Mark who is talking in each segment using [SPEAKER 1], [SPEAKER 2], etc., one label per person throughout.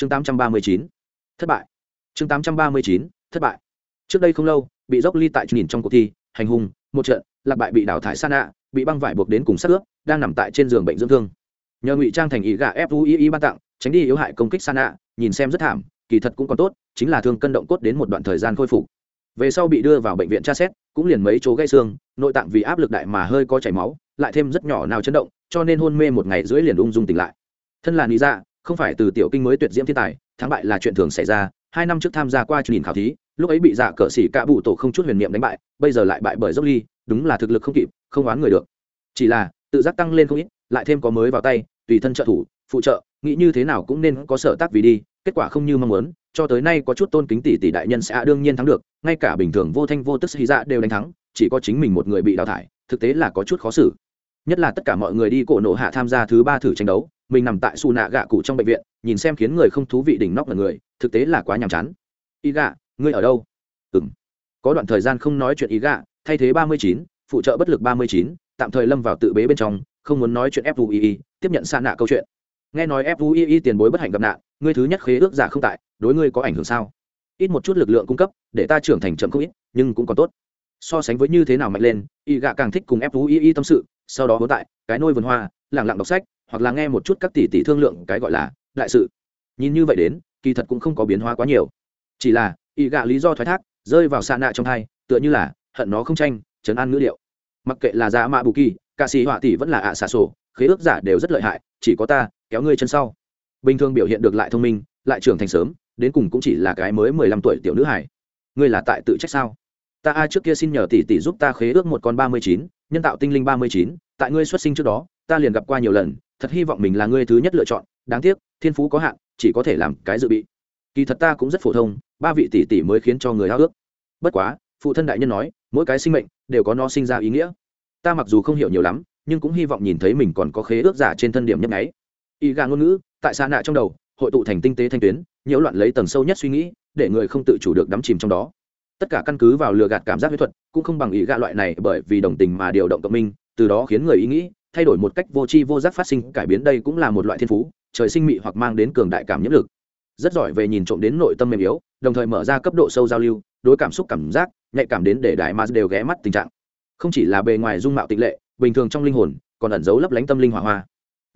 [SPEAKER 1] chương tám trăm ba mươi chín, thất bại. Chương tám trăm ba mươi chín, thất bại. Trước đây không lâu, bị dốc ly tại nhìn trong cuộc thi, hành hung, một trận, lạc bại bị đào thải san ạ bị băng vải buộc đến cùng sát ướp, đang nằm tại trên giường bệnh dưỡng thương. Nhờ ngụy trang thành ý gà fui ban tặng, tránh đi yếu hại công kích san ạ nhìn xem rất thảm, kỳ thật cũng còn tốt, chính là thương cân động cốt đến một đoạn thời gian khôi phục. Về sau bị đưa vào bệnh viện tra xét, cũng liền mấy chỗ gãy xương, nội tạng vì áp lực đại mà hơi có chảy máu, lại thêm rất nhỏ nào chấn động, cho nên hôn mê một ngày rưỡi liền ung dung tỉnh lại. Thân là lý dạ không phải từ tiểu kinh mới tuyệt diễm thiên tài, thắng bại là chuyện thường xảy ra, hai năm trước tham gia qua truyền khảo thí, lúc ấy bị dạ cờ xỉ cả bụ tổ không chút huyền niệm đánh bại, bây giờ lại bại bởi dốc ly, đúng là thực lực không kịp, không oán người được. Chỉ là, tự giác tăng lên không ít, lại thêm có mới vào tay, tùy thân trợ thủ, phụ trợ, nghĩ như thế nào cũng nên có sở tác vì đi, kết quả không như mong muốn, cho tới nay có chút tôn kính tỷ tỷ đại nhân sẽ đương nhiên thắng được, ngay cả bình thường vô thanh vô tức xì dạ đều đánh thắng, chỉ có chính mình một người bị đào thải, thực tế là có chút khó xử. Nhất là tất cả mọi người đi cổ nộ hạ tham gia thứ ba thử tranh đấu mình nằm tại xù nạ gạ cụ trong bệnh viện, nhìn xem khiến người không thú vị đỉnh nóc là người, thực tế là quá nhàm chán. Y gạ ngươi ở đâu? Ừ m có đoạn thời gian không nói chuyện y gạ thay thế ba mươi chín, phụ trợ bất lực ba mươi chín, tạm thời lâm vào tự bế bên trong, không muốn nói chuyện fui tiếp nhận xa nạ câu chuyện. Nghe nói fui tiền bối bất hạnh gặp nạn, ngươi thứ nhất khế ước giả không tại, đối ngươi có ảnh hưởng sao? Ít một chút lực lượng cung cấp, để ta trưởng thành chậm không ít, nhưng cũng còn tốt so sánh với như thế nào mạnh lên, y gạ càng thích cùng ép úy y tâm sự, sau đó hỗn tại, cái nôi vườn hoa, lẳng lặng đọc sách, hoặc là nghe một chút các tỷ tỷ thương lượng cái gọi là đại sự. Nhìn như vậy đến, kỳ thật cũng không có biến hóa quá nhiều. Chỉ là, y gạ lý do thoái thác, rơi vào xa nạ trong thai, tựa như là, hận nó không tranh chấn an ngữ liệu. mặc kệ là giả mạ bù kỳ, ca sĩ họa tỷ vẫn là ạ xả sổ, khế ước giả đều rất lợi hại, chỉ có ta, kéo ngươi chân sau. Bình thường biểu hiện được lại thông minh, lại trưởng thành sớm, đến cùng cũng chỉ là cái mới mười lăm tuổi tiểu nữ hải ngươi là tại tự trách sao? Ta a trước kia xin nhờ tỷ tỷ giúp ta khế ước một con ba mươi chín, nhân tạo tinh linh ba mươi chín, tại ngươi xuất sinh trước đó, ta liền gặp qua nhiều lần, thật hy vọng mình là ngươi thứ nhất lựa chọn. Đáng tiếc, thiên phú có hạn, chỉ có thể làm cái dự bị. Kỳ thật ta cũng rất phổ thông, ba vị tỷ tỷ mới khiến cho người háo ước. Bất quá, phụ thân đại nhân nói, mỗi cái sinh mệnh đều có nó sinh ra ý nghĩa. Ta mặc dù không hiểu nhiều lắm, nhưng cũng hy vọng nhìn thấy mình còn có khế ước giả trên thân điểm nhấp nháy. Ý gà ngôn ngữ, tại xa nạ trong đầu, hội tụ thành tinh tế thanh tuyến, nhiễu loạn lấy tầng sâu nhất suy nghĩ, để người không tự chủ được đắm chìm trong đó tất cả căn cứ vào lừa gạt cảm giác huyết thuật, cũng không bằng ý gạ loại này bởi vì đồng tình mà điều động cộng minh, từ đó khiến người ý nghĩ thay đổi một cách vô tri vô giác phát sinh, cải biến đây cũng là một loại thiên phú, trời sinh mị hoặc mang đến cường đại cảm nhiễm lực. Rất giỏi về nhìn trộm đến nội tâm mềm yếu, đồng thời mở ra cấp độ sâu giao lưu, đối cảm xúc cảm giác, nhạy cảm đến để đại ma đều ghé mắt tình trạng. Không chỉ là bề ngoài dung mạo tịch lệ, bình thường trong linh hồn còn ẩn giấu lấp lánh tâm linh hỏa hoa.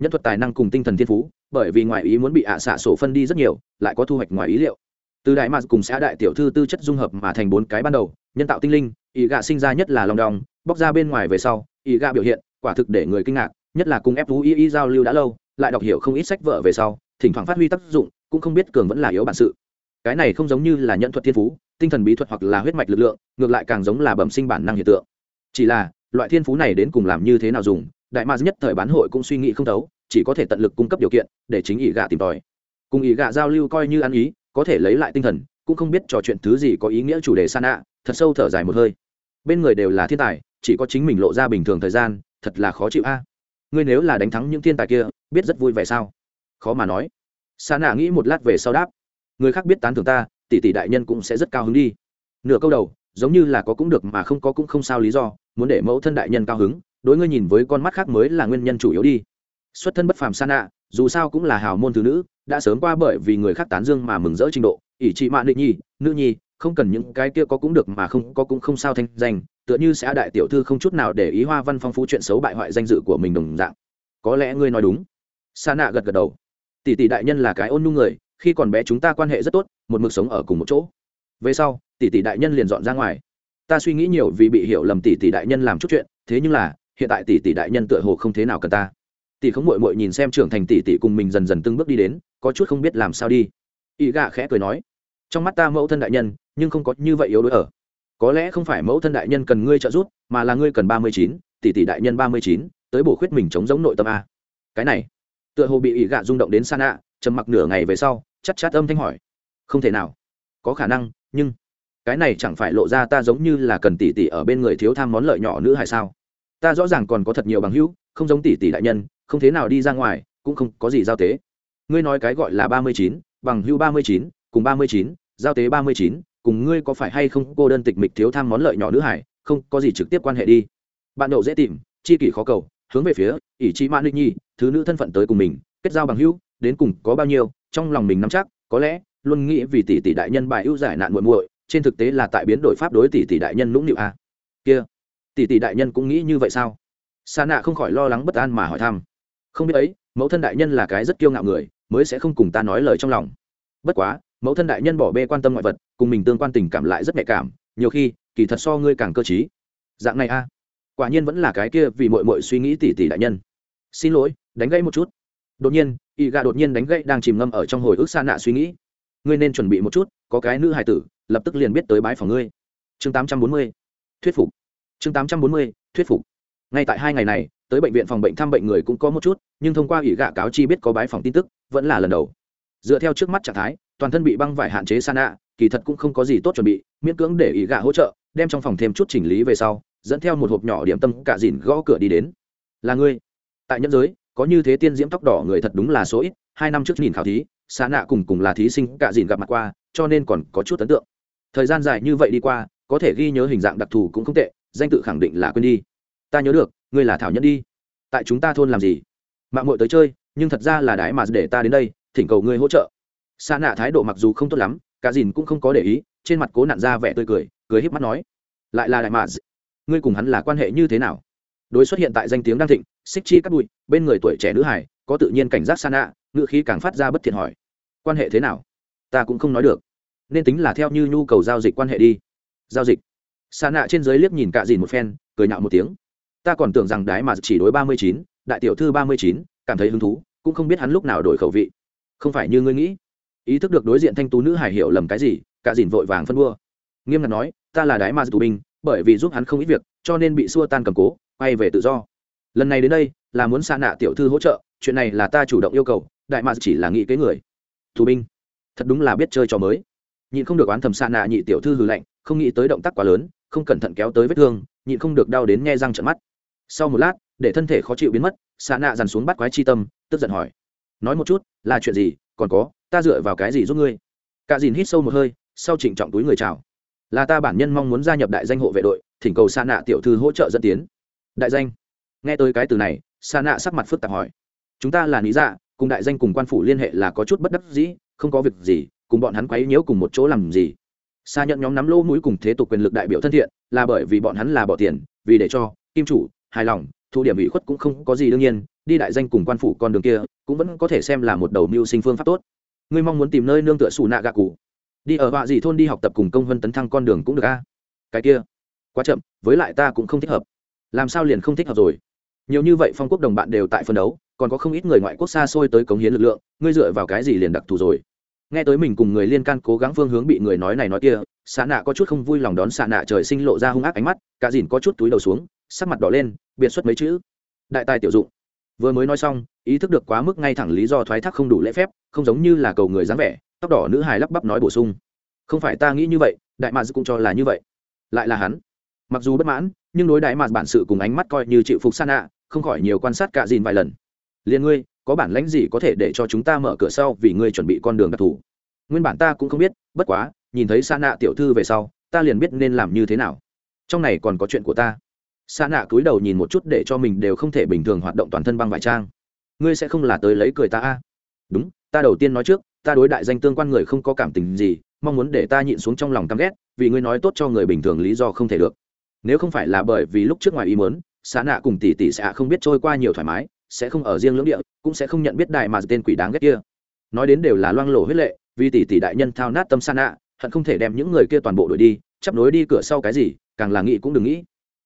[SPEAKER 1] Nhân thuật tài năng cùng tinh thần thiên phú, bởi vì ngoài ý muốn bị ạ xạ sổ phân đi rất nhiều, lại có thu hoạch ngoài ý liệu từ đại mạc cùng xã đại tiểu thư tư chất dung hợp mà thành bốn cái ban đầu, nhân tạo tinh linh ý gạ sinh ra nhất là lòng đong, bóc ra bên ngoài về sau ý gạ biểu hiện, quả thực để người kinh ngạc, nhất là cùng y giao lưu đã lâu, lại đọc hiểu không ít sách vở về sau, thỉnh thoảng phát huy tác dụng, cũng không biết cường vẫn là yếu bản sự. Cái này không giống như là nhận thuật thiên phú, tinh thần bí thuật hoặc là huyết mạch lực lượng, ngược lại càng giống là bẩm sinh bản năng hiện tượng. Chỉ là, loại thiên phú này đến cùng làm như thế nào dùng, đại ma nhất thời bán hội cũng suy nghĩ không thấu, chỉ có thể tận lực cung cấp điều kiện, để chính ỷ gạ tìm tòi. Cùng ỷ gạ giao lưu coi như ăn ý có thể lấy lại tinh thần, cũng không biết trò chuyện thứ gì có ý nghĩa chủ đề san ạ thật sâu thở dài một hơi. Bên người đều là thiên tài, chỉ có chính mình lộ ra bình thường thời gian, thật là khó chịu a. Ngươi nếu là đánh thắng những thiên tài kia, biết rất vui vẻ sao? Khó mà nói. San ạ nghĩ một lát về sau đáp. Người khác biết tán thưởng ta, tỷ tỷ đại nhân cũng sẽ rất cao hứng đi. Nửa câu đầu, giống như là có cũng được mà không có cũng không sao lý do, muốn để mẫu thân đại nhân cao hứng, đối ngươi nhìn với con mắt khác mới là nguyên nhân chủ yếu đi. Xuất thân bất phàm san ạ dù sao cũng là hào môn thứ nữ, đã sớm qua bởi vì người khác tán dương mà mừng rỡ trình độ, ỷ trị mạ định nhi, nữ nhi, không cần những cái kia có cũng được mà không, có cũng không sao thanh danh, tựa như sẽ đại tiểu thư không chút nào để ý hoa văn phong phú chuyện xấu bại hoại danh dự của mình đồng dạng. Có lẽ ngươi nói đúng. Sa nạ gật gật đầu. Tỷ tỷ đại nhân là cái ôn nhu người, khi còn bé chúng ta quan hệ rất tốt, một mực sống ở cùng một chỗ. Về sau, tỷ tỷ đại nhân liền dọn ra ngoài. Ta suy nghĩ nhiều vì bị hiểu lầm tỷ tỷ đại nhân làm chút chuyện, thế nhưng là, hiện tại tỷ tỷ đại nhân tựa hồ không thế nào cần ta tỷ không mội mội nhìn xem trưởng thành tỷ tỷ cùng mình dần dần từng bước đi đến, có chút không biết làm sao đi. Y gạ khẽ cười nói, trong mắt ta mẫu thân đại nhân, nhưng không có như vậy yếu đuối ở. Có lẽ không phải mẫu thân đại nhân cần ngươi trợ giúp, mà là ngươi cần ba mươi chín, tỷ tỷ đại nhân ba mươi chín, tới bổ khuyết mình chống giống nội tâm a. Cái này, tựa hồ bị y gạ rung động đến san ạ trầm mặc nửa ngày về sau chắc chát âm thanh hỏi, không thể nào. Có khả năng, nhưng cái này chẳng phải lộ ra ta giống như là cần tỷ tỷ ở bên người thiếu tham món lợi nhỏ nữa hay sao? Ta rõ ràng còn có thật nhiều bằng hữu, không giống tỷ tỷ đại nhân không thế nào đi ra ngoài, cũng không có gì giao tế. Ngươi nói cái gọi là ba mươi chín, bằng hưu ba mươi chín, cùng ba mươi chín, giao tế ba mươi chín, cùng ngươi có phải hay không? Cô đơn tịch mịch thiếu tham món lợi nhỏ nữ hải, không có gì trực tiếp quan hệ đi. Bạn đậu dễ tìm, chi kỷ khó cầu, hướng về phía, ỷ chí mãn linh nhi, thứ nữ thân phận tới cùng mình, kết giao bằng hữu đến cùng có bao nhiêu, trong lòng mình nắm chắc, có lẽ, luôn nghĩ vì tỷ tỷ đại nhân bài ưu giải nạn muội muội, trên thực tế là tại biến đổi pháp đối tỷ tỷ đại nhân lũng nịu a kia, tỷ tỷ đại nhân cũng nghĩ như vậy sao? Sa nạ không khỏi lo lắng bất an mà hỏi thăm không biết ấy, mẫu thân đại nhân là cái rất kiêu ngạo người, mới sẽ không cùng ta nói lời trong lòng. Bất quá, mẫu thân đại nhân bỏ bê quan tâm ngoại vật, cùng mình tương quan tình cảm lại rất nhạy cảm, nhiều khi, kỳ thật so ngươi càng cơ t dạng này a. Quả nhiên vẫn là cái kia vì mội mội suy nghĩ tỉ tỉ đại nhân. Xin lỗi, đánh gãy một chút. Đột nhiên y gà đột nhiên đánh gãy đang chìm ngâm ở trong hồi ức xa nạ suy nghĩ. Ngươi nên chuẩn bị một chút, có cái nữ hài tử, lập tức liền biết tới bái phòng ngươi. Chương tám trăm bốn mươi, thuyết phục. Chương tám trăm bốn mươi, thuyết phục ngay tại hai ngày này, tới bệnh viện phòng bệnh thăm bệnh người cũng có một chút, nhưng thông qua ủy gạ cáo chi biết có bái phòng tin tức, vẫn là lần đầu. Dựa theo trước mắt trạng thái, toàn thân bị băng vải hạn chế san ạ, kỳ thật cũng không có gì tốt chuẩn bị, miễn cưỡng để ủy gạ hỗ trợ, đem trong phòng thêm chút chỉnh lý về sau, dẫn theo một hộp nhỏ điểm tâm cả dìn gõ cửa đi đến. Là ngươi. Tại nhân giới, có như thế tiên diễm tóc đỏ người thật đúng là số ít, hai năm trước nhìn khảo thí xa nạ cùng cùng là thí sinh cả dìn gặp mặt qua, cho nên còn có chút ấn tượng. Thời gian dài như vậy đi qua, có thể ghi nhớ hình dạng đặc thù cũng không tệ, danh tự khẳng định là quên đi ta nhớ được, ngươi là thảo nhân đi. Tại chúng ta thôn làm gì? Mạng mội tới chơi, nhưng thật ra là đái mà để ta đến đây, thỉnh cầu ngươi hỗ trợ. Xa nạ thái độ mặc dù không tốt lắm, cả dìn cũng không có để ý, trên mặt cố nặn ra vẻ tươi cười cười híp mắt nói, lại là đại mà ngươi cùng hắn là quan hệ như thế nào? Đối xuất hiện tại danh tiếng đang thịnh xích chi cắt bụi, bên người tuổi trẻ nữ hải có tự nhiên cảnh giác xa nạ ngựa khí càng phát ra bất thiện hỏi, quan hệ thế nào? Ta cũng không nói được. Nên tính là theo như nhu cầu giao dịch quan hệ đi. Giao dịch? Xa nạ trên giới liếc nhìn cạ dìn một phen, cười nhạo một tiếng ta còn tưởng rằng đái mà chỉ đối ba mươi chín, đại tiểu thư ba mươi chín, cảm thấy hứng thú, cũng không biết hắn lúc nào đổi khẩu vị. Không phải như ngươi nghĩ. Ý thức được đối diện thanh tú nữ hải hiểu lầm cái gì, cả dìn vội vàng phân đua. Nghiêm ngặt nói, ta là đái mà tù binh, bởi vì giúp hắn không ít việc, cho nên bị xua tan cầm cố, quay về tự do. Lần này đến đây, là muốn xa nạ tiểu thư hỗ trợ, chuyện này là ta chủ động yêu cầu, đại mà chỉ là nghĩ cái người. Tù binh. Thật đúng là biết chơi trò mới. Nhịn không được oán thầm xa nạ nhị tiểu thư hừ lạnh, không nghĩ tới động tác quá lớn, không cẩn thận kéo tới vết thương, nhịn không được đau đến nghe răng trận mắt sau một lát, để thân thể khó chịu biến mất xa nạ dằn xuống bắt quái chi tâm, tức giận hỏi, nói một chút, là chuyện gì? Còn có, ta dựa vào cái gì giúp ngươi? Cả dìn hít sâu một hơi, sau trịnh trọng túi người chào, là ta bản nhân mong muốn gia nhập đại danh hộ vệ đội, thỉnh cầu xa nạ tiểu thư hỗ trợ dẫn tiến. Đại danh? Nghe tới cái từ này xa nạ sắc mặt phức tạp hỏi, chúng ta là lý dạ cùng đại danh cùng quan phủ liên hệ là có chút bất đắc dĩ, không có việc gì, cùng bọn hắn quấy nhiễu cùng một chỗ làm gì? Xa nhận nhóm nắm lô mũi cùng thế tục quyền lực đại biểu thân thiện, là bởi vì bọn hắn là bỏ tiền, vì để cho kim chủ hài lòng, thu điểm ủy khuất cũng không có gì đương nhiên, đi đại danh cùng quan phủ con đường kia cũng vẫn có thể xem là một đầu mưu sinh phương pháp tốt. Ngươi mong muốn tìm nơi nương tựa xù nạ gạ cụ. Đi ở họa gì thôn đi học tập cùng công vân tấn thăng con đường cũng được a. Cái kia, quá chậm, với lại ta cũng không thích hợp. Làm sao liền không thích hợp rồi? Nhiều như vậy phong quốc đồng bạn đều tại phân đấu, còn có không ít người ngoại quốc xa xôi tới cống hiến lực lượng, ngươi dựa vào cái gì liền đặc thù rồi? Nghe tới mình cùng người liên can cố gắng phương hướng bị người nói này nói kia xạ nạ có chút không vui lòng đón xạ nạ trời sinh lộ ra hung ác ánh mắt, cả dìn có chút túi đầu xuống sắc mặt đỏ lên, biệt xuất mấy chữ. Đại tài tiểu dụng. Vừa mới nói xong, ý thức được quá mức ngay thẳng lý do thoái thác không đủ lễ phép, không giống như là cầu người dáng vẻ, tóc đỏ nữ hài lắp bắp nói bổ sung. Không phải ta nghĩ như vậy, đại mạc cũng cho là như vậy. Lại là hắn. Mặc dù bất mãn, nhưng đối đại mạc bản sự cùng ánh mắt coi như chịu phục san ạ không khỏi nhiều quan sát cả dìn vài lần. Liền ngươi, có bản lãnh gì có thể để cho chúng ta mở cửa sau vì ngươi chuẩn bị con đường đặc thù? Nguyên bản ta cũng không biết, bất quá, nhìn thấy san ạ tiểu thư về sau, ta liền biết nên làm như thế nào. Trong này còn có chuyện của ta xa nạ cúi đầu nhìn một chút để cho mình đều không thể bình thường hoạt động toàn thân băng vải trang. Ngươi sẽ không là tới lấy cười ta a? Đúng, ta đầu tiên nói trước, ta đối đại danh tương quan người không có cảm tình gì, mong muốn để ta nhịn xuống trong lòng căm ghét, vì ngươi nói tốt cho người bình thường lý do không thể được. Nếu không phải là bởi vì lúc trước ngoài ý mớn xã nạ cùng tỷ tỷ sẽ không biết trôi qua nhiều thoải mái, sẽ không ở riêng lưỡng địa, cũng sẽ không nhận biết đại mà tên quỷ đáng ghét kia. Nói đến đều là loang lổ huyết lệ, vì tỷ tỷ đại nhân thao nát tâm sa nạ, hận không thể đem những người kia toàn bộ đuổi đi chấp nối đi cửa sau cái gì, càng là nghĩ cũng đừng nghĩ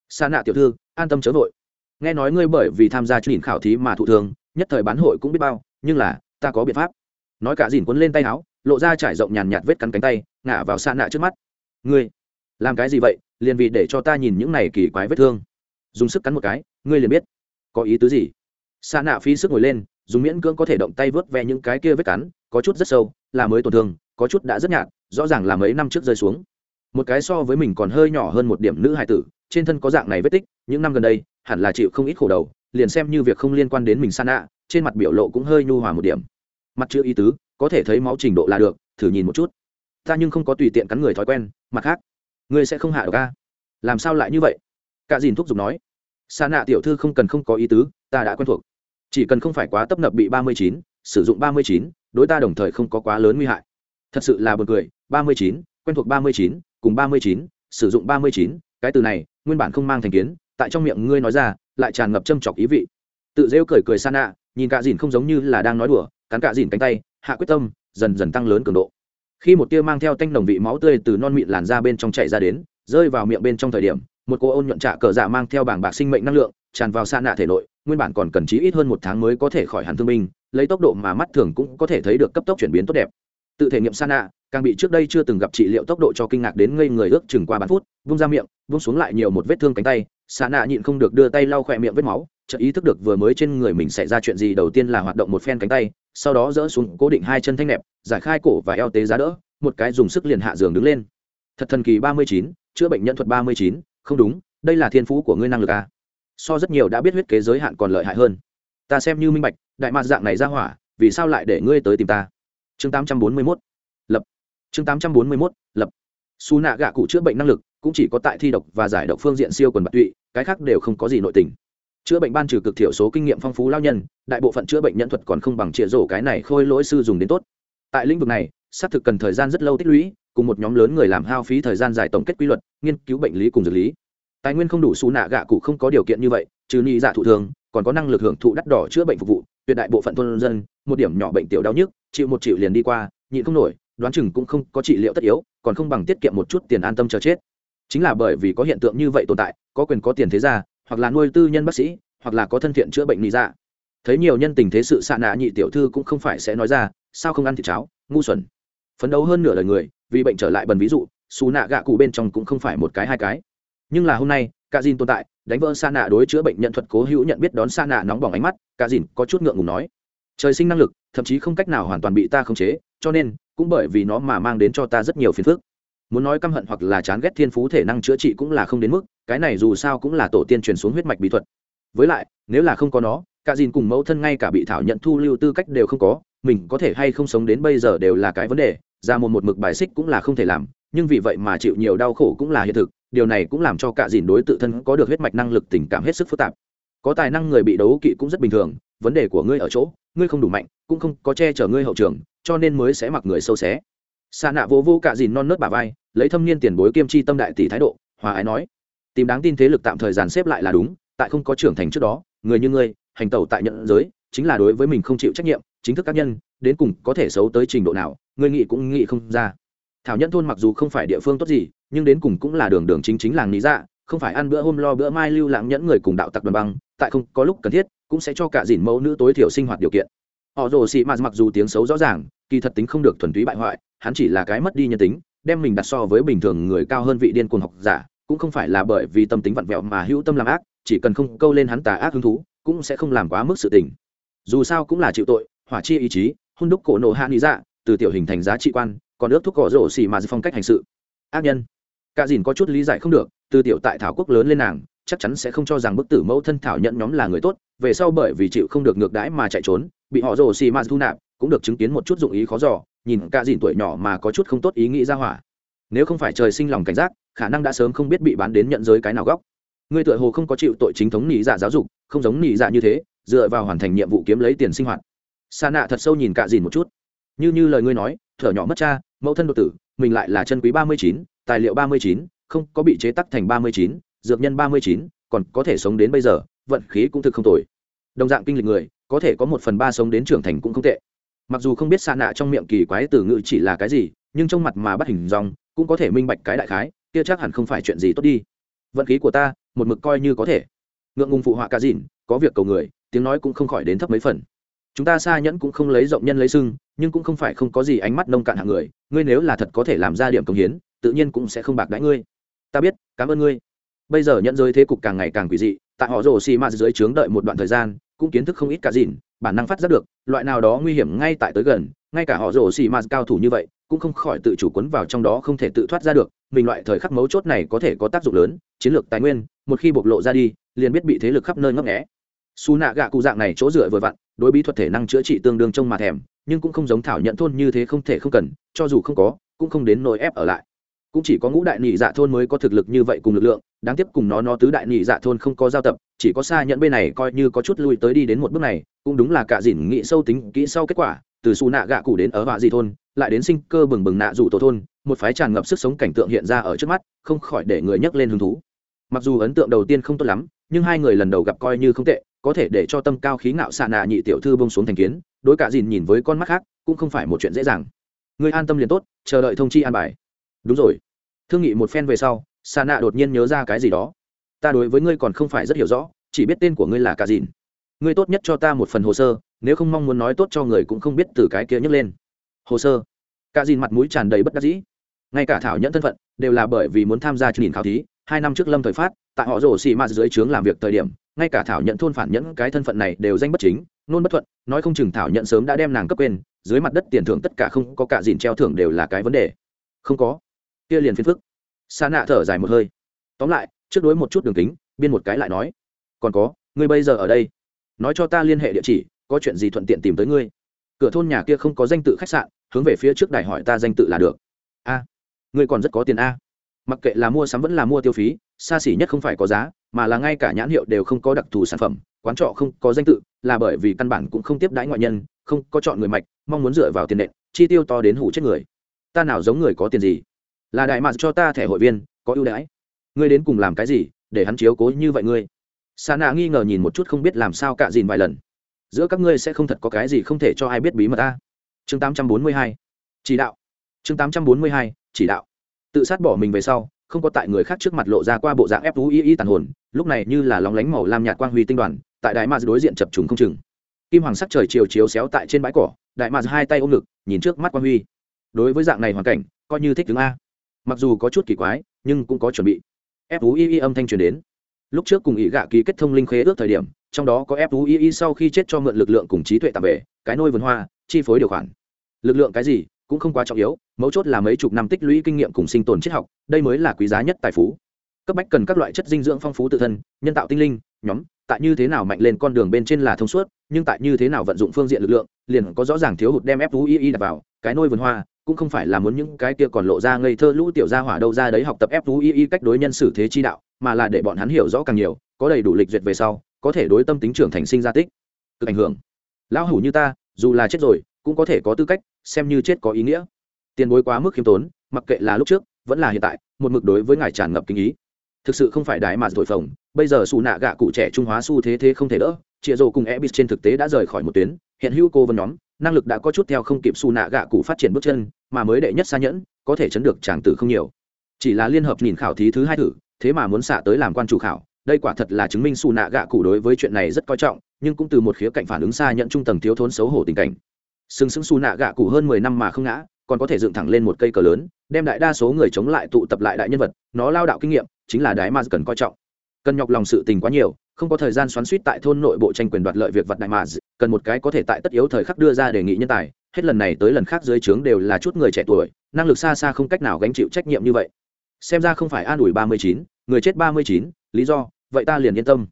[SPEAKER 1] sa nạ tiểu thư, an tâm chớ vội. Nghe nói ngươi bởi vì tham gia chương trình khảo thí mà thụ thường nhất thời bán hội cũng biết bao, nhưng là, ta có biện pháp. Nói cả dìn quấn lên tay áo, lộ ra trải rộng nhàn nhạt vết cắn cánh tay ngã vào sa nạ trước mắt. Ngươi, làm cái gì vậy? Liền vì để cho ta nhìn những này kỳ quái vết thương. Dùng sức cắn một cái, ngươi liền biết. Có ý tứ gì? Sa nạ phi sức ngồi lên, dùng miễn cưỡng có thể động tay vớt ve những cái kia vết cắn, có chút rất sâu, là mới tổn thương, có chút đã rất nhạt, rõ ràng là mấy năm trước rơi xuống. Một cái so với mình còn hơi nhỏ hơn một điểm nữ hài tử trên thân có dạng này vết tích, những năm gần đây, hẳn là chịu không ít khổ đầu, liền xem như việc không liên quan đến mình san ạ trên mặt biểu lộ cũng hơi nhu hòa một điểm. Mặt chữ ý tứ, có thể thấy máu trình độ là được, thử nhìn một chút. Ta nhưng không có tùy tiện cắn người thói quen, mặt khác, ngươi sẽ không hạ được ca làm sao lại như vậy? Cả dìn thúc giục nói. San nạ tiểu thư không cần không có ý tứ, ta đã quen thuộc. Chỉ cần không phải quá tấp nập bị ba mươi chín, sử dụng ba mươi chín, đối ta đồng thời không có quá lớn nguy hại. Thật sự là buồn cười, ba mươi chín, quen thuộc ba mươi chín, cùng ba mươi chín, sử dụng ba mươi chín, cái từ này nguyên bản không mang thành kiến, tại trong miệng ngươi nói ra, lại tràn ngập châm chọc ý vị. Tự rêu cười cười san nạ nhìn cả dìn không giống như là đang nói đùa, cắn cả dìn cánh tay, hạ quyết tâm, dần dần tăng lớn cường độ. Khi một tia mang theo tanh đồng vị máu tươi từ non mịn làn ra bên trong chạy ra đến, rơi vào miệng bên trong thời điểm, một cô ôn nhuận trạ cờ dạ mang theo bảng bạc sinh mệnh năng lượng, tràn vào xa nạ thể nội, nguyên bản còn cần chí ít hơn một tháng mới có thể khỏi hẳn thương binh, lấy tốc độ mà mắt thường cũng có thể thấy được cấp tốc chuyển biến tốt đẹp tự thể nghiệm xa nạ càng bị trước đây chưa từng gặp trị liệu tốc độ cho kinh ngạc đến ngây người ước chừng qua bán phút, vung ra miệng, vung xuống lại nhiều một vết thương cánh tay. Xa nạ nhịn không được đưa tay lau khỏe miệng vết máu, chợt ý thức được vừa mới trên người mình xảy ra chuyện gì đầu tiên là hoạt động một phen cánh tay, sau đó dỡ xuống cố định hai chân thanh nẹp, giải khai cổ và eo tế giá đỡ, một cái dùng sức liền hạ giường đứng lên. Thật thần kỳ ba mươi chín, chữa bệnh nhân thuật ba mươi chín, không đúng, đây là thiên phú của ngươi năng lực à. so rất nhiều đã biết huyết kế giới hạn còn lợi hại hơn. Ta xem như minh bạch, đại mạc dạng này ra hỏa, vì sao lại để ngươi tới tìm ta? Chương tám trăm bốn mươi mốt, lập. Chương tám trăm bốn mươi mốt, lập. Su nạ gạ cụ chữa bệnh năng lực cũng chỉ có tại thi độc và giải độc phương diện siêu quần bạc tụy, cái khác đều không có gì nội tình. Chữa bệnh ban trừ cực thiểu số kinh nghiệm phong phú lao nhân, đại bộ phận chữa bệnh nhân thuật còn không bằng chĩa rổ cái này khôi lỗi sư dùng đến tốt. Tại lĩnh vực này, xác thực cần thời gian rất lâu tích lũy, cùng một nhóm lớn người làm hao phí thời gian dài tổng kết quy luật, nghiên cứu bệnh lý cùng dược lý. Tài nguyên không đủ xù nạ gạ cụ không có điều kiện như vậy, trừ ni dạ thụ thường, còn có năng lực hưởng thụ đắt đỏ chữa bệnh phục vụ, tuyệt đại bộ phận thôn dân, một điểm nhỏ bệnh tiểu đau nhức chịu một triệu liền đi qua, nhịn không nổi, đoán chừng cũng không có trị liệu tất yếu, còn không bằng tiết kiệm một chút tiền an tâm chờ chết. Chính là bởi vì có hiện tượng như vậy tồn tại, có quyền có tiền thế gia, hoặc là nuôi tư nhân bác sĩ, hoặc là có thân thiện chữa bệnh lý dạ. Thấy nhiều nhân tình thế sự xạ nạ nhị tiểu thư cũng không phải sẽ nói ra, sao không ăn thịt cháo, ngu xuẩn. Phấn đấu hơn nửa đời người, vì bệnh trở lại bần ví dụ, xù nạ gạ cụ bên trong cũng không phải một cái hai cái. Nhưng là hôm nay cả dìn tồn tại, đánh vỡ xa nạ đối chữa bệnh nhận thuật cố hữu nhận biết đón xa nạ nóng bỏng ánh mắt cả dìn có chút ngượng ngùng nói. Trời sinh năng lực thậm chí không cách nào hoàn toàn bị ta khống chế, cho nên, cũng bởi vì nó mà mang đến cho ta rất nhiều phiền phức. Muốn nói căm hận hoặc là chán ghét thiên phú thể năng chữa trị cũng là không đến mức, cái này dù sao cũng là tổ tiên truyền xuống huyết mạch bí thuật. Với lại, nếu là không có nó, cả dìn cùng mẫu thân ngay cả bị thảo nhận thu lưu tư cách đều không có, mình có thể hay không sống đến bây giờ đều là cái vấn đề, ra một một mực bài xích cũng là không thể làm, nhưng vì vậy mà chịu nhiều đau khổ cũng là hiện thực, điều này cũng làm cho cả dìn đối tự thân có được huyết mạch năng lực tình cảm hết sức phức tạp. Có tài năng người bị đấu kỵ cũng rất bình thường, vấn đề của ngươi ở chỗ ngươi không đủ mạnh, cũng không có che chở ngươi hậu trường, cho nên mới sẽ mặc người sâu xé. Xa nạ vô vô cả dìn non nớt bà vai, lấy thâm niên tiền bối kiêm chi tâm đại tỷ thái độ, hòa ái nói, tìm đáng tin thế lực tạm thời dàn xếp lại là đúng, tại không có trưởng thành trước đó, người như ngươi, hành tẩu tại nhận giới, chính là đối với mình không chịu trách nhiệm, chính thức cá nhân, đến cùng có thể xấu tới trình độ nào, ngươi nghĩ cũng nghĩ không ra. Thảo nhân thôn mặc dù không phải địa phương tốt gì, nhưng đến cùng cũng là đường đường chính chính làng lý dạ không phải ăn bữa hôm lo bữa mai lưu lãng nhẫn người cùng đạo tặc đoàn băng tại không có lúc cần thiết, cũng sẽ cho cả dìn mẫu nữ tối thiểu sinh hoạt điều kiện. Họ rồ xì mạt mặc dù tiếng xấu rõ ràng, kỳ thật tính không được thuần túy bại hoại, hắn chỉ là cái mất đi nhân tính, đem mình đặt so với bình thường người cao hơn vị điên cuồng học giả, cũng không phải là bởi vì tâm tính vặn vẹo mà hữu tâm làm ác, chỉ cần không câu lên hắn tà ác hứng thú, cũng sẽ không làm quá mức sự tình. Dù sao cũng là chịu tội, hỏa chi ý chí hôn đúc cổ nộ hạ lý dạ từ tiểu hình thành giá trị quan, còn ước thúc cỏ rổ xì mà phong cách hành sự. Ác nhân. Cả dìn có chút lý giải không được, từ tiểu tại thảo quốc lớn lên nàng chắc chắn sẽ không cho rằng bức tử mẫu thân thảo nhận nhóm là người tốt, về sau bởi vì chịu không được ngược đãi mà chạy trốn, bị họ rồ xì ma thu nạp, cũng được chứng kiến một chút dụng ý khó dò, nhìn cả dìn tuổi nhỏ mà có chút không tốt ý nghĩ ra hỏa. Nếu không phải trời sinh lòng cảnh giác, khả năng đã sớm không biết bị bán đến nhận giới cái nào góc. Ngươi tựa hồ không có chịu tội chính thống nỉ dạ giáo dục, không giống nỉ dạ như thế, dựa vào hoàn thành nhiệm vụ kiếm lấy tiền sinh hoạt. Xa nạ thật sâu nhìn cả dìn một chút. Như như lời ngươi nói, thở nhỏ mất cha, mẫu thân đột tử, mình lại là chân quý ba mươi chín, tài liệu ba mươi chín, không có bị chế tắc thành ba mươi chín dược nhân ba mươi chín, còn có thể sống đến bây giờ, vận khí cũng thực không tồi. Đồng dạng kinh lịch người, có thể có một phần ba sống đến trưởng thành cũng không tệ. Mặc dù không biết xa nạ trong miệng kỳ quái từ ngữ chỉ là cái gì, nhưng trong mặt mà bắt hình dòng cũng có thể minh bạch cái đại khái, kia chắc hẳn không phải chuyện gì tốt đi. Vận khí của ta, một mực coi như có thể. Ngượng ngùng phụ họa cả dìn có việc cầu người, tiếng nói cũng không khỏi đến thấp mấy phần. Chúng ta xa nhẫn cũng không lấy rộng nhân lấy sưng nhưng cũng không phải không có gì ánh mắt nông cạn hạng người, ngươi nếu là thật có thể làm ra điểm công hiến, tự nhiên cũng sẽ không bạc đãi ngươi. Ta biết, cảm ơn ngươi bây giờ nhận giới thế cục càng ngày càng quỷ dị, tại họ rồ xì ma dưới trướng đợi một đoạn thời gian, cũng kiến thức không ít cả dìn, bản năng phát giác được, loại nào đó nguy hiểm ngay tại tới gần, ngay cả họ rồ xì ma cao thủ như vậy, cũng không khỏi tự chủ quấn vào trong đó không thể tự thoát ra được, mình loại thời khắc mấu chốt này có thể có tác dụng lớn, chiến lược tài nguyên, một khi bộc lộ ra đi, liền biết bị thế lực khắp nơi ngấp nghẽ xù nạ gạ cụ dạng này chỗ dựa vừa vặn, đối bí thuật thể năng chữa trị tương đương trông mà thèm, nhưng cũng không giống thảo nhận thôn như thế không thể không cần, cho dù không có, cũng không đến nỗi ép ở lại cũng chỉ có ngũ đại nhị dạ thôn mới có thực lực như vậy cùng lực lượng, đáng tiếc cùng nó nó tứ đại nhị dạ thôn không có giao tập, chỉ có xa nhận bên này coi như có chút lui tới đi đến một bước này, cũng đúng là cả dỉn nghĩ sâu tính, kỹ sau kết quả, từ xù nạ gạ cụ đến ở vạ dị thôn, lại đến sinh cơ bừng bừng nạ rủ tổ thôn, một phái tràn ngập sức sống cảnh tượng hiện ra ở trước mắt, không khỏi để người nhấc lên hứng thú. Mặc dù ấn tượng đầu tiên không tốt lắm, nhưng hai người lần đầu gặp coi như không tệ, có thể để cho tâm cao khí ngạo xạ nạ nhị tiểu thư bông xuống thành kiến, đối cả dìn nhìn với con mắt khác, cũng không phải một chuyện dễ dàng. Người an tâm liền tốt, chờ đợi thông chi an bài đúng rồi. Thương nghị một phen về sau xạ nạ đột nhiên nhớ ra cái gì đó. Ta đối với ngươi còn không phải rất hiểu rõ, chỉ biết tên của ngươi là cả dìn. Ngươi tốt nhất cho ta một phần hồ sơ, nếu không mong muốn nói tốt cho người cũng không biết từ cái kia nhấc lên. Hồ sơ. Cả dìn mặt mũi tràn đầy bất đắc dĩ. Ngay cả thảo nhẫn thân phận, đều là bởi vì muốn tham gia chương trình khảo thí, hai năm trước lâm thời phát, tại họ rổ xì mạt dưới trướng làm việc thời điểm, ngay cả thảo nhận thôn phản nhẫn cái thân phận này đều danh bất chính, nôn bất thuận, nói không chừng thảo nhận sớm đã đem nàng cấp quên, dưới mặt đất tiền thưởng tất cả không có cả dìn treo thưởng đều là cái vấn đề. Không có kia liền phiền phức. Sa nạ thở dài một hơi. Tóm lại, trước đối một chút đường kính, biên một cái lại nói, còn có, ngươi bây giờ ở đây, nói cho ta liên hệ địa chỉ, có chuyện gì thuận tiện tìm tới ngươi. Cửa thôn nhà kia không có danh tự khách sạn, hướng về phía trước đài hỏi ta danh tự là được. A, ngươi còn rất có tiền a. Mặc kệ là mua sắm vẫn là mua tiêu phí, xa xỉ nhất không phải có giá, mà là ngay cả nhãn hiệu đều không có đặc thù sản phẩm, quán trọ không có danh tự, là bởi vì căn bản cũng không tiếp đãi ngoại nhân, không có chọn người mạch, mong muốn dựa vào tiền nệ chi tiêu to đến hủ chết người. Ta nào giống người có tiền gì? Là đại mạc cho ta thẻ hội viên, có ưu đãi. Ngươi đến cùng làm cái gì để hắn chiếu cố như vậy ngươi? Sa nạ nghi ngờ nhìn một chút không biết làm sao cạ dìn vài lần. Giữa các ngươi sẽ không thật có cái gì không thể cho ai biết bí mật ta. Chương 842 chỉ đạo. Chương 842 chỉ đạo. Tự sát bỏ mình về sau, không có tại người khác trước mặt lộ ra qua bộ dạng ép vũ y y tàn hồn, lúc này như là lóng lánh màu lam nhạt quang huy tinh đoàn, tại đại ma đối diện chập trùng không chừng. Kim hoàng sắc trời chiều chiếu xéo tại trên bãi cỏ, đại ma hai tay ôm ngực, nhìn trước mắt quang huy. Đối với dạng này hoàn cảnh, coi như thích tướng a mặc dù có chút kỳ quái, nhưng cũng có chuẩn bị. Ép vũ y y âm thanh truyền đến. Lúc trước cùng ý gạ ký kết thông linh khế ước thời điểm, trong đó có ép vũ y y sau khi chết cho mượn lực lượng cùng trí tuệ tạm về cái nôi vườn hoa, chi phối điều khoản. Lực lượng cái gì, cũng không quá trọng yếu, mấu chốt là mấy chục năm tích lũy kinh nghiệm cùng sinh tồn triết học, đây mới là quý giá nhất tài phú. Cấp bách cần các loại chất dinh dưỡng phong phú tự thân, nhân tạo tinh linh, nhóm, tại như thế nào mạnh lên con đường bên trên là thông suốt, nhưng tại như thế nào vận dụng phương diện lực lượng, liền có rõ ràng thiếu hụt đem fui đặt vào, cái nôi vườn hoa cũng không phải là muốn những cái kia còn lộ ra ngây thơ lũ tiểu gia hỏa đâu ra đấy học tập fui cách đối nhân xử thế chi đạo, mà là để bọn hắn hiểu rõ càng nhiều, có đầy đủ lịch duyệt về sau, có thể đối tâm tính trưởng thành sinh ra tích, cực ảnh hưởng. Lão hủ như ta, dù là chết rồi, cũng có thể có tư cách, xem như chết có ý nghĩa. Tiền bối quá mức khiêm tốn, mặc kệ là lúc trước, vẫn là hiện tại, một mực đối với ngài tràn ngập kinh ý. Thực sự không phải đại mà thổi phồng, bây giờ xù nạ gạ cụ trẻ trung hóa xu thế thế không thể đỡ, chịa rồ cùng ebis trên thực tế đã rời khỏi một tuyến, hiện hữu cô vân nhóm năng lực đã có chút theo không kịp xù nạ gạ cụ phát triển bước chân, mà mới đệ nhất xa nhẫn, có thể chấn được tràng tử không nhiều. Chỉ là liên hợp nhìn khảo thí thứ hai thử, thế mà muốn xạ tới làm quan chủ khảo, đây quả thật là chứng minh xù nạ gạ cụ đối với chuyện này rất coi trọng, nhưng cũng từ một khía cạnh phản ứng xa nhận trung tầng thiếu thốn xấu hổ tình cảnh. Sừng sững xù nạ gạ cụ hơn mười năm mà không ngã, còn có thể dựng thẳng lên một cây cờ lớn, đem đại đa số người chống lại tụ tập lại đại nhân vật, nó lao đạo kinh nghiệm, chính là đái mà cần coi trọng cần nhọc lòng sự tình quá nhiều, không có thời gian xoắn suýt tại thôn nội bộ tranh quyền đoạt lợi việc vật đại mà. Cần một cái có thể tại tất yếu thời khắc đưa ra đề nghị nhân tài, hết lần này tới lần khác dưới trướng đều là chút người trẻ tuổi, năng lực xa xa không cách nào gánh chịu trách nhiệm như vậy. Xem ra không phải an ủi ba mươi chín, người chết ba mươi chín, lý do, vậy ta liền yên tâm.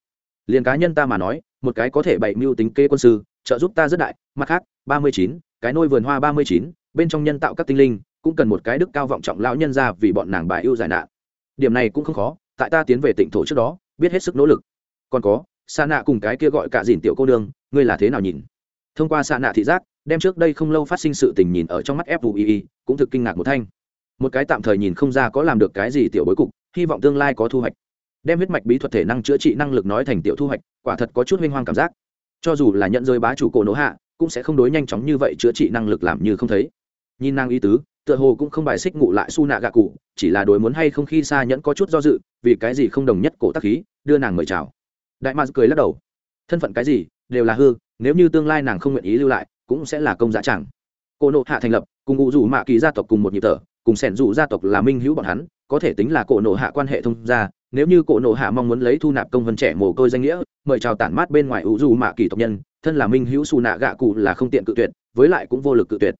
[SPEAKER 1] Liền cá nhân ta mà nói, một cái có thể bày mưu tính kê quân sư, trợ giúp ta rất đại, mặt khác, ba mươi chín, cái nôi vườn hoa ba mươi chín, bên trong nhân tạo các tinh linh, cũng cần một cái đức cao vọng trọng lão nhân ra vì bọn nàng bài ưu giải nạn. Điểm này cũng không khó, tại ta tiến về tỉnh thổ trước đó biết hết sức nỗ lực. Còn có xa nạ cùng cái kia gọi cả dìn tiểu cô đương ngươi là thế nào nhìn? Thông qua xa nạ thị giác, đem trước đây không lâu phát sinh sự tình nhìn ở trong mắt fui cũng thực kinh ngạc một thanh. Một cái tạm thời nhìn không ra có làm được cái gì tiểu bối cục, hy vọng tương lai có thu hoạch. Đem huyết mạch bí thuật thể năng chữa trị năng lực nói thành tiểu thu hoạch, quả thật có chút huynh hoang cảm giác. Cho dù là nhận rơi bá chủ cổ nỗ hạ, cũng sẽ không đối nhanh chóng như vậy chữa trị năng lực làm như không thấy. Nhìn năng ý tứ tựa hồ cũng không bài xích ngụ lại su nạ gạ cụ, chỉ là đối muốn hay không khi xa nhẫn có chút do dự, vì cái gì không đồng nhất cổ tác khí, đưa nàng mời chào. Đại mạc cười lắc đầu. Thân phận cái gì, đều là hư, nếu như tương lai nàng không nguyện ý lưu lại, cũng sẽ là công giá chẳng. Cô nộ hạ thành lập, cùng ngụ rủ mạ kỳ gia tộc cùng một nhịp thở, cùng sẻn rủ gia tộc là minh hữu bọn hắn, có thể tính là cổ nộ hạ quan hệ thông gia, nếu như cổ nộ hạ mong muốn lấy thu nạp công vân trẻ mồ côi danh nghĩa, mời chào tản mát bên ngoài ủ rủ mạ kỳ tộc nhân, thân là minh hữu xù nạ gạ cụ là không tiện cự tuyệt, với lại cũng vô lực cự tuyệt.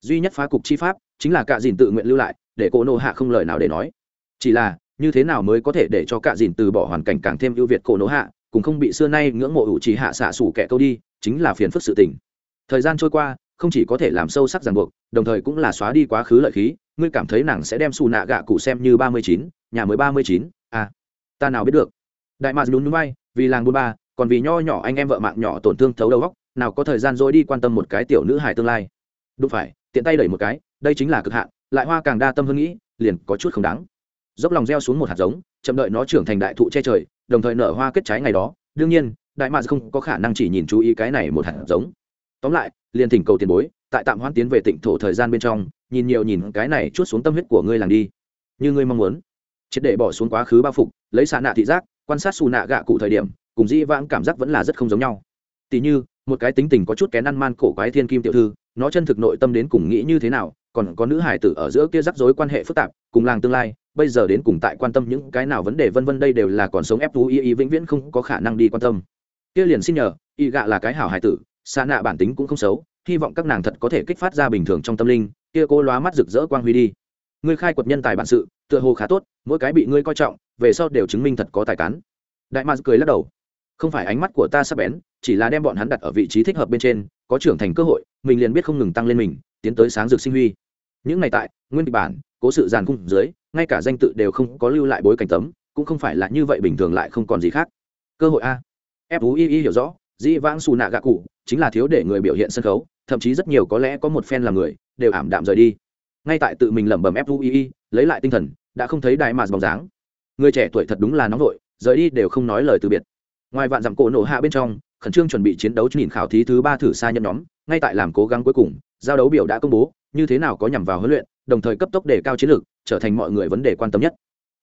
[SPEAKER 1] Duy nhất phá cục chi pháp chính là cạ dìn tự nguyện lưu lại, để cổ nộ hạ không lời nào để nói. Chỉ là, như thế nào mới có thể để cho cạ dìn từ bỏ hoàn cảnh càng thêm ưu việt cổ nộ hạ, cũng không bị xưa nay ngưỡng mộ ủ trì hạ xạ xủ kẻ câu đi, chính là phiền phức sự tình. Thời gian trôi qua, không chỉ có thể làm sâu sắc ràng buộc, đồng thời cũng là xóa đi quá khứ lợi khí, ngươi cảm thấy nàng sẽ đem xù nạ gạ cụ xem như ba mươi chín, nhà mới ba mươi chín à ta nào biết được. Đại mạc lún núi bay, vì làng buôn ba, còn vì nho nhỏ anh em vợ mạng nhỏ tổn thương thấu đầu góc nào có thời gian dối đi quan tâm một cái tiểu nữ hài tương lai. Đúng phải, tiện tay đẩy một cái đây chính là cực hạn, lại hoa càng đa tâm hơn nghĩ, liền có chút không đáng. Dốc lòng gieo xuống một hạt giống, chậm đợi nó trưởng thành đại thụ che trời, đồng thời nở hoa kết trái ngày đó. Đương nhiên, đại mạc không có khả năng chỉ nhìn chú ý cái này một hạt giống. Tóm lại, liền thỉnh cầu tiền bối, tại tạm hoãn tiến về tịnh thổ thời gian bên trong, nhìn nhiều nhìn cái này chút xuống tâm huyết của ngươi làng đi. Như ngươi mong muốn. Triệt để bỏ xuống quá khứ bao phục, lấy xạ nạ thị giác, quan sát xù nạ gạ cụ thời điểm, cùng dĩ vãng cảm giác vẫn là rất không giống nhau. Tỉ như, một cái tính tình có chút kén ăn man cổ quái thiên kim tiểu thư, nó chân thực nội tâm đến cùng nghĩ như thế nào còn có nữ hải tử ở giữa kia rắc rối quan hệ phức tạp, cùng làng tương lai, bây giờ đến cùng tại quan tâm những cái nào vấn đề vân vân đây đều là còn sống ép thú y y vĩnh viễn không có khả năng đi quan tâm. Kia liền xin nhờ, y gạ là cái hảo hải tử, xa nạ bản tính cũng không xấu, hy vọng các nàng thật có thể kích phát ra bình thường trong tâm linh, kia cô lóa mắt rực rỡ quang huy đi. Ngươi khai quật nhân tài bản sự, tựa hồ khá tốt, mỗi cái bị ngươi coi trọng, về sau đều chứng minh thật có tài cán. Đại mạc cười lắc đầu. Không phải ánh mắt của ta sắp bén, chỉ là đem bọn hắn đặt ở vị trí thích hợp bên trên, có trưởng thành cơ hội, mình liền biết không ngừng tăng lên mình tiến tới sáng dược sinh huy. Những ngày tại, nguyên kịch bản, cố sự giàn cung dưới, ngay cả danh tự đều không có lưu lại bối cảnh tấm, cũng không phải là như vậy bình thường lại không còn gì khác. Cơ hội a. Fu y y hiểu rõ, dĩ vãng xù nạ gạ cụ, chính là thiếu để người biểu hiện sân khấu, thậm chí rất nhiều có lẽ có một fan là người, đều ảm đạm rời đi. Ngay tại tự mình lẩm bẩm fu y y lấy lại tinh thần, đã không thấy đại mạt bóng dáng. Người trẻ tuổi thật đúng là nóng vội, rời đi đều không nói lời từ biệt. Ngoài vạn dặm cổ nổ hạ bên trong, khẩn trương chuẩn bị chiến đấu nhìn khảo thí thứ ba thử xa nhân nhóm, ngay tại làm cố gắng cuối cùng giao đấu biểu đã công bố, như thế nào có nhằm vào huấn luyện, đồng thời cấp tốc đề cao chiến lược, trở thành mọi người vấn đề quan tâm nhất.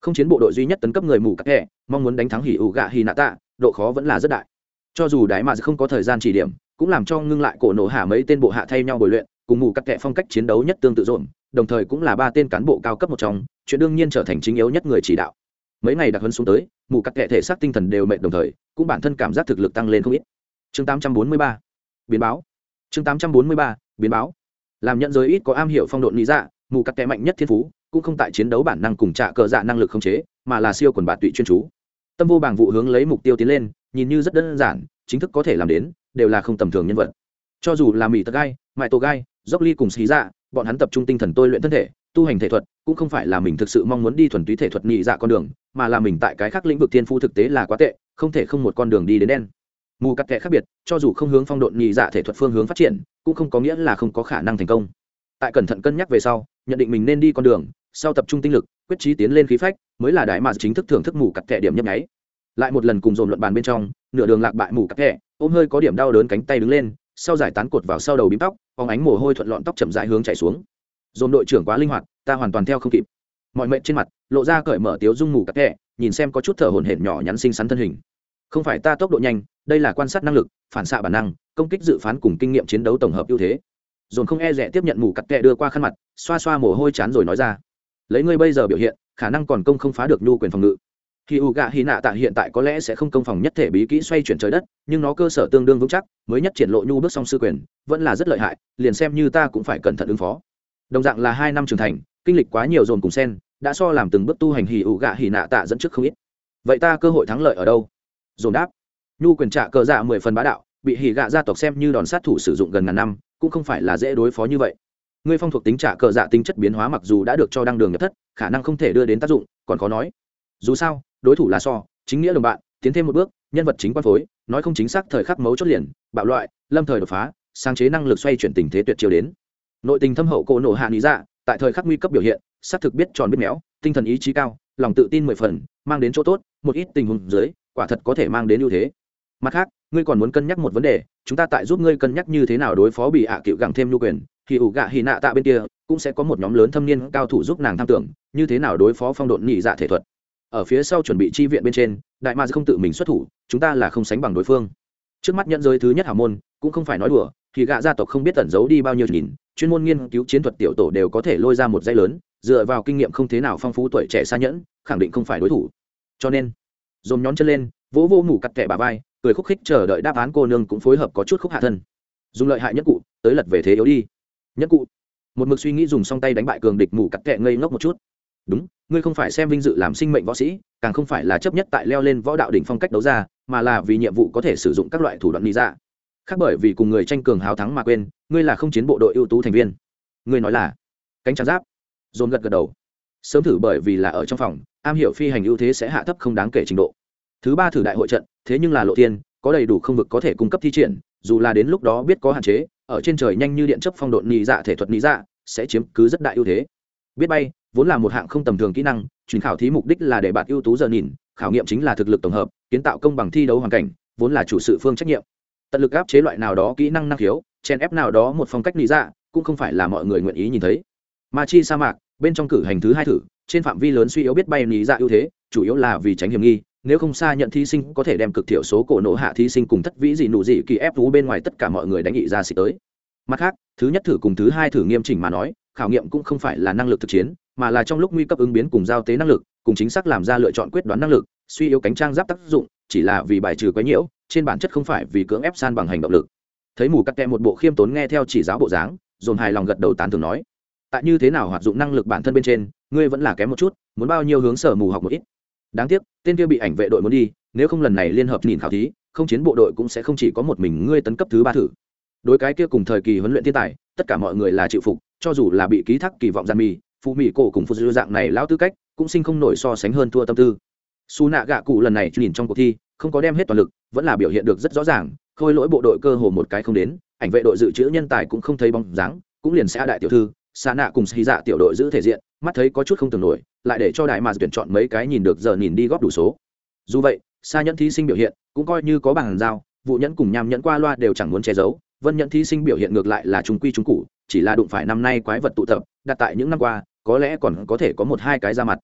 [SPEAKER 1] Không chiến bộ đội duy nhất tấn cấp người mù các hệ mong muốn đánh thắng hỉ ủ gạ hì nạ tạ, độ khó vẫn là rất đại. Cho dù đại mà không có thời gian chỉ điểm, cũng làm cho ngưng lại cổ nổ hạ mấy tên bộ hạ thay nhau bồi luyện, cùng mù các kệ phong cách chiến đấu nhất tương tự dồn, đồng thời cũng là ba tên cán bộ cao cấp một trong, chuyện đương nhiên trở thành chính yếu nhất người chỉ đạo. Mấy ngày đặc hấn xuống tới, mù các kệ thể xác tinh thần đều mệt đồng thời, cũng bản thân cảm giác thực lực tăng lên không ít. Chương 843 biến báo. Chương 843 biến báo. Làm nhận giới ít có am hiểu phong độ lý dạ mù cắt kẽ mạnh nhất thiên phú, cũng không tại chiến đấu bản năng cùng trạ cờ dạ năng lực không chế, mà là siêu quần bạt tụy chuyên chú. Tâm vô bảng vụ hướng lấy mục tiêu tiến lên, nhìn như rất đơn giản, chính thức có thể làm đến, đều là không tầm thường nhân vật. Cho dù là mỹ tật gai, mại tổ gai, dốc ly cùng xí dạ bọn hắn tập trung tinh thần tôi luyện thân thể, tu hành thể thuật, cũng không phải là mình thực sự mong muốn đi thuần túy thể thuật nhị dạ con đường, mà là mình tại cái khác lĩnh vực thiên phú thực tế là quá tệ, không thể không một con đường đi đến đen. Mù cắt kẽ khác biệt, cho dù không hướng phong độn nhị dạ thể thuật phương hướng phát triển cũng không có nghĩa là không có khả năng thành công. Tại cẩn thận cân nhắc về sau, nhận định mình nên đi con đường, sau tập trung tinh lực, quyết trí tiến lên khí phách, mới là đại mà chính thức thưởng thức mù cặp thẻ điểm nhấp nháy. Lại một lần cùng dồn luận bàn bên trong, nửa đường lạc bại mù cặp thẻ, ôm hơi có điểm đau đớn cánh tay đứng lên, sau giải tán cột vào sau đầu bím tóc, phóng ánh mồ hôi thuận lọn tóc chậm rãi hướng chảy xuống. Dồn đội trưởng quá linh hoạt, ta hoàn toàn theo không kịp. Mọi mệnh trên mặt, lộ ra cởi mở tiếu dung mù cặp thẻ, nhìn xem có chút thở hổn hển nhỏ nhắn xinh xắn thân hình. Không phải ta tốc độ nhanh, đây là quan sát năng lực phản xạ bản năng, công kích dự phán cùng kinh nghiệm chiến đấu tổng hợp ưu thế. Dồn không e rẻ tiếp nhận mù cặt kẹ đưa qua khăn mặt, xoa xoa mồ hôi chán rồi nói ra. Lấy ngươi bây giờ biểu hiện, khả năng còn công không phá được nhu quyền phòng ngự. Khi u gạ hy nạ tạ hiện tại có lẽ sẽ không công phòng nhất thể bí kỹ xoay chuyển trời đất, nhưng nó cơ sở tương đương vững chắc, mới nhất triển lộ nhu bước song sư quyền, vẫn là rất lợi hại, liền xem như ta cũng phải cẩn thận ứng phó. Đồng dạng là hai năm trưởng thành, kinh lịch quá nhiều dồn cùng sen, đã so làm từng bước tu hành hì ủ gạ hì nạ tạ dẫn trước không ít. Vậy ta cơ hội thắng lợi ở đâu? Dồn đáp nhu quyền trạ cờ dạ mười phần bá đạo, bị hỉ gạ gia tộc xem như đòn sát thủ sử dụng gần ngàn năm, cũng không phải là dễ đối phó như vậy. Ngươi phong thuộc tính trạ cờ dạ tính chất biến hóa mặc dù đã được cho đăng đường nhập thất, khả năng không thể đưa đến tác dụng, còn khó nói. Dù sao, đối thủ là so, chính nghĩa đồng bạn, tiến thêm một bước, nhân vật chính quan phối, nói không chính xác thời khắc mấu chốt liền, bạo loại, lâm thời đột phá, sáng chế năng lực xoay chuyển tình thế tuyệt chiều đến. Nội tình thâm hậu cổ nổ hạ lý dạ tại thời khắc nguy cấp biểu hiện, xác thực biết tròn biết méo, tinh thần ý chí cao, lòng tự tin mười phần, mang đến chỗ tốt, một ít tình huống dưới, quả thật có thể mang đến ưu thế mặt khác, ngươi còn muốn cân nhắc một vấn đề, chúng ta tại giúp ngươi cân nhắc như thế nào đối phó bị hạ cựu gặng thêm nhu quyền, thì ủ gạ hì nạ tạ bên kia, cũng sẽ có một nhóm lớn thâm niên cao thủ giúp nàng tham tưởng, như thế nào đối phó phong độn nhị dạ thể thuật. Ở phía sau chuẩn bị chi viện bên trên, đại ma không tự mình xuất thủ, chúng ta là không sánh bằng đối phương. Trước mắt nhận giới thứ nhất hảo môn, cũng không phải nói đùa, thì gạ gia tộc không biết tẩn giấu đi bao nhiêu nhìn, chuyên môn nghiên cứu chiến thuật tiểu tổ đều có thể lôi ra một dây lớn, dựa vào kinh nghiệm không thế nào phong phú tuổi trẻ xa nhẫn, khẳng định không phải đối thủ. Cho nên, dồn nhón chân lên, vỗ vô mủ cặt kẻ bà vai cười khúc khích chờ đợi đáp án cô nương cũng phối hợp có chút khúc hạ thân. Dùng lợi hại nhất cụ, tới lật về thế yếu đi. Nhất cụ. Một mực suy nghĩ dùng song tay đánh bại cường địch mù cặt kẹ ngây ngốc một chút. Đúng, ngươi không phải xem vinh dự làm sinh mệnh võ sĩ, càng không phải là chấp nhất tại leo lên võ đạo đỉnh phong cách đấu ra, mà là vì nhiệm vụ có thể sử dụng các loại thủ đoạn lý ra dạ. khác bởi vì cùng người tranh cường hào thắng mà quên, ngươi là không chiến bộ đội ưu tú thành viên. Ngươi nói là, cánh trắng giáp. Dồn gật gật đầu. Sớm thử bởi vì là ở trong phòng, am hiểu phi hành ưu thế sẽ hạ thấp không đáng kể trình độ thứ ba thử đại hội trận, thế nhưng là lộ tiên có đầy đủ không vực có thể cung cấp thi triển, dù là đến lúc đó biết có hạn chế, ở trên trời nhanh như điện chấp phong độn nhị dạ thể thuật nhị dạ sẽ chiếm cứ rất đại ưu thế. Biết bay, vốn là một hạng không tầm thường kỹ năng, truyền khảo thí mục đích là để bạn ưu tú giờ nhìn, khảo nghiệm chính là thực lực tổng hợp, kiến tạo công bằng thi đấu hoàn cảnh, vốn là chủ sự phương trách nhiệm. Tận lực áp chế loại nào đó kỹ năng năng khiếu chen ép nào đó một phong cách lý dạ cũng không phải là mọi người nguyện ý nhìn thấy. Ma chi sa mạc, bên trong cử hành thứ hai thử, trên phạm vi lớn suy yếu biết bay lý dạ ưu thế, chủ yếu là vì tránh hiểm nghi nếu không xa nhận thí sinh có thể đem cực thiểu số cổ nổ hạ thí sinh cùng thất vĩ gì nụ gì kỳ ép vú bên ngoài tất cả mọi người đánh nghị ra xịt tới. Mặt khác, thứ nhất thử cùng thứ hai thử nghiêm chỉnh mà nói, khảo nghiệm cũng không phải là năng lực thực chiến, mà là trong lúc nguy cấp ứng biến cùng giao tế năng lực, cùng chính xác làm ra lựa chọn quyết đoán năng lực, suy yếu cánh trang giáp tác dụng, chỉ là vì bài trừ quấy nhiễu, trên bản chất không phải vì cưỡng ép san bằng hành động lực. Thấy mù cắt kẹ một bộ khiêm tốn nghe theo chỉ giáo bộ dáng, dồn hài lòng gật đầu tán thường nói, tại như thế nào hoạt dụng năng lực bản thân bên trên, ngươi vẫn là kém một chút, muốn bao nhiêu hướng sở mù học một ít đáng tiếc, tên kia bị ảnh vệ đội muốn đi, nếu không lần này liên hợp nhìn khảo thí, không chiến bộ đội cũng sẽ không chỉ có một mình ngươi tấn cấp thứ ba thử. Đối cái kia cùng thời kỳ huấn luyện thiên tài, tất cả mọi người là chịu phục, cho dù là bị ký thác kỳ vọng gian mì phụ mỹ cổ cùng phụ dư dạng này lão tư cách, cũng sinh không nổi so sánh hơn thua tâm tư. Su nạ gạ cụ lần này nhìn trong cuộc thi, không có đem hết toàn lực, vẫn là biểu hiện được rất rõ ràng, khôi lỗi bộ đội cơ hồ một cái không đến, ảnh vệ đội dự trữ nhân tài cũng không thấy bóng dáng, cũng liền sẽ đại tiểu thư xa nạ cùng xì dạ tiểu đội giữ thể diện mắt thấy có chút không tưởng nổi, lại để cho đại mà tuyển chọn mấy cái nhìn được giờ nhìn đi góp đủ số dù vậy xa nhẫn thí sinh biểu hiện cũng coi như có bằng giao vụ nhẫn cùng nham nhẫn qua loa đều chẳng muốn che giấu, vân nhẫn thí sinh biểu hiện ngược lại là trung quy trung cụ chỉ là đụng phải năm nay quái vật tụ tập, đặt tại những năm qua, có lẽ còn có thể có một hai cái ra mặt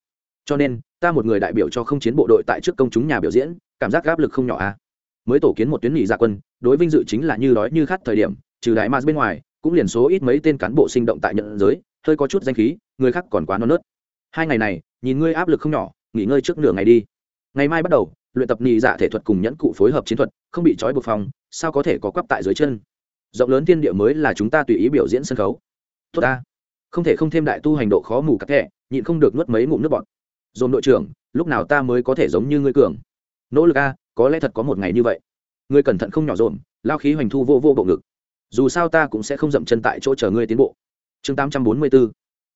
[SPEAKER 1] cho nên, ta một người đại biểu cho không chiến bộ đội tại trước công chúng nhà biểu diễn, cảm giác áp lực không nhỏ a à. mới tổ kiến một tuyến nghỉ gia quân, đối vinh dự chính là như đói như khát thời điểm, trừ đại mars bên ngoài, cũng liền số ít mấy tên cán bộ sinh động tại nhận giới, hơi có chút danh khí người khác còn quá non nớt. Hai ngày này, nhìn ngươi áp lực không nhỏ, nghỉ ngơi trước nửa ngày đi. Ngày mai bắt đầu, luyện tập nhị dạ thể thuật cùng nhẫn cụ phối hợp chiến thuật, không bị trói buộc phòng, sao có thể có quắp tại dưới chân? Rộng lớn thiên địa mới là chúng ta tùy ý biểu diễn sân khấu. Tốt ta. Không thể không thêm đại tu hành độ khó mù cắt thẻ nhịn không được nuốt mấy ngụm nước bọt. Dồn đội trưởng, lúc nào ta mới có thể giống như ngươi cường? Nỗ lực a, có lẽ thật có một ngày như vậy. Ngươi cẩn thận không nhỏ dồn, lao khí hoành thu vô vô bộ ngực. Dù sao ta cũng sẽ không dậm chân tại chỗ chờ ngươi tiến bộ. Chương 844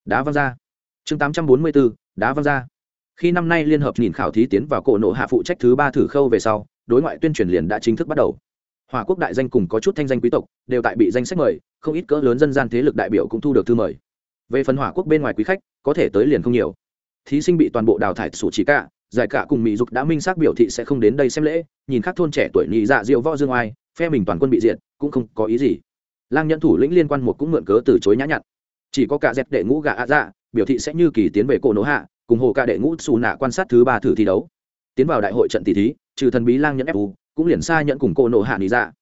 [SPEAKER 1] đá văng ra. Chương 844 đá văng ra. Khi năm nay liên hợp nhìn khảo thí tiến vào cổ nộ hạ phụ trách thứ ba thử khâu về sau, đối ngoại tuyên truyền liền đã chính thức bắt đầu. Hòa quốc đại danh cùng có chút thanh danh quý tộc đều tại bị danh sách mời, không ít cỡ lớn dân gian thế lực đại biểu cũng thu được thư mời. Về phần hỏa quốc bên ngoài quý khách, có thể tới liền không nhiều. Thí sinh bị toàn bộ đào thải sủ chỉ cả, giải cả cùng mỹ dục đã minh xác biểu thị sẽ không đến đây xem lễ, nhìn các thôn trẻ tuổi nhị dạ diệu võ dương oai, phe mình toàn quân bị diệt, cũng không có ý gì. Lang nhân thủ lĩnh liên quan một cũng mượn cớ từ chối nhã nhặn chỉ có cả dẹp đệ ngũ gà ạ dạ biểu thị sẽ như kỳ tiến về cổ nổ hạ, cùng hồ cả đệ ngũ xù nạ quan sát thứ ba thử thi đấu. Tiến vào đại hội trận tỷ thí, trừ thần bí lang nhẫn fu cũng liền xa nhận cùng cô nổ hạ lý dạ.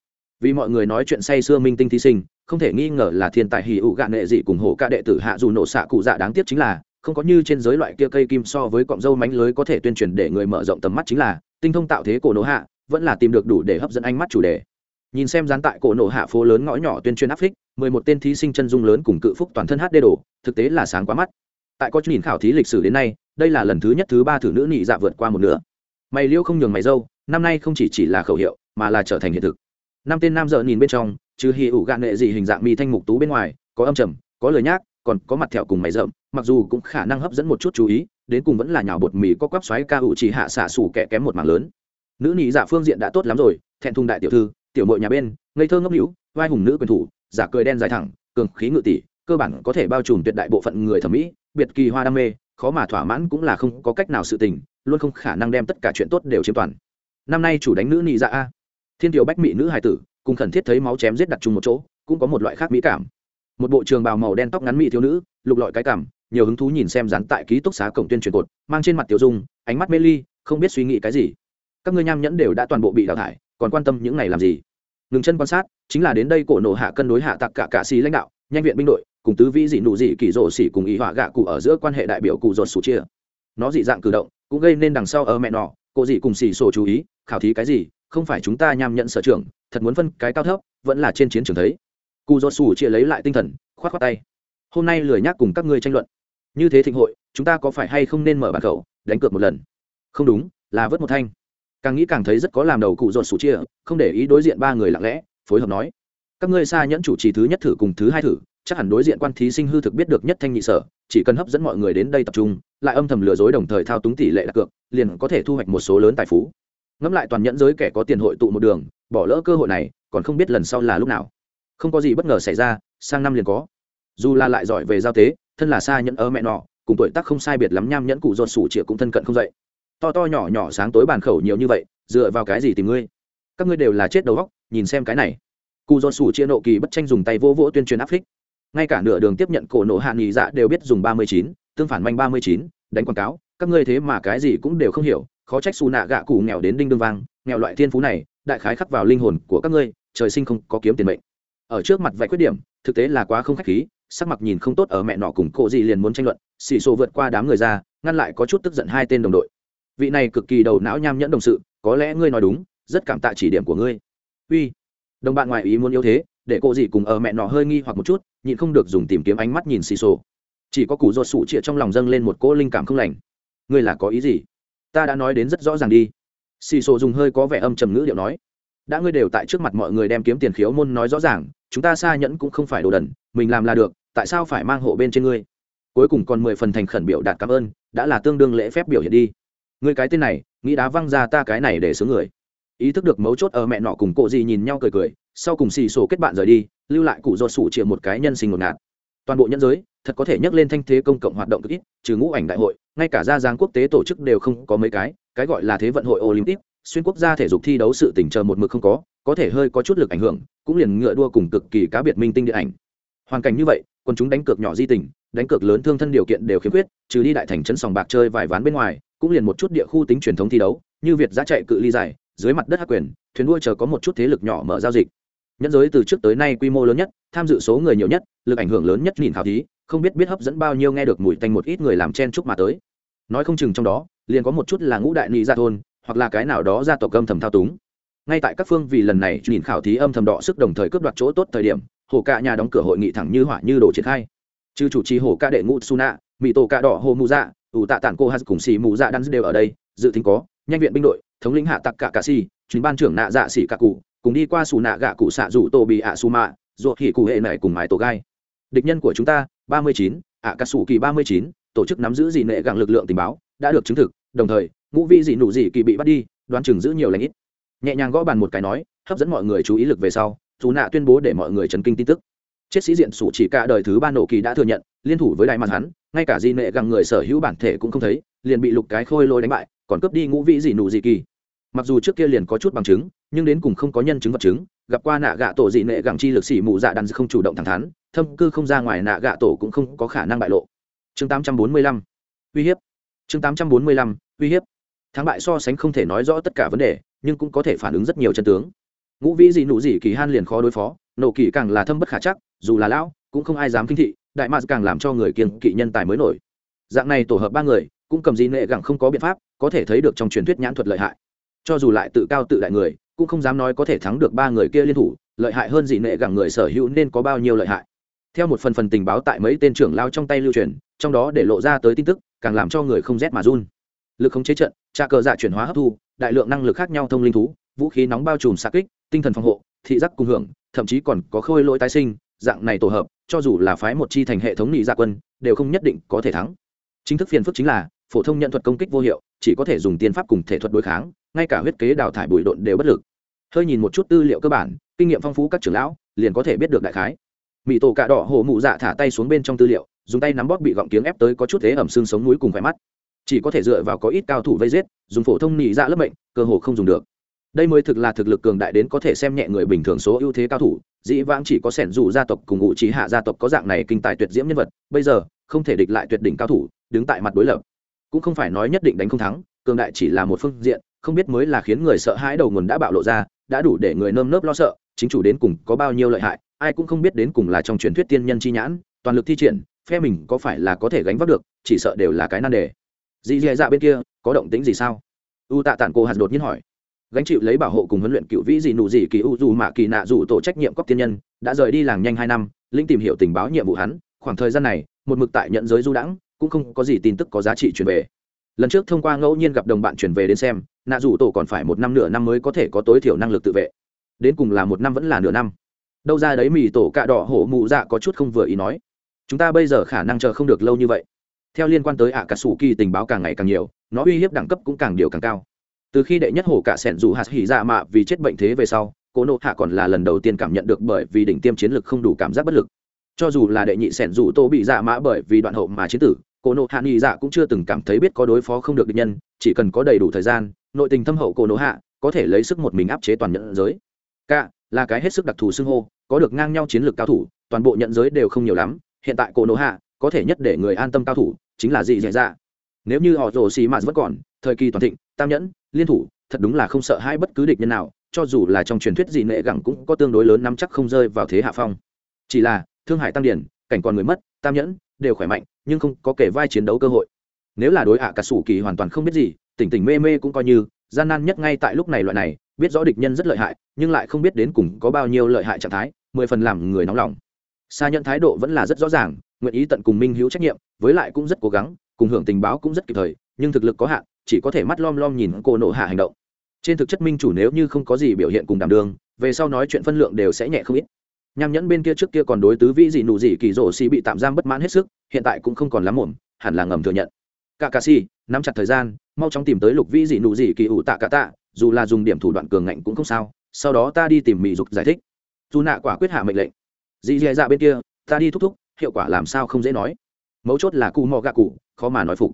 [SPEAKER 1] Vì mọi người nói chuyện say sưa minh tinh thí sinh, không thể nghi ngờ là thiên tài hì ụ gạn nghệ dị cùng hồ ca đệ tử hạ dù nổ xạ cụ dạ đáng tiếc chính là, không có như trên giới loại kia cây kim so với cọng dâu mánh lưới có thể tuyên truyền để người mở rộng tầm mắt chính là, tinh thông tạo thế cổ nổ hạ, vẫn là tìm được đủ để hấp dẫn ánh mắt chủ đề. Nhìn xem dán tại cổ nổ hạ phố lớn ngõ nhỏ tuyên truyền áp phích mười một tên thí sinh chân dung lớn cùng cự phúc toàn thân hát đê đồ, thực tế là sáng quá mắt. Tại có nhìn khảo thí lịch sử đến nay, đây là lần thứ nhất thứ ba thử nữ nhị dạ vượt qua một nửa. Mày liêu không nhường mày dâu, năm nay không chỉ chỉ là khẩu hiệu, mà là trở thành hiện thực. Năm tên nam dợ nhìn bên trong, trừ hi ủ gạn nghệ dị hình dạng mi thanh mục tú bên ngoài, có âm trầm, có lời nhác, còn có mặt thẹo cùng mày rậm, mặc dù cũng khả năng hấp dẫn một chút chú ý, đến cùng vẫn là nhào bột mì có quắp xoáy ca ủ chỉ hạ xả sủ kẻ kém một mảng lớn. Nữ nhị dạ phương diện đã tốt lắm rồi, thẹn thùng đại tiểu thư, tiểu mội nhà bên, ngây thơ ngốc hữu vai hùng nữ quyền thủ giả cười đen dài thẳng, cường khí ngự tỷ cơ bản có thể bao trùm tuyệt đại bộ phận người thẩm mỹ, biệt kỳ hoa đam mê, khó mà thỏa mãn cũng là không có cách nào sự tình, luôn không khả năng đem tất cả chuyện tốt đều chiếm toàn. Năm nay chủ đánh nữ nị dạ a. Thiên tiểu bách mỹ nữ hài tử, cùng khẩn thiết thấy máu chém giết đặt chung một chỗ, cũng có một loại khác mỹ cảm. Một bộ trường bào màu đen tóc ngắn mỹ thiếu nữ, lục lọi cái cảm, nhiều hứng thú nhìn xem dán tại ký túc xá cổng tuyên truyền cột, mang trên mặt tiểu dung, ánh mắt mê ly, không biết suy nghĩ cái gì. Các ngươi nham nhẫn đều đã toàn bộ bị đào thải, còn quan tâm những này làm gì? Ngừng chân quan sát, chính là đến đây cổ nổ hạ cân đối hạ tặc cả cả xì lãnh đạo, nhanh viện binh đội, cùng tứ vĩ dị nụ dị kỳ rộ xỉ cùng ý họa gạ cụ ở giữa quan hệ đại biểu cụ rột sủ chia. Nó dị dạng cử động, cũng gây nên đằng sau ở mẹ nọ, cô dị cùng xỉ sổ chú ý, khảo thí cái gì, không phải chúng ta nham nhận sở trường, thật muốn phân cái cao thấp, vẫn là trên chiến trường thấy. Cụ rột sủ chia lấy lại tinh thần, khoát khoát tay. Hôm nay lười nhác cùng các ngươi tranh luận. Như thế thịnh hội, chúng ta có phải hay không nên mở bàn khẩu, đánh cược một lần? Không đúng, là vớt một thanh càng nghĩ càng thấy rất có làm đầu cụ ruột sủ chia, không để ý đối diện ba người lặng lẽ, phối hợp nói, các ngươi xa nhẫn chủ trì thứ nhất thử cùng thứ hai thử, chắc hẳn đối diện quan thí sinh hư thực biết được nhất thanh nhị sở, chỉ cần hấp dẫn mọi người đến đây tập trung, lại âm thầm lừa dối đồng thời thao túng tỷ lệ đặt cược, liền có thể thu hoạch một số lớn tài phú. Ngẫm lại toàn nhẫn giới kẻ có tiền hội tụ một đường, bỏ lỡ cơ hội này, còn không biết lần sau là lúc nào. Không có gì bất ngờ xảy ra, sang năm liền có. Dù là lại giỏi về giao tế, thân là xa nhẫn ở mẹ nọ, cùng tuổi tác không sai biệt lắm nham nhẫn cụ ruột sủ chĩa cũng thân cận không dậy to to nhỏ nhỏ sáng tối bàn khẩu nhiều như vậy, dựa vào cái gì tìm ngươi? Các ngươi đều là chết đầu góc nhìn xem cái này. Cụ ruột sủ chia nộ kỳ bất tranh dùng tay vỗ vỗ tuyên truyền áp phích. Ngay cả nửa đường tiếp nhận cổ nộ hạ nghỉ dạ đều biết dùng ba mươi chín, tương phản manh ba mươi chín, đánh quảng cáo, các ngươi thế mà cái gì cũng đều không hiểu, khó trách xù nạ gạ cụ nghèo đến đinh đương vang, nghèo loại thiên phú này, đại khái khắc vào linh hồn của các ngươi, trời sinh không có kiếm tiền mệnh. Ở trước mặt vạch khuyết điểm, thực tế là quá không khách khí, sắc mặt nhìn không tốt ở mẹ nọ cùng cộ gì liền muốn tranh luận, xì xô vượt qua đám người ra, ngăn lại có chút tức giận hai tên đồng đội vị này cực kỳ đầu não nham nhẫn đồng sự, có lẽ ngươi nói đúng, rất cảm tạ chỉ điểm của ngươi. Uy, đồng bạn ngoại ý muốn yếu thế, để cô dì cùng ở mẹ nọ hơi nghi hoặc một chút, nhịn không được dùng tìm kiếm ánh mắt nhìn xì xồ chỉ có củ ruột sụ chĩa trong lòng dâng lên một cỗ linh cảm không lành. Ngươi là có ý gì? Ta đã nói đến rất rõ ràng đi. Xì xồ dùng hơi có vẻ âm trầm ngữ điệu nói. Đã ngươi đều tại trước mặt mọi người đem kiếm tiền khiếu môn nói rõ ràng, chúng ta xa nhẫn cũng không phải đồ đần, mình làm là được, tại sao phải mang hộ bên trên ngươi? Cuối cùng còn mười phần thành khẩn biểu đạt cảm ơn, đã là tương đương lễ phép biểu hiện đi người cái tên này, nghĩ đá văng ra ta cái này để xứ người. Ý thức được mấu chốt ở mẹ nọ cùng cộ gì nhìn nhau cười cười, sau cùng xì sổ kết bạn rời đi, lưu lại cụ do sủ chịu một cái nhân sinh ngột ngạt. Toàn bộ nhân giới, thật có thể nhắc lên thanh thế công cộng hoạt động cực ít, trừ ngũ ảnh đại hội, ngay cả gia giang quốc tế tổ chức đều không có mấy cái cái gọi là thế vận hội olympic, xuyên quốc gia thể dục thi đấu sự tỉnh chờ một mực không có có thể hơi có chút lực ảnh hưởng, cũng liền ngựa đua cùng cực kỳ cá biệt minh tinh điện ảnh. Hoàn cảnh như vậy, quân chúng đánh cược nhỏ di tình đánh cược lớn thương thân điều kiện đều khiếm khuyết, trừ đi đại thành trấn sòng bạc chơi vài ván bên ngoài cũng liền một chút địa khu tính truyền thống thi đấu, như việt giá chạy cự ly dài, dưới mặt đất hắc quyền, thuyền đua chờ có một chút thế lực nhỏ mở giao dịch. Nhân giới từ trước tới nay quy mô lớn nhất, tham dự số người nhiều nhất, lực ảnh hưởng lớn nhất nhìn khảo thí, không biết biết hấp dẫn bao nhiêu nghe được mùi tanh một ít người làm chen chúc mà tới. Nói không chừng trong đó, liền có một chút là ngũ đại nị gia thôn, hoặc là cái nào đó gia tộc âm thầm thao túng. Ngay tại các phương vì lần này nhìn khảo thí âm thầm đọ sức đồng thời cướp đoạt chỗ tốt thời điểm, hồ cạ nhà đóng cửa hội nghị thẳng như hỏa như đồ triển khai. Trừ chủ trì hồ ca đệ ngũ suna mỹ tổ cạ đỏ hồ mù dạ ủ tạ tản cô hà cùng xì mù dạ đan đều ở đây, dự tính có, nhanh viện binh đội, thống lĩnh hạ tặc cả cà xì, chuyến ban trưởng nạ dạ xỉ cả cụ, cùng đi qua xù nạ gạ cụ xạ rủ tổ bị ạ su mạ ruột hỉ cụ hệ này cùng mái tổ gai. Địch nhân của chúng ta, ba mươi chín, ạ cà sủ kỳ ba mươi chín, tổ chức nắm giữ dị nệ gặng lực lượng tình báo, đã được chứng thực, đồng thời, ngũ vi dị nụ dị kỳ bị bắt đi, đoán chừng giữ nhiều lãnh ít. Nhẹ nhàng gõ bàn một cái nói, hấp dẫn mọi người chú ý lực về sau, dù nạ tuyên bố để mọi người chấn kinh tin tức chết sĩ diện sủ chỉ cả đời thứ ba nổ kỳ đã thừa nhận, liên thủ với đại mặt hắn, ngay cả di nệ gặng người sở hữu bản thể cũng không thấy, liền bị lục cái khôi lôi đánh bại, còn cướp đi ngũ vị dị nụ dị kỳ. Mặc dù trước kia liền có chút bằng chứng, nhưng đến cùng không có nhân chứng vật chứng, gặp qua nạ gạ tổ dị nệ gặng chi lực sĩ mù dạ đàn không chủ động thẳng thắn, thâm cư không ra ngoài nạ gạ tổ cũng không có khả năng bại lộ. Chương 845 uy hiếp. Chương 845 uy hiếp. Thắng bại so sánh không thể nói rõ tất cả vấn đề, nhưng cũng có thể phản ứng rất nhiều chân tướng. Ngũ vĩ dị nụ dị kỳ han liền khó đối phó nổ kỳ càng là thâm bất khả chắc, dù là lão, cũng không ai dám kinh thị, đại mạc càng làm cho người kiên kỵ nhân tài mới nổi. Dạng này tổ hợp ba người, cũng cầm gì nệ gẳng không có biện pháp, có thể thấy được trong truyền thuyết nhãn thuật lợi hại. Cho dù lại tự cao tự đại người, cũng không dám nói có thể thắng được ba người kia liên thủ, lợi hại hơn gì nệ gẳng người sở hữu nên có bao nhiêu lợi hại. Theo một phần phần tình báo tại mấy tên trưởng lao trong tay lưu truyền, trong đó để lộ ra tới tin tức, càng làm cho người không rét mà run. Lực khống chế trận tra cờ dạ chuyển hóa hấp thu, đại lượng năng lực khác nhau thông linh thú, vũ khí nóng bao trùm xa kích, tinh thần phòng hộ, thị giác cung hưởng thậm chí còn có khôi lỗi tái sinh, dạng này tổ hợp, cho dù là phái một chi thành hệ thống nị gia dạ quân, đều không nhất định có thể thắng. Chính thức phiền phức chính là, phổ thông nhận thuật công kích vô hiệu, chỉ có thể dùng tiên pháp cùng thể thuật đối kháng, ngay cả huyết kế đào thải bụi độn đều bất lực. Hơi nhìn một chút tư liệu cơ bản, kinh nghiệm phong phú các trưởng lão, liền có thể biết được đại khái. Mỹ tổ cạ đỏ hổ mụ dạ thả tay xuống bên trong tư liệu, dùng tay nắm bóp bị gọng tiếng ép tới có chút thế ẩm xương sống núi cùng khỏe mắt. Chỉ có thể dựa vào có ít cao thủ vây giết, dùng phổ thông nị dạ lớp bệnh cơ hồ không dùng được đây mới thực là thực lực cường đại đến có thể xem nhẹ người bình thường số ưu thế cao thủ, dĩ vãng chỉ có sẻn dù gia tộc cùng ngụ trí hạ gia tộc có dạng này kinh tài tuyệt diễm nhân vật, bây giờ, không thể địch lại tuyệt đỉnh cao thủ, đứng tại mặt đối lập. Cũng không phải nói nhất định đánh không thắng, cường đại chỉ là một phương diện, không biết mới là khiến người sợ hãi đầu nguồn đã bạo lộ ra, đã đủ để người nơm nớp lo sợ, chính chủ đến cùng có bao nhiêu lợi hại, ai cũng không biết đến cùng là trong truyền thuyết tiên nhân chi nhãn, toàn lực thi triển, phe mình có phải là có thể gánh vác được, chỉ sợ đều là cái nan đề. Dì dì dạ bên kia, có động tính gì sao? U tạ tản cô hạt đột nhiên hỏi gánh chịu lấy bảo hộ cùng huấn luyện cựu vĩ dị nụ dị kỳ u dù mạ kỳ nạ dù tổ trách nhiệm cóc tiên nhân, đã rời đi làng nhanh hai năm linh tìm hiểu tình báo nhiệm vụ hắn, khoảng thời gian này, một mực tại nhận giới du đãng, cũng không có gì tin tức có giá trị truyền về. Lần trước thông qua ngẫu nhiên gặp đồng bạn truyền về đến xem, nạ dù tổ còn phải một năm nửa năm mới có thể có tối thiểu năng lực tự vệ. Đến cùng là một năm vẫn là nửa năm. Đâu ra đấy mì tổ cạ đỏ hổ mụ dạ có chút không vừa ý nói. Chúng ta bây giờ khả năng chờ không được lâu như vậy. Theo liên quan tới ạ cà sủ kỳ tình báo càng ngày càng nhiều, nó uy hiếp đẳng cấp cũng càng điều càng cao từ khi đệ nhất hổ cả sẻn dù hạt hỉ dạ mạ vì chết bệnh thế về sau, cố nộ hạ còn là lần đầu tiên cảm nhận được bởi vì đỉnh tiêm chiến lực không đủ cảm giác bất lực. Cho dù là đệ nhị sẻn dù tô bị dạ mã bởi vì đoạn hậu mà chiến tử, cố nộ hạ nghị dạ cũng chưa từng cảm thấy biết có đối phó không được địch nhân, chỉ cần có đầy đủ thời gian, nội tình thâm hậu cố nộ hạ có thể lấy sức một mình áp chế toàn nhận giới. Cả, là cái hết sức đặc thù xưng hô, có được ngang nhau chiến lược cao thủ, toàn bộ nhận giới đều không nhiều lắm, hiện tại cố nộ hạ có thể nhất để người an tâm cao thủ, chính là gì dạ dạ. Nếu như họ rồ xì mạt vẫn còn thời kỳ toàn thịnh, tam nhẫn, liên thủ, thật đúng là không sợ hai bất cứ địch nhân nào, cho dù là trong truyền thuyết gì nệ gẳng cũng có tương đối lớn nắm chắc không rơi vào thế hạ phong. Chỉ là, thương hải tăng điển, cảnh còn người mất, tam nhẫn, đều khỏe mạnh, nhưng không có kể vai chiến đấu cơ hội. Nếu là đối ạ cả sủ kỳ hoàn toàn không biết gì, tỉnh tỉnh mê mê cũng coi như, gian nan nhất ngay tại lúc này loại này, biết rõ địch nhân rất lợi hại, nhưng lại không biết đến cùng có bao nhiêu lợi hại trạng thái, mười phần làm người nóng lòng. Xa nhận thái độ vẫn là rất rõ ràng, nguyện ý tận cùng minh hữu trách nhiệm, với lại cũng rất cố gắng, cùng hưởng tình báo cũng rất kịp thời, nhưng thực lực có hạn chỉ có thể mắt lom lom nhìn cô nộ hạ hành động. Trên thực chất minh chủ nếu như không có gì biểu hiện cùng đảm đường, về sau nói chuyện phân lượng đều sẽ nhẹ không ít. Nham nhẫn bên kia trước kia còn đối tứ vĩ gì nụ gì kỳ rổ xì bị tạm giam bất mãn hết sức, hiện tại cũng không còn lắm mồm hẳn là ngầm thừa nhận. Cả cà si, nắm chặt thời gian, mau chóng tìm tới lục vĩ gì nụ gì kỳ ủ tạ cả tạ, dù là dùng điểm thủ đoạn cường ngạnh cũng không sao, sau đó ta đi tìm mỹ dục giải thích. Dù nạ quả quyết hạ mệnh lệnh. Dì dì dạ bên kia, ta đi thúc thúc, hiệu quả làm sao không dễ nói. Mấu chốt là cụ mò gạ cụ, khó mà nói phục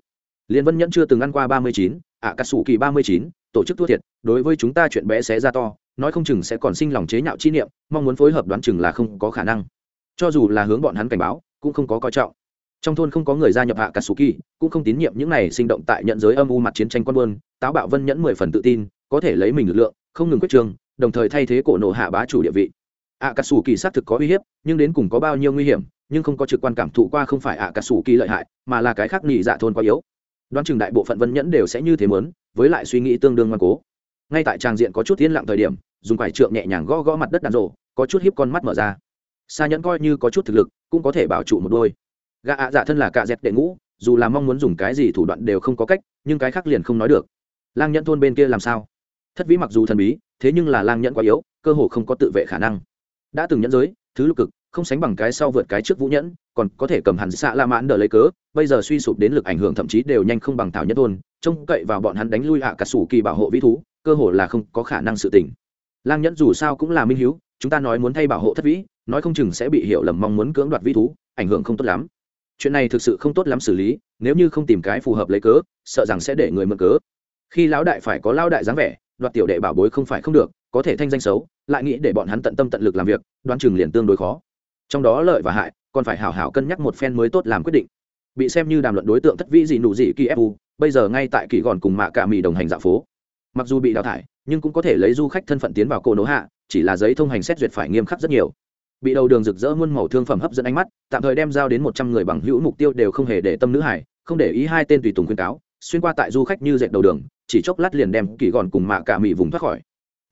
[SPEAKER 1] liên vân nhẫn chưa từng ăn qua ba mươi chín ạ cà sủ kỳ ba mươi chín, tổ chức thua thiệt, đối với chúng ta chuyện bé xé ra to, nói không chừng sẽ còn sinh lòng chế nhạo chi niệm, mong muốn phối hợp đoán chừng là không có khả năng. Cho dù là hướng bọn hắn cảnh báo, cũng không có coi trọng. Trong thôn không có người gia nhập hạ cà sủ kỳ cũng không tín nhiệm những này sinh động tại nhận giới âm u mặt chiến tranh quân buôn, táo bạo vân nhẫn mười phần tự tin, có thể lấy mình lực lượng, không ngừng quyết trường, đồng thời thay thế cổ nổ hạ bá chủ địa vị. Ạ cà sủ kỳ xác thực có uy hiếp, nhưng đến cùng có bao nhiêu nguy hiểm, nhưng không có trực quan cảm thụ qua không phải ạ cà sủ kỳ lợi hại, mà là cái khác nhị dạ thôn quá yếu đoán chừng đại bộ phận vân nhẫn đều sẽ như thế mớn với lại suy nghĩ tương đương ngoan cố. Ngay tại tràng diện có chút yên lặng thời điểm, dùng quải trượng nhẹ nhàng gõ gõ mặt đất đàn rộ, có chút hiếp con mắt mở ra. Xa nhẫn coi như có chút thực lực, cũng có thể bảo trụ một đôi. Gà ạ dạ thân là cạ dẹp đệ ngũ, dù là mong muốn dùng cái gì thủ đoạn đều không có cách, nhưng cái khác liền không nói được. Lang nhẫn thôn bên kia làm sao? Thất vĩ mặc dù thần bí, thế nhưng là lang nhẫn quá yếu, cơ hồ không có tự vệ khả năng. Đã từng nhẫn giới, thứ lục cực không sánh bằng cái sau vượt cái trước vũ nhẫn, còn có thể cầm hẳn xạ la mãn đỡ lấy cớ, bây giờ suy sụp đến lực ảnh hưởng thậm chí đều nhanh không bằng thảo nhất thôn, trông cậy vào bọn hắn đánh lui hạ cả sủ kỳ bảo hộ vĩ thú, cơ hồ là không có khả năng sự tình. Lang nhẫn dù sao cũng là minh hiếu, chúng ta nói muốn thay bảo hộ thất vĩ, nói không chừng sẽ bị hiểu lầm mong muốn cưỡng đoạt vĩ thú, ảnh hưởng không tốt lắm. Chuyện này thực sự không tốt lắm xử lý, nếu như không tìm cái phù hợp lấy cớ, sợ rằng sẽ để người mượn cớ. Khi lão đại phải có lão đại dáng vẻ, đoạt tiểu đệ bảo bối không phải không được, có thể thanh danh xấu, lại nghĩ để bọn hắn tận tâm tận lực làm việc, đoán chừng liền tương đối khó trong đó lợi và hại, còn phải hảo hảo cân nhắc một phen mới tốt làm quyết định. Bị xem như đàm luận đối tượng thất vĩ gì nụ gì kỳ fu bây giờ ngay tại kỳ gòn cùng mạ cả mỹ đồng hành dạo phố. Mặc dù bị đào thải, nhưng cũng có thể lấy du khách thân phận tiến vào cổ nỗ hạ, chỉ là giấy thông hành xét duyệt phải nghiêm khắc rất nhiều. Bị đầu đường rực rỡ muôn màu thương phẩm hấp dẫn ánh mắt, tạm thời đem giao đến một trăm người bằng hữu mục tiêu đều không hề để tâm nữ hải không để ý hai tên tùy tùng khuyên cáo, xuyên qua tại du khách như dệt đầu đường, chỉ chốc lát liền đem kỳ gòn cùng mạ cả mỹ vùng thoát khỏi.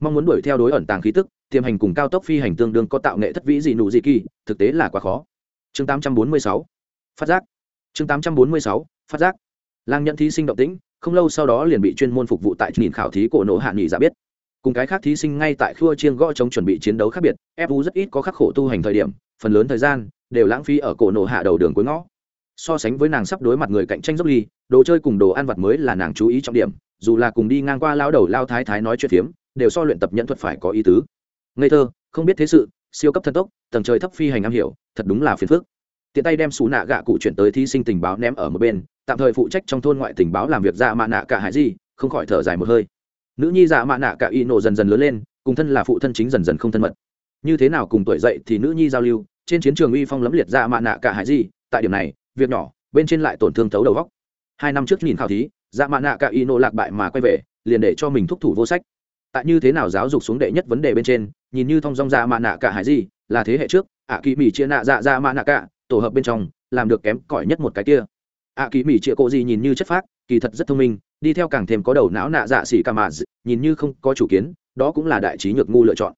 [SPEAKER 1] Mong muốn đuổi theo đối ẩn tàng khí tức tiềm hành cùng cao tốc phi hành tương đương có tạo nghệ thất vĩ gì nụ gì kỳ, thực tế là quá khó. Chương 846 phát giác. Chương 846 phát giác. Lang nhận thí sinh động tĩnh, không lâu sau đó liền bị chuyên môn phục vụ tại nhìn khảo thí cổ nổ hạ nghỉ giả biết. Cùng cái khác thí sinh ngay tại khua chiêng gõ chống chuẩn bị chiến đấu khác biệt fu rất ít có khắc khổ tu hành thời điểm, phần lớn thời gian đều lãng phí ở cổ nổ hạ đầu đường cuối ngõ. So sánh với nàng sắp đối mặt người cạnh tranh dốc ly, đồ chơi cùng đồ ăn vặt mới là nàng chú ý trọng điểm, dù là cùng đi ngang qua lao đầu lao thái thái nói chuyện phiếm, đều so luyện tập nhận thuật phải có ý tứ ngây thơ, không biết thế sự, siêu cấp thần tốc, tầng trời thấp phi hành am hiểu, thật đúng là phiền phức. Tiện tay đem xù nạ gạ cụ chuyển tới thí sinh tình báo ném ở một bên, tạm thời phụ trách trong thôn ngoại tình báo làm việc dạ mạ nạ cả hải gì, không khỏi thở dài một hơi. Nữ nhi dạ mạ nạ cả y nổ dần dần lớn lên, cùng thân là phụ thân chính dần dần không thân mật. Như thế nào cùng tuổi dậy thì nữ nhi giao lưu, trên chiến trường uy phong lấm liệt dạ mạ nạ cả hải gì, tại điểm này, việc nhỏ, bên trên lại tổn thương thấu đầu góc hai năm trước nhìn khảo thí dạ mạ nạ cả y nổ lạc bại mà quay về, liền để cho mình thúc thủ vô sách tại như thế nào giáo dục xuống đệ nhất vấn đề bên trên, nhìn như thong dong dạ mạ nạ cả hải gì, là thế hệ trước, ạ kỳ mỹ chia nạ dạ dạ mạ nạ cả, tổ hợp bên trong, làm được kém cỏi nhất một cái kia. Ạ kỳ mỹ chia cổ gì nhìn như chất phác, kỳ thật rất thông minh, đi theo càng thêm có đầu não nạ dạ xỉ cả mà nhìn như không có chủ kiến, đó cũng là đại trí nhược ngu lựa chọn.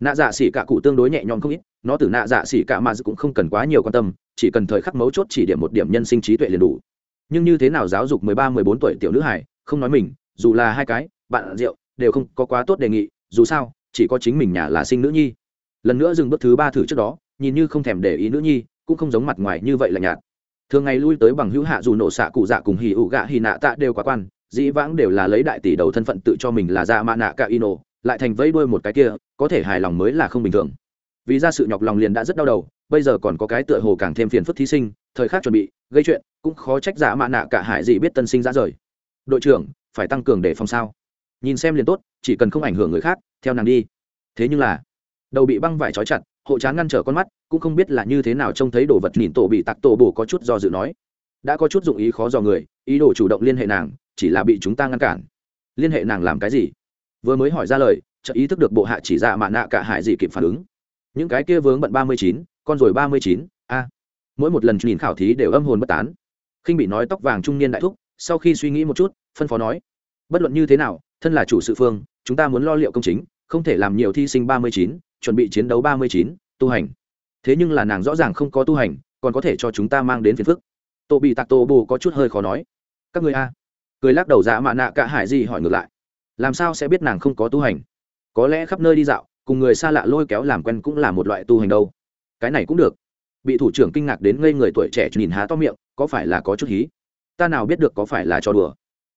[SPEAKER 1] Nạ dạ xỉ cả cụ tương đối nhẹ nhõm không ít, nó từ nạ dạ xỉ cả mà cũng không cần quá nhiều quan tâm, chỉ cần thời khắc mấu chốt chỉ điểm một điểm nhân sinh trí tuệ liền đủ. Nhưng như thế nào giáo dục mười ba, mười bốn tuổi tiểu nữ hải, không nói mình, dù là hai cái, bạn rượu đều không có quá tốt đề nghị, dù sao, chỉ có chính mình nhà là sinh nữ nhi. Lần nữa dừng bước thứ ba thử trước đó, nhìn như không thèm để ý nữ nhi, cũng không giống mặt ngoài như vậy là nhạt. Thường ngày lui tới bằng hữu hạ dù nổ xạ cụ dạ cùng hì ụ gạ hì nạ tạ đều quá quan, dĩ vãng đều là lấy đại tỷ đầu thân phận tự cho mình là dạ mạ nạ cả ino lại thành vẫy đuôi một cái kia, có thể hài lòng mới là không bình thường. Vì ra sự nhọc lòng liền đã rất đau đầu, bây giờ còn có cái tựa hồ càng thêm phiền phức thí sinh, thời khắc chuẩn bị, gây chuyện, cũng khó trách giả mạ nạ cả hải dị biết tân sinh ra rời. Đội trưởng, phải tăng cường để phòng sao? Nhìn xem liền tốt, chỉ cần không ảnh hưởng người khác, theo nàng đi. Thế nhưng là, đầu bị băng vải trói chặt, hộ trán ngăn trở con mắt, cũng không biết là như thế nào trông thấy đồ vật nhìn tổ bị tặc tổ bổ có chút do dự nói. Đã có chút dụng ý khó dò người, ý đồ chủ động liên hệ nàng, chỉ là bị chúng ta ngăn cản. Liên hệ nàng làm cái gì? Vừa mới hỏi ra lời chợ ý thức được bộ hạ chỉ ra mạ nạ cả hải gì kịp phản ứng. Những cái kia vướng bận ba mươi chín, con rồi ba mươi chín, a. Mỗi một lần nhìn khảo thí đều âm hồn bất tán. Khinh bị nói tóc vàng trung niên đại thúc, sau khi suy nghĩ một chút, phân phó nói, bất luận như thế nào thân là chủ sự phương, chúng ta muốn lo liệu công chính, không thể làm nhiều thi sinh ba mươi chín, chuẩn bị chiến đấu ba mươi chín, tu hành. Thế nhưng là nàng rõ ràng không có tu hành, còn có thể cho chúng ta mang đến phiền phức. Tổ bị tạc tổ bù có chút hơi khó nói. Các người a? Cười lắc đầu dạ mạ nạ cả hải gì hỏi ngược lại. Làm sao sẽ biết nàng không có tu hành? Có lẽ khắp nơi đi dạo, cùng người xa lạ lôi kéo làm quen cũng là một loại tu hành đâu. Cái này cũng được. Bị thủ trưởng kinh ngạc đến ngây người tuổi trẻ nhìn há to miệng, có phải là có chút hí? Ta nào biết được có phải là cho đùa?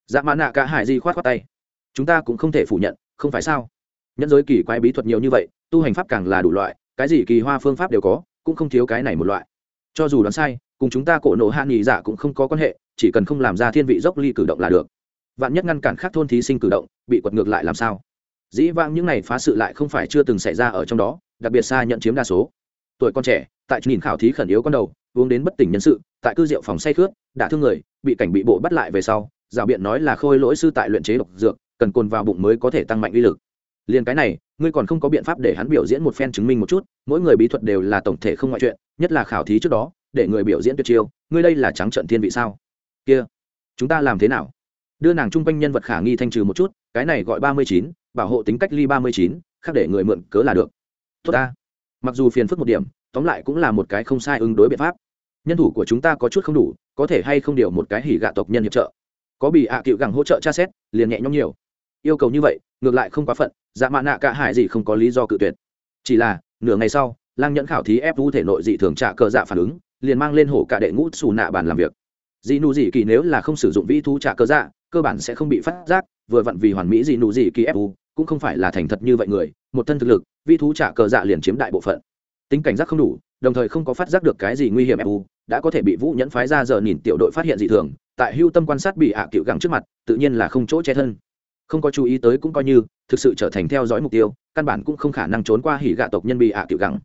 [SPEAKER 1] Dạ mã nạ cả hải di khoát khoát tay chúng ta cũng không thể phủ nhận, không phải sao? Nhẫn giới kỳ quái bí thuật nhiều như vậy, tu hành pháp càng là đủ loại, cái gì kỳ hoa phương pháp đều có, cũng không thiếu cái này một loại. Cho dù đoán sai, cùng chúng ta cổ nổ hạ nghỉ giả cũng không có quan hệ, chỉ cần không làm ra thiên vị dốc ly cử động là được. Vạn nhất ngăn cản khác thôn thí sinh cử động, bị quật ngược lại làm sao? Dĩ vãng những này phá sự lại không phải chưa từng xảy ra ở trong đó, đặc biệt xa nhận chiếm đa số. Tuổi con trẻ, tại nhìn khảo thí khẩn yếu con đầu, uống đến bất tỉnh nhân sự, tại cư rượu phòng say khướt đã thương người, bị cảnh bị bộ bắt lại về sau, rào biện nói là khôi lỗi sư tại luyện chế độc dược cần cồn vào bụng mới có thể tăng mạnh uy lực. Liền cái này, ngươi còn không có biện pháp để hắn biểu diễn một phen chứng minh một chút, mỗi người bí thuật đều là tổng thể không ngoại chuyện, nhất là khảo thí trước đó, để người biểu diễn tuyệt chiêu, ngươi đây là trắng trận thiên vị sao? Kia, chúng ta làm thế nào? Đưa nàng chung quanh nhân vật khả nghi thanh trừ một chút, cái này gọi ba mươi chín, bảo hộ tính cách ly ba mươi chín, khác để người mượn cớ là được. Tốt ta. Mặc dù phiền phức một điểm, tóm lại cũng là một cái không sai ứng đối biện pháp. Nhân thủ của chúng ta có chút không đủ, có thể hay không điều một cái hỉ gạ tộc nhân hiệp trợ. Có bị hạ cựu gẳng hỗ trợ tra xét, liền nhẹ nhõm nhiều yêu cầu như vậy, ngược lại không quá phận dạ mạ nạ cả hải gì không có lý do cự tuyệt. Chỉ là, nửa ngày sau, lang nhẫn khảo thí ép vũ thể nội dị thường trả cờ dạ phản ứng, liền mang lên hổ cả đệ ngũ xù nạ bàn làm việc. Dị nụ dị kỳ nếu là không sử dụng vĩ thú trả cờ dạ cơ bản sẽ không bị phát giác, vừa vặn vì hoàn mỹ dị nụ dị kỳ ép vũ, cũng không phải là thành thật như vậy người, một thân thực lực, vĩ thú trả cờ dạ liền chiếm đại bộ phận. Tính cảnh giác không đủ, đồng thời không có phát giác được cái gì nguy hiểm ép fu đã có thể bị vũ nhẫn phái ra giờ nhìn tiểu đội phát hiện dị thường, tại hưu tâm quan sát bị hạ cựu gẳng trước mặt, tự nhiên là không chỗ che thân không có chú ý tới cũng coi như, thực sự trở thành theo dõi mục tiêu, căn bản cũng không khả năng trốn qua hỉ gạ tộc nhân bị ạ tiểu gắng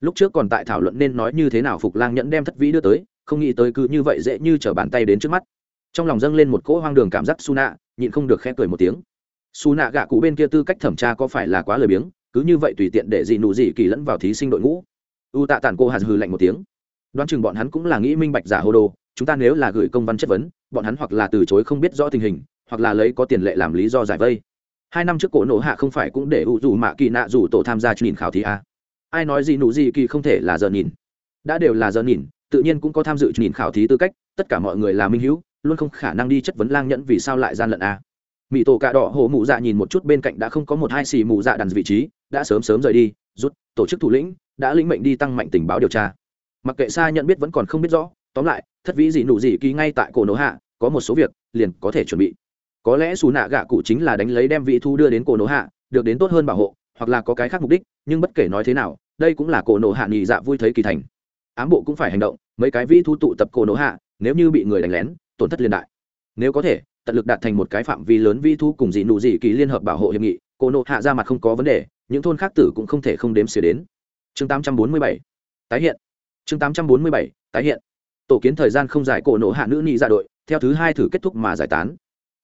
[SPEAKER 1] lúc trước còn tại thảo luận nên nói như thế nào phục lang nhẫn đem thất vĩ đưa tới, không nghĩ tới cứ như vậy dễ như trở bàn tay đến trước mắt. Trong lòng dâng lên một cỗ hoang đường cảm giác su nạ nhịn không được khẽ cười một tiếng. Su nạ gạ cụ bên kia tư cách thẩm tra có phải là quá lười biếng, cứ như vậy tùy tiện để dị nụ dị kỳ lẫn vào thí sinh đội ngũ. U tạ tản cô hạt hừ lạnh một tiếng. Đoán chừng bọn hắn cũng là nghĩ minh bạch giả hô đồ, chúng ta nếu là gửi công văn chất vấn, bọn hắn hoặc là từ chối không biết rõ tình hình hoặc là lấy có tiền lệ làm lý do giải vây hai năm trước cổ nổ hạ không phải cũng để u dù mạ kỳ nạ dù tổ tham gia nhìn khảo thí à. ai nói gì nụ gì kỳ không thể là giờ nhìn đã đều là giờ nhìn, tự nhiên cũng có tham dự nhìn khảo thí tư cách, tất cả mọi người là minh hữu, luôn không khả năng đi chất vấn lang nhẫn vì sao lại gian lận à. mỹ tổ cà đỏ hồ mụ dạ nhìn một chút bên cạnh đã không có một hai xì mụ dạ đàn vị trí, đã sớm sớm rời đi, rút, tổ chức thủ lĩnh, đã lĩnh mệnh đi tăng mạnh tình báo điều tra mặc kệ xa nhận biết vẫn còn không biết rõ, tóm lại, thất vĩ gì nụ gì kỳ ngay tại cổ nổ hạ, có một số việc, liền có thể chuẩn bị có lẽ xù nạ gạ cụ chính là đánh lấy đem vị thu đưa đến cổ nổ hạ, được đến tốt hơn bảo hộ, hoặc là có cái khác mục đích, nhưng bất kể nói thế nào, đây cũng là cổ nổ hạ nghỉ dạ vui thấy kỳ thành. Ám bộ cũng phải hành động, mấy cái vị thu tụ tập cổ nổ hạ, nếu như bị người đánh lén, tổn thất liên đại. Nếu có thể, tận lực đạt thành một cái phạm vi lớn vi thu cùng dị nụ dị kỳ liên hợp bảo hộ hiệp nghị, cổ nổ hạ ra mặt không có vấn đề, những thôn khác tử cũng không thể không đếm xỉa đến. Chương 847 tái hiện. Chương 847 tái hiện. Tổ kiến thời gian không dài cổ nổ hạ nữ nhị dạ đội, theo thứ hai thử kết thúc mà giải tán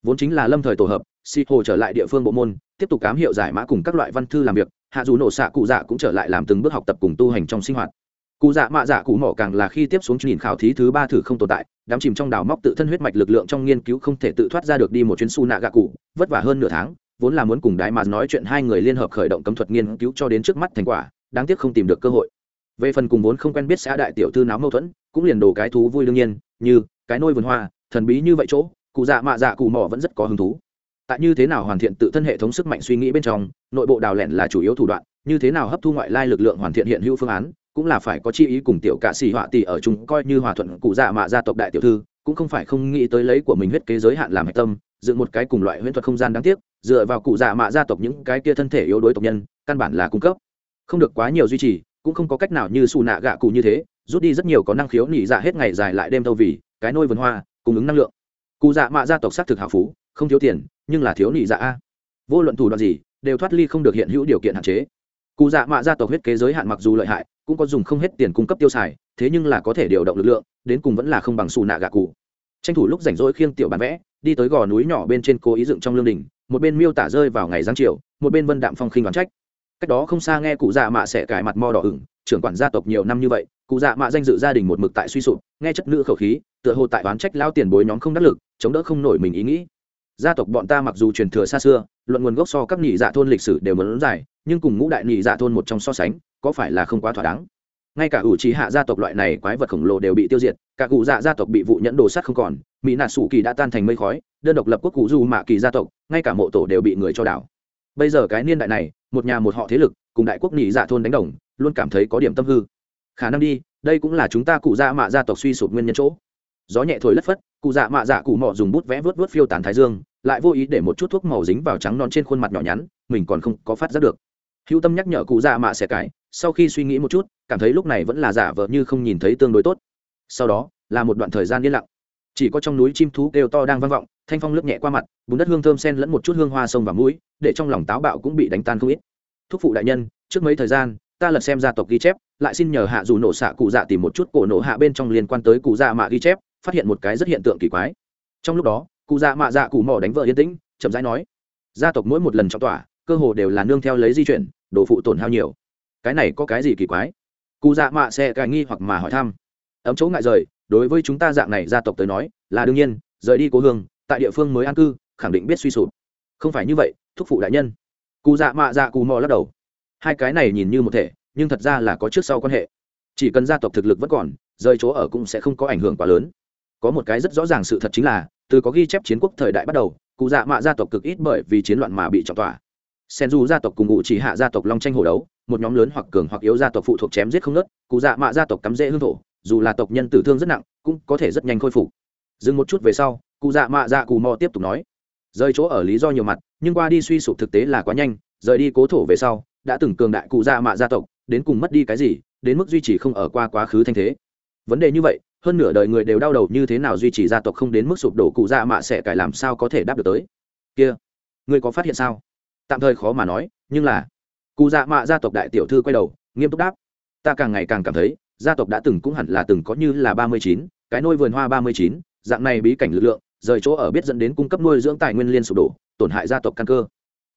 [SPEAKER 1] vốn chính là lâm thời tổ hợp si hồ trở lại địa phương bộ môn, tiếp tục cám hiệu giải mã cùng các loại văn thư làm việc, hạ dù nổ xạ cụ dạ cũng trở lại làm từng bước học tập cùng tu hành trong sinh hoạt. Cụ dạ mạ dạ cụ mỏ càng là khi tiếp xuống nhìn khảo thí thứ ba thử không tồn tại đám chìm trong đào móc tự thân huyết mạch lực lượng trong nghiên cứu không thể tự thoát ra được đi một chuyến su nạ gạ cụ vất vả hơn nửa tháng, vốn là muốn cùng đái mà nói chuyện hai người liên hợp khởi động cấm thuật nghiên cứu cho đến trước mắt thành quả, đáng tiếc không tìm được cơ hội. Về phần cùng vốn không quen biết xã đại tiểu thư náo mâu thuẫn, cũng liền đồ cái thú vui đương nhiên, như cái nôi vườn hoa, thần bí như vậy chỗ cụ dạ mạ dạ cụ mỏ vẫn rất có hứng thú. Tại như thế nào hoàn thiện tự thân hệ thống sức mạnh suy nghĩ bên trong, nội bộ đào lẻn là chủ yếu thủ đoạn, như thế nào hấp thu ngoại lai lực lượng hoàn thiện hiện hữu phương án, cũng là phải có chi ý cùng tiểu cạ xì họa tỷ ở chung, coi như hòa thuận cụ dạ mạ gia tộc đại tiểu thư, cũng không phải không nghĩ tới lấy của mình huyết kế giới hạn làm hạch tâm, dựng một cái cùng loại huyễn thuật không gian đáng tiếc, dựa vào cụ dạ mạ gia tộc những cái kia thân thể yếu đối tộc nhân, căn bản là cung cấp không được quá nhiều duy trì, cũng không có cách nào như xù nạ gạ cụ như thế, rút đi rất nhiều có năng khiếu nỉ dạ hết ngày dài lại đêm thâu vì, cái nôi vườn hoa, cung ứng năng lượng cụ dạ mạ gia tộc xác thực hào phú, không thiếu tiền, nhưng là thiếu nị dạ a. Vô luận thủ đoạn gì, đều thoát ly không được hiện hữu điều kiện hạn chế. Cụ dạ mạ gia tộc huyết kế giới hạn mặc dù lợi hại, cũng có dùng không hết tiền cung cấp tiêu xài, thế nhưng là có thể điều động lực lượng, đến cùng vẫn là không bằng xù nạ gạ cụ. Tranh thủ lúc rảnh rỗi khiêng tiểu bán vẽ, đi tới gò núi nhỏ bên trên cố ý dựng trong lương đình, một bên miêu tả rơi vào ngày giáng chiều một bên vân đạm phong khinh đoán trách. Cách đó không xa nghe cụ dạ mạ sẽ cải mặt mo đỏ ửng, trưởng quản gia tộc nhiều năm như vậy cụ dạ mạ danh dự gia đình một mực tại suy sụp, nghe chất nữ khẩu khí, tựa hồ tại oán trách lao tiền bối nhóm không đắc lực, chống đỡ không nổi mình ý nghĩ. Gia tộc bọn ta mặc dù truyền thừa xa xưa, luận nguồn gốc so các nhị dạ thôn lịch sử đều muốn dài, nhưng cùng ngũ đại nhị dạ thôn một trong so sánh, có phải là không quá thỏa đáng? Ngay cả ủ trí hạ gia tộc loại này quái vật khổng lồ đều bị tiêu diệt, cả cụ dạ gia tộc bị vụ nhẫn đồ sắt không còn, mỹ nạ sủ kỳ đã tan thành mây khói, đơn độc lập quốc cụ du mạ kỳ gia tộc, ngay cả mộ tổ đều bị người cho đảo. Bây giờ cái niên đại này, một nhà một họ thế lực, cùng đại quốc nhị dạ thôn đánh đồng, luôn cảm thấy có điểm tâm hư khả năng đi, đây cũng là chúng ta cụ dạ mạ gia tộc suy sụp nguyên nhân chỗ. Gió nhẹ thổi lất phất, cụ dạ mạ dạ cụ mọ dùng bút vẽ vớt vớt phiêu tàn thái dương, lại vô ý để một chút thuốc màu dính vào trắng non trên khuôn mặt nhỏ nhắn, mình còn không có phát giác được. Hữu tâm nhắc nhở cụ dạ mạ sẽ cải. sau khi suy nghĩ một chút, cảm thấy lúc này vẫn là giả vờ như không nhìn thấy tương đối tốt. Sau đó, là một đoạn thời gian yên lặng. Chỉ có trong núi chim thú kêu to đang vang vọng, thanh phong lướt nhẹ qua mặt, bùn đất hương thơm sen lẫn một chút hương hoa sông và mũi, để trong lòng táo bạo cũng bị đánh tan không ít. Thúc phụ đại nhân, trước mấy thời gian, ta lật xem gia tộc ghi chép lại xin nhờ hạ dù nổ xạ cụ dạ tìm một chút cổ nổ hạ bên trong liên quan tới cụ dạ mạ ghi chép, phát hiện một cái rất hiện tượng kỳ quái. Trong lúc đó, cụ dạ mạ dạ cụ mỏ đánh vợ yên tĩnh, chậm rãi nói, gia tộc mỗi một lần trong tỏa, cơ hồ đều là nương theo lấy di chuyển, đồ phụ tổn hao nhiều. Cái này có cái gì kỳ quái? Cụ dạ mạ sẽ cài nghi hoặc mà hỏi thăm. Ấm chỗ ngại rời, đối với chúng ta dạng này gia tộc tới nói, là đương nhiên, rời đi cố hương, tại địa phương mới an cư, khẳng định biết suy sụp. Không phải như vậy, thúc phụ đại nhân. Cụ dạ mạ dạ cụ mò lắc đầu. Hai cái này nhìn như một thể nhưng thật ra là có trước sau quan hệ. Chỉ cần gia tộc thực lực vẫn còn, rời chỗ ở cũng sẽ không có ảnh hưởng quá lớn. Có một cái rất rõ ràng sự thật chính là, từ có ghi chép chiến quốc thời đại bắt đầu, cụ dạ mạ gia tộc cực ít bởi vì chiến loạn mà bị trọng tỏa. Sen du gia tộc cùng ngụ chỉ hạ gia tộc long tranh hổ đấu, một nhóm lớn hoặc cường hoặc yếu gia tộc phụ thuộc chém giết không nớt cụ dạ mạ gia tộc cắm rễ hương thổ, dù là tộc nhân tử thương rất nặng, cũng có thể rất nhanh khôi phục. Dừng một chút về sau, cụ dạ mạ dạ cù mò tiếp tục nói, rời chỗ ở lý do nhiều mặt, nhưng qua đi suy sụp thực tế là quá nhanh, rời đi cố thổ về sau, đã từng cường đại cụ dạ mạ gia tộc đến cùng mất đi cái gì, đến mức duy trì không ở qua quá khứ thanh thế. Vấn đề như vậy, hơn nửa đời người đều đau đầu như thế nào duy trì gia tộc không đến mức sụp đổ cụ dạ mạ sẽ cải làm sao có thể đáp được tới? Kia người có phát hiện sao? Tạm thời khó mà nói, nhưng là, cụ dạ mạ gia tộc đại tiểu thư quay đầu, nghiêm túc đáp. Ta càng ngày càng cảm thấy, gia tộc đã từng cũng hẳn là từng có như là ba mươi chín, cái nôi vườn hoa ba mươi chín, dạng này bí cảnh lực lượng, rời chỗ ở biết dẫn đến cung cấp nuôi dưỡng tài nguyên liên sụp đổ, tổn hại gia tộc căn cơ.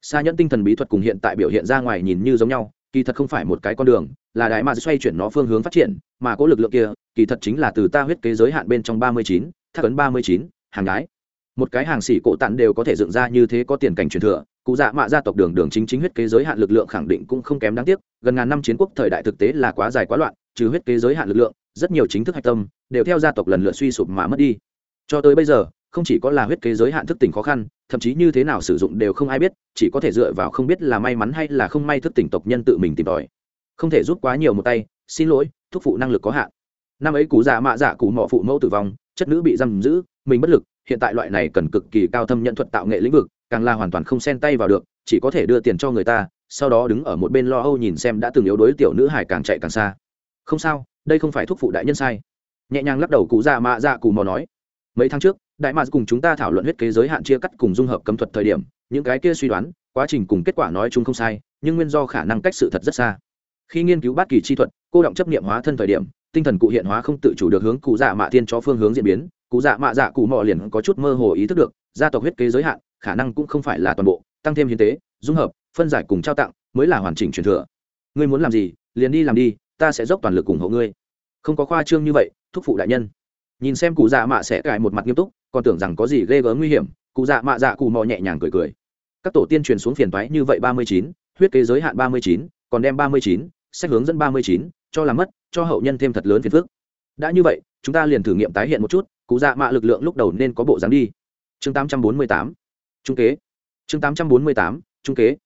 [SPEAKER 1] Xa nhẫn tinh thần bí thuật cùng hiện tại biểu hiện ra ngoài nhìn như giống nhau kỳ thật không phải một cái con đường, là đại mà xoay chuyển nó phương hướng phát triển, mà có lực lượng kia, kỳ thật chính là từ ta huyết kế giới hạn bên trong ba mươi chín, thác ấn ba mươi chín, hàng gái một cái hàng xỉ cổ tặn đều có thể dựng ra như thế có tiền cảnh truyền thừa, cụ dạ mạ gia tộc đường đường chính chính huyết kế giới hạn lực lượng khẳng định cũng không kém đáng tiếc, gần ngàn năm chiến quốc thời đại thực tế là quá dài quá loạn, trừ huyết kế giới hạn lực lượng, rất nhiều chính thức hạch tâm, đều theo gia tộc lần lượt suy sụp mà mất đi. Cho tới bây giờ, không chỉ có là huyết kế giới hạn thức tỉnh khó khăn thậm chí như thế nào sử dụng đều không ai biết, chỉ có thể dựa vào không biết là may mắn hay là không may thức tỉnh tộc nhân tự mình tìm tòi. Không thể rút quá nhiều một tay, xin lỗi, thúc phụ năng lực có hạn. Năm ấy cụ già mạ dạ cụ mọ phụ mẫu tử vong, chất nữ bị giam giữ, mình bất lực, hiện tại loại này cần cực kỳ cao thâm nhận thuật tạo nghệ lĩnh vực, càng là hoàn toàn không xen tay vào được, chỉ có thể đưa tiền cho người ta, sau đó đứng ở một bên lo âu nhìn xem đã từng yếu đối tiểu nữ hải càng chạy càng xa. Không sao, đây không phải thúc phụ đại nhân sai. Nhẹ nhàng lắc đầu cụ già mạ dạ cụ mò nói mấy tháng trước, đại mạc cùng chúng ta thảo luận huyết kế giới hạn chia cắt cùng dung hợp cấm thuật thời điểm, những cái kia suy đoán, quá trình cùng kết quả nói chung không sai, nhưng nguyên do khả năng cách sự thật rất xa. Khi nghiên cứu bát kỳ chi thuật, cô động chấp nghiệm hóa thân thời điểm, tinh thần cụ hiện hóa không tự chủ được hướng cụ dạ mạ thiên cho phương hướng diễn biến, cụ dạ mạ dạ cụ mò liền có chút mơ hồ ý thức được, gia tộc huyết kế giới hạn, khả năng cũng không phải là toàn bộ, tăng thêm hiến tế, dung hợp, phân giải cùng trao tặng, mới là hoàn chỉnh truyền thừa. Ngươi muốn làm gì, liền đi làm đi, ta sẽ dốc toàn lực ủng hộ ngươi. Không có khoa trương như vậy, thúc phụ đại nhân nhìn xem cụ dạ mạ sẽ cài một mặt nghiêm túc, còn tưởng rằng có gì ghê gớm nguy hiểm, cụ dạ mạ dạ cụ mò nhẹ nhàng cười cười. Các tổ tiên truyền xuống phiền toái như vậy ba mươi chín, huyết kế giới hạn ba mươi chín, còn đem ba mươi chín, sách hướng dẫn ba mươi chín, cho làm mất, cho hậu nhân thêm thật lớn phiền phức. Đã như vậy, chúng ta liền thử nghiệm tái hiện một chút, cụ dạ mạ lực lượng lúc đầu nên có bộ dáng đi. Chương tám trăm bốn mươi tám, trung kế. Chương tám trăm bốn mươi tám, trung kế.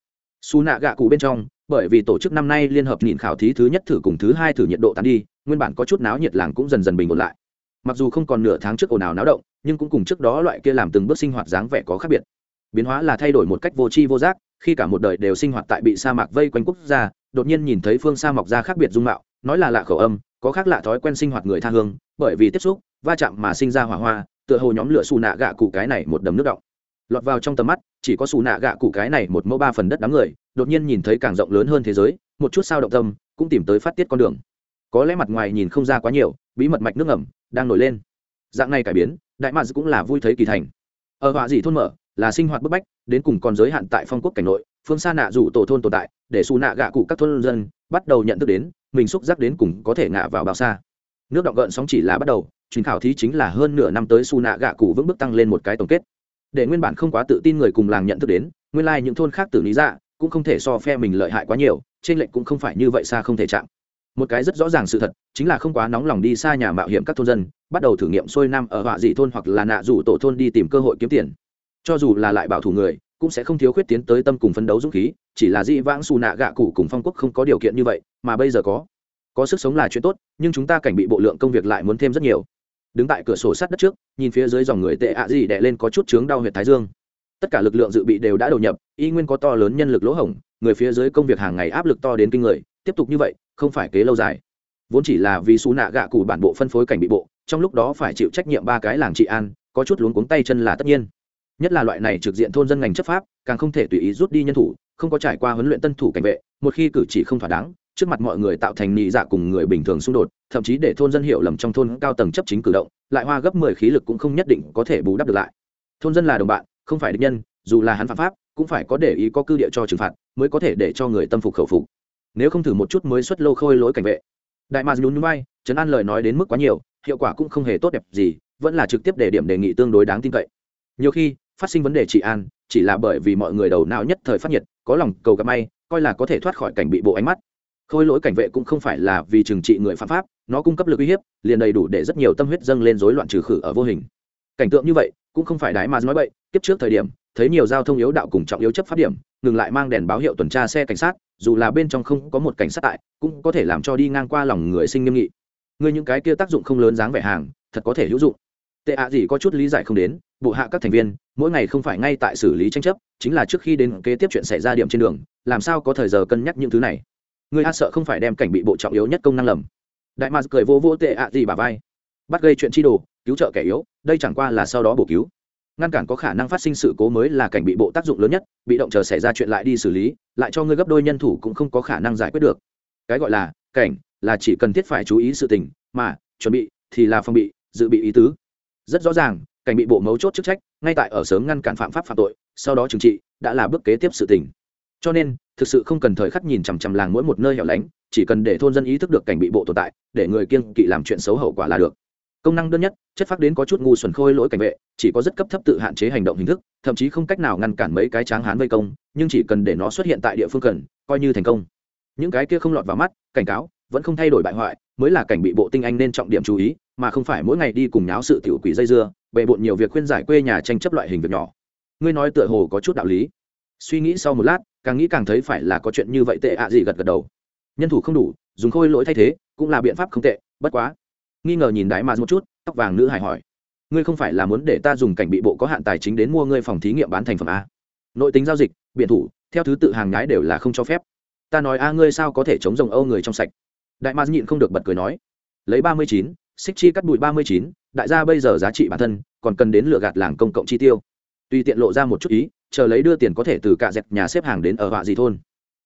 [SPEAKER 1] Su nạ gạ cụ bên trong, bởi vì tổ chức năm nay liên hợp nhìn khảo thí thứ nhất thử cùng thứ hai thử nhiệt độ tán đi, nguyên bản có chút náo nhiệt làng cũng dần dần bình ổn lại mặc dù không còn nửa tháng trước ồn ào náo động, nhưng cũng cùng trước đó loại kia làm từng bước sinh hoạt dáng vẻ có khác biệt. Biến hóa là thay đổi một cách vô tri vô giác, khi cả một đời đều sinh hoạt tại bị sa mạc vây quanh quốc gia, đột nhiên nhìn thấy phương sa mọc ra khác biệt dung mạo, nói là lạ khẩu âm, có khác lạ thói quen sinh hoạt người tha hương, bởi vì tiếp xúc, va chạm mà sinh ra hỏa hoa, tựa hồ nhóm lửa xù nạ gạ cụ cái này một đầm nước động. Lọt vào trong tầm mắt, chỉ có xù nạ gạ cụ cái này một mẫu ba phần đất đám người, đột nhiên nhìn thấy càng rộng lớn hơn thế giới, một chút sao động tâm, cũng tìm tới phát tiết con đường. Có lẽ mặt ngoài nhìn không ra quá nhiều, bí mật mạch nước ngầm đang nổi lên. Dạng này cải biến, đại mads cũng là vui thấy kỳ thành. Ở họa dị thôn mở, là sinh hoạt bức bách, đến cùng còn giới hạn tại phong quốc cảnh nội, phương xa nạ rủ tổ thôn tồn tại, để xù nạ gạ cụ các thôn dân bắt đầu nhận thức đến, mình xúc giác đến cùng có thể ngạ vào bao xa. Nước động gợn sóng chỉ là bắt đầu truyền khảo thí chính là hơn nửa năm tới xù nạ gạ cụ vững bước tăng lên một cái tổng kết. Để nguyên bản không quá tự tin người cùng làng nhận thức đến, nguyên lai những thôn khác tử lý dạ cũng không thể so phe mình lợi hại quá nhiều, trên lệnh cũng không phải như vậy xa không thể chạm một cái rất rõ ràng sự thật, chính là không quá nóng lòng đi xa nhà mạo hiểm các thôn dân, bắt đầu thử nghiệm xuôi nam ở họa dị thôn hoặc là nạ rủ tổ thôn đi tìm cơ hội kiếm tiền. Cho dù là lại bảo thủ người, cũng sẽ không thiếu khuyết tiến tới tâm cùng phấn đấu dũng khí, chỉ là dị vãng xù nạ gạ cụ cùng phong quốc không có điều kiện như vậy, mà bây giờ có. Có sức sống là chuyện tốt, nhưng chúng ta cảnh bị bộ lượng công việc lại muốn thêm rất nhiều. Đứng tại cửa sổ sát đất trước, nhìn phía dưới dòng người tệ ạ gì đẻ lên có chút chướng đau huyệt thái dương. Tất cả lực lượng dự bị đều đã đầu nhập, y nguyên có to lớn nhân lực lỗ hổng, người phía dưới công việc hàng ngày áp lực to đến kinh người, tiếp tục như vậy không phải kế lâu dài. Vốn chỉ là vì xú nạ gạ cụ bản bộ phân phối cảnh bị bộ, trong lúc đó phải chịu trách nhiệm ba cái làng trị an, có chút luống cuống tay chân là tất nhiên. Nhất là loại này trực diện thôn dân ngành chấp pháp, càng không thể tùy ý rút đi nhân thủ, không có trải qua huấn luyện tân thủ cảnh vệ, một khi cử chỉ không thỏa đáng, trước mặt mọi người tạo thành nhị dạ cùng người bình thường xung đột, thậm chí để thôn dân hiểu lầm trong thôn cao tầng chấp chính cử động, lại hoa gấp mười khí lực cũng không nhất định có thể bù đắp được lại. Thôn dân là đồng bạn, không phải địch nhân, dù là hắn phạm pháp, cũng phải có để ý có cư địa cho trừng phạt, mới có thể để cho người tâm phục khẩu phục nếu không thử một chút mới xuất lô khôi lỗi cảnh vệ. Đại mạc nhún nhún bay trấn an lời nói đến mức quá nhiều, hiệu quả cũng không hề tốt đẹp gì, vẫn là trực tiếp để điểm đề nghị tương đối đáng tin cậy. Nhiều khi, phát sinh vấn đề trị an, chỉ là bởi vì mọi người đầu não nhất thời phát nhiệt, có lòng cầu gặp may, coi là có thể thoát khỏi cảnh bị bộ ánh mắt. Khôi lỗi cảnh vệ cũng không phải là vì trừng trị người phạm pháp, nó cung cấp lực uy hiếp, liền đầy đủ để rất nhiều tâm huyết dâng lên rối loạn trừ khử ở vô hình. Cảnh tượng như vậy, cũng không phải đái mà nói bậy kiếp trước thời điểm, thấy nhiều giao thông yếu đạo cùng trọng yếu chấp pháp điểm, ngừng lại mang đèn báo hiệu tuần tra xe cảnh sát, dù là bên trong không có một cảnh sát tại, cũng có thể làm cho đi ngang qua lòng người sinh nghiêm nghị. Người những cái kia tác dụng không lớn dáng vẻ hàng, thật có thể hữu dụng. Tệ ạ gì có chút lý giải không đến, bộ hạ các thành viên, mỗi ngày không phải ngay tại xử lý tranh chấp, chính là trước khi đến kế tiếp chuyện xảy ra điểm trên đường, làm sao có thời giờ cân nhắc những thứ này. Người a sợ không phải đem cảnh bị bộ trọng yếu nhất công năng lầm. Đại mars cười vô vô tệ ạ gì bà vai. Bắt gây chuyện chi đồ, cứu trợ kẻ yếu, đây chẳng qua là sau đó bổ cứu ngăn cản có khả năng phát sinh sự cố mới là cảnh bị bộ tác dụng lớn nhất, bị động chờ xảy ra chuyện lại đi xử lý, lại cho ngươi gấp đôi nhân thủ cũng không có khả năng giải quyết được. Cái gọi là cảnh là chỉ cần thiết phải chú ý sự tình, mà chuẩn bị thì là phòng bị, dự bị ý tứ. Rất rõ ràng, cảnh bị bộ mấu chốt chức trách, ngay tại ở sớm ngăn cản phạm pháp phạm tội, sau đó trừng trị, đã là bước kế tiếp sự tình. Cho nên, thực sự không cần thời khắc nhìn chằm chằm làng mỗi một nơi hẻo lánh, chỉ cần để thôn dân ý thức được cảnh bị bộ tồn tại, để người kiên kỵ làm chuyện xấu hậu quả là được công năng đơn nhất, chất phát đến có chút ngu xuẩn khôi lỗi cảnh vệ, chỉ có rất cấp thấp tự hạn chế hành động hình thức, thậm chí không cách nào ngăn cản mấy cái tráng hán vây công, nhưng chỉ cần để nó xuất hiện tại địa phương cần, coi như thành công. Những cái kia không lọt vào mắt, cảnh cáo, vẫn không thay đổi bại hoại, mới là cảnh bị bộ tinh anh nên trọng điểm chú ý, mà không phải mỗi ngày đi cùng nháo sự tiểu quỷ dây dưa, bề bộn nhiều việc khuyên giải quê nhà tranh chấp loại hình việc nhỏ. Ngươi nói tựa hồ có chút đạo lý. Suy nghĩ sau một lát, càng nghĩ càng thấy phải là có chuyện như vậy tệ ạ gì gật gật đầu. Nhân thủ không đủ, dùng khôi lỗi thay thế, cũng là biện pháp không tệ, bất quá nghi ngờ nhìn đại mà một chút, tóc vàng nữ hải hỏi. Ngươi không phải là muốn để ta dùng cảnh bị bộ có hạn tài chính đến mua ngươi phòng thí nghiệm bán thành phẩm a? Nội tính giao dịch biện thủ, theo thứ tự hàng nhái đều là không cho phép. Ta nói a, ngươi sao có thể chống rồng âu người trong sạch? Đại ma nhịn không được bật cười nói. Lấy ba mươi chín, xích chi cắt bụi ba mươi chín, đại gia bây giờ giá trị bản thân, còn cần đến lựa gạt làng công cộng chi tiêu. Tuy tiện lộ ra một chút ý, chờ lấy đưa tiền có thể từ cả dẹp nhà xếp hàng đến ở họa gì thôn.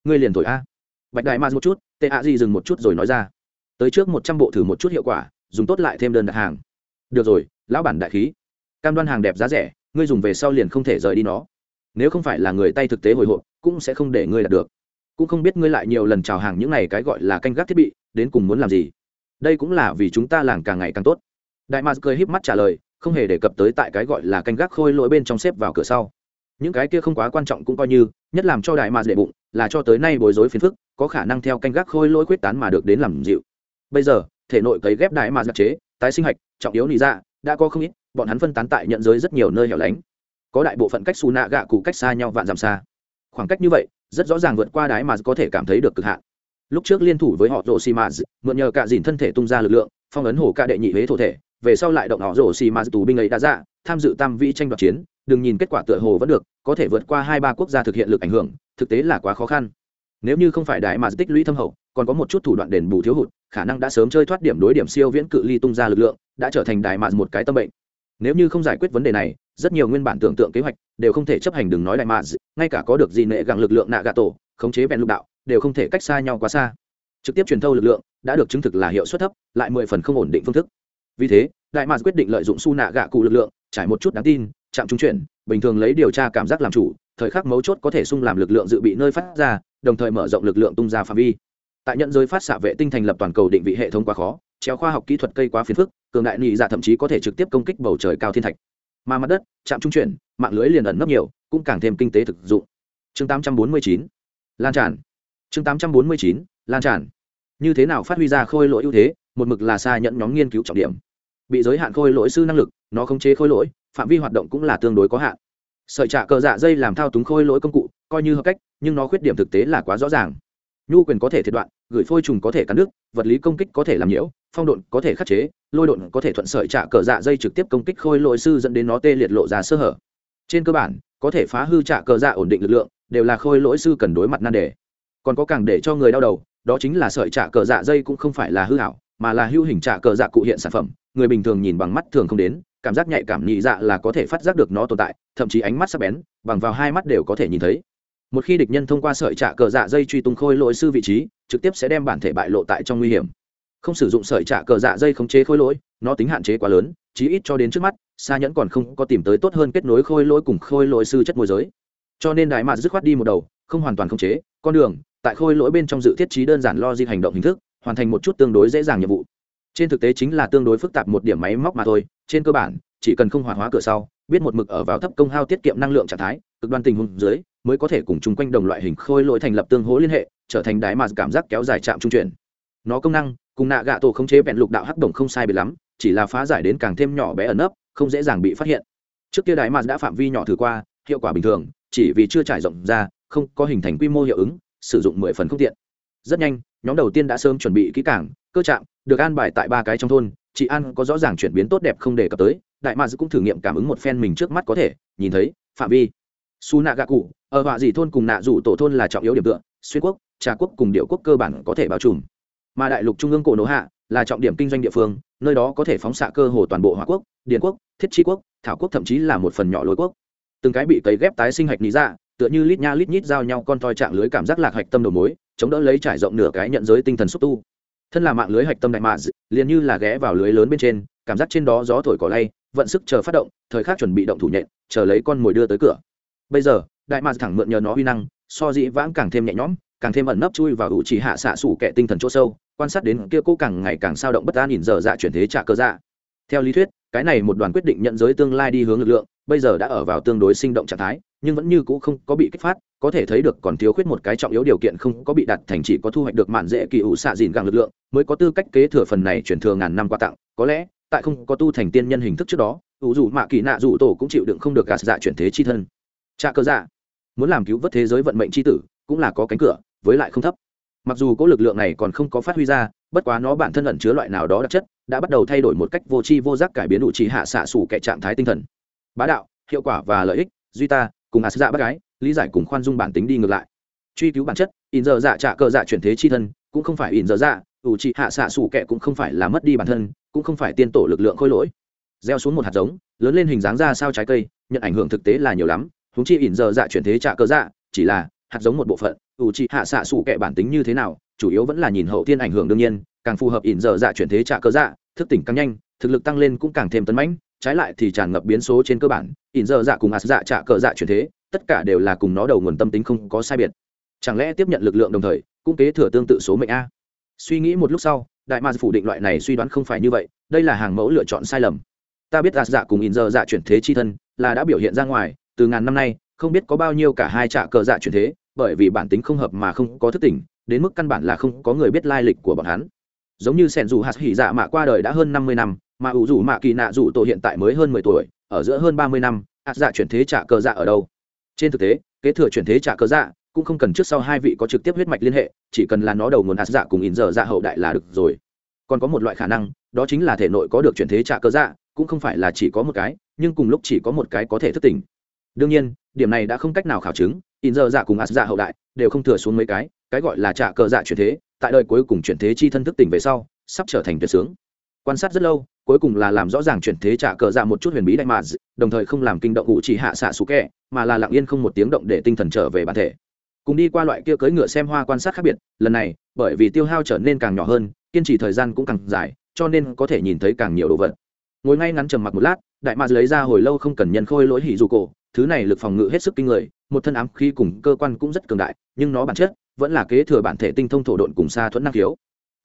[SPEAKER 1] Ngươi liền thổi a. Bạch đại ma một chút, tệ a gì dừng một chút rồi nói ra. Tới trước một trăm bộ thử một chút hiệu quả dùng tốt lại thêm đơn đặt hàng. Được rồi, lão bản đại khí. Cam đoan hàng đẹp giá rẻ, ngươi dùng về sau liền không thể rời đi nó. Nếu không phải là người tay thực tế hồi hộp, cũng sẽ không để ngươi đạt được. Cũng không biết ngươi lại nhiều lần chào hàng những này cái gọi là canh gác thiết bị, đến cùng muốn làm gì. Đây cũng là vì chúng ta làng càng ngày càng tốt. Đại mạc cười híp mắt trả lời, không hề đề cập tới tại cái gọi là canh gác khôi lỗi bên trong xếp vào cửa sau. Những cái kia không quá quan trọng cũng coi như, nhất làm cho đại mạc đệ bụng, là cho tới nay bối rối phiền phức, có khả năng theo canh gác khôi lỗi quyết tán mà được đến làm dịu. Bây giờ thể nội cấy ghép đại mà giặc chế tái sinh hạch trọng yếu nị ra dạ, đã có không ít bọn hắn phân tán tại nhận giới rất nhiều nơi hẻo lánh. Có đại bộ phận cách xù nạ gạ cụ cách xa nhau vạn dặm xa. Khoảng cách như vậy rất rõ ràng vượt qua đái mà có thể cảm thấy được cực hạn. Lúc trước liên thủ với họ rổ xì mà mượn nhờ cả dìn thân thể tung ra lực lượng phong ấn hổ ca đệ nhị huế thổ thể về sau lại động họ rổ xì mà tù binh ấy đã ra tham dự tam vĩ tranh đoạt chiến đừng nhìn kết quả tựa hồ vẫn được có thể vượt qua hai ba quốc gia thực hiện lực ảnh hưởng thực tế là quá khó khăn nếu như không phải đại mà tích lũy thâm hậu, còn có một chút thủ đoạn đền bù thiếu hụt, khả năng đã sớm chơi thoát điểm đối điểm siêu viễn cự ly tung ra lực lượng, đã trở thành đại mà một cái tâm bệnh. Nếu như không giải quyết vấn đề này, rất nhiều nguyên bản tưởng tượng kế hoạch đều không thể chấp hành, đừng nói đại mà, ngay cả có được gì nệ gặng lực lượng nạ gà tổ khống chế bèn lục đạo, đều không thể cách xa nhau quá xa. Trực tiếp truyền thâu lực lượng đã được chứng thực là hiệu suất thấp, lại mười phần không ổn định phương thức. Vì thế, đại mà quyết định lợi dụng su nạ gạ cụ lực lượng, trải một chút đáng tin, chạm trung chuyển, bình thường lấy điều tra cảm giác làm chủ, thời khắc mấu chốt có thể sung làm lực lượng dự bị nơi phát ra đồng thời mở rộng lực lượng tung ra phạm vi. Tại nhận giới phát xạ vệ tinh thành lập toàn cầu định vị hệ thống quá khó, treo khoa học kỹ thuật cây quá phiền phức, cường đại nhị dạ thậm chí có thể trực tiếp công kích bầu trời cao thiên thạch. Mà mặt đất chạm trung chuyển, mạng lưới liền ẩn nấp nhiều, cũng càng thêm kinh tế thực dụng. Chương 849 lan tràn. Chương 849 lan tràn. Như thế nào phát huy ra khôi lỗi ưu thế, một mực là xa nhận nhóm nghiên cứu trọng điểm. Bị giới hạn khôi lỗi sư năng lực, nó khống chế khôi lỗi, phạm vi hoạt động cũng là tương đối có hạn. Sợi trạ cờ dạ dây làm thao túng khôi lỗi công cụ coi như hợp cách nhưng nó khuyết điểm thực tế là quá rõ ràng. Nhu quyền có thể thiệt đoạn gửi phôi trùng có thể cắn nước, vật lý công kích có thể làm nhiễu phong độn có thể khắc chế lôi độn có thể thuận sợi trả cờ dạ dây trực tiếp công kích khôi lỗi sư dẫn đến nó tê liệt lộ ra sơ hở. Trên cơ bản có thể phá hư trả cờ dạ ổn định lực lượng đều là khôi lỗi sư cần đối mặt nan đề. Còn có càng để cho người đau đầu đó chính là sợi trả cờ dạ dây cũng không phải là hư hảo mà là hưu hình trả cờ dạ cụ hiện sản phẩm người bình thường nhìn bằng mắt thường không đến cảm giác nhạy cảm nhị dạ là có thể phát giác được nó tồn tại thậm chí ánh mắt sắc bén bằng vào hai mắt đều có thể nhìn thấy một khi địch nhân thông qua sợi trả cờ dạ dây truy tung khôi lỗi sư vị trí, trực tiếp sẽ đem bản thể bại lộ tại trong nguy hiểm. Không sử dụng sợi trả cờ dạ dây khống chế khôi lỗi, nó tính hạn chế quá lớn, chí ít cho đến trước mắt xa nhẫn còn không có tìm tới tốt hơn kết nối khôi lỗi cùng khôi lỗi sư chất môi giới. Cho nên đại mạc dứt khoát đi một đầu, không hoàn toàn khống chế, con đường, tại khôi lỗi bên trong dự thiết trí đơn giản lo di hành động hình thức, hoàn thành một chút tương đối dễ dàng nhiệm vụ. Trên thực tế chính là tương đối phức tạp một điểm máy móc mà thôi, trên cơ bản, chỉ cần không hoạt hóa cửa sau, biết một mực ở vào thấp công hao tiết kiệm năng lượng trạng thái, cực đoan tình huống dưới mới có thể cùng chung quanh đồng loại hình khôi lỗi thành lập tương hỗ liên hệ, trở thành đái mà cảm giác kéo dài chạm trung chuyển. Nó công năng, cùng nạ gạ tổ không chế vẹn lục đạo hắc đồng không sai biệt lắm, chỉ là phá giải đến càng thêm nhỏ bé ẩn nấp, không dễ dàng bị phát hiện. Trước kia đái mà đã phạm vi nhỏ thử qua, hiệu quả bình thường, chỉ vì chưa trải rộng ra, không có hình thành quy mô hiệu ứng, sử dụng mười phần không tiện. Rất nhanh, nhóm đầu tiên đã sớm chuẩn bị kỹ cảng cơ trạm, được an bài tại ba cái trong thôn, chị an có rõ ràng chuyển biến tốt đẹp không đề cập tới, đại mads cũng thử nghiệm cảm ứng một phen mình trước mắt có thể, nhìn thấy, phạm vi su nạ gạ cụ, ở họa dị thôn cùng nạ rủ tổ thôn là trọng yếu điểm tựa, xuyên quốc, trà quốc cùng điệu quốc cơ bản có thể bao trùm. Mà đại lục trung ương cổ nổ hạ là trọng điểm kinh doanh địa phương, nơi đó có thể phóng xạ cơ hồ toàn bộ hòa quốc, điện quốc, thiết tri quốc, thảo quốc thậm chí là một phần nhỏ lối quốc. Từng cái bị cấy ghép tái sinh hạch lý ra tựa như lít nha lít nhít giao nhau con toi trạng lưới cảm giác lạc hạch tâm đầu mối, chống đỡ lấy trải rộng nửa cái nhận giới tinh thần xúc tu. Thân là mạng lưới hạch tâm đại mạ liền như là ghé vào lưới lớn bên trên, cảm giác trên đó gió thổi cỏ lay, vận sức chờ phát động, thời khắc chuẩn bị động thủ nhện, chờ lấy con mồi đưa tới cửa bây giờ, đại mạc thẳng mượn nhờ nó uy năng, so dĩ vãng càng thêm nhẹ nhõm, càng thêm ẩn nấp chui vào ủ chỉ hạ xạ sủ kẻ tinh thần chỗ sâu, quan sát đến kia cô càng ngày càng sao động bất an nhìn giờ dạ chuyển thế trả cơ dạ. Theo lý thuyết, cái này một đoàn quyết định nhận giới tương lai đi hướng lực lượng, bây giờ đã ở vào tương đối sinh động trạng thái, nhưng vẫn như cũ không có bị kích phát, có thể thấy được còn thiếu khuyết một cái trọng yếu điều kiện không có bị đặt thành chỉ có thu hoạch được mạn dễ kỳ ủ xạ dìn gàng lực lượng, mới có tư cách kế thừa phần này chuyển thừa ngàn năm qua tặng, có lẽ, tại không có tu thành tiên nhân hình thức trước đó, ủ dù mạ kỳ nạ dù tổ cũng chịu đựng không được gạt dạ chuyển thế chi thân trạ cơ dạ muốn làm cứu vớt thế giới vận mệnh chi tử, cũng là có cánh cửa, với lại không thấp. Mặc dù có lực lượng này còn không có phát huy ra, bất quá nó bản thân ẩn chứa loại nào đó đặc chất, đã bắt đầu thay đổi một cách vô tri vô giác cải biến đủ trí hạ xạ xủ kẻ trạng thái tinh thần. Bá đạo, hiệu quả và lợi ích, duy ta, cùng ạt dạ bác gái, lý giải cùng khoan dung bản tính đi ngược lại. Truy cứu bản chất, in giờ dạ trả cờ dạ chuyển thế chi thân, cũng không phải in giờ dạ ủ trị hạ xạ xủ kẻ cũng không phải là mất đi bản thân, cũng không phải tiên tổ lực lượng khôi lỗi. Gieo xuống một hạt giống, lớn lên hình dáng ra sao trái cây, nhận ảnh hưởng thực tế là nhiều lắm húng chi ỉn giờ dạ chuyển thế trả cơ dạ chỉ là hạt giống một bộ phận, ủ trị hạ xạ xù kệ bản tính như thế nào, chủ yếu vẫn là nhìn hậu tiên ảnh hưởng đương nhiên, càng phù hợp ỉn giờ dạ chuyển thế trả cơ dạ thức tỉnh càng nhanh, thực lực tăng lên cũng càng thêm tấn mãnh, trái lại thì tràn ngập biến số trên cơ bản, ỉn giờ dạ cùng ạt dạ trả cờ dạ chuyển thế, tất cả đều là cùng nó đầu nguồn tâm tính không có sai biệt. Chẳng lẽ tiếp nhận lực lượng đồng thời, cũng kế thừa tương tự số mệnh a? Suy nghĩ một lúc sau, đại ma phủ định loại này suy đoán không phải như vậy, đây là hàng mẫu lựa chọn sai lầm. Ta biết ạt dạ cùng ỉn giờ dạ chuyển thế chi thân là đã biểu hiện ra ngoài từ ngàn năm nay, không biết có bao nhiêu cả hai trả cờ dạ chuyển thế, bởi vì bản tính không hợp mà không có thức tỉnh, đến mức căn bản là không có người biết lai lịch của bọn hắn. Giống như sẻn dù hạt hỉ dạ mạ qua đời đã hơn năm mươi năm, mà ủ dù mạ kỳ nạ dù tổ hiện tại mới hơn mười tuổi, ở giữa hơn ba mươi năm, hạt dạ chuyển thế trả cờ dạ ở đâu? Trên thực tế, kế thừa chuyển thế trả cờ dạ cũng không cần trước sau hai vị có trực tiếp huyết mạch liên hệ, chỉ cần là nó đầu nguồn hạt dạ cùng ỉn giờ dạ hậu đại là được rồi. Còn có một loại khả năng, đó chính là thể nội có được chuyển thế trả cờ dạ cũng không phải là chỉ có một cái, nhưng cùng lúc chỉ có một cái có thể thức tỉnh đương nhiên, điểm này đã không cách nào khảo chứng, in giờ dạ cùng ạt dạ hậu đại đều không thừa xuống mấy cái cái gọi là trả cờ dạ chuyển thế, tại đời cuối cùng chuyển thế chi thân thức tỉnh về sau, sắp trở thành tuyệt sướng. Quan sát rất lâu, cuối cùng là làm rõ ràng chuyển thế trả cờ dạ một chút huyền bí đại mà đồng thời không làm kinh động ngụ chỉ hạ xạ xú kẹ, mà là lặng yên không một tiếng động để tinh thần trở về bản thể. Cùng đi qua loại kia cưỡi ngựa xem hoa quan sát khác biệt, lần này, bởi vì tiêu hao trở nên càng nhỏ hơn, kiên trì thời gian cũng càng dài, cho nên có thể nhìn thấy càng nhiều đồ vật. Ngồi ngay ngắn trầm mặc một lát, đại mạc lấy ra hồi lâu không cần nhân khôi lỗi hỉ dù cổ thứ này lực phòng ngự hết sức kinh người, một thân ám khi cùng cơ quan cũng rất cường đại, nhưng nó bản chất vẫn là kế thừa bản thể tinh thông thổ độn cùng xa thuẫn năng khiếu.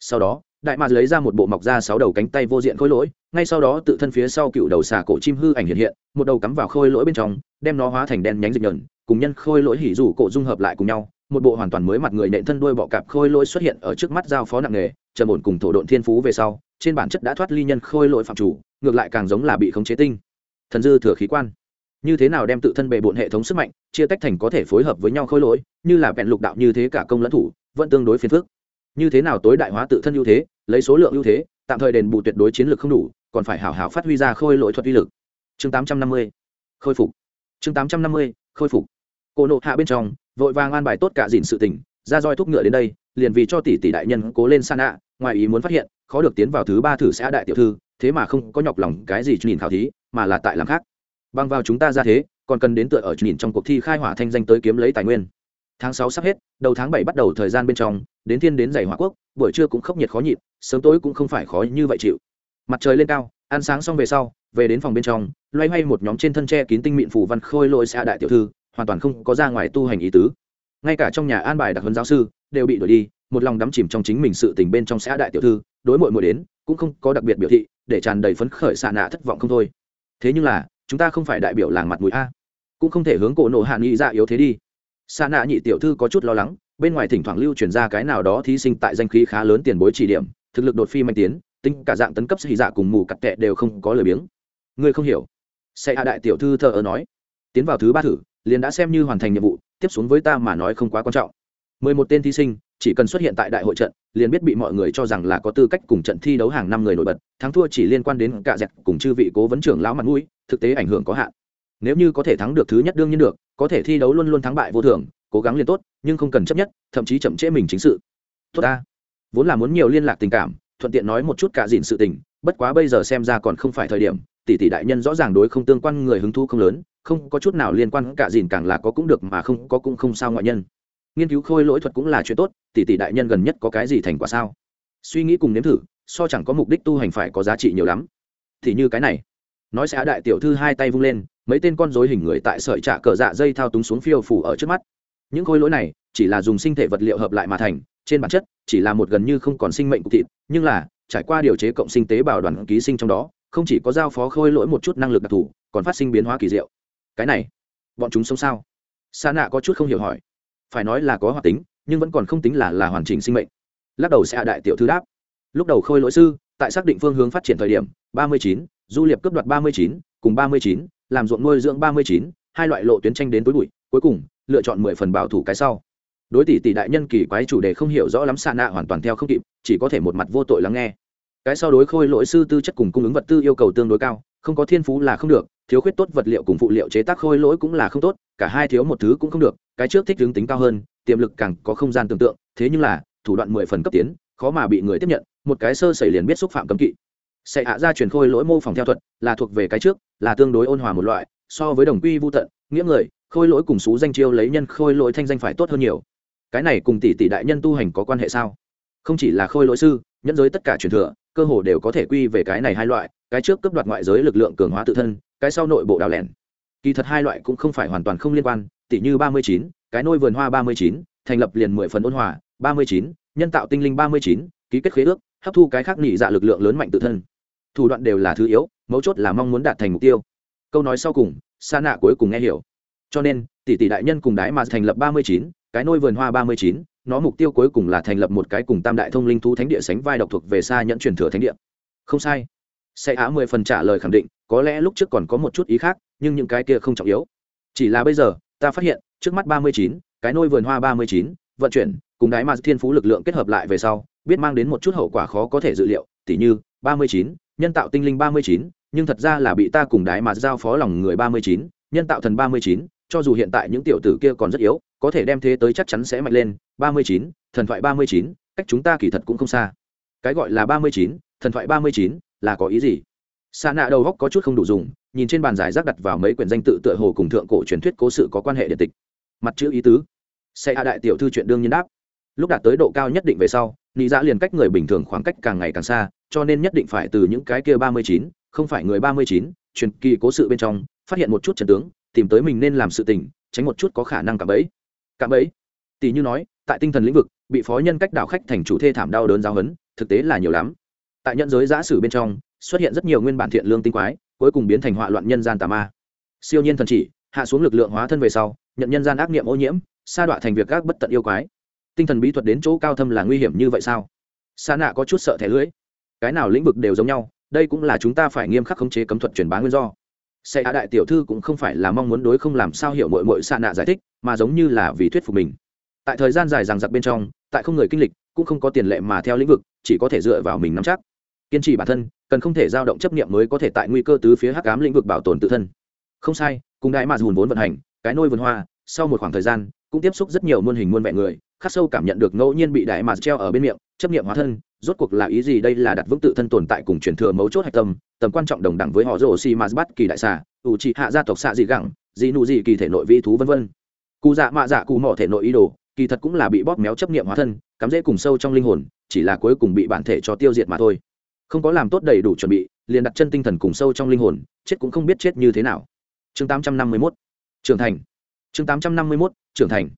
[SPEAKER 1] Sau đó, đại mạc lấy ra một bộ mọc ra sáu đầu cánh tay vô diện khôi lỗi, ngay sau đó tự thân phía sau cựu đầu xà cổ chim hư ảnh hiện hiện, một đầu cắm vào khôi lỗi bên trong, đem nó hóa thành đen nhánh dịch nhờn, cùng nhân khôi lỗi hỉ rủ cổ dung hợp lại cùng nhau, một bộ hoàn toàn mới mặt người nện thân đuôi bọ cạp khôi lỗi xuất hiện ở trước mắt giao phó nặng nghề trầm ổn cùng thổ độn thiên phú về sau, trên bản chất đã thoát ly nhân khôi lỗi phạm chủ, ngược lại càng giống là bị khống chế tinh. Thần dư thừa khí quan như thế nào đem tự thân bề bộn hệ thống sức mạnh, chia tách thành có thể phối hợp với nhau khôi lỗi, như là vẹn lục đạo như thế cả công lẫn thủ, vẫn tương đối phiền phức như thế nào tối đại hóa tự thân ưu thế, lấy số lượng ưu thế, tạm thời đền bù tuyệt đối chiến lược không đủ, còn phải hảo hảo phát huy ra khôi lỗi thuật uy lực chương 850. khôi phục chương 850. khôi phục cô nộ hạ bên trong, vội vàng an bài tốt cả dìn sự tình, ra roi thúc ngựa đến đây, liền vì cho tỷ tỷ đại nhân cố lên san ạ ngoài ý muốn phát hiện, khó được tiến vào thứ ba thử xã đại tiểu thư, thế mà không có nhọc lòng cái gì nhìn khảo thí, mà là tại làm khác băng vào chúng ta ra thế, còn cần đến tựa ở nhìn trong cuộc thi khai hỏa thanh danh tới kiếm lấy tài nguyên. Tháng sáu sắp hết, đầu tháng bảy bắt đầu thời gian bên trong, đến thiên đến giày hỏa quốc, buổi trưa cũng khốc nhiệt khó nhịn, sớm tối cũng không phải khó như vậy chịu. Mặt trời lên cao, ăn sáng xong về sau, về đến phòng bên trong, loay hoay một nhóm trên thân tre kín tinh mịn phủ văn khôi lôi xa đại tiểu thư, hoàn toàn không có ra ngoài tu hành ý tứ. Ngay cả trong nhà an bài đặc huấn giáo sư, đều bị đuổi đi, một lòng đắm chìm trong chính mình sự tình bên trong xã đại tiểu thư, đối mội mội đến, cũng không có đặc biệt biểu thị, để tràn đầy phấn khởi xạ nạ thất vọng không thôi. Thế nhưng là chúng ta không phải đại biểu làng mặt mũi a, cũng không thể hướng cổ nộ hạ nghị ra yếu thế đi. Xa nạ nhị tiểu thư có chút lo lắng, bên ngoài thỉnh thoảng lưu truyền ra cái nào đó thí sinh tại danh khí khá lớn tiền bối chỉ điểm, thực lực đột phi manh tiến, tính cả dạng tấn cấp sĩ dạ cùng mù cặt tệ đều không có lời biếng. Ngươi không hiểu. Sẽ hạ đại tiểu thư thờ ơ nói. Tiến vào thứ ba thử, liền đã xem như hoàn thành nhiệm vụ, tiếp xuống với ta mà nói không quá quan trọng. Mười một tên thí sinh chỉ cần xuất hiện tại đại hội trận, liền biết bị mọi người cho rằng là có tư cách cùng trận thi đấu hàng năm người nổi bật, thắng thua chỉ liên quan đến cả dẹp cùng chư vị cố vấn trưởng lão mặt mũi, thực tế ảnh hưởng có hạn. Nếu như có thể thắng được thứ nhất đương nhiên được, có thể thi đấu luôn luôn thắng bại vô thường, cố gắng liền tốt, nhưng không cần chấp nhất, thậm chí chậm trễ mình chính sự. Tốt ta. Vốn là muốn nhiều liên lạc tình cảm, thuận tiện nói một chút cả dìn sự tình, bất quá bây giờ xem ra còn không phải thời điểm, tỷ tỷ đại nhân rõ ràng đối không tương quan người hứng thú không lớn, không có chút nào liên quan cả dìn càng là có cũng được mà không có cũng không sao ngoại nhân nghiên cứu khôi lỗi thuật cũng là chuyện tốt, tỷ tỷ đại nhân gần nhất có cái gì thành quả sao? Suy nghĩ cùng nếm thử, so chẳng có mục đích tu hành phải có giá trị nhiều lắm. Thì như cái này, nói sẽ đại tiểu thư hai tay vung lên, mấy tên con rối hình người tại sợi trạ cờ dạ dây thao túng xuống phiêu phủ ở trước mắt. Những khôi lỗi này, chỉ là dùng sinh thể vật liệu hợp lại mà thành, trên bản chất, chỉ là một gần như không còn sinh mệnh cục thịt, nhưng là, trải qua điều chế cộng sinh tế bào đoàn ký sinh trong đó, không chỉ có giao phó khôi lỗi một chút năng lực đặc thù, còn phát sinh biến hóa kỳ diệu. Cái này, bọn chúng sống sao? Sa nạ có chút không hiểu hỏi phải nói là có hoạt tính, nhưng vẫn còn không tính là là hoàn chỉnh sinh mệnh. Lắc đầu sẽ đại tiểu thư đáp. Lúc đầu khôi lỗi sư, tại xác định phương hướng phát triển thời điểm, ba mươi chín, du liệp cướp đoạt ba mươi chín, cùng ba mươi chín, làm ruộng nuôi dưỡng ba mươi chín, hai loại lộ tuyến tranh đến tối bụi, cuối cùng, lựa chọn mười phần bảo thủ cái sau. Đối tỷ tỷ đại nhân kỳ quái chủ đề không hiểu rõ lắm xa nạ hoàn toàn theo không kịp, chỉ có thể một mặt vô tội lắng nghe. Cái sau đối khôi lỗi sư tư chất cùng cung ứng vật tư yêu cầu tương đối cao không có thiên phú là không được, thiếu khuyết tốt vật liệu cùng phụ liệu chế tác khôi lỗi cũng là không tốt, cả hai thiếu một thứ cũng không được, cái trước thích hướng tính cao hơn, tiềm lực càng có không gian tưởng tượng, thế nhưng là, thủ đoạn mười phần cấp tiến, khó mà bị người tiếp nhận, một cái sơ xảy liền biết xúc phạm cấm kỵ. Sẽ hạ ra truyền khôi lỗi mô phỏng theo thuật, là thuộc về cái trước, là tương đối ôn hòa một loại, so với đồng quy vô tận, nghĩa người, khôi lỗi cùng xú danh chiêu lấy nhân khôi lỗi thanh danh phải tốt hơn nhiều. Cái này cùng tỷ tỷ đại nhân tu hành có quan hệ sao? Không chỉ là khôi lỗi sư nhân giới tất cả truyền thừa, cơ hồ đều có thể quy về cái này hai loại cái trước cấp đoạt ngoại giới lực lượng cường hóa tự thân, cái sau nội bộ đào lẻn. Kỳ thật hai loại cũng không phải hoàn toàn không liên quan tỷ như ba mươi chín, cái nôi vườn hoa ba mươi chín, thành lập liền mười phần ôn hòa, ba mươi chín, nhân tạo tinh linh ba mươi chín, ký kết khế ước, hấp thu cái khác nhị dạ lực lượng lớn mạnh tự thân. Thủ đoạn đều là thứ yếu, mấu chốt là mong muốn đạt thành mục tiêu. Câu nói sau cùng, sa nạ cuối cùng nghe hiểu. Cho nên, tỷ tỷ đại nhân cùng đái mà thành lập ba mươi chín, cái nôi vườn hoa ba mươi chín, nó mục tiêu cuối cùng là thành lập một cái cùng tam đại thông linh thú thánh địa sánh vai độc thuộc về xa nhận truyền thừa thánh địa. Không sai sẽ á mười phần trả lời khẳng định có lẽ lúc trước còn có một chút ý khác nhưng những cái kia không trọng yếu chỉ là bây giờ ta phát hiện trước mắt ba mươi chín cái nôi vườn hoa ba mươi chín vận chuyển cùng đái mà thiên phú lực lượng kết hợp lại về sau biết mang đến một chút hậu quả khó có thể dự liệu tỉ như ba mươi chín nhân tạo tinh linh ba mươi chín nhưng thật ra là bị ta cùng đái mà giao phó lòng người ba mươi chín nhân tạo thần ba mươi chín cho dù hiện tại những tiểu tử kia còn rất yếu có thể đem thế tới chắc chắn sẽ mạnh lên ba mươi chín thần thoại ba mươi chín cách chúng ta kỳ thật cũng không xa cái gọi là ba mươi chín thần thoại ba mươi chín là có ý gì? Xa nạ đầu góc có chút không đủ dùng, nhìn trên bàn giải rác đặt vào mấy quyển danh tự tựa hồ cùng thượng cổ truyền thuyết cố sự có quan hệ điện tịch. Mặt chữ ý tứ. Xe hạ đại tiểu thư chuyện đương nhiên đáp. Lúc đạt tới độ cao nhất định về sau, nị dạ liền cách người bình thường khoảng cách càng ngày càng xa, cho nên nhất định phải từ những cái kia ba mươi chín, không phải người ba mươi chín, truyền kỳ cố sự bên trong, phát hiện một chút trần tướng, tìm tới mình nên làm sự tình, tránh một chút có khả năng cạm bẫy. Cạm bẫy? Tỷ như nói, tại tinh thần lĩnh vực, bị phó nhân cách đảo khách thành chủ thê thảm đau đớn giáo hấn thực tế là nhiều lắm tại nhận giới giã sử bên trong, xuất hiện rất nhiều nguyên bản thiện lương tinh quái, cuối cùng biến thành họa loạn nhân gian tà ma. Siêu nhiên thần chỉ, hạ xuống lực lượng hóa thân về sau, nhận nhân gian ác nghiệm ô nhiễm, sa đọa thành việc gác bất tận yêu quái. Tinh thần bí thuật đến chỗ cao thâm là nguy hiểm như vậy sao? Sa nạ có chút sợ thẻ lưỡi. Cái nào lĩnh vực đều giống nhau, đây cũng là chúng ta phải nghiêm khắc khống chế cấm thuật truyền bá nguyên do. Xe hạ đại tiểu thư cũng không phải là mong muốn đối không làm sao hiểu mội mội sa nạ giải thích, mà giống như là vì thuyết phục mình. Tại thời gian dài rằng giặc bên trong, tại không người kinh lịch cũng không có tiền lệ mà theo lĩnh vực, chỉ có thể dựa vào mình nắm chắc. Kiên trì bản thân, cần không thể dao động chấp niệm mới có thể tại nguy cơ tứ phía hắc ám lĩnh vực bảo tồn tự thân. Không sai, cùng đại mà dùn vốn vận hành, cái nôi vườn hoa, sau một khoảng thời gian, cũng tiếp xúc rất nhiều muôn hình muôn vẻ người, khắc sâu cảm nhận được ngẫu nhiên bị đại mà treo ở bên miệng, chấp niệm hóa thân, rốt cuộc là ý gì đây là đặt vững tự thân tồn tại cùng truyền thừa mấu chốt hạch tâm, tầm quan trọng đồng đẳng với họ rồ xi mà bắt kỳ đại xà, ủ trị hạ gia tộc xạ dị gẳng dị nụ dị kỳ thể nội vi thú vân vân. Cụ dạ mạ dạ cụ mỏ thể nội ý đồ kỳ thật cũng là bị bóp méo chấp niệm hóa thân, cắm dễ cùng sâu trong linh hồn, chỉ là cuối cùng bị bản thể cho tiêu diệt mà thôi. Không có làm tốt đầy đủ chuẩn bị, liền đặt chân tinh thần cùng sâu trong linh hồn, chết cũng không biết chết như thế nào. Chương 851 trưởng thành. Chương 851 trưởng thành.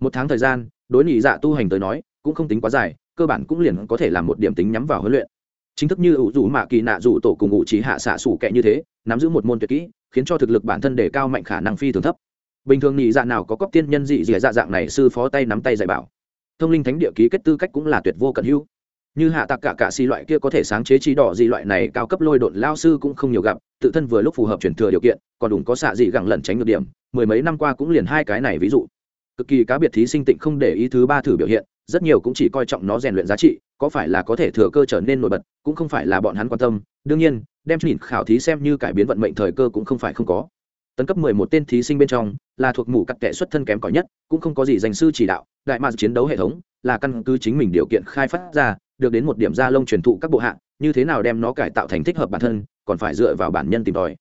[SPEAKER 1] Một tháng thời gian, đối nhị dạ tu hành tới nói, cũng không tính quá dài, cơ bản cũng liền có thể làm một điểm tính nhắm vào huấn luyện. Chính thức như ủ rủ mạ kỳ nạ rủ tổ cùng ngụ trí hạ xạ sủ kệ như thế, nắm giữ một môn tuyệt kỹ, khiến cho thực lực bản thân đề cao mạnh khả năng phi thường thấp bình thường nhị dạ nào có cóc tiên nhân dị dị dạ dạng này sư phó tay nắm tay dạy bảo. Thông linh thánh địa ký kết tư cách cũng là tuyệt vô cận hữu. Như hạ tạc cả cạ xì loại kia có thể sáng chế trí đỏ gì loại này, cao cấp lôi độn lao sư cũng không nhiều gặp, tự thân vừa lúc phù hợp chuyển thừa điều kiện, còn đủ có xạ gì gẳng lẩn tránh được điểm, mười mấy năm qua cũng liền hai cái này ví dụ. Cực kỳ cá biệt thí sinh tịnh không để ý thứ ba thử biểu hiện, rất nhiều cũng chỉ coi trọng nó rèn luyện giá trị, có phải là có thể thừa cơ trở nên nổi bật, cũng không phải là bọn hắn quan tâm. Đương nhiên, đem nhìn khảo thí xem như cải biến vận mệnh thời cơ cũng không phải không có tấn cấp mười một tên thí sinh bên trong, là thuộc mũ cắt kẻ xuất thân kém cỏi nhất, cũng không có gì danh sư chỉ đạo, đại mà chiến đấu hệ thống là căn cứ chính mình điều kiện khai phát ra, được đến một điểm gia lông truyền thụ các bộ hạng, như thế nào đem nó cải tạo thành thích hợp bản thân, còn phải dựa vào bản nhân tìm tòi.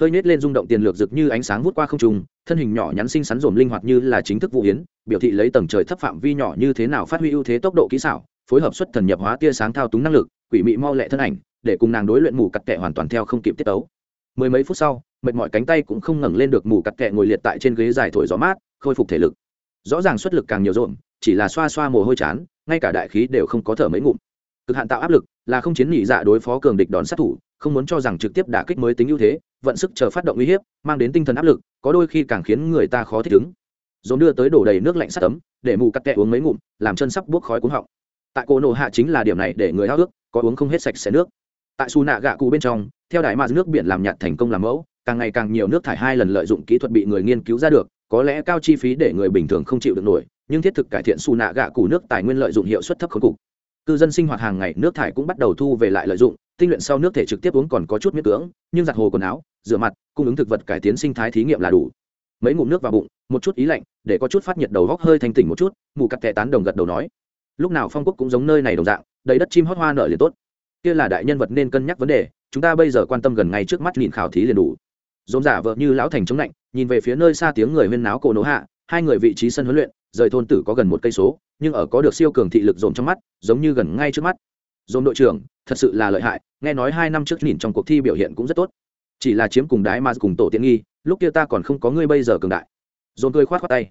[SPEAKER 1] Hơi nhếch lên rung động tiền lược rực như ánh sáng vút qua không trung, thân hình nhỏ nhắn xinh xắn rồm linh hoạt như là chính thức vũ hiến, biểu thị lấy tầng trời thấp phạm vi nhỏ như thế nào phát huy ưu thế tốc độ kỹ xảo, phối hợp xuất thần nhập hóa tia sáng thao túng năng lực, quỷ mị mau lẹ thân ảnh, để cùng nàng đối luyện mù cặt kệ hoàn toàn theo không kịp tiết tấu mười mấy phút sau, mệt mỏi cánh tay cũng không ngẩng lên được mù cặt kệ ngồi liệt tại trên ghế dài thổi gió mát, khôi phục thể lực. Rõ ràng xuất lực càng nhiều rộn, chỉ là xoa xoa mồ hôi chán, ngay cả đại khí đều không có thở mấy ngụm. Cực hạn tạo áp lực là không chiến nhị dạ đối phó cường địch đón sát thủ, không muốn cho rằng trực tiếp đả kích mới tính ưu thế, vận sức chờ phát động uy hiếp, mang đến tinh thần áp lực, có đôi khi càng khiến người ta khó thích ứng. Dồn đưa tới đổ đầy nước lạnh sắt tấm, để mù cắt kẹ uống mấy ngụm, làm chân sắp buốc khói cuống họng. Tại cổ nổ hạ chính là điểm này để người háo ước, có uống không hết sạch sẽ nước tại su nạ gạ cụ bên trong, theo đại mạc nước biển làm nhạt thành công làm mẫu, càng ngày càng nhiều nước thải hai lần lợi dụng kỹ thuật bị người nghiên cứu ra được, có lẽ cao chi phí để người bình thường không chịu được nổi, nhưng thiết thực cải thiện su nạ gạ cụ nước tài nguyên lợi dụng hiệu suất thấp khối cục. Cư dân sinh hoạt hàng ngày nước thải cũng bắt đầu thu về lại lợi dụng, tinh luyện sau nước thể trực tiếp uống còn có chút miễn cưỡng, nhưng giặt hồ quần áo, rửa mặt, cung ứng thực vật cải tiến sinh thái thí nghiệm là đủ. Mấy ngụm nước vào bụng, một chút ý lạnh, để có chút phát nhiệt đầu góc hơi thanh tỉnh một chút, mù cắt tệ tán đồng gật đầu nói. Lúc nào phong quốc cũng giống nơi này đồng dạng, đầy đất chim hót hoa nở liền tốt kia là đại nhân vật nên cân nhắc vấn đề, chúng ta bây giờ quan tâm gần ngay trước mắt nhìn khảo thí liền đủ. Dồn giả vợ như lão thành chống lạnh, nhìn về phía nơi xa tiếng người huyên náo cổ nổ hạ, hai người vị trí sân huấn luyện, rời thôn tử có gần một cây số, nhưng ở có được siêu cường thị lực dồn trong mắt, giống như gần ngay trước mắt. Dồn đội trưởng, thật sự là lợi hại, nghe nói hai năm trước nhìn trong cuộc thi biểu hiện cũng rất tốt. Chỉ là chiếm cùng đái mà cùng tổ tiện nghi, lúc kia ta còn không có ngươi bây giờ cường đại. Dồn cười khoát khoát tay.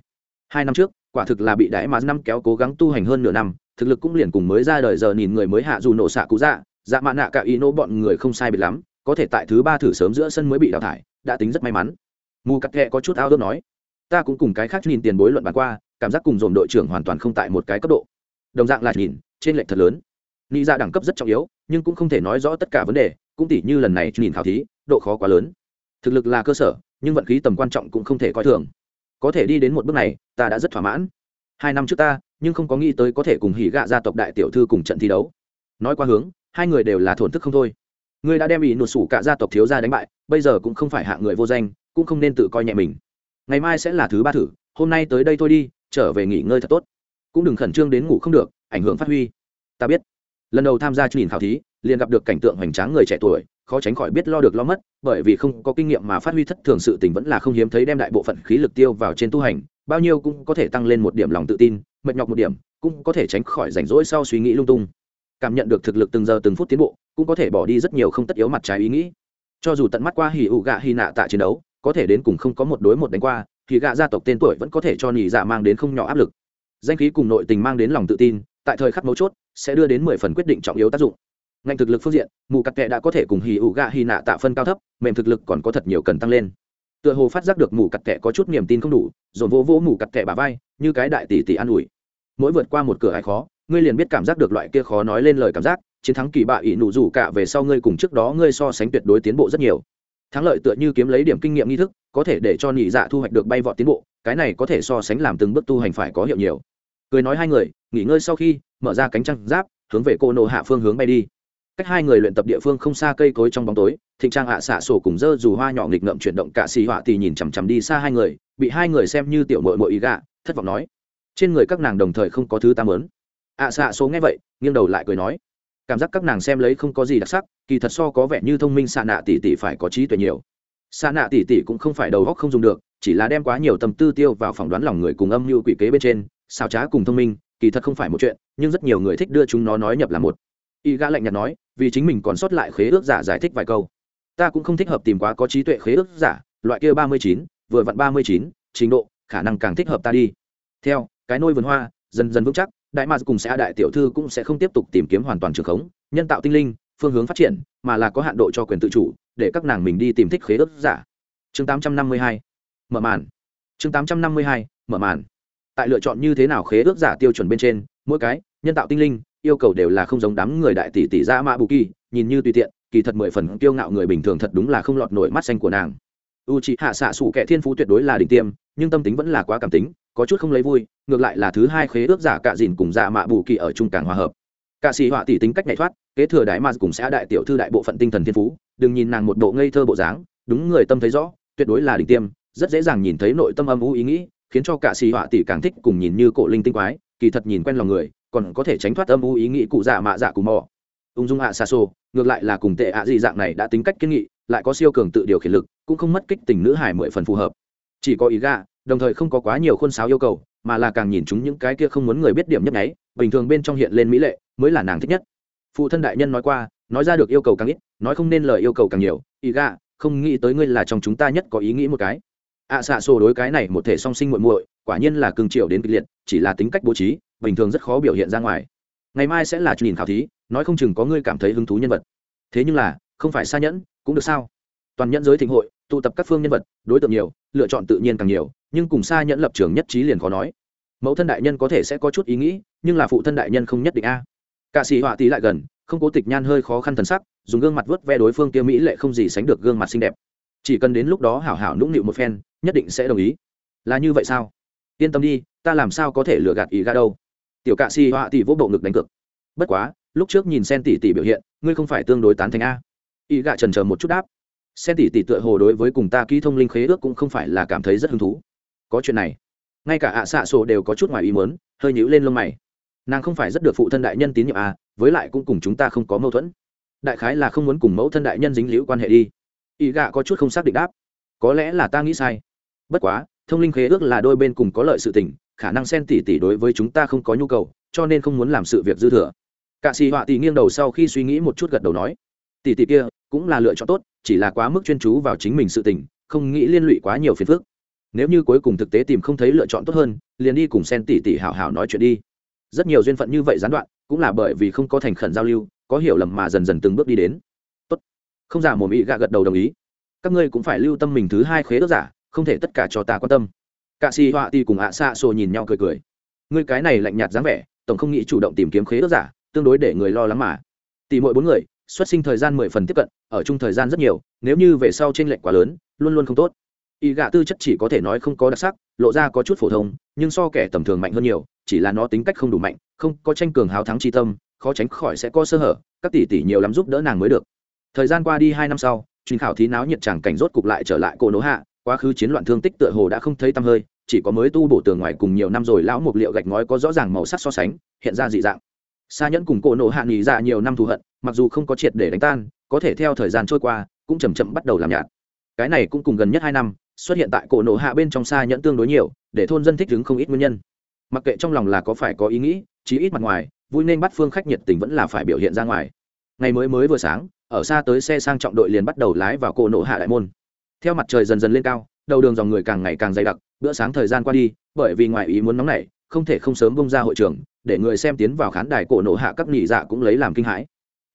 [SPEAKER 1] Hai năm trước, quả thực là bị đái mà năm kéo cố gắng tu hành hơn nửa năm, thực lực cũng liền cùng mới ra đời giờ nhìn người mới hạ dù nổ xạ cũ dạ dạ mạ nạ cả ý nỗ bọn người không sai biệt lắm, có thể tại thứ ba thử sớm giữa sân mới bị đào thải, đã tính rất may mắn. Mù cắt kệ có chút ao đốt nói, ta cũng cùng cái khác nhìn tiền bối luận bàn qua, cảm giác cùng dồn đội trưởng hoàn toàn không tại một cái cấp độ. Đồng dạng là nhìn, trên lệch thật lớn. Nghĩ ra dạ đẳng cấp rất trọng yếu, nhưng cũng không thể nói rõ tất cả vấn đề, cũng tỉ như lần này nhìn khảo thí, độ khó quá lớn. Thực lực là cơ sở, nhưng vận khí tầm quan trọng cũng không thể coi thường. Có thể đi đến một bước này, ta đã rất thỏa mãn. Hai năm trước ta, nhưng không có nghĩ tới có thể cùng hỉ gạ gia tộc đại tiểu thư cùng trận thi đấu. Nói qua hướng hai người đều là thổn thức không thôi. Ngươi đã đem ý nụt sủ cả gia tộc thiếu gia đánh bại, bây giờ cũng không phải hạ người vô danh, cũng không nên tự coi nhẹ mình. Ngày mai sẽ là thứ ba thử, hôm nay tới đây thôi đi, trở về nghỉ ngơi thật tốt. Cũng đừng khẩn trương đến ngủ không được, ảnh hưởng phát huy. Ta biết. Lần đầu tham gia chương trình khảo thí, liền gặp được cảnh tượng hoành tráng người trẻ tuổi, khó tránh khỏi biết lo được lo mất, bởi vì không có kinh nghiệm mà phát huy thất thường sự tình vẫn là không hiếm thấy đem đại bộ phận khí lực tiêu vào trên tu hành, bao nhiêu cũng có thể tăng lên một điểm lòng tự tin, mệt nhọc một điểm, cũng có thể tránh khỏi rảnh rỗi sau suy nghĩ lung tung cảm nhận được thực lực từng giờ từng phút tiến bộ, cũng có thể bỏ đi rất nhiều không tất yếu mặt trái ý nghĩ. Cho dù tận mắt qua hỉ ụ gạ hy nạ tại chiến đấu, có thể đến cùng không có một đối một đánh qua, thì gạ gia tộc tên tuổi vẫn có thể cho nhị dạ mang đến không nhỏ áp lực. Danh khí cùng nội tình mang đến lòng tự tin, tại thời khắc mấu chốt, sẽ đưa đến mười phần quyết định trọng yếu tác dụng. Ngành thực lực phương diện, mù cắt kệ đã có thể cùng hì ụ gạ hy nạ tạ phân cao thấp, mềm thực lực còn có thật nhiều cần tăng lên. Tựa hồ phát giác được mù cắt kệ có chút niềm tin không đủ, dồn vô vô mù cắt kệ bà vai, như cái đại tỷ tỷ an ủi. Mỗi vượt qua một cửa hải khó ngươi liền biết cảm giác được loại kia khó nói lên lời cảm giác, chiến thắng kỳ bạ ỷ nụ rủ cả về sau ngươi cùng trước đó ngươi so sánh tuyệt đối tiến bộ rất nhiều. Thắng lợi tựa như kiếm lấy điểm kinh nghiệm nghi thức, có thể để cho nhị dạ thu hoạch được bay vọt tiến bộ, cái này có thể so sánh làm từng bước tu hành phải có hiệu nhiều. Cười nói hai người, nghỉ ngơi sau khi, mở ra cánh trăng giáp, hướng về cô nộ hạ phương hướng bay đi. Cách hai người luyện tập địa phương không xa cây cối trong bóng tối, thịnh trang hạ xạ sổ cùng dơ dù hoa nhỏ nghịch ngợm chuyển động cả xì họa thì nhìn chằm chằm đi xa hai người, bị hai người xem như tiểu mội mội ý gạ, thất vọng nói. Trên người các nàng đồng thời không có thứ ta mớn ạ xạ số nghe vậy, nghiêng đầu lại cười nói, cảm giác các nàng xem lấy không có gì đặc sắc, kỳ thật so có vẻ như thông minh xạ nạ tỷ tỷ phải có trí tuệ nhiều. Xạ nạ tỷ tỷ cũng không phải đầu góc không dùng được, chỉ là đem quá nhiều tâm tư tiêu vào phỏng đoán lòng người cùng âm mưu quỷ kế bên trên xào trá cùng thông minh, kỳ thật không phải một chuyện, nhưng rất nhiều người thích đưa chúng nó nói nhập là một. Y gã lạnh nhạt nói, vì chính mình còn sót lại khế ước giả giải thích vài câu. Ta cũng không thích hợp tìm quá có trí tuệ khế ước giả, loại kia ba mươi chín, vừa vặn ba mươi chín, trình độ, khả năng càng thích hợp ta đi. Theo, cái nôi vườn hoa, dần dần vững chắc đại mạc cùng xã đại tiểu thư cũng sẽ không tiếp tục tìm kiếm hoàn toàn trường khống, nhân tạo tinh linh, phương hướng phát triển, mà là có hạn độ cho quyền tự chủ, để các nàng mình đi tìm thích khế ước giả. Chương tám trăm năm mươi hai, mở màn. Chương tám trăm năm mươi hai, mở màn. Tại lựa chọn như thế nào khế ước giả tiêu chuẩn bên trên, mỗi cái, nhân tạo tinh linh, yêu cầu đều là không giống đám người đại tỷ tỷ ra mã bù kỳ, nhìn như tùy tiện, kỳ thật mười phần kiêu ngạo người bình thường thật đúng là không lọt nổi mắt xanh của nàng. U c hạ xạ sủ kẻ thiên phú tuyệt đối là đỉnh tiêm, nhưng tâm tính vẫn là quá cảm tính có chút không lấy vui, ngược lại là thứ hai khế ước giả cạ dìn cùng dạ mạ bù kỳ ở chung càng hòa hợp. Cạ sĩ họa tỷ tính cách nhảy thoát, kế thừa đại ma cùng xã đại tiểu thư đại bộ phận tinh thần thiên phú, đừng nhìn nàng một bộ ngây thơ bộ dáng, đúng người tâm thấy rõ, tuyệt đối là đỉnh tiêm, rất dễ dàng nhìn thấy nội tâm âm u ý nghĩ, khiến cho cạ sĩ họa tỷ càng thích cùng nhìn như cổ linh tinh quái, kỳ thật nhìn quen lòng người, còn có thể tránh thoát âm u ý nghĩ cụ dạ mạ dạ cù mò. Ung dung ạ xa xô, ngược lại là cùng tệ ạ dị dạng này đã tính cách kiên nghị, lại có siêu cường tự điều khiển lực, cũng không mất kích tình nữ hải mười phần phù hợp. Chỉ có ý gạ đồng thời không có quá nhiều khuôn sáo yêu cầu mà là càng nhìn chúng những cái kia không muốn người biết điểm nhất nháy bình thường bên trong hiện lên mỹ lệ mới là nàng thích nhất. Phụ thân đại nhân nói qua nói ra được yêu cầu càng ít nói không nên lời yêu cầu càng nhiều. Ý gà, không nghĩ tới ngươi là trong chúng ta nhất có ý nghĩ một cái. Ạ xạ sổ đối cái này một thể song sinh muội muội quả nhiên là cường triệu đến kịch liệt chỉ là tính cách bố trí bình thường rất khó biểu hiện ra ngoài. Ngày mai sẽ là nhìn khảo thí nói không chừng có ngươi cảm thấy hứng thú nhân vật. Thế nhưng là không phải xa nhẫn cũng được sao? Toàn nhẫn giới thịnh hội tụ tập các phương nhân vật, đối tượng nhiều, lựa chọn tự nhiên càng nhiều, nhưng cùng xa nhẫn lập trường nhất trí liền khó nói. Mẫu thân đại nhân có thể sẽ có chút ý nghĩ, nhưng là phụ thân đại nhân không nhất định a. Cả sĩ họa tí lại gần, không cố tịch nhan hơi khó khăn thần sắc, dùng gương mặt vớt ve đối phương kia mỹ lệ không gì sánh được gương mặt xinh đẹp. Chỉ cần đến lúc đó hảo hảo nũng nịu một phen, nhất định sẽ đồng ý. Là như vậy sao? Yên tâm đi, ta làm sao có thể lừa gạt ý ga đâu. Tiểu cạ si họa tỷ vô bộ ngực đánh cực bất quá, lúc trước nhìn sen tỷ tỷ biểu hiện, ngươi không phải tương đối tán thành a. Ý gạ trần chờ một chút đáp sen tỷ tỷ tựa hồ đối với cùng ta ký thông linh khế ước cũng không phải là cảm thấy rất hứng thú. Có chuyện này. Ngay cả ạ xạ sổ đều có chút ngoài ý muốn, hơi nhíu lên lông mày. Nàng không phải rất được phụ thân đại nhân tín nhiệm à với lại cũng cùng chúng ta không có mâu thuẫn. Đại khái là không muốn cùng mẫu thân đại nhân dính liễu quan hệ đi. Ý gạ có chút không xác định đáp. Có lẽ là ta nghĩ sai. Bất quá, thông linh khế ước là đôi bên cùng có lợi sự tình, khả năng sen tỷ tỷ đối với chúng ta không có nhu cầu, cho nên không muốn làm sự việc dư thừa. Cạ xì họa tỷ nghiêng đầu sau khi suy nghĩ một chút gật đầu nói, tỷ tỷ kia cũng là lựa chọn tốt chỉ là quá mức chuyên chú vào chính mình sự tình, không nghĩ liên lụy quá nhiều phiền phức. Nếu như cuối cùng thực tế tìm không thấy lựa chọn tốt hơn, liền đi cùng sen tỷ tỷ hảo hảo nói chuyện đi. Rất nhiều duyên phận như vậy gián đoạn, cũng là bởi vì không có thành khẩn giao lưu, có hiểu lầm mà dần dần từng bước đi đến. Tốt. Không giả mồm ý gạ gật đầu đồng ý. Các ngươi cũng phải lưu tâm mình thứ hai khế ước giả, không thể tất cả cho ta quan tâm. Cạ xì họa ti cùng ạ xạ xô nhìn nhau cười cười. Ngươi cái này lạnh nhạt dáng vẻ, tổng không nghĩ chủ động tìm kiếm khế ước giả, tương đối để người lo lắng mà. Tỷ mỗi bốn người xuất sinh thời gian mười phần tiếp cận, ở chung thời gian rất nhiều, nếu như về sau t r ê n lệch quá lớn, luôn luôn không tốt. Y gạ tư chất chỉ có thể nói không có đặc sắc, lộ ra có chút phổ thông, nhưng so kẻ tầm thường mạnh hơn nhiều, chỉ là nó tính cách không đủ mạnh, không có tranh cường hào thắng tri tâm, khó tránh khỏi sẽ có sơ hở, các tỷ tỷ nhiều lắm giúp đỡ nàng mới được. Thời gian qua đi hai năm sau truyền khảo thí náo nhiệt chẳng cảnh rốt cục lại trở lại cổ nỗ hạ, quá khứ chiến loạn thương tích tựa hồ đã không thấy tăm hơi, chỉ có mới tu bổ tường ngoài cùng nhiều năm rồi lão mục liệu gạch ngói có rõ ràng màu sắc so sánh, hiện ra dị dạng. Xa nhẫn cùng cổ nổ hạ nghỉ ra nhiều năm thù hận mặc dù không có triệt để đánh tan, có thể theo thời gian trôi qua, cũng chầm chậm bắt đầu làm nhạt. Cái này cũng cùng gần nhất hai năm, xuất hiện tại cổ nổ hạ bên trong xa nhẫn tương đối nhiều, để thôn dân thích đứng không ít nguyên nhân. Mặc kệ trong lòng là có phải có ý nghĩ, chí ít mặt ngoài, vui nên bắt phương khách nhiệt tình vẫn là phải biểu hiện ra ngoài. Ngày mới mới vừa sáng, ở xa tới xe sang trọng đội liền bắt đầu lái vào cổ nổ hạ đại môn. Theo mặt trời dần dần lên cao, đầu đường dòng người càng ngày càng dày đặc, bữa sáng thời gian qua đi, bởi vì ngoài ý muốn nóng này không thể không sớm bông ra hội trường, để người xem tiến vào khán đài cổ nổ hạ các nhị dạ cũng lấy làm kinh hãi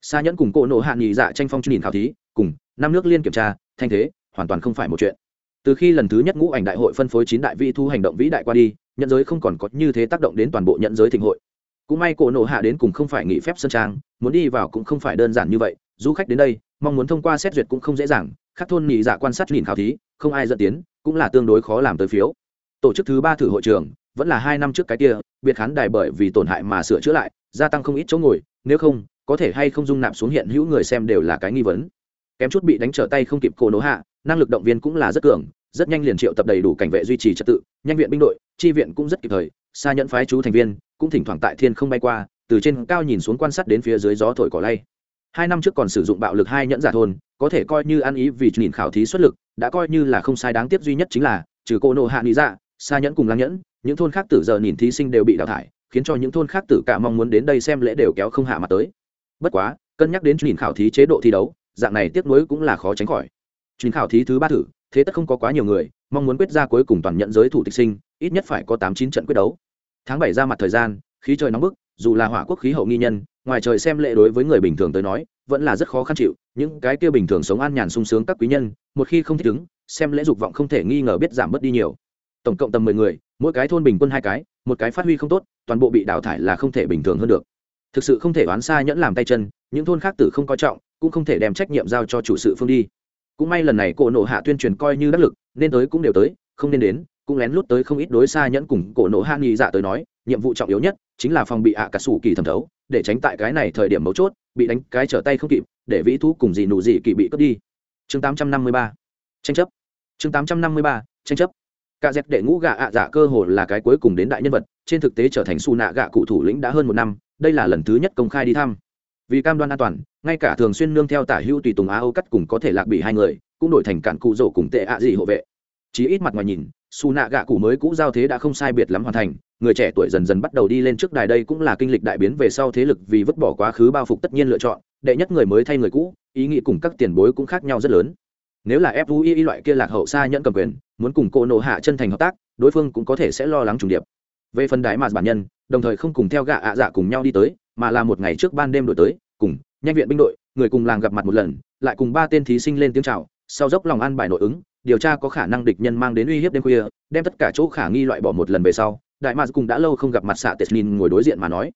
[SPEAKER 1] xa nhẫn cùng cổ nộ hạ nghị dạ tranh phong nhìn khảo thí, cùng năm nước liên kiểm tra, thanh thế, hoàn toàn không phải một chuyện. Từ khi lần thứ nhất ngũ ảnh đại hội phân phối chín đại vi thu hành động vĩ đại qua đi, nhận giới không còn có như thế tác động đến toàn bộ nhận giới thịnh hội. Cũng may cổ nộ hạ đến cùng không phải nghỉ phép sân trang, muốn đi vào cũng không phải đơn giản như vậy, du khách đến đây, mong muốn thông qua xét duyệt cũng không dễ dàng, các thôn nghỉ dạ quan sát nhìn khảo thí, không ai dẫn tiến, cũng là tương đối khó làm tới phiếu. Tổ chức thứ ba thử hội trường, vẫn là hai năm trước cái kia, biệt khán đài bởi vì tổn hại mà sửa chữa lại, gia tăng không ít chỗ ngồi, nếu không có thể hay không dung nạp xuống hiện hữu người xem đều là cái nghi vấn. Kém chút bị đánh trở tay không kịp cô nỗ hạ, năng lực động viên cũng là rất cường, rất nhanh liền triệu tập đầy đủ cảnh vệ duy trì trật tự, nhanh viện binh đội tri viện cũng rất kịp thời, xa nhẫn phái chú thành viên, cũng thỉnh thoảng tại thiên không bay qua, từ trên cao nhìn xuống quan sát đến phía dưới gió thổi cỏ lay. Hai năm trước còn sử dụng bạo lực hai nhẫn giả thôn, có thể coi như ăn ý vì nhìn khảo thí xuất lực, đã coi như là không sai đáng tiếc duy nhất chính là, trừ cô nộ hạ lý dạ xa nhẫn cùng lăng nhẫn, những thôn khác tử giờ nhìn thí sinh đều bị đào thải, khiến cho những thôn khác tử cả mong muốn đến đây xem lễ đều kéo không hạ mặt tới bất quá, cân nhắc đến truyền khảo thí chế độ thi đấu, dạng này tiếp nối cũng là khó tránh khỏi. Truyền khảo thí thứ ba thử, thế tất không có quá nhiều người, mong muốn quyết ra cuối cùng toàn nhận giới thủ tịch sinh, ít nhất phải có tám chín trận quyết đấu. Tháng bảy ra mặt thời gian, khí trời nóng bức, dù là hỏa quốc khí hậu nghi nhân, ngoài trời xem lệ đối với người bình thường tới nói, vẫn là rất khó khăn chịu, những cái kia bình thường sống an nhàn sung sướng các quý nhân, một khi không thích ứng, xem lễ dục vọng không thể nghi ngờ biết giảm bớt đi nhiều. Tổng cộng tầm mười người, mỗi cái thôn bình quân hai cái, một cái phát huy không tốt, toàn bộ bị đào thải là không thể bình thường hơn được thực sự không thể oán xa nhẫn làm tay chân, những thôn khác tử không coi trọng, cũng không thể đem trách nhiệm giao cho chủ sự phương đi. Cũng may lần này cổ nộ hạ tuyên truyền coi như đắc lực, nên tới cũng đều tới, không nên đến, cũng lén lút tới không ít đối xa nhẫn cùng cổ nộ hạ nghi dạ tới nói, nhiệm vụ trọng yếu nhất chính là phòng bị ạ à cà sủ kỳ thẩm thấu, để tránh tại cái này thời điểm mấu chốt, bị đánh cái trở tay không kịp, để vĩ thú cùng gì nụ gì kỳ bị cướp đi. Chương 853 tranh chấp. Chương 853 tranh chấp. Cả dẹp đệ ngũ gạ ạ dạ cơ hồ là cái cuối cùng đến đại nhân vật, trên thực tế trở thành xù nạ gạ cụ thủ lĩnh đã hơn một năm đây là lần thứ nhất công khai đi thăm. Vì cam đoan an toàn, ngay cả thường xuyên nương theo tả hữu tùy tùng á âu cắt cùng có thể lạc bị hai người, cũng đổi thành cản cụ rổ cùng tệ ạ à gì hộ vệ. Chỉ ít mặt ngoài nhìn su nạ gạ cụ mới cũ giao thế đã không sai biệt lắm hoàn thành, người trẻ tuổi dần dần bắt đầu đi lên trước đài đây cũng là kinh lịch đại biến về sau thế lực vì vứt bỏ quá khứ bao phục tất nhiên lựa chọn, đệ nhất người mới thay người cũ, ý nghĩ cùng các tiền bối cũng khác nhau rất lớn. Nếu là fui loại kia lạc hậu xa nhận cầm quyền, muốn cùng cô nộ hạ chân thành hợp tác, đối phương cũng có thể sẽ lo lắng trùng điệp. Về phần đái mà bản nhân đồng thời không cùng theo gạ ạ dạ cùng nhau đi tới, mà là một ngày trước ban đêm đổi tới, cùng nhanh viện binh đội, người cùng làng gặp mặt một lần, lại cùng ba tên thí sinh lên tiếng chào, sau dốc lòng ăn bài nội ứng, điều tra có khả năng địch nhân mang đến uy hiếp đêm khuya, đem tất cả chỗ khả nghi loại bỏ một lần về sau, đại mạc cùng đã lâu không gặp mặt xạ tết nhìn ngồi đối diện mà nói.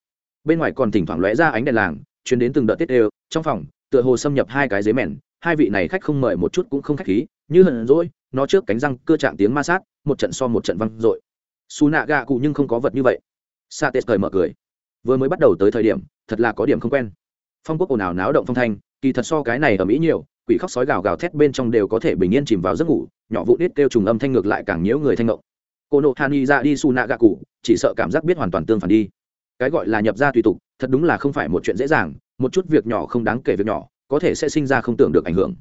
[SPEAKER 1] Bên ngoài còn thỉnh thoảng lóe ra ánh đèn làng chuyến đến từng đợt tết đều, trong phòng, tựa hồ xâm nhập hai cái dế mèn, hai vị này khách không mời một chút cũng không khách khí, như hận rỗi nó trước cánh răng, cơ chạm tiếng ma sát, một trận so một trận văng dội. Xù nạ gạ cụ nhưng không có vật như vậy sa tết cười mở cười. Vừa mới bắt đầu tới thời điểm, thật là có điểm không quen. Phong quốc ồn ào náo động phong thanh, kỳ thật so cái này ở mỹ nhiều, quỷ khóc sói gào gào thét bên trong đều có thể bình yên chìm vào giấc ngủ, nhỏ vụ ít kêu trùng âm thanh ngược lại càng nhiễu người thanh ngộng. Cô nộ hàn ra đi su nạ gạ cụ, chỉ sợ cảm giác biết hoàn toàn tương phản đi. Cái gọi là nhập ra tùy tục, thật đúng là không phải một chuyện dễ dàng, một chút việc nhỏ không đáng kể việc nhỏ, có thể sẽ sinh ra không tưởng được ảnh hưởng.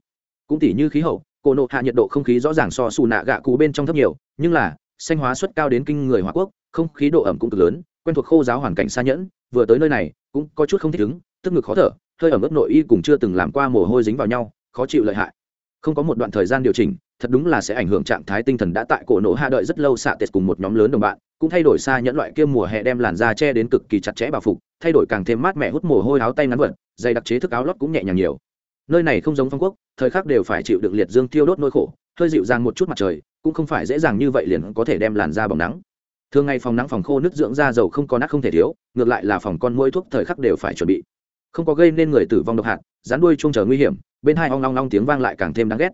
[SPEAKER 1] Cũng tỉ như khí hậu, cô nộ hạ nhiệt độ không khí rõ ràng so su nạ gạ cụ bên trong thấp nhiều, nhưng là, xanh hóa suất cao đến kinh người hòa quốc, không khí độ ẩm cũng cực lớn quen thuộc khô giáo hoàn cảnh xa nhẫn, vừa tới nơi này, cũng có chút không thích ứng, tức ngực khó thở, hơi ở mức nội y cùng chưa từng làm qua mồ hôi dính vào nhau, khó chịu lợi hại. Không có một đoạn thời gian điều chỉnh, thật đúng là sẽ ảnh hưởng trạng thái tinh thần đã tại cổ nổ hạ đợi rất lâu xạ tết cùng một nhóm lớn đồng bạn, cũng thay đổi xa nhẫn loại kia mùa hè đem làn da che đến cực kỳ chặt chẽ bảo phục, thay đổi càng thêm mát mẻ hút mồ hôi áo tay ngắn vật dày đặc chế thức áo lót cũng nhẹ nhàng nhiều. Nơi này không giống phong quốc, thời khắc đều phải chịu đựng liệt dương tiêu đốt nỗi khổ, hơi dịu dàng một chút mặt trời, cũng không phải dễ dàng như vậy liền có thể đem làn da bỏng nắng thường ngày phòng nắng phòng khô nước dưỡng da dầu không có nát không thể thiếu, ngược lại là phòng con mỗi thuốc thời khắc đều phải chuẩn bị. Không có gây nên người tử vong độc hạt rán đuôi chung chờ nguy hiểm, bên hai ong long long tiếng vang lại càng thêm đáng ghét.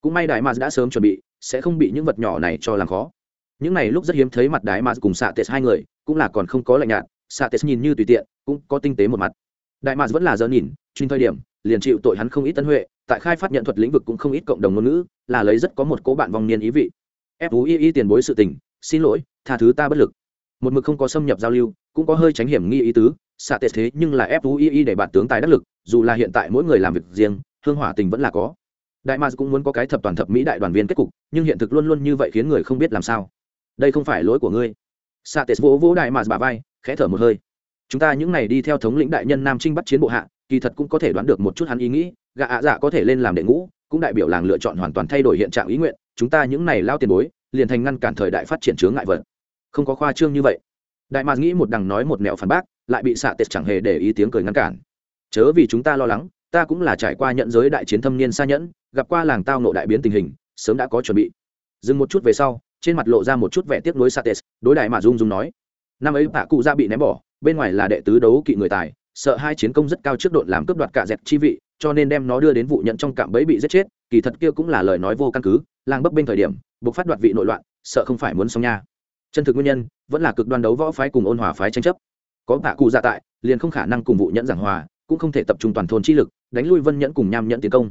[SPEAKER 1] Cũng may đại mars đã sớm chuẩn bị, sẽ không bị những vật nhỏ này cho làm khó. Những này lúc rất hiếm thấy mặt đại mars cùng xạ tết hai người, cũng là còn không có lạnh nhạt xạ tết nhìn như tùy tiện, cũng có tinh tế một mặt. Đại mars vẫn là giờ nhìn, chuyên thời điểm, liền chịu tội hắn không ít tân huệ, tại khai phát nhận thuật lĩnh vực cũng không ít cộng đồng ngôn ngữ, là lấy rất có một cố bạn vong niên ý vị. Fui tiền bối sự tình, xin lỗi tha thứ ta bất lực. Một mực không có xâm nhập giao lưu, cũng có hơi tránh hiểm nghi ý tứ, xạ tệ thế nhưng là fui để bạn tướng tài đắc lực, dù là hiện tại mỗi người làm việc riêng, hương hỏa tình vẫn là có. Đại mars cũng muốn có cái thập toàn thập mỹ đại đoàn viên kết cục, nhưng hiện thực luôn luôn như vậy khiến người không biết làm sao. Đây không phải lỗi của ngươi. Xạ tệ vỗ vỗ đại mars bà vai, khẽ thở một hơi. Chúng ta những này đi theo thống lĩnh đại nhân nam trinh bắt chiến bộ hạ, kỳ thật cũng có thể đoán được một chút hắn ý nghĩ gạ ạ dạ có thể lên làm đệ ngũ, cũng đại biểu làng lựa chọn hoàn toàn thay đổi hiện trạng ý nguyện, chúng ta những này lao tiền bối, liền thành ngăn cản thời đại phát triển chướng ngại vật không có khoa trương như vậy. Đại mạc nghĩ một đằng nói một mẹo phản bác, lại bị xạ tết chẳng hề để ý tiếng cười ngăn cản. Chớ vì chúng ta lo lắng, ta cũng là trải qua nhận giới đại chiến thâm niên xa nhẫn, gặp qua làng tao nộ đại biến tình hình, sớm đã có chuẩn bị. Dừng một chút về sau, trên mặt lộ ra một chút vẻ tiếc nuối sates đối đại mà dung dung nói. Năm ấy bà cụ ra bị ném bỏ, bên ngoài là đệ tứ đấu kỵ người tài, sợ hai chiến công rất cao trước độn làm cướp đoạt cả dẹp chi vị, cho nên đem nó đưa đến vụ nhận trong cạm bẫy bị giết chết, kỳ thật kia cũng là lời nói vô căn cứ, làng bấp bên thời điểm buộc phát đoạt vị nội loạn, sợ không phải muốn xong nha chân thực nguyên nhân vẫn là cực đoan đấu võ phái cùng ôn hòa phái tranh chấp. Có bạ cụ dạ tại, liền không khả năng cùng vụ nhẫn giảng hòa, cũng không thể tập trung toàn thôn chi lực, đánh lui vân nhẫn cùng nham nhẫn tiến công.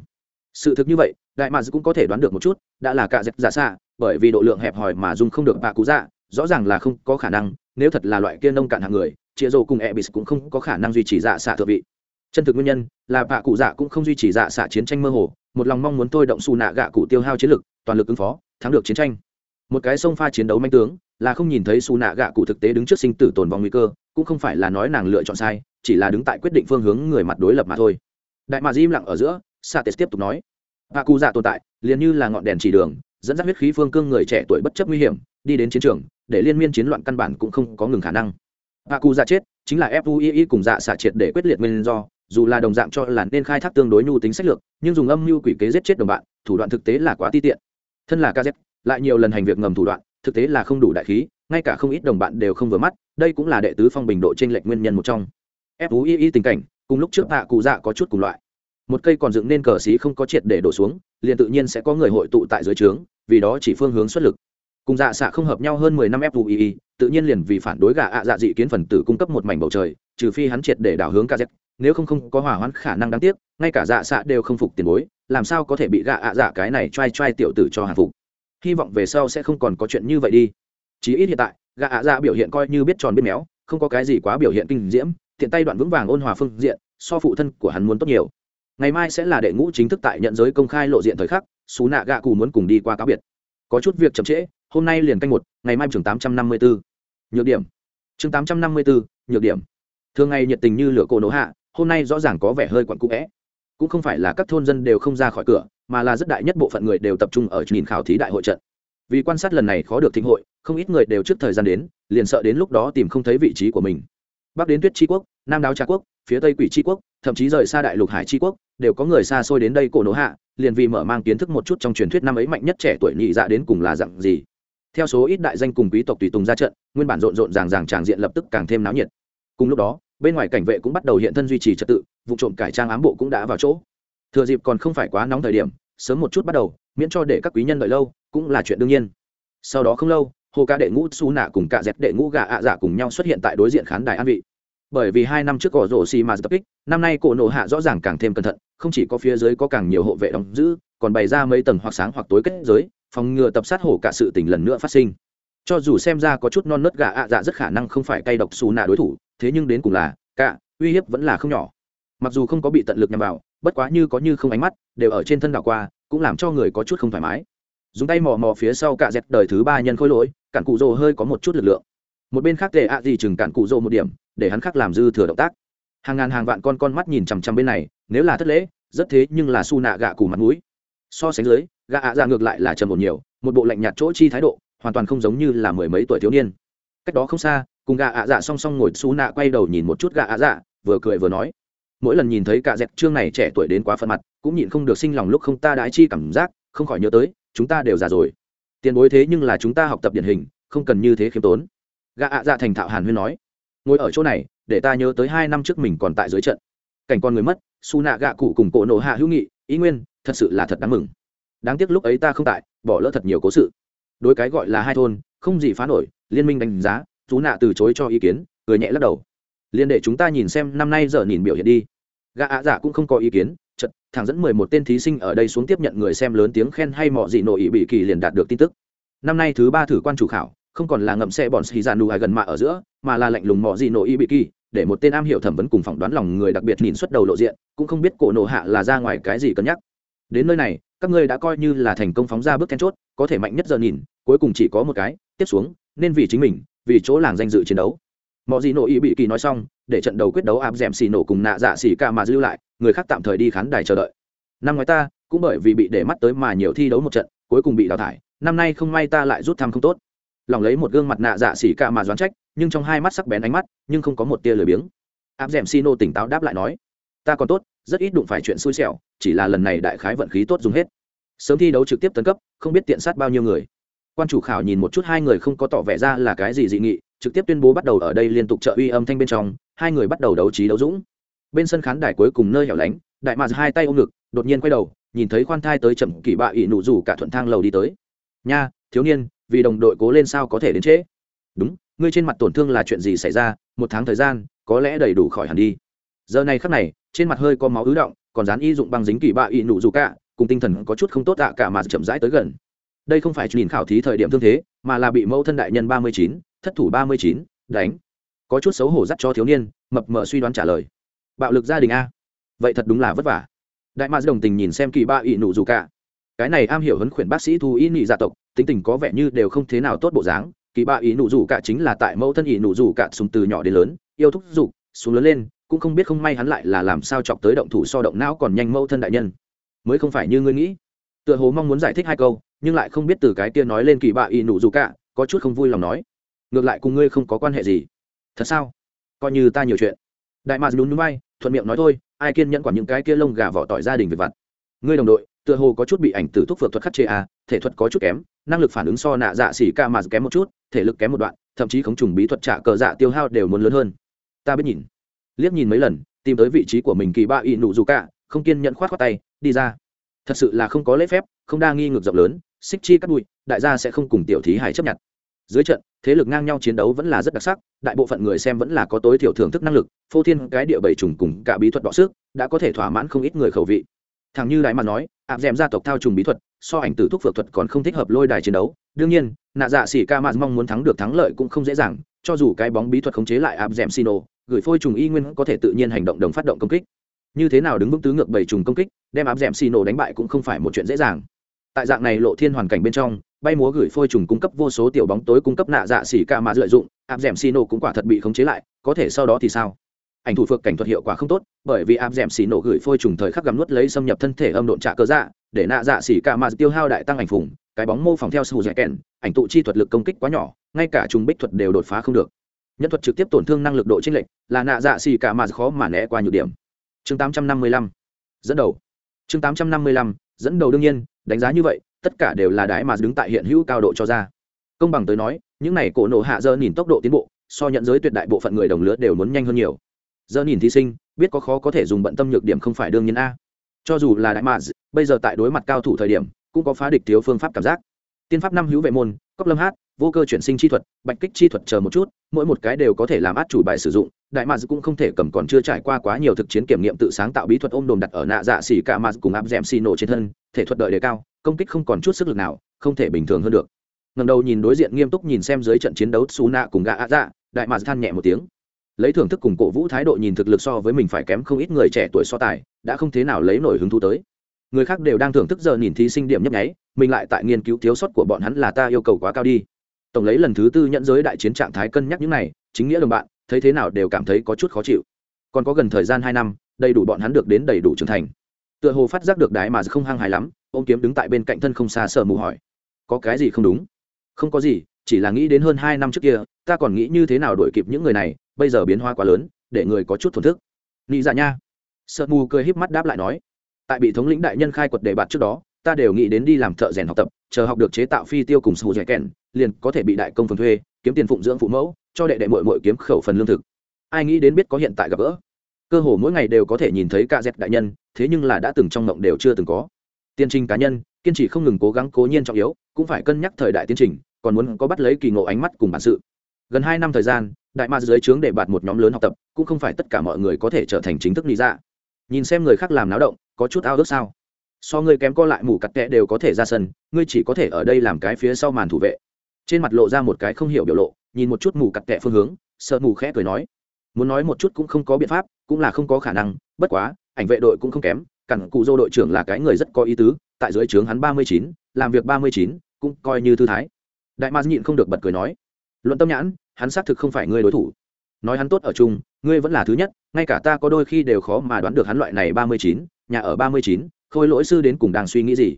[SPEAKER 1] Sự thực như vậy, đại mads cũng có thể đoán được một chút, đã là cả dẹp giả dạ xạ, bởi vì độ lượng hẹp hòi mà dùng không được bạ cụ dạ rõ ràng là không có khả năng, nếu thật là loại kia nông cạn hạng người, chia rô cùng ebis cũng không có khả năng duy trì dạ xạ thượng vị. Chân thực nguyên nhân là bạ cụ dạ cũng không duy trì dạ xạ chiến tranh mơ hồ, một lòng mong muốn tôi động xù nạ gạ cụ tiêu hao chiến lực, toàn lực ứng phó, thắng được chiến tranh. Một cái sông pha chiến đấu manh tướng là không nhìn thấy xù nạ gạ cụ thực tế đứng trước sinh tử tồn vong nguy cơ, cũng không phải là nói nàng lựa chọn sai, chỉ là đứng tại quyết định phương hướng người mặt đối lập mà thôi. Đại mà im lặng ở giữa sa tes tiếp tục nói bà cụ dạ tồn tại, liền như là ngọn đèn chỉ đường, dẫn dắt huyết khí phương cương người trẻ tuổi bất chấp nguy hiểm, đi đến chiến trường, để liên miên chiến loạn căn bản cũng không có ngừng khả năng. Bà cụ dạ chết, chính là fui cùng dạ xạ triệt để quyết liệt nguyên do, dù là đồng dạng cho là nên khai thác tương đối nhu tính sách lược, nhưng dùng âm mưu quỷ kế giết chết đồng bạn, thủ đoạn thực tế là quá ti tiện. Thân là kz lại nhiều lần hành việc ngầm thủ đoạn thực tế là không đủ đại khí, ngay cả không ít đồng bạn đều không vừa mắt, đây cũng là đệ tứ phong bình độ trên lệch nguyên nhân một trong. Fui tình cảnh, cùng lúc trước tạ cụ dạ có chút cùng loại. Một cây còn dựng nên cờ xí không có triệt để đổ xuống, liền tự nhiên sẽ có người hội tụ tại dưới trướng, vì đó chỉ phương hướng xuất lực. Cùng dạ xạ không hợp nhau hơn mười năm fui tự nhiên liền vì phản đối gà ạ dạ dị kiến phần tử cung cấp một mảnh bầu trời, trừ phi hắn triệt để đảo hướng kz nếu không không có hỏa hoãn khả năng đáng tiếc, ngay cả dạ xạ đều không phục tiền bối, làm sao có thể bị gạ ạ dạ cái này t r a i t r a i tiểu tử cho hàng phục? Hy vọng về sau sẽ không còn có chuyện như vậy đi. Chí ít hiện tại, gã ạ dạ biểu hiện coi như biết tròn biết méo, không có cái gì quá biểu hiện kinh diễm, tiện tay đoạn vững vàng ôn hòa phương diện, so phụ thân của hắn muốn tốt nhiều. Ngày mai sẽ là đệ ngũ chính thức tại nhận giới công khai lộ diện thời khắc, xú nạ gạ cù muốn cùng đi qua cáo biệt. Có chút việc chậm trễ, hôm nay liền canh một, ngày mai trường tám trăm năm mươi bốn nhược điểm. Chương tám trăm năm mươi bốn nhược điểm. Thường ngày nhiệt tình như lửa cổ nổ hạ, hôm nay rõ ràng có vẻ hơi quặn cũ vẽ cũng không phải là các thôn dân đều không ra khỏi cửa, mà là rất đại nhất bộ phận người đều tập trung ở nhìn khảo thí đại hội trận. Vì quan sát lần này khó được thịnh hội, không ít người đều trước thời gian đến, liền sợ đến lúc đó tìm không thấy vị trí của mình. Bắc đến tuyết tri quốc, nam đáo trà quốc, phía tây quỷ tri quốc, thậm chí rời xa đại lục hải tri quốc, đều có người xa xôi đến đây cổ nổ hạ, liền vì mở mang kiến thức một chút trong truyền thuyết năm ấy mạnh nhất trẻ tuổi nhị dạ đến cùng là dặn gì. Theo số ít đại danh cùng quý tộc tùy tùng ra trận, nguyên bản rộn rộn ràng ràng tràng diện lập tức càng thêm náo nhiệt. Cùng lúc đó bên ngoài cảnh vệ cũng bắt đầu hiện thân duy trì trật tự, vụ trộm cải trang ám bộ cũng đã vào chỗ. Thừa dịp còn không phải quá nóng thời điểm, sớm một chút bắt đầu, miễn cho để các quý nhân đợi lâu, cũng là chuyện đương nhiên. Sau đó không lâu, hồ ca đệ ngũ su nạ cùng cả dẹp đệ ngũ gà ạ à dạ cùng nhau xuất hiện tại đối diện khán đài an vị. Bởi vì hai năm trước cỏ rổ xì mà tập kích, năm nay cổ nộ hạ rõ ràng càng thêm cẩn thận, không chỉ có phía dưới có càng nhiều hộ vệ đóng giữ, còn bày ra mấy tầng hoặc sáng hoặc tối kết giới, phòng ngừa tập sát hổ cả sự tình lần nữa phát sinh. Cho dù xem ra có chút non nớt gà ạ dạ rất khả năng không phải cay độc xù nạ đối thủ thế nhưng đến cùng là, cả, uy hiếp vẫn là không nhỏ. Mặc dù không có bị tận lực nhằm vào, bất quá như có như không ánh mắt, đều ở trên thân đảo qua, cũng làm cho người có chút không thoải mái. Dùng tay mò mò phía sau cạ dẹt đời thứ ba nhân khối lỗi, cản cụ rồ hơi có một chút lực lượng. Một bên khác tệ ạ gì chừng cản cụ rồ một điểm, để hắn khác làm dư thừa động tác. Hàng ngàn hàng vạn con con mắt nhìn chằm chằm bên này, nếu là thất lễ, rất thế nhưng là su nạ gạ cù mặt mũi. So sánh dưới, gạ ạ ra ngược lại là trầm một nhiều, một bộ lạnh nhạt chỗ chi thái độ, hoàn toàn không giống như là mười mấy tuổi thiếu niên. Cách đó không xa cùng gà ạ dạ song song ngồi xú nạ quay đầu nhìn một chút gà ạ dạ vừa cười vừa nói. Mỗi lần nhìn thấy cả dẹp trương này trẻ tuổi đến quá phân mặt, cũng nhịn không được sinh lòng lúc không ta đãi chi cảm giác, không khỏi nhớ tới, chúng ta đều già rồi. Tiền bối thế nhưng là chúng ta học tập điển hình, không cần như thế khiêm tốn. Gã ạ dạ thành thạo hàn huyên nói. Ngồi ở chỗ này, để ta nhớ tới hai năm trước mình còn tại dưới trận. Cảnh con người mất su nạ gạ cụ cùng cổ nổ hạ hữu nghị, ý nguyên, thật sự là thật đáng mừng. Đáng tiếc lúc ấy ta không tại, bỏ lỡ thật nhiều cố sự. Đối cái gọi là hai thôn, không gì phá nổi, liên minh đánh giá chú nạ từ chối cho ý kiến, cười nhẹ lắc đầu. Liên để chúng ta nhìn xem năm nay giờ nhìn biểu hiện đi. Gã ạ dạ cũng không có ý kiến chật thẳng dẫn mười một tên thí sinh ở đây xuống tiếp nhận người xem lớn tiếng khen hay mọi gì nội ý bị kỳ liền đạt được tin tức. Năm nay thứ ba thử quan chủ khảo, không còn là ngậm xe bọn xì giàn dạ nụ ai gần mạ ở giữa, mà là lạnh lùng mọi gì nội ý bị kỳ, để một tên am hiểu thẩm vấn cùng phỏng đoán lòng người đặc biệt nhìn xuất đầu lộ diện, cũng không biết cổ nộ hạ là ra ngoài cái gì cân nhắc. Đến nơi này, các ngươi đã coi như là thành công phóng ra bước then chốt, có thể mạnh nhất giờ nhìn, cuối cùng chỉ có một cái, tiếp xuống, nên vì chính mình vì chỗ làng danh dự chiến đấu. Mọi gì nội ý bị kỳ nói xong, để trận đấu quyết đấu áp d xì nổ cùng nạ dạ xì ca mà lưu lại, người khác tạm thời đi khán đài chờ đợi. Năm ngoái ta, cũng bởi vì bị để mắt tới mà nhiều thi đấu một trận, cuối cùng bị đào thải, năm nay không may ta lại rút thăm không tốt. Lòng lấy một gương mặt nạ dạ xỉ ca mà doán trách, nhưng trong hai mắt sắc bén ánh mắt, nhưng không có một tia lười biếng. Áp d ẻ m xino tỉnh táo đáp lại nói, ta còn tốt, rất ít đụng phải chuyện xui xẻo, chỉ là lần này đại khái vận khí tốt dùng hết. Sớm thi đấu trực tiếp tấn cấp, không biết tiện sát bao nhiêu người quan chủ khảo nhìn một chút hai người không có tỏ vẻ ra là cái gì dị nghị, trực tiếp tuyên bố bắt đầu ở đây liên tục trợ uy âm thanh bên trong, hai người bắt đầu đấu trí đấu dũng. Bên sân khán đài cuối cùng nơi hẻo lánh, đại mạc hai tay ôm ngực, đột nhiên quay đầu, nhìn thấy khoan thai tới chậm kỳ bạ ỵ nụ rủ cả thuận thang lầu đi tới. Nha, thiếu niên, vì đồng đội cố lên sao có thể đến trễ? Đúng, ngươi trên mặt tổn thương là chuyện gì xảy ra? Một tháng thời gian, có lẽ đầy đủ khỏi hẳn đi. Giờ này khắc này, trên mặt hơi có máu ứ động, còn dán y dụng băng dính kỳ bạ ỵ nụ rủ cả, cùng tinh thần có chút không tốt tạ cả mà chậm rãi tới gần đây không phải nhìn khảo thí thời điểm thương thế, mà là bị mẫu thân đại nhân ba mươi chín, thất thủ ba mươi chín, đánh. Có chút xấu hổ dắt cho thiếu niên, mập mờ suy đoán trả lời. Bạo lực gia đình a. Vậy thật đúng là vất vả. Đại mạc đồng tình nhìn xem kỳ ba ỵ nụ dù cả. Cái này am hiểu huấn khuyển bác sĩ thu ý nị gia tộc, tính tình có vẻ như đều không thế nào tốt bộ dáng. Kỳ ba ý nụ dù cả chính là tại mẫu thân ỵ nụ dù cả sùng từ nhỏ đến lớn, yêu thúc dục xuống lớn lên, cũng không biết không may hắn lại là làm sao chọc tới động thủ so động não còn nhanh mẫu thân đại nhân. Mới không phải như ngươi nghĩ tựa hồ mong muốn giải thích hai câu nhưng lại không biết từ cái kia nói lên kỳ bạ y nụ dù cả có chút không vui lòng nói. Ngược lại cùng ngươi không có quan hệ gì. Thật sao? Coi như ta nhiều chuyện. Đại mạc lún núi bay thuận miệng nói thôi ai kiên nhẫn quản những cái kia lông gà vỏ tỏi gia đình về vặt. Ngươi đồng đội tựa hồ có chút bị ảnh từ thuốc phược thuật khắc chế à, thể thuật có chút kém năng lực phản ứng so nạ dạ xỉ ca mà kém một chút thể lực kém một đoạn thậm chí khống trùng bí thuật trả cờ dạ tiêu hao đều muốn lớn hơn. Ta biết nhìn. Liếc nhìn mấy lần tìm tới vị trí của mình kỳ ba ỵ nụ dù cả không kiên nhẫn khoát khoát tay đi ra thật sự là không có lễ phép, không đa nghi ngược rộng lớn, xích chi cắt bụi, đại gia sẽ không cùng tiểu thí hải chấp nhận. Dưới trận, thế lực ngang nhau chiến đấu vẫn là rất đặc sắc, đại bộ phận người xem vẫn là có tối thiểu thưởng thức năng lực, phô thiên cái địa bảy trùng cùng cả bí thuật đọ sức, đã có thể thỏa mãn không ít người khẩu vị. Thằng như đại mà nói áp d gia tộc thao trùng bí thuật, so ảnh tử thuốc phược thuật còn không thích hợp lôi đài chiến đấu. Đương nhiên, nạ dạ xỉ ca mạt mong muốn thắng được thắng lợi cũng không dễ dàng, cho dù cái bóng bí thuật khống chế lại áp d xino gửi phôi trùng y nguyên có thể tự nhiên hành động đồng phát động công kích như thế nào đứng vững tứ ngược bảy trùng công kích, đem áp d nổ đánh bại cũng không phải một chuyện dễ dàng. Tại dạng này lộ thiên hoàn cảnh bên trong, bay múa gửi phôi trùng cung cấp vô số tiểu bóng tối cung cấp nạ dạ xỉ ca mà lợi dụng, áp d ẻ m cũng quả thật bị khống chế lại, có thể sau đó thì sao? Ảnh thủ phược cảnh thuật hiệu quả không tốt, bởi vì áp d ẻ m nổ gửi phôi trùng thời khắc gắm nuốt lấy xâm nhập thân thể âm độn trạ cơ dạ để nạ dạ xỉ ca mà tiêu hao đại tăng ảnh phùng, cái bóng mô phỏng theo sự dạy kèn ảnh tụ chi thuật lực công kích quá nhỏ, ngay cả trùng bích thuật đều đột phá không được. Nhân thuật trực tiếp tổn thương năng lực độ chênh lệch, là nạ dạ xỉ ca mà khó mà né qua nhược điểm chương 855 dẫn đầu. Chương 855 dẫn đầu đương nhiên, đánh giá như vậy, tất cả đều là đái mà đứng tại hiện hữu cao độ cho ra. Công bằng tới nói, những này cổ nổ hạ dơ nhìn tốc độ tiến bộ, so nhận giới tuyệt đại bộ phận người đồng lứa đều muốn nhanh hơn nhiều. Dơ nhìn thí sinh, biết có khó có thể dùng bận tâm nhược điểm không phải đương nhiên a. Cho dù là đại mà, bây giờ tại đối mặt cao thủ thời điểm, cũng có phá địch thiếu phương pháp cảm giác. Tiên pháp năm hữu vệ môn, cốc lâm hát vô cơ chuyển sinh chi thuật, bạch kích chi thuật chờ một chút, mỗi một cái đều có thể làm át chủ bài sử dụng, đại mạc cũng không thể cầm còn chưa trải qua quá nhiều thực chiến kiểm nghiệm tự sáng tạo bí thuật ôm đồm đặt ở nạ dạ xỉ cả mạc cùng áp d xì nổ trên thân, thể thuật đợi đề cao, công kích không còn chút sức lực nào, không thể bình thường hơn được. Ngầm đầu nhìn đối diện nghiêm túc nhìn xem dưới trận chiến đấu xù nạ cùng gã ạ dạ đại mạc than nhẹ một tiếng. Lấy thưởng thức cùng cổ vũ thái độ nhìn thực lực so với mình phải kém không ít người trẻ tuổi so tài, đã không thế nào lấy nổi hứng thú tới. Người khác đều đang thưởng thức giờ nhìn thí sinh điểm nhấp nháy, mình lại tại nghiên cứu thiếu sót của bọn hắn là ta yêu cầu quá cao đi tổng lấy lần thứ tư nhận giới đại chiến trạng thái cân nhắc những này, chính nghĩa đồng bạn, thấy thế nào đều cảm thấy có chút khó chịu. Còn có gần thời gian hai năm, đầy đủ bọn hắn được đến đầy đủ trưởng thành. Tựa hồ phát giác được đái mà không hăng hài lắm ô m kiếm đứng tại bên cạnh thân không xa sở mù hỏi. Có cái gì không đúng? Không có gì, chỉ là nghĩ đến hơn hai năm trước kia, ta còn nghĩ như thế nào đổi kịp những người này, bây giờ biến hoa quá lớn, để người có chút thổn thức. Nghĩ dạ nha. Sợ mù cười híp mắt đáp lại nói. Tại bị thống lĩnh đại nhân khai quật đề bạt trước đó, ta đều nghĩ đến đi làm thợ rèn học tập, chờ học được chế tạo phi tiêu cùng sù dẻ kèn liền có thể bị đại công phần thuê, kiếm tiền phụng dưỡng phụ mẫu, cho đệ đệ mội mội kiếm khẩu phần lương thực. Ai nghĩ đến biết có hiện tại gặp gỡ. Cơ hồ mỗi ngày đều có thể nhìn thấy ca dẹp đại nhân, thế nhưng là đã từng trong mộng đều chưa từng có. Tiên trình cá nhân, kiên trì không ngừng cố gắng cố nhiên trọng yếu, cũng phải cân nhắc thời đại tiến trình, còn muốn có bắt lấy kỳ ngộ ánh mắt cùng bản sự. Gần hai năm thời gian, đại ma dưới trướng để bạt một nhóm lớn học tập, cũng không phải tất cả mọi người có thể trở thành chính thức lý ra nhìn xem người khác làm náo động, có chút ao ước sao? So ngươi kém co lại mù cặt kẽ đều có thể ra sân, ngươi chỉ có thể ở đây làm cái phía sau màn thủ vệ trên mặt lộ ra một cái không hiểu biểu lộ, nhìn một chút mù cặt kẹ phương hướng, sợ mù khẽ cười nói. Muốn nói một chút cũng không có biện pháp, cũng là không có khả năng, bất quá, ảnh vệ đội cũng không kém cẳng cụ dô đội trưởng là cái người rất có ý tứ, tại dưới trướng hắn ba mươi chín, làm việc ba mươi chín, cũng coi như thư thái. Đại ma nhịn không được bật cười nói. Luận tâm nhãn, hắn xác thực không phải ngươi đối thủ. Nói hắn tốt ở chung, ngươi vẫn là thứ nhất, ngay cả ta có đôi khi đều khó mà đoán được hắn loại này ba mươi chín, nhà ở ba mươi chín, khôi lỗi sư đến cùng đang suy nghĩ gì.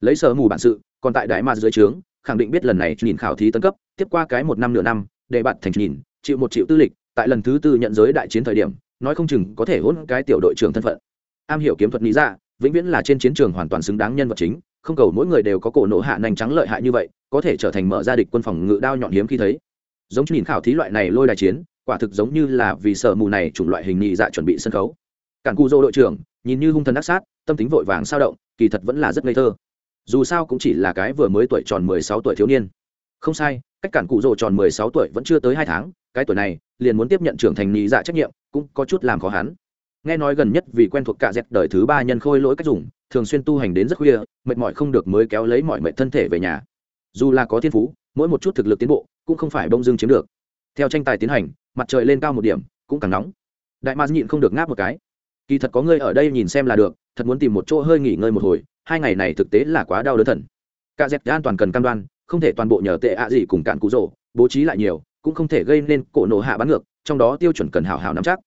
[SPEAKER 1] Lấy sở mù bản sự, còn tại đại ma dưới trướng khẳng định biết lần này nhìn khảo thí tấn cấp, tiếp qua cái một năm nửa năm, để bạn thành nhìn, chịu một triệu tư lịch, tại lần thứ tư nhận giới đại chiến thời điểm, nói không chừng có thể hôn cái tiểu đội trưởng thân phận. Am hiểu kiếm thuật nghĩ ra dạ, vĩnh viễn là trên chiến trường hoàn toàn xứng đáng nhân vật chính, không cầu mỗi người đều có cổ nổ hạ nành trắng lợi hại như vậy, có thể trở thành mở ra địch quân phòng ngự đao nhọn hiếm khi thấy. Giống nhìn khảo thí loại này lôi đại chiến, quả thực giống như là vì sở mù này chủng loại hình nhị dạ chuẩn bị sân khấu. Cản cù dô đội trưởng, nhìn như hung thần ác sát, tâm tính vội vàng sao động, kỳ thật vẫn là rất ngây thơ dù sao cũng chỉ là cái vừa mới tuổi tròn mười sáu tuổi thiếu niên. Không sai, cách cản cụ rồ tròn mười sáu tuổi vẫn chưa tới hai tháng, cái tuổi này, liền muốn tiếp nhận trưởng thành nhị dạ trách nhiệm, cũng có chút làm khó hắn. Nghe nói gần nhất vì quen thuộc cả dẹp đời thứ ba nhân khôi lỗi cách dùng, thường xuyên tu hành đến rất khuya, mệt mỏi không được mới kéo lấy mọi mệt thân thể về nhà. Dù là có thiên phú, mỗi một chút thực lực tiến bộ, cũng không phải bông dưng chiếm được. Theo tranh tài tiến hành, mặt trời lên cao một điểm, cũng càng nóng. Đại mars nhịn không được ngáp một cái. Kỳ thật có ngươi ở đây nhìn xem là được, thật muốn tìm một chỗ hơi nghỉ ngơi một hồi hai ngày này thực tế là quá đau đớn thần. Cả dẹp an toàn cần cam đoan, không thể toàn bộ nhờ tệ ạ gì cùng cạn cụ rỗ bố trí lại nhiều, cũng không thể gây nên cổ nổ hạ bắn ngược, trong đó tiêu chuẩn cần hào hào nắm chắc.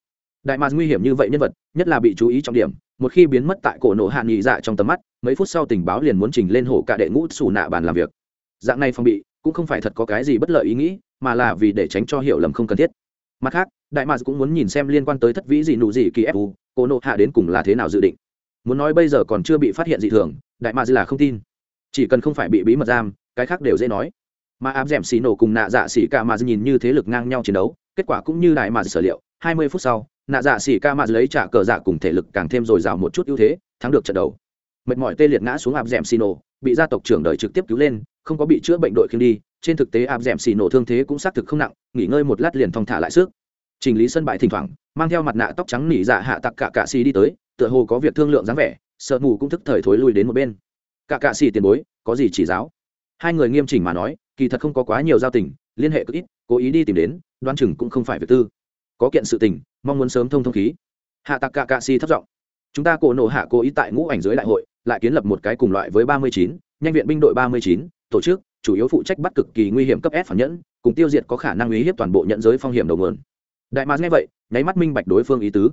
[SPEAKER 1] Đại mạc nguy hiểm như vậy nhân vật, nhất là bị chú ý trọng điểm, một khi biến mất tại cổ nổ hạ nghỉ dạ trong tầm mắt, mấy phút sau tình báo liền muốn trình lên hổ cả đệ ngũ xù nạ bàn làm việc. Dạng này phong bị, cũng không phải thật có cái gì bất lợi ý nghĩ, mà là vì để tránh cho hiểu lầm không cần thiết. Mặt khác, đại mạc cũng muốn nhìn xem liên quan tới thất vĩ gì nụ gì kỳ fu cổ nổ hạ đến cùng là thế nào dự định muốn nói bây giờ còn chưa bị phát hiện dị thường, đại ma dư là không tin. Chỉ cần không phải bị bí mật giam, cái khác đều dễ nói. Mà áp d ẻ m xì nổ cùng nạ dạ xỉ ca ma dư nhìn như thế lực ngang nhau chiến đấu, kết quả cũng như đại ma dư sở liệu, hai mươi phút sau, nạ dạ xỉ ca ma dư lấy trả cờ dạ cùng thể lực càng thêm dồi dào một chút ưu thế, thắng được trận đầu. Mệt mỏi tê liệt ngã xuống áp d ẻ m xì nổ, bị gia tộc trưởng đời trực tiếp cứu lên, không có bị chữa bệnh đội khiêng đi, trên thực tế áp d ẻ m xì nổ thương thế cũng xác thực không nặng, nghỉ ngơi một lát liền thong thả lại sức. Trình lý sân bãi thỉnh thoảng, mang theo mặt nạ tóc trắng nỉ dạ hạ tặc cả cạ xì đi tới tựa hồ có việc thương lượng dáng vẻ, sợ mù cũng thức thời thối lui đến một bên. Cả cạ xì tiền bối, có gì chỉ giáo? Hai người nghiêm chỉnh mà nói, kỳ thật không có quá nhiều giao tình, liên hệ cực ít, cố ý đi tìm đến đoan chừng cũng không phải việc tư. Có kiện sự tình, mong muốn sớm thông thông khí. Hạ tặc cạ cạ xì thất giọng. Chúng ta cổ nổ hạ cố ý tại ngũ ảnh dưới đại hội, lại kiến lập một cái cùng loại với ba mươi chín, nhanh viện binh đội ba mươi chín, tổ chức, chủ yếu phụ trách bắt cực kỳ nguy hiểm cấp s phản nhẫn, cùng tiêu diệt có khả năng uy hiếp toàn bộ nhận giới phong hiểm đầu nguồn. Đại mạc nghe vậy, nháy mắt minh bạch đối phương ý tứ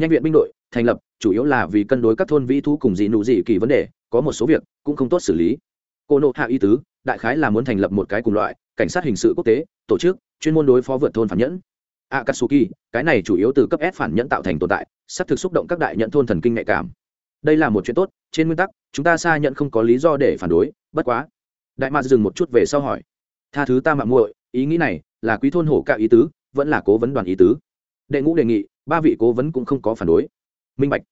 [SPEAKER 1] nhanh viện binh đội, thành lập, chủ yếu là vì cân đối các thôn vĩ thu cùng dị nụ dị kỳ vấn đề, có một số việc cũng không tốt xử lý. Cô nộ hạ y tứ, đại khái là muốn thành lập một cái cùng loại, cảnh sát hình sự quốc tế, tổ chức, chuyên môn đối phó vượt thôn phản nhẫn. Akatsuki, cái này chủ yếu từ cấp s phản nhẫn tạo thành tồn tại, sắp thực xúc động các đại nhận thôn thần kinh nhạy cảm. Đây là một chuyện tốt, trên nguyên tắc, chúng ta xa nhận không có lý do để phản đối, bất quá. Đại mạc dừng một chút về sau hỏi. Tha thứ ta mạng muội, ý nghĩ này là quý thôn hổ cạo ý tứ, vẫn là cố vấn đoàn ý tứ. Đệ ngũ đề nghị ba vị cố vấn cũng không có phản đối. Minh bạch.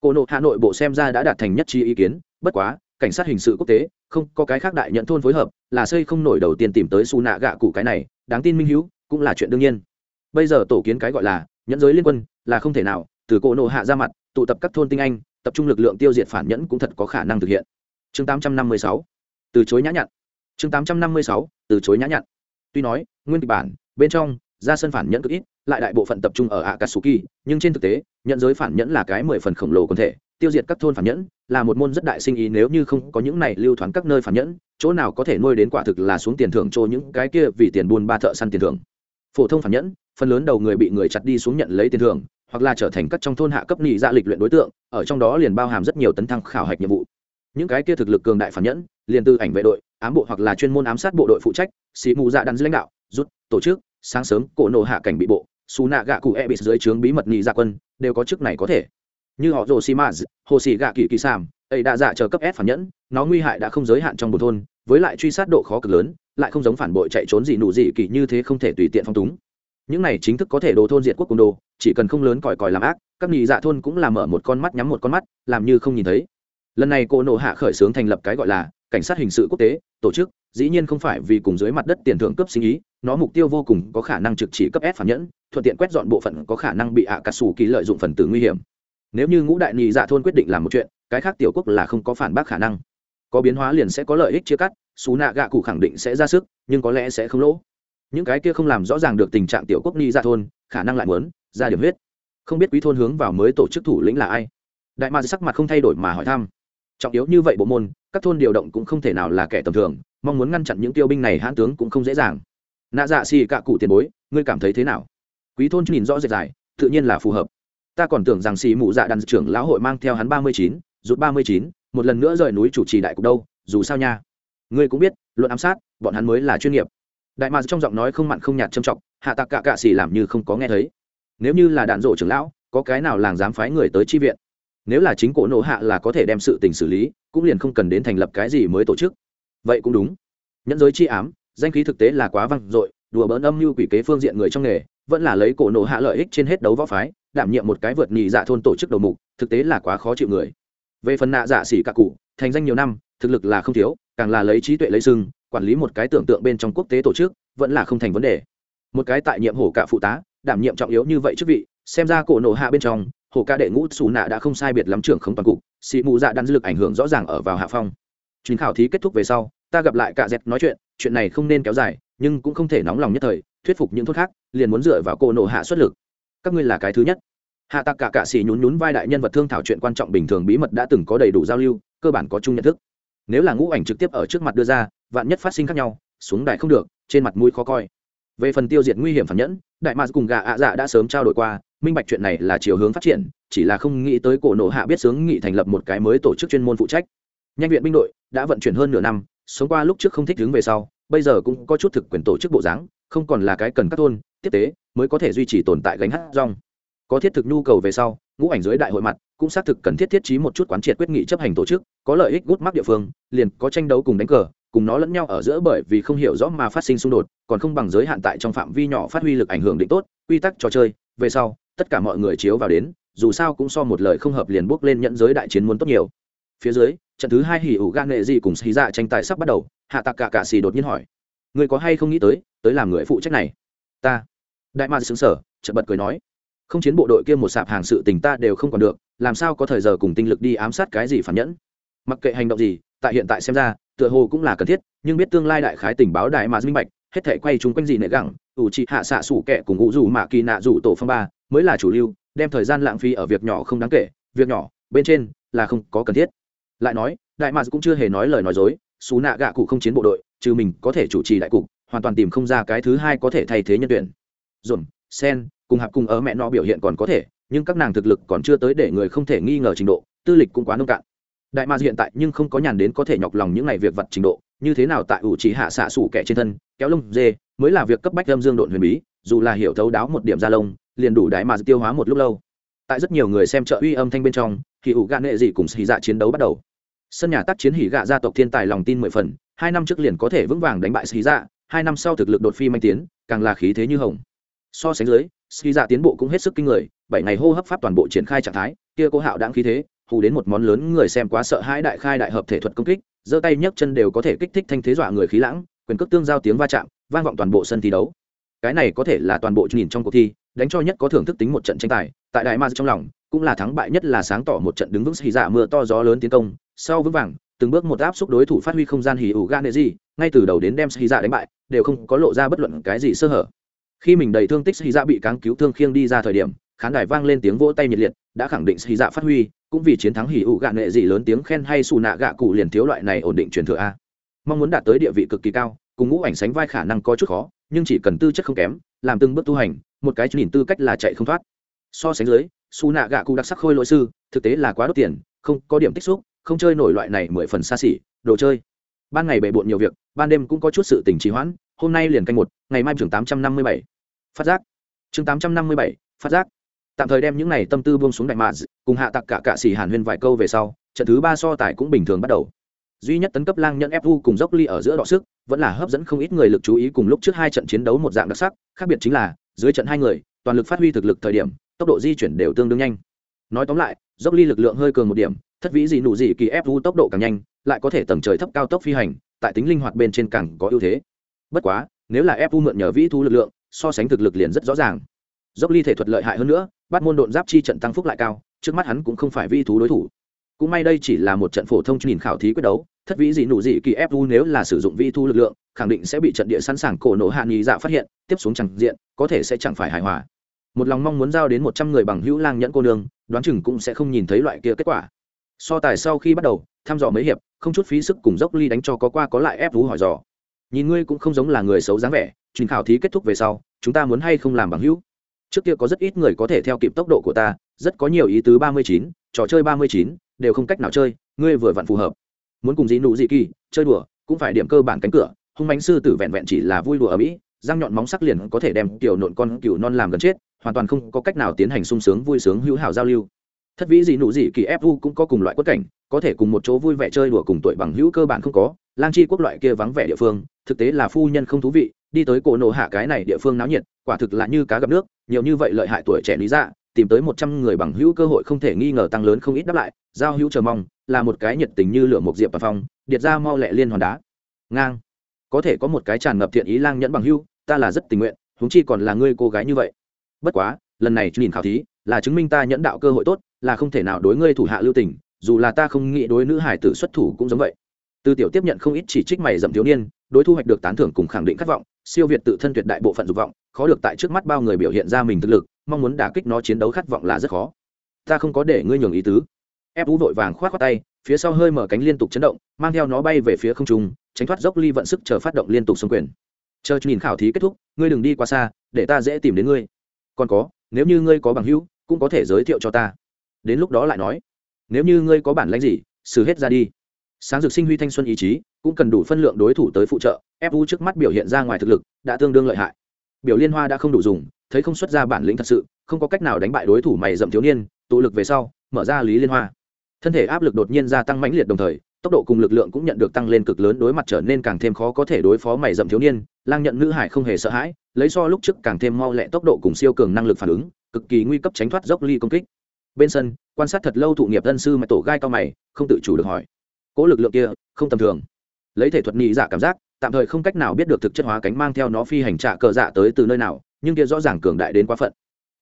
[SPEAKER 1] Cô nộ hà nội bộ xem ra đã đạt thành nhất trí ý kiến, bất quá, cảnh sát hình sự quốc tế, không, có cái khác đại nhận thôn phối hợp, là xây không nổi đầu tiên tìm tới su nạ gạ cụ cái này, đáng tin minh hữu, cũng là chuyện đương nhiên. Bây giờ tổ kiến cái gọi là nhẫn giới liên quân, là không thể nào, từ cổ nộ hạ ra mặt, tụ tập các thôn tinh anh, tập trung lực lượng tiêu diệt phản nhẫn cũng thật có khả năng thực hiện. Chương 856 từ chối nhã nhặn. Chương 856 từ chối nhã nhặn. Tuy nói, nguyên kịch bản, bên trong ra sân phản nhẫn cực ít, lại đại bộ phận tập trung ở akatsuki, nhưng trên thực tế nhận giới phản nhẫn là cái mười phần khổng lồ quần thể, tiêu diệt các thôn phản nhẫn, là một môn rất đại sinh ý nếu như không có những này lưu thoáng các nơi phản nhẫn, chỗ nào có thể nuôi đến quả thực là xuống tiền thưởng cho những cái kia vì tiền buôn ba thợ săn tiền thưởng. Phổ thông phản nhẫn, phần lớn đầu người bị người chặt đi xuống nhận lấy tiền thưởng, hoặc là trở thành các trong thôn hạ cấp nhị dạ lịch luyện đối tượng, ở trong đó liền bao hàm rất nhiều tấn thăng khảo hạch nhiệm vụ. Những cái kia thực lực cường đại phản nhẫn, liền từ ảnh vệ đội, ám bộ hoặc là chuyên môn ám sát bộ đội phụ trách xì mù dạ đắn lãnh đạo, rút, tổ chức sáng sớm, cổ nổ hạ cảnh bị bộ, xù nạ gạ cụ e bị dưới trướng bí mật nhị dạ quân, đều có chức này có thể. Như họ rồ xi maz hồ xì gạ kỳ kỳ sàm, ấy đã giả chờ cấp s phản nhẫn, nó nguy hại đã không giới hạn trong một thôn, với lại truy sát độ khó cực lớn, lại không giống phản bội chạy trốn gì nụ gì kỳ như thế không thể tùy tiện phong túng. Những này chính thức có thể đồ thôn diệt quốc cung đồ, chỉ cần không lớn còi còi làm ác, các nghị dạ thôn cũng làm mở một con mắt nhắm một con mắt, làm như không nhìn thấy. Lần này cô nộ hạ khởi xướng thành lập cái gọi là cảnh sát hình sự quốc tế, tổ chức dĩ nhiên không phải vì cùng dưới mặt đất tiền thưởng cấp sinh ý, nó mục tiêu vô cùng có khả năng trực chỉ cấp ép phản nhẫn, thuận tiện quét dọn bộ phận có khả năng bị ạ cà sủ kỳ lợi dụng phần tử nguy hiểm. Nếu như ngũ đại nhị dạ thôn quyết định làm một chuyện, cái khác tiểu quốc là không có phản bác khả năng. Có biến hóa liền sẽ có lợi ích chia cắt, xú nạ gạ cụ khẳng định sẽ ra sức, nhưng có lẽ sẽ không lỗ. Những cái kia không làm rõ ràng được tình trạng tiểu quốc nhị dạ thôn, khả năng lại muốn, ra điểm huyết. Không biết quý thôn hướng vào mới tổ chức thủ lĩnh là ai? Đại ma sắc mặt không thay đổi mà hỏi thăm trọng yếu như vậy bộ môn, các thôn điều động cũng không thể nào là kẻ tầm thường, mong muốn ngăn chặn những tiêu binh này hãn tướng cũng không dễ dàng. Nạ dạ xì cạ cụ tiền bối, ngươi cảm thấy thế nào? Quý thôn nhìn rõ rệt dài, tự nhiên là phù hợp. Ta còn tưởng rằng xì mụ dạ đàn trưởng lão hội mang theo hắn ba mươi chín, rút ba mươi chín, một lần nữa rời núi chủ trì đại cục đâu, dù sao nha. Ngươi cũng biết, luận ám sát, bọn hắn mới là chuyên nghiệp. Đại mạc trong giọng nói không mặn không nhạt trầm trọng, hạ tạc cạ cạ xì làm như không có nghe thấy. Nếu như là đạn rộ trưởng lão, có cái nào làng dám phái người tới chi viện? Nếu là chính cổ nộ hạ là có thể đem sự tình xử lý, cũng liền không cần đến thành lập cái gì mới tổ chức. Vậy cũng đúng. Nhẫn giới chi ám, danh khí thực tế là quá văng dội, đùa bỡn âm mưu quỷ kế phương diện người trong nghề, vẫn là lấy cổ nộ hạ lợi ích trên hết đấu võ phái, đảm nhiệm một cái vượt nhị dạ thôn tổ chức đầu mục, thực tế là quá khó chịu người. Về phần nạ dạ xỉ cả cụ, thành danh nhiều năm, thực lực là không thiếu, càng là lấy trí tuệ lấy sưng quản lý một cái tưởng tượng bên trong quốc tế tổ chức, vẫn là không thành vấn đề. Một cái tại nhiệm hổ cả phụ tá, đảm nhiệm trọng yếu như vậy chức vị, xem ra cổ nộ hạ bên trong hổ ca đệ ngũ xù nạ đã không sai biệt lắm trưởng không toàn cục xị mù dạ đan dư lực ảnh hưởng rõ ràng ở vào hạ phong. Chuyến khảo thí kết thúc về sau, ta gặp lại cả dẹt nói chuyện chuyện này không nên kéo dài, nhưng cũng không thể nóng lòng nhất thời, thuyết phục những thốt khác, liền muốn dựa vào cô nộ hạ xuất lực. Các ngươi là cái thứ nhất. Hạ tạc cả cạ xỉ nhún nhún vai đại nhân vật thương thảo chuyện quan trọng bình thường bí mật đã từng có đầy đủ giao lưu, cơ bản có chung nhận thức. Nếu là ngũ ảnh trực tiếp ở trước mặt đưa ra, vạn nhất phát sinh khác nhau, xuống đài không được, trên mặt mũi khó coi. Về phần tiêu diệt nguy hiểm phản nhẫn, đại mạc cùng gà ạ dạ đã sớm trao đổi qua minh bạch chuyện này là chiều hướng phát triển, chỉ là không nghĩ tới cổ nộ hạ biết sướng nghị thành lập một cái mới tổ chức chuyên môn phụ trách. Nhanh viện binh đội đã vận chuyển hơn nửa năm, sống qua lúc trước không thích đứng về sau, bây giờ cũng có chút thực quyền tổ chức bộ dáng, không còn là cái cần các thôn, tiếp tế mới có thể duy trì tồn tại gánh hát rong. Có thiết thực nhu cầu về sau, ngũ ảnh dưới đại hội mặt cũng xác thực cần thiết thiết trí một chút quán triệt quyết nghị chấp hành tổ chức, có lợi ích gút mắc địa phương, liền có tranh đấu cùng đánh cờ, cùng nó lẫn nhau ở giữa bởi vì không hiểu rõ mà phát sinh xung đột, còn không bằng giới hạn tại trong phạm vi nhỏ phát huy lực ảnh hưởng định tốt, quy tắc trò chơi, về sau tất cả mọi người chiếu vào đến, dù sao cũng so một lời không hợp liền bước lên nhận giới đại chiến muốn tốt nhiều. Phía dưới, trận thứ hai hỉ ủ gan nghệ gì cùng xì dạ tranh tài sắp bắt đầu, hạ tạc cả cả xì đột nhiên hỏi người có hay không nghĩ tới tới làm người phụ trách này? Ta. Đại mạc xứng sở chợt bật cười nói, không chiến bộ đội kia một sạp hàng sự tình ta đều không còn được, làm sao có thời giờ cùng tinh lực đi ám sát cái gì phản nhẫn? Mặc kệ hành động gì, tại hiện tại xem ra, tựa hồ cũng là cần thiết, nhưng biết tương lai đại khái tình báo đại mà minh bạch, hết thể quay chúng quanh gì nệ gẳng, ủ trị hạ xạ sủ kẻ cùng ngũ dù mạ kỳ nạ dù tổ phong ba mới là chủ lưu, đem thời gian lãng phí ở việc nhỏ không đáng kể, việc nhỏ, bên trên là không có cần thiết. Lại nói, đại mạc cũng chưa hề nói lời nói dối xú nạ gạ cụ không chiến bộ đội, trừ mình có thể chủ trì đại cục, hoàn toàn tìm không ra cái thứ hai có thể thay thế nhân tuyển. Dồn sen, cùng hạp cùng ở mẹ nó biểu hiện còn có thể, nhưng các nàng thực lực còn chưa tới để người không thể nghi ngờ trình độ, tư lịch cũng quá nông cạn. Đại ma hiện tại nhưng không có nhàn đến có thể nhọc lòng những ngày việc vật trình độ, như thế nào tại ủ chỉ hạ xạ sủ kẻ trên thân, kéo lông dê, mới là việc cấp bách lâm dương độn huyền bí, dù là hiểu thấu đáo một điểm da lông liền đủ đại mà tiêu hóa một lúc lâu. Tại rất nhiều người xem trợ uy âm thanh bên trong thì ủ gạ nghệ dị cùng xì dạ chiến đấu bắt đầu. Sân nhà tác chiến hỉ gạ gia tộc thiên tài lòng tin mười phần, hai năm trước liền có thể vững vàng đánh bại xì dạ hai năm sau thực lực đột phi manh tiến, càng là khí thế như hồng. So sánh dưới xì dạ tiến bộ cũng hết sức kinh người, bảy ngày hô hấp pháp toàn bộ triển khai trạng thái, kia cô hạo đáng khí thế, hù đến một món lớn người xem quá sợ hãi đại khai đại hợp thể thuật công kích, giơ tay nhấc chân đều có thể kích thích thanh thế dọa người khí lãng, quyền cước tương giao tiếng va chạm, vang vọng toàn bộ sân thi đấu. Cái này có thể là toàn bộ nhìn trong cuộc thi đánh cho nhất có thưởng thức tính một trận tranh tài, tại đại ma trong lòng, cũng là thắng bại nhất là sáng tỏ một trận đứng vững xì dạ mưa to gió lớn tiến công, sau vững vàng, từng bước một áp xúc đối thủ phát huy không gian hỉ ủ gan gì ngay từ đầu đến đem xì dạ đánh bại, đều không có lộ ra bất luận cái gì sơ hở. Khi mình đầy thương tích xì dạ bị cáng cứu thương khiêng đi ra thời điểm, khán đài vang lên tiếng vỗ tay nhiệt liệt, đã khẳng định xì dạ phát huy, cũng vì chiến thắng hỉ ủ gạ nghệ gì lớn tiếng khen hay xù nạ gạ cụ liền thiếu loại này ổn định truyền thừa a. Mong muốn đạt tới địa vị cực kỳ cao, cùng ngũ ảnh sánh vai khả năng có chút khó nhưng chỉ cần tư chất không kém, làm từng bước tu hành, một cái nhìn tư cách là chạy không thoát. So sánh dưới xù nạ gạ cụ đặc sắc khôi lỗi sư, thực tế là quá đốt tiền, không có điểm tích xúc, không chơi nổi loại này mười phần xa xỉ, đồ chơi. Ban ngày bề bộn nhiều việc, ban đêm cũng có chút sự tình trì hoãn, hôm nay liền canh một, ngày mai trường tám trăm năm mươi bảy. Phát giác. Chương tám trăm năm mươi bảy, phát giác. Tạm thời đem những này tâm tư buông xuống đại mạ cùng hạ tặc cả cạ xỉ hàn huyên vài câu về sau, trận thứ ba so tài cũng bình thường bắt đầu. Duy nhất tấn cấp lang nhận fu cùng dốc ly ở giữa đọ sức vẫn là hấp dẫn không ít người lực chú ý cùng lúc trước hai trận chiến đấu một dạng đặc sắc, khác biệt chính là, dưới trận hai người, toàn lực phát huy thực lực thời điểm, tốc độ di chuyển đều tương đương nhanh. Nói tóm lại, dốc ly lực lượng hơi cường một điểm, thất vĩ gì nụ gì kỳ fu tốc độ càng nhanh, lại có thể tầng trời thấp cao tốc phi hành, tại tính linh hoạt bên trên càng có ưu thế. Bất quá, nếu là fu mượn nhờ vĩ thú lực lượng, so sánh thực lực liền rất rõ ràng. Dốc ly thể thuật lợi hại hơn nữa, bắt môn độn giáp chi trận tăng phúc lại cao, trước mắt hắn cũng không phải Vi thú đối thủ. Cũng may đây chỉ là một trận phổ thông nhìn khảo thí quyết đấu thất vĩ dị nụ dị kỳ fu nếu là sử dụng vi thu lực lượng, khẳng định sẽ bị trận địa sẵn sàng cổ nổ hạ nghi dạ phát hiện, tiếp xuống chẳng diện, có thể sẽ chẳng phải hài hòa. Một lòng mong muốn giao đến một trăm người bằng hữu lang nhẫn cô nương, đoán chừng cũng sẽ không nhìn thấy loại kia kết quả. So tài sau khi bắt đầu, thăm dò mấy hiệp, không chút phí sức cùng dốc ly đánh cho có qua có lại ép vú hỏi dò. Nhìn ngươi cũng không giống là người xấu dáng vẻ, truyền khảo thí kết thúc về sau, chúng ta muốn hay không làm bằng hữu? Trước kia có rất ít người có thể theo kịp tốc độ của ta, rất có nhiều ý tứ ba mươi chín, trò chơi ba mươi chín, đều không cách nào chơi, ngươi vừa vặn phù hợp muốn cùng dị nụ dị kỳ, chơi đùa, cũng phải điểm cơ bản cánh cửa, hung mánh sư tử vẹn vẹn chỉ là vui đùa ở mỹ, răng nhọn móng sắc liền có thể đem kiểu nộn con cừu non làm gần chết, hoàn toàn không có cách nào tiến hành sung sướng vui sướng hữu hảo giao lưu. Thất vĩ dị nụ dị kỳ fu cũng có cùng loại quất cảnh, có thể cùng một chỗ vui vẻ chơi đùa cùng tuổi bằng hữu cơ bản không có, lang chi quốc loại kia vắng vẻ địa phương, thực tế là phu nhân không thú vị, đi tới cổ nổ hạ cái này địa phương náo nhiệt, quả thực là như cá gặp nước, nhiều như vậy lợi hại tuổi trẻ lý dạ tìm tới một trăm người bằng hữu cơ hội không thể nghi ngờ tăng lớn không ít đáp lại, giao hữu chờ mong, là một cái nhiệt tình như lửa một diệp và phong, điệt ra mau lẹ liên hoàn đá. Ngang. Có thể có một cái tràn ngập thiện ý lang nhẫn bằng hữu, ta là rất tình nguyện, huống chi còn là ngươi cô gái như vậy. Bất quá, lần này nhìn khảo thí, là chứng minh ta nhẫn đạo cơ hội tốt, là không thể nào đối ngươi thủ hạ lưu tình, dù là ta không nghĩ đối nữ hải tử xuất thủ cũng giống vậy. Từ tiểu tiếp nhận không ít chỉ trích mày dậm thiếu niên, đối thu hoạch được tán thưởng cùng khẳng định khát vọng, siêu việt tự thân tuyệt đại bộ phận dục vọng, khó được tại trước mắt bao người biểu hiện ra mình thực lực mong muốn đả kích nó chiến đấu khát vọng là rất khó. Ta không có để ngươi nhường ý tứ. Ép vũ vội vàng k h o á t khoác tay, phía sau hơi mở cánh liên tục chấn động, mang theo nó bay về phía không trung, tránh thoát dốc ly vận sức chờ phát động liên tục xung quyền. Chờ nhìn khảo thí kết thúc, ngươi đừng đi quá xa, để ta dễ tìm đến ngươi. Còn có, nếu như ngươi có bằng hữu, cũng có thể giới thiệu cho ta. Đến lúc đó lại nói. Nếu như ngươi có bản lãnh gì, xử hết ra đi. Sáng dược sinh huy thanh xuân ý chí, cũng cần đủ phân lượng đối thủ tới phụ trợ fu trước mắt biểu hiện ra ngoài thực lực, đã tương đương lợi hại. Biểu liên hoa đã không đủ dùng thấy không xuất ra bản lĩnh thật sự, không có cách nào đánh bại đối thủ mày dậm thiếu niên, tụ lực về sau, mở ra lý liên hoa. Thân thể áp lực đột nhiên gia tăng mãnh liệt đồng thời, tốc độ cùng lực lượng cũng nhận được tăng lên cực lớn đối mặt trở nên càng thêm khó có thể đối phó mày dậm thiếu niên, lang nhận nữ hải không hề sợ hãi, lấy so lúc trước càng thêm mau lẹ tốc độ cùng siêu cường năng lực phản ứng, cực kỳ nguy cấp tránh thoát dốc ly công kích. Bên sân, quan sát thật lâu thụ nghiệp dân sư mà tổ gai cao mày, không tự chủ được hỏi. Cỗ lực lượng kia, không tầm thường. Lấy thể thuật nhị giả cảm giác, tạm thời không cách nào biết được thực chất hóa cánh mang theo nó phi hành trạ cờ dạ tới từ nơi nào nhưng kia rõ ràng cường đại đến quá phận.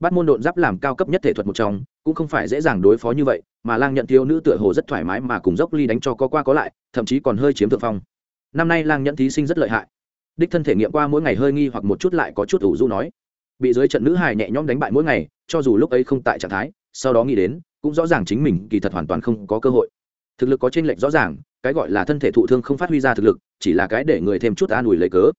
[SPEAKER 1] Bắt môn độn giáp làm cao cấp nhất thể thuật một trong, cũng không phải dễ dàng đối phó như vậy, mà lang nhận thiếu nữ tựa hồ rất thoải mái mà cùng dốc ly đánh cho có qua có lại, thậm chí còn hơi chiếm thượng phong. Năm nay lang nhận thí sinh rất lợi hại. Đích thân thể nghiệm qua mỗi ngày hơi nghi hoặc một chút lại có chút ủ du nói. Bị dưới trận nữ hài nhẹ nhõm đánh bại mỗi ngày, cho dù lúc ấy không tại trạng thái, sau đó nghĩ đến, cũng rõ ràng chính mình kỳ thật hoàn toàn không có cơ hội. Thực lực có chênh lệch rõ ràng, cái gọi là thân thể thụ thương không phát huy ra thực lực, chỉ là cái để người thêm chút an ủi lấy cớ.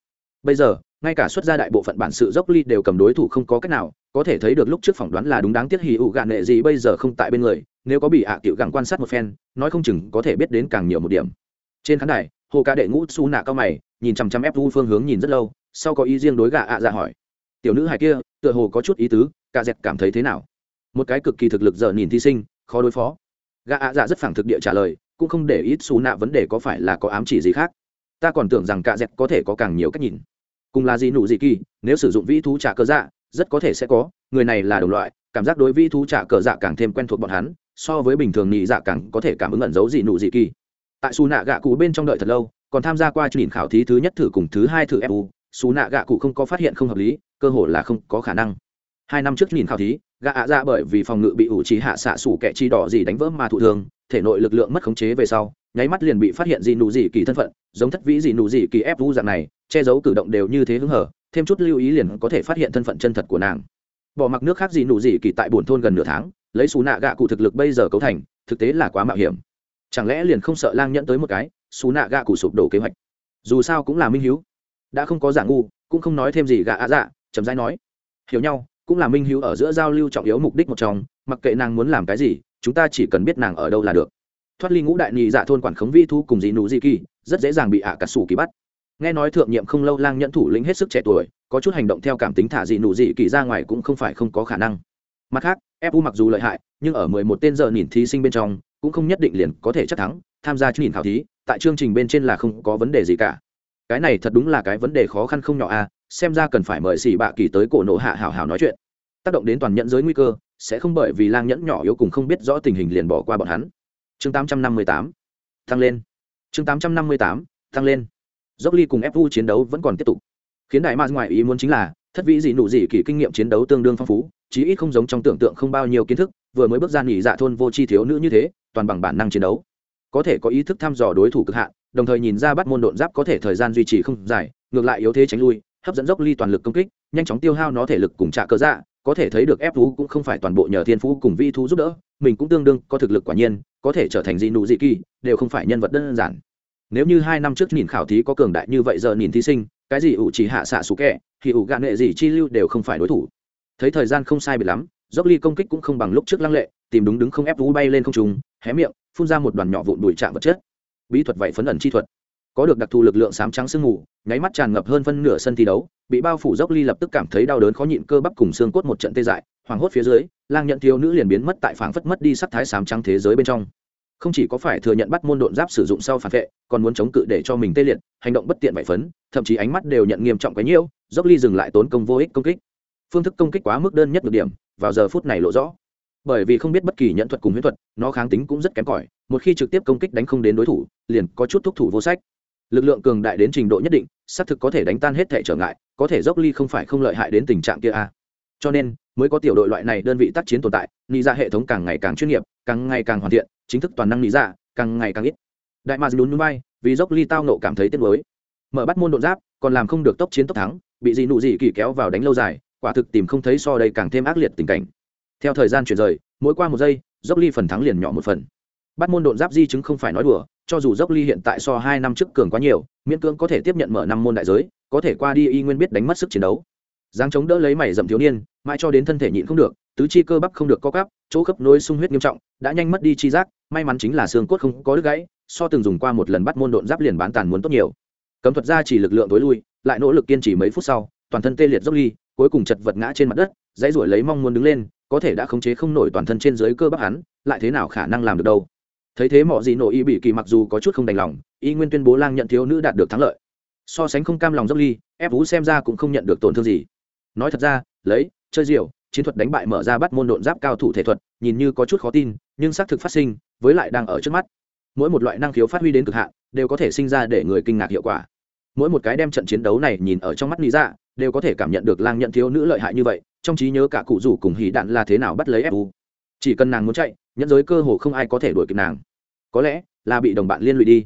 [SPEAKER 1] Bây giờ ngay cả xuất gia đại bộ phận bản sự dốc ly đều cầm đối thủ không có cách nào, có thể thấy được lúc trước phỏng đoán là đúng đáng tiếc hì ủ gạn nệ gì bây giờ không tại bên người, nếu có bị hạ à cựu gặng quan sát một phen, nói không chừng có thể biết đến càng nhiều một điểm. Trên khán đài, hồ ca đệ ngũ su nạ cao mày, nhìn chằm chằm ép u phương hướng nhìn rất lâu, sau có ý riêng đối gạ ạ à ra hỏi. Tiểu nữ hài kia, tựa hồ có chút ý tứ cả dẹt cảm thấy thế nào? Một cái cực kỳ thực lực giờ nhìn thi sinh, khó đối phó. Gạ ạ dạ rất phẳng thực địa trả lời, cũng không để ít xù nạ vấn đề có phải là có ám chỉ gì khác. Ta còn tưởng rằng cạ dẹt có thể có càng nhiều cách nhìn cùng là gì nụ gì kỳ, nếu sử dụng vĩ thú trả cờ dạ rất có thể sẽ có, người này là đồng loại, cảm giác đối vĩ thú trả cờ dạ càng thêm quen thuộc bọn hắn, so với bình thường nhị dạ càng có thể cảm ứng ẩn giấu gì nụ gì kỳ. Tại xù nạ gạ cụ bên trong đợi thật lâu, còn tham gia qua trình khảo thí thứ nhất thử cùng thứ hai thử fu xù nạ gạ cụ không có phát hiện không hợp lý, cơ hội là không có khả năng. Hai năm trước nhìn khảo thí gạ ạ dạ bởi vì phòng ngự bị ủ trí hạ xạ sủ kẻ chi đỏ gì đánh vỡ mà thụ thường thể nội lực lượng mất khống chế về sau, nháy mắt liền bị phát hiện dị nụ dị kỳ thân phận, giống thất vĩ dị nụ dị kỳ ép vu dạng này, che giấu cử động đều như thế hứng hở, thêm chút lưu ý liền có thể phát hiện thân phận chân thật của nàng. Bỏ mặc nước khác dị nụ dị kỳ tại buồn thôn gần nửa tháng, lấy xù nạ gạ cụ thực lực bây giờ cấu thành, thực tế là quá mạo hiểm. Chẳng lẽ liền không sợ lang nhẫn tới một cái, xù nạ gạ cụ sụp đổ kế hoạch? Dù sao cũng là minh hiếu. Đã không có giả ngu, cũng không nói thêm gì gạ ạ dạ chấm dãi nói. Hiểu nhau cũng là minh hữu ở giữa giao lưu trọng yếu mục đích một trong, mặc kệ nàng muốn làm cái gì, chúng ta chỉ cần biết nàng ở đâu là được. Thoát ly ngũ đại nhị dạ thôn quản khống vi thu cùng dì nụ di kỳ, rất dễ dàng bị ạ à cà sủ kỳ bắt. Nghe nói thượng nhiệm không lâu lang nhận thủ lĩnh hết sức trẻ tuổi, có chút hành động theo cảm tính thả dị nụ dị kỳ ra ngoài cũng không phải không có khả năng. Mặt khác fu mặc dù lợi hại, nhưng ở mười một tên giờ nhìn thí sinh bên trong, cũng không nhất định liền có thể chắc thắng, tham gia chương trình khảo thí, tại chương trình bên trên là không có vấn đề gì cả. Cái này thật đúng là cái vấn đề khó khăn không nhỏ a xem ra cần phải mời xỉ bạ kỳ tới cổ nộ hạ hảo hảo nói chuyện. Tác động đến toàn nhẫn giới nguy cơ, sẽ không bởi vì lang nhẫn nhỏ yếu cùng không biết rõ tình hình liền bỏ qua bọn hắn. Chương tám trăm năm mươi tám, tăng lên. Chương tám trăm năm mươi tám, tăng lên. Dốc ly cùng fu chiến đấu vẫn còn tiếp tục. Khiến đại ma ngoại ý muốn chính là, thất vĩ dị nụ dị kỳ kinh nghiệm chiến đấu tương đương phong phú, chí ít không giống trong tưởng tượng không bao nhiêu kiến thức, vừa mới bước ra nghỉ dạ thôn vô chi thiếu nữ như thế, toàn bằng bản năng chiến đấu. Có thể có ý thức thăm dò đối thủ cực hạn, đồng thời nhìn ra bắt môn độn giáp có thể thời gian duy trì không dài, ngược lại yếu thế tránh lui hấp dẫn dốc ly toàn lực công kích, nhanh chóng tiêu hao nó thể lực cùng trả cơ dạ có thể thấy được ép thú cũng không phải toàn bộ nhờ thiên phú cùng vi thú giúp đỡ, mình cũng tương đương, có thực lực quả nhiên, có thể trở thành dị nụ dị kỳ, đều không phải nhân vật đơn giản. Nếu như hai năm trước nhìn khảo thí có cường đại như vậy giờ nhìn thí sinh, cái gì ủ chỉ hạ xạ xú kẹ thì ủ gạn nghệ gì chi lưu đều không phải đối thủ. Thấy thời gian không sai biệt lắm, dốc ly công kích cũng không bằng lúc trước lăng lệ, tìm đúng đứng không ép thú bay lên không trùng hé miệng, phun ra một đoàn nhỏ vụn đùi chạm vật chất. Bí thuật vậy phấn ẩn chi thuật có được đặc thù lực lượng sám trắng sương mù, nháy mắt tràn ngập hơn phân nửa sân thi đấu, bị bao phủ dốc ly lập tức cảm thấy đau đớn khó nhịn cơ bắp cùng xương cốt một trận tê dại, hoảng hốt phía dưới, lang nhận thiếu nữ liền biến mất tại phảng phất mất đi sắc thái sám trắng thế giới bên trong. Không chỉ có phải thừa nhận bắt môn độn giáp sử dụng sau phản vệ, còn muốn chống cự để cho mình tê liệt, hành động bất tiện bại phấn, thậm chí ánh mắt đều nhận nghiêm trọng quá nhiễu dốc ly dừng lại tốn công vô ích công kích. Phương thức công kích quá mức đơn nhất được điểm, vào giờ phút này lộ rõ. Bởi vì không biết bất kỳ nhận thuật cùng huyễn thuật, nó kháng tính cũng rất kém cỏi, một khi trực tiếp công kích đánh không đến đối thủ, liền có chút thúc thủ vô sách lực lượng cường đại đến trình độ nhất định, xác thực có thể đánh tan hết thể trở ngại, có thể dốc ly không phải không lợi hại đến tình trạng kia a cho nên, mới có tiểu đội loại này đơn vị tác chiến tồn tại nghĩ ra dạ hệ thống càng ngày càng chuyên nghiệp, càng ngày càng hoàn thiện, chính thức toàn năng nghĩ ra dạ, càng ngày càng ít. Đại mạc lún núi bay, vì dốc ly tao nộ cảm thấy tiếc mới mở bắt môn đột giáp, còn làm không được tốc chiến tốc thắng, bị gì nụ gì kỳ kéo vào đánh lâu dài, quả thực tìm không thấy so đây càng thêm ác liệt tình cảnh. Theo thời gian chuyển rời, mỗi qua một giây, dốc ly phần thắng liền nhỏ một phần. Bắt môn đột giáp di chứng không phải nói đùa cho dù dốc ly hiện tại so hai năm trước cường quá nhiều, miễn cưỡng có thể tiếp nhận mở năm môn đại giới, có thể qua đi y nguyên biết đánh mất sức chiến đấu. Giáng chống đỡ lấy mày dậm thiếu niên, mãi cho đến thân thể nhịn không được, tứ chi cơ bắp không được co cắp, chỗ khớp nối sung huyết nghiêm trọng, đã nhanh mất đi chi giác, may mắn chính là xương cốt không có đứt gãy, so từng dùng qua một lần bắt môn độn giáp liền bán tàn muốn tốt nhiều. Cấm thuật ra chỉ lực lượng tối lui, lại nỗ lực kiên trì mấy phút sau, toàn thân tê liệt dốc ly, cuối cùng chật vật ngã trên mặt đất, dãy ruổi lấy mong muốn đứng lên, có thể đã khống chế không nổi toàn thân trên dưới cơ bắp hắn, lại thế nào khả năng làm được đâu? Thấy thế mọi gì nổ y bị kỳ mặc dù có chút không đành lòng, y nguyên tuyên bố lang nhận thiếu nữ đạt được thắng lợi. So sánh không cam lòng dốc ly, ép vũ xem ra cũng không nhận được tổn thương gì. Nói thật ra, lấy, chơi diều, chiến thuật đánh bại mở ra bắt môn độn giáp cao thủ thể thuật, nhìn như có chút khó tin, nhưng xác thực phát sinh, với lại đang ở trước mắt. Mỗi một loại năng khiếu phát huy đến cực hạn, đều có thể sinh ra để người kinh ngạc hiệu quả. Mỗi một cái đem trận chiến đấu này nhìn ở trong mắt lý ra đều có thể cảm nhận được lang nhận thiếu nữ lợi hại như vậy, trong trí nhớ cả cụ rủ cùng hỉ đạn là thế nào bắt lấy fu chỉ cần nàng muốn chạy, nhẫn giới cơ hồ không ai có thể đuổi kịp nàng. Có lẽ là bị đồng bạn liên lụy đi.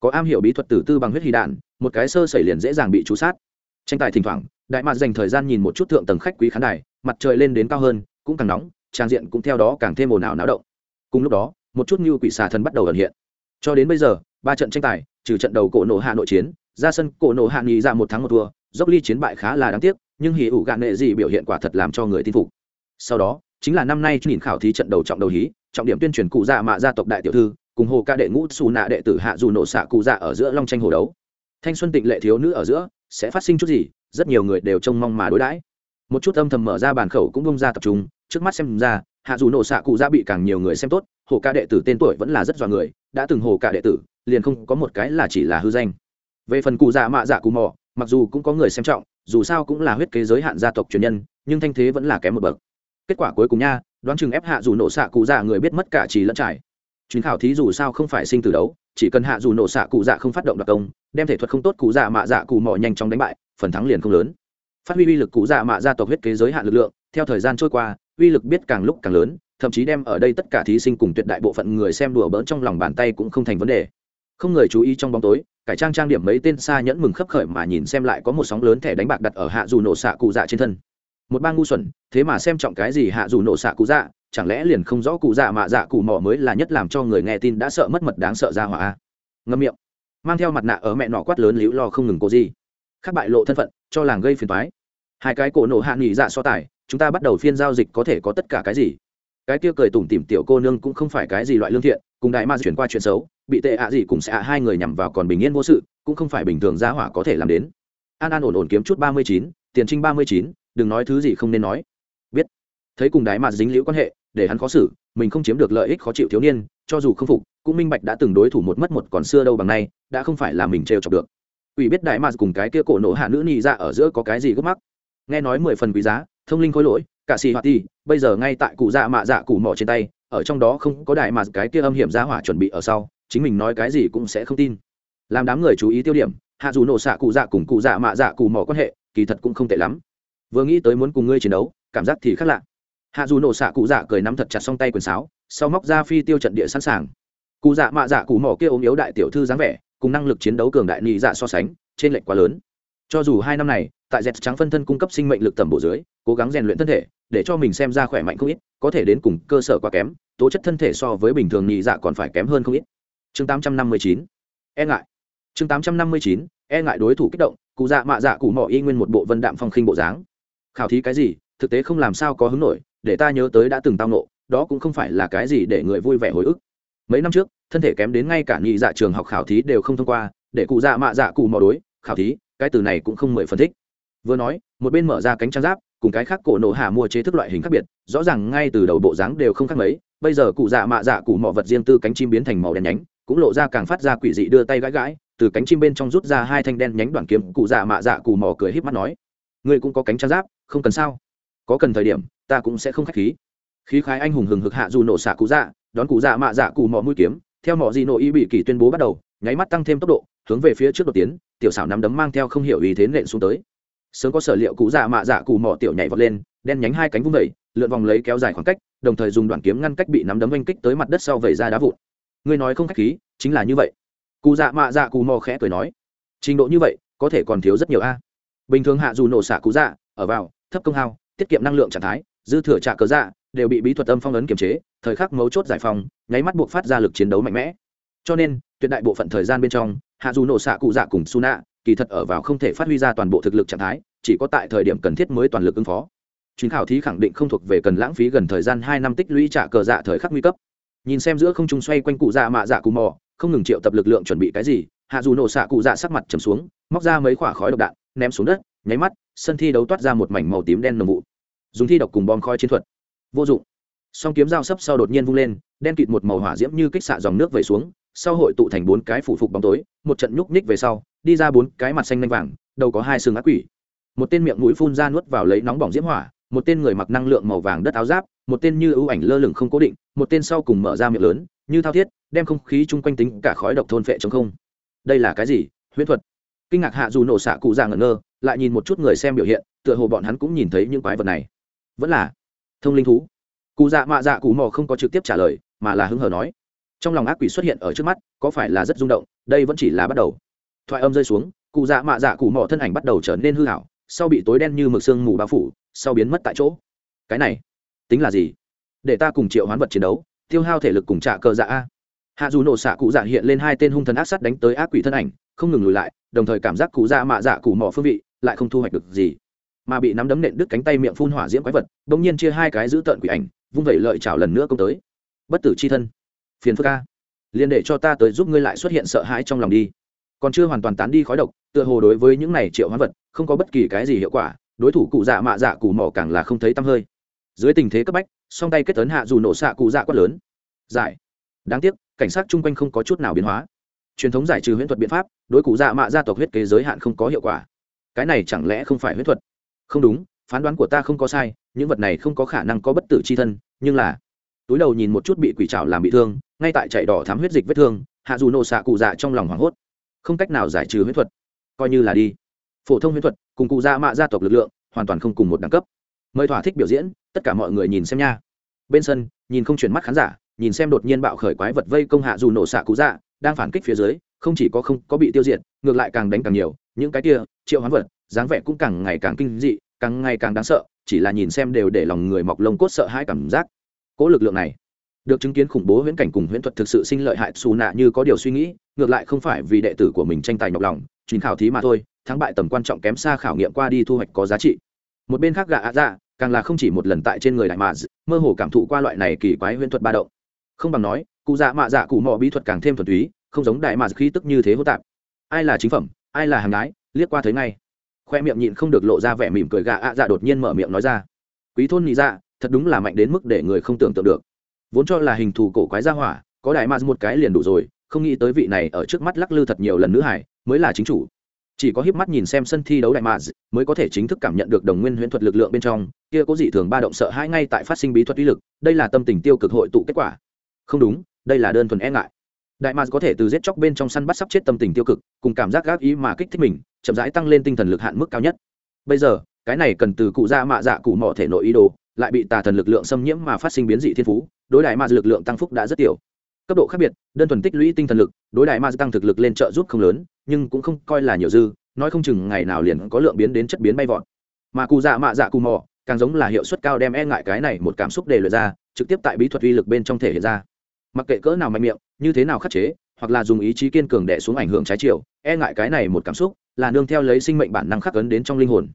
[SPEAKER 1] Có am hiểu bí thuật tử tư bằng huyết hy đạn, một cái sơ xảy liền dễ dàng bị trú sát. Tranh tài thỉnh thoảng, đại mạc dành thời gian nhìn một chút thượng tầng khách quý khán đài, mặt trời lên đến cao hơn, cũng càng nóng, trang diện cũng theo đó càng thêm ồn ào náo động. Cùng lúc đó, một chút như quỷ xà thần bắt đầu ẩn hiện. Cho đến bây giờ, ba trận tranh tài, trừ trận đầu cổ nổ hạ nội chiến, ra sân cổ nổ hạ nghỉ ra một tháng một thua, dốc ly chiến bại khá là đáng tiếc, nhưng hỉ ủ gạn nệ gì biểu hiện quả thật làm cho người tin phục. Sau đó chính là năm nay nhìn khảo thí trận đầu trọng đầu hí, trọng điểm tuyên truyền cụ dạ mạ gia tộc đại tiểu thư, cùng hồ ca đệ ngũ xù nạ đệ tử hạ dù nổ xạ cụ dạ ở giữa long tranh hồ đấu. Thanh xuân tịnh lệ thiếu nữ ở giữa, sẽ phát sinh chút gì, rất nhiều người đều trông mong mà đối đãi. Một chút âm thầm mở ra bàn khẩu cũng bông ra tập trung, trước mắt xem ra, hạ dù nổ xạ cụ dạ bị càng nhiều người xem tốt, hồ ca đệ tử tên tuổi vẫn là rất dọa người, đã từng hồ ca đệ tử, liền không có một cái là chỉ là hư danh. Về phần cụ dạ mạ dạ cụ mò, mặc dù cũng có người xem trọng, dù sao cũng là huyết kế giới hạn gia tộc truyền nhân, nhưng thanh thế vẫn là kém một bậc kết quả cuối cùng nha, đoán chừng ép hạ dù nổ xạ cụ dạ người biết mất cả trì lẫn trải. Chuyến khảo thí dù sao không phải sinh từ đấu, chỉ cần hạ dù nổ xạ cụ dạ không phát động đặc công, đem thể thuật không tốt cụ dạ mạ dạ cụ mò nhanh chóng đánh bại, phần thắng liền không lớn. Phát huy uy lực cụ dạ mạ gia tộc huyết kế giới hạn lực lượng, theo thời gian trôi qua, uy lực biết càng lúc càng lớn, thậm chí đem ở đây tất cả thí sinh cùng tuyệt đại bộ phận người xem đùa bỡn trong lòng bàn tay cũng không thành vấn đề. Không người chú ý trong bóng tối, cải trang trang điểm mấy tên xa nhẫn mừng khấp khởi mà nhìn xem lại có một sóng lớn thẻ đánh bạc đặt ở hạ dù nổ xạ cụ dạ trên thân một bang ngu xuẩn, thế mà xem trọng cái gì hạ dù nổ xạ cụ dạ chẳng lẽ liền không rõ cụ dạ mạ dạ cụ mỏ mới là nhất làm cho người nghe tin đã sợ mất mật đáng sợ ra hỏa ngâm miệng. Mang theo mặt nạ ở mẹ nọ quát lớn liễu lo không ngừng cô gì. Khác bại lộ thân phận, cho làng gây phiền toái. Hai cái cổ nổ hạ nghỉ dạ so tài, chúng ta bắt đầu phiên giao dịch có thể có tất cả cái gì? Cái kia cười tủm tỉm tiểu cô nương cũng không phải cái gì loại lương thiện, cùng đại ma chuyển qua chuyện xấu, bị tệ ạ gì cùng sẽ ạ hai người nhằm vào còn bình yên vô sự, cũng không phải bình thường gia hỏa có thể làm đến. An an ổn ổn kiếm chút ba mươi chín, tiền trinh ba mươi chín đừng nói thứ gì không nên nói. Biết. Thấy cùng đái mà dính liễu quan hệ, để hắn khó xử, mình không chiếm được lợi ích khó chịu thiếu niên, cho dù không phục, cũng minh bạch đã từng đối thủ một mất một còn xưa đâu bằng nay, đã không phải là mình trêu chọc được. Ủy biết đại mà cùng cái kia cổ nổ hạ nữ nị ra ở giữa có cái gì gấp mắc. Nghe nói mười phần quý giá, thông linh khối lỗi, cả xì hoạt ti bây giờ ngay tại cụ dạ mạ dạ cụ mỏ trên tay, ở trong đó không có đại mà cái kia âm hiểm ra hỏa chuẩn bị ở sau, chính mình nói cái gì cũng sẽ không tin. Làm đám người chú ý tiêu điểm, hạ dù nổ xạ cụ dạ cùng cụ dạ mạ dạ cụ mỏ quan hệ, kỳ thật cũng không tệ lắm vừa nghĩ tới muốn cùng ngươi chiến đấu, cảm giác thì khác lạ. Hạ dù nổ xạ cụ dạ cười nắm thật chặt song tay quyền sáo, sau móc ra phi tiêu trận địa sẵn sàng. Cụ dạ mạ dạ cụ mỏ kia ốm yếu đại tiểu thư dáng vẻ, cùng năng lực chiến đấu cường đại nhị dạ so sánh, trên lệnh quá lớn. Cho dù hai năm này, tại dẹt trắng phân thân cung cấp sinh mệnh lực tầm bộ dưới, cố gắng rèn luyện thân thể, để cho mình xem ra khỏe mạnh không ít, có thể đến cùng cơ sở quá kém, tố chất thân thể so với bình thường nhị dạ còn phải kém hơn không ít. Chương 859 e ngại. Chương 859 e ngại đối thủ kích động, cụ dạ mạ dạ cụ mỏ y nguyên một bộ vân đạm phong khinh bộ dáng khảo thí cái gì, thực tế không làm sao có hứng nổi, để ta nhớ tới đã từng tao nộ đó cũng không phải là cái gì để người vui vẻ hồi ức. Mấy năm trước, thân thể kém đến ngay cả nhị dạ trường học khảo thí đều không thông qua, để cụ dạ mạ dạ cụ mò đối, khảo thí, cái từ này cũng không mười phân thích. Vừa nói, một bên mở ra cánh trang giáp, cùng cái khác cổ nổ hạ mua chế thức loại hình khác biệt, rõ ràng ngay từ đầu bộ dáng đều không khác mấy, bây giờ cụ dạ mạ dạ cụ mò vật riêng tư cánh chim biến thành màu đen nhánh, cũng lộ ra càng phát ra quỷ dị đưa tay gãi gãi, từ cánh chim bên trong rút ra hai thanh đen nhánh đoạn kiếm, cụ dạ mạ dạ cụ mò cười híp mắt nói, ngươi cũng có cánh trang giáp? Không cần sao? Có cần thời điểm, ta cũng sẽ không khách khí. Khí khái anh hùng hừng hực hạ dù nổ xạ cụ dạ đón cụ dạ mạ dạ cụ mò mũi kiếm, theo mọi gì nổ y bị kỳ tuyên bố bắt đầu, nháy mắt tăng thêm tốc độ, hướng về phía trước đột tiến, tiểu xảo nắm đấm mang theo không hiểu ý thế nện xuống tới. Sớm có sở liệu cụ dạ mạ dạ cụ mỏ tiểu nhảy vọt lên, đen nhánh hai cánh vung vẩy lượn vòng lấy kéo dài khoảng cách, đồng thời dùng đoạn kiếm ngăn cách bị nắm đấm oanh kích tới mặt đất sau vẩy ra đá vụn. Ngươi nói không khách khí, chính là như vậy. Cụ dạ mạ dạ cụ mò khẽ cười nói. Trình độ như vậy, có thể còn thiếu rất nhiều a. Bình thường hạ dù nổ xạ cụ dạ ở vào thấp công hao, tiết kiệm năng lượng trạng thái, dư thừa trả cớ dạ đều bị bí thuật âm phong ấn kiềm chế, thời khắc mấu chốt giải phóng, nháy mắt buộc phát ra lực chiến đấu mạnh mẽ. Cho nên, tuyệt đại bộ phận thời gian bên trong, hạ dù nổ xạ cụ dạ cùng su nạ kỳ thật ở vào không thể phát huy ra toàn bộ thực lực trạng thái, chỉ có tại thời điểm cần thiết mới toàn lực ứng phó. Chuyến khảo thí khẳng định không thuộc về cần lãng phí gần thời gian hai năm tích lũy trả cờ dạ thời khắc nguy cấp. Nhìn xem giữa không trung xoay quanh cụ dạ mạ dạ cù mò, không ngừng triệu tập lực lượng chuẩn bị cái gì, hạ dù nổ xạ cụ dạ sắc mặt trầm xuống, móc ra mấy quả khói độc đạn, ném xuống đất nháy mắt, sân thi đấu toát ra một mảnh màu tím đen nồng vụ. Dùng thi độc cùng bom khói chiến thuật. Vô dụng. Song kiếm dao sấp sau đột nhiên vung lên, đen kịt một màu hỏa diễm như kích xạ dòng nước về xuống, sau hội tụ thành bốn cái phủ phục bóng tối, một trận nhúc nhích về sau, đi ra bốn cái mặt xanh lanh vàng, đầu có hai xương ác quỷ. Một tên miệng mũi phun ra nuốt vào lấy nóng bỏng diễm hỏa, một tên người mặc năng lượng màu vàng đất áo giáp, một tên như ưu ảnh lơ lửng không cố định, một tên sau cùng mở ra miệng lớn, như thao thiết, đem không khí chung quanh tính cả khói độc thôn phệ trong không. Đây là cái gì? Huyễn thuật. Kinh ngạc hạ dù nổ xạ cụ già ngẩn ngơ lại nhìn một chút người xem biểu hiện, tựa hồ bọn hắn cũng nhìn thấy những quái vật này. Vẫn là thông linh thú. Cụ dạ mạ dạ cụ mò không có trực tiếp trả lời, mà là hứng hờ nói. Trong lòng ác quỷ xuất hiện ở trước mắt, có phải là rất rung động, đây vẫn chỉ là bắt đầu. Thoại âm rơi xuống, cụ dạ mạ dạ cụ mò thân ảnh bắt đầu trở nên hư hảo, sau bị tối đen như mực sương mù bao phủ, sau biến mất tại chỗ. Cái này, tính là gì? Để ta cùng triệu hoán vật chiến đấu, tiêu hao thể lực cùng trạ cờ dạ a. Hạ dù nổ xạ cụ dạ hiện lên hai tên hung thần ác sắt đánh tới ác quỷ thân ảnh, không ngừng lùi lại, đồng thời cảm giác cụ dạ mạ dạ cụ mò phương vị lại không thu hoạch được gì. Mà bị nắm đấm nện đứt cánh tay miệng phun hỏa diễm quái vật đ ỗ n g nhiên chia hai cái giữ tợn quỷ ảnh, vung vẩy lợi chảo lần nữa công tới. Bất tử c h i thân. Phiền phức ca liền để cho ta tới giúp ngươi lại xuất hiện sợ hãi trong lòng đi. Còn chưa hoàn toàn tán đi khói độc, tựa hồ đối với những này triệu hoán vật, không có bất kỳ cái gì hiệu quả, đối thủ cụ dạ mạ dạ cụ mỏ càng là không thấy tăm hơi. Dưới tình thế cấp bách, song tay kết tấn hạ dù nổ xạ cụ dạ quát lớn. Giải. Đáng tiếc, cảnh sát chung quanh không có chút nào biến hóa. Truyền thống giải trừ huyễn thuật biện pháp, đối cụ dạ mạ gia tộc huyết kế giới hạn không có hiệu quả cái này chẳng lẽ không phải huyết thuật? Không đúng, phán đoán của ta không có sai, những vật này không có khả năng có bất tử c h i thân, nhưng là, túi đầu nhìn một chút bị quỷ trào làm bị thương, ngay tại chạy đỏ thám huyết dịch vết thương, hạ dù nổ xạ cụ dạ trong lòng hoảng hốt. Không cách nào giải trừ huyết thuật. Coi như là đi. Phổ thông huyết thuật, cùng cụ dạ mạ gia tộc lực lượng, hoàn toàn không cùng một đẳng cấp. Mời thỏa thích biểu diễn, tất cả mọi người nhìn xem nha. Bên sân, nhìn không chuyển mắt khán giả, nhìn xem đột nhiên bạo khởi quái vật vây công hạ dù nổ xạ cụ dạ đang phản kích phía dưới không chỉ có không có bị tiêu diệt, ngược lại càng đánh càng nhiều, những cái kia triệu hoán vật, dáng vẻ cũng càng ngày càng kinh dị, càng ngày càng đáng sợ, chỉ là nhìn xem đều để lòng người mọc lông cốt sợ hãi cảm giác. Cỗ lực lượng này được chứng kiến khủng bố huyễn cảnh cùng huyễn thuật thực sự sinh lợi hại xù nạ như có điều suy nghĩ, ngược lại không phải vì đệ tử của mình tranh tài nhọc lòng chuyến khảo thí mà thôi, thắng bại tầm quan trọng kém xa khảo nghiệm qua đi thu hoạch có giá trị. Một bên khác gạ ạ dạ càng là không chỉ một lần tại trên người đại mạ mơ hồ cảm thụ qua loại này kỳ quái huyễn thuật ba động. Không bằng nói, cụ dạ mạ dạ cụ mò bí thuật càng thêm thuần túy không giống đại mà khí tức như thế hỗn tạp. Ai là chính phẩm, ai là hàng gái, liếc qua thấy ngay. Khoe miệng nhịn không được lộ ra vẻ mỉm cười gạ ạ dạ đột nhiên mở miệng nói ra. Quý thôn nhị dạ thật đúng là mạnh đến mức để người không tưởng tượng được. Vốn cho là hình thù cổ quái ra hỏa, có đại mạ một cái liền đủ rồi, không nghĩ tới vị này ở trước mắt lắc lư thật nhiều lần nữ hải, mới là chính chủ. Chỉ có híp mắt nhìn xem sân thi đấu đại mạ mới có thể chính thức cảm nhận được đồng nguyên huyễn thuật lực lượng bên trong, kia có dị thường ba động sợ hãi ngay tại phát sinh bí thuật uy lực, đây là tâm tình tiêu cực hội tụ kết quả. Không đúng, đây là đơn thuần e ngại đại mạc có thể từ giết chóc bên trong săn bắt sắp chết tâm tình tiêu cực, cùng cảm giác gác ý mà kích thích mình, chậm rãi tăng lên tinh thần lực hạn mức cao nhất. Bây giờ, cái này cần từ cụ ra mạ dạ cụ mỏ thể nội ý đồ, lại bị tà thần lực lượng xâm nhiễm mà phát sinh biến dị thiên phú, đối đại mạc lực lượng tăng phúc đã rất tiểu. Cấp độ khác biệt, đơn thuần tích lũy tinh thần lực, đối đại mạc tăng thực lực lên trợ giúp không lớn, nhưng cũng không coi là nhiều dư, nói không chừng ngày nào liền có lượng biến đến chất biến bay vọt. Mà cụ dạ mạ dạ cụ mỏ càng giống là hiệu suất cao đem e ngại cái này một cảm xúc để luyện ra, trực tiếp tại bí thuật uy lực bên trong thể hiện ra. Mặc kệ cỡ nào mạnh miệng như thế nào khắc chế, hoặc là dùng ý chí kiên cường đẻ xuống ảnh hưởng trái chiều e ngại cái này một cảm xúc, là nương theo lấy sinh mệnh bản năng khắc ấn đến trong linh hồn.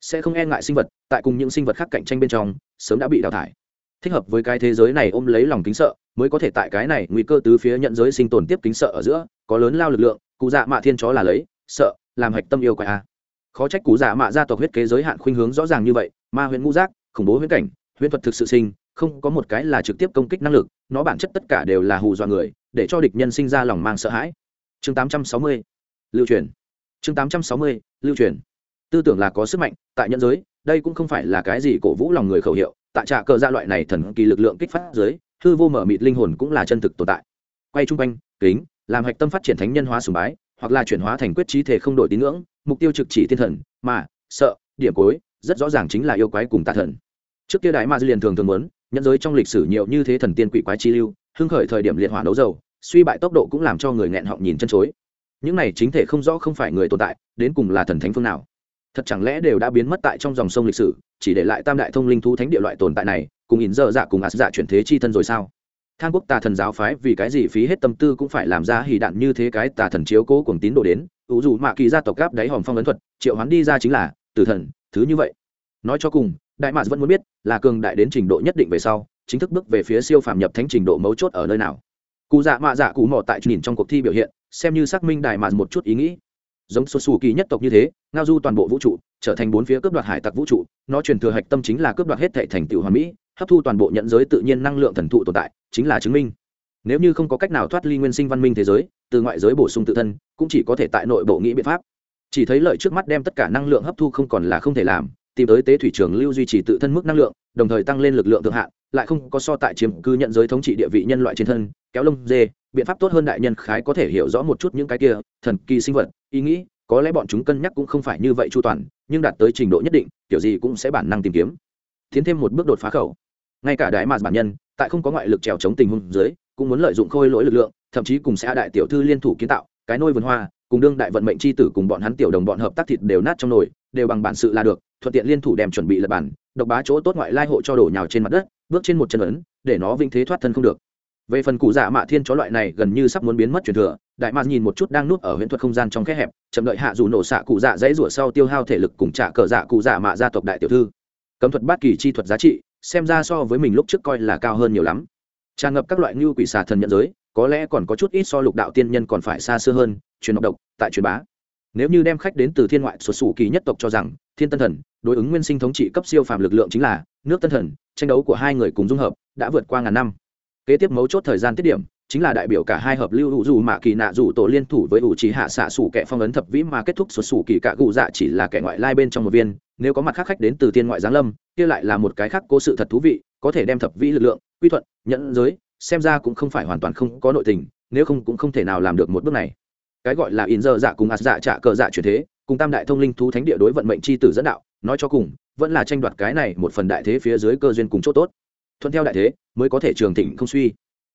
[SPEAKER 1] Sẽ không e ngại sinh vật, tại cùng những sinh vật khác cạnh tranh bên trong, sớm đã bị đào thải. Thích hợp với cái thế giới này ôm lấy lòng kính sợ, mới có thể tại cái này nguy cơ tứ phía nhận giới sinh tồn tiếp kính sợ ở giữa, có lớn lao lực lượng, cụ dạ mạ thiên chó là lấy, sợ, làm hạch tâm yêu quái a. Khó trách cụ dạ mạ gia tộc huyết kế giới hạn khuynh hướng rõ ràng như vậy, ma huyện ngũ giác, khủng bố huyễn cảnh, huyễn thuật thực sự sinh, không có một cái là trực tiếp công kích năng lực, nó bản chất tất cả đều là hù dọa người để cho địch nhân sinh ra lòng mang sợ hãi. Chương 860 lưu truyền. Chương 860 lưu truyền. Tư tưởng là có sức mạnh, tại nhân giới, đây cũng không phải là cái gì cổ vũ lòng người khẩu hiệu. Tại trạ cờ gia loại này thần kỳ lực lượng kích phát giới, hư vô mở mịt linh hồn cũng là chân thực tồn tại. Quay chung quanh, kính, làm hạch tâm phát triển thánh nhân hóa sùng bái, hoặc là chuyển hóa thành quyết trí thể không đổi tín ngưỡng, mục tiêu trực chỉ thiên thần, mà, sợ, điểm cuối, rất rõ ràng chính là yêu quái cùng tà thần. Trước kia đại ma dư liền thường thường muốn, nhân giới trong lịch sử nhiều như thế thần tiên quỷ quái chi lưu hưng khởi thời điểm liệt hỏa đấu dầu, suy bại tốc độ cũng làm cho người nghẹn họng nhìn chân chối. Những này chính thể không rõ không phải người tồn tại, đến cùng là thần thánh phương nào? Thật chẳng lẽ đều đã biến mất tại trong dòng sông lịch sử, chỉ để lại tam đại thông linh thú thánh địa loại tồn tại này, cùng ỉn dơ dạ cùng ạt dạ chuyển thế chi thân rồi sao? Thang quốc tà thần giáo phái vì cái gì phí hết tâm tư cũng phải làm ra hì đạn như thế cái tà thần chiếu cố cùng tín đồ đến, ủ dù mạ kỳ gia tộc gáp đáy hòm phong ấn thuật, triệu hoán đi ra chính là tử thần, thứ như vậy. Nói cho cùng, đại mạc vẫn muốn biết là cường đại đến trình độ nhất định về sau chính thức bước về phía siêu phàm nhập thánh trình độ mấu chốt ở nơi nào. Cụ dạ mạ dạ cụ mò tại nhìn trong cuộc thi biểu hiện, xem như xác minh đại mạc một chút ý nghĩ. Giống xuất xù kỳ nhất tộc như thế, ngao du toàn bộ vũ trụ, trở thành bốn phía cướp đoạt hải tặc vũ trụ, nó truyền thừa hạch tâm chính là cướp đoạt hết thệ thành tựu hoàn mỹ, hấp thu toàn bộ nhận giới tự nhiên năng lượng thần thụ tồn tại, chính là chứng minh. Nếu như không có cách nào thoát ly nguyên sinh văn minh thế giới, từ ngoại giới bổ sung tự thân, cũng chỉ có thể tại nội bộ nghĩ biện pháp. Chỉ thấy lợi trước mắt đem tất cả năng lượng hấp thu không còn là không thể làm, tìm tới tế thủy trường lưu duy trì tự thân mức năng lượng, đồng thời tăng lên lực lượng thượng hạn lại không có so tại chiếm cư nhận giới thống trị địa vị nhân loại trên thân, kéo lông dê, biện pháp tốt hơn đại nhân khái có thể hiểu rõ một chút những cái kia, thần kỳ sinh vật, ý nghĩ, có lẽ bọn chúng cân nhắc cũng không phải như vậy chu toàn, nhưng đạt tới trình độ nhất định, kiểu gì cũng sẽ bản năng tìm kiếm. Tiến thêm một bước đột phá khẩu. Ngay cả đại mạt bản nhân, tại không có ngoại lực trèo chống tình huống dưới, cũng muốn lợi dụng khôi lỗi lực lượng, thậm chí cùng sẽ đại tiểu thư liên thủ kiến tạo, cái nôi vườn hoa, cùng đương đại vận mệnh c h i tử cùng bọn hắn tiểu đồng bọn hợp tác thịt đều nát trong nồi, đều bằng bản sự là được, thuận tiện liên thủ đem chuẩn bị lập bản, độc bá chỗ tốt ngoại lai hộ cho đổ nhào trên mặt đất bước trên một chân ấn, để nó vinh thế thoát thân không được. Về phần cụ dạ mạ thiên chó loại này gần như sắp muốn biến mất truyền thừa, đại mạc nhìn một chút đang nuốt ở huyễn thuật không gian trong khe hẹp, chậm đợi hạ dù nổ xạ cụ dạ dãy rủa sau tiêu hao thể lực cùng trả cờ dạ cụ dạ mạ gia tộc đại tiểu thư. Cấm thuật bát kỳ chi thuật giá trị, xem ra so với mình lúc trước coi là cao hơn nhiều lắm. Tràn ngập các loại ngưu quỷ xà thần nhận giới, có lẽ còn có chút ít so lục đạo tiên nhân còn phải xa xưa hơn, truyền độc độc, tại truyền bá. Nếu như đem khách đến từ thiên ngoại xuất sủ kỳ nhất tộc cho rằng, thiên tân thần, đối ứng nguyên sinh thống trị cấp siêu phàm lực lượng chính là nước tân thần, tranh đấu của hai người cùng dung hợp, đã vượt qua ngàn năm. Kế tiếp mấu chốt thời gian tiết điểm, chính là đại biểu cả hai hợp lưu hữu dù mạ kỳ nạ dù tổ liên thủ với ủ trí hạ xạ sủ kẻ phong ấn thập vĩ mà kết thúc sụt sủ kỳ cạ gù dạ chỉ là kẻ ngoại lai bên trong một viên, nếu có mặt khác khách đến từ thiên ngoại giáng lâm, kia lại là một cái khác cố sự thật thú vị, có thể đem thập vĩ lực lượng, quy thuận, nhẫn giới, xem ra cũng không phải hoàn toàn không có nội tình, nếu không cũng không thể nào làm được một bước này. Cái gọi là in dơ dạ cùng ạt dạ trả cờ dạ chuyển thế, cùng tam đại thông linh thú thánh địa đối vận mệnh c h i tử dẫn đạo nói cho cùng, vẫn là tranh đoạt cái này một phần đại thế phía dưới cơ duyên cùng c h ỗ t ố t thuận theo đại thế, mới có thể trường thịnh không suy.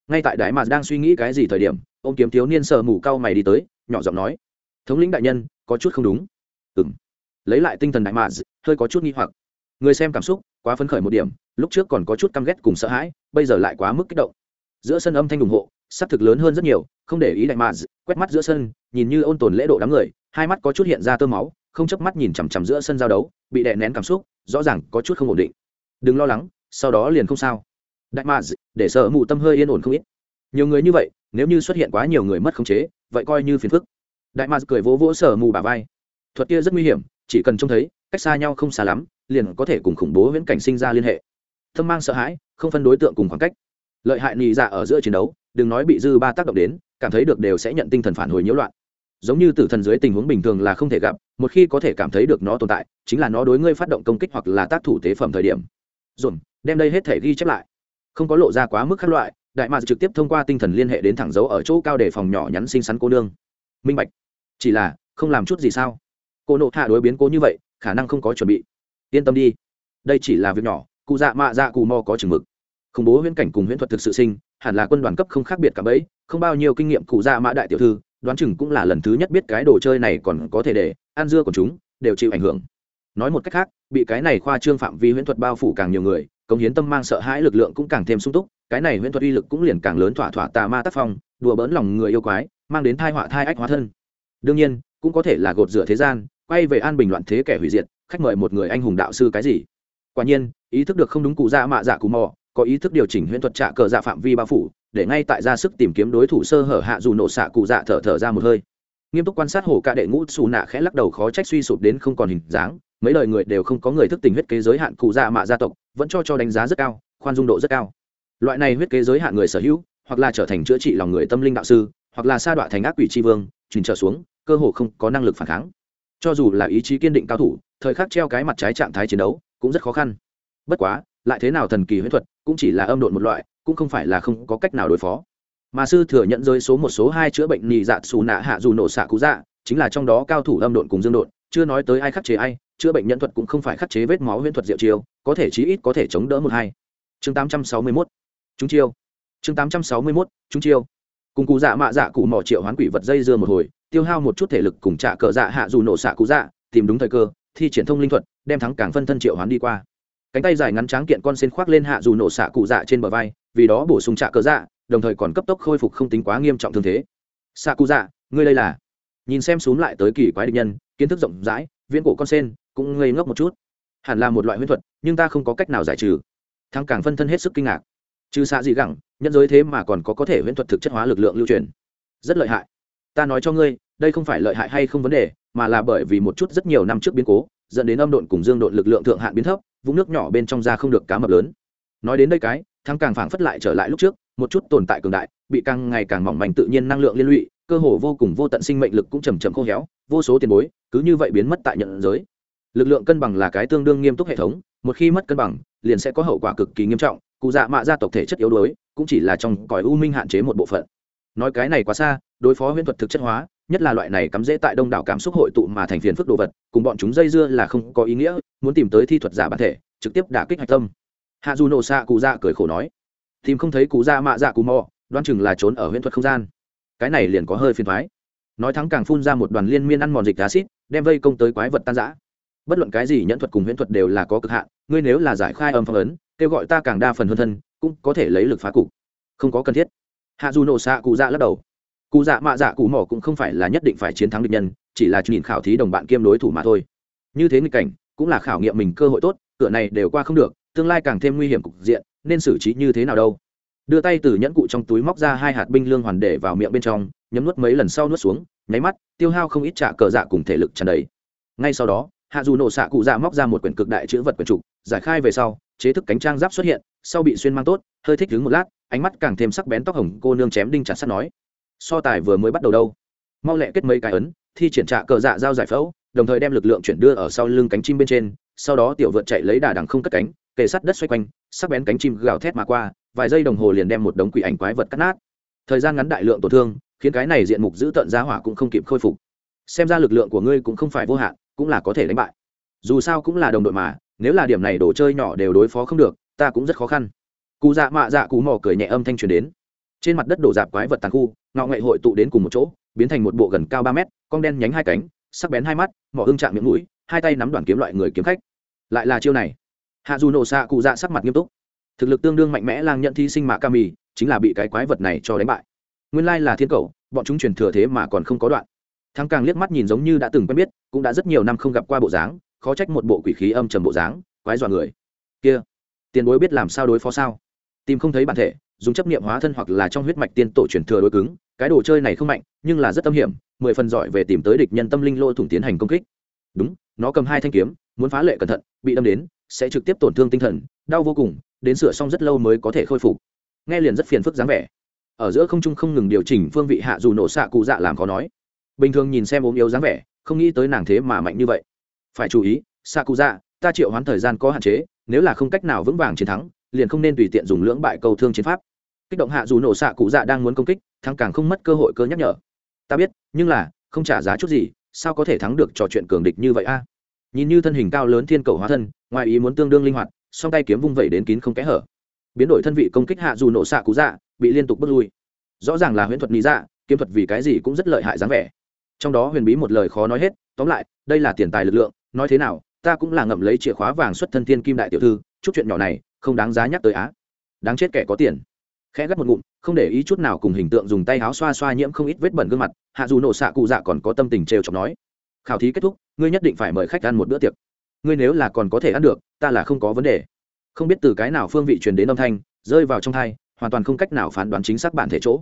[SPEAKER 1] Ngay tại đại mạc đang suy nghĩ cái gì thời điểm ô m kiếm thiếu niên sờ mù cao mày đi tới, nhỏ giọng nói, thống lĩnh đại nhân, có chút không đúng. Ừng lấy lại tinh thần đại mạc hơi có chút nghi hoặc. Người xem cảm xúc, quá phấn khởi một điểm, lúc trước còn có chút căm ghét cùng sợ hãi, bây giờ lại quá mức kích động. Giữa sân âm thanh ủng hộ xác thực lớn hơn rất nhiều, không để ý đại mạ quét mắt giữa sân, nhìn như ôn tồn lễ độ đám người, hai mắt có chút hiện ra tơ máu không chớp mắt nhìn chằm chằm giữa sân giao đấu bị đè nén cảm xúc rõ ràng có chút không ổn định. Đừng lo lắng sau đó liền không sao. Đại ma, để sợ mụ tâm hơi yên ổn không ít. Nhiều người như vậy nếu như xuất hiện quá nhiều người mất khống chế vậy coi như phiền phức. Đại ma cười vỗ vỗ sợ mù bà vai. Thuật kia rất nguy hiểm chỉ cần trông thấy cách xa nhau không xa lắm liền có thể cùng khủng bố viễn cảnh sinh ra liên hệ. Thâm mang sợ hãi không phân đối tượng cùng khoảng cách. Lợi hại nhị dạ ở giữa chiến đấu đừng nói bị dư ba tác động đến cảm thấy được đều sẽ nhận tinh thần phản hồi nhiễu loạn giống như tử thần dưới tình huống bình thường là không thể gặp, một khi có thể cảm thấy được nó tồn tại, chính là nó đối ngươi phát động công kích hoặc là tác thủ tế phẩm thời điểm. Dồn, đem đây hết thể ghi chép lại. Không có lộ ra quá mức các loại, đại mạc trực tiếp thông qua tinh thần liên hệ đến thẳng dấu ở chỗ cao để phòng nhỏ nhắn xinh xắn cô nương. Minh bạch. Chỉ là, không làm chút gì sao? Cô nộ hạ đối biến cố như vậy, khả năng không có chuẩn bị. Yên tâm đi. Đây chỉ là việc nhỏ, cụ dạ mạ dạ cù mò có chừng mực. Khủng bố huyễn cảnh cùng huyễn thuật thực sự sinh, hẳn là quân đoàn cấp không khác biệt cả bấy, không bao nhiêu kinh nghiệm cụ dạ mạ đại tiểu thư đoán chừng cũng là lần thứ nhất biết cái đồ chơi này còn có thể để ăn dưa của chúng, đều chịu ảnh hưởng. Nói một cách khác, bị cái này khoa trương phạm vi huyễn thuật bao phủ càng nhiều người, công hiến tâm mang sợ hãi lực lượng cũng càng thêm sung túc, cái này huyễn thuật uy lực cũng liền càng lớn thỏa thỏa tà ma tác phong, đùa bỡn lòng người yêu quái, mang đến thai họa thai ách hóa thân. Đương nhiên, cũng có thể là gột rửa thế gian, quay về an bình loạn thế kẻ hủy diệt, khách mời một người anh hùng đạo sư cái gì? Quả nhiên, ý thức được không đúng cụ dạ mạ dạ cụ mò có ý thức điều chỉnh huyễn thuật trạ cờ dạ phạm vi bao phủ, để ngay tại ra sức tìm kiếm đối thủ sơ hở hạ dù nổ xạ cụ dạ thở thở ra một hơi. Nghiêm túc quan sát hổ ca đệ ngũ xù nạ khẽ lắc đầu khó trách suy sụp đến không còn hình dáng, mấy lời người đều không có người thức tình huyết kế giới hạn cụ dạ mạ gia tộc, vẫn cho cho đánh giá rất cao, khoan dung độ rất cao. Loại này huyết kế giới hạn người sở hữu, hoặc là trở thành chữa trị lòng người tâm linh đạo sư, hoặc là sa đọa thành ác quỷ tri vương truyền trở xuống, cơ hồ không có năng lực phản kháng. Cho dù là ý chí kiên định cao thủ, thời khắc treo cái mặt trái trạng thái chiến đấu, cũng rất khó khăn. Bất quá, lại thế nào thần kỳ huyết thuật cũng chỉ là âm độn một loại, cũng không phải là không có cách nào đối phó. Mà sư thừa nhận rơi số một số hai chữa bệnh nhì dạ xù nạ hạ dù nổ xạ cú dạ chính là trong đó cao thủ âm độn cùng dương độn, chưa nói tới ai khắc chế ai, chữa bệnh nhân thuật cũng không phải khắc chế vết máu huyễn thuật diệu chiêu, có thể chí ít có thể chống đỡ một hai. Chương tám trăm sáu mươi mốt. Chúng chiêu. Chương tám trăm sáu mươi mốt, chúng chiêu. Cùng cụ dạ mạ dạ cụ mỏ triệu hoán quỷ vật dây dưa một hồi, tiêu hao một chút thể lực cùng trả cờ dạ hạ dù nổ xạ cú dạ tìm đúng thời cơ, thi triển thông linh thuật, đem thắng càng phân thân triệu hoán đi qua cánh tay dài ngắn tráng kiện con sen khoác lên hạ dù nổ xạ cụ dạ trên bờ vai, vì đó bổ sung trạ cờ dạ đồng thời còn cấp tốc khôi phục không tính quá nghiêm trọng thương thế. Xạ cụ dạ ngươi đây là? Nhìn xem xuống lại tới kỳ quái địch nhân, kiến thức rộng rãi, viễn cổ con sen, cũng ngây ngốc một chút. Hẳn là một loại huyễn thuật, nhưng ta không có cách nào giải trừ. Thắng càng phân thân hết sức kinh ngạc. Trừ xạ dị gẳng, nhân giới thế mà còn có có thể huyễn thuật thực chất hóa lực lượng lưu truyền. Rất lợi hại. Ta nói cho ngươi, đây không phải lợi hại hay không vấn đề, mà là bởi vì một chút rất nhiều năm trước biến cố, dẫn đến âm độn cùng dương độn lực lượng thượng hạn biến thấp vũng nước nhỏ bên trong ra không được cá mập lớn. Nói đến đây cái, thắng càng phảng phất lại trở lại lúc trước, một chút tồn tại cường đại, bị càng ngày càng mỏng manh tự nhiên năng lượng liên lụy, cơ hồ vô cùng vô tận sinh mệnh lực cũng chầm chậm khô héo, vô số tiền bối, cứ như vậy biến mất tại nhận giới. Lực lượng cân bằng là cái tương đương nghiêm túc hệ thống, một khi mất cân bằng, liền sẽ có hậu quả cực kỳ nghiêm trọng, cụ dạ mạ gia tộc thể chất yếu đuối, cũng chỉ là trong cõi u minh hạn chế một bộ phận. Nói cái này quá xa, đối phó huyễn thuật thực chất hóa nhất là loại này cắm dễ tại đông đảo cảm xúc hội tụ mà thành phiền phức đồ vật, cùng bọn chúng dây dưa là không có ý nghĩa, muốn tìm tới thi thuật giả bản thể, trực tiếp đả kích hạch tâm. Hạ dù nổ xạ cụ dạ cười khổ nói, tìm không thấy cụ dạ mạ dạ cụ mò đoan chừng là trốn ở huyễn thuật không gian. Cái này liền có hơi phiền thoái nói thắng càng phun ra một đoàn liên miên ăn mòn dịch acid đem vây công tới quái vật tan giã bất luận cái gì nhẫn thuật cùng huyễn thuật đều là có cực hạn, ngươi nếu là giải khai âm phong ấn, kêu gọi ta càng đa phần hơn thân, cũng có thể lấy lực phá cục. Không có cần thiết. Hạ dù nổ xạ cụ dạ lắc đầu cụ dạ mạ dạ cụ mỏ cũng không phải là nhất định phải chiến thắng địch nhân, chỉ là nhìn khảo thí đồng bạn kiêm đối thủ mà thôi. Như thế nghịch cảnh, cũng là khảo nghiệm mình cơ hội tốt cửa này đều qua không được, tương lai càng thêm nguy hiểm cục diện, nên xử trí như thế nào đâu. Đưa tay từ nhẫn cụ trong túi móc ra hai hạt binh lương hoàn để vào miệng bên trong, nhấm nuốt mấy lần sau nuốt xuống, nháy mắt, tiêu hao không ít trả cờ dạ cùng thể lực tràn đầy. Ngay sau đó, hạ dù nổ xạ cụ dạ móc ra một quyển cực đại chữ vật quyển trục, giải khai về sau, chế thức cánh trang giáp xuất hiện, sau bị xuyên mang tốt, hơi thích đứng một lát, ánh mắt càng thêm sắc bén tóc hồng cô nương chém đinh chặt sắt nói so tài vừa mới bắt đầu đâu. Mau lẹ kết mấy cái ấn, thi triển trạ cờ dạ giao giải phẫu, đồng thời đem lực lượng chuyển đưa ở sau lưng cánh chim bên trên, sau đó tiểu vượt chạy lấy đà đằng không cất cánh, kề sắt đất xoay quanh, sắc bén cánh chim gào thét mà qua, vài giây đồng hồ liền đem một đống quỷ ảnh quái vật cắt nát. Thời gian ngắn đại lượng tổn thương, khiến cái này diện mục giữ tận giá hỏa cũng không kịp khôi phục. Xem ra lực lượng của ngươi cũng không phải vô hạn, cũng là có thể đánh bại. Dù sao cũng là đồng đội mà, nếu là điểm này đồ chơi nhỏ đều đối phó không được, ta cũng rất khó khăn. Cụ dạ mạ dạ cụ mò cười nhẹ âm thanh truyền đến trên mặt đất đổ dạp quái vật tàn khu, ngọ nghệ hội tụ đến cùng một chỗ, biến thành một bộ gần cao ba mét con đen nhánh hai cánh, sắc bén hai mắt, mỏ hưng chạm miệng mũi, hai tay nắm đoàn kiếm loại người kiếm khách. Lại là chiêu này. Hạ dù nổ xạ cụ dạ sắc mặt nghiêm túc. Thực lực tương đương mạnh mẽ lang nhận thi sinh mạ ca mì chính là bị cái quái vật này cho đánh bại. Nguyên lai là thiên cầu, bọn chúng truyền thừa thế mà còn không có đoạn. Thắng càng liếc mắt nhìn giống như đã từng quen biết, cũng đã rất nhiều năm không gặp qua bộ dáng, khó trách một bộ quỷ khí âm trầm bộ dáng, quái dọa người. Kia, tiền bối biết làm sao đối phó sao? Tìm không thấy bản thể dùng chấp niệm hóa thân hoặc là trong huyết mạch tiên tổ truyền thừa đối cứng, cái đồ chơi này không mạnh, nhưng là rất tâm hiểm, mười phần giỏi về tìm tới địch nhân tâm linh lô thủng tiến hành công kích. Đúng, nó cầm hai thanh kiếm, muốn phá lệ cẩn thận, bị đâm đến, sẽ trực tiếp tổn thương tinh thần, đau vô cùng, đến sửa xong rất lâu mới có thể khôi phục. Nghe liền rất phiền phức dáng vẻ. Ở giữa không trung không ngừng điều chỉnh phương vị hạ dù nổ xạ cụ dạ làm khó nói. Bình thường nhìn xem ốm yếu dáng vẻ, không nghĩ tới nàng thế mà mạnh như vậy. Phải chú ý, xạ cụ dạ ta triệu hoán thời gian có hạn chế, nếu là không cách nào vững vàng chiến thắng, liền không nên tùy tiện dùng lưỡng bại câu thương chiến pháp kích động hạ dù nổ xạ cụ dạ đang muốn công kích, thắng càng không mất cơ hội cơ nhắc nhở. Ta biết, nhưng là, không trả giá chút gì, sao có thể thắng được trò chuyện cường địch như vậy a? Nhìn như thân hình cao lớn thiên cầu hóa thân, ngoài ý muốn tương đương linh hoạt, song tay kiếm vung vẩy đến kín không kẽ hở. Biến đổi thân vị công kích hạ dù nổ xạ cụ dạ bị liên tục bước lui. Rõ ràng là huyễn thuật lý dạ kiếm thuật vì cái gì cũng rất lợi hại dáng vẻ. Trong đó huyền bí một lời khó nói hết, tóm lại, đây là tiền tài lực lượng, nói thế nào, ta cũng là ngậm lấy chìa khóa vàng xuất thân thiên kim đại tiểu thư, chút chuyện nhỏ này, không đáng giá nhắc tới á. Đáng chết kẻ có tiền khẽ gắt một ngụm, không để ý chút nào cùng hình tượng dùng tay áo xoa xoa nhiễm không ít vết bẩn gương mặt, hạ dù nổ xạ cụ dạ còn có tâm tình trêu chọc nói. Khảo thí kết thúc, ngươi nhất định phải mời khách ăn một bữa tiệc. Ngươi nếu là còn có thể ăn được, ta là không có vấn đề. Không biết từ cái nào phương vị truyền đến âm thanh, rơi vào trong thai, hoàn toàn không cách nào phán đoán chính xác bản thể chỗ.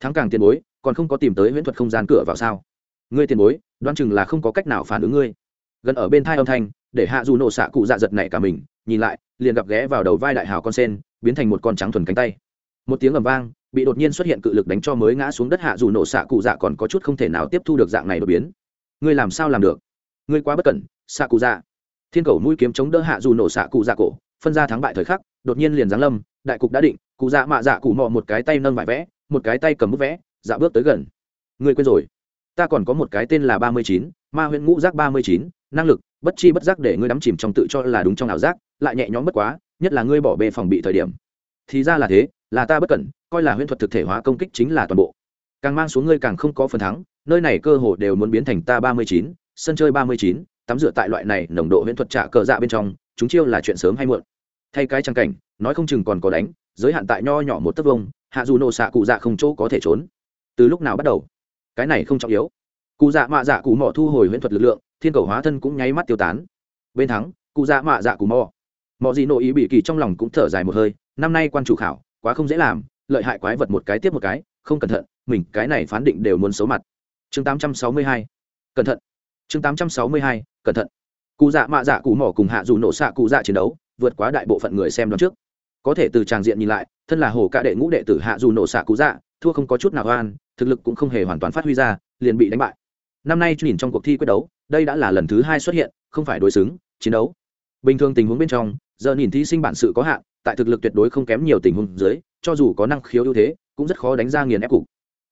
[SPEAKER 1] Thắng càng tiền bối, còn không có tìm tới huyễn thuật không gian cửa vào sao? Ngươi tiền bối, đoán chừng là không có cách nào phản ứng ngươi. Gần ở bên thai âm thanh, để hạ dù nổ xạ cụ dạ giật nảy cả mình, nhìn lại, liền gặp ghé vào đầu vai đại hào con sen, biến thành một con trắng thuần cánh tay một tiếng ầm vang, bị đột nhiên xuất hiện cự lực đánh cho mới ngã xuống đất hạ dù nổ xạ cụ dạ còn có chút không thể nào tiếp thu được dạng này đột biến. Ngươi làm sao làm được? Ngươi quá bất cẩn, xạ cụ dạ. Thiên cầu mũi kiếm chống đỡ hạ dù nổ xạ cụ dạ cổ, phân ra thắng bại thời khắc, đột nhiên liền giáng lâm, đại cục đã định, cụ dạ mạ dạ cụ mò một cái tay nâng vải vẽ, một cái tay cầm bút vẽ dạ bước tới gần. Ngươi quên rồi. Ta còn có một cái tên là ba mươi chín, ma huyện ngũ giác ba mươi chín, năng lực, bất chi bất giác để ngươi đắm chìm trong tự cho là đúng trong ảo giác, lại nhẹ nhõm bất quá, nhất là ngươi bỏ bê phòng bị thời điểm. Thì ra là thế là ta bất cẩn, coi là huyễn thuật thực thể hóa công kích chính là toàn bộ. Càng mang xuống ngươi càng không có phần thắng, nơi này cơ hồ đều muốn biến thành ta ba mươi chín, sân chơi ba mươi chín, tắm rửa tại loại này nồng độ huyễn thuật trả cờ dạ bên trong, chúng chiêu là chuyện sớm hay muộn. Thay cái trang cảnh, nói không chừng còn có đánh, giới hạn tại nho nhỏ một tấc vông hạ dù nổ xạ cụ dạ không chỗ có thể trốn. Từ lúc nào bắt đầu? Cái này không trọng yếu. Cụ dạ mạ dạ cụ mò thu hồi huyễn thuật lực lượng, thiên cầu hóa thân cũng nháy mắt tiêu tán. Bên thắng, cụ dạ mạ dạ cụ mò. Mọi gì nội ý bị kỳ trong lòng cũng thở dài một hơi, năm nay quan chủ khảo quá không dễ làm, lợi hại quái vật một cái tiếp một cái, không cẩn thận, mình cái này phán định đều muốn xấu mặt chương 862. cẩn thận chương 862. cẩn thận cụ dạ mạ dạ cụ mỏ cùng hạ dù nổ xạ cụ dạ chiến đấu, vượt quá đại bộ phận người xem đón trước có thể từ tràng diện nhìn lại, thân là hồ cạ đệ ngũ đệ tử hạ dù nổ xạ cụ dạ thua không có chút nào oan, thực lực cũng không hề hoàn toàn phát huy ra, liền bị đánh bại năm nay nhìn trong cuộc thi quyết đấu, đây đã là lần thứ hai xuất hiện, không phải đối xứng, chiến đấu bình thường tình huống bên trong, giờ nhìn thí sinh bản sự có hạn tại thực lực tuyệt đối không kém nhiều tình huống dưới, cho dù có năng khiếu ưu thế, cũng rất khó đánh ra nghiền ép cục.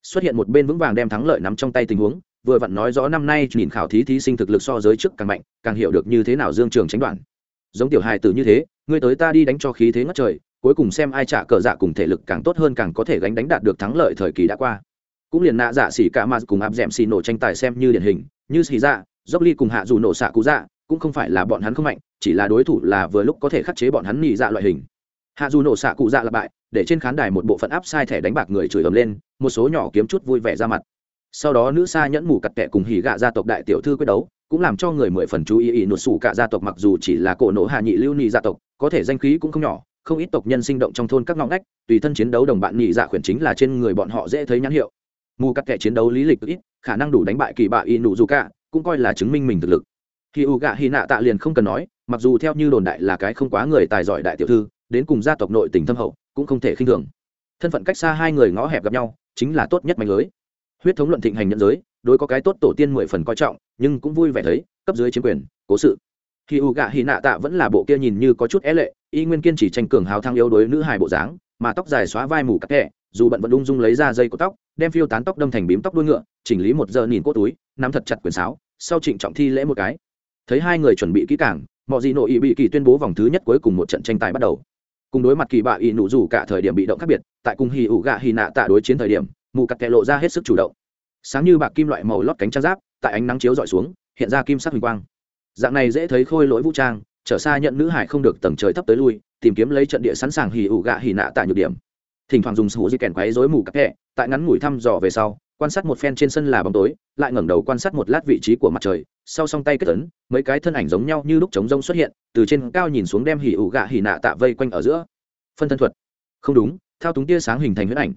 [SPEAKER 1] Xuất hiện một bên vững vàng đem thắng lợi nắm trong tay tình huống, vừa vặn nói rõ năm nay nhìn khảo thí thí sinh thực lực so giới trước càng mạnh, càng hiểu được như thế nào dương trường tránh đoạn. Giống tiểu hài tử như thế, ngươi tới ta đi đánh cho khí thế ngất trời, cuối cùng xem ai trả cờ dạ cùng thể lực càng tốt hơn càng có thể gánh đánh đạt được thắng lợi thời kỳ đã qua. Cũng liền nạ dạ xỉ cả mà cùng áp d xì nổ tranh tài xem như điển hình, như xì dạ dốc ly cùng hạ dù nổ xạ cú dạ cũng không phải là bọn hắn không mạnh, chỉ là đối thủ là vừa lúc có thể khắc chế bọn hắn nhị dạ loại hình hạ dù nổ xạ cụ dạ là bại, để trên khán đài một bộ phận áp sai thẻ đánh bạc người chửi ầm lên, một số nhỏ kiếm chút vui vẻ ra mặt. Sau đó nữ sa nhẫn mù cặt kẹ cùng hỉ gạ gia tộc đại tiểu thư quyết đấu, cũng làm cho người mười phần chú ý ý nụt sủ cả gia tộc mặc dù chỉ là cổ nổ hạ nhị lưu nhị gia tộc, có thể danh khí cũng không nhỏ, không ít tộc nhân sinh động trong thôn các ngõ ngách, tùy thân chiến đấu đồng bạn nhị dạ khuyển chính là trên người bọn họ dễ thấy nhãn hiệu. Mù cắt kẹ chiến đấu lý lịch ít, khả năng đủ đánh bại kỳ bạ y nụ dù cả, cũng coi là chứng minh mình thực lực. Khi u gạ hy nạ tạ liền không cần nói, mặc dù theo như đồn đại là cái không quá người tài giỏi đại tiểu thư đến cùng gia tộc nội tình thâm hậu, cũng không thể khinh thường. Thân phận cách xa hai người ngõ hẹp gặp nhau, chính là tốt nhất mạnh lưới. Huyết thống luận thịnh hành nhận giới, đối có cái tốt tổ tiên mười phần coi trọng, nhưng cũng vui vẻ thấy, cấp dưới chiếm quyền, cố sự. Khi u gạ hy nạ tạ vẫn là bộ kia nhìn như có chút é lệ, y nguyên kiên chỉ tranh cường hào thang yếu đối nữ hài bộ dáng, mà tóc dài xóa vai mù cắt kẹ dù bận vẫn ung dung lấy ra dây của tóc, đem phiêu tán tóc đâm thành bím tóc đuôi ngựa, chỉnh lý một giờ nhìn cốt túi, nắm thật chặt quyển sáo, sau trịnh trọng thi lễ một cái. Thấy hai người chuẩn bị kỹ càng mọi gì nội ý bị kỳ tuyên bố vòng thứ nhất cuối cùng một trận tranh tài bắt đầu cùng đối mặt kỳ bạ y nụ dù cả thời điểm bị động khác biệt, tại cùng hì ủ gạ hì nạ tạ đối chiến thời điểm, mù cặt kẹ lộ ra hết sức chủ động. Sáng như bạc kim loại màu lót cánh trang giáp, tại ánh nắng chiếu dọi xuống, hiện ra kim sắc hình quang. Dạng này dễ thấy khôi lỗi vũ trang, trở xa nhận nữ hải không được tầng trời thấp tới lui, tìm kiếm lấy trận địa sẵn sàng hì ủ gạ hì nạ tạ nhược điểm. Thỉnh thoảng dùng sủ di kèn quấy rối mù cặp kẹ, tại ngắn ngủi thăm dò về sau quan sát một phen trên sân là bóng tối, lại ngẩng đầu quan sát một lát vị trí của mặt trời, sau song tay kết tấn mấy cái thân ảnh giống nhau như lúc trống rông xuất hiện, từ trên cao nhìn xuống đem hỉ ủ gạ hỉ nạ tạ vây quanh ở giữa. Phân thân thuật. Không đúng, thao túng tia sáng hình thành huyết ảnh.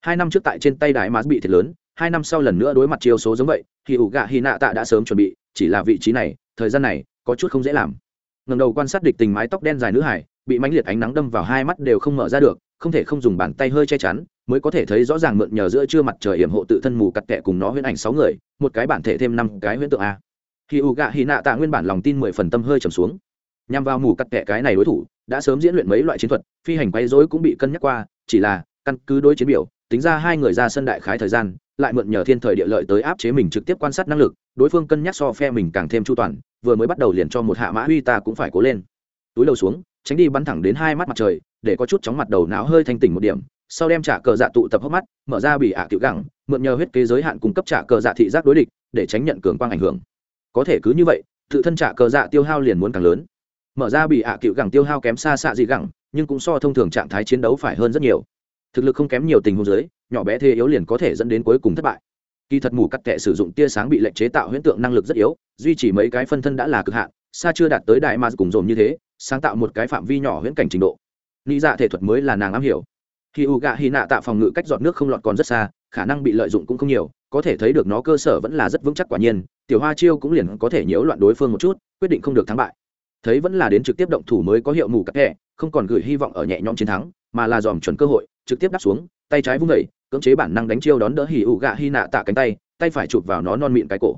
[SPEAKER 1] Hai năm trước tại trên tay đại mã bị thiệt lớn, hai năm sau lần nữa đối mặt chiêu số giống vậy, hỉ ủ gạ hỉ nạ tạ đã sớm chuẩn bị, chỉ là vị trí này, thời gian này, có chút không dễ làm. Ngẩng đầu quan sát địch tình mái tóc đen dài nữ hải, bị mãnh liệt ánh nắng đâm vào hai mắt đều không mở ra được, không thể không dùng bàn tay hơi che chắn mới có thể thấy rõ ràng mượn nhờ giữa trưa mặt trời hiểm hộ tự thân mù cặt kẹ cùng nó huyễn ảnh sáu người, một cái bản thể thêm năm cái huyễn tượng a. Khi u gạ hy nạ tạ nguyên bản lòng tin mười phần tâm hơi trầm xuống. Nhằm vào mù cặt kẹ cái này đối thủ, đã sớm diễn luyện mấy loại chiến thuật, phi hành quay dối cũng bị cân nhắc qua, chỉ là, căn cứ đối chiến biểu, tính ra hai người ra sân đại khái thời gian, lại mượn nhờ thiên thời địa lợi tới áp chế mình trực tiếp quan sát năng lực, đối phương cân nhắc so phe mình càng thêm chu toàn, vừa mới bắt đầu liền cho một hạ mã huy ta cũng phải cố lên. Túi đầu xuống, tránh đi bắn thẳng đến hai mắt mặt trời, để có chút chóng mặt đầu não hơi thanh tỉnh một điểm sau đem trả cờ dạ tụ tập hốc mắt, mở ra bị ạ à cựu gẳng, mượn nhờ huyết kế giới hạn cung cấp trả cờ dạ thị giác đối địch, để tránh nhận cường quang ảnh hưởng. Có thể cứ như vậy, tự thân trả cờ dạ tiêu hao liền muốn càng lớn. Mở ra bị ạ à cựu gẳng tiêu hao kém xa xạ dị gẳng, nhưng cũng so thông thường trạng thái chiến đấu phải hơn rất nhiều. Thực lực không kém nhiều tình huống giới nhỏ bé thế yếu liền có thể dẫn đến cuối cùng thất bại. Kỳ thật mù cắt kệ sử dụng tia sáng bị lệnh chế tạo huyễn tượng năng lực rất yếu, duy trì mấy cái phân thân đã là cực hạn, xa chưa đạt tới đại ma cùng dồn như thế, sáng tạo một cái phạm vi nhỏ huyễn cảnh trình độ. Nghĩ dạ thể thuật mới là nàng am hiểu khi u gạ hy nạ Tạ phòng ngự cách dọn nước không lọt còn rất xa, khả năng bị lợi dụng cũng không nhiều, có thể thấy được nó cơ sở vẫn là rất vững chắc quả nhiên, tiểu hoa chiêu cũng liền có thể nhiễu loạn đối phương một chút, quyết định không được thắng bại. Thấy vẫn là đến trực tiếp động thủ mới có hiệu mù cắt kệ không còn gửi hy vọng ở nhẹ nhõm chiến thắng, mà là dòm chuẩn cơ hội, trực tiếp đáp xuống, tay trái vung vẩy cưỡng chế bản năng đánh chiêu đón đỡ hỉ ụ gạ hy nạ tạ cánh tay tay phải chụp vào nó non mịn cái cổ.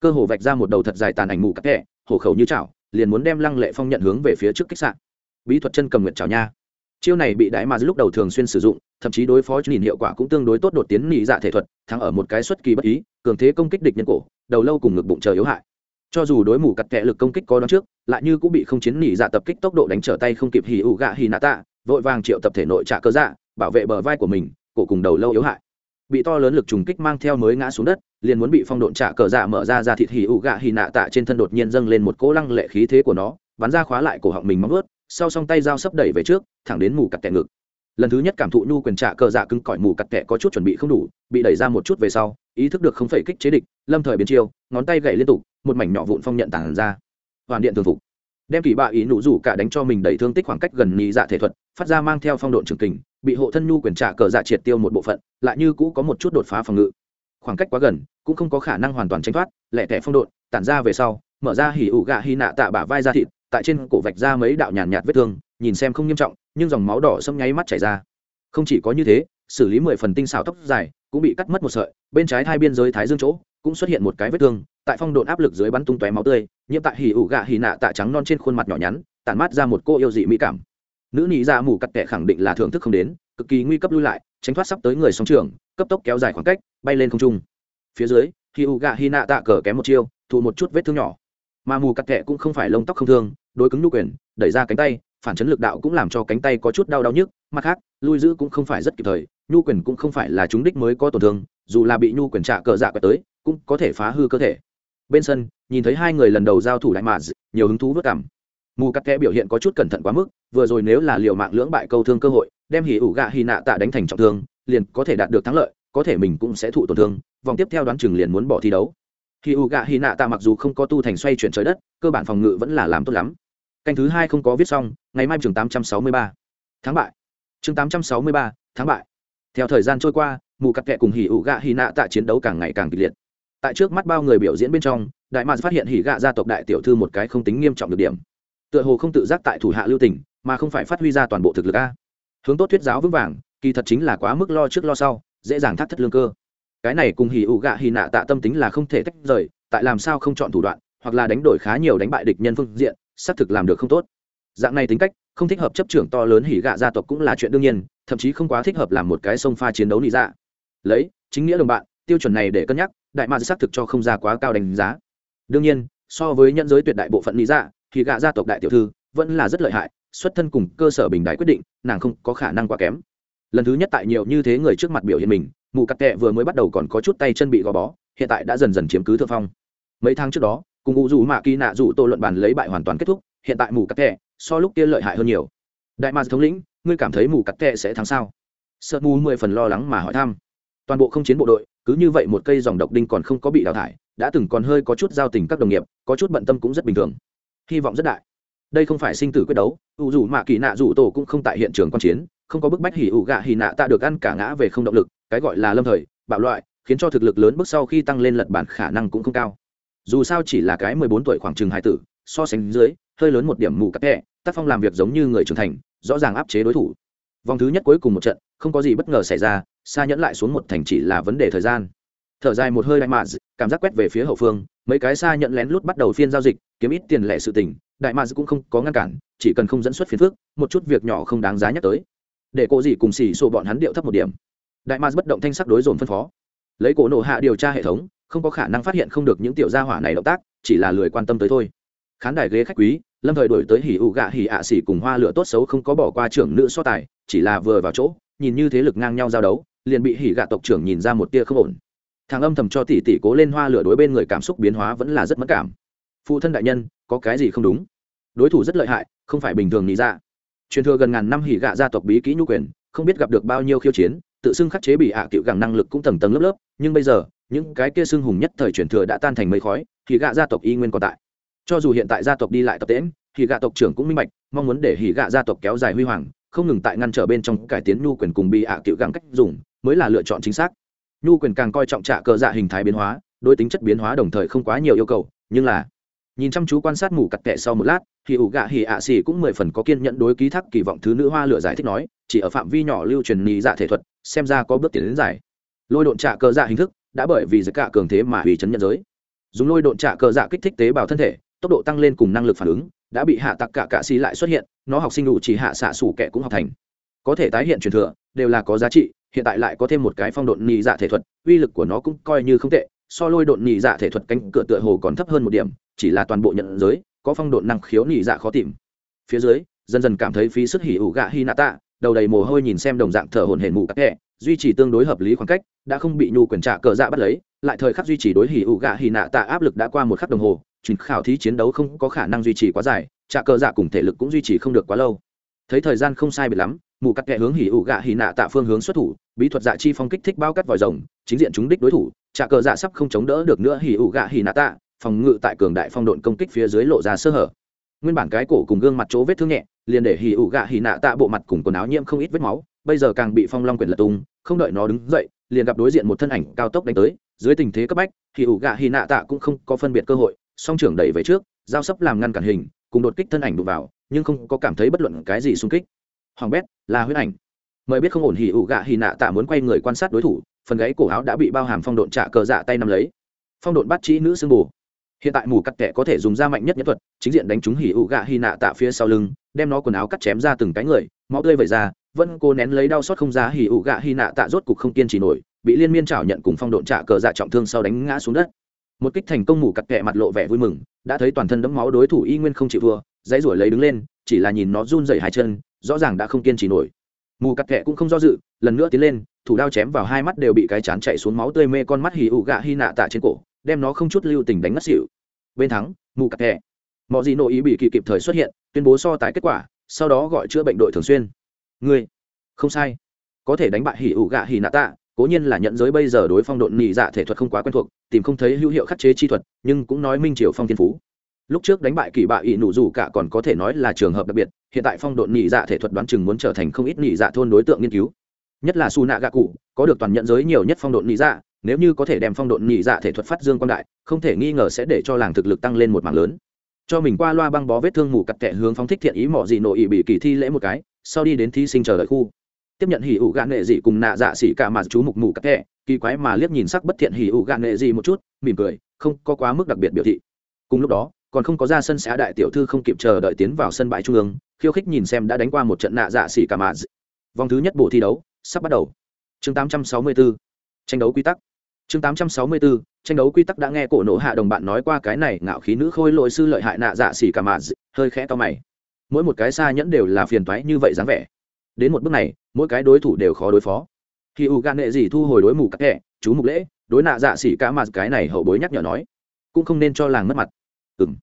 [SPEAKER 1] Cơ hồ vạch ra một đầu thật dài tàn ảnh mù cắt kẹ hổ khẩu như chảo, liền muốn đem lăng lệ phong nhận hướng về phía trước kích sạn bí thuật chân cầm nguyện chảo nha chiêu này bị đại mà lúc đầu thường xuyên sử dụng, thậm chí đối phó nhìn hiệu quả cũng tương đối tốt đột tiến nỉ dạ thể thuật, thắng ở một cái xuất kỳ bất ý, cường thế công kích địch nhân cổ, đầu lâu cùng ngực bụng chờ yếu hại. Cho dù đối mù cặt kẹ lực công kích có đón trước, lại như cũng bị không chiến nỉ dạ tập kích tốc độ đánh trở tay không kịp hì ụ gạ hì nạ tạ, vội vàng triệu tập thể nội trả cơ dạ bảo vệ bờ vai của mình, cổ cùng đầu lâu yếu hại. Bị to lớn lực trùng kích mang theo mới ngã xuống đất, liền muốn bị phong độn trả cờ dạ mở ra ra thịt hì ụ gạ hì nạ tạ trên thân đột nhiên dâng lên một cỗ lăng lệ khí thế của nó, bắn ra khóa lại cổ họng mình móng ướt sau song tay dao sấp đẩy về trước, thẳng đến mù cặt tẹ ngực. Lần thứ nhất cảm thụ nhu quyền trạ cờ dạ cứng cỏi mù cặt tẹ có chút chuẩn bị không đủ, bị đẩy ra một chút về sau, ý thức được không phải kích chế địch, lâm thời biến chiêu, ngón tay gậy liên tục, một mảnh nhỏ vụn phong nhận tản ra. Hoàn điện thường phục. Đem kỳ bạ ý nụ rủ cả đánh cho mình đẩy thương tích khoảng cách gần nhị dạ thể thuật, phát ra mang theo phong độn trường kình, bị hộ thân nhu quyền trả cờ dạ triệt tiêu một bộ phận, lại như cũ có một chút đột phá phòng ngự. Khoảng cách quá gần, cũng không có khả năng hoàn toàn tránh thoát, lẻ tẻ phong độn, tản ra về sau, mở ra hỉ ủ gạ hy nạ tạ bả vai ra thịt tại trên cổ vạch ra mấy đạo nhàn nhạt, vết thương nhìn xem không nghiêm trọng nhưng dòng máu đỏ xâm nháy mắt chảy ra. Không chỉ có như thế xử lý mười phần tinh xảo tóc dài cũng bị cắt mất một sợi bên trái hai biên giới thái dương chỗ cũng xuất hiện một cái vết thương tại phong độn áp lực dưới bắn tung tóe máu tươi nhiễm tại hỉ ủ gạ hỉ nạ tạ trắng non trên khuôn mặt nhỏ nhắn tản mát ra một cô yêu dị mỹ cảm. Nữ nị ra dạ mù cắt kẻ khẳng định là thưởng thức không đến cực kỳ nguy cấp lui lại tránh thoát sắp tới người sóng trường cấp tốc kéo dài khoảng cách bay lên không trung. Phía dưới hỉ ủ gạ hỉ nạ tạ cờ kém một chiêu thụ một chút vết thương nhỏ. Mà mù cắt kẻ cũng không phải lông tóc không thương đối cứng nhu quyền, đẩy ra cánh tay, phản chấn lực đạo cũng làm cho cánh tay có chút đau đau nhức. Mặt khác, lui giữ cũng không phải rất kịp thời, nhu quyền cũng không phải là chúng đích mới có tổn thương, dù là bị nhu quyền trả cờ dạ quẹt tới, cũng có thể phá hư cơ thể. Bên sân, nhìn thấy hai người lần đầu giao thủ đại mà nhiều hứng thú vất cảm. Mù cắt kẽ biểu hiện có chút cẩn thận quá mức, vừa rồi nếu là liều mạng lưỡng bại câu thương cơ hội, đem hỉ ủ gạ hy nạ tạ đánh thành trọng thương, liền có thể đạt được thắng lợi, có thể mình cũng sẽ thụ tổn thương, vòng tiếp theo đoán chừng liền muốn bỏ thi đấu. Hỉ ủ gạ hy nạ tạ mặc dù không có tu thành xoay chuyển trời đất, cơ bản phòng ngự vẫn là làm tốt lắm canh thứ hai không có viết xong, ngày mai trường tám trăm sáu mươi ba. Tháng bại. Chương tám trăm sáu mươi ba tháng bại. Theo thời gian trôi qua, mù cặp kẹ cùng hỉ ụ gạ hy nạ tạ chiến đấu càng ngày càng kịch liệt. Tại trước mắt bao người biểu diễn bên trong, đại mạc phát hiện hỉ gạ gia tộc đại tiểu thư một cái không tính nghiêm trọng được điểm. Tựa hồ không tự giác tại thủ hạ lưu tỉnh mà không phải phát huy ra toàn bộ thực lực a. Hướng tốt thuyết giáo vững vàng, kỳ thật chính là quá mức lo trước lo sau, dễ dàng thắt thất lương cơ. Cái này cùng hỉ ụ gạ hỉ nạ tạ tâm tính là không thể tách rời, tại làm sao không chọn thủ đoạn, hoặc là đánh đổi khá nhiều đánh bại địch nhân phương diện xác thực làm được không tốt. Dạng này tính cách, không thích hợp chấp trưởng to lớn hỉ gạ gia tộc cũng là chuyện đương nhiên, thậm chí không quá thích hợp làm một cái sông pha chiến đấu nị dạ. Lấy, chính nghĩa đồng bạn, tiêu chuẩn này để cân nhắc, đại ma xác thực cho không ra quá cao đánh giá. Đương nhiên, so với nhân giới tuyệt đại bộ phận nị dạ thì gạ gia tộc đại tiểu thư vẫn là rất lợi hại, xuất thân cùng cơ sở bình đại quyết định, nàng không có khả năng quá kém. Lần thứ nhất tại nhiều như thế người trước mặt biểu hiện mình, mù cắt tệ vừa mới bắt đầu còn có chút tay chân bị gò bó, hiện tại đã dần dần chiếm cứ thượng phong. Mấy tháng trước đó cùng ngụ dù mạ kỳ nạ dù tô luận bàn lấy bại hoàn toàn kết thúc, hiện tại mù cắt tệ so lúc kia lợi hại hơn nhiều. Đại mạc thống lĩnh, ngươi cảm thấy mù cắt tệ sẽ thắng sao? Sợ mù mười phần lo lắng mà hỏi thăm. Toàn bộ không chiến bộ đội, cứ như vậy một cây dòng độc đinh còn không có bị đào thải, đã từng còn hơi có chút giao tình các đồng nghiệp, có chút bận tâm cũng rất bình thường. Hy vọng rất đại. Đây không phải sinh tử quyết đấu ủ dù mạ kỳ nạ dù tổ cũng không tại hiện trường q u a n chiến, không có bức bách hỉ ủ gạ hỉ nạ tạ được ăn cả ngã về không động lực, cái gọi là lâm thời, bạo loại, khiến cho thực lực lớn bước sau khi tăng lên lật bản khả năng cũng không cao dù sao chỉ là cái mười bốn tuổi khoảng chừng hai tử, so sánh dưới, hơi lớn một điểm mù cắt kẹ, tác phong làm việc giống như người trưởng thành, rõ ràng áp chế đối thủ. Vòng thứ nhất cuối cùng một trận, không có gì bất ngờ xảy ra xa nhẫn lại xuống một thành chỉ là vấn đề thời gian. Thở dài một hơi đại mạ cảm giác quét về phía hậu phương, mấy cái xa nhận lén lút bắt đầu phiên giao dịch, kiếm ít tiền lẻ sự tình, đại mạ cũng không có ngăn cản, chỉ cần không dẫn xuất phiền phước một chút việc nhỏ không đáng giá nhắc tới. Để cô gì cùng xì xô bọn hắn điệu thấp một điểm. Đại mạ bất động thanh sắc đối dồn phân phó. Lấy cổ nổ hạ điều tra hệ thống không có khả năng phát hiện không được những tiểu gia hỏa này động tác, chỉ là lười quan tâm tới thôi. Khán đài ghế khách quý, lâm thời đổi tới hỉ ụ gạ hỉ ạ xỉ cùng hoa lửa tốt xấu không có bỏ qua trưởng nữ so tài, chỉ là vừa vào chỗ, nhìn như thế lực ngang nhau giao đấu, liền bị hỉ gạ tộc trưởng nhìn ra một tia không ổn. Thằng âm thầm cho tỷ tỷ cố lên hoa lửa đối bên người cảm xúc biến hóa vẫn là rất mất cảm. Phụ thân đại nhân, có cái gì không đúng? Đối thủ rất lợi hại, không phải bình thường nghĩ ra. Truyền thừa gần ngàn năm hỉ gạ gia tộc bí kỹ nhu quyền, không biết gặp được bao nhiêu khiêu chiến tự xưng khắc chế bị hạ à cựu gẳng năng lực cũng tầng tầng lớp lớp, nhưng bây giờ, những cái kia xưng hùng nhất thời truyền thừa đã tan thành mây khói, thì gạ gia tộc y nguyên còn tại. Cho dù hiện tại gia tộc đi lại tập tễm thì gạ tộc trưởng cũng minh bạch, mong muốn để hỉ gạ gia tộc kéo dài huy hoàng, không ngừng tại ngăn trở bên trong cải tiến nhu quyền cùng bị hạ à cựu gẳng cách dùng, mới là lựa chọn chính xác. Nhu quyền càng coi trọng trả cờ dạ hình thái biến hóa đôi tính chất biến hóa đồng thời không quá nhiều yêu cầu, nhưng là, nhìn chăm chú quan sát mù cặt kệ sau một lát, thì ủ gạ hỉ ạ xỉ cũng mười phần có kiên nhẫn đối ký thác kỳ vọng thứ nữ hoa lửa giải thích nói chỉ ở phạm vi nhỏ lưu truyền nhị dạ thể thuật, xem ra có bước tiến đến giải. Lôi độn trạ cơ dạ hình thức đã bởi vì giật cả cường thế mà hủy chấn nhận giới. Dùng lôi độn trạ cơ dạ kích thích tế bào thân thể, tốc độ tăng lên cùng năng lực phản ứng, đã bị hạ tặc cả cạ xì lại xuất hiện, nó học sinh đủ chỉ hạ xạ sủ kẻ cũng học thành. Có thể tái hiện truyền thừa, đều là có giá trị, hiện tại lại có thêm một cái phong độn nhị dạ thể thuật, uy lực của nó cũng coi như không tệ, so lôi độn nhị dạ thể thuật cánh cửa tựa hồ còn thấp hơn một điểm, chỉ là toàn bộ nhận giới, có phong độn năng khiếu nhị dạ khó tìm. Phía dưới, dần dần cảm thấy phí sức hỉ ủ gạ hi nạ tạ đầu đầy mồ hôi nhìn xem đồng dạng thở hổn hển mù các kẹ, duy trì tương đối hợp lý khoảng cách, đã không bị nhu quyền trả cờ dạ bắt lấy, lại thời khắc duy trì đối hỉ ủ gạ hỉ nạ tạ áp lực đã qua một khắc đồng hồ, chuyển khảo thí chiến đấu không có khả năng duy trì quá dài, trả cờ dạ cùng thể lực cũng duy trì không được quá lâu. Thấy thời gian không sai biệt lắm, mù cắt kẹ hướng hỉ ủ gạ hỉ nạ tạ phương hướng xuất thủ, bí thuật dạ chi phong kích thích bao cắt vòi rồng, chính diện chúng đích đối thủ, trả cờ dạ sắp không chống đỡ được nữa hỉ ủ gạ hỉ nạ tạ, phòng ngự tại cường đại phong độn công kích phía dưới lộ ra sơ hở nguyên bản cái cổ cùng gương mặt chỗ vết thương nhẹ, liền để hỉ ụ gạ hỉ nạ tạ bộ mặt cùng quần áo nhiễm không ít vết máu, bây giờ càng bị phong long quyển lật tung, không đợi nó đứng dậy, liền gặp đối diện một thân ảnh cao tốc đánh tới, dưới tình thế cấp bách, hỉ ụ gạ hỉ nạ tạ cũng không có phân biệt cơ hội, song trưởng đẩy về trước, giao sấp làm ngăn cản hình, cùng đột kích thân ảnh đụng vào, nhưng không có cảm thấy bất luận cái gì xung kích. Hoàng bét, là huyết ảnh. Mời biết không ổn, hỉ ụ gạ hỉ nạ tạ muốn quay người quan sát đối thủ, phần gáy cổ áo đã bị bao hàm phong độn trạ cờ dạ tay nắm lấy. Phong độn bắt trĩ nữ sương bù hiện tại mù cắt kẻ có thể dùng da mạnh nhất nhất thuật, chính diện đánh trúng hỉ ụ gạ hy nạ tạ phía sau lưng, đem nó quần áo cắt chém ra từng cái người, máu tươi vẩy ra, vẫn cố nén lấy đau xót không ra hỉ ụ gạ hy nạ tạ rốt cục không kiên trì nổi, bị liên miên trảo nhận cùng phong độn trả cờ dạ trọng thương sau đánh ngã xuống đất. Một kích thành công mù cắt kẹ mặt lộ vẻ vui mừng, đã thấy toàn thân đẫm máu đối thủ y nguyên không chịu thua, dãy ruổi lấy đứng lên, chỉ là nhìn nó run rẩy hai chân, rõ ràng đã không kiên trì nổi. Mù cắt kẹ cũng không do dự, lần nữa tiến lên, thủ đao chém vào hai mắt đều bị cái chán chạy xuống máu tươi mê con mắt hỉ ụ gạ hy nạ tạ trên cổ đem nó không chút lưu tình đánh ngất xỉu. Bên thắng, mù cặp thẻ mọi gì nội ý bị kỳ kịp thời xuất hiện, tuyên bố so tài kết quả, sau đó gọi chữa bệnh đội thường xuyên. Ngươi, không sai. Có thể đánh bại hỉ ủ gạ hỉ nạ tạ, cố nhiên là nhận giới bây giờ đối phong độn nhị dạ thể thuật không quá quen thuộc, tìm không thấy hữu hiệu khắc chế chi thuật, nhưng cũng nói minh triều phong thiên phú. Lúc trước đánh bại kỳ bạ ỵ nụ dù cả còn có thể nói là trường hợp đặc biệt, hiện tại phong độn nhị dạ thể thuật đoán chừng muốn trở thành không ít nhị dạ thôn đối tượng nghiên cứu nhất là su nạ gạ cụ, có được toàn nhận giới nhiều nhất phong độn nhị dạ nếu như có thể đem phong độn nhị dạ thể thuật phát dương quan đại, không thể nghi ngờ sẽ để cho làng thực lực tăng lên một mảng lớn. Cho mình qua loa băng bó vết thương mù cặt tệ hướng phóng thích thiện ý mỏ dị nội ý bị kỳ thi lễ một cái, sau đi đến thí sinh chờ đợi khu. Tiếp nhận hỉ ủ gạn nghệ dị cùng nạ dạ xỉ cả mà chú mục mù cặt tệ kỳ quái mà liếc nhìn sắc bất thiện hỉ ủ gạn nghệ dị một chút, mỉm cười, không có quá mức đặc biệt biểu thị. Cùng lúc đó, còn không có ra sân xã đại tiểu thư không kịp chờ đợi tiến vào sân bãi trung ương, khiêu khích nhìn xem đã đánh qua một trận nạ dạ xỉ cả mà vòng thứ nhất bộ thi đấu sắp bắt đầu. Chương 864 tranh đấu quy tắc. Chương 864, tranh đấu quy tắc đã nghe cổ nổ hạ đồng bạn nói qua cái này ngạo khí nữ khôi lỗi sư lợi hại nạ dạ xỉ cả mà hơi khẽ to mày. Mỗi một cái xa nhẫn đều là phiền toái như vậy dáng vẻ. Đến một bước này mỗi cái đối thủ đều khó đối phó. Khi u gan nghệ gì thu hồi đối mù các kẻ chú mục lễ đối nạ dạ xỉ cả mà cái này hậu bối nhắc nhở nói cũng không nên cho làng mất mặt. Ừng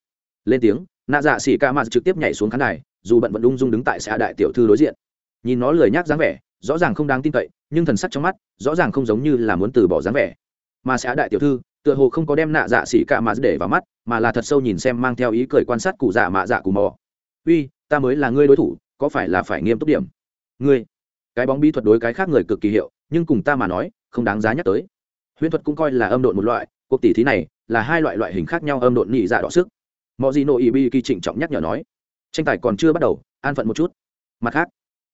[SPEAKER 1] lên tiếng nạ dạ xỉ cả mà trực tiếp nhảy xuống khán đài dù bận vẫn ung dung đứng tại xã đại tiểu thư đối diện. Nhìn nó lười nhác dáng vẻ rõ ràng không đáng tin cậy, nhưng thần sắc trong mắt rõ ràng không giống như là muốn từ bỏ dáng vẻ. Mà xã đại tiểu thư, tựa hồ không có đem nạ dạ xỉ cả mà để vào mắt, mà là thật sâu nhìn xem mang theo ý cười quan sát cụ dạ mạ dạ cù mò. Uy, ta mới là ngươi đối thủ, có phải là phải nghiêm túc điểm? Ngươi? Cái bóng bí thuật đối cái khác người cực kỳ hiệu, nhưng cùng ta mà nói, không đáng giá nhắc tới. Huyễn thuật cũng coi là âm độn một loại, cuộc tỷ thí này là hai loại loại hình khác nhau âm độn nhị dạ đọ sức. Mọi gì nội bi kỳ trịnh trọng nhắc nhở nói, tranh tài còn chưa bắt đầu, an phận một chút. Mặt khác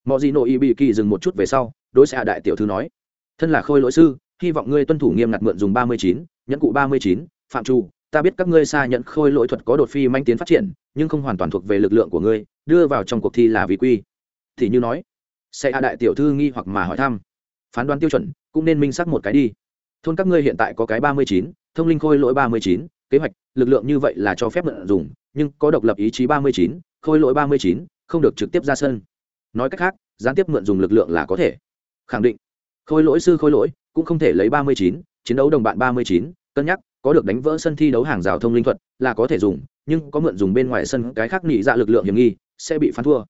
[SPEAKER 1] mọi gì nội y bị kỳ dừng một chút về sau, đối xạ đại tiểu thư nói, thân là khôi lỗi sư, hy vọng ngươi tuân thủ nghiêm ngặt mượn dùng ba mươi chín, nhẫn cụ ba mươi chín, phạm trù, ta biết các ngươi xa nhận khôi lỗi thuật có đột phi manh tiến phát triển, nhưng không hoàn toàn thuộc về lực lượng của ngươi, đưa vào trong cuộc thi là vì quy. Thì như nói sẽ đại tiểu thư nghi hoặc mà hỏi thăm, phán đoán tiêu chuẩn, cũng nên minh xác một cái đi. Thôn các ngươi hiện tại có cái ba mươi chín, thông linh khôi lỗi ba mươi chín, kế hoạch, lực lượng như vậy là cho phép mượn dùng, nhưng có độc lập ý chí ba mươi chín, khôi lỗi ba mươi chín, không được trực tiếp ra sân nói cách khác, gián tiếp mượn dùng lực lượng là có thể. Khẳng định. Khôi lỗi sư khôi lỗi, cũng không thể lấy ba mươi chín, chiến đấu đồng bạn ba mươi chín, cân nhắc, có được đánh vỡ sân thi đấu hàng rào thông linh thuật là có thể dùng, nhưng có mượn dùng bên ngoài sân cái khác nghĩ ra dạ lực lượng hiểm nghi, sẽ bị phán thua.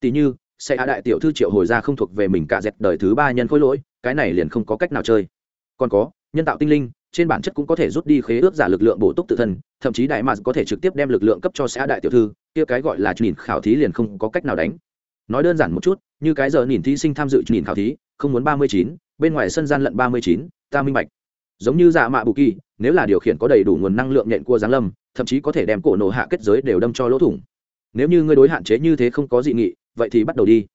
[SPEAKER 1] Tỷ như, sẽ hạ đại tiểu thư triệu hồi ra không thuộc về mình cả dẹp đời thứ ba nhân khối lỗi, cái này liền không có cách nào chơi. Còn có, nhân tạo tinh linh, trên bản chất cũng có thể rút đi khế ước giả lực lượng bổ túc tự thân, thậm chí đại mạc có thể trực tiếp đem lực lượng cấp cho xã đại tiểu thư, kia cái gọi là nhìn khảo thí liền không có cách nào đánh nói đơn giản một chút, như cái giờ nhìn thí sinh tham dự nhìn khảo thí, không muốn ba mươi chín, bên ngoài sân gian lận ba mươi chín, ta minh bạch. Giống như dạ mạ bù kỳ, nếu là điều khiển có đầy đủ nguồn năng lượng nhện cua giáng lâm, thậm chí có thể đem cổ nổ hạ kết giới đều đâm cho lỗ thủng. Nếu như ngươi đối hạn chế như thế không có dị nghị, vậy thì bắt đầu đi.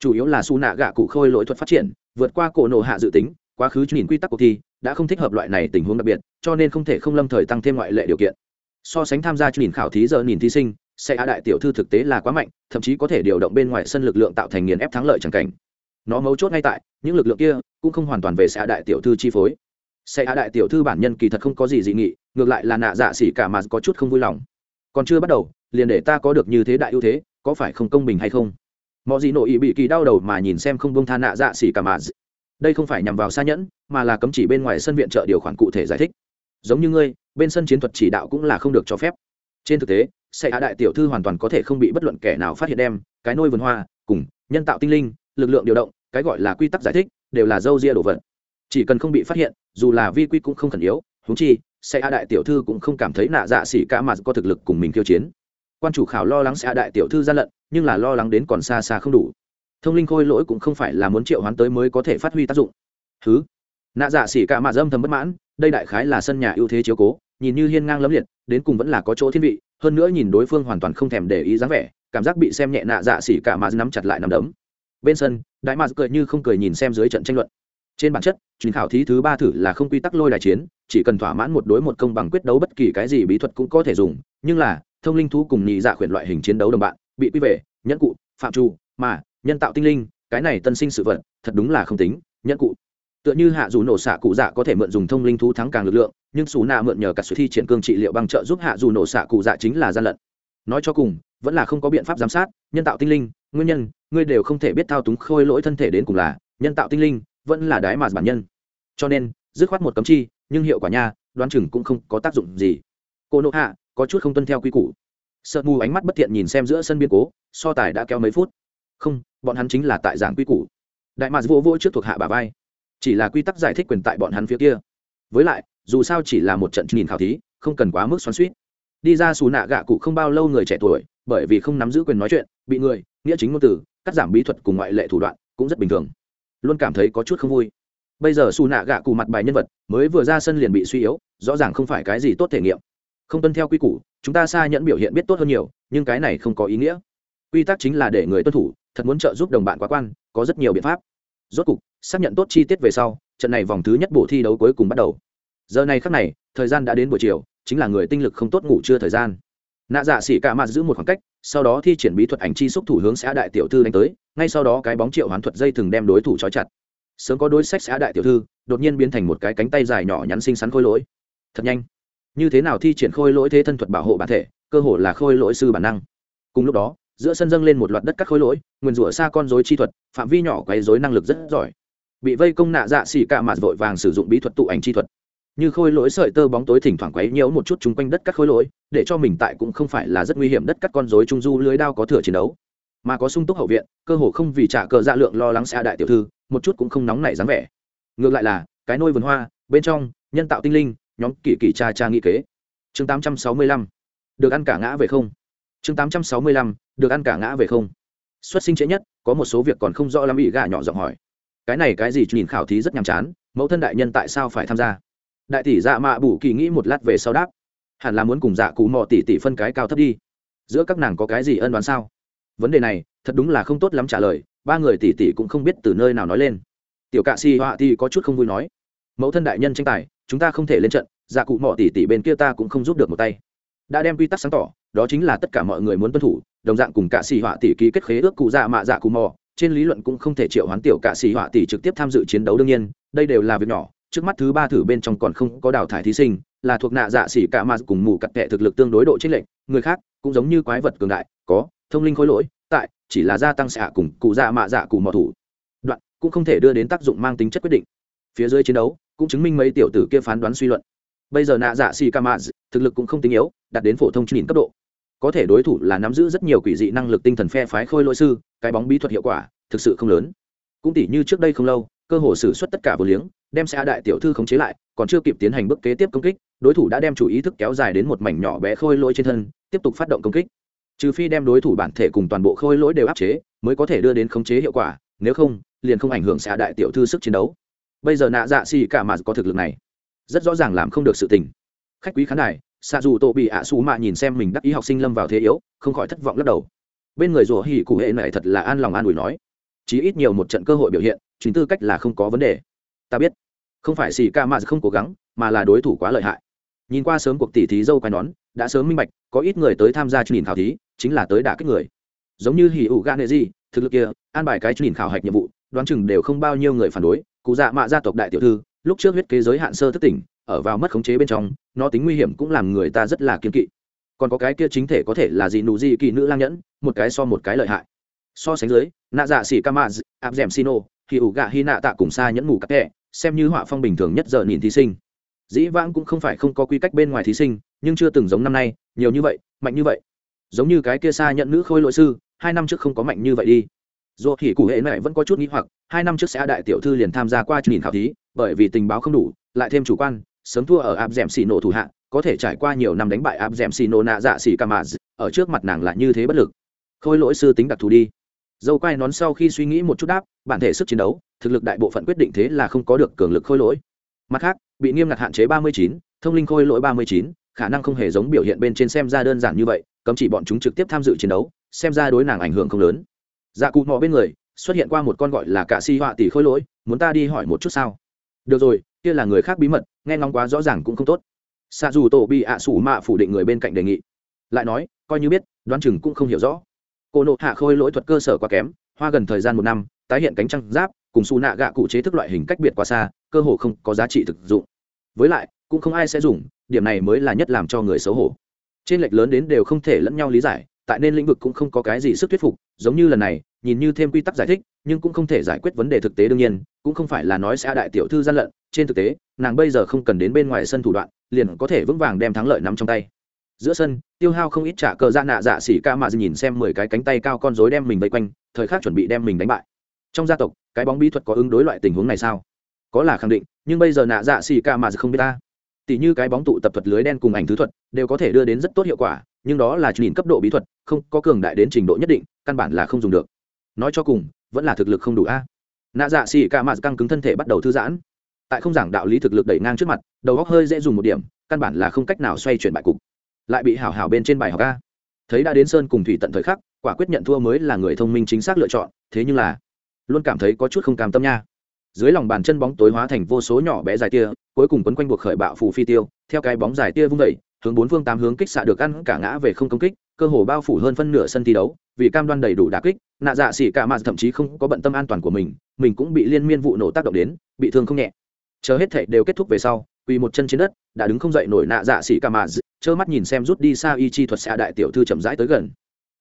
[SPEAKER 1] Chủ yếu là su nạ gạ cụ khôi lỗi thuật phát triển, vượt qua cổ nổ hạ dự tính, quá khứ nhìn quy tắc cuộc thi, đã không thích hợp loại này tình huống đặc biệt, cho nên không thể không lâm thời tăng thêm ngoại lệ điều kiện. So sánh tham gia nhìn khảo thí giờ nhìn thí sinh sẽ hạ đại tiểu thư thực tế là quá mạnh, thậm chí có thể điều động bên ngoài sân lực lượng tạo thành nghiền ép thắng lợi chẳng cảnh. Nó mấu chốt ngay tại, những lực lượng kia cũng không hoàn toàn về sẽ hạ đại tiểu thư chi phối. Sẽ hạ đại tiểu thư bản nhân kỳ thật không có gì dị nghị, ngược lại là nạ dạ xỉ cả mà có chút không vui lòng. Còn chưa bắt đầu, liền để ta có được như thế đại ưu thế, có phải không công bình hay không? Mọi gì nội ý bị kỳ đau đầu mà nhìn xem không bông tha nạ dạ xỉ cả mà. Đây không phải nhằm vào xa nhẫn, mà là cấm chỉ bên ngoài sân viện trợ điều khoản cụ thể giải thích. Giống như ngươi, bên sân chiến thuật chỉ đạo cũng là không được cho phép trên thực tế sẽ hạ đại tiểu thư hoàn toàn có thể không bị bất luận kẻ nào phát hiện đem cái nôi vườn hoa cùng nhân tạo tinh linh, lực lượng điều động, cái gọi là quy tắc giải thích, đều là dâu ria đồ vật. Chỉ cần không bị phát hiện, dù là vi quy cũng không khẩn yếu húng chi sẽ hạ đại tiểu thư cũng không cảm thấy nạ dạ xỉ cả mà có thực lực cùng mình khiêu chiến. Quan chủ khảo lo lắng sẽ hạ đại tiểu thư gian lận, nhưng là lo lắng đến còn xa xa không đủ. Thông linh khôi lỗi cũng không phải là muốn triệu hoán tới mới có thể phát huy tác dụng. Thứ nạ dạ xỉ cả mà dâm thầm bất mãn, đây đại khái là sân nhà ưu thế chiếu cố nhìn như hiên ngang lấm liệt, đến cùng vẫn là có chỗ thiên vị, hơn nữa nhìn đối phương hoàn toàn không thèm để ý dáng vẻ, cảm giác bị xem nhẹ nạ dạ xỉ cả mà nắm chặt lại nắm đấm. Bên sân, đại mạc cười như không cười nhìn xem dưới trận tranh luận. Trên bản chất, chuyến khảo thí thứ ba thử là không quy tắc lôi đài chiến, chỉ cần thỏa mãn một đối một công bằng quyết đấu bất kỳ cái gì bí thuật cũng có thể dùng, nhưng là, thông linh thú cùng nhị dạ khuyển loại hình chiến đấu đồng bạn, bị quy về, nhẫn cụ, phạm trù, mà, nhân tạo tinh linh, cái này tân sinh sự vật, thật đúng là không tính, nhẫn cụ tựa như hạ dù nổ xạ cụ dạ có thể mượn dùng thông linh thú thắng càng lực lượng, nhưng xù nạ mượn nhờ cả sự thi triển cương trị liệu bằng trợ giúp hạ dù nổ xạ cụ dạ chính là gian lận. Nói cho cùng, vẫn là không có biện pháp giám sát, nhân tạo tinh linh, nguyên nhân, ngươi đều không thể biết thao túng khôi lỗi thân thể đến cùng là nhân tạo tinh linh, vẫn là đái mà bản nhân. Cho nên, dứt khoát một cấm chi, nhưng hiệu quả nha, đoán chừng cũng không có tác dụng gì. Cô nộ hạ, có chút không tuân theo quy củ. Sợ mù ánh mắt bất thiện nhìn xem giữa sân biên cố, so tài đã kéo mấy phút. Không, bọn hắn chính là tại giảng quy củ. Đại mạc vô vô trước thuộc hạ bà vai chỉ là quy tắc giải thích quyền tại bọn hắn phía kia. Với lại, dù sao chỉ là một trận nhìn khảo thí, không cần quá mức xoắn suýt đi ra xù nạ gạ cụ không bao lâu người trẻ tuổi, bởi vì không nắm giữ quyền nói chuyện, bị người, nghĩa chính ngôn từ, cắt giảm bí thuật cùng ngoại lệ thủ đoạn, cũng rất bình thường. Luôn cảm thấy có chút không vui. Bây giờ xù nạ gạ cụ mặt bài nhân vật, mới vừa ra sân liền bị suy yếu, rõ ràng không phải cái gì tốt thể nghiệm. Không tuân theo quy củ, chúng ta xa nhẫn biểu hiện biết tốt hơn nhiều, nhưng cái này không có ý nghĩa. Quy tắc chính là để người tuân thủ, thật muốn trợ giúp đồng bạn quá quan, có rất nhiều biện pháp. Rốt cục xác nhận tốt chi tiết về sau, trận này vòng thứ nhất bộ thi đấu cuối cùng bắt đầu. Giờ này khắc này, thời gian đã đến buổi chiều, chính là người tinh lực không tốt ngủ chưa thời gian. Nạ dạ xỉ cả mặt giữ một khoảng cách, sau đó thi triển bí thuật ảnh chi xúc thủ hướng xã đại tiểu thư đánh tới, ngay sau đó cái bóng triệu hoán thuật dây thường đem đối thủ trói chặt. Sớm có đối sách xã đại tiểu thư, đột nhiên biến thành một cái cánh tay dài nhỏ nhắn xinh xắn khôi lỗi. Thật nhanh. Như thế nào thi triển khôi lỗi thế thân thuật bảo hộ bản thể, cơ hồ là khôi lỗi sư bản năng. Cùng lúc đó, giữa sân dâng lên một loạt đất cắt khôi lỗi nguyền rủa xa con dối chi thuật, phạm vi nhỏ quấy dối năng lực rất giỏi bị vây công nạ dạ xỉ cả mặt vội vàng sử dụng bí thuật tụ ảnh chi thuật. Như khôi lỗi sợi tơ bóng tối thỉnh thoảng quấy nhiễu một chút chung quanh đất cắt khôi lỗi, để cho mình tại cũng không phải là rất nguy hiểm đất cắt con rối trung du lưới đao có thừa chiến đấu. Mà có sung túc hậu viện, cơ hồ không vì trả cờ dạ lượng lo lắng xa đại tiểu thư, một chút cũng không nóng nảy dáng vẻ. Ngược lại là, cái nôi vườn hoa, bên trong, nhân tạo tinh linh, nhóm kỳ kỳ cha cha nghị kế. Chương 865 được ăn cả ngã về không? Chương 865 được ăn cả ngã về không? Xuất sinh trễ nhất, có một số việc còn không rõ lắm bị gà nhỏ giọng hỏi cái này cái gì nhìn khảo thí rất nhàm chán, mẫu thân đại nhân tại sao phải tham gia? Đại tỷ dạ mạ bù kỳ nghĩ một lát về sau đáp, hẳn là muốn cùng dạ cụ mò tỷ tỷ phân cái cao thấp đi. Giữa các nàng có cái gì ân đoán sao? Vấn đề này, thật đúng là không tốt lắm trả lời, ba người tỷ tỷ cũng không biết từ nơi nào nói lên. Tiểu cạ xì họa thì có chút không vui nói, mẫu thân đại nhân tranh tài, chúng ta không thể lên trận dạ cụ mọ tỷ tỷ bên kia ta cũng không giúp được một tay. Đã đem quy tắc sáng tỏ, đó chính là tất cả mọi người muốn tuân thủ, đồng dạng cùng cạ xì họa tỷ ký kết khế ước cụ dạ mạ dạ cụ mò trên lý luận cũng không thể triệu hoán tiểu cạ xì họa tỷ trực tiếp tham dự chiến đấu đương nhiên, đây đều là việc nhỏ, trước mắt thứ ba thử bên trong còn không có đào thải thí sinh, là thuộc nạ dạ xỉ cả mà cùng mù cặp kệ thực lực tương đối độ trên lệnh người khác cũng giống như quái vật cường đại, có thông linh khối lỗi, tại, chỉ là gia tăng xạ cùng cụ dạ mạ dạ cụ mò thủ. Đoạn cũng không thể đưa đến tác dụng mang tính chất quyết định. Phía dưới chiến đấu cũng chứng minh mấy tiểu tử kia phán đoán suy luận. Bây giờ nạ dạ xỉ cả mà thực lực cũng không tính yếu, đạt đến phổ thông nhìn cấp độ có thể đối thủ là nắm giữ rất nhiều quỷ dị năng lực tinh thần phe phái khôi lỗi sư, cái bóng bí thuật hiệu quả thực sự không lớn. Cũng tỉ như trước đây không lâu, cơ hồ xử suất tất cả vô liếng, đem xe đại tiểu thư khống chế lại, còn chưa kịp tiến hành bước kế tiếp công kích, đối thủ đã đem chủ ý thức kéo dài đến một mảnh nhỏ bé khôi lỗi trên thân, tiếp tục phát động công kích. Trừ phi đem đối thủ bản thể cùng toàn bộ khôi lỗi đều áp chế, mới có thể đưa đến khống chế hiệu quả, nếu không, liền không ảnh hưởng xe đại tiểu thư sức chiến đấu. Bây giờ nạ dạ xì cả mà có thực lực này, rất rõ ràng làm không được sự tình. Khách quý khán đài xạ dù tổ bị ạ xù mạ nhìn xem mình đắc ý học sinh lâm vào thế yếu, không khỏi thất vọng lắc đầu. Bên người rủa hỉ cụ hệ này thật là an lòng an ủi nói. Chí ít nhiều một trận cơ hội biểu hiện, chính tư cách là không có vấn đề. Ta biết. Không phải xì ca mà không cố gắng, mà là đối thủ quá lợi hại. Nhìn qua sớm cuộc tỷ thí dâu quai nón, đã sớm minh bạch, có ít người tới tham gia chương trình khảo thí, chính là tới đả kích người. Giống như hỉ ủ gan nệ gì thực lực kia, an bài cái chương trình khảo hạch nhiệm vụ, đoán chừng đều không bao nhiêu người phản đối. Cụ dạ mạ gia tộc đại tiểu thư, lúc trước huyết kế giới hạn sơ thức tỉnh, ở vào mất khống chế bên trong nó tính nguy hiểm cũng làm người ta rất là kiên kỵ. Còn có cái kia chính thể có thể là gì nụ gì kỳ nữ lang nhẫn, một cái so một cái lợi hại. So sánh dưới, nạ dạ xỉ kamaz áp d sino thì ủ gạ hy nạ tạ cùng xa nhẫn ngủ các kẹ xem như họa phong bình thường nhất giờ nhìn thí sinh. Dĩ vãng cũng không phải không có quy cách bên ngoài thí sinh, nhưng chưa từng giống năm nay, nhiều như vậy, mạnh như vậy. Giống như cái kia xa nhận nữ khôi lội sư, hai năm trước không có mạnh như vậy đi. Dù thì cụ hệ này vẫn có chút nghĩ hoặc, hai năm trước sẽ đại tiểu thư liền tham gia qua chương trình khảo thí, bởi vì tình báo không đủ, lại thêm chủ quan sớm thua ở áp d ẻ m xì nổ thủ hạ, có thể trải qua nhiều năm đánh bại áp d ẻ m xì nổ nạ dạ xì ca mạ ở trước mặt nàng lại như thế bất lực. Khôi lỗi sư tính đặc thù đi. Dâu quai nón sau khi suy nghĩ một chút đáp, bản thể sức chiến đấu, thực lực đại bộ phận quyết định thế là không có được cường lực khôi lỗi. Mặt khác, bị nghiêm ngặt hạn chế ba mươi chín, thông linh khôi lỗi ba mươi chín, khả năng không hề giống biểu hiện bên trên xem ra đơn giản như vậy, cấm chỉ bọn chúng trực tiếp tham dự chiến đấu, xem ra đối nàng ảnh hưởng không lớn. Dạ cụ mò bên người, xuất hiện qua một con gọi là cả si họa tỷ khôi lỗi, muốn ta đi hỏi một chút sao? Được rồi, kia là người khác bí mật nghe ngóng quá rõ ràng cũng không tốt. Xa dù tổ bị ạ à sủ mạ phủ định người bên cạnh đề nghị. Lại nói, coi như biết, đoán chừng cũng không hiểu rõ. Cô nộ hạ khôi lỗi thuật cơ sở quá kém, hoa gần thời gian một năm, tái hiện cánh trăng giáp, cùng xù nạ gạ cụ chế thức loại hình cách biệt quá xa, cơ hồ không có giá trị thực dụng. Với lại, cũng không ai sẽ dùng, điểm này mới là nhất làm cho người xấu hổ. Trên lệch lớn đến đều không thể lẫn nhau lý giải, tại nên lĩnh vực cũng không có cái gì sức thuyết phục, giống như lần này, nhìn như thêm quy tắc giải thích, nhưng cũng không thể giải quyết vấn đề thực tế đương nhiên, cũng không phải là nói sẽ đại tiểu thư gian lận trên thực tế, nàng bây giờ không cần đến bên ngoài sân thủ đoạn, liền có thể vững vàng đem thắng lợi nắm trong tay. Giữa sân, tiêu hao không ít trả cờ ra nạ dạ xỉ ca mà nhìn xem mười cái cánh tay cao con rối đem mình vây quanh, thời khắc chuẩn bị đem mình đánh bại. Trong gia tộc, cái bóng bí thuật có ứng đối loại tình huống này sao? Có là khẳng định, nhưng bây giờ nạ dạ xỉ ca mà không biết ta. Tỷ như cái bóng tụ tập thuật lưới đen cùng ảnh thứ thuật, đều có thể đưa đến rất tốt hiệu quả, nhưng đó là nhìn cấp độ bí thuật, không, có cường đại đến trình độ nhất định, căn bản là không dùng được. Nói cho cùng, vẫn là thực lực không đủ a. Nạ dạ xỉ ca mà căng cứng thân thể bắt đầu thư giãn tại không giảng đạo lý thực lực đẩy ngang trước mặt, đầu góc hơi dễ dùng một điểm, căn bản là không cách nào xoay chuyển bại cục. Lại bị hảo hảo bên trên bài học a. Thấy đã đến sơn cùng thủy tận thời khắc, quả quyết nhận thua mới là người thông minh chính xác lựa chọn, thế nhưng là luôn cảm thấy có chút không cam tâm nha. Dưới lòng bàn chân bóng tối hóa thành vô số nhỏ bé dài tia, cuối cùng quấn quanh buộc khởi bạo phù phi tiêu, theo cái bóng dài tia vung vẩy hướng bốn phương tám hướng kích xạ được ăn cả ngã về không công kích, cơ hồ bao phủ hơn phân nửa sân thi đấu, vì cam đoan đầy đủ đà kích, nạ dạ xỉ cả mà thậm chí không có bận tâm an toàn của mình mình cũng bị liên miên vụ nổ tác động đến, bị thương không nhẹ chờ hết thảy đều kết thúc về sau, quỳ một chân trên đất, đã đứng không dậy nổi nạ dạ xỉ cả mà trơ mắt nhìn xem rút đi xa y chi thuật xạ đại tiểu thư chậm rãi tới gần.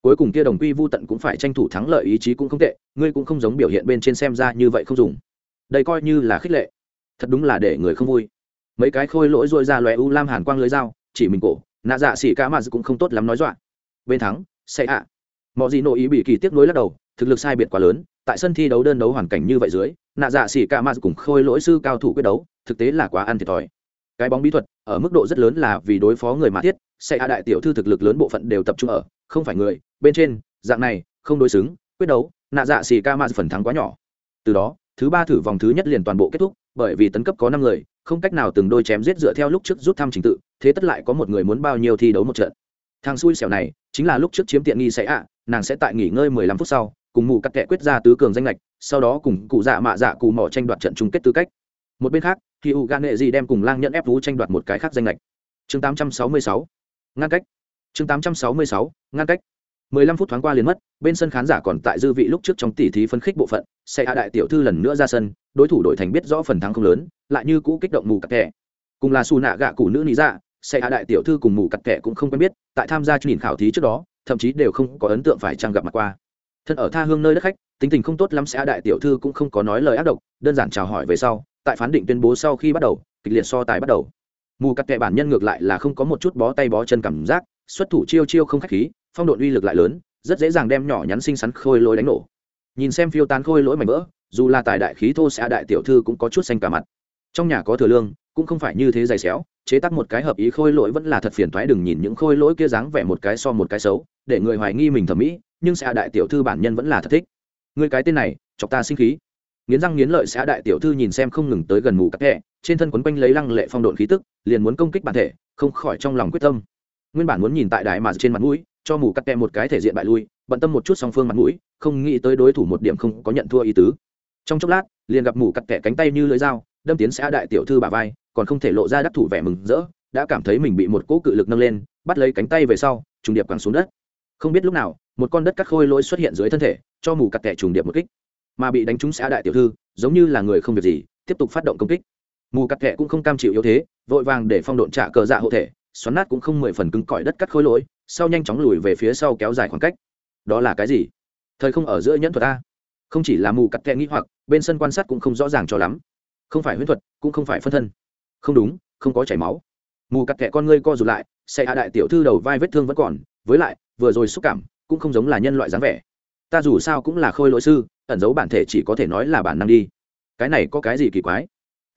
[SPEAKER 1] Cuối cùng kia đồng quy vô tận cũng phải tranh thủ thắng lợi ý chí cũng không tệ, ngươi cũng không giống biểu hiện bên trên xem ra như vậy không dùng. Đây coi như là khích lệ. Thật đúng là để người không vui. Mấy cái khôi lỗi dội ra lòe u lam hàn quang lưới dao, chỉ mình cổ, nạ dạ xỉ cả mà cũng không tốt lắm nói dọa. Bên thắng, sẽ ạ. Mọi gì nội ý bị kỳ tiếc nối lắc đầu, thực lực sai biệt quá lớn, tại sân thi đấu đơn đấu hoàn cảnh như vậy dưới nạ dạ xỉ ca ma cùng khôi lỗi sư cao thủ quyết đấu, thực tế là quá ăn thiệt thòi. Cái bóng bí thuật, ở mức độ rất lớn là vì đối phó người mà thiết, sẽ hạ đại tiểu thư thực lực lớn bộ phận đều tập trung ở, không phải người, bên trên, dạng này, không đối xứng, quyết đấu, nạ dạ xì ca ma phần thắng quá nhỏ. Từ đó, thứ ba thử vòng thứ nhất liền toàn bộ kết thúc, bởi vì tấn cấp có năm người, không cách nào từng đôi chém giết dựa theo lúc trước rút thăm trình tự, thế tất lại có một người muốn bao nhiêu thi đấu một trận. Thằng xui xẻo này, chính là lúc trước chiếm tiện nghi sẽ ạ nàng sẽ tại nghỉ ngơi mười lăm phút sau, cùng mù cắt kẹ quyết ra tứ cường danh lệch sau đó cùng cụ dạ mạ dạ cụ mỏ tranh đoạt trận chung kết tư cách. Một bên khác khi u gan nghệ gì đem cùng lang nhận ép vũ tranh đoạt một cái khác danh lệch. Chương 866 ngăn cách. Chương 866 ngăn cách. 15 phút thoáng qua liền mất, bên sân khán giả còn tại dư vị lúc trước trong tỉ thí phân khích bộ phận, xe hạ đại tiểu thư lần nữa ra sân, đối thủ đội thành biết rõ phần thắng không lớn, lại như cũ kích động mù cặp kẻ. Cùng là xù nạ gạ cụ nữ lý dạ xe hạ đại tiểu thư cùng mù cặp kẻ cũng không quen biết, tại tham gia chương trình khảo thí trước đó, thậm chí đều không có ấn tượng phải trang gặp mặt qua. Thân ở tha hương nơi đất khách tính tình không tốt lắm sẽ đại tiểu thư cũng không có nói lời ác độc, đơn giản chào hỏi về sau, tại phán định tuyên bố sau khi bắt đầu, kịch liệt so tài bắt đầu. Mù cắt kệ bản nhân ngược lại là không có một chút bó tay bó chân cảm giác, xuất thủ chiêu chiêu không khách khí, phong độ uy lực lại lớn, rất dễ dàng đem nhỏ nhắn xinh xắn khôi lỗi đánh nổ. Nhìn xem phiêu tán khôi lỗi mảnh vỡ, dù là tài đại khí thô sẽ đại tiểu thư cũng có chút xanh cả mặt. Trong nhà có thừa lương, cũng không phải như thế dày xéo, chế tác một cái hợp ý khôi lỗi vẫn là thật phiền toái đừng nhìn những khôi lỗi kia dáng vẻ một cái so một cái xấu, để người hoài nghi mình thẩm mỹ, nhưng sẽ đại tiểu thư bản nhân vẫn là thật thích người cái tên này, chọc ta sinh khí. Nghiến răng nghiến lợi xã đại tiểu thư nhìn xem không ngừng tới gần mù cắt kẹ trên thân quấn quanh lấy lăng lệ phong độn khí tức, liền muốn công kích bản thể, không khỏi trong lòng quyết tâm. Nguyên bản muốn nhìn tại đại mà trên mặt mũi, cho mù cắt kẹ một cái thể diện bại lui, bận tâm một chút song phương mặt mũi, không nghĩ tới đối thủ một điểm không có nhận thua ý tứ. Trong chốc lát, liền gặp mù cắt kẹ cánh tay như lưỡi dao, đâm tiến xã đại tiểu thư bà vai, còn không thể lộ ra đắc thủ vẻ mừng rỡ, đã cảm thấy mình bị một cỗ cự lực nâng lên, bắt lấy cánh tay về sau, trùng điệp quẳng xuống đất. Không biết lúc nào một con đất cắt khôi lỗi xuất hiện dưới thân thể, cho mù cặt tẻ trùng điệp một kích. Mà bị đánh trúng xã đại tiểu thư, giống như là người không việc gì, tiếp tục phát động công kích. Mù cặt tẻ cũng không cam chịu yếu thế, vội vàng để phong độn trả cờ dạ hộ thể, xoắn nát cũng không mười phần cứng cỏi đất cắt khôi lỗi, sau nhanh chóng lùi về phía sau kéo dài khoảng cách. Đó là cái gì? Thời không ở giữa nhẫn thuật a. Không chỉ là mù cặt tẻ nghĩ hoặc, bên sân quan sát cũng không rõ ràng cho lắm. Không phải huyễn thuật, cũng không phải phân thân. Không đúng, không có chảy máu. Mù cặt tẻ con ngươi co rụt lại xe hạ đại tiểu thư đầu vai vết thương vẫn còn, với lại, vừa rồi xúc cảm cũng không giống là nhân loại dáng vẻ. Ta dù sao cũng là khôi lỗi sư, ẩn giấu bản thể chỉ có thể nói là bản năng đi. Cái này có cái gì kỳ quái?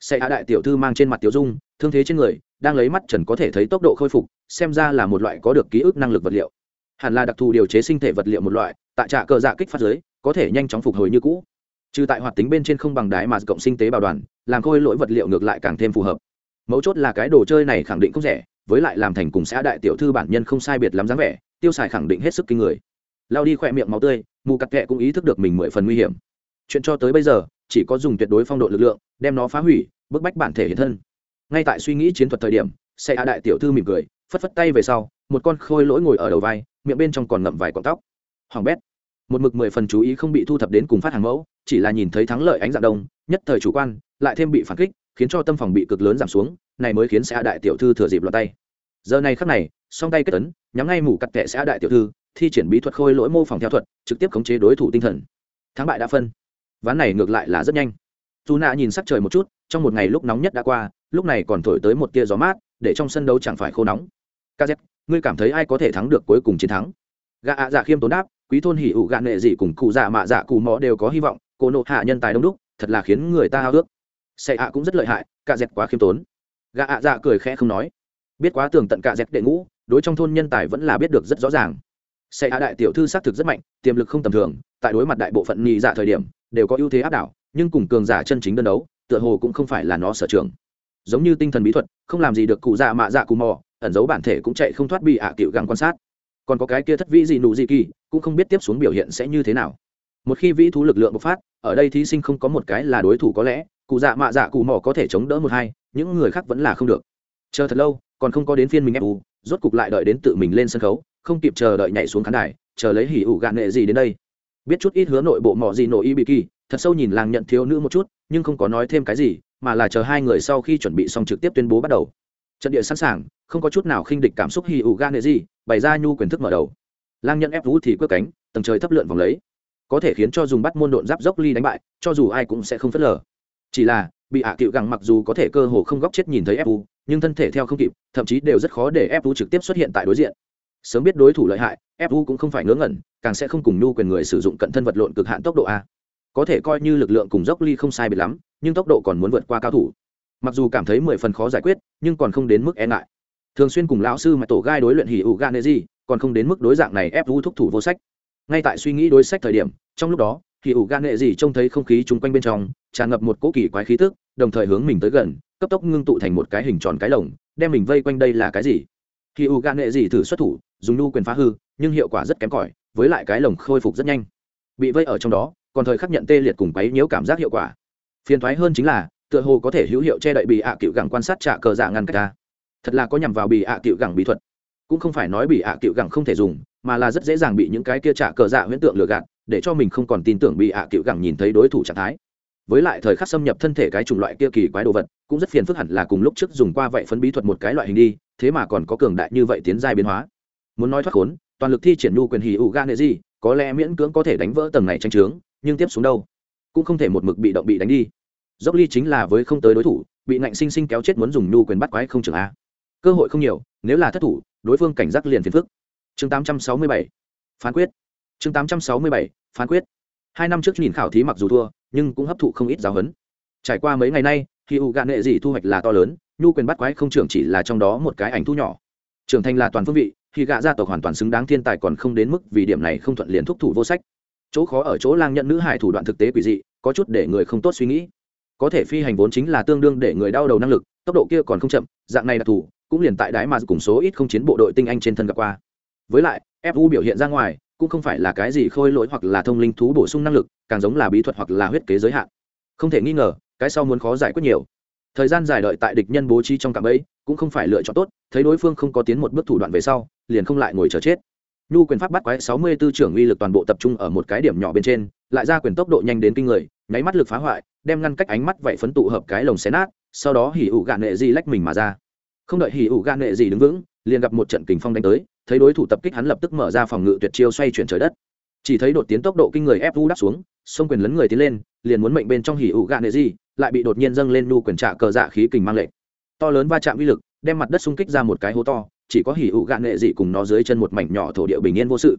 [SPEAKER 1] Xe hạ đại tiểu thư mang trên mặt tiểu dung, thương thế trên người, đang lấy mắt trần có thể thấy tốc độ khôi phục, xem ra là một loại có được ký ức năng lực vật liệu. Hẳn là đặc thù điều chế sinh thể vật liệu một loại, tại trạ cờ dạ kích phát giới, có thể nhanh chóng phục hồi như cũ. Trừ tại hoạt tính bên trên không bằng đái mà cộng sinh tế bảo đoàn, làm khôi lỗi vật liệu ngược lại càng thêm phù hợp. Mấu chốt là cái đồ chơi này khẳng định không rẻ, với lại làm thành cùng xã đại tiểu thư bản nhân không sai biệt lắm dáng vẻ tiêu xài khẳng định hết sức kinh người. Lao đi khỏe miệng máu tươi, mù cặt kệ cũng ý thức được mình mười phần nguy hiểm. Chuyện cho tới bây giờ, chỉ có dùng tuyệt đối phong độ lực lượng, đem nó phá hủy, bức bách bản thể hiện thân. Ngay tại suy nghĩ chiến thuật thời điểm, xe a đại tiểu thư mỉm cười, phất phất tay về sau, một con khôi lỗi ngồi ở đầu vai, miệng bên trong còn ngậm vài cọng tóc. Hoàng bét, một mực mười phần chú ý không bị thu thập đến cùng phát hàng mẫu, chỉ là nhìn thấy thắng lợi ánh dạng đông, nhất thời chủ quan, lại thêm bị phản kích, khiến cho tâm phòng bị cực lớn giảm xuống, này mới khiến xe đại tiểu thư thừa dịp lọt tay giờ này khắc này, song tay kết tấn nhắm ngay mù cắt kệ sẽ đại tiểu thư, thi triển bí thuật khôi lỗi mô phỏng theo thuật, trực tiếp khống chế đối thủ tinh thần. Thắng bại đã phân. Ván này ngược lại là rất nhanh. Dù nạ nhìn sắc trời một chút, trong một ngày lúc nóng nhất đã qua, lúc này còn thổi tới một tia gió mát, để trong sân đấu chẳng phải khô nóng. Kz ngươi cảm thấy ai có thể thắng được cuối cùng chiến thắng? Gạ ạ dạ khiêm tốn đáp, quý thôn hỉ ụ gạ nệ gì cùng cụ dạ mạ dạ cụ mò đều có hy vọng, cô nộ hạ nhân tài đông đúc, thật là khiến người ta hao ước xệ ạ cũng rất lợi hại cạ dẹt quá khiêm tốn. Gạ ạ dạ cười khẽ không nói biết quá tường tận cạ dẹp đệ ngũ, đối trong thôn nhân tài vẫn là biết được rất rõ ràng. Xe hạ đại tiểu thư xác thực rất mạnh, tiềm lực không tầm thường, tại đối mặt đại bộ phận nhị dạ thời điểm, đều có ưu thế áp đảo, nhưng cùng cường giả chân chính đơn đấu, tựa hồ cũng không phải là nó sở trường. Giống như tinh thần bí thuật, không làm gì được cụ dạ mạ dạ cù mò, ẩn giấu bản thể cũng chạy không thoát bị ạ à cựu gắng quan sát. Còn có cái kia thất vĩ gì nụ gì kỳ, cũng không biết tiếp xuống biểu hiện sẽ như thế nào. Một khi vĩ thú lực lượng bộc phát, ở đây thí sinh không có một cái là đối thủ có lẽ, cụ dạ mạ dạ cụ mò có thể chống đỡ một hai, những người khác vẫn là không được. Chờ thật lâu còn không có đến phiên mình ép u, rốt cục lại đợi đến tự mình lên sân khấu, không kịp chờ đợi nhảy xuống khán đài, chờ lấy hỉ ủ gạn nghệ gì đến đây. Biết chút ít hứa nội bộ mỏ gì nội y bị kỳ, thật sâu nhìn làng nhận thiếu nữ một chút, nhưng không có nói thêm cái gì, mà là chờ hai người sau khi chuẩn bị xong trực tiếp tuyên bố bắt đầu. Trận địa sẵn sàng, không có chút nào khinh địch cảm xúc hỉ ủ gạn nghệ gì, bày ra nhu quyền thức mở đầu. Lang nhận ép vũ thì cướp cánh, tầng trời thấp lượn vòng lấy. Có thể khiến cho dùng bắt môn độn giáp dốc ly đánh bại, cho dù ai cũng sẽ không phớt lờ. Chỉ là, bị hạ à cựu gẳng mặc dù có thể cơ hồ không góc chết nhìn thấy fu nhưng thân thể theo không kịp, thậm chí đều rất khó để fu trực tiếp xuất hiện tại đối diện. Sớm biết đối thủ lợi hại fu cũng không phải ngớ ngẩn, càng sẽ không cùng nhu quyền người sử dụng cận thân vật lộn cực hạn tốc độ a. Có thể coi như lực lượng cùng dốc ly không sai biệt lắm, nhưng tốc độ còn muốn vượt qua cao thủ. Mặc dù cảm thấy mười phần khó giải quyết, nhưng còn không đến mức e ngại. Thường xuyên cùng lão sư mà tổ gai đối luyện hỉ ủ gan gì, còn không đến mức đối dạng này ép vũ thúc thủ vô sách. Ngay tại suy nghĩ đối sách thời điểm, trong lúc đó, hỉ ủ gan nghệ gì trông thấy không khí chung quanh bên trong, tràn ngập một cỗ kỳ quái khí tức, đồng thời hướng mình tới gần cấp tốc ngưng tụ thành một cái hình tròn cái lồng, đem mình vây quanh đây là cái gì? Khi u gan nghệ gì thử xuất thủ, dùng nu quyền phá hư, nhưng hiệu quả rất kém cỏi, với lại cái lồng khôi phục rất nhanh. Bị vây ở trong đó, còn thời khắc nhận tê liệt cùng quấy nhiễu cảm giác hiệu quả. Phiền thoái hơn chính là, tựa hồ có thể hữu hiệu che đậy bị ạ cựu gẳng quan sát trả cờ dạ ngăn cách ta. Thật là có nhằm vào bị ạ cựu gẳng bí thuật. Cũng không phải nói bị ạ cựu gẳng không thể dùng, mà là rất dễ dàng bị những cái kia trả cờ dạ huyễn tượng lừa gạt, để cho mình không còn tin tưởng bị ạ cựu gẳng nhìn thấy đối thủ trạng thái. Với lại thời khắc xâm nhập thân thể cái chủng loại kia kỳ quái đồ vật cũng rất phiền phức hẳn là cùng lúc trước dùng qua vậy phấn bí thuật một cái loại hình đi, thế mà còn có cường đại như vậy tiến giai biến hóa. Muốn nói thoát khốn, toàn lực thi triển nhu quyền hì ủ gan nệ gì, có lẽ miễn cưỡng có thể đánh vỡ tầng này tranh trướng nhưng tiếp xuống đâu? Cũng không thể một mực bị động bị đánh đi. Dốc ly chính là với không tới đối thủ, bị ngạnh sinh sinh kéo chết muốn dùng nhu quyền bắt quái không trường a. Cơ hội không nhiều, nếu là thất thủ, đối phương cảnh giác liền phiền phức. Chương 867 phán quyết. Chương 867 phán quyết. Hai năm trước nhìn khảo thí mặc dù thua, nhưng cũng hấp thụ không ít giáo huấn. Trải qua mấy ngày nay khi u gạn nệ gì thu hoạch là to lớn, nhu quyền bắt quái không trưởng chỉ là trong đó một cái ảnh thu nhỏ. Trưởng thành là toàn phương vị, khi gạ gia tộc hoàn toàn xứng đáng thiên tài còn không đến mức vì điểm này không thuận liền thúc thủ vô sách. Chỗ khó ở chỗ lang nhận nữ hải thủ đoạn thực tế quỷ dị, có chút để người không tốt suy nghĩ. Có thể phi hành vốn chính là tương đương để người đau đầu năng lực, tốc độ kia còn không chậm, dạng này đặc thù cũng liền tại đái mà cùng số ít không chiến bộ đội tinh anh trên thân gặp qua. Với lại fu biểu hiện ra ngoài, cũng không phải là cái gì khôi lỗi hoặc là thông linh thú bổ sung năng lực, càng giống là bí thuật hoặc là huyết kế giới hạn. Không thể nghi ngờ cái sau muốn khó giải quyết nhiều. Thời gian dài đợi tại địch nhân bố trí trong cạm ấy cũng không phải lựa chọn tốt, thấy đối phương không có tiến một bước thủ đoạn về sau, liền không lại ngồi chờ chết. Nhu quyền pháp bắt quái sáu mươi 64 trưởng uy lực toàn bộ tập trung ở một cái điểm nhỏ bên trên, lại ra quyền tốc độ nhanh đến kinh người, nháy mắt lực phá hoại, đem ngăn cách ánh mắt vậy phấn tụ hợp cái lồng xé nát, sau đó hỉ ủ gạn nệ gì lách mình mà ra. Không đợi hỉ ủ gạn nệ gì đứng vững, liền gặp một trận kình phong đánh tới, thấy đối thủ tập kích hắn lập tức mở ra phòng ngự tuyệt chiêu xoay chuyển trời đất chỉ thấy đột tiến tốc độ kinh người ép vu đắp xuống xông quyền lấn người tiến lên, liền muốn mệnh bên trong hỉ ủ gạn nệ gì, lại bị đột nhiên dâng lên nu quyền trả cờ dạ khí kình mang lệnh to lớn va chạm uy lực, đem mặt đất xung kích ra một cái hố to, chỉ có hỉ ủ gạn nệ dị cùng nó dưới chân một mảnh nhỏ thổ địa bình yên vô sự.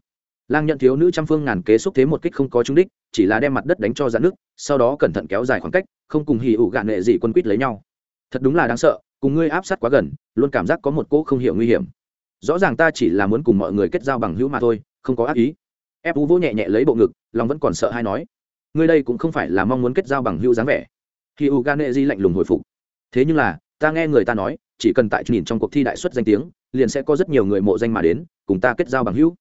[SPEAKER 1] Lang nhận thiếu nữ trăm phương ngàn kế xúc thế một kích không có trúng đích, chỉ là đem mặt đất đánh cho dạn nước sau đó cẩn thận kéo dài khoảng cách, không cùng hỉ ủ gạn nệ dị quân quýt lấy nhau. Thật đúng là đáng sợ, cùng ngươi áp sát quá gần, luôn cảm giác có một cỗ không hiểu nguy hiểm. Rõ ràng ta chỉ là muốn cùng mọi người kết giao bằng hữu mà thôi, không có ác ý ép vỗ nhẹ nhẹ lấy bộ ngực, lòng vẫn còn sợ hay nói, ngươi đây cũng không phải là mong muốn kết giao bằng hữu dáng vẻ. Khi u gan nệ di lạnh lùng hồi phục, thế nhưng là, ta nghe người ta nói, chỉ cần tại nhìn trong cuộc thi đại xuất danh tiếng, liền sẽ có rất nhiều người mộ danh mà đến, cùng ta kết giao bằng hữu.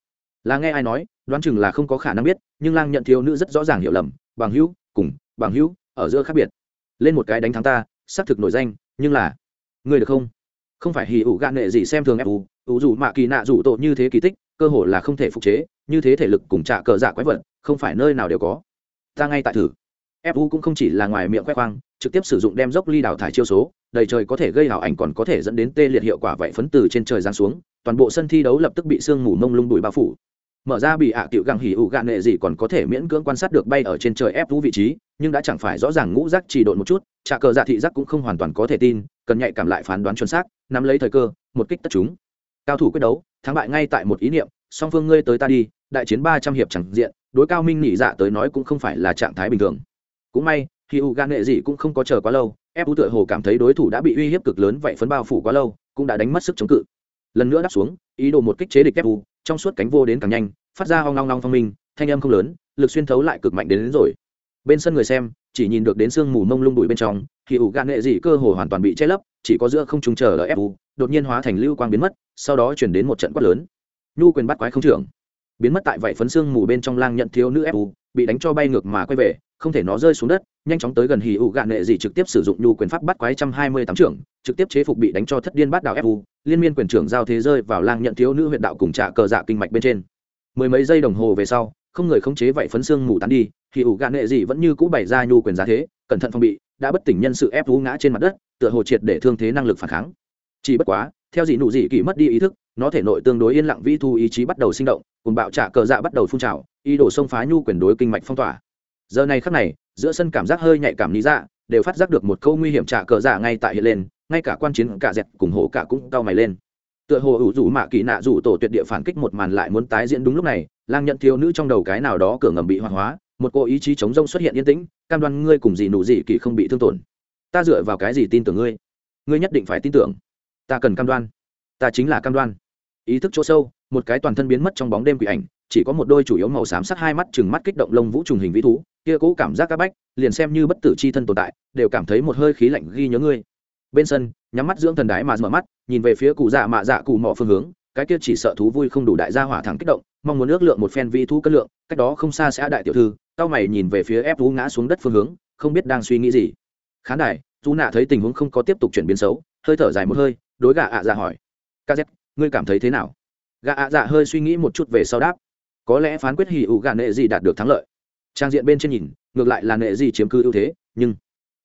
[SPEAKER 1] Là nghe ai nói, đoán chừng là không có khả năng biết, nhưng lang nhận thiếu nữ rất rõ ràng hiểu lầm, bằng hữu, cùng, bằng hữu, ở giữa khác biệt. Lên một cái đánh thắng ta, xác thực nổi danh, nhưng là người được không? Không phải hì ủ gạn nghệ gì xem thường ép ủ ủ dù mạ kỳ nạ rủ tội như thế kỳ tích, cơ hội là không thể phục chế như thế thể lực cùng trả cờ giả quái vật, không phải nơi nào đều có. Ta ngay tại thử. Fu cũng không chỉ là ngoài miệng khoe khoang, trực tiếp sử dụng đem dốc ly đào thải chiêu số, đầy trời có thể gây hảo ảnh còn có thể dẫn đến tê liệt hiệu quả vậy phấn từ trên trời giáng xuống, toàn bộ sân thi đấu lập tức bị sương mù mông lung đùi bao phủ. Mở ra bị ạ à găng hỉ ủ gạn nệ gì còn có thể miễn cưỡng quan sát được bay ở trên trời ép vũ vị trí, nhưng đã chẳng phải rõ ràng ngũ giác chỉ độn một chút trả cờ dạ thị giác cũng không hoàn toàn có thể tin, cần nhạy cảm lại phán đoán chuẩn xác, nắm lấy thời cơ, một kích tất chúng. Cao thủ quyết đấu, thắng bại ngay tại một ý niệm song phương ngươi tới ta đi đại chiến ba trăm hiệp chẳng diện đối cao minh nhị dạ tới nói cũng không phải là trạng thái bình thường. Cũng may khi u gan nghệ gì cũng không có chờ quá lâu ép u tựa hồ cảm thấy đối thủ đã bị uy hiếp cực lớn vậy phấn bao phủ quá lâu cũng đã đánh mất sức chống cự. Lần nữa đáp xuống ý đồ một kích chế địch ép u trong suốt cánh vô đến càng nhanh phát ra hoang long long phong minh thanh âm không lớn lực xuyên thấu lại cực mạnh đến, đến rồi. Bên sân người xem chỉ nhìn được đến sương mù mông lung bụi bên trong thì ủ gan nghệ gì cơ hồ hoàn toàn bị che lấp chỉ có giữa không trùng chờ đợi fu đột nhiên hóa thành lưu quang biến mất sau đó chuyển đến một trận quát lớn nhu quyền bắt quái không trưởng. Biến mất tại vảy phấn xương mù bên trong lang nhận thiếu nữ fu bị đánh cho bay ngược mà quay về, không thể nó rơi xuống đất, nhanh chóng tới gần hì ụ gạn nệ gì trực tiếp sử dụng nhu quyền pháp bắt quái trăm hai mươi tám trưởng, trực tiếp chế phục bị đánh cho thất điên bắt đào fu liên miên quyền trưởng giao thế rơi vào lang nhận thiếu nữ huyện đạo cùng trả cờ dạ kinh mạch bên trên. Mười mấy giây đồng hồ về sau, không người khống chế vảy phấn xương mù tán đi, hì ụ gạn nệ gì vẫn như cũ bày ra nhu quyền giá thế, cẩn thận phòng bị, đã bất tỉnh nhân sự ép ngã trên mặt đất, tựa hồ triệt để thương thế năng lực phản kháng. Chỉ bất quá, theo dị nụ dị kỳ mất đi ý thức nó thể nội tương đối yên lặng vĩ thu ý chí bắt đầu sinh động, cùng bạo trả cờ dạ bắt đầu phun trào, ý đồ xông phá nhu quyền đối kinh mạch phong tỏa. Giờ này khắc này, giữa sân cảm giác hơi nhạy cảm lý dạ đều phát giác được một câu nguy hiểm trả cờ dạ ngay tại hiện lên, ngay cả quan chiến cả dẹt cùng hổ cả cũng cao mày lên. Tựa hồ ủ rủ mạ kỳ nạ rủ tổ tuyệt địa phản kích một màn lại muốn tái diễn đúng lúc này, lang nhận thiếu nữ trong đầu cái nào đó cửa ngầm bị hoạt hóa, một cô ý chí chống rông xuất hiện yên tĩnh, cam đoan ngươi cùng gì nụ gì kỳ không bị thương tổn. Ta dựa vào cái gì tin tưởng ngươi? Ngươi nhất định phải tin tưởng. Ta cần cam đoan. Ta chính là cam đoan ý thức chỗ sâu, một cái toàn thân biến mất trong bóng đêm quỷ ảnh, chỉ có một đôi chủ yếu màu xám sắc hai mắt chừng mắt kích động lông vũ trùng hình vĩ thú, kia cũ cảm giác các bách, liền xem như bất tử c h i thân tồn tại, đều cảm thấy một hơi khí lạnh ghi nhớ ngươi. Bên sân, nhắm mắt dưỡng thần đái mà mở mắt, nhìn về phía cụ dạ mạ dạ cụ mỏ phương hướng, cái kia chỉ sợ thú vui không đủ đại gia hỏa thẳng kích động, mong muốn ước lượng một phen vi thú cân lượng, cách đó không xa sẽ đại tiểu thư tao mày nhìn về phía ép thú ngã xuống đất phương hướng, không biết đang suy nghĩ gì. Khán đài dù nạ thấy tình huống không có tiếp tục chuyển biến xấu, hơi thở dài một hơi, đối gà ạ dạ hỏi. Kz ngươi cảm thấy thế nào? Gà ạ dạ hơi suy nghĩ một chút về sau đáp. Có lẽ phán quyết hì ủ gà nệ gì đạt được thắng lợi. Trang diện bên trên nhìn, ngược lại là nệ gì chiếm cư ưu thế, nhưng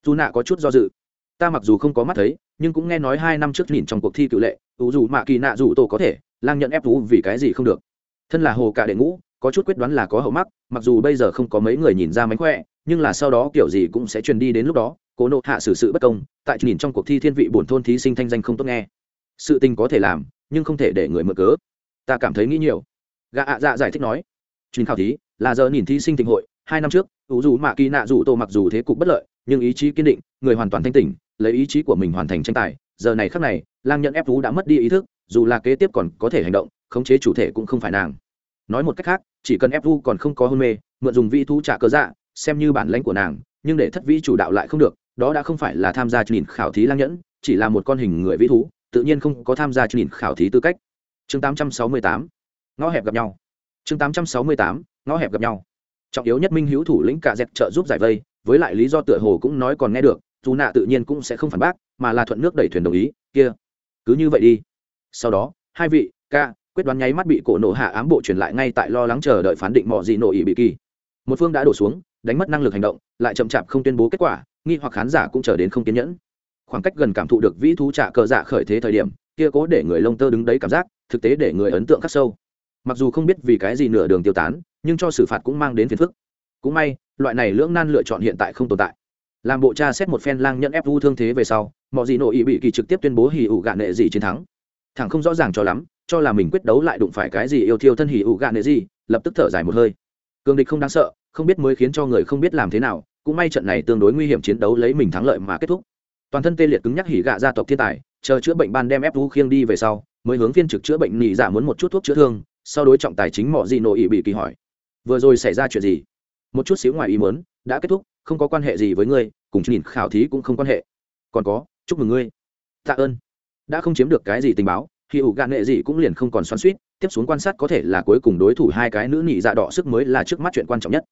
[SPEAKER 1] dù nạ có chút do dự. Ta mặc dù không có mắt thấy, nhưng cũng nghe nói hai năm trước nhìn trong cuộc thi cựu lệ, ủ dù mạ kỳ nạ dù tổ có thể, lang nhận ép vũ vì cái gì không được. Thân là hồ cả đệ ngũ, có chút quyết đoán là có hậu mắc, mặc dù bây giờ không có mấy người nhìn ra mánh khỏe, nhưng là sau đó kiểu gì cũng sẽ truyền đi đến lúc đó, cố nộ hạ xử sự bất công, tại nhìn trong cuộc thi thiên vị bổn thôn thí sinh thanh danh không tốt nghe. Sự tình có thể làm nhưng không thể để người mở cớ. Ta cảm thấy nghĩ nhiều. Gạ ạ dạ giải thích nói. Chuyến khảo thí là giờ nhìn thí sinh tình hội, hai năm trước, ủ dù mạ kỳ nạ dù tô mặc dù thế cục bất lợi, nhưng ý chí kiên định, người hoàn toàn thanh tỉnh, lấy ý chí của mình hoàn thành tranh tài. Giờ này khắc này, lang nhận ép vũ đã mất đi ý thức, dù là kế tiếp còn có thể hành động, khống chế chủ thể cũng không phải nàng. Nói một cách khác, chỉ cần ép Vu còn không có hôn mê, mượn dùng vị thú trả cơ dạ xem như bản lãnh của nàng, nhưng để thất vĩ chủ đạo lại không được, đó đã không phải là tham gia nhìn khảo thí lang nhẫn, chỉ là một con hình người vĩ thú tự nhiên không có tham gia trình khảo thí tư cách. Chương 868 ngõ hẹp gặp nhau. Chương 868 ngõ hẹp gặp nhau. Trọng yếu nhất minh hữu thủ lĩnh cả dẹt trợ giúp giải vây, với lại lý do tựa hồ cũng nói còn nghe được, dù nạ tự nhiên cũng sẽ không phản bác, mà là thuận nước đẩy thuyền đồng ý, kia, cứ như vậy đi. Sau đó, hai vị ca quyết đoán nháy mắt bị cổ nổ hạ ám bộ truyền lại ngay tại lo lắng chờ đợi phán định mọi gì nội ý bị kỳ. Một phương đã đổ xuống, đánh mất năng lực hành động, lại chậm chạp không tuyên bố kết quả, nghi hoặc khán giả cũng chờ đến không kiên nhẫn khoảng cách gần cảm thụ được vĩ thú trả cờ dạ khởi thế thời điểm, kia cố để người lông tơ đứng đấy cảm giác, thực tế để người ấn tượng khắc sâu. Mặc dù không biết vì cái gì nửa đường tiêu tán, nhưng cho xử phạt cũng mang đến phiền phức. Cũng may, loại này lưỡng nan lựa chọn hiện tại không tồn tại. Làm bộ cha xét một phen lang nhận ép vu thương thế về sau mọi gì nội ý bị kỳ trực tiếp tuyên bố hì ủ gạn nệ gì chiến thắng. Thẳng không rõ ràng cho lắm, cho là mình quyết đấu lại đụng phải cái gì yêu thiêu thân hì ủ gạn nệ gì lập tức thở dài một hơi. Cường địch không đáng sợ, không biết mới khiến cho người không biết làm thế nào, cũng may trận này tương đối nguy hiểm chiến đấu lấy mình thắng lợi mà kết thúc toàn thân tê liệt cứng nhắc hỉ gạ gia tộc thiên tài, chờ chữa bệnh ban đem ép vũ khiêng đi về sau, mới hướng phiên trực chữa bệnh nhị giả dạ muốn một chút thuốc chữa thương, sau đối trọng tài chính mọi gì nội ý bị kỳ hỏi. Vừa rồi xảy ra chuyện gì? Một chút xíu ngoài ý muốn, đã kết thúc, không có quan hệ gì với ngươi, cùng nhìn khảo thí cũng không quan hệ. Còn có, chúc mừng ngươi. Tạ ơn. Đã không chiếm được cái gì tình báo, khi ủ gạn nghệ gì cũng liền không còn xoắn suýt tiếp xuống quan sát có thể là cuối cùng đối thủ hai cái nữ nhị dạ đỏ sức mới là trước mắt chuyện quan trọng nhất.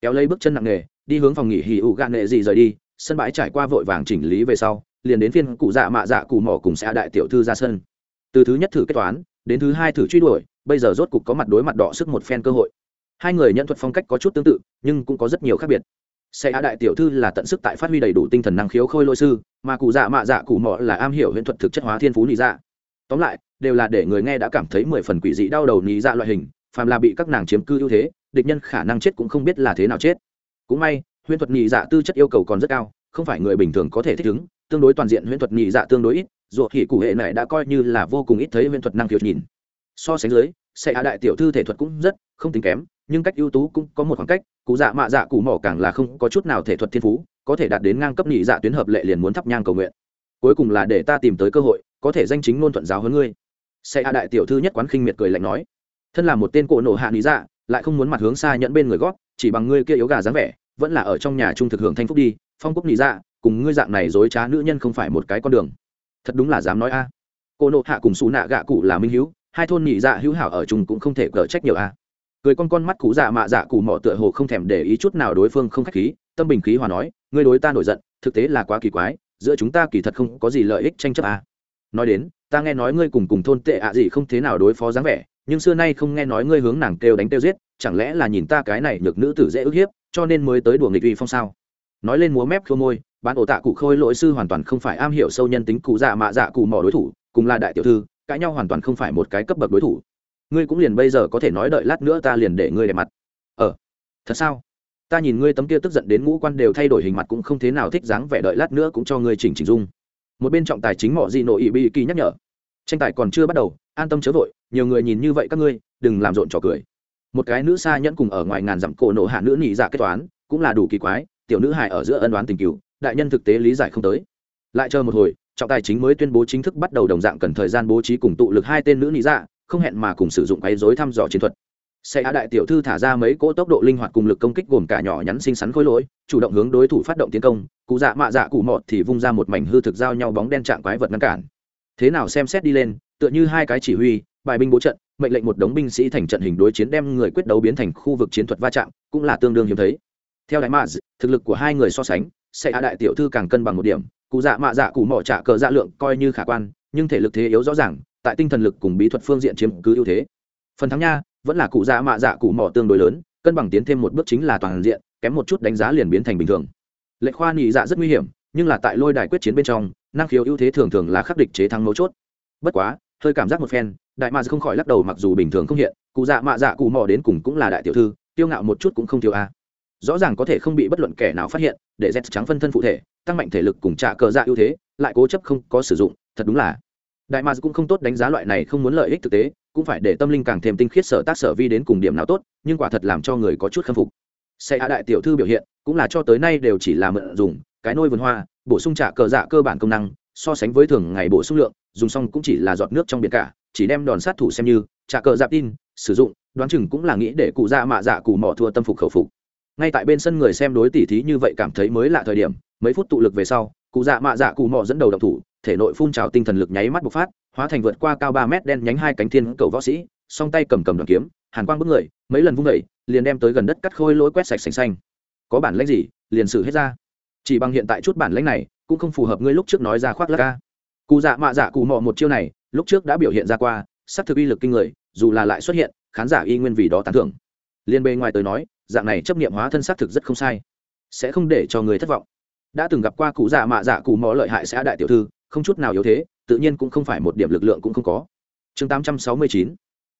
[SPEAKER 1] Kéo lấy bước chân nặng nề, đi hướng phòng nghỉ hì ủ gạn nghệ gì rời đi sân bãi trải qua vội vàng chỉnh lý về sau, liền đến phiên cụ dạ mạ dạ cụ mỏ cùng xã đại tiểu thư ra sân. Từ thứ nhất thử kết toán, đến thứ hai thử truy đuổi, bây giờ rốt cục có mặt đối mặt đỏ sức một phen cơ hội. Hai người nhận thuật phong cách có chút tương tự, nhưng cũng có rất nhiều khác biệt. Xe đại tiểu thư là tận sức tại phát huy đầy đủ tinh thần năng khiếu khôi lôi sư, mà cụ dạ mạ dạ cụ mọ là am hiểu huyễn thuật thực chất hóa thiên phú lý dạ. Tóm lại, đều là để người nghe đã cảm thấy mười phần quỷ dị đau đầu lý dạ loại hình, phàm là bị các nàng chiếm cư ưu thế, địch nhân khả năng chết cũng không biết là thế nào chết. Cũng may huyễn thuật nhị dạ tư chất yêu cầu còn rất cao, không phải người bình thường có thể thích ứng, tương đối toàn diện huyễn thuật nhị dạ tương đối ít ruột thì cụ hệ này đã coi như là vô cùng ít thấy huyễn thuật năng khiếu nhìn. So sánh dưới Hạ đại tiểu thư thể thuật cũng rất không tính kém, nhưng cách ưu tú cũng có một khoảng cách, cụ dạ mạ dạ cụ mỏ càng là không có chút nào thể thuật thiên phú, có thể đạt đến ngang cấp nhị dạ tuyến hợp lệ liền muốn thắp nhang cầu nguyện. Cuối cùng là để ta tìm tới cơ hội, có thể danh chính ngôn thuận giáo hơn ngươi. Xe đại tiểu thư nhất quán khinh miệt cười lạnh nói. Thân là một tên cổ nổ hạ lý dạ lại không muốn mặt hướng xa nhẫn bên người gót, chỉ bằng ngươi kia yếu gà dáng vẻ vẫn là ở trong nhà trung thực hưởng thanh phúc đi, phong quốc nị dạ cùng ngươi dạng này dối trá nữ nhân không phải một cái con đường thật đúng là dám nói a à. cô nộ hạ cùng xù nạ gạ cụ là minh hữu hai thôn nị dạ hữu hảo ở chung cũng không thể cở trách nhiều a cười con con mắt cụ dạ mạ dạ cụ mỏ tựa hồ không thèm để ý chút nào đối phương không khách khí, tâm bình khí hòa nói, ngươi đối ta nổi giận, thực tế là quá kỳ quái, giữa chúng ta kỳ thật không có gì lợi ích tranh chấp à. nói đến, ta nghe nói ngươi cùng cùng thôn tệ ạ gì không thế nào đối phó dáng vẻ, nhưng xưa nay không nghe nói ngươi hướng nàng kêu đánh kêu giết, chẳng lẽ là nhìn ta cái này nhược nữ tử dễ ức hiếp cho nên mới tới đùa nghịch uy phong sao? Nói lên múa mép khô môi, bán ổ tạ cụ khôi lỗi sư hoàn toàn không phải am hiểu sâu nhân tính cụ dạ mạ dạ cụ mỏ đối thủ, cùng là đại tiểu thư, cãi nhau hoàn toàn không phải một cái cấp bậc đối thủ. Ngươi cũng liền bây giờ có thể nói đợi lát nữa ta liền để ngươi đẹp mặt. Ờ thật sao? Ta nhìn ngươi tấm kia tức giận đến ngũ quan đều thay đổi hình mặt cũng không thế nào thích dáng vẻ đợi lát nữa cũng cho ngươi chỉnh chỉnh dung. Một bên trọng tài chính mọ gì nội ý bị kỳ nhắc nhở. Tranh tài còn chưa bắt đầu, an tâm chớ vội, nhiều người nhìn như vậy các ngươi, đừng làm rộn trò cười một cái nữ xa nhẫn cùng ở ngoài ngàn dặm cổ nộ hạ nữ nhị dạ kết toán, cũng là đủ kỳ quái, tiểu nữ hài ở giữa ân đoán tình cựu đại nhân thực tế lý giải không tới. Lại chờ một hồi, trọng tài chính mới tuyên bố chính thức bắt đầu đồng dạng cần thời gian bố trí cùng tụ lực hai tên nữ nhị dạ không hẹn mà cùng sử dụng quấy rối thăm dò chiến thuật. Xe đại tiểu thư thả ra mấy cỗ tốc độ linh hoạt cùng lực công kích gồm cả nhỏ nhắn xinh xắn khối lỗi, chủ động hướng đối thủ phát động tiến công, cụ dạ mạ dạ cụ mọt thì vung ra một mảnh hư thực giao nhau bóng đen trạng quái vật ngăn cản. Thế nào xem xét đi lên, tựa như hai cái chỉ huy, bài binh bố trận mệnh lệnh một đống binh sĩ thành trận hình đối chiến đem người quyết đấu biến thành khu vực chiến thuật va chạm, cũng là tương đương hiếm thấy. Theo đại maz thực lực của hai người so sánh, sẽ hạ đại tiểu thư càng cân bằng một điểm, cụ dạ mạ dạ cụ mỏ trả cờ dạ lượng coi như khả quan, nhưng thể lực thế yếu rõ ràng, tại tinh thần lực cùng bí thuật phương diện chiếm cứ ưu thế. Phần thắng nha, vẫn là cụ dạ mạ dạ cụ mỏ tương đối lớn, cân bằng tiến thêm một bước chính là toàn diện, kém một chút đánh giá liền biến thành bình thường. Lệ khoa nhị dạ rất nguy hiểm, nhưng là tại lôi đài quyết chiến bên trong, năng khiếu ưu thế thường thường là khắc địch chế thắng mấu chốt. Bất quá, hơi cảm giác một phen đại mạ không khỏi lắc đầu, mặc dù bình thường không hiện, cụ dạ mạ dạ cụ mò đến cùng cũng là đại tiểu thư tiêu ngạo một chút cũng không thiếu a. Rõ ràng có thể không bị bất luận kẻ nào phát hiện, để z trắng phân thân phụ thể, tăng mạnh thể lực cùng trả cờ dạ ưu thế, lại cố chấp không có sử dụng, thật đúng là. Đại mạc cũng không tốt đánh giá loại này không muốn lợi ích thực tế, cũng phải để tâm linh càng thêm tinh khiết sở tác sở vi đến cùng điểm nào tốt, nhưng quả thật làm cho người có chút khâm phục. Xe hạ đại tiểu thư biểu hiện, cũng là cho tới nay đều chỉ là mượn dùng, cái nôi vườn hoa, bổ sung trả cờ dạ cơ bản công năng, so sánh với thường ngày bổ sung lượng, dùng xong cũng chỉ là giọt nước trong biển cả chỉ đem đòn sát thủ xem như, trả cờ dạ tin, sử dụng, đoán chừng cũng là nghĩ để cụ dạ mạ dạ cụ mỏ thua tâm phục khẩu phục. Ngay tại bên sân người xem đối tỉ thí như vậy cảm thấy mới lạ thời điểm, mấy phút tụ lực về sau, cụ dạ mạ dạ cụ mỏ dẫn đầu độc thủ, thể nội phun trào tinh thần lực nháy mắt bộc phát, hóa thành vượt qua cao ba mét đen nhánh hai cánh thiên cầu võ sĩ, song tay cầm cầm đoàn kiếm, hàn quang bước người, mấy lần vung đẩy liền đem tới gần đất cắt khôi lỗi quét sạch sành xanh. Có bản lãnh gì, liền xử hết ra. Chỉ bằng hiện tại chút bản lãnh này, cũng không phù hợp ngươi lúc trước nói ra khoác lắc ca cụ dạ mạ dạ cụ mọ một chiêu này lúc trước đã biểu hiện ra qua sắc thực uy lực kinh người, dù là lại xuất hiện, khán giả y nguyên vì đó tán thưởng. Liên bề ngoài tới nói, dạng này chấp nghiệm hóa thân xác thực rất không sai. Sẽ không để cho người thất vọng. Đã từng gặp qua cụ dạ mạ dạ cụ mò lợi hại xã đại tiểu thư, không chút nào yếu thế, tự nhiên cũng không phải một điểm lực lượng cũng không có. Chương 869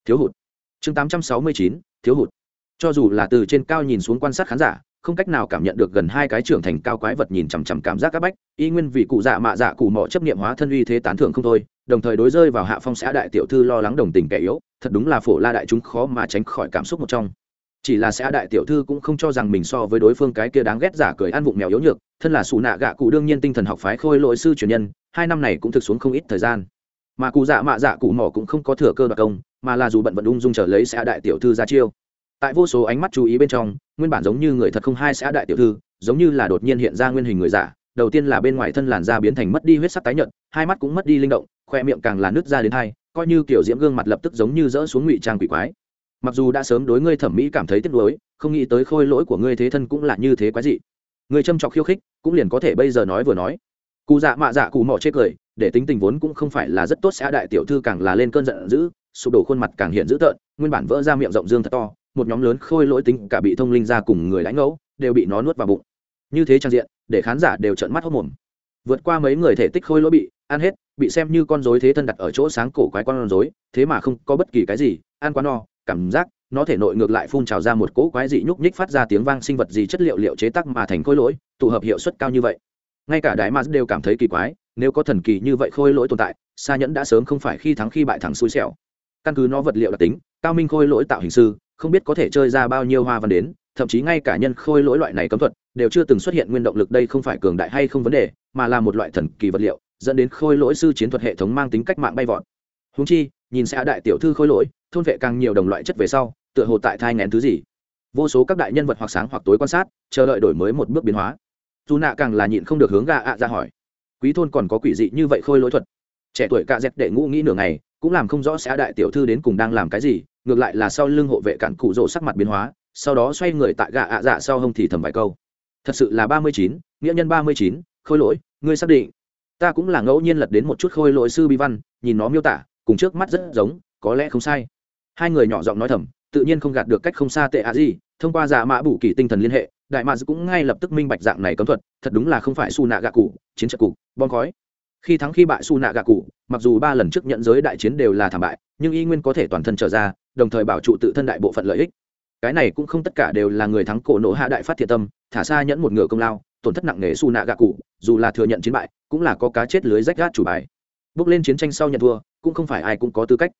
[SPEAKER 1] thiếu hụt. Chương 869 thiếu hụt. Cho dù là từ trên cao nhìn xuống quan sát khán giả, không cách nào cảm nhận được gần hai cái trưởng thành cao quái vật nhìn chằm chằm cảm giác áp bách, y nguyên vì cụ dạ mạ dạ cụ mọ chấp nghiệm hóa thân uy thế tán thưởng không thôi đồng thời đối rơi vào hạ phong xã đại tiểu thư lo lắng đồng tình kẻ yếu, thật đúng là phổ la đại chúng khó mà tránh khỏi cảm xúc một trong. Chỉ là xã đại tiểu thư cũng không cho rằng mình so với đối phương cái kia đáng ghét giả cười ăn vụng mèo yếu nhược, thân là xù nạ gạ cụ đương nhiên tinh thần học phái khôi lỗi sư truyền nhân, hai năm này cũng thực xuống không ít thời gian. Mà cụ dạ mạ dạ cụ mỏ cũng không có thừa cơ đặc công, mà là dù bận vận ung dung trở lấy xã đại tiểu thư ra chiêu. Tại vô số ánh mắt chú ý bên trong, nguyên bản giống như người thật không hai xã đại tiểu thư, giống như là đột nhiên hiện ra nguyên hình người giả đầu tiên là bên ngoài thân làn da biến thành mất đi huyết sắc tái nhợt, hai mắt cũng mất đi linh động, khoe miệng càng là nứt ra đến hai, coi như kiểu diễm gương mặt lập tức giống như rỡ xuống ngụy trang quỷ quái. Mặc dù đã sớm đối ngươi thẩm mỹ cảm thấy tiếc nuối, không nghĩ tới khôi lỗi của ngươi thế thân cũng là như thế quái dị. Người châm trọc khiêu khích, cũng liền có thể bây giờ nói vừa nói. Cụ dạ mạ dạ cụ mỏ chết cười, để tính tình vốn cũng không phải là rất tốt sẽ đại tiểu thư càng là lên cơn giận dữ, sụp đổ khuôn mặt càng hiện dữ tợn, nguyên bản vỡ ra miệng rộng dương thật to, một nhóm lớn khôi lỗi tính cả bị thông linh ra cùng người lãnh ngẫu, đều bị nó nuốt vào bụng. Như thế trang diện để khán giả đều trợn mắt hốc mồm. Vượt qua mấy người thể tích khôi lỗi bị ăn hết, bị xem như con rối thế thân đặt ở chỗ sáng cổ quái con rối, thế mà không có bất kỳ cái gì, ăn quá no, cảm giác nó thể nội ngược lại phun trào ra một cỗ quái dị nhúc nhích phát ra tiếng vang sinh vật gì chất liệu liệu chế tác mà thành khôi lỗi, tụ hợp hiệu suất cao như vậy. Ngay cả đại ma đều cảm thấy kỳ quái, nếu có thần kỳ như vậy khôi lỗi tồn tại xa nhẫn đã sớm không phải khi thắng khi bại thắng xui xẻo. Căn cứ nó vật liệu đặc tính, cao minh khôi lỗi tạo hình sư, không biết có thể chơi ra bao nhiêu hoa văn đến, thậm chí ngay cả nhân khôi lỗi loại này cấm thuật đều chưa từng xuất hiện nguyên động lực đây không phải cường đại hay không vấn đề, mà là một loại thần kỳ vật liệu, dẫn đến khôi lỗi sư chiến thuật hệ thống mang tính cách mạng bay vọt. Húng chi, nhìn xã đại tiểu thư khôi lỗi, thôn vệ càng nhiều đồng loại chất về sau, tựa hồ tại thai ngén thứ gì. Vô số các đại nhân vật hoặc sáng hoặc tối quan sát, chờ đợi đổi mới một bước biến hóa. Dù nạ càng là nhịn không được hướng gà ạ ra hỏi, quý thôn còn có quỷ dị như vậy khôi lỗi thuật? Trẻ tuổi cạ dẹp đệ ngũ nghĩ nửa ngày, cũng làm không rõ xã đại tiểu thư đến cùng đang làm cái gì, ngược lại là sau lưng hộ vệ cản cụ rỗ sắc mặt biến hóa, sau đó xoay người tại gà ạ dạ sau hông thì thầm vài câu thật sự là ba mươi chín, nghĩa nhân ba mươi chín, khôi lỗi, ngươi xác định. Ta cũng là ngẫu nhiên lật đến một chút khôi lỗi sư bi văn, nhìn nó miêu tả, cùng trước mắt rất giống, có lẽ không sai. Hai người nhỏ giọng nói thầm, tự nhiên không gạt được cách không xa tệ ạ gì, thông qua giả mã bù kỳ tinh thần liên hệ, đại mã cũng ngay lập tức minh bạch dạng này cấm thuật, thật đúng là không phải su nạ gạ cụ, chiến trận cụ, bom khói. Khi thắng khi bại su nạ gạ cụ, mặc dù ba lần trước nhận giới đại chiến đều là thảm bại, nhưng y nguyên có thể toàn thân trở ra, đồng thời bảo trụ tự thân đại bộ phận lợi ích cái này cũng không tất cả đều là người thắng cổ nộ hạ đại phát thiện tâm, thả xa nhẫn một ngựa công lao, tổn thất nặng nề su nạ gạ cụ, dù là thừa nhận chiến bại, cũng là có cá chết lưới rách gát chủ bài. Bước lên chiến tranh sau nhận thua, cũng không phải ai cũng có tư cách.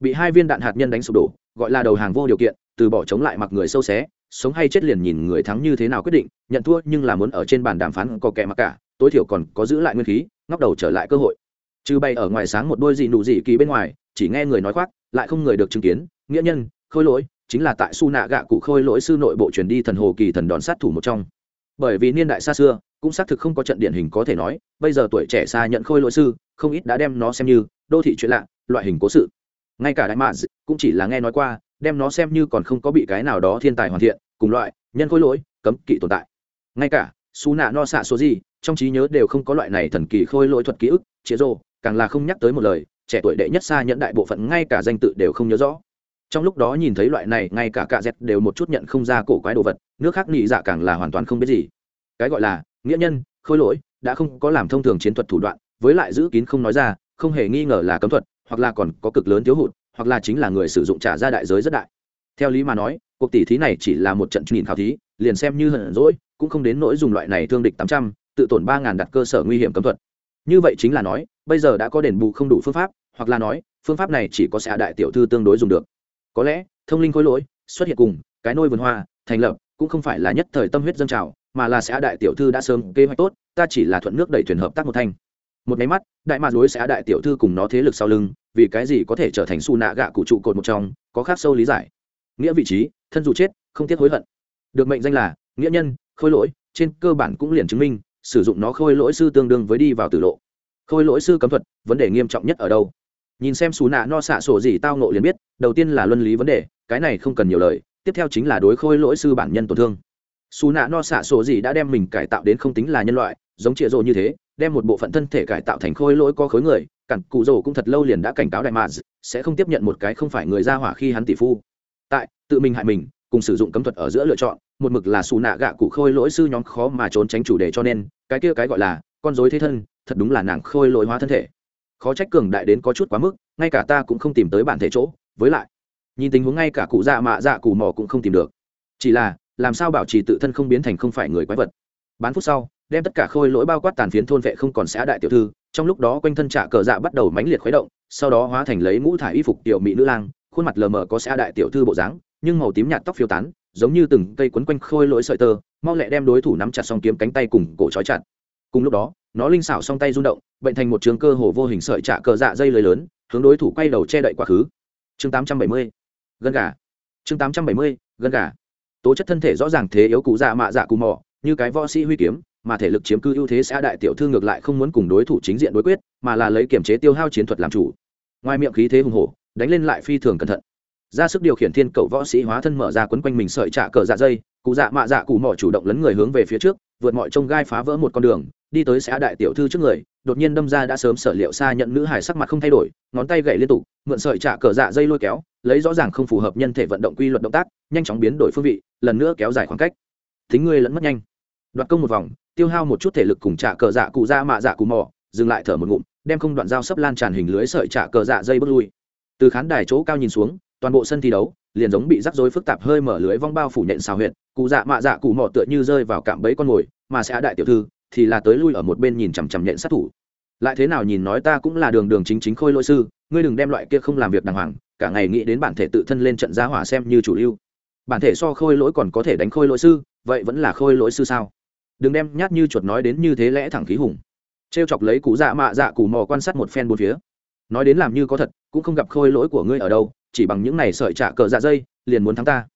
[SPEAKER 1] Bị hai viên đạn hạt nhân đánh sụp đổ, gọi là đầu hàng vô điều kiện, từ bỏ chống lại mặc người sâu xé, sống hay chết liền nhìn người thắng như thế nào quyết định, nhận thua nhưng là muốn ở trên bàn đàm phán có kẻ mặc cả, tối thiểu còn có giữ lại nguyên khí, ngóc đầu trở lại cơ hội. Trừ bay ở ngoài sáng một đôi gì nụ gì kỳ bên ngoài, chỉ nghe người nói khoác, lại không người được chứng kiến, nghĩa nhân, khôi lỗi chính là tại su nạ gạ cụ khôi lỗi sư nội bộ truyền đi thần hồ kỳ thần đòn sát thủ một trong. Bởi vì niên đại xa xưa, cũng xác thực không có trận điển hình có thể nói, bây giờ tuổi trẻ xa nhận khôi lỗi sư, không ít đã đem nó xem như đô thị chuyện lạ, loại hình cố sự. Ngay cả đại mạ cũng chỉ là nghe nói qua, đem nó xem như còn không có bị cái nào đó thiên tài hoàn thiện, cùng loại nhân khôi lỗi, cấm kỵ tồn tại. Ngay cả su nạ no xạ số gì trong trí nhớ đều không có loại này thần kỳ khôi lỗi thuật ký ức chĩa rô càng là không nhắc tới một lời, trẻ tuổi đệ nhất xa nhận đại bộ phận, ngay cả danh tự đều không nhớ rõ trong lúc đó nhìn thấy loại này, ngay cả cạ dẹt đều một chút nhận không ra cổ quái đồ vật, nước khác nị dạ càng là hoàn toàn không biết gì. Cái gọi là, nghĩa nhân, khôi lỗi, đã không có làm thông thường chiến thuật thủ đoạn, với lại giữ kín không nói ra, không hề nghi ngờ là cấm thuật, hoặc là còn có cực lớn thiếu hụt, hoặc là chính là người sử dụng trả ra đại giới rất đại. Theo lý mà nói, cuộc tỷ thí này chỉ là một trận nhìn khảo thí, liền xem như hận rỗi cũng không đến nỗi dùng loại này thương địch tám trăm, tự tổn ba ngàn đặt cơ sở nguy hiểm cấm thuật. Như vậy chính là nói, bây giờ đã có đền bù không đủ phương pháp, hoặc là nói, phương pháp này chỉ có xã đại tiểu thư tương đối dùng được có lẽ, thông linh khối lỗi, xuất hiện cùng, cái nôi vườn hoa, thành lập, cũng không phải là nhất thời tâm huyết dân trào, mà là xã đại tiểu thư đã sớm kế hoạch tốt, ta chỉ là thuận nước đẩy thuyền hợp tác một thanh. Một máy mắt, đại mạc đối xã đại tiểu thư cùng nó thế lực sau lưng, vì cái gì có thể trở thành su nạ gạ cụ trụ cột một trong, có khác sâu lý giải. Nghĩa vị trí, thân dù chết, không tiếc hối hận. Được mệnh danh là, nghĩa nhân, khôi lỗi, trên cơ bản cũng liền chứng minh, sử dụng nó khôi lỗi sư tương đương với đi vào tử lộ. Khôi lỗi sư cấm thuật, vấn đề nghiêm trọng nhất ở đâu? Nhìn xem xù nạ no xạ sổ gì tao nộ liền biết, đầu tiên là luân lý vấn đề, cái này không cần nhiều lời, tiếp theo chính là đối khôi lỗi sư bản nhân tổn thương. Xù nạ no xạ sổ gì đã đem mình cải tạo đến không tính là nhân loại, giống trịa rộ như thế, đem một bộ phận thân thể cải tạo thành khôi lỗi có khối người, cặn cụ rồ cũng thật lâu liền đã cảnh cáo đại mạn sẽ không tiếp nhận một cái không phải người ra hỏa khi hắn tỷ phu. Tại, tự mình hại mình, cùng sử dụng cấm thuật ở giữa lựa chọn, một mực là xù nạ gạ cụ khôi lỗi sư nhóm khó mà trốn tránh chủ đề cho nên, cái kia cái gọi là con dối thế thân, thật đúng là nàng khôi lỗi hóa thân thể khó trách cường đại đến có chút quá mức, ngay cả ta cũng không tìm tới bản thể chỗ, với lại, nhìn tình huống ngay cả cụ dạ mạ dạ cụ mò cũng không tìm được. Chỉ là, làm sao bảo trì tự thân không biến thành không phải người quái vật? Bán phút sau, đem tất cả khôi lỗi bao quát tàn phiến thôn vệ không còn xã đại tiểu thư, trong lúc đó quanh thân trạ cờ dạ bắt đầu mãnh liệt khuấy động, sau đó hóa thành lấy mũ thải y phục tiểu mỹ nữ lang, khuôn mặt lờ mờ có xã đại tiểu thư bộ dáng, nhưng màu tím nhạt tóc phiêu tán, giống như từng cây quấn quanh khôi lỗi sợi tơ, mau lẹ đem đối thủ nắm chặt song kiếm cánh tay cùng cổ trói chặt. Cùng lúc đó nó linh xảo song tay rung động, bệnh thành một trường cơ hồ vô hình sợi trả cờ dạ dây lưới lớn, hướng đối thủ quay đầu che đậy quá khứ chương 870. gân gà chương 870. gân gà tố chất thân thể rõ ràng thế yếu cụ dạ mạ dạ cù mò, như cái võ sĩ huy kiếm, mà thể lực chiếm cư ưu thế xã đại tiểu thư ngược lại không muốn cùng đối thủ chính diện đối quyết, mà là lấy kiểm chế tiêu hao chiến thuật làm chủ ngoài miệng khí thế hùng hổ, đánh lên lại phi thường cẩn thận ra sức điều khiển thiên cầu võ sĩ hóa thân mở ra quấn quanh mình sợi trả cờ dạ dây, cụ dạ mạ dạ cụ mỏ chủ động lấn người hướng về phía trước, vượt mọi trông gai phá vỡ một con đường đi tới xã đại tiểu thư trước người, đột nhiên đâm ra đã sớm sở liệu xa nhận nữ hải sắc mặt không thay đổi, ngón tay gậy liên tục, mượn sợi trả cờ dạ dây lôi kéo, lấy rõ ràng không phù hợp nhân thể vận động quy luật động tác, nhanh chóng biến đổi phương vị, lần nữa kéo dài khoảng cách. Thính ngươi lẫn mất nhanh. Đoạt công một vòng, tiêu hao một chút thể lực cùng trả cờ dạ cụ ra mạ dạ cụ mỏ dừng lại thở một ngụm, đem không đoạn dao sấp lan tràn hình lưới sợi trả cờ dạ dây bước lui. Từ khán đài chỗ cao nhìn xuống, toàn bộ sân thi đấu, liền giống bị rắc rối phức tạp hơi mở lưới vong bao phủ nhện xào huyện cụ dạ mạ dạ cụ mỏ tựa như rơi vào cạm bẫy con mồi, mà sẽ đại tiểu thư thì là tới lui ở một bên nhìn chằm chằm nhện sát thủ. Lại thế nào nhìn nói ta cũng là đường đường chính chính khôi lỗi sư, ngươi đừng đem loại kia không làm việc đàng hoàng, cả ngày nghĩ đến bản thể tự thân lên trận giá hỏa xem như chủ lưu. Bản thể so khôi lỗi còn có thể đánh khôi lỗi sư, vậy vẫn là khôi lỗi sư sao? Đừng đem nhát như chuột nói đến như thế lẽ thẳng khí hùng. T chọc lấy cụ dạ mạ dạ cù mò quan sát một phen bốn phía. Nói đến làm như có thật, cũng không gặp khôi lỗi của ngươi ở đâu, chỉ bằng những này sợi trả cờ dạ dây, liền muốn thắng ta.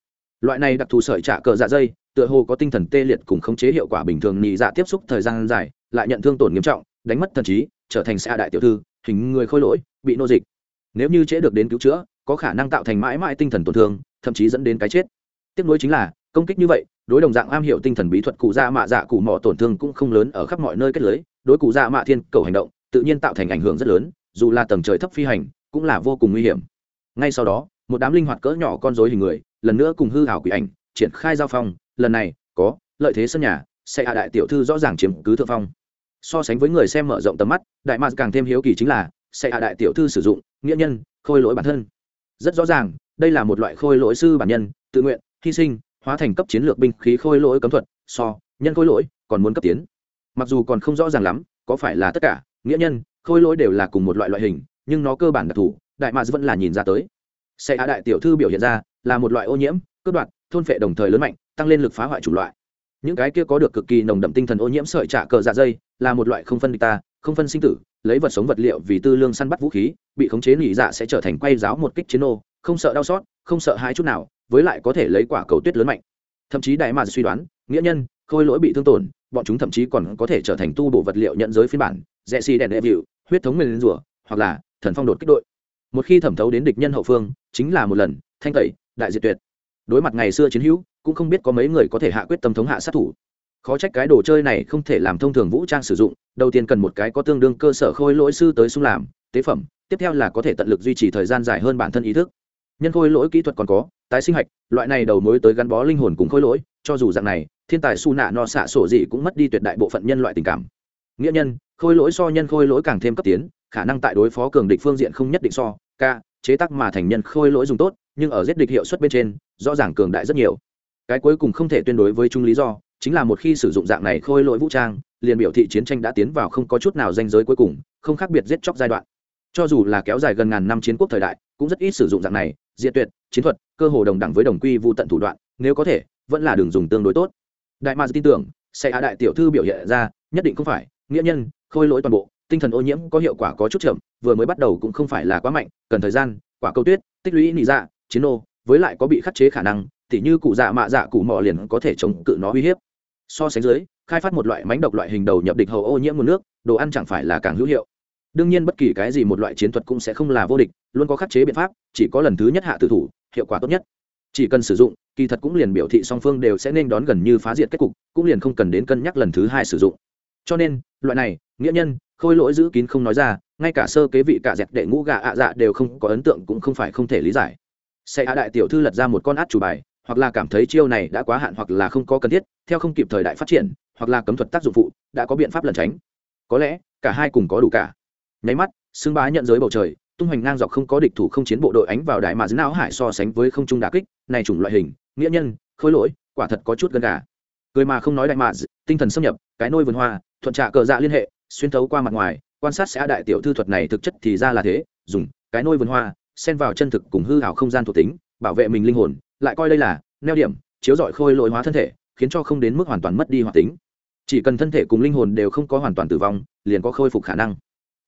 [SPEAKER 1] Loại này đặc thù sợi trả cờ dạ dây tựa hồ có tinh thần tê liệt cùng khống chế hiệu quả bình thường nhị dạ tiếp xúc thời gian dài, lại nhận thương tổn nghiêm trọng, đánh mất thần trí, trở thành xa đại tiểu thư, hình người khôi lỗi, bị nô dịch. Nếu như trễ được đến cứu chữa, có khả năng tạo thành mãi mãi tinh thần tổn thương, thậm chí dẫn đến cái chết. Tiếp nối chính là, công kích như vậy, đối đồng dạng am hiểu tinh thần bí thuật cụ dạ mạ dạ cụ mỏ tổn thương cũng không lớn ở khắp mọi nơi kết lưới, đối cụ dạ mạ thiên cầu hành động, tự nhiên tạo thành ảnh hưởng rất lớn, dù là tầng trời thấp phi hành, cũng là vô cùng nguy hiểm. Ngay sau đó, một đám linh hoạt cỡ nhỏ con rối hình người, lần nữa cùng hư hảo quỷ ảnh, triển khai giao phong lần này, có, lợi thế sân nhà, sẽ hạ đại tiểu thư rõ ràng chiếm cứ thượng phong. So sánh với người xem mở rộng tầm mắt, đại mạc càng thêm hiếu kỳ chính là, sẽ hạ đại tiểu thư sử dụng, nghĩa nhân, khôi lỗi bản thân. Rất rõ ràng, đây là một loại khôi lỗi sư bản nhân, tự nguyện, hy sinh, hóa thành cấp chiến lược binh khí khôi lỗi cấm thuật, so, nhân khôi lỗi, còn muốn cấp tiến. Mặc dù còn không rõ ràng lắm, có phải là tất cả, nghĩa nhân, khôi lỗi đều là cùng một loại loại hình, nhưng nó cơ bản đặc thù, đại mạc vẫn là nhìn ra tới. Sẽ hạ đại tiểu thư biểu hiện ra, là một loại ô nhiễm, cướp đoạt thôn phệ đồng thời lớn mạnh, tăng lên lực phá hoại chủng loại. Những cái kia có được cực kỳ nồng đậm tinh thần ô nhiễm sợi trả cờ dạ dây, là một loại không phân địch ta, không phân sinh tử, lấy vật sống vật liệu vì tư lương săn bắt vũ khí, bị khống chế nỉ dạ sẽ trở thành quay giáo một kích chiến ô không sợ đau xót, không sợ hai chút nào, với lại có thể lấy quả cầu tuyết lớn mạnh. Thậm chí đại mà suy đoán, nghĩa nhân, khôi lỗi bị thương tổn, bọn chúng thậm chí còn có thể trở thành tu bổ vật liệu nhận giới phiên bản rẽ xì đèn đệ vịu, huyết thống mềm rủa, hoặc là thần phong đột kích đội. Một khi thẩm thấu đến địch nhân hậu phương, chính là một lần, thanh tẩy, đại diệt tuyệt đối mặt ngày xưa chiến hữu, cũng không biết có mấy người có thể hạ quyết tâm thống hạ sát thủ. Khó trách cái đồ chơi này không thể làm thông thường vũ trang sử dụng, đầu tiên cần một cái có tương đương cơ sở khôi lỗi sư tới xung làm, tế phẩm, tiếp theo là có thể tận lực duy trì thời gian dài hơn bản thân ý thức. Nhân khôi lỗi kỹ thuật còn có, tái sinh hạch, loại này đầu mối tới gắn bó linh hồn cùng khôi lỗi, cho dù dạng này, thiên tài su nạ no xạ sổ gì cũng mất đi tuyệt đại bộ phận nhân loại tình cảm. Nghĩa nhân, khôi lỗi so nhân khôi lỗi càng thêm cấp tiến, khả năng tại đối phó cường địch phương diện không nhất định so, ca, chế tác mà thành nhân khôi lỗi dùng tốt nhưng ở giết địch hiệu suất bên trên, rõ ràng cường đại rất nhiều. Cái cuối cùng không thể tuyên đối với chung lý do, chính là một khi sử dụng dạng này khôi lỗi vũ trang, liền biểu thị chiến tranh đã tiến vào không có chút nào danh giới cuối cùng, không khác biệt giết chóc giai đoạn. Cho dù là kéo dài gần ngàn năm chiến quốc thời đại, cũng rất ít sử dụng dạng này diện tuyệt, chiến thuật, cơ hồ đồng đẳng với đồng quy vô tận thủ đoạn, nếu có thể, vẫn là đường dùng tương đối tốt. Đại ma tin tưởng, sẽ hạ đại tiểu thư biểu hiện ra, nhất định không phải, nghĩa nhân, khôi lỗi toàn bộ, tinh thần ô nhiễm có hiệu quả có chút chậm, vừa mới bắt đầu cũng không phải là quá mạnh, cần thời gian, quả câu tuyết, tích lũy nị dạ chiến ô với lại có bị khắc chế khả năng, tỉ như cụ dạ mạ dạ cụ mò liền có thể chống cự nó uy hiếp. So sánh dưới, khai phát một loại mánh độc loại hình đầu nhập địch hầu ô nhiễm nguồn nước, đồ ăn chẳng phải là càng hữu hiệu. Đương nhiên bất kỳ cái gì một loại chiến thuật cũng sẽ không là vô địch, luôn có khắc chế biện pháp, chỉ có lần thứ nhất hạ tử thủ, hiệu quả tốt nhất. Chỉ cần sử dụng, kỳ thật cũng liền biểu thị song phương đều sẽ nên đón gần như phá diệt kết cục, cũng liền không cần đến cân nhắc lần thứ hai sử dụng. Cho nên, loại này, nghĩa nhân, khôi lỗi giữ kín không nói ra, ngay cả sơ kế vị cả dẹp đệ ngũ gà ạ dạ đều không có ấn tượng cũng không phải không thể lý giải sẽ hạ đại tiểu thư lật ra một con át chủ bài, hoặc là cảm thấy chiêu này đã quá hạn hoặc là không có cần thiết, theo không kịp thời đại phát triển, hoặc là cấm thuật tác dụng phụ, đã có biện pháp lẩn tránh. Có lẽ, cả hai cùng có đủ cả. Nháy mắt xương bá nhận giới bầu trời, tung hoành ngang dọc không có địch thủ không chiến bộ đội ánh vào đại mà dưới não hải so sánh với không trung đà kích, này chủng loại hình, nghĩa nhân khối lỗi, quả thật có chút gần gà. Cười mà không nói đại mà, tinh thần xâm nhập, cái nôi vườn hoa, thuận trạ cờ dạ liên hệ, xuyên thấu qua mặt ngoài, quan sát sẽ đại tiểu thư thuật này thực chất thì ra là thế, dùng, cái nôi vườn hoa xen vào chân thực cùng hư hảo không gian thuộc tính, bảo vệ mình linh hồn, lại coi đây là neo điểm, chiếu dọi khôi lỗi hóa thân thể, khiến cho không đến mức hoàn toàn mất đi hoạt tính. Chỉ cần thân thể cùng linh hồn đều không có hoàn toàn tử vong, liền có khôi phục khả năng.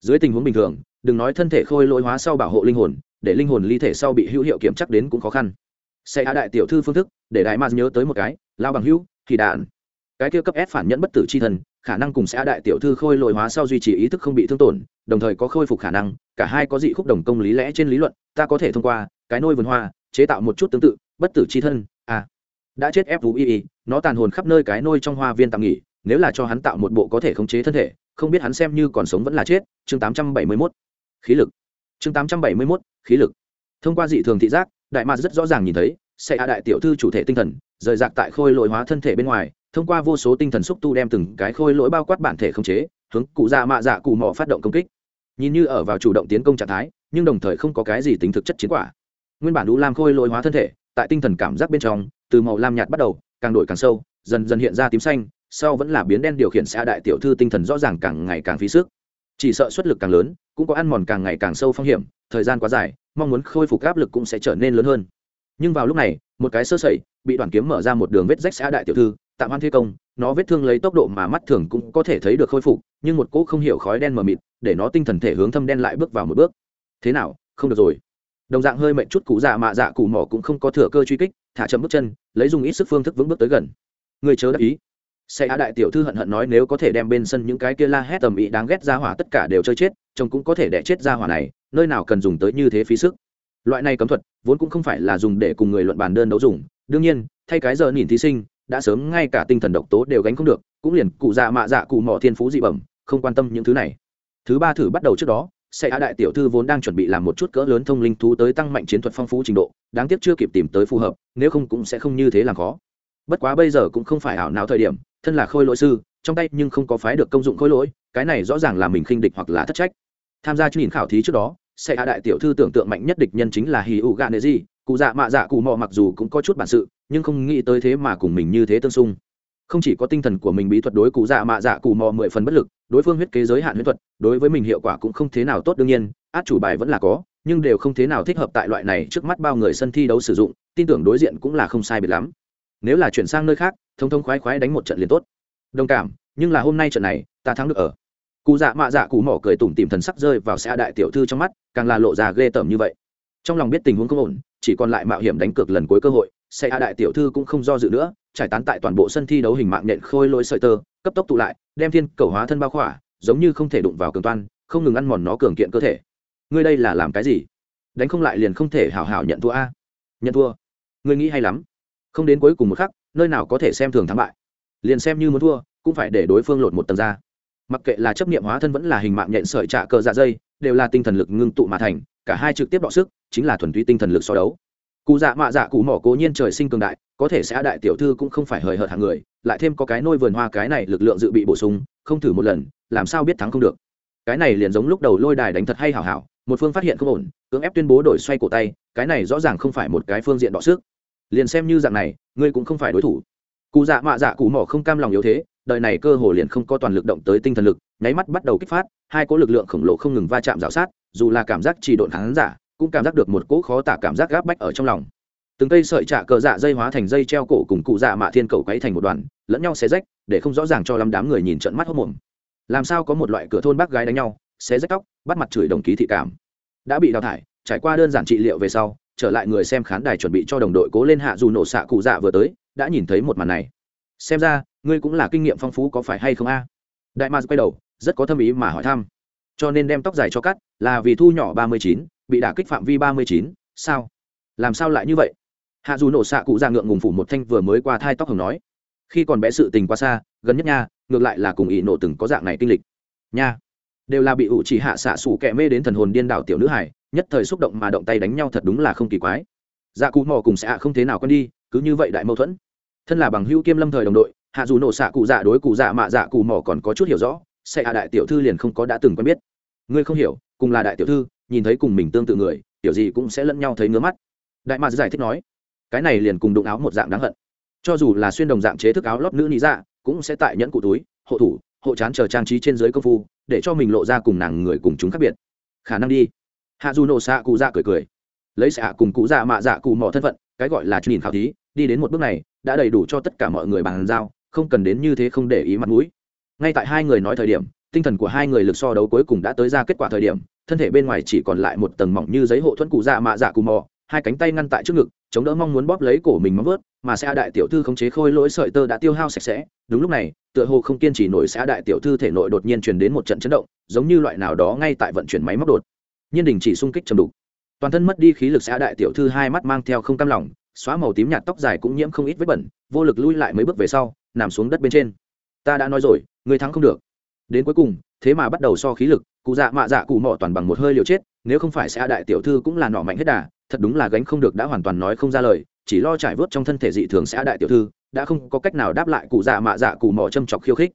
[SPEAKER 1] Dưới tình huống bình thường, đừng nói thân thể khôi lỗi hóa sau bảo hộ linh hồn, để linh hồn ly thể sau bị hữu hiệu kiểm chắc đến cũng khó khăn. Sẽ hạ đại tiểu thư phương thức, để đại mars nhớ tới một cái, lao bằng hữu, thì đạn cái kia cấp S phản nhẫn bất tử chi thần khả năng cùng sẽ đại tiểu thư khôi lồi hóa sau duy trì ý thức không bị thương tổn đồng thời có khôi phục khả năng cả hai có dị khúc đồng công lý lẽ trên lý luận ta có thể thông qua cái nôi vườn hoa chế tạo một chút tương tự bất tử chi thân à. Đã chết ép vũ y nó tàn hồn khắp nơi cái nôi trong hoa viên tạm nghỉ nếu là cho hắn tạo một bộ có thể khống chế thân thể không biết hắn xem như còn sống vẫn là chết chương tám trăm bảy mươi 871. khí lực. Chương tám trăm bảy mươi 871, khí lực. Thông qua dị thường thị giác đại ma rất rõ ràng nhìn thấy sẽ hạ đại tiểu thư chủ thể tinh thần rời rạc tại khôi lồi hóa thân thể bên ngoài thông qua vô số tinh thần xúc tu đem từng cái khôi lỗi bao quát bản thể không chế, hướng cụ dạ mạ dạ cụ mỏ phát động công kích. Nhìn như ở vào chủ động tiến công trạng thái, nhưng đồng thời không có cái gì tính thực chất chiến quả. Nguyên bản đũ lam khôi lỗi hóa thân thể, tại tinh thần cảm giác bên trong, từ màu lam nhạt bắt đầu, càng đổi càng sâu, dần dần hiện ra tím xanh, sau vẫn là biến đen điều khiển xã đại tiểu thư tinh thần rõ ràng càng ngày càng phí sức. Chỉ sợ xuất lực càng lớn, cũng có ăn mòn càng ngày càng sâu phong hiểm, thời gian quá dài, mong muốn khôi phục áp lực cũng sẽ trở nên lớn hơn. Nhưng vào lúc này, một cái sơ sẩy, bị đoàn kiếm mở ra một đường vết rách xã đại tiểu thư tạm hoan thi công, nó vết thương lấy tốc độ mà mắt thường cũng có thể thấy được khôi phục, nhưng một cỗ không hiểu khói đen mờ mịt để nó tinh thần thể hướng thâm đen lại bước vào một bước. Thế nào, không được rồi. Đồng dạng hơi mệnh chút cụ dạ mạ dạ cụ mỏ cũng không có thừa cơ truy kích, thả chậm bước chân, lấy dùng ít sức phương thức vững bước tới gần. Người chớ đáp ý. Xe á đại tiểu thư hận hận nói nếu có thể đem bên sân những cái kia la hét tầm ý đáng ghét ra hỏa tất cả đều chơi chết, chồng cũng có thể đẻ chết ra hỏa này, nơi nào cần dùng tới như thế phí sức. Loại này cấm thuật vốn cũng không phải là dùng để cùng người luận bàn đơn đấu dùng, đương nhiên, thay cái giờ nhìn thí sinh đã sớm ngay cả tinh thần độc tố đều gánh không được, cũng liền cụ dạ mạ dạ cụ mỏ thiên phú dị bẩm, không quan tâm những thứ này. Thứ ba thử bắt đầu trước đó, sẽ á đại tiểu thư vốn đang chuẩn bị làm một chút cỡ lớn thông linh thú tới tăng mạnh chiến thuật phong phú trình độ, đáng tiếc chưa kịp tìm tới phù hợp, nếu không cũng sẽ không như thế làm khó. Bất quá bây giờ cũng không phải ảo nào thời điểm, thân là khôi lỗi sư, trong tay nhưng không có phái được công dụng khôi lỗi, cái này rõ ràng là mình khinh địch hoặc là thất trách. Tham gia chương trình khảo thí trước đó, sẽ hạ đại tiểu thư tưởng tượng mạnh nhất địch nhân chính là hì ụ gạ nệ gì cụ dạ mạ dạ cụ mò mặc dù cũng có chút bản sự nhưng không nghĩ tới thế mà cùng mình như thế tương xung. Không chỉ có tinh thần của mình bí thuật đối cụ dạ mạ dạ cụ mò mười phần bất lực, đối phương huyết kế giới hạn huyết thuật, đối với mình hiệu quả cũng không thế nào tốt đương nhiên, át chủ bài vẫn là có, nhưng đều không thế nào thích hợp tại loại này trước mắt bao người sân thi đấu sử dụng, tin tưởng đối diện cũng là không sai biệt lắm. Nếu là chuyển sang nơi khác, thông thông khoái khoái đánh một trận liền tốt. Đồng cảm, nhưng là hôm nay trận này, ta thắng được ở. Cụ dạ mạ dạ cụ mỏ cười tủm tìm thần sắc rơi vào xe đại tiểu thư trong mắt, càng là lộ già ghê tởm như vậy. Trong lòng biết tình huống không ổn chỉ còn lại mạo hiểm đánh cược lần cuối cơ hội, xe đại tiểu thư cũng không do dự nữa, trải tán tại toàn bộ sân thi đấu hình mạng nện khôi lỗi sợi tơ, cấp tốc tụ lại, đem thiên cầu hóa thân bao khỏa, giống như không thể đụng vào cường toan, không ngừng ăn mòn nó cường kiện cơ thể. Ngươi đây là làm cái gì? Đánh không lại liền không thể hảo hảo nhận thua a. Nhận thua. Ngươi nghĩ hay lắm. Không đến cuối cùng một khắc, nơi nào có thể xem thường thắng bại. Liền xem như muốn thua, cũng phải để đối phương lột một tầng ra. Mặc kệ là chấp nghiệm hóa thân vẫn là hình mạng nhện sợi trạ cờ dạ dây, đều là tinh thần lực ngưng tụ mà thành cả hai trực tiếp đọ sức, chính là thuần túy tinh thần lực so đấu. Cụ dạ mạ dạ cụ mỏ cố nhiên trời sinh cường đại, có thể sẽ đại tiểu thư cũng không phải hời hợt hàng người, lại thêm có cái nôi vườn hoa cái này lực lượng dự bị bổ sung, không thử một lần, làm sao biết thắng không được. Cái này liền giống lúc đầu lôi đài đánh thật hay hảo hảo, một phương phát hiện không ổn, cưỡng ép tuyên bố đổi xoay cổ tay, cái này rõ ràng không phải một cái phương diện đọ sức. Liền xem như dạng này, ngươi cũng không phải đối thủ. Cụ dạ mạ dạ cụ mỏ không cam lòng yếu thế, đời này cơ hồ liền không có toàn lực động tới tinh thần lực, nháy mắt bắt đầu kích phát, hai cỗ lực lượng khổng lồ không ngừng va chạm rào sát dù là cảm giác chỉ độn khán giả, cũng cảm giác được một cỗ khó tả cảm giác gáp bách ở trong lòng. Từng cây sợi trạ cờ dạ dây hóa thành dây treo cổ cùng cụ dạ mạ thiên cầu quấy thành một đoàn, lẫn nhau xé rách, để không rõ ràng cho lắm đám người nhìn trận mắt hốc mồm. Làm sao có một loại cửa thôn bác gái đánh nhau, xé rách tóc, bắt mặt chửi đồng ký thị cảm. Đã bị đào thải, trải qua đơn giản trị liệu về sau, trở lại người xem khán đài chuẩn bị cho đồng đội cố lên hạ dù nổ xạ cụ dạ vừa tới, đã nhìn thấy một màn này. Xem ra, ngươi cũng là kinh nghiệm phong phú có phải hay không a? Đại ma quay đầu, rất có tâm ý mà hỏi thăm cho nên đem tóc dài cho cắt, là vì thu nhỏ ba mươi chín, bị đả kích phạm vi ba mươi chín, sao? Làm sao lại như vậy? Hạ dù nổ xạ cụ ra ngượng ngùng phủ một thanh vừa mới qua thai tóc hồng nói. Khi còn bé sự tình quá xa, gần nhất nha, ngược lại là cùng ỷ nổ từng có dạng này kinh lịch. Nha, đều là bị ủ chỉ hạ xạ sủ kẹ mê đến thần hồn điên đảo tiểu nữ hải nhất thời xúc động mà động tay đánh nhau thật đúng là không kỳ quái. Dạ cụ mò cùng xạ không thế nào con đi, cứ như vậy đại mâu thuẫn. Thân là bằng hữu kiêm lâm thời đồng đội, hạ dù nổ xạ cụ dạ đối cụ dạ mạ dạ cụ mò còn có chút hiểu rõ sẽ hạ đại tiểu thư liền không có đã từng quen biết. Ngươi không hiểu, cùng là đại tiểu thư, nhìn thấy cùng mình tương tự người tiểu gì cũng sẽ lẫn nhau thấy ngứa mắt. Đại mạc giải thích nói, cái này liền cùng đụng áo một dạng đáng hận. Cho dù là xuyên đồng dạng chế thức áo lót nữ lý dạ cũng sẽ tại nhẫn cụ túi, hộ thủ, hộ chán chờ trang trí trên dưới công phu, để cho mình lộ ra cùng nàng người cùng chúng khác biệt. Khả năng đi. Hạ dù nổ xạ cụ dạ cười cười. Lấy xạ cùng cụ dạ mạ dạ cụ mỏ thân phận, cái gọi là nhìn khảo thí, đi đến một bước này, đã đầy đủ cho tất cả mọi người bàn giao, không cần đến như thế không để ý mặt mũi ngay tại hai người nói thời điểm, tinh thần của hai người lực so đấu cuối cùng đã tới ra kết quả thời điểm, thân thể bên ngoài chỉ còn lại một tầng mỏng như giấy hộ thuẫn cụ dạ mạ dạ cụ mò, hai cánh tay ngăn tại trước ngực, chống đỡ mong muốn bóp lấy cổ mình móng vớt mà xe đại tiểu thư khống chế khôi lỗi sợi tơ đã tiêu hao sạch sẽ. Đúng lúc này, tựa hồ không kiên trì nổi xe đại tiểu thư thể nội đột nhiên truyền đến một trận chấn động, giống như loại nào đó ngay tại vận chuyển máy móc đột. Nhiên đình chỉ xung kích chầm đục. Toàn thân mất đi khí lực xe đại tiểu thư hai mắt mang theo không cam lòng, xóa màu tím nhạt tóc dài cũng nhiễm không ít vết bẩn, vô lực lui lại mấy bước về sau, nằm xuống đất bên trên ta đã nói rồi người thắng không được. Đến cuối cùng, thế mà bắt đầu so khí lực, cụ dạ mạ dạ cụ mọ toàn bằng một hơi liều chết, nếu không phải xe đại tiểu thư cũng là nọ mạnh hết đà, thật đúng là gánh không được đã hoàn toàn nói không ra lời, chỉ lo trải vớt trong thân thể dị thường sẽ đại tiểu thư, đã không có cách nào đáp lại cụ dạ mạ dạ cụ mỏ châm chọc khiêu khích.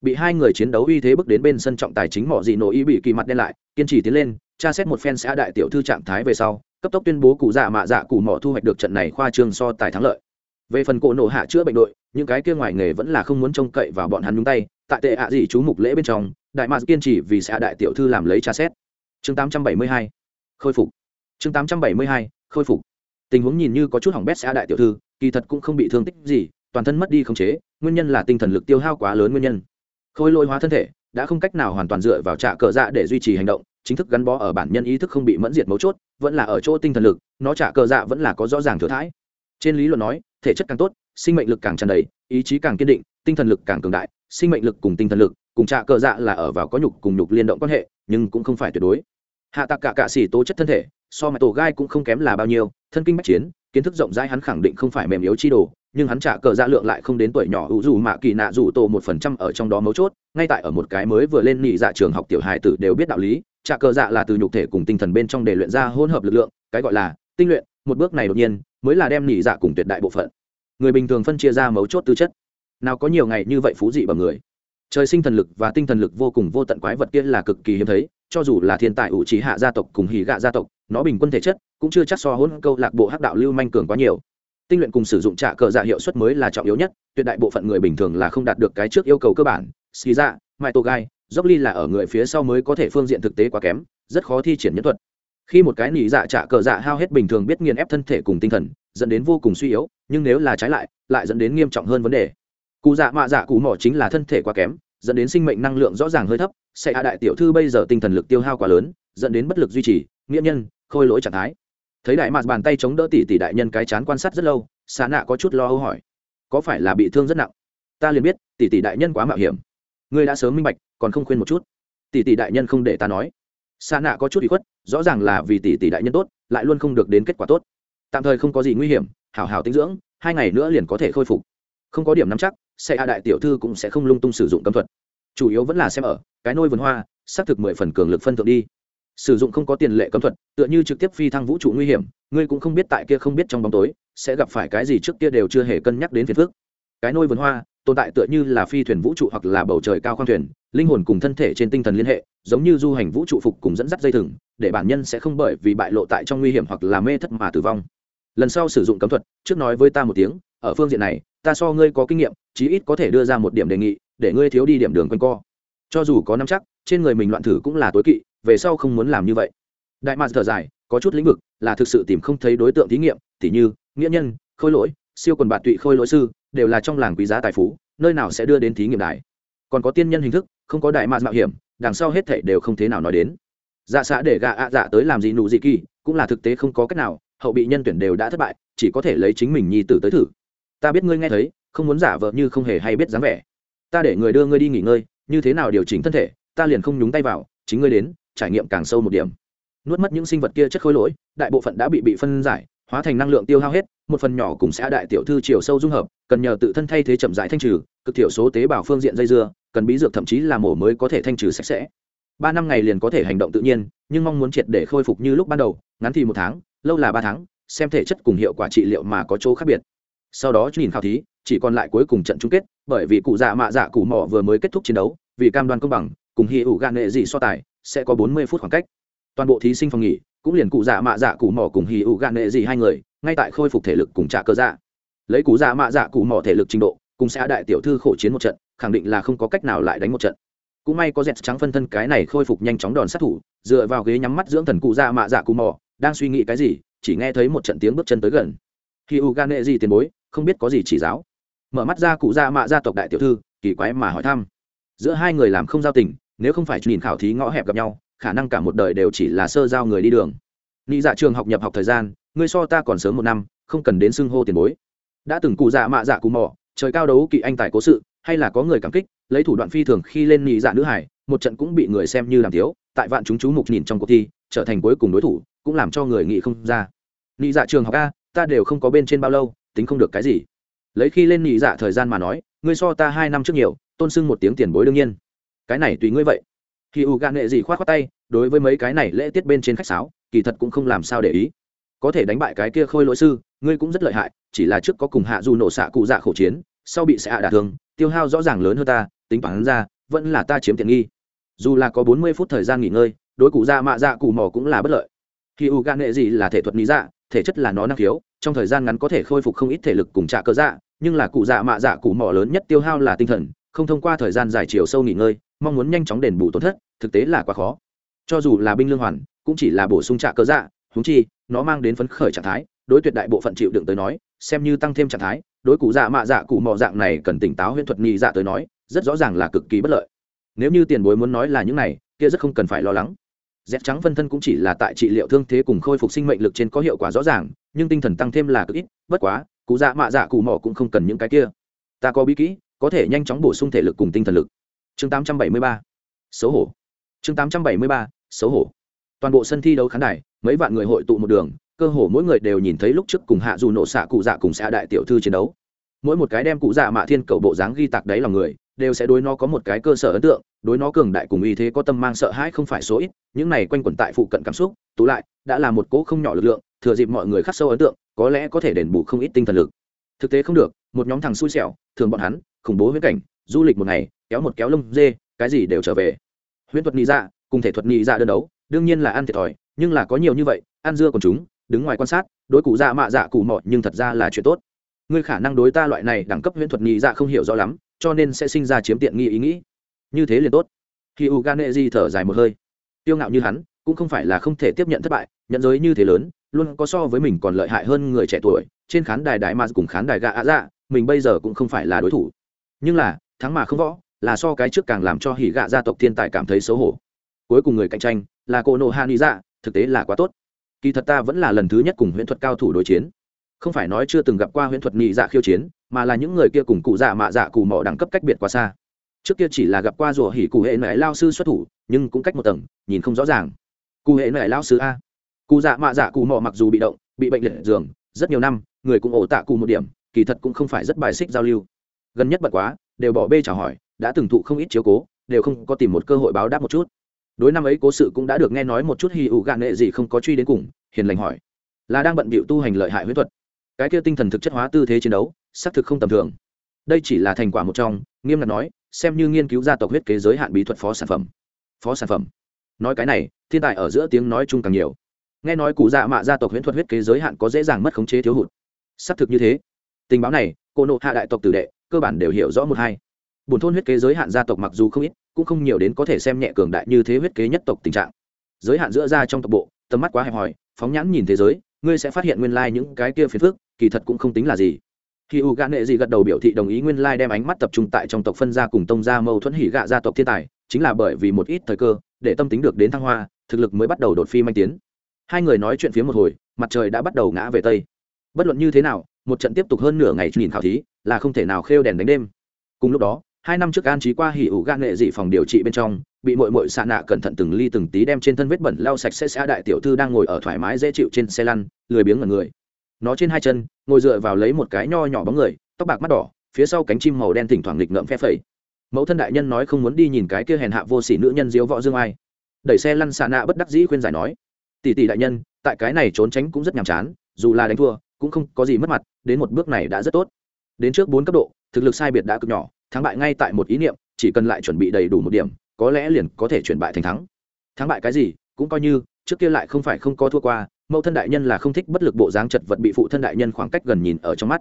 [SPEAKER 1] Bị hai người chiến đấu uy thế bước đến bên sân trọng tài chính mỏ dị nổ ý bị kỳ mặt đen lại, kiên trì tiến lên, tra xét một phen sẽ đại tiểu thư trạng thái về sau, cấp tốc tuyên bố cụ dạ mạ dạ cụ mỏ thu hoạch được trận này khoa trương so tài thắng lợi về phần cổ nổ hạ chữa bệnh đội, những cái kia ngoài nghề vẫn là không muốn trông cậy vào bọn hắn nhúng tay, tại tệ ạ gì chú mục lễ bên trong, đại mạc kiên trì vì sẽ đại tiểu thư làm lấy tra xét. Chương 872 khôi phục. Chương 872 khôi phục. Tình huống nhìn như có chút hỏng bét xã đại tiểu thư, kỳ thật cũng không bị thương tích gì, toàn thân mất đi khống chế, nguyên nhân là tinh thần lực tiêu hao quá lớn nguyên nhân. Khôi lôi hóa thân thể đã không cách nào hoàn toàn dựa vào trả cờ dạ để duy trì hành động, chính thức gắn bó ở bản nhân ý thức không bị mẫn diệt mấu chốt, vẫn là ở chỗ tinh thần lực, nó trả cờ dạ vẫn là có rõ ràng thừa thãi. Trên lý luận nói thể chất càng tốt, sinh mệnh lực càng tràn đầy, ý chí càng kiên định, tinh thần lực càng cường đại, sinh mệnh lực cùng tinh thần lực, cùng trạ cờ dạ là ở vào có nhục cùng nhục liên động quan hệ, nhưng cũng không phải tuyệt đối. Hạ tạc cả cạ xỉ tố chất thân thể, so mà tổ gai cũng không kém là bao nhiêu, thân kinh bách chiến, kiến thức rộng rãi hắn khẳng định không phải mềm yếu chi đồ, nhưng hắn trả cờ dạ lượng lại không đến tuổi nhỏ hữu dù mạ kỳ nạ dù tổ một phần trăm ở trong đó mấu chốt, ngay tại ở một cái mới vừa lên nghỉ dạ trường học tiểu hài tử đều biết đạo lý trả cờ dạ là từ nhục thể cùng tinh thần bên trong để luyện ra hỗn hợp lực lượng, cái gọi là tinh luyện một bước này đột nhiên mới là đem nỉ dạ cùng tuyệt đại bộ phận người bình thường phân chia ra mấu chốt tư chất nào có nhiều ngày như vậy phú dị bằng người trời sinh thần lực và tinh thần lực vô cùng vô tận quái vật kia là cực kỳ hiếm thấy cho dù là thiên tài ủ trí hạ gia tộc cùng hì gạ gia tộc nó bình quân thể chất cũng chưa chắc so hôn câu lạc bộ hắc đạo lưu manh cường quá nhiều tinh luyện cùng sử dụng trả cờ dạ hiệu suất mới là trọng yếu nhất tuyệt đại bộ phận người bình thường là không đạt được cái trước yêu cầu cơ bản xì dạ mai tô gai dốc ly là ở người phía sau mới có thể phương diện thực tế quá kém rất khó thi triển nhân thuật khi một cái nỉ dạ trả cờ dạ hao hết bình thường biết nghiền ép thân thể cùng tinh thần, dẫn đến vô cùng suy yếu, nhưng nếu là trái lại lại dẫn đến nghiêm trọng hơn vấn đề. Cụ dạ mạ dạ cụ mỏ chính là thân thể quá kém, dẫn đến sinh mệnh năng lượng rõ ràng hơi thấp, sẽ hạ đại tiểu thư bây giờ tinh thần lực tiêu hao quá lớn, dẫn đến bất lực duy trì, nghĩa nhân, khôi lỗi trạng thái. Thấy đại mạt bàn tay chống đỡ tỷ tỷ đại nhân cái chán quan sát rất lâu, xà nạ có chút lo âu hỏi, có phải là bị thương rất nặng? Ta liền biết, tỷ tỷ đại nhân quá mạo hiểm. Ngươi đã sớm minh bạch, còn không khuyên một chút. Tỷ tỷ đại nhân không để ta nói. Xà nạ có chút bị khuất rõ ràng là vì tỷ tỷ đại nhân tốt, lại luôn không được đến kết quả tốt. Tạm thời không có gì nguy hiểm, hảo hảo tinh dưỡng, hai ngày nữa liền có thể khôi phục. Không có điểm nắm chắc, sẽ a đại tiểu thư cũng sẽ không lung tung sử dụng cấm thuật. Chủ yếu vẫn là xem ở, cái nôi vườn hoa, xác thực mười phần cường lực phân thượng đi. Sử dụng không có tiền lệ cấm thuật, tựa như trực tiếp phi thăng vũ trụ nguy hiểm, ngươi cũng không biết tại kia không biết trong bóng tối, sẽ gặp phải cái gì trước kia đều chưa hề cân nhắc đến phiền phước cái nôi vườn hoa, tồn tại tựa như là phi thuyền vũ trụ hoặc là bầu trời cao khoang thuyền linh hồn cùng thân thể trên tinh thần liên hệ, giống như du hành vũ trụ phục cùng dẫn dắt dây thừng, để bản nhân sẽ không bởi vì bại lộ tại trong nguy hiểm hoặc là mê thất mà tử vong. Lần sau sử dụng cấm thuật, trước nói với ta một tiếng, ở phương diện này, ta so ngươi có kinh nghiệm, chí ít có thể đưa ra một điểm đề nghị, để ngươi thiếu đi điểm đường quanh co. Cho dù có nắm chắc, trên người mình loạn thử cũng là tối kỵ, về sau không muốn làm như vậy. Đại mạc thở dài, có chút lĩnh vực là thực sự tìm không thấy đối tượng thí nghiệm, tỉ như, nghĩa nhân, khôi lỗi, siêu quần bạt tụy khôi lỗi sư, đều là trong làng quý giá tài phú, nơi nào sẽ đưa đến thí nghiệm đài. Còn có tiên nhân hình thức không có đại mạc mạo hiểm, đằng sau hết thảy đều không thế nào nói đến. Dạ xã để gạ ạ dạ tới làm gì nụ gì kỳ, cũng là thực tế không có cách nào, hậu bị nhân tuyển đều đã thất bại, chỉ có thể lấy chính mình nhi tử tới thử. Ta biết ngươi nghe thấy, không muốn giả vợ như không hề hay biết dáng vẻ. Ta để người đưa ngươi đi nghỉ ngơi, như thế nào điều chỉnh thân thể, ta liền không nhúng tay vào, chính ngươi đến, trải nghiệm càng sâu một điểm. Nuốt mất những sinh vật kia chất khối lỗi, đại bộ phận đã bị bị phân giải, hóa thành năng lượng tiêu hao hết, một phần nhỏ cũng sẽ đại tiểu thư chiều sâu dung hợp, cần nhờ tự thân thay thế chậm rãi thanh trừ, cực thiểu số tế bào phương diện dây dưa cần bí dược thậm chí là mổ mới có thể thanh trừ sạch sẽ. Ba năm ngày liền có thể hành động tự nhiên, nhưng mong muốn triệt để khôi phục như lúc ban đầu, ngắn thì một tháng, lâu là ba tháng, xem thể chất cùng hiệu quả trị liệu mà có chỗ khác biệt. Sau đó nhìn khảo thí, chỉ còn lại cuối cùng trận chung kết, bởi vì cụ dạ mạ dạ cụ mỏ vừa mới kết thúc chiến đấu, vì cam đoan công bằng, cùng hy ủ gan nghệ gì so tài, sẽ có bốn mươi phút khoảng cách. Toàn bộ thí sinh phòng nghỉ, cũng liền cụ dạ mạ dạ cụ mỏ cùng hy ủ gan nghệ gì hai người, ngay tại khôi phục thể lực cùng trả cơ dạ. Lấy cụ dạ mạ dạ cụ mỏ thể lực trình độ, cùng sẽ đại tiểu thư khổ chiến một trận khẳng định là không có cách nào lại đánh một trận. Cũng may có dẹt trắng phân thân cái này khôi phục nhanh chóng đòn sát thủ, dựa vào ghế nhắm mắt dưỡng thần cụ dạ mạ dạ cụ mỏ đang suy nghĩ cái gì, chỉ nghe thấy một trận tiếng bước chân tới gần. Khi u gan nghệ gì tiền bối, không biết có gì chỉ giáo. Mở mắt ra cụ dạ mạ gia tộc đại tiểu thư, kỳ quái mà hỏi thăm. Giữa hai người làm không giao tình, nếu không phải nhìn khảo thí ngõ hẹp gặp nhau, khả năng cả một đời đều chỉ là sơ giao người đi đường. Nghĩ dạ trường học nhập học thời gian, ngươi so ta còn sớm một năm, không cần đến xưng hô tiền bối. Đã từng cụ dạ mạ dạ cụ mò, trời cao đấu kỵ anh tài cố sự hay là có người cảm kích, lấy thủ đoạn phi thường khi lên nhị dạ nữ hải, một trận cũng bị người xem như làm thiếu, tại vạn chúng chú mục nhìn trong cuộc thi, trở thành cuối cùng đối thủ, cũng làm cho người nghĩ không ra. Nhị dạ trường học a, ta đều không có bên trên bao lâu, tính không được cái gì. Lấy khi lên nhị dạ thời gian mà nói, ngươi so ta hai năm trước nhiều, tôn sưng một tiếng tiền bối đương nhiên. Cái này tùy ngươi vậy. Khi u gan nghệ gì khoát khoát tay, đối với mấy cái này lễ tiết bên trên khách sáo, kỳ thật cũng không làm sao để ý. Có thể đánh bại cái kia khôi lỗi sư, ngươi cũng rất lợi hại, chỉ là trước có cùng hạ du nổ xạ cụ dạ khổ chiến, sau bị xạ đả thương tiêu hao rõ ràng lớn hơn ta, tính bản ra, vẫn là ta chiếm tiện nghi. Dù là có bốn mươi phút thời gian nghỉ ngơi, đối cụ dạ mạ dạ cụ mò cũng là bất lợi. Khi u gan nghệ gì là thể thuật lý dạ thể chất là nó năng khiếu, trong thời gian ngắn có thể khôi phục không ít thể lực cùng trả cơ dạ nhưng là cụ dạ mạ dạ cụ mỏ lớn nhất tiêu hao là tinh thần, không thông qua thời gian dài chiều sâu nghỉ ngơi, mong muốn nhanh chóng đền bù tổn thất, thực tế là quá khó. Cho dù là binh lương hoàn, cũng chỉ là bổ sung trả cơ dạ húng chi, nó mang đến phấn khởi trạng thái, đối tuyệt đại bộ phận chịu đựng tới nói, xem như tăng thêm trạng thái đối cụ dạ mạ dạ cụ mỏ dạng này cần tỉnh táo huyễn thuật nhị dạ tới nói, rất rõ ràng là cực kỳ bất lợi nếu như tiền bối muốn nói là những này, kia rất không cần phải lo lắng dép trắng phân thân cũng chỉ là tại trị liệu thương thế cùng khôi phục sinh mệnh lực trên có hiệu quả rõ ràng, nhưng tinh thần tăng thêm là cực ít, bất quá, cụ dạ mạ dạ cụ mỏ cũng không cần những cái kia ta có bí kỹ, có thể nhanh chóng bổ sung thể lực cùng tinh thần lực chương 873. xấu hổ chương 873. xấu hổ toàn bộ sân thi đấu khán đài, mấy vạn người hội tụ một đường cơ hồ mỗi người đều nhìn thấy lúc trước cùng hạ dù nổ xạ cụ dạ cùng xạ đại tiểu thư chiến đấu. Mỗi một cái đem cụ dạ mạ thiên cầu bộ dáng ghi tạc đáy lòng người, đều sẽ đối nó có một cái cơ sở ấn tượng, đối nó cường đại cùng y thế có tâm mang sợ hãi không phải số ít, những này quanh quẩn tại phụ cận cảm xúc, tụ lại, đã là một cỗ không nhỏ lực lượng, thừa dịp mọi người khắc sâu ấn tượng, có lẽ có thể đền bù không ít tinh thần lực. Thực tế không được, một nhóm thằng xui xẻo, thường bọn hắn, khủng bố huyễn cảnh, du lịch một ngày, kéo một kéo lông dê, cái gì đều trở về. Huyễn thuật nhị dạ cùng thể thuật nhị dạ đơn đấu, đương nhiên là ăn thiệt thòi, nhưng là có nhiều như vậy, ăn dưa còn chúng đứng ngoài quan sát, đối cụ dạ mạ dạ cụ mọ, nhưng thật ra là chuyện tốt. Ngươi khả năng đối ta loại này đẳng cấp huyễn thuật nhị dạ không hiểu rõ lắm, cho nên sẽ sinh ra chiếm tiện nghi ý nghĩ. Như thế liền tốt. Khi u gan di thở dài một hơi. Tiêu ngạo như hắn, cũng không phải là không thể tiếp nhận thất bại, nhận giới như thế lớn, luôn có so với mình còn lợi hại hơn người trẻ tuổi, trên khán đài đại mà cùng khán đài gạ ạ dạ mình bây giờ cũng không phải là đối thủ. Nhưng là, thắng mà không võ, là so cái trước càng làm cho hỉ gạ gia tộc thiên tài cảm thấy xấu hổ. Cuối cùng người cạnh tranh là cô nộ hạ nghĩ dạ thực tế là quá tốt kỳ thật ta vẫn là lần thứ nhất cùng huyễn thuật cao thủ đối chiến. Không phải nói chưa từng gặp qua huyễn thuật nhị dạ khiêu chiến, mà là những người kia cùng cụ dạ mạ dạ cụ mỏ đẳng cấp cách biệt quá xa. Trước kia chỉ là gặp qua rùa hỉ cụ hệ mẹ lao sư xuất thủ, nhưng cũng cách một tầng, nhìn không rõ ràng. Cụ hệ mẹ lao sư a. Cụ dạ mạ dạ cụ mỏ mặc dù bị động, bị bệnh liệt giường, rất nhiều năm, người cũng ổ tạ cụ một điểm, kỳ thật cũng không phải rất bài xích giao lưu. Gần nhất bật quá, đều bỏ bê chào hỏi, đã từng thụ không ít chiếu cố, đều không có tìm một cơ hội báo đáp một chút đối năm ấy cố sự cũng đã được nghe nói một chút hì ụ gạn nghệ gì không có truy đến cùng, hiền lành hỏi. Là đang bận bịu tu hành lợi hại huyết thuật. Cái kia tinh thần thực chất hóa tư thế chiến đấu, xác thực không tầm thường. Đây chỉ là thành quả một trong, nghiêm ngặt nói, xem như nghiên cứu gia tộc huyết kế giới hạn bí thuật phó sản phẩm. Phó sản phẩm. Nói cái này, thiên tài ở giữa tiếng nói chung càng nhiều. Nghe nói cụ dạ mạ gia tộc huyễn thuật huyết kế giới hạn có dễ dàng mất khống chế thiếu hụt. Xác thực như thế. Tình báo này, cô nộ hạ đại tộc tử đệ, cơ bản đều hiểu rõ một hai. Bùn thôn huyết kế giới hạn gia tộc mặc dù không ít cũng không nhiều đến có thể xem nhẹ cường đại như thế huyết kế nhất tộc tình trạng. Giới hạn giữa ra trong tộc bộ, tầm mắt quá hẹp hòi, phóng nhãn nhìn thế giới, ngươi sẽ phát hiện nguyên lai những cái kia phiền phức, kỳ thật cũng không tính là gì. Khi u gạ nệ dị gật đầu biểu thị đồng ý nguyên lai đem ánh mắt tập trung tại trong tộc phân gia cùng tông gia mâu thuẫn hỉ gạ gia tộc thiên tài, chính là bởi vì một ít thời cơ, để tâm tính được đến thăng hoa, thực lực mới bắt đầu đột phi manh tiến. Hai người nói chuyện phía một hồi, mặt trời đã bắt đầu ngã về tây. Bất luận như thế nào, một trận tiếp tục hơn nửa ngày nhìn khảo thí, là không thể nào khêu đèn đánh đêm. Cùng lúc đó hai năm trước an trí qua hỉ ủ gan nghệ dị phòng điều trị bên trong, bị mội mội xạ nạ cẩn thận từng ly từng tí đem trên thân vết bẩn lau sạch sẽ xã đại tiểu thư đang ngồi ở thoải mái dễ chịu trên xe lăn, lười biếng ở người. Nó trên hai chân, ngồi dựa vào lấy một cái nho nhỏ bóng người, tóc bạc mắt đỏ, phía sau cánh chim màu đen thỉnh thoảng nghịch ngợm phe phẩy. Mẫu thân đại nhân nói không muốn đi nhìn cái kia hèn hạ vô sỉ nữ nhân diếu võ dương ai. Đẩy xe lăn xạ nạ bất đắc dĩ khuyên giải nói, tỷ tỷ đại nhân, tại cái này trốn tránh cũng rất nhàm chán, dù là đánh thua, cũng không có gì mất mặt, đến một bước này đã rất tốt. Đến trước bốn cấp độ, thực lực sai biệt đã cực nhỏ thắng bại ngay tại một ý niệm, chỉ cần lại chuẩn bị đầy đủ một điểm, có lẽ liền có thể chuyển bại thành thắng. Thắng bại cái gì, cũng coi như, trước kia lại không phải không có thua qua, mẫu thân đại nhân là không thích bất lực bộ dáng chật vật bị phụ thân đại nhân khoảng cách gần nhìn ở trong mắt.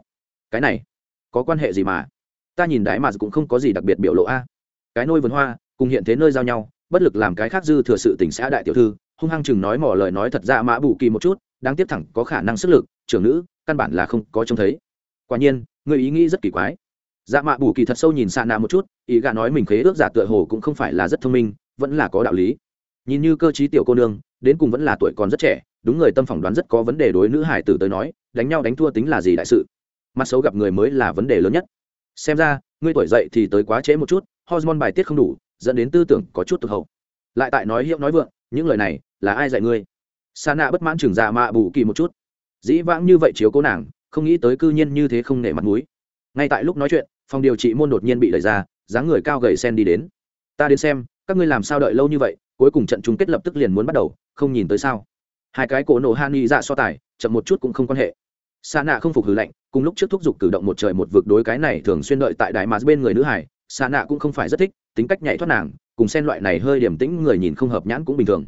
[SPEAKER 1] Cái này, có quan hệ gì mà? Ta nhìn đại mà cũng không có gì đặc biệt biểu lộ a. Cái nôi vườn hoa, cùng hiện thế nơi giao nhau, bất lực làm cái khác dư thừa sự tình xã đại tiểu thư, hung hăng chừng nói mỏ lời nói thật ra mã bù kỳ một chút đang tiếp thẳng có khả năng sức lực, trưởng nữ, căn bản là không có trông thấy. Quả nhiên, người ý nghĩ rất kỳ quái dạ mạ bù kỳ thật sâu nhìn xạ nạ một chút, ý gà nói mình khế ước giả tựa hồ cũng không phải là rất thông minh, vẫn là có đạo lý. Nhìn như cơ t tiểu cô nương, đến cùng vẫn là tuổi còn rất trẻ, đúng người tâm phỏng đoán rất có vấn đề đối nữ hải tử tới nói, đánh nhau đánh thua tính là gì đại sự. Mặt xấu gặp người mới là vấn đề lớn nhất. Xem ra, ngươi tuổi dậy thì tới quá trễ một chút, hormone bài tiết không đủ, dẫn đến tư tưởng có chút tụt hậu. Lại tại nói hiệu nói vượng, những lời này là ai dạy ngươi? Sa nạ bất mãn trường dạ mạ bù kỳ một chút. Dĩ vãng như vậy chiếu cố nàng, không nghĩ tới cư nhiên như thế không nể mặt mũi. Ngay tại lúc nói chuyện phòng điều trị môn đột nhiên bị đẩy ra, dáng người cao gầy sen đi đến. Ta đến xem, các ngươi làm sao đợi lâu như vậy, cuối cùng trận chung kết lập tức liền muốn bắt đầu, không nhìn tới sao? Hai cái cổ nổ han y dạ so tài, chậm một chút cũng không quan hệ. Sa nạ không phục hư lệnh cùng lúc trước thúc giục cử động một trời một vực đối cái này thường xuyên đợi tại đại mà bên người nữ hải sa nạ cũng không phải rất thích, tính cách nhảy thoát nàng, cùng sen loại này hơi điểm tĩnh người nhìn không hợp nhãn cũng bình thường.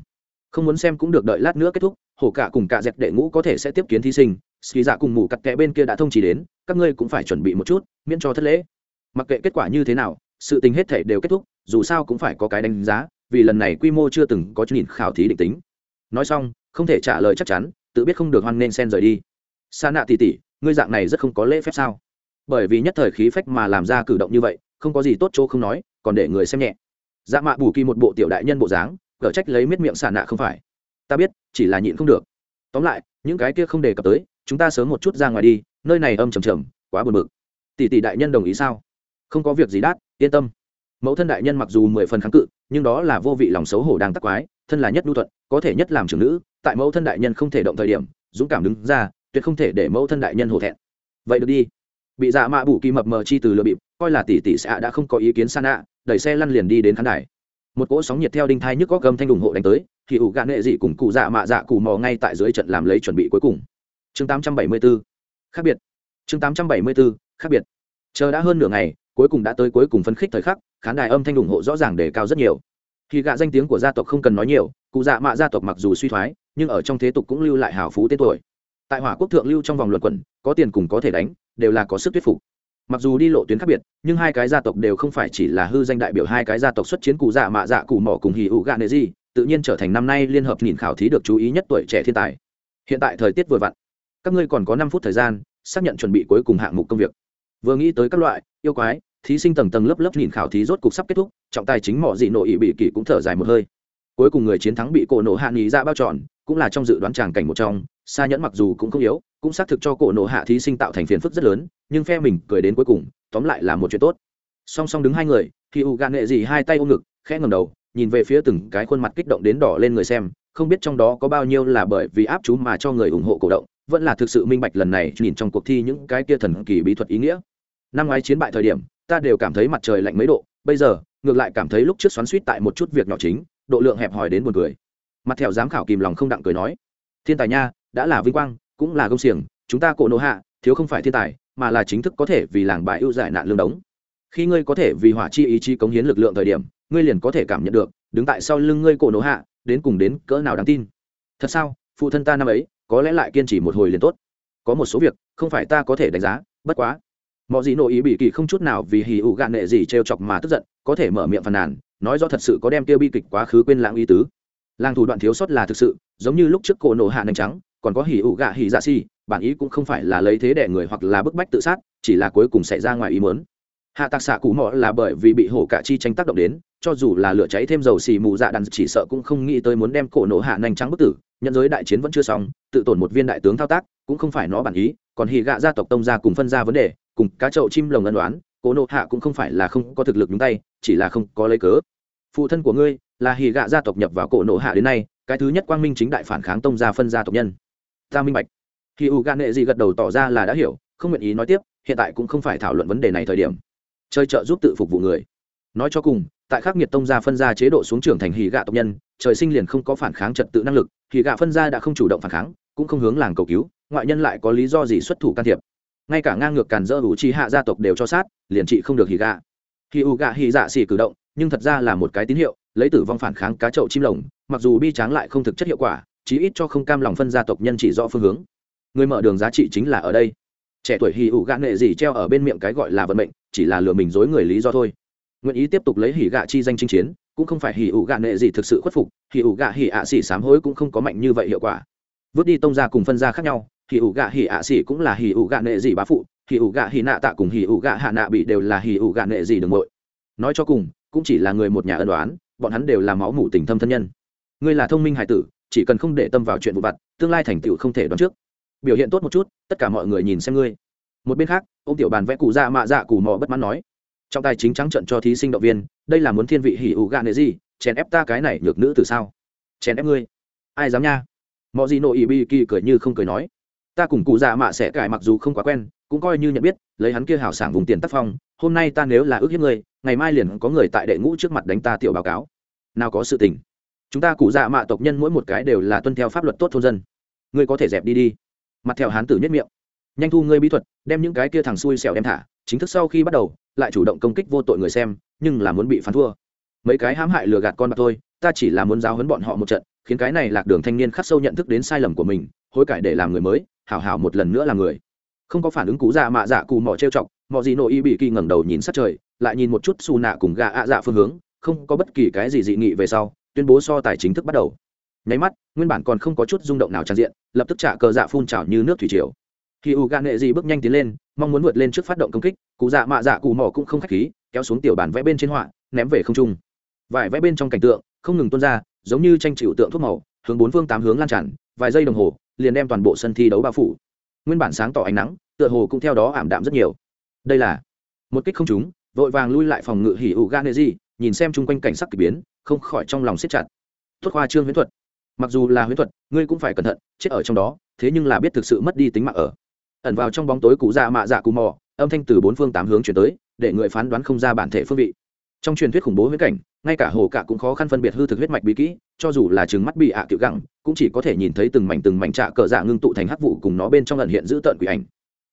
[SPEAKER 1] Không muốn xem cũng được đợi lát nữa kết thúc, hổ cả cùng cả dẹp đệ ngũ có thể sẽ tiếp kiến thí sinh ski dạ cùng mù cặt kẽ bên kia đã thông chỉ đến, các ngươi cũng phải chuẩn bị một chút, miễn cho thất lễ mặc kệ kết quả như thế nào, sự tình hết thể đều kết thúc, dù sao cũng phải có cái đánh giá, vì lần này quy mô chưa từng có nhìn khảo thí định tính. Nói xong, không thể trả lời chắc chắn, tự biết không được hoan nên sen rời đi. Sa nạ tỉ tỉ, ngươi dạng này rất không có lễ phép sao? Bởi vì nhất thời khí phách mà làm ra cử động như vậy, không có gì tốt chỗ không nói, còn để người xem nhẹ. Dạ mạ bù kỳ một bộ tiểu đại nhân bộ dáng, cở trách lấy miết miệng xà nạ không phải. Ta biết, chỉ là nhịn không được. Tóm lại, những cái kia không đề cập tới, chúng ta sớm một chút ra ngoài đi, nơi này âm trầm trầm, quá buồn bực. Tỷ tỷ đại nhân đồng ý sao? Không có việc gì đát, yên tâm. Mẫu thân đại nhân mặc dù mười phần kháng cự, nhưng đó là vô vị lòng xấu hổ đang tắc quái, thân là nhất nhu thuận, có thể nhất làm trưởng nữ, tại mẫu thân đại nhân không thể động thời điểm, dũng cảm đứng ra, tuyệt không thể để mẫu thân đại nhân hổ thẹn. Vậy được đi. Bị dạ mạ bù kỳ mập mờ chi từ lừa bịp, coi là tỷ tỷ xạ đã không có ý kiến san ạ đẩy xe lăn liền đi đến khán đài. Một cỗ sóng nhiệt theo đinh thai nhức có gầm thanh ủng hộ đánh tới, thì ủ gạ nghệ dị cùng cụ dạ mạ dạ cụ mò ngay tại dưới trận làm lấy chuẩn bị cuối cùng. Chương 874 khác biệt. Chương 874 khác biệt. Chờ đã hơn nửa ngày cuối cùng đã tới cuối cùng phấn khích thời khắc, khán đài âm thanh ủng hộ rõ ràng đề cao rất nhiều. Khi gạ danh tiếng của gia tộc không cần nói nhiều, cụ dạ mạ gia tộc mặc dù suy thoái, nhưng ở trong thế tục cũng lưu lại hào phú tên tuổi. Tại hỏa quốc thượng lưu trong vòng luận quẩn, có tiền cùng có thể đánh, đều là có sức thuyết phục. Mặc dù đi lộ tuyến khác biệt, nhưng hai cái gia tộc đều không phải chỉ là hư danh đại biểu hai cái gia tộc xuất chiến cụ dạ mạ dạ cụ mỏ cùng hì ụ gạ nệ gì tự nhiên trở thành năm nay liên hợp nhìn khảo thí được chú ý nhất tuổi trẻ thiên tài. Hiện tại thời tiết vừa vặn. Các ngươi còn có năm phút thời gian, xác nhận chuẩn bị cuối cùng hạng mục công việc vừa nghĩ tới các loại, yêu quái, thí sinh tầng tầng lớp lớp nhìn khảo thí rốt cục sắp kết thúc, trọng tài chính mỏ dị nội ỵ bị kỷ cũng thở dài một hơi. Cuối cùng người chiến thắng bị cổ nổ hạ nghỉ ra bao tròn, cũng là trong dự đoán tràng cảnh một trong xa nhẫn mặc dù cũng không yếu, cũng xác thực cho cổ nổ hạ thí sinh tạo thành phiền phức rất lớn, nhưng phe mình cười đến cuối cùng, tóm lại là một chuyện tốt. Song song đứng hai người khi u gạn nghệ gì hai tay ôm ngực, khẽ ngầm đầu, nhìn về phía từng cái khuôn mặt kích động đến đỏ lên người xem, không biết trong đó có bao nhiêu là bởi vì áp chú mà cho người ủng hộ cổ động, vẫn là thực sự minh bạch lần này nhìn trong cuộc thi những cái kia thần kỳ bí thuật ý nghĩa năm ngoái chiến bại thời điểm, ta đều cảm thấy mặt trời lạnh mấy độ, bây giờ, ngược lại cảm thấy lúc trước xoắn suýt tại một chút việc nhỏ chính, độ lượng hẹp hòi đến buồn cười. Mặt thẹo giám khảo kìm lòng không đặng cười nói, thiên tài nha, đã là vinh quang, cũng là công xiềng, chúng ta cổ nộ hạ, thiếu không phải thiên tài, mà là chính thức có thể vì làng bại ưu giải nạn lương đống. Khi ngươi có thể vì hỏa chi ý chí cống hiến lực lượng thời điểm, ngươi liền có thể cảm nhận được, đứng tại sau lưng ngươi cổ nộ hạ, đến cùng đến cỡ nào đáng tin. Thật sao, phụ thân ta năm ấy, có lẽ lại kiên trì một hồi liền tốt. Có một số việc, không phải ta có thể đánh giá, bất quá mọi gì nội ý bị kỳ không chút nào vì hì ụ gạn nệ gì trêu chọc mà tức giận, có thể mở miệng phàn nàn, nói do thật sự có đem tiêu bi kịch quá khứ quên lãng ý tứ. Làng thủ đoạn thiếu sót là thực sự, giống như lúc trước cổ nổ hạ nành trắng, còn có hỉ ụ gạ hỉ dạ si, bản ý cũng không phải là lấy thế đẻ người hoặc là bức bách tự sát, chỉ là cuối cùng xảy ra ngoài ý mớn hạ tạc xạ cụ mọ là bởi vì bị hổ cả chi tranh tác động đến, cho dù là lửa cháy thêm dầu xì mù dạ đàn, chỉ sợ cũng không nghĩ tới muốn đem cổ nổ hạ nành trắng bức tử, nhận giới đại chiến vẫn chưa xong, tự tổn một viên đại tướng thao tác, cũng không phải nó bản ý, còn hỉ gạ gia tộc tông gia cùng phân ra vấn đề cùng cá chậu chim lồng ân đoán cổ nộ hạ cũng không phải là không có thực lực nhúng tay, chỉ là không có lấy cớ. Phụ thân của ngươi là hỉ gạ gia tộc nhập vào cổ nộ hạ đến nay, cái thứ nhất quang minh chính đại phản kháng tông gia phân gia tộc nhân. Ta minh bạch. Khi u gạ nệ gì gật đầu tỏ ra là đã hiểu, không nguyện ý nói tiếp, hiện tại cũng không phải thảo luận vấn đề này thời điểm. Chơi trợ giúp tự phục vụ người. Nói cho cùng, tại khắc nghiệt tông gia phân gia chế độ xuống trưởng thành hì gạ tộc nhân, trời sinh liền không có phản kháng trật tự năng lực hì gạ phân gia đã không chủ động phản kháng, cũng không hướng làng cầu cứu, ngoại nhân lại có lý do gì xuất thủ can thiệp ngay cả ngang ngược càn dỡ ủ trí hạ gia tộc đều cho sát, liền trị không được hì gạ hì u gạ hì dạ xỉ cử động, nhưng thật ra là một cái tín hiệu, lấy tử vong phản kháng cá chậu chim lồng, mặc dù bi tráng lại không thực chất hiệu quả, chí ít cho không cam lòng phân gia tộc nhân chỉ rõ phương hướng. Người mở đường giá trị chính là ở đây. Trẻ tuổi hì ủ gạ nghệ gì treo ở bên miệng cái gọi là vận mệnh, chỉ là lừa mình dối người lý do thôi. Nguyện ý tiếp tục lấy hỉ gạ chi danh chinh chiến, cũng không phải hỉ ủ gạ nghệ gì thực sự khuất phục, hỉ ủ gạ hỉ ạ xỉ sám hối cũng không có mạnh như vậy hiệu quả. Vứt đi tông ra cùng phân ra khác nhau hỉ ủ gạ hỉ ạ xỉ cũng là hỉ ủ gạ nệ gì bá phụ, hỉ ủ gạ hỉ nạ tạ cùng hỉ ủ gạ hạ nạ bị đều là hỉ ủ gạ nệ gì đừng bội nói cho cùng, cũng chỉ là người một nhà ân đoán bọn hắn đều là máu mủ tình thâm thân nhân. Ngươi là thông minh hải tử, chỉ cần không để tâm vào chuyện vụ vặt, tương lai thành tựu không thể đoán trước. Biểu hiện tốt một chút, tất cả mọi người nhìn xem ngươi. Một bên khác, ông tiểu bàn vẽ cụ dạ mạ dạ cụ mò bất mãn nói. Trong tài chính trắng trận cho thí sinh động viên, đây là muốn thiên vị hỉ ủ gạ nệ gì, chèn ép ta cái này nhược nữ từ sao? Chèn ép ngươi. Ai dám nha? Mọi gì nội ý bi kỳ cười như không cười nói ta cùng cụ dạ mạ sẽ cải mặc dù không quá quen, cũng coi như nhận biết, lấy hắn kia hảo sảng vùng tiền tác phong, hôm nay ta nếu là ước hiếp ngươi, ngày mai liền có người tại đệ ngũ trước mặt đánh ta tiểu báo cáo. Nào có sự tình. Chúng ta cụ dạ mạ tộc nhân mỗi một cái đều là tuân theo pháp luật tốt thôn dân. Ngươi có thể dẹp đi đi. Mặt theo hán tử nhất miệng. Nhanh thu ngươi bí thuật, đem những cái kia thằng xui xẻo đem thả, chính thức sau khi bắt đầu, lại chủ động công kích vô tội người xem, nhưng là muốn bị phán thua. Mấy cái hãm hại lừa gạt con bạc thôi, ta chỉ là muốn giáo hấn bọn họ một trận, khiến cái này lạc đường thanh niên khắc sâu nhận thức đến sai lầm của mình, hối cải để làm người mới hảo hảo một lần nữa làm người. Không có phản ứng cú dạ mạ dạ cù mò trêu chọc, mò gì nội y bị kỳ ngẩng đầu nhìn sát trời, lại nhìn một chút xù nạ cùng gà ạ dạ phương hướng, không có bất kỳ cái gì dị nghị về sau, tuyên bố so tài chính thức bắt đầu. Nháy mắt, nguyên bản còn không có chút rung động nào tràn diện, lập tức trả cờ dạ phun trào như nước thủy triều. Khi u gan nệ dị bước nhanh tiến lên, mong muốn vượt lên trước phát động công kích cụ dạ mạ dạ cù mò cũng không k h á c h khí, kéo xuống tiểu bản vẽ bên trên họa, ném về không trung. Vải vẽ bên trong cảnh tượng, không ngừng tuôn ra, giống như tranh chịu tượng thuốc màu, hướng bốn phương tám hướng lan tràn, vài giây đồng hồ liền đem toàn bộ sân thi đấu bao phủ. Nguyên bản sáng tỏ ánh nắng, tựa hồ cũng theo đó ảm đạm rất nhiều. Đây là một kích không trúng, vội vàng lui lại phòng ngự hỉ ủ gan nệ gì? nhìn xem chung quanh cảnh sắc k ỳ biến, không khỏi trong lòng siết chặt. Tuất khoa trương huyễn thuật. Mặc dù là huyễn thuật, ngươi cũng phải cẩn thận, chết ở trong đó, thế nhưng là biết thực sự mất đi tính mạng ở. Ẩn vào trong bóng tối cụ dạ mạ dạ cù mò, âm thanh từ bốn phương tám hướng chuyển tới, để người phán đoán không ra bản thể phương vị. Trong truyền thuyết khủng bố huyết cảnh, ngay cả hồ cả cũng khó khăn phân biệt hư thực huyết mạch bí kỹ, cho dù là chừng mắt bị ạ à cựu gẳng cũng chỉ có thể nhìn thấy từng mảnh từng mảnh trạ cờ dạ ngưng tụ thành hắc vụ cùng nó bên trong lần hiện giữ tợn quỷ ảnh.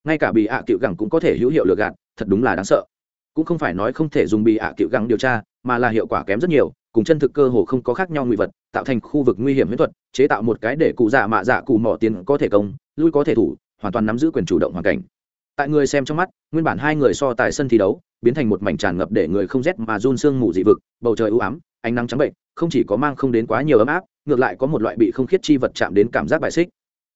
[SPEAKER 1] Ngay cả bị ạ à cựu gẳng cũng có thể hữu hiệu lừa gạt, thật đúng là đáng sợ. Cũng không phải nói không thể dùng bị ạ à cựu gẳng điều tra, mà là hiệu quả kém rất nhiều, cùng chân thực cơ hồ không có khác nhau nguy vật, tạo thành khu vực nguy hiểm huyết thuật, chế tạo một cái để cụ dạ mạ dạ cụ mỏ tiền có thể công, lui có thể thủ, hoàn toàn nắm giữ quyền chủ động hoàn cảnh. Tại người xem trong mắt, nguyên bản hai người so tại sân thi đấu, biến thành một mảnh tràn ngập để người không rét mà run sương mù dị vực, bầu trời u ám, ánh nắng trắng bệnh, không chỉ có mang không đến quá nhiều ấm áp ngược lại có một loại bị không khiết chi vật chạm đến cảm giác bại xích.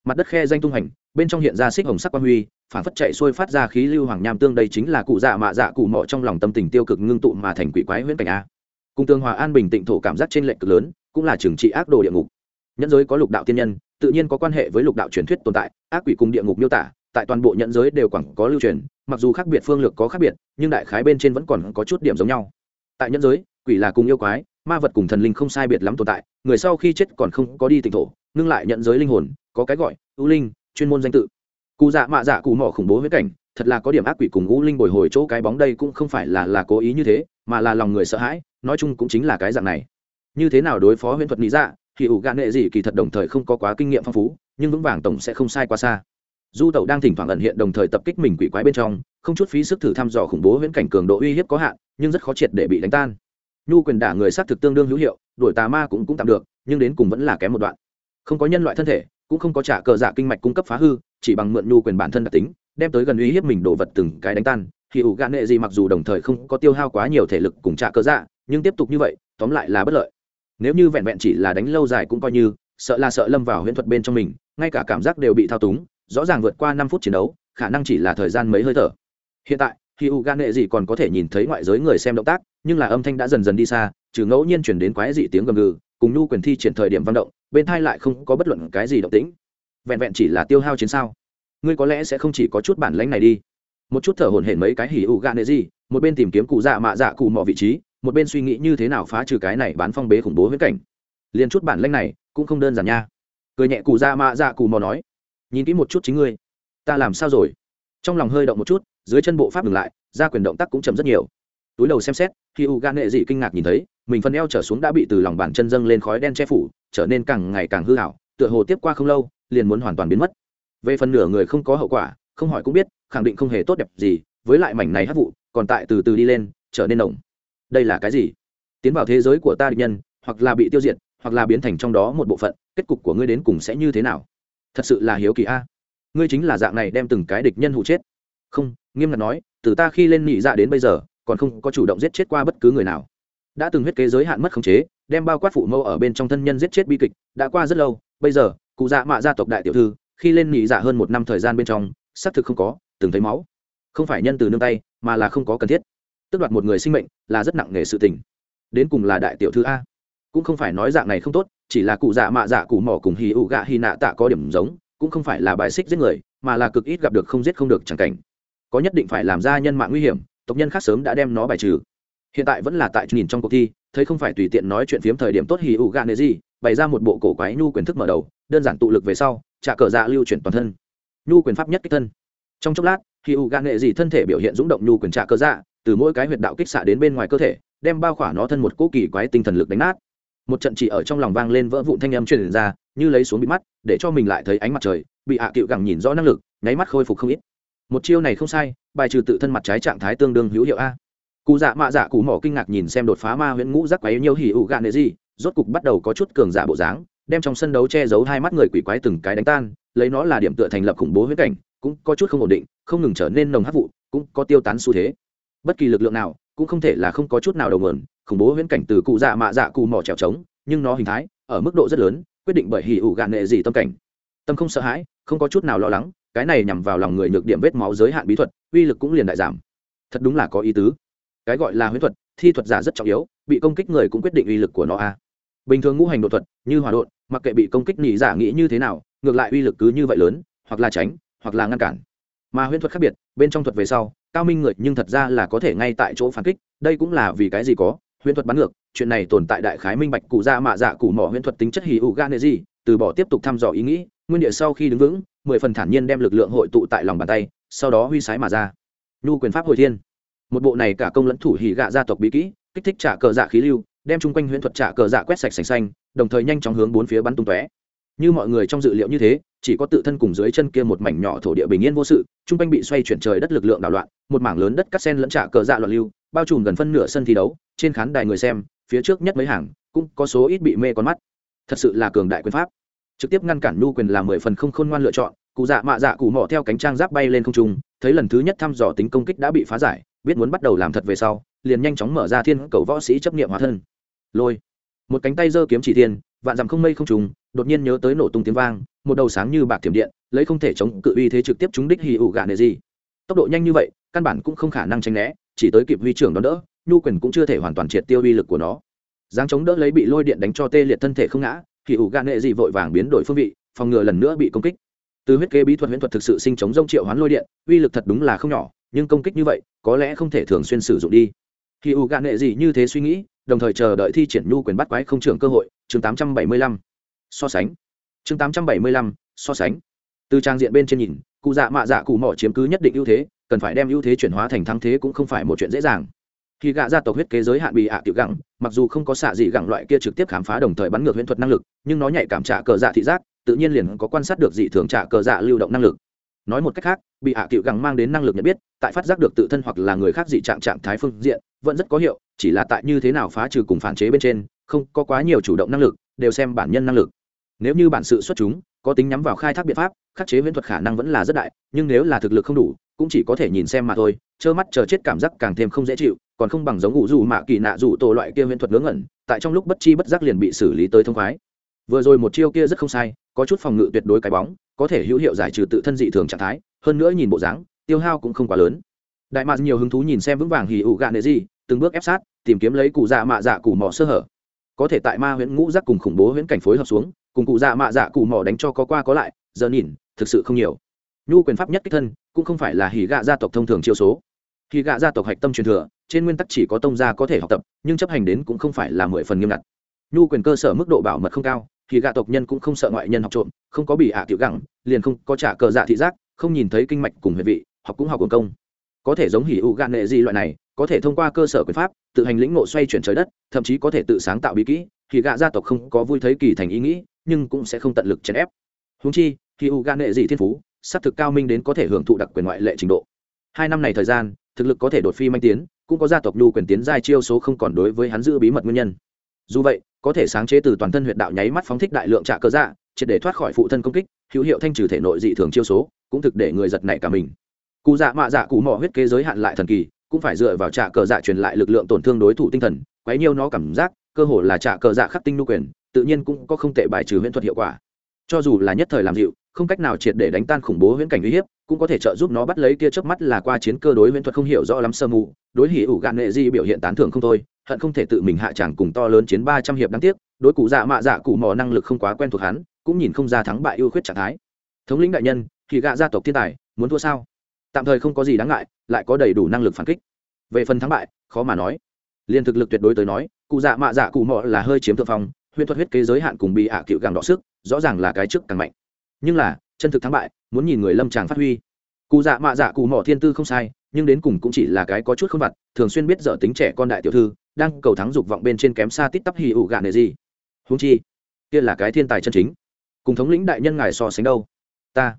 [SPEAKER 1] Mặt đất khe danh tung hành, bên trong hiện ra xích hồng sắc quang huy phản phất chạy xuôi phát ra khí lưu hoàng nham tương đây chính là cụ dạ mạ dạ cụ mọ trong lòng tâm tình tiêu cực ngưng tụ mà thành quỷ quái huyễn cảnh a. Cùng tương hòa an bình tịnh thổ cảm giác trên lệnh cực lớn, cũng là trừng trị ác đồ địa ngục. Nhẫn giới có lục đạo tiên nhân, tự nhiên có quan hệ với lục đạo truyền thuyết tồn tại, ác quỷ cùng địa ngục miêu tả, tại toàn bộ nhẫn giới đều quẳng có lưu truyền, mặc dù khác biệt phương lược có khác biệt, nhưng đại khái bên trên vẫn còn có chút điểm giống nhau. Tại nhẫn giới, quỷ là cùng yêu quái ma vật cùng thần linh không sai biệt lắm tồn tại, người sau khi chết còn không có đi tịnh thổ, ngưng lại nhận giới linh hồn, có cái gọi ưu linh, chuyên môn danh tự. Cụ dạ mạ dạ cụ mỏ khủng bố huyết cảnh, thật là có điểm ác quỷ cùng u linh bồi hồi chỗ cái bóng đây cũng không phải là là cố ý như thế, mà là lòng người sợ hãi, nói chung cũng chính là cái dạng này. Như thế nào đối phó huyễn thuật lý dạ thì ủ gạn nghệ gì kỳ thật đồng thời không có quá kinh nghiệm phong phú, nhưng vững vàng tổng sẽ không sai quá xa. Du tẩu đang thỉnh thoảng ẩn hiện đồng thời tập kích mình quỷ quái bên trong, không chút phí sức thử thăm dò khủng bố huyễn cảnh cường độ uy hiếp có hạn, nhưng rất khó triệt để bị đánh tan nhu quyền đả người xác thực tương đương hữu hiệu, đuổi tà ma cũng cũng tạm được, nhưng đến cùng vẫn là kém một đoạn. Không có nhân loại thân thể, cũng không có trả cờ dạ kinh mạch cung cấp phá hư, chỉ bằng mượn nhu quyền bản thân đặc tính, đem tới gần uy hiếp mình đồ vật từng cái đánh tan. Thì ủ gạn nệ gì mặc dù đồng thời không có tiêu hao quá nhiều thể lực cùng trả cờ dạ nhưng tiếp tục như vậy, tóm lại là bất lợi. Nếu như vẹn vẹn chỉ là đánh lâu dài cũng coi như, sợ là sợ lâm vào huyễn thuật bên trong mình, ngay cả cảm giác đều bị thao túng, rõ ràng vượt qua năm phút chiến đấu, khả năng chỉ là thời gian mấy hơi thở. Hiện tại, khi u gan Nệ gì còn có thể nhìn thấy ngoại giới người xem động tác nhưng là âm thanh đã dần dần đi xa, trừ ngẫu nhiên chuyển đến quái dị tiếng gầm gừ, cùng nhu quyền thi triển thời điểm vang động, bên thai lại không có bất luận cái gì động tĩnh. Vẹn vẹn chỉ là tiêu hao chiến sao? Ngươi có lẽ sẽ không chỉ có chút bản lãnh này đi. Một chút thở hổn hển mấy cái hỉ ủ gạ nệ gì, một bên tìm kiếm cụ dạ mạ dạ cụ mọ vị trí, một bên suy nghĩ như thế nào phá trừ cái này bán phong bế khủng bố huyết cảnh. Liền chút bản lãnh này cũng không đơn giản nha. Cười nhẹ cụ dạ mạ dạ cụ mò nói, nhìn kỹ một chút chính ngươi. Ta làm sao rồi? Trong lòng hơi động một chút, dưới chân bộ pháp ngừng lại, ra quyền động tác cũng chậm rất nhiều túi đầu xem xét, khi u gan nghệ dị kinh ngạc nhìn thấy, mình phần eo trở xuống đã bị từ lòng bàn chân dâng lên khói đen che phủ, trở nên càng ngày càng hư hảo, tựa hồ tiếp qua không lâu, liền muốn hoàn toàn biến mất. Về phần nửa người không có hậu quả, không hỏi cũng biết, khẳng định không hề tốt đẹp gì, với lại mảnh này hát vụ, còn tại từ từ đi lên, trở nên nồng. Đây là cái gì? Tiến vào thế giới của ta địch nhân, hoặc là bị tiêu diệt, hoặc là biến thành trong đó một bộ phận, kết cục của ngươi đến cùng sẽ như thế nào? Thật sự là hiếu kỳ a. Ngươi chính là dạng này đem từng cái địch nhân hụ chết. Không, nghiêm ngặt nói, từ ta khi lên nhị dạ đến bây giờ còn không có chủ động giết chết qua bất cứ người nào. Đã từng huyết kế giới hạn mất khống chế, đem bao quát phụ mâu ở bên trong thân nhân giết chết bi kịch, đã qua rất lâu, bây giờ, cụ dạ mạ gia tộc đại tiểu thư, khi lên nghỉ dạ hơn một năm thời gian bên trong, xác thực không có, từng thấy máu. Không phải nhân từ nương tay, mà là không có cần thiết. Tức đoạt một người sinh mệnh là rất nặng nề sự tình. Đến cùng là đại tiểu thư a. Cũng không phải nói dạng này không tốt, chỉ là cụ dạ mạ dạ cụ mỏ cùng hì ụ gạ hì nạ tạ có điểm giống, cũng không phải là bài xích giết người, mà là cực ít gặp được không giết không được chẳng cảnh. Có nhất định phải làm ra nhân mạng nguy hiểm tộc nhân khác sớm đã đem nó bài trừ. Hiện tại vẫn là tại nhìn trong cuộc thi, thấy không phải tùy tiện nói chuyện phiếm thời điểm tốt hì ủ gạ nệ gì, bày ra một bộ cổ quái nhu quyền thức mở đầu, đơn giản tụ lực về sau, trả cờ dạ lưu chuyển toàn thân. Nhu quyền pháp nhất kích thân. Trong chốc lát, hì ủ gạ nệ gì thân thể biểu hiện rúng động nhu quyền trả cờ dạ từ mỗi cái huyệt đạo kích xạ đến bên ngoài cơ thể, đem bao khỏa nó thân một cỗ kỳ quái tinh thần lực đánh nát. Một trận chỉ ở trong lòng vang lên vỡ vụn thanh âm truyền ra, như lấy xuống bị mắt, để cho mình lại thấy ánh mặt trời, bị hạ à cựu gẳng nhìn rõ năng lực, nháy mắt khôi phục không ít. Một chiêu này không sai bài trừ tự thân mặt trái trạng thái tương đương hữu hiệu a. Cụ dạ mạ dạ cụ mỏ kinh ngạc nhìn xem đột phá ma huyễn ngũ rắc quấy nhiều hỉ ụ gạn nệ gì, rốt cục bắt đầu có chút cường giả bộ dáng, đem trong sân đấu che giấu hai mắt người quỷ quái từng cái đánh tan, lấy nó là điểm tựa thành lập khủng bố huyết cảnh, cũng có chút không ổn định, không ngừng trở nên nồng hấp vụ, cũng có tiêu tán xu thế. Bất kỳ lực lượng nào, cũng không thể là không có chút nào đầu nguồn, khủng bố huyễn cảnh từ cụ dạ mạ dạ cụ mỏ trèo trống, nhưng nó hình thái, ở mức độ rất lớn, quyết định bởi hỉ ủ gạn nệ gì tâm cảnh. Tâm không sợ hãi, không có chút nào lo lắng cái này nhằm vào lòng người nhược điểm vết máu giới hạn bí thuật, uy lực cũng liền đại giảm. Thật đúng là có ý tứ. Cái gọi là huyễn thuật, thi thuật giả rất trọng yếu, bị công kích người cũng quyết định uy lực của nó a. Bình thường ngũ hành độ thuật, như hòa đột mặc kệ bị công kích nhị giả nghĩ như thế nào, ngược lại uy lực cứ như vậy lớn, hoặc là tránh, hoặc là ngăn cản. Mà huyễn thuật khác biệt, bên trong thuật về sau, cao minh người nhưng thật ra là có thể ngay tại chỗ phản kích, đây cũng là vì cái gì có, huyễn thuật bắn ngược, chuyện này tồn tại đại khái minh bạch cụ ra mạ dạ cụ mỏ huyễn thuật tính chất hì ụ gan gì, từ bỏ tiếp tục thăm dò ý nghĩ nguyên địa sau khi đứng vững, mười phần thản nhiên đem lực lượng hội tụ tại lòng bàn tay, sau đó huy sái mà ra. Nhu quyền pháp hồi thiên. Một bộ này cả công lẫn thủ hỉ gạ gia tộc bí kỹ, kích thích trả cờ dạ khí lưu, đem chung quanh huyễn thuật trả cờ dạ quét sạch sành xanh, đồng thời nhanh chóng hướng bốn phía bắn tung tóe. Như mọi người trong dự liệu như thế, chỉ có tự thân cùng dưới chân kia một mảnh nhỏ thổ địa bình yên vô sự, chung quanh bị xoay chuyển trời đất lực lượng đảo loạn, một mảng lớn đất cắt sen lẫn trả cờ dạ loạn lưu, bao trùm gần phân nửa sân thi đấu, trên khán đài người xem, phía trước nhất mấy hàng, cũng có số ít bị mê con mắt. Thật sự là cường đại quyền pháp trực tiếp ngăn cản nhu quyền là mười phần không khôn ngoan lựa chọn cụ dạ mạ dạ cụ mỏ theo cánh trang giáp bay lên không trung thấy lần thứ nhất thăm dò tính công kích đã bị phá giải biết muốn bắt đầu làm thật về sau liền nhanh chóng mở ra thiên cầu võ sĩ chấp nghiệm hóa thân lôi một cánh tay giơ kiếm chỉ thiên vạn dặm không mây không trùng đột nhiên nhớ tới nổ tung tiếng vang một đầu sáng như bạc thiểm điện lấy không thể chống cự uy thế trực tiếp trúng đích hì ủ gạ nệ gì tốc độ nhanh như vậy căn bản cũng không khả năng tránh né chỉ tới kịp huy trưởng đón đỡ nhu quyền cũng chưa thể hoàn toàn triệt tiêu uy lực của nó giáng chống đỡ lấy bị lôi điện đánh cho tê liệt thân thể không ngã Hỉ ủ gạ nệ Dị vội vàng biến đổi phương vị phòng ngừa lần nữa bị công kích. Từ huyết kế bí thuật huyễn thuật thực sự sinh chống rông triệu hoán lôi điện uy lực thật đúng là không nhỏ nhưng công kích như vậy có lẽ không thể thường xuyên sử dụng đi. Hỉ u gạn nghệ Dị như thế suy nghĩ đồng thời chờ đợi thi triển nhu quyền bắt quái không trưởng cơ hội chương 875. so sánh. Chương 875, so sánh. Từ trang diện bên trên nhìn cụ dạ mạ dạ cụ mỏ chiếm cứ nhất định ưu thế cần phải đem ưu thế chuyển hóa thành thắng thế cũng không phải một chuyện dễ dàng khi gạ gia tộc huyết kế giới hạn bị ạ tiểu gẳng, mặc dù không có xạ gì gẳng loại kia trực tiếp khám phá đồng thời bắn ngược huyễn thuật năng lực, nhưng nó nhạy cảm trả cờ dạ thị giác, tự nhiên liền có quan sát được dị thường trả cờ dạ lưu động năng lực. Nói một cách khác, bị ạ tiểu gẳng mang đến năng lực nhận biết, tại phát giác được tự thân hoặc là người khác dị trạng trạng thái phương diện, vẫn rất có hiệu, chỉ là tại như thế nào phá trừ cùng phản chế bên trên, không có quá nhiều chủ động năng lực, đều xem bản nhân năng lực. Nếu như bản sự xuất chúng có tính nhắm vào khai thác biện pháp, khắc chế huyễn thuật khả năng vẫn là rất đại, nhưng nếu là thực lực không đủ, cũng chỉ có thể nhìn xem mà thôi, trơ mắt chờ chết cảm giác càng thêm không dễ chịu, còn không bằng giống ngủ dù mạ kỳ nạ dù tổ loại kia huyễn thuật ngớ ngẩn, tại trong lúc bất chi bất giác liền bị xử lý tới thông khoái. Vừa rồi một chiêu kia rất không sai, có chút phòng ngự tuyệt đối cái bóng, có thể hữu hiệu giải trừ tự thân dị thường trạng thái, hơn nữa nhìn bộ dáng, tiêu hao cũng không quá lớn. Đại mạc nhiều hứng thú nhìn xem vững vàng hì ụ gạn nệ gì, từng bước ép sát, tìm kiếm lấy cụ dạ mạ dạ cụ mỏ sơ hở. Có thể tại ma huyễn ngũ giác cùng khủng bố huyễn cảnh phối hợp xuống cùng cụ dạ mạ dạ cụ mỏ đánh cho có qua có lại, giờ nhìn, thực sự không nhiều. Nhu quyền pháp nhất kích thân, cũng không phải là hỉ gạ gia tộc thông thường chiêu số. Hỉ gạ gia tộc hạch tâm truyền thừa, trên nguyên tắc chỉ có tông gia có thể học tập, nhưng chấp hành đến cũng không phải là mười phần nghiêm ngặt. Nhu quyền cơ sở mức độ bảo mật không cao thì gạ tộc nhân cũng không sợ ngoại nhân học trộm, không có bị ạ tiểu gẳng, liền không có trả cờ dạ thị giác, không nhìn thấy kinh mạch cùng huệ vị, học cũng học quần công. Có thể giống hỉ ụ gạn nghệ gì loại này, có thể thông qua cơ sở quyền pháp, tự hành lĩnh ngộ xoay chuyển trời đất, thậm chí có thể tự sáng tạo bí kỹ thì gạ gia tộc không có vui thấy kỳ thành ý nghĩ nhưng cũng sẽ không tận lực chèn ép. Húng chi, khi u Gan nghệ dị thiên phú s thực cao minh đến có thể hưởng thụ đặc quyền ngoại lệ trình độ. Hai năm này thời gian, thực lực có thể đột phi manh tiến, cũng có gia tộc nhu quyền tiến giai chiêu số không còn đối với hắn giữ bí mật nguyên nhân. Dù vậy, có thể sáng chế từ toàn thân huyệt đạo nháy mắt phóng thích đại lượng trạ cơ dạ triệt để thoát khỏi phụ thân công kích, hữu hiệu thanh trừ thể nội dị thường chiêu số, cũng thực để người giật nảy cả mình. Cụ dạ mạ dạ cụ mỏ huyết kế giới hạn lại thần kỳ, cũng phải dựa vào trạ cờ dạ truyền lại lực lượng tổn thương đối thủ tinh thần, quấy nhiêu nó cảm giác, cơ hồ là trạ cờ dạ khắc tinh lưu quyền tự nhiên cũng có không tệ bài trừ huyễn thuật hiệu quả. Cho dù là nhất thời làm dịu, không cách nào triệt để đánh tan khủng bố huyễn cảnh uy hiếp, cũng có thể trợ giúp nó bắt lấy kia trước mắt là qua chiến cơ đối huyễn thuật không hiểu rõ lắm sơ mù, đối hỉ ủ gạn nghệ di biểu hiện tán thưởng không thôi, hận không thể tự mình hạ tràng cùng to lớn chiến ba trăm hiệp đáng tiếc, đối cụ dạ mạ dạ cụ mò năng lực không quá quen thuộc hắn, cũng nhìn không ra thắng bại ưu khuyết trạng thái. Thống lĩnh đại nhân, thì gạ gia tộc thiên tài, muốn thua sao? Tạm thời không có gì đáng ngại, lại có đầy đủ năng lực phản kích. Về phần thắng bại, khó mà nói. Liên thực lực tuyệt đối tới nói, cụ dạ mạ dạ cụ mò là hơi chiếm thượng phong Huyền thuật huyết kế giới hạn cùng bị ạ à cựu càng đọ sức, rõ ràng là cái trước càng mạnh. Nhưng là, chân thực thắng bại, muốn nhìn người lâm tràng phát huy. Cụ dạ mạ dạ cụ mỏ thiên tư không sai, nhưng đến cùng cũng chỉ là cái có chút không vặt, thường xuyên biết dở tính trẻ con đại tiểu thư, đang cầu thắng dục vọng bên trên kém xa tít tắp hì ủ gạn nệ gì. Húng chi, kia là cái thiên tài chân chính. Cùng thống lĩnh đại nhân ngài so sánh đâu? Ta.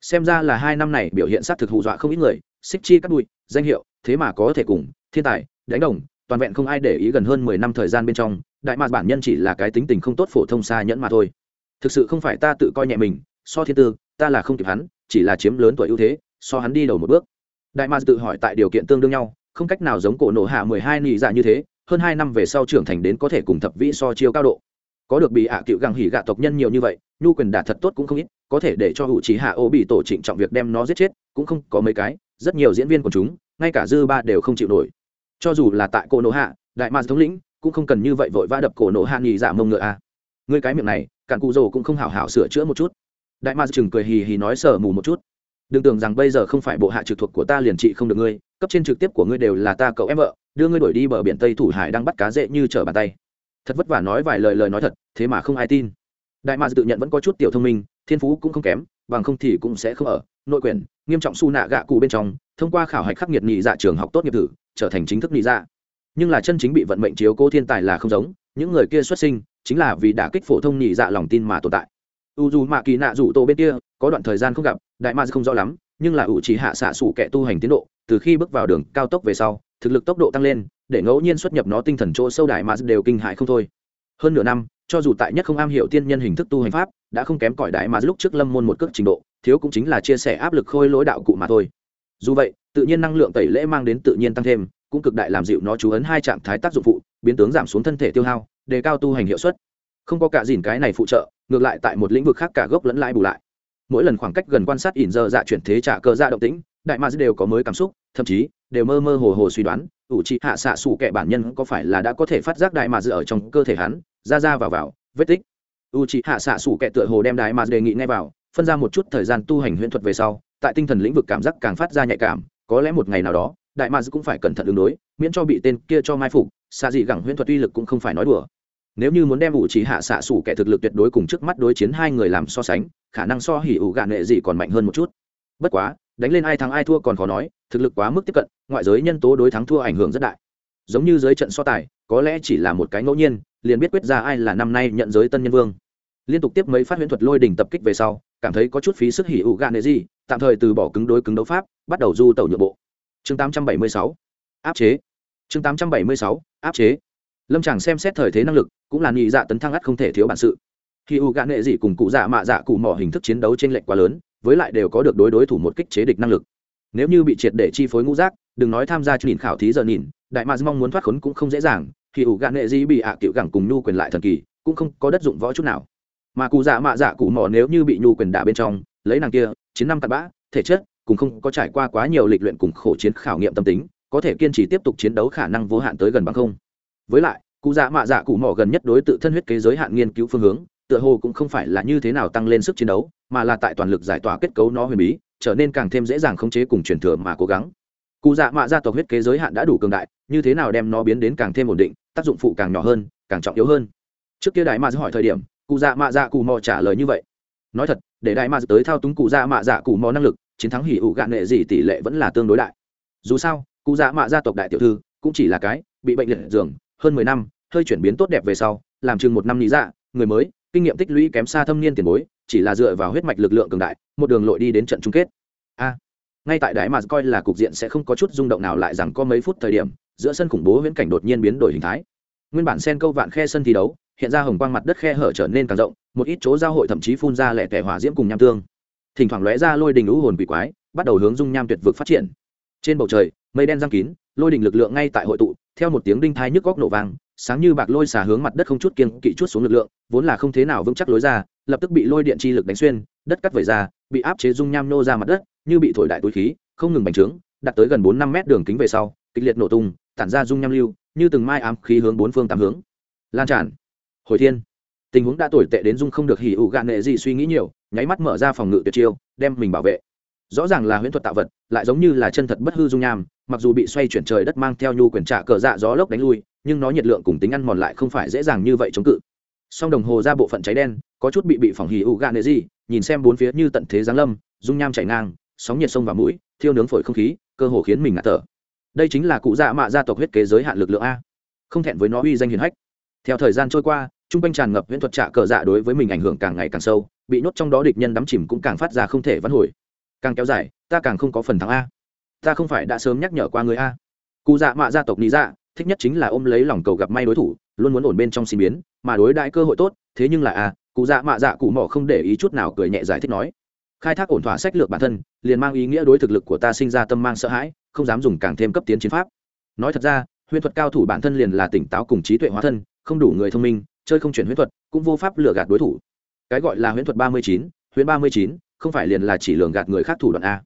[SPEAKER 1] Xem ra là hai năm này biểu hiện sát thực hù dọa không ít người, xích chi cắt bụi, danh hiệu, thế mà có thể cùng, thiên tài, đánh đồng, toàn vẹn không ai để ý gần hơn mười năm thời gian bên trong đại mạc bản nhân chỉ là cái tính tình không tốt phổ thông xa nhẫn mà thôi. Thực sự không phải ta tự coi nhẹ mình, so thiên tư, ta là không kịp hắn, chỉ là chiếm lớn tuổi ưu thế, so hắn đi đầu một bước. Đại mạc tự hỏi tại điều kiện tương đương nhau, không cách nào giống cổ nổ hạ mười hai nị dạ như thế, hơn hai năm về sau trưởng thành đến có thể cùng thập vĩ so chiêu cao độ. Có được bị hạ cựu găng hỉ gạ tộc nhân nhiều như vậy, nhu quyền đạt thật tốt cũng không ít, có thể để cho hữu trí hạ ô bị tổ trịnh trọng việc đem nó giết chết, cũng không có mấy cái, rất nhiều diễn viên của chúng, ngay cả dư ba đều không chịu nổi. Cho dù là tại cổ nô hạ, đại mạc thống lĩnh cũng không cần như vậy vội vã đập cổ nổ hạ nghỉ dạ mông ngựa a à. ngươi cái miệng này cạn cụ rồ cũng không hảo hảo sửa chữa một chút. Đại ma chừng cười hì hì nói sở mù một chút. Đừng tưởng rằng bây giờ không phải bộ hạ trực thuộc của ta liền trị không được ngươi, cấp trên trực tiếp của ngươi đều là ta cậu em vợ, đưa ngươi đổi đi bờ biển tây thủ hải đang bắt cá dễ như trở bàn tay. Thật vất vả nói vài lời lời nói thật, thế mà không ai tin. Đại ma tự nhận vẫn có chút tiểu thông minh, thiên phú cũng không kém, bằng không thì cũng sẽ không ở. Nội quyền, nghiêm trọng su nạ gạ cụ bên trong, thông qua khảo hạch khắc nghiệt nhị dạ trường học tốt nghiệp thử, trở thành chính thức nhị dạ nhưng là chân chính bị vận mệnh chiếu cố thiên tài là không giống, những người kia xuất sinh chính là vì đả kích phổ thông nhị dạ lòng tin mà tồn tại. U dù mạ kỳ nạ rủ tổ bên kia, có đoạn thời gian không gặp, đại ma không rõ lắm, nhưng là ủ chỉ hạ xạ sủ kẻ tu hành tiến độ, từ khi bước vào đường cao tốc về sau, thực lực tốc độ tăng lên, để ngẫu nhiên xuất nhập nó tinh thần chỗ sâu đại ma đều kinh hại không thôi. Hơn nửa năm, cho dù tại nhất không am hiểu tiên nhân hình thức tu hành pháp, đã không kém cỏi đại ma lúc trước lâm môn một cước trình độ, thiếu cũng chính là chia sẻ áp lực khôi lỗi đạo cụ mà thôi. Dù vậy, tự nhiên năng lượng tẩy lễ mang đến tự nhiên tăng thêm cũng cực đại làm dịu nó chú ấn hai trạng thái tác dụng phụ, biến tướng giảm xuống thân thể tiêu hao, đề cao tu hành hiệu suất. Không có cả dìn cái này phụ trợ, ngược lại tại một lĩnh vực khác cả gốc lẫn lãi bù lại. Mỗi lần khoảng cách gần quan sát ỉn giờ dạ chuyển thế trả cơ dạ động tĩnh, đại ma đều có mới cảm xúc, thậm chí, đều mơ mơ hồ hồ suy đoán, ủ trị hạ xạ xù kẻ bản nhân có phải là đã có thể phát giác đại ma ở trong cơ thể hắn, ra ra vào vào, vết tích. U trị hạ xạ xù kẻ tựa hồ đem đại ma đề nghị ngay vào, phân ra một chút thời gian tu hành huyễn thuật về sau, tại tinh thần lĩnh vực cảm giác càng phát ra nhạy cảm, có lẽ một ngày nào đó đại ma cũng phải cẩn thận ứng đối, miễn cho bị tên kia cho mai phục xa dị gẳng huyễn thuật uy lực cũng không phải nói đùa. Nếu như muốn đem ủ chỉ hạ xạ sủ kẻ thực lực tuyệt đối cùng trước mắt đối chiến hai người làm so sánh, khả năng so hỉ ủ gạn nghệ gì còn mạnh hơn một chút. Bất quá, đánh lên ai thắng ai thua còn khó nói, thực lực quá mức tiếp cận, ngoại giới nhân tố đối thắng thua ảnh hưởng rất đại. Giống như giới trận so tài, có lẽ chỉ là một cái ngẫu nhiên, liền biết quyết ra ai là năm nay nhận giới tân nhân vương. Liên tục tiếp mấy phát huyễn thuật lôi đỉnh tập kích về sau, cảm thấy có chút phí sức hỉ ủ gạn nghệ gì tạm thời từ bỏ cứng đối cứng đấu pháp, bắt đầu du tẩu nhượng bộ chương 876 áp chế. Chương 876 áp chế. Lâm chàng xem xét thời thế năng lực, cũng là nhị dạ tấn thăng ắt không thể thiếu bản sự. Khi u gạn nghệ dị cùng cụ dạ mạ dạ cụ mỏ hình thức chiến đấu trên lệnh quá lớn, với lại đều có được đối đối thủ một kích chế địch năng lực. Nếu như bị triệt để chi phối ngũ giác, đừng nói tham gia nhìn khảo thí giờ nhìn, đại mạ mong muốn thoát khốn cũng không dễ dàng, khi ủ gạn nghệ dị bị ạ à cựu gẳng cùng nhu quyền lại thần kỳ, cũng không có đất dụng võ chút nào. Mà cụ dạ mạ dạ cụ mỏ nếu như bị nhu quyền đả bên trong, lấy nàng kia chín năm tạt bã, thể chất cũng không có trải qua quá nhiều lịch luyện cùng khổ chiến khảo nghiệm tâm tính, có thể kiên trì tiếp tục chiến đấu khả năng vô hạn tới gần bằng không. Với lại, cụ dạ mạ dạ cụ mỏ gần nhất đối tự thân huyết kế giới hạn nghiên cứu phương hướng, tựa hồ cũng không phải là như thế nào tăng lên sức chiến đấu, mà là tại toàn lực giải tỏa kết cấu nó huyền bí, trở nên càng thêm dễ dàng khống chế cùng truyền thừa mà cố gắng. Cụ dạ mạ gia tộc huyết kế giới hạn đã đủ cường đại, như thế nào đem nó biến đến càng thêm ổn định, tác dụng phụ càng nhỏ hơn, càng trọng yếu hơn. Trước kia đại mạ hỏi thời điểm, cụ dạ mạ dạ cụ mò trả lời như vậy. Nói thật, để đại mạ tới thao túng cụ dạ mạ dạ cụ mò năng lực chiến thắng hỉ ủ gạn nghệ gì tỷ lệ vẫn là tương đối đại. Dù sao, cụ dạ mạ gia tộc đại tiểu thư cũng chỉ là cái bị bệnh liệt giường, hơn mười năm, hơi chuyển biến tốt đẹp về sau, làm chừng một năm lý dạ người mới, kinh nghiệm tích lũy kém xa thâm niên tiền bối, chỉ là dựa vào huyết mạch lực lượng cường đại, một đường lội đi đến trận chung kết. A, ngay tại đáy mà coi là cục diện sẽ không có chút rung động nào lại rằng có mấy phút thời điểm, giữa sân khủng bố viễn cảnh đột nhiên biến đổi hình thái. Nguyên bản sen câu vạn khe sân thi đấu, hiện ra hồng quang mặt đất khe hở trở nên càng rộng, một ít chỗ giao hội thậm chí phun ra lẻ tẻ hỏa diễm cùng nham tương thỉnh thoảng lóe ra lôi đình lũ hồn quỷ quái, bắt đầu hướng dung nham tuyệt vực phát triển. Trên bầu trời, mây đen giăng kín, lôi đình lực lượng ngay tại hội tụ, theo một tiếng đinh thai nhức góc nổ vang, sáng như bạc lôi xả hướng mặt đất không chút kiên kỵ chút xuống lực lượng, vốn là không thế nào vững chắc lối ra, lập tức bị lôi điện chi lực đánh xuyên, đất cắt vẩy ra, bị áp chế dung nham nô ra mặt đất, như bị thổi đại túi khí, không ngừng bành trướng, đạt tới gần bốn năm mét đường kính về sau, kịch liệt nổ tung, tản ra dung nham lưu, như từng mai ám khí hướng bốn phương tám hướng. Lan tràn. Hồi thiên tình huống đã tồi tệ đến dung không được hỉ ủ gạn nệ gì suy nghĩ nhiều, nháy mắt mở ra phòng ngự tuyệt chiêu, đem mình bảo vệ. Rõ ràng là huyễn thuật tạo vật, lại giống như là chân thật bất hư dung nham, mặc dù bị xoay chuyển trời đất mang theo nhu quyền trả cờ dạ gió lốc đánh lui, nhưng nó nhiệt lượng cùng tính ăn mòn lại không phải dễ dàng như vậy chống cự. Song đồng hồ ra bộ phận cháy đen, có chút bị bị phòng hỉ ủ gạn nệ gì, nhìn xem bốn phía như tận thế giáng lâm, dung nham chảy ngang, sóng nhiệt sông vào mũi, thiêu nướng phổi không khí, cơ hồ khiến mình ngạt thở. Đây chính là cụ dạ mạ gia tộc huyết kế giới hạn lực lượng a. Không thẹn với nó uy danh hiền hách. Theo thời gian trôi qua trung quanh tràn ngập huyễn thuật trạ cờ dạ đối với mình ảnh hưởng càng ngày càng sâu, bị nhốt trong đó địch nhân đắm chìm cũng càng phát ra không thể vãn hồi. Càng kéo dài, ta càng không có phần thắng a. Ta không phải đã sớm nhắc nhở qua người a. Cụ dạ mạ gia tộc lý dạ thích nhất chính là ôm lấy lòng cầu gặp may đối thủ, luôn muốn ổn bên trong xin biến, mà đối đại cơ hội tốt, thế nhưng là a, cụ dạ mạ dạ cụ mỏ không để ý chút nào cười nhẹ giải thích nói. Khai thác ổn thỏa sách lược bản thân, liền mang ý nghĩa đối thực lực của ta sinh ra tâm mang sợ hãi, không dám dùng càng thêm cấp tiến chiến pháp. Nói thật ra, huyễn thuật cao thủ bản thân liền là tỉnh táo cùng trí tuệ hóa thân, không đủ người thông minh chơi không chuyển huyễn thuật, cũng vô pháp lừa gạt đối thủ. Cái gọi là huyễn thuật ba mươi chín, huyễn ba mươi chín, không phải liền là chỉ lường gạt người khác thủ đoạn a.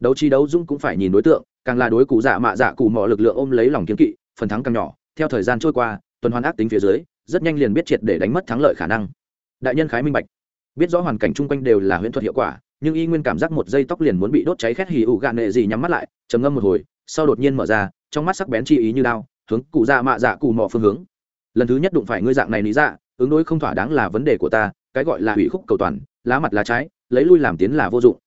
[SPEAKER 1] Đấu chi đấu dung cũng phải nhìn đối tượng, càng là đối cụ dạ mạ dạ cụ mọ lực lượng ôm lấy lòng kiếm kỵ, phần thắng càng nhỏ, theo thời gian trôi qua, tuần hoàn ác tính phía dưới, rất nhanh liền biết triệt để đánh mất thắng lợi khả năng. Đại nhân khái minh bạch. Biết rõ hoàn cảnh chung quanh đều là huyễn thuật hiệu quả, nhưng y nguyên cảm giác một dây tóc liền muốn bị đốt cháy khét hì ụ gạn nệ gì nhắm mắt lại, trầm ngâm một hồi, sau đột nhiên mở ra, trong mắt sắc bén chi ý như đao, hướng cụ dạ mạ dạ cụ mọ phương hướng lần thứ nhất đụng phải ngươi dạng này lý dạ ứng đối không thỏa đáng là vấn đề của ta, cái gọi là hủy khúc cầu toàn, lá mặt lá trái, lấy lui làm tiến là vô dụng.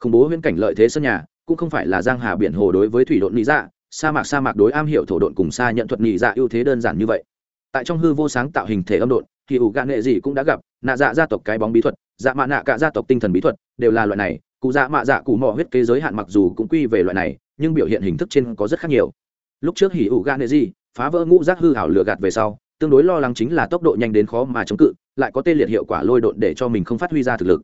[SPEAKER 1] Khủng bố huyễn cảnh lợi thế sân nhà, cũng không phải là giang hà biển hồ đối với thủy độn lý dạ sa mạc sa mạc đối am hiểu thổ độn cùng xa nhận thuật nhị dạ ưu thế đơn giản như vậy. Tại trong hư vô sáng tạo hình thể âm độn, thì ủ gạn nghệ gì cũng đã gặp, nạ dạ gia tộc cái bóng bí thuật dạ mạ nạ cả gia tộc tinh thần bí thuật, đều là loại này, cụ dạ mạ dạ cụ mỏ huyết kế giới hạn mặc dù cũng quy về loại này, nhưng biểu hiện hình thức trên có rất khác nhiều. Lúc trước hỉ ủ gạn nghệ gì, phá vỡ ngũ giác hư hảo lừa gạt về sau tương đối lo lắng chính là tốc độ nhanh đến khó mà chống cự, lại có tê liệt hiệu quả lôi độn để cho mình không phát huy ra thực lực.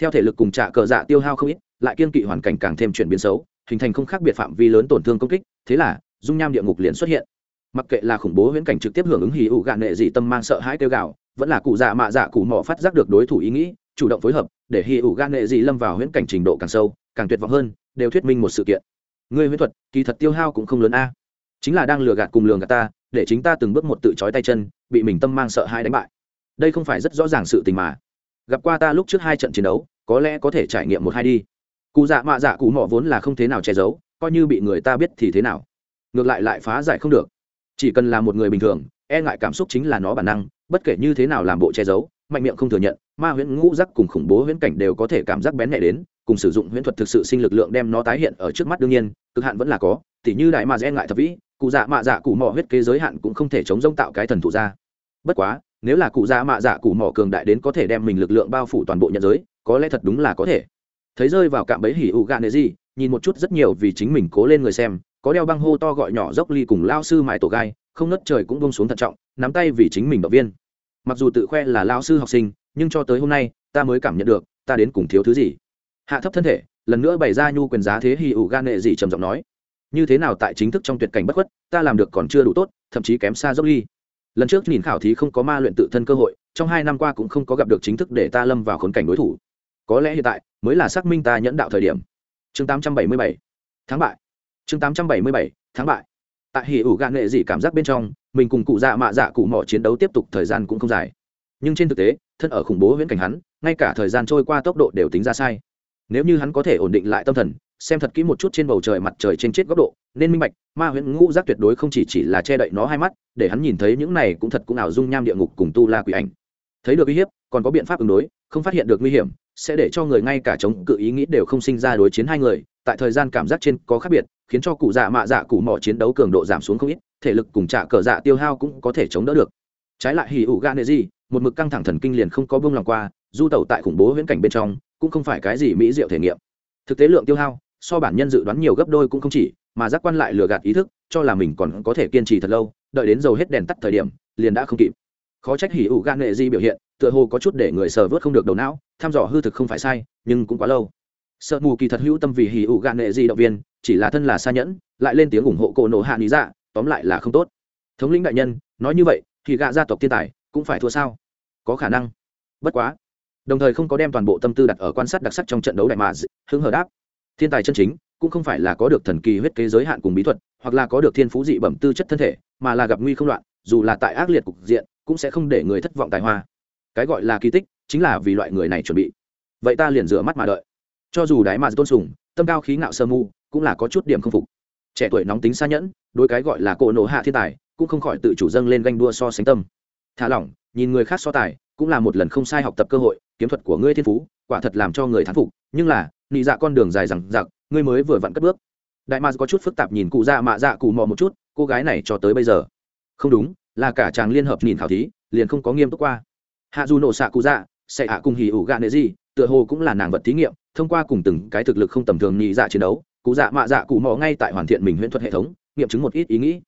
[SPEAKER 1] Theo thể lực cùng trạ cờ dạ tiêu hao không ít, lại kiên kỵ hoàn cảnh càng thêm chuyển biến xấu, hình thành không khác biệt phạm vi lớn tổn thương công kích, thế là, dung nham địa ngục liền xuất hiện. Mặc kệ là khủng bố huyễn cảnh trực tiếp hưởng ứng hì ụ gạn nệ dị tâm mang sợ hãi kêu gạo vẫn là cụ dạ mạ dạ cụ mỏ phát giác được đối thủ ý nghĩ, chủ động phối hợp, để hì ụ gạn nệ dị lâm vào huyễn cảnh trình độ càng sâu, càng tuyệt vọng hơn, đều thuyết minh một sự kiện. Người huyễn thuật, kỳ thật tiêu hao cũng không lớn a. Chính là đang lừa gạt cùng lường gạt ta để chính ta từng bước một tự trói tay chân, bị mình tâm mang sợ hai đánh bại. Đây không phải rất rõ ràng sự tình mà. Gặp qua ta lúc trước hai trận chiến đấu, có lẽ có thể trải nghiệm một hai đi. Cụ dạ mạ dạ cụ mỏ vốn là không thế nào che giấu, coi như bị người ta biết thì thế nào. Ngược lại lại phá giải không được. Chỉ cần là một người bình thường e ngại cảm xúc chính là nó bản năng, bất kể như thế nào làm bộ che giấu, mạnh miệng không thừa nhận, ma huyễn ngũ giác cùng khủng bố huyễn cảnh đều có thể cảm giác bén nhẹ đến, cùng sử dụng huyễn thuật thực sự sinh lực lượng đem nó tái hiện ở trước mắt đương nhiên, cực hạn vẫn là có, tỉ như đại mà e ngại thập vĩ cụ dạ mạ dạ cụ mỏ huyết kế giới hạn cũng không thể chống rông tạo cái thần thụ ra. Bất quá, nếu là cụ dạ mạ dạ cụ mỏ cường đại đến có thể đem mình lực lượng bao phủ toàn bộ nhận giới, có lẽ thật đúng là có thể. Thấy rơi vào cạm bẫy hỉ ụ gạ nệ gì, nhìn một chút rất nhiều vì chính mình cố lên người xem, có đeo băng hô to gọi nhỏ dốc ly cùng lao sư mãi tổ gai, không nớt trời cũng bông xuống thận trọng, nắm tay vì chính mình động viên. Mặc dù tự khoe là lao sư học sinh, nhưng cho tới hôm nay, ta mới cảm nhận được, ta đến cùng thiếu thứ gì. Hạ thấp thân thể, lần nữa bày ra nhu quyền giá thế hì ủ gan nệ gì trầm giọng nói như thế nào tại chính thức trong tuyệt cảnh bất khuất, ta làm được còn chưa đủ tốt, thậm chí kém xa dốc ly lần trước nhìn khảo thí không có ma luyện tự thân cơ hội, trong hai năm qua cũng không có gặp được chính thức để ta lâm vào khốn cảnh đối thủ. Có lẽ hiện tại mới là xác minh ta nhẫn đạo thời điểm. Chương 877 tháng bại. Chương 877 tháng bại. Tại hỉ ủ gạn nghệ gì cảm giác bên trong, mình cùng cụ dạ mạ dạ cụ mỏ chiến đấu tiếp tục thời gian cũng không dài. Nhưng trên thực tế, thân ở khủng bố viễn cảnh hắn, ngay cả thời gian trôi qua tốc độ đều tính ra sai. Nếu như hắn có thể ổn định lại tâm thần xem thật kỹ một chút trên bầu trời mặt trời trên chết góc độ, nên minh bạch, ma huyễn ngũ giác tuyệt đối không chỉ chỉ là che đậy nó hai mắt, để hắn nhìn thấy những này cũng thật cũng ảo dung nham địa ngục cùng tu la quỷ ảnh. Thấy được uy hiếp, còn có biện pháp ứng đối, không phát hiện được nguy hiểm, sẽ để cho người ngay cả chống cự ý nghĩ đều không sinh ra đối chiến hai người, tại thời gian cảm giác trên có khác biệt, khiến cho cụ dạ mạ dạ cụ mỏ chiến đấu cường độ giảm xuống không ít, thể lực cùng trả cờ dạ tiêu hao cũng có thể chống đỡ được. Trái lại hì ủ gan nệ gì một mực căng thẳng thần kinh liền không có bông lòng qua, du tẩu tại khủng bố huyễn cảnh bên trong, cũng không phải cái gì mỹ diệu thể nghiệm. Thực tế lượng tiêu hao so bản nhân dự đoán nhiều gấp đôi cũng không chỉ, mà giác quan lại lừa gạt ý thức, cho là mình còn có thể kiên trì thật lâu, đợi đến dầu hết đèn tắt thời điểm, liền đã không kịp. Khó trách hỉ ủ gan nghệ di biểu hiện, tựa hồ có chút để người sờ vớt không được đầu não thăm dò hư thực không phải sai, nhưng cũng quá lâu. Sợ mù kỳ thật hữu tâm vì hỉ ủ gan nghệ di động viên, chỉ là thân là xa nhẫn, lại lên tiếng ủng hộ cổ nổ hạ lý dạ tóm lại là không tốt. Thống lĩnh đại nhân, nói như vậy, thì gạ gia tộc thiên tài, cũng phải thua sao? Có khả năng. Bất quá. Đồng thời không có đem toàn bộ tâm tư đặt ở quan sát đặc sắc trong trận đấu đại mà hứng hờ đáp thiên tài chân chính cũng không phải là có được thần kỳ huyết kế giới hạn cùng bí thuật, hoặc là có được thiên phú dị bẩm tư chất thân thể, mà là gặp nguy không loạn, dù là tại ác liệt cục diện, cũng sẽ không để người thất vọng tài hoa. Cái gọi là kỳ tích chính là vì loại người này chuẩn bị. Vậy ta liền rửa mắt mà đợi. Cho dù đái mà tôn sùng, tâm cao khí ngạo sơ mu, cũng là có chút điểm không phục. Trẻ tuổi nóng tính xa nhẫn đôi cái gọi là cỗ nổ hạ thiên tài, cũng không khỏi tự chủ dâng lên ganh đua so sánh tâm. Thả lỏng, nhìn người khác so tài, cũng là một lần không sai học tập cơ hội, kiếm thuật của ngươi thiên phú quả thật làm cho người thán phục, nhưng là, nị dạ con đường dài rằng giặc ngươi mới vừa vặn cất bước. Đại ma có chút phức tạp nhìn cụ dạ mạ dạ cụ mò một chút, cô gái này cho tới bây giờ. Không đúng, là cả chàng liên hợp nhìn khảo thí, liền không có nghiêm túc qua. Hạ dù nổ xạ cụ dạ sẽ hạ cùng hỉ ủ gạ nệ gì, tựa hồ cũng là nàng vật thí nghiệm, thông qua cùng từng cái thực lực không tầm thường nhị dạ chiến đấu, cụ dạ mạ dạ cụ mò ngay tại hoàn thiện mình huyễn thuật hệ thống, nghiệm chứng một ít ý nghĩ.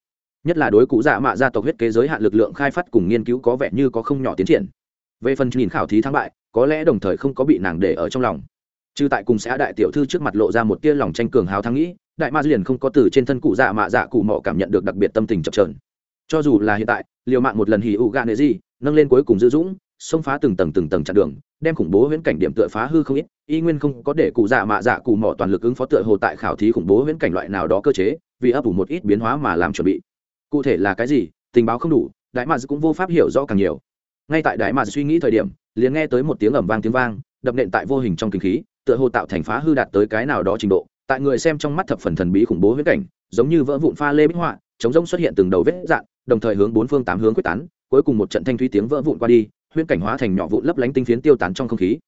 [SPEAKER 1] Nhất là đối cụ dạ mạ gia tộc huyết kế giới hạn lực lượng khai phát cùng nghiên cứu có vẻ như có không nhỏ tiến triển. Về phần nhìn khảo thí thắng bại có lẽ đồng thời không có bị nàng để ở trong lòng. Trừ tại cùng xã đại tiểu thư trước mặt lộ ra một tia lòng tranh cường hào thắng nghĩ, đại ma liền không có từ trên thân cụ dạ mạ dạ cụ mọ cảm nhận được đặc biệt tâm tình chập trờn cho dù là hiện tại, liều mạng một lần hì ụ gạ nệ gì, nâng lên cuối cùng giữ dũng, xông phá từng tầng từng tầng chặn đường, đem khủng bố huyễn cảnh điểm tựa phá hư không ít, y nguyên không có để cụ dạ mạ dạ cụ mọ toàn lực ứng phó tựa hồ tại khảo thí khủng bố huyễn cảnh loại nào đó cơ chế, vì ấp ủ một ít biến hóa mà làm chuẩn bị. Cụ thể là cái gì, tình báo không đủ, đại mads cũng vô pháp hiểu rõ càng nhiều. Ngay tại đại mads suy nghĩ thời điểm liền nghe tới một tiếng ẩm vang tiếng vang, đập nện tại vô hình trong kinh khí, tựa hồ tạo thành phá hư đạt tới cái nào đó trình độ. Tại người xem trong mắt thập phần thần bí khủng bố huyết cảnh, giống như vỡ vụn pha lê bích họa, chống rông xuất hiện từng đầu vết dạn, đồng thời hướng bốn phương tám hướng quyết tán, cuối cùng một trận thanh thúy tiếng vỡ vụn qua đi, huyễn cảnh hóa thành nhỏ vụn lấp lánh tinh phiến tiêu tán trong không khí.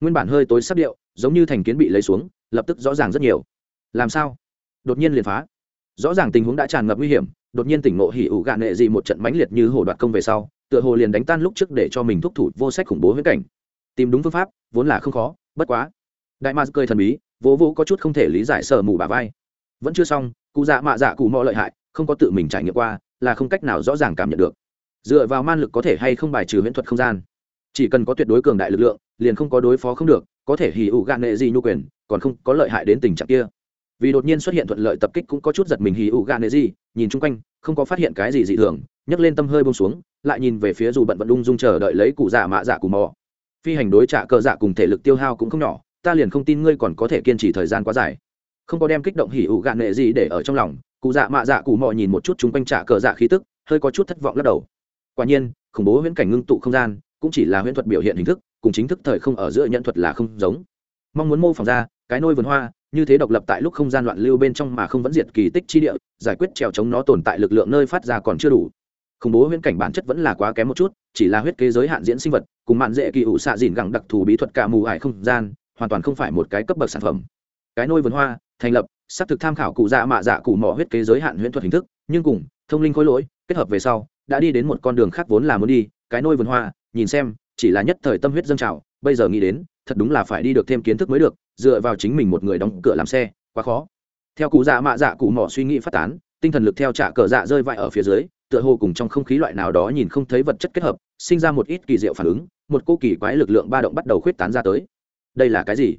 [SPEAKER 1] Nguyên bản hơi tối sắc điệu, giống như thành kiến bị lấy xuống, lập tức rõ ràng rất nhiều. Làm sao? Đột nhiên liền phá. Rõ ràng tình huống đã tràn ngập nguy hiểm, đột nhiên tỉnh ngộ hỉ ủ gạn nệ gì một trận mãnh liệt như hổ đoạt công về sau tựa hồ liền đánh tan lúc trước để cho mình thúc thủ vô sách khủng bố huyễn cảnh. Tìm đúng phương pháp, vốn là không khó, bất quá. Đại ma cười thần bí, vỗ vỗ có chút không thể lý giải sở mù bà vai. Vẫn chưa xong, cụ dạ mạ dạ cụ mò lợi hại, không có tự mình trải nghiệm qua, là không cách nào rõ ràng cảm nhận được. Dựa vào man lực có thể hay không bài trừ huyễn thuật không gian. Chỉ cần có tuyệt đối cường đại lực lượng, liền không có đối phó không được, có thể hì ủ gạn nệ gì nhu quyền, còn không có lợi hại đến tình trạng kia vì đột nhiên xuất hiện thuận lợi tập kích cũng có chút giật mình hì ụ gạn nệ gì, nhìn chung quanh, không có phát hiện cái gì dị thường, nhấc lên tâm hơi bông xuống, lại nhìn về phía dù bận vận ung dung chờ đợi lấy cụ dạ mạ dạ cù mò. Phi hành đối trả cờ dạ cùng thể lực tiêu hao cũng không nhỏ, ta liền không tin ngươi còn có thể kiên trì thời gian quá dài. Không có đem kích động hỉ ụ gạn nệ gì để ở trong lòng, cụ dạ mạ dạ cụ mò nhìn một chút chung quanh trả cờ dạ khí tức, hơi có chút thất vọng lắc đầu. Quả nhiên, khủng bố huyễn cảnh ngưng tụ không gian, cũng chỉ là huyễn thuật biểu hiện hình thức, cùng chính thức thời không ở giữa nhận thuật là không giống. Mong muốn mô phỏng ra, cái nôi vườn hoa như thế độc lập tại lúc không gian loạn lưu bên trong mà không vẫn diệt kỳ tích chi địa, giải quyết trèo chống nó tồn tại lực lượng nơi phát ra còn chưa đủ. Khủng bố huyễn cảnh bản chất vẫn là quá kém một chút, chỉ là huyết kế giới hạn diễn sinh vật, cùng mạn dễ kỳ ủ xạ dìn gẳng đặc thù bí thuật cả mù ải không gian, hoàn toàn không phải một cái cấp bậc sản phẩm. Cái nôi vườn hoa, thành lập, xác thực tham khảo cụ dạ mạ dạ cụ mỏ huyết kế giới hạn huyễn thuật hình thức, nhưng cùng, thông linh khối lỗi, kết hợp về sau, đã đi đến một con đường khác vốn là muốn đi, cái nôi vườn hoa, nhìn xem, chỉ là nhất thời tâm huyết dâng trào, bây giờ nghĩ đến, thật đúng là phải đi được thêm kiến thức mới được dựa vào chính mình một người đóng cửa làm xe, quá khó. Theo cụ dạ mạ dạ cụ mỏ suy nghĩ phát tán, tinh thần lực theo trả cờ dạ rơi vãi ở phía dưới, tựa hồ cùng trong không khí loại nào đó nhìn không thấy vật chất kết hợp, sinh ra một ít kỳ diệu phản ứng, một cô kỳ quái lực lượng ba động bắt đầu khuyết tán ra tới. Đây là cái gì?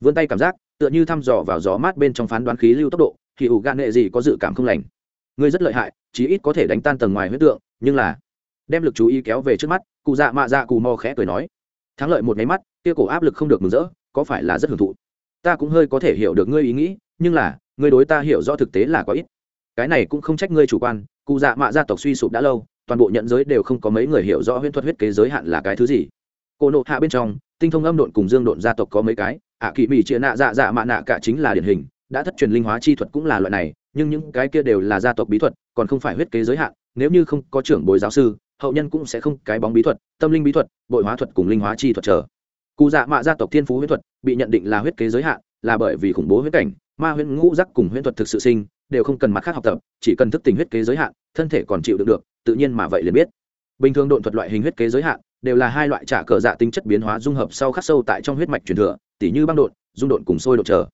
[SPEAKER 1] Vươn tay cảm giác, tựa như thăm dò vào gió mát bên trong phán đoán khí lưu tốc độ, thì ủ gan nghệ gì có dự cảm không lành. Ngươi rất lợi hại, chí ít có thể đánh tan tầng ngoài huyết tượng, nhưng là đem lực chú ý kéo về trước mắt, cụ dạ mạ dạ cù mò khẽ cười nói. Thắng lợi một máy mắt, kia cổ áp lực không được mừng rỡ, có phải là rất hưởng thụ? Ta cũng hơi có thể hiểu được ngươi ý nghĩ nhưng là ngươi đối ta hiểu rõ thực tế là có ít cái này cũng không trách ngươi chủ quan cụ dạ mạ gia tộc suy sụp đã lâu toàn bộ nhận giới đều không có mấy người hiểu rõ huyễn thuật huyết kế giới hạn là cái thứ gì cô nộ hạ bên trong tinh thông âm độn cùng dương độn gia tộc có mấy cái ạ à, kỳ mỹ chia nạ dạ dạ mạ nạ cả chính là điển hình đã thất truyền linh hóa chi thuật cũng là loại này nhưng những cái kia đều là gia tộc bí thuật còn không phải huyết kế giới hạn nếu như không có trưởng bồi giáo sư hậu nhân cũng sẽ không cái bóng bí thuật tâm linh bí thuật bội hóa thuật cùng linh hóa chi thuật trở cụ dạ mạ gia tộc thiên phú huyết thuật bị nhận định là huyết kế giới hạn, là bởi vì khủng bố huyết cảnh, ma huyễn ngũ giác cùng huyễn thuật thực sự sinh, đều không cần mặt khác học tập, chỉ cần thức tình huyết kế giới hạn, thân thể còn chịu được được, tự nhiên mà vậy liền biết. Bình thường độn thuật loại hình huyết kế giới hạn đều là hai loại trả cờ dạ tính chất biến hóa dung hợp sau khắc sâu tại trong huyết mạch truyền thừa, tỉ như băng độn, dung độn cùng sôi độn trở.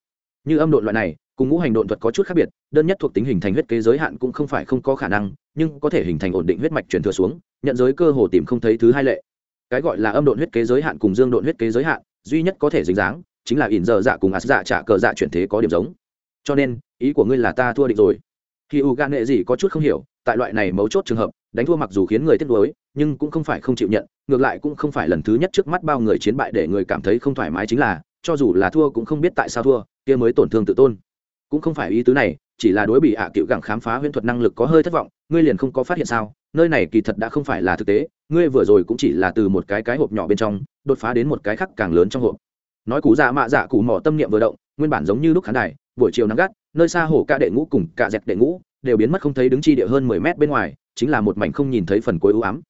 [SPEAKER 1] Như âm độn loại này, cùng ngũ hành độn thuật có chút khác biệt, đơn nhất thuộc tính hình thành huyết kế giới hạn cũng không phải không có khả năng, nhưng có thể hình thành ổn định huyết mạch truyền thừa xuống, nhận giới cơ hồ tìm không thấy thứ hai lệ cái gọi là âm độn huyết kế giới hạn cùng dương độn huyết kế giới hạn, duy nhất có thể dính dáng chính là ỉn giờ dạ cùng ạt dạ trả cờ dạ chuyển thế có điểm giống. Cho nên, ý của ngươi là ta thua định rồi. Khi u gan nghệ gì có chút không hiểu, tại loại này mấu chốt trường hợp, đánh thua mặc dù khiến người tiếc nuối, nhưng cũng không phải không chịu nhận, ngược lại cũng không phải lần thứ nhất trước mắt bao người chiến bại để người cảm thấy không thoải mái chính là, cho dù là thua cũng không biết tại sao thua, kia mới tổn thương tự tôn. Cũng không phải ý tứ này, chỉ là đối bị ạ à cựu gẳng khám phá huyễn thuật năng lực có hơi thất vọng, ngươi liền không có phát hiện sao, nơi này kỳ thật đã không phải là thực tế ngươi vừa rồi cũng chỉ là từ một cái cái hộp nhỏ bên trong, đột phá đến một cái khác càng lớn trong hộp. Nói cú dạ mạ dạ cụ mỏ tâm niệm vừa động, nguyên bản giống như lúc khán đài, buổi chiều nắng gắt, nơi xa hổ ca đệ ngũ cùng cả dẹp đệ ngũ, đều biến mất không thấy đứng chi địa hơn mười mét bên ngoài, chính là một mảnh không nhìn thấy phần cuối ưu ám.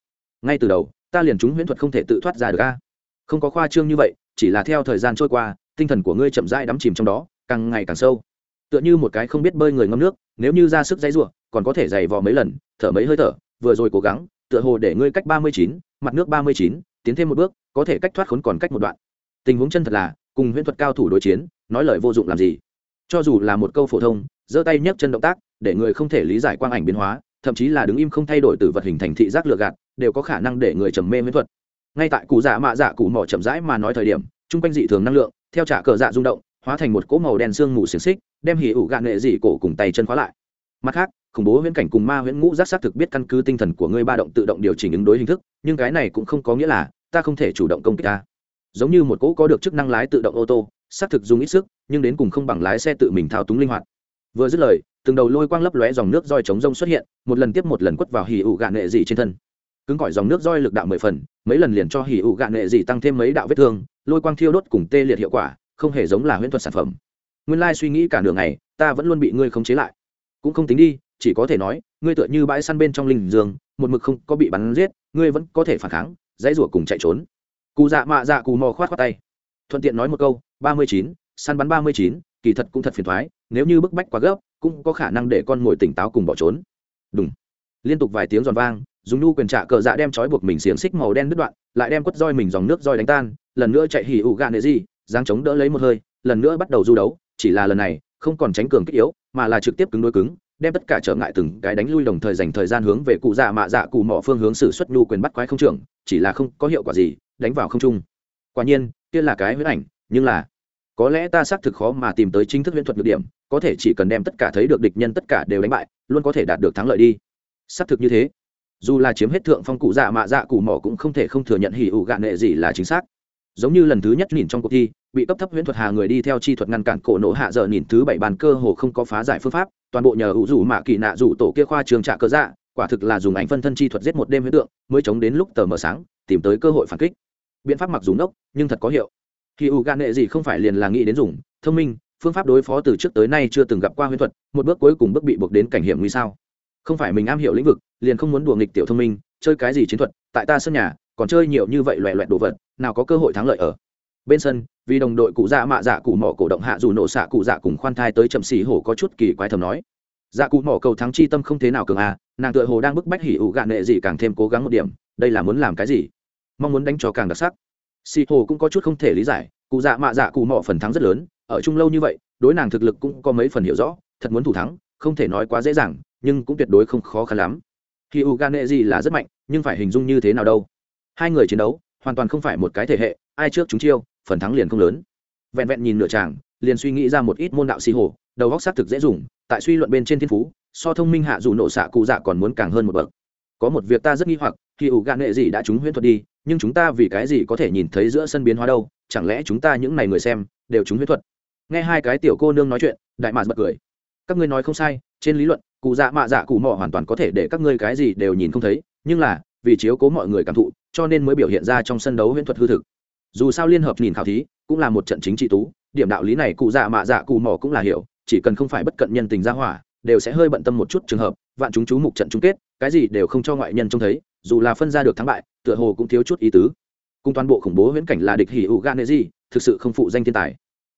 [SPEAKER 1] Ngay từ đầu, ta liền chúng huyễn thuật không thể tự thoát ra được a. Không có khoa trương như vậy, chỉ là theo thời gian trôi qua, tinh thần của ngươi chậm rãi đắm chìm trong đó, càng ngày càng sâu. Tựa như một cái không biết bơi người ngâm nước, nếu như ra sức dãy ruộng còn có thể dày vò mấy lần, thở mấy hơi thở, vừa rồi cố gắng tựa hồ để ngươi cách ba mươi chín, mặt nước ba mươi chín, tiến thêm một bước, có thể cách thoát khốn còn cách một đoạn. Tình huống chân thật là, cùng huyễn thuật cao thủ đối chiến, nói lời vô dụng làm gì? Cho dù là một câu phổ thông, giơ tay nhấc chân động tác, để người không thể lý giải quang ảnh biến hóa, thậm chí là đứng im không thay đổi từ vật hình thành thị giác lựa gạt, đều có khả năng để người trầm mê huyễn thuật. Ngay tại cụ dạ mạ dạ cụ mỏ chậm rãi mà nói thời điểm, chung quanh dị thường năng lượng, theo trả cờ dạ rung động, hóa thành một cỗ màu đen xương mù xiềng xích, đem hỉ ủ gạn nghệ dị cổ cùng tay chân khóa lại. Mặt khác khủng bố huyễn cảnh cùng ma huyễn ngũ giác xác thực biết căn cứ tinh thần của ngươi ba động tự động điều chỉnh ứng đối hình thức, nhưng cái này cũng không có nghĩa là ta không thể chủ động công kích ta. Giống như một cỗ có được chức năng lái tự động ô tô, xác thực dùng ít sức, nhưng đến cùng không bằng lái xe tự mình thao túng linh hoạt. Vừa dứt lời, từng đầu lôi quang lấp lóe dòng nước roi chống rông xuất hiện, một lần tiếp một lần quất vào hỉ ủ gạn nệ dị trên thân. Cứng gọi dòng nước roi lực đạo mười phần, mấy lần liền cho hỉ ủ gạn nệ dị tăng thêm mấy đạo vết thương, lôi quang thiêu đốt cùng tê liệt hiệu quả, không hề giống là huyễn thuật sản phẩm. Nguyên lai suy nghĩ cả đường này ta vẫn luôn bị ngươi khống chế lại. Cũng không tính đi chỉ có thể nói ngươi tựa như bãi săn bên trong linh dương, một mực không có bị bắn giết ngươi vẫn có thể phản kháng dãy rủa cùng chạy trốn. Cụ dạ mạ dạ cù mò khoát khoát tay. Thuận tiện nói một câu ba mươi chín săn bắn ba mươi chín kỳ thật cũng thật phiền thoái nếu như bức bách quá gấp cũng có khả năng để con mồi tỉnh táo cùng bỏ trốn. Đúng liên tục vài tiếng giòn vang dùng nu quyền trạ cờ dạ đem trói buộc mình xiềng xích màu đen đứt đoạn lại đem quất roi mình dòng nước roi đánh tan lần nữa chạy hỉ ụ gà nệ gì giáng chống đỡ lấy một hơi lần nữa bắt đầu du đấu chỉ là lần này không còn tránh cường kích yếu mà là trực tiếp cứng đối cứng đem tất cả trở ngại từng cái đánh lui đồng thời dành thời gian hướng về cụ dạ mạ dạ cụ mỏ phương hướng xử xuất nhu quyền bắt quái không trưởng, chỉ là không có hiệu quả gì, đánh vào không trung. Quả nhiên, kia là cái huyết ảnh, nhưng là, có lẽ ta xác thực khó mà tìm tới chính thức huyễn thuật nhược điểm, có thể chỉ cần đem tất cả thấy được địch nhân tất cả đều đánh bại, luôn có thể đạt được thắng lợi đi. Xác thực như thế. Dù là chiếm hết thượng phong cụ dạ mạ dạ cụ mỏ cũng không thể không thừa nhận hỉ ủ gạn nệ gì là chính xác giống như lần thứ nhất nhìn trong cuộc thi, bị cấp thấp huyễn thuật hà người đi theo chi thuật ngăn cản cổ nổ hạ giờ nhìn thứ bảy bàn cơ hồ không có phá giải phương pháp, toàn bộ nhờ ủ rủ mạ kỳ nạ rủ tổ kia khoa trường trạ cơ dạ quả thực là dùng ảnh phân thân chi thuật giết một đêm huyễn tượng, mới chống đến lúc tờ mờ sáng, tìm tới cơ hội phản kích. Biện pháp mặc dù nốc nhưng thật có hiệu. Khi u gan nệ gì không phải liền là nghĩ đến dùng, thông minh, phương pháp đối phó từ trước tới nay chưa từng gặp qua huyễn thuật, một bước cuối cùng bước bị buộc đến cảnh hiểm nguy sao. Không phải mình am hiểu lĩnh vực, liền không muốn đùa nghịch tiểu thông minh, chơi cái gì chiến thuật, tại ta sân nhà còn chơi nhiều như vậy loẹ loẹt đồ vật, nào có cơ hội thắng lợi ở. Bên sân, vì đồng đội cụ dạ mạ dạ cụ mỏ cổ động hạ dù nổ xạ cụ dạ cùng khoan thai tới chậm xì hổ có chút kỳ quái thầm nói. Dạ cụ mỏ cầu thắng chi tâm không thế nào cường à nàng tựa hồ đang bức bách hỉ ủ gạn nệ gì càng thêm cố gắng một điểm, đây là muốn làm cái gì? Mong muốn đánh cho càng đặc sắc. Xì hồ cũng có chút không thể lý giải, cụ dạ mạ dạ cụ mỏ phần thắng rất lớn, ở chung lâu như vậy, đối nàng thực lực cũng có mấy phần hiểu rõ, thật muốn thủ thắng, không thể nói quá dễ dàng, nhưng cũng tuyệt đối không khó khăn lắm. Khi u gạn nệ gì là rất mạnh, nhưng phải hình dung như thế nào đâu? Hai người chiến đấu, hoàn toàn không phải một cái thể hệ, ai trước chúng chiêu, phần thắng liền không lớn. Vẹn vẹn nhìn nửa chàng, liền suy nghĩ ra một ít môn đạo xì hồ, đầu góc xác thực dễ dùng, tại suy luận bên trên thiên phú, so thông minh hạ dù nổ xạ cụ dạ còn muốn càng hơn một bậc. Có một việc ta rất nghi hoặc, khi ủ gạn nghệ gì đã trúng huyễn thuật đi, nhưng chúng ta vì cái gì có thể nhìn thấy giữa sân biến hóa đâu, chẳng lẽ chúng ta những n à y người xem, đều trúng huyễn thuật? Nghe hai cái tiểu cô nương nói chuyện, đại mạc bật cười. Các ngươi nói không sai, trên lý luận, cụ dạ mạ dạ cụ mỏ hoàn toàn có thể để các ngươi cái gì đều nhìn không thấy, nhưng là, vì chiếu cố mọi người cảm thụ cho nên mới biểu hiện ra trong sân đấu huyễn thuật hư thực. Dù sao liên hợp nhìn khảo thí cũng là một trận chính trị tú, điểm đạo lý này cụ dạ mạ dạ cụ mỏ cũng là hiểu, chỉ cần không phải bất cận nhân tình ra hỏa, đều sẽ hơi bận tâm một chút trường hợp, vạn chúng chú mục trận chung kết, cái gì đều không cho ngoại nhân trông thấy, dù là phân ra được thắng bại, tựa hồ cũng thiếu chút ý tứ. Cùng toàn bộ khủng bố huyễn cảnh là địch hỉ ủ gan gì thực sự không phụ danh thiên tài.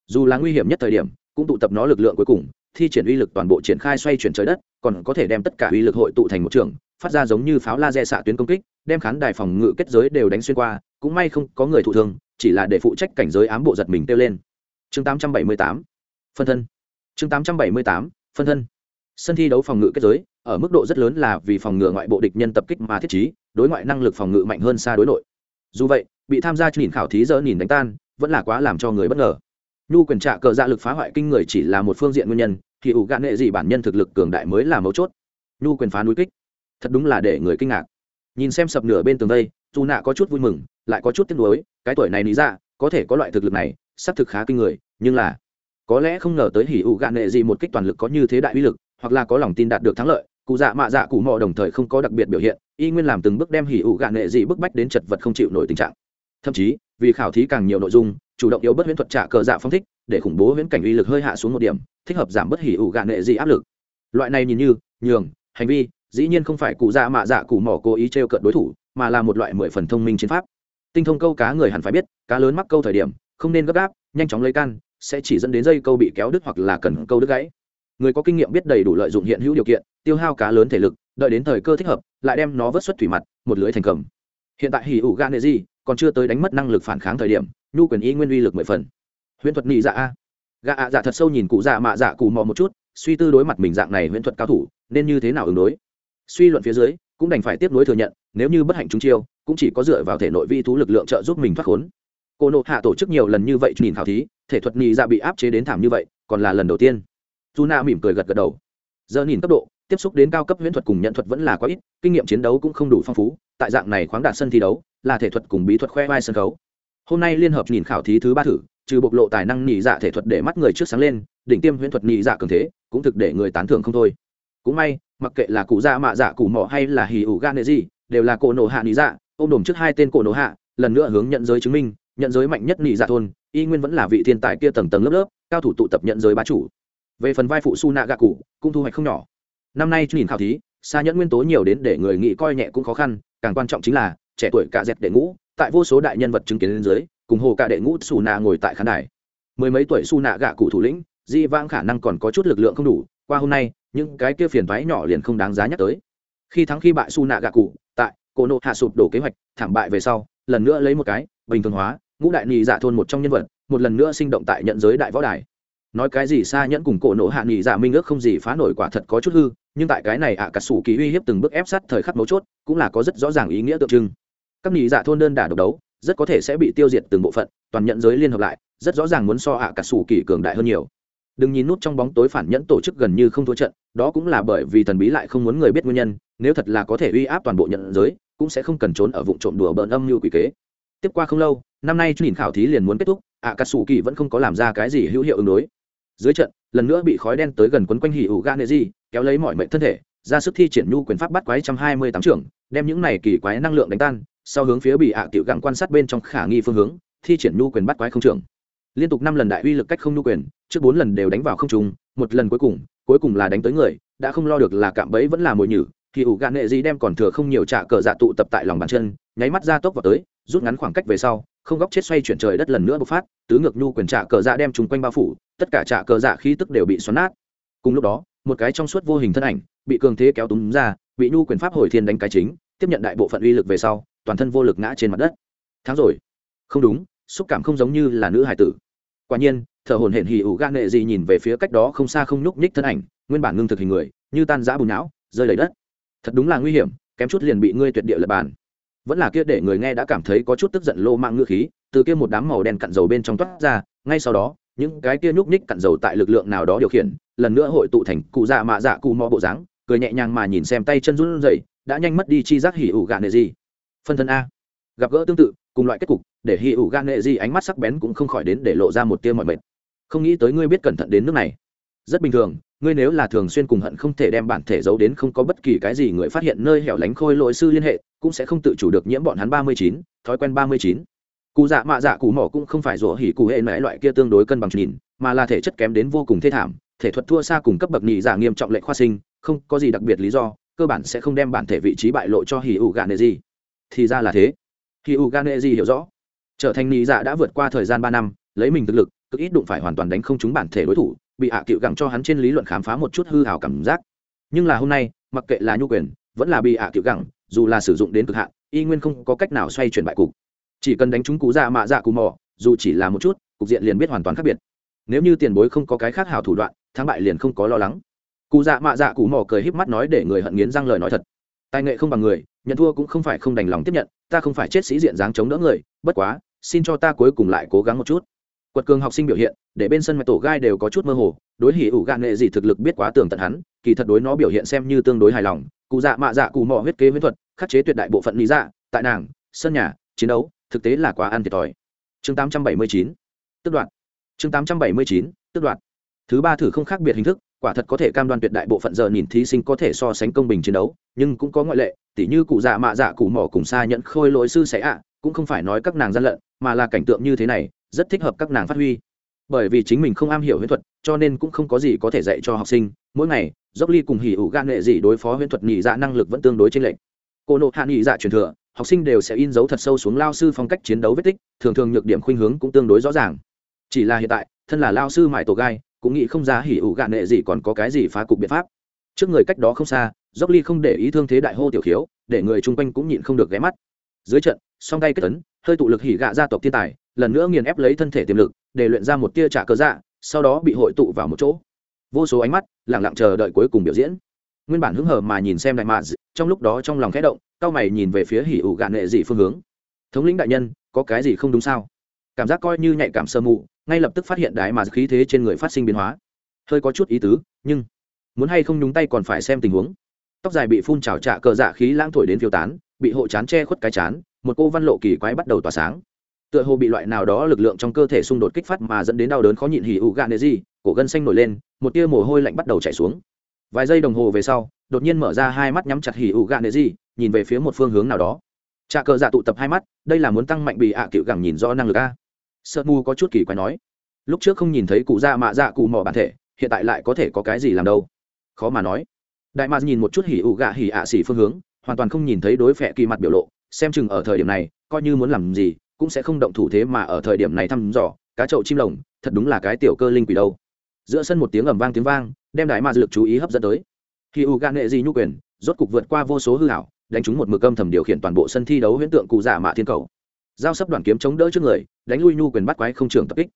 [SPEAKER 1] Dù là nguy hiểm nhất thời điểm, cũng tụ tập nó lực lượng cuối cùng, thi triển uy lực toàn bộ triển khai xoay chuyển trời đất, còn có thể đem tất cả uy lực hội tụ thành một trường, phát ra giống như pháo laser xạ tuyến công kích đem khán đài phòng ngự kết giới đều đánh xuyên qua, cũng may không có người thụ thương, chỉ là để phụ trách cảnh giới ám bộ giật mình kêu lên. Chương 878 phân thân. Chương 878 phân thân. Sân thi đấu phòng ngự kết giới, ở mức độ rất lớn là vì phòng ngừa ngoại bộ địch nhân tập kích mà thiết trí, đối ngoại năng lực phòng ngự mạnh hơn xa đối nội. Dù vậy, bị tham gia nhìn khảo thí dỡ nhìn đánh tan, vẫn là quá làm cho người bất ngờ. Nhu quyền trạ cờ dạ lực phá hoại kinh người chỉ là một phương diện nguyên nhân, thì ủ gạn nghệ gì bản nhân thực lực cường đại mới là mấu chốt. Nhu quyền phá núi kích. Thật đúng là để người kinh ngạc nhìn xem sập nửa bên tường đây dù nạ có chút vui mừng, lại có chút tiếc nuối, cái tuổi này lý ra có thể có loại thực lực này, xác thực khá kinh người, nhưng là, có lẽ không ngờ tới hỉ ủ gạn nệ gì một kích toàn lực có như thế đại uy lực, hoặc là có lòng tin đạt được thắng lợi, cụ dạ mạ dạ cụ mò đồng thời không có đặc biệt biểu hiện, y nguyên làm từng bước đem hỉ ủ gạn nệ gì bức bách đến chật vật không chịu nổi tình trạng. Thậm chí, vì khảo thí càng nhiều nội dung, chủ động yếu bất huyễn thuật trả cờ dạ phong thích, để khủng bố huyễn cảnh uy lực hơi hạ xuống một điểm, thích hợp giảm bất hỉ ủ gạn nệ gì áp lực. Loại này nhìn như, nhường, hành vi dĩ nhiên không phải cụ dạ mạ dạ cụ mỏ cố ý t r e o cợt đối thủ, mà là một loại mười phần thông minh chiến pháp. Tinh thông câu cá người hẳn phải biết, cá lớn mắc câu thời điểm, không nên gấp gáp, nhanh chóng lấy can, sẽ chỉ dẫn đến dây câu bị kéo đứt hoặc là cần câu đứt gãy. Người có kinh nghiệm biết đầy đủ lợi dụng hiện hữu điều kiện, tiêu hao cá lớn thể lực, đợi đến thời cơ thích hợp, lại đem nó vớt xuất thủy mặt, một lưới thành cầm. Hiện tại hỉ ủ gan nệ gì còn chưa tới đánh mất năng lực phản kháng thời điểm, nhu quyền ý nguyên uy lực mười phần. Huyễn thuật nhị dạ a. Gạ ạ dạ thật sâu nhìn cụ dạ mạ dạ cụ mò một chút, suy tư đối mặt mình dạng này huyễn thuật cao thủ, nên như thế nào ứng đối? Suy luận phía dưới, cũng đành phải tiếp nối thừa nhận, nếu như bất hạnh chúng chiêu, cũng chỉ có dựa vào thể nội vi thú lực lượng trợ giúp mình thoát khốn. Cô nộ hạ tổ chức nhiều lần như vậy nhìn khảo thí, thể thuật nhị dạ bị áp chế đến thảm như vậy, còn là lần đầu tiên. Dù na mỉm cười gật gật đầu. Giờ nhìn cấp độ, tiếp xúc đến cao cấp huyễn thuật cùng nhận thuật vẫn là quá ít, kinh nghiệm chiến đấu cũng không đủ phong phú, tại dạng này khoáng đạt sân thi đấu, là thể thuật cùng bí thuật khoe vai sân khấu. Hôm nay liên hợp nhìn khảo thí thứ ba thử, trừ bộc lộ tài năng nhị dạ thể thuật để mắt người trước sáng lên, đỉnh tiêm huyễn thuật nhị dạ cường thế, cũng thực để người tán thưởng không thôi. Cũng may mặc kệ là cụ dạ mạ dạ cụ mỏ hay là hì ủ gan nệ gì, đều là cổ nổ hạ nị dạ ôm đồm trước hai tên cổ nổ hạ, lần nữa hướng nhận giới chứng minh, nhận giới mạnh nhất nị dạ thôn, y nguyên vẫn là vị thiên tài kia tầng tầng lớp lớp, cao thủ tụ tập nhận giới bá chủ. Về phần vai phụ su nạ gạ cụ, cũng thu hoạch không nhỏ. Năm nay nhìn khảo thí xa nhẫn nguyên tố nhiều đến để người nghĩ coi nhẹ cũng khó khăn, càng quan trọng chính là, trẻ tuổi cả dẹp đệ ngũ, tại vô số đại nhân vật chứng kiến lên dưới, cùng hồ cả đệ ngũ su nạ ngồi tại khán đài. Mười mấy tuổi su nạ gạ cụ thủ lĩnh, di vãng khả năng còn có chút lực lượng không đủ qua hôm nay những cái kia phiền thoái nhỏ liền không đáng giá nhắc tới. Khi thắng khi bại su nạ gạ cụ tại cô nộ hạ sụp đổ kế hoạch thảm bại về sau lần nữa lấy một cái bình thường hóa ngũ đại nhị dạ thôn một trong nhân vật một lần nữa sinh động tại nhận giới đại võ đài. Nói cái gì xa nhẫn cùng cổ nộ hạ nhị dạ minh ước không gì phá nổi quả thật có chút hư nhưng tại cái này ạ à, cả sủ kỳ uy hiếp từng bước ép sát thời khắc mấu chốt cũng là có rất rõ ràng ý nghĩa tượng trưng. Các nhị dạ thôn đơn đả độc đấu rất có thể sẽ bị tiêu diệt từng bộ phận toàn nhận giới liên hợp lại rất rõ ràng muốn so ạ à, cả sủ kỳ cường đại hơn nhiều đừng nhìn nút trong bóng tối phản nhẫn tổ chức gần như không thua trận, đó cũng là bởi vì thần bí lại không muốn người biết nguyên nhân, nếu thật là có thể uy áp toàn bộ nhận giới, cũng sẽ không cần trốn ở vụ trộm đùa bỡn âm như quỷ kế. Tiếp qua không lâu, năm nay nhìn khảo thí liền muốn kết thúc ạ cà sủ kỳ vẫn không có làm ra cái gì hữu hiệu ứng đối. Dưới trận, lần nữa bị khói đen tới gần quấn quanh hỉ ủ gan nệ di kéo lấy mọi mệnh thân thể, ra sức thi triển nhu quyền pháp bắt quái trăm hai mươi tám trưởng, đem những này kỳ quái năng lượng đánh tan, sau hướng phía bị ạ tiểu gặng quan sát bên trong khả nghi phương hướng, thi triển nhu quyền bắt quái không trưởng liên tục năm lần đại uy lực cách không nhu quyền, trước bốn lần đều đánh vào không trùng một lần cuối cùng cuối cùng là đánh tới người, đã không lo được là cạm bẫy vẫn là mồi nhử, thì ủ gạn nghệ gì đem còn thừa không nhiều trả cờ dạ tụ tập tại lòng bàn chân, nháy mắt ra tốc vào tới, rút ngắn khoảng cách về sau, không góc chết xoay chuyển trời đất lần nữa bộc phát, tứ ngược nhu quyền trả cờ dạ đem chúng quanh bao phủ, tất cả trả cờ dạ khí tức đều bị xoắn nát. Cùng lúc đó, một cái trong suốt vô hình thân ảnh, bị cường thế kéo túm ra, bị nhu quyền pháp hồi thiên đánh cái chính, tiếp nhận đại bộ phận uy lực về sau, toàn thân vô lực ngã trên mặt đất. Tháng rồi. Không đúng xúc cảm không giống như là nữ hải tử. Quả nhiên thợ hồn hển hì ủ gan nghệ gì nhìn về phía cách đó không xa không nhúc nhích thân ảnh, nguyên bản ngưng thực hình người, như tan giã bùn não, rơi lấy đất. Thật đúng là nguy hiểm, kém chút liền bị ngươi tuyệt địa lập bàn. Vẫn là kia để người nghe đã cảm thấy có chút tức giận lô mạng ngựa khí, từ kia một đám màu đen cặn dầu bên trong toát ra, ngay sau đó, những cái kia nhúc nhích cặn dầu tại lực lượng nào đó điều khiển, lần nữa hội tụ thành cụ dạ mạ dạ cụ mò bộ dáng, cười nhẹ nhàng mà nhìn xem tay chân run rẩy, đã nhanh mất đi chi giác hỉ ủ gạn nệ gì. Phân thân a. Gặp gỡ tương tự cùng loại kết cục, để hỉ ủ gan nệ di ánh mắt sắc bén cũng không khỏi đến để lộ ra một tia mọi mệt. Không nghĩ tới ngươi biết cẩn thận đến nước này. Rất bình thường, ngươi nếu là thường xuyên cùng hận không thể đem bản thể giấu đến không có bất kỳ cái gì người phát hiện nơi hẻo lánh khôi lỗi sư liên hệ, cũng sẽ không tự chủ được nhiễm bọn hắn ba mươi chín, thói quen ba mươi chín. Cụ dạ mạ dạ cụ mỏ cũng không phải rủa hỉ cụ hệ mẽ loại kia tương đối cân bằng nhìn, mà là thể chất kém đến vô cùng thê thảm, thể thuật thua xa cùng cấp bậc nhị giả nghiêm trọng lệ khoa sinh, không có gì đặc biệt lý do, cơ bản sẽ không đem bản thể vị trí bại lộ cho hỉ ủ gạn nệ gì thì ra là thế khi u gan nệ gì hiểu rõ, trở thành nị dạ đã vượt qua thời gian ba năm, lấy mình thực lực, cực ít đụng phải hoàn toàn đánh không chúng bản thể đối thủ, bị hạ cựu gặng cho hắn trên lý luận khám phá một chút hư hào cảm giác. Nhưng là hôm nay, mặc kệ là nhu quyền, vẫn là bị hạ cựu gặng, dù là sử dụng đến cực hạn, y nguyên không có cách nào xoay chuyển bại cục. Chỉ cần đánh chúng cú dạ mạ dạ cù mò, dù chỉ là một chút, cục diện liền biết hoàn toàn khác biệt. Nếu như tiền bối không có cái khác hào thủ đoạn, thắng bại liền không có lo lắng. Cụ dạ mạ dạ cụ mò cười híp mắt nói để người hận nghiến răng lời nói thật. Tài nghệ không bằng người nhận thua cũng không phải không đành lòng tiếp nhận, ta không phải chết sĩ diện dáng chống đỡ người, bất quá, xin cho ta cuối cùng lại cố gắng một chút. Quật cường học sinh biểu hiện, để bên sân mạch tổ gai đều có chút mơ hồ, đối hỉ ủ gạn nghệ gì thực lực biết quá tường tận hắn, kỳ thật đối nó biểu hiện xem như tương đối hài lòng. Cụ dạ mạ dạ cụ mò huyết kế huyết thuật, khắc chế tuyệt đại bộ phận lý dạ tại nàng, sân nhà, chiến đấu, thực tế là quá ăn thiệt thòi. Chương 879 tức đoạn chương 879 tức đoạn thứ ba thử không khác biệt hình thức, quả thật có thể cam đoan tuyệt đại bộ phận giờ nhìn thí sinh có thể so sánh công bình chiến đấu, nhưng cũng có ngoại lệ tỉ như cụ dạ mạ dạ cụ mỏ cùng xa nhận khôi lỗi sư sẽ ạ, cũng không phải nói các nàng gian lận, mà là cảnh tượng như thế này, rất thích hợp các nàng phát huy. Bởi vì chính mình không am hiểu huyễn thuật, cho nên cũng không có gì có thể dạy cho học sinh. Mỗi ngày, dốc ly cùng hỉ ủ gan nghệ gì đối phó huyễn thuật nhị dạ năng lực vẫn tương đối chênh lệch. Cô nộ hạ nhị dạ truyền thừa, học sinh đều sẽ in dấu thật sâu xuống lao sư phong cách chiến đấu vết tích, thường thường nhược điểm khuynh hướng cũng tương đối rõ ràng. Chỉ là hiện tại, thân là lao sư mãi tổ gai, cũng nghĩ không ra hỉ ủ gạn nệ gì còn có cái gì phá cục biện pháp. Trước người cách đó không xa dốc ly không để ý thương thế đại hô tiểu khiếu để người chung quanh cũng nhịn không được ghé mắt. Dưới trận song tay kết tấn hơi tụ lực hỉ gạ gia tộc thiên tài lần nữa nghiền ép lấy thân thể tiềm lực để luyện ra một tia trả cơ dạ sau đó bị hội tụ vào một chỗ. Vô số ánh mắt lẳng lặng chờ đợi cuối cùng biểu diễn. Nguyên bản hứng hờ mà nhìn xem đại mạ trong lúc đó trong lòng khẽ động cao mày nhìn về phía hỉ ủ gạn nệ dị phương hướng. Thống lĩnh đại nhân có cái gì không đúng sao? Cảm giác coi như nhạy cảm sơ mụ, ngay lập tức phát hiện đại mà khí thế trên người phát sinh biến hóa. Hơi có chút ý tứ nhưng muốn hay không nhúng tay còn phải xem tình huống tóc dài bị phun trào trạ cờ dạ khí lãng thổi đến phiêu tán, bị hộ chán che khuất cái chán, một cô văn lộ kỳ quái bắt đầu tỏa sáng. Tựa hồ bị loại nào đó lực lượng trong cơ thể xung đột kích phát mà dẫn đến đau đớn khó nhịn hỉ ụ gạn nệ gì, cổ gân xanh nổi lên, một tia mồ hôi lạnh bắt đầu chảy xuống. Vài giây đồng hồ về sau, đột nhiên mở ra hai mắt nhắm chặt hỉ ụ gạn nệ gì, nhìn về phía một phương hướng nào đó. Trà cờ dạ tụ tập hai mắt, đây là muốn tăng mạnh bị ạ à cựu gẳng nhìn rõ năng lực a. Sợ mù có chút kỳ quái nói. Lúc trước không nhìn thấy cụ dạ mạ dạ cụ mỏ bản thể, hiện tại lại có thể có cái gì làm đâu? Khó mà nói đại mạc nhìn một chút hỉ ủ gạ hỉ ạ xỉ phương hướng, hoàn toàn không nhìn thấy đối phẹ kỳ mặt biểu lộ, xem chừng ở thời điểm này, coi như muốn làm gì, cũng sẽ không động thủ thế mà ở thời điểm này thăm dò, cá chậu chim lồng, thật đúng là cái tiểu cơ linh quỷ đâu. Giữa sân một tiếng ầm vang tiếng vang, đem đại mạc lực chú ý hấp dẫn tới. Khi u gạ nghệ gì nhu quyền, rốt cục vượt qua vô số hư hảo đánh trúng một mực âm thầm điều khiển toàn bộ sân thi đấu huyễn tượng cụ giả mạ thiên cầu. Giao sắp đoàn kiếm chống đỡ trước người, đánh lui nhu quyền bắt quái không trường tập kích.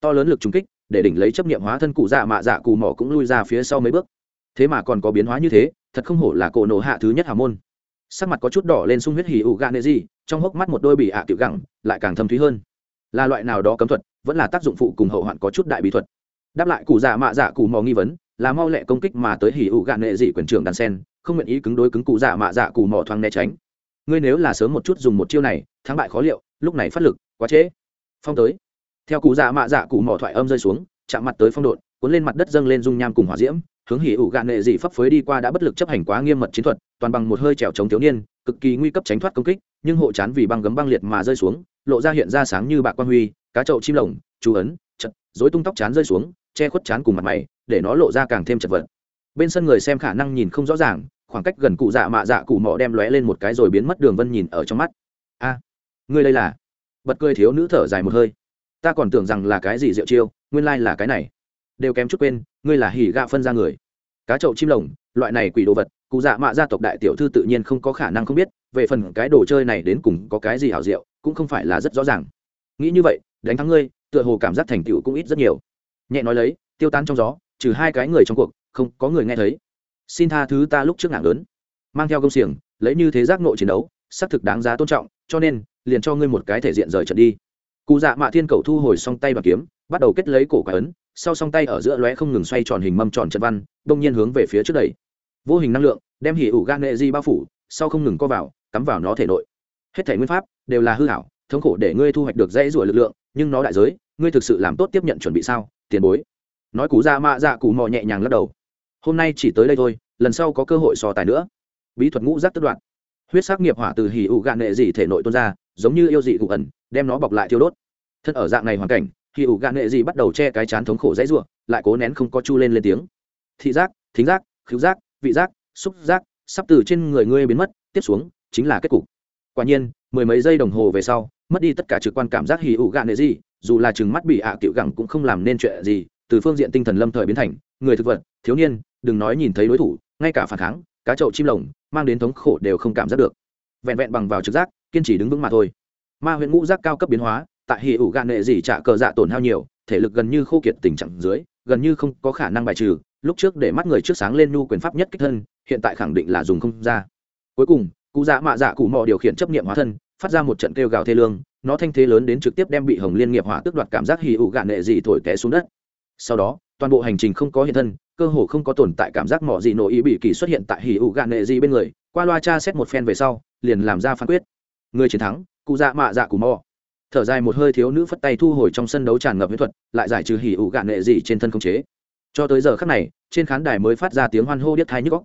[SPEAKER 1] To lớn lực trúng kích, để đỉnh lấy chấp nghiệm hóa thân cụ dạ mạ dạ cù mỏ cũng lui ra phía sau mấy bước thế mà còn có biến hóa như thế, thật không hổ là cổ nổ hạ thứ nhất hào môn. Sắc mặt có chút đỏ lên sung huyết hỉ ủ gạ nệ gì, trong hốc mắt một đôi bị hạ à gẳng, lại càng thâm thúy hơn. Là loại nào đó cấm thuật, vẫn là tác dụng phụ cùng hậu hoạn có chút đại bí thuật. Đáp lại cụ dạ mạ dạ cù mò nghi vấn, là mau lẹ công kích mà tới hỉ ủ gạ nệ dị quyền trưởng đàn sen, không nguyện ý cứng đối cứng cụ dạ mạ dạ cù mò thoáng né tránh. Ngươi nếu là sớm một chút dùng một chiêu này, thắng bại khó liệu, lúc này phát lực, quá trễ. Phong tới. Theo cụ dạ mạ dạ cụ mỏ thoại âm rơi xuống, chạm mặt tới phong độn, cuốn lên mặt đất dâng lên dung nham cùng hỏa diễm hướng hỉ ủ gạn nệ dị phấp phới đi qua đã bất lực chấp hành quá nghiêm mật chiến thuật, toàn bằng một hơi trèo chống thiếu niên, cực kỳ nguy cấp tránh thoát công kích, nhưng hộ chán vì băng gấm băng liệt mà rơi xuống, lộ ra hiện ra sáng như bạc quan huy, cá trậu chim lồng, chú ấn, chật dối tung tóc chán rơi xuống, che khuất chán cùng mặt mày, để nó lộ ra càng thêm chật vật. Bên sân người xem khả năng nhìn không rõ ràng, khoảng cách gần cụ dạ mạ dạ cụ mọ đem lóe lên một cái rồi biến mất đường vân nhìn ở trong mắt. A, ngươi đây là? Bật cười thiếu nữ thở dài một hơi. Ta còn tưởng rằng là cái gì rượu chiêu, nguyên lai là cái này đều kém chút quên, ngươi là hỉ gạ phân ra người. Cá chậu chim lồng, loại này quỷ đồ vật, cụ dạ mạ gia tộc đại tiểu thư tự nhiên không có khả năng không biết, về phần cái đồ chơi này đến cùng có cái gì hảo diệu, cũng không phải là rất rõ ràng. Nghĩ như vậy, đánh thắng ngươi, tựa hồ cảm giác thành tựu cũng ít rất nhiều. Nhẹ nói lấy, tiêu tan trong gió, trừ hai cái người trong cuộc, không có người nghe thấy. Xin tha thứ ta lúc trước nặng lớn. Mang theo công xiềng, lấy như thế giác nội chiến đấu, xác thực đáng giá tôn trọng, cho nên, liền cho ngươi một cái thể diện rời trận đi. Cụ dạ mạ thiên cầu thu hồi xong tay và kiếm, bắt đầu kết lấy cổ quả ấn sau song tay ở giữa lóe không ngừng xoay tròn hình mâm tròn trận văn, đông nhiên hướng về phía trước đẩy. Vô hình năng lượng, đem hỉ ủ gan nệ di bao phủ, sau không ngừng co vào, cắm vào nó thể nội. Hết thể nguyên pháp đều là hư hảo, thống khổ để ngươi thu hoạch được dễ rủa lực lượng, nhưng nó đại giới, ngươi thực sự làm tốt tiếp nhận chuẩn bị sao, tiền bối? Nói cú ra mạ dạ cụ mò nhẹ nhàng lắc đầu. Hôm nay chỉ tới đây thôi, lần sau có cơ hội so tài nữa. Bí thuật ngũ giác tất đoạn. Huyết sắc nghiệp hỏa từ hỉ ủ gạn nệ dị thể nội tuôn ra, giống như yêu dị cụ ẩn, đem nó bọc lại thiêu đốt. Thân ở dạng này hoàn cảnh khi ủ gạn nệ gì bắt đầu che cái chán thống khổ dãy ruộng lại cố nén không có chu lên lên tiếng. Thị giác, thính giác, khứu giác, vị giác, xúc giác, sắp từ trên người ngươi biến mất, tiếp xuống chính là kết cục. Quả nhiên, mười mấy giây đồng hồ về sau, mất đi tất cả trực quan cảm giác hì ủ gạn nệ gì, dù là chừng mắt bị ạ à tiểu gẳng cũng không làm nên chuyện gì, từ phương diện tinh thần lâm thời biến thành người thực vật, thiếu niên, đừng nói nhìn thấy đối thủ, ngay cả phản kháng, cá chậu chim lồng, mang đến thống khổ đều không cảm giác được. Vẹn vẹn bằng vào trực giác, kiên trì đứng vững mà thôi. Ma huyện ngũ giác cao cấp biến hóa tại hì ủ gạn nệ gì trả cờ dạ tổn hao nhiều, thể lực gần như khô kiệt tình trạng dưới, gần như không có khả năng bài trừ. Lúc trước để mắt người trước sáng lên nhu quyền pháp nhất kích thân, hiện tại khẳng định là dùng không ra. Cuối cùng, cụ dạ mạ dạ cụ mò điều khiển chấp nghiệm hóa thân, phát ra một trận kêu gào thê lương, nó thanh thế lớn đến trực tiếp đem bị hồng liên nghiệp hỏa tước đoạt cảm giác hì ủ gạn nệ gì thổi té xuống đất. Sau đó, toàn bộ hành trình không có hiện thân, cơ hồ không có tồn tại cảm giác mỏ gì nổ ý bị kỳ xuất hiện tại hì ủ gạn nệ gì bên người, qua loa cha xét một phen về sau, liền làm ra phán quyết. Người chiến thắng, cụ dạ mạ dạ Cụ mò thở dài một hơi thiếu nữ phất tay thu hồi trong sân đấu tràn ngập huyết thuật, lại giải trừ hỉ ủ gạn nệ gì trên thân không chế. Cho tới giờ khắc này, trên khán đài mới phát ra tiếng hoan hô điếc thai nhức góc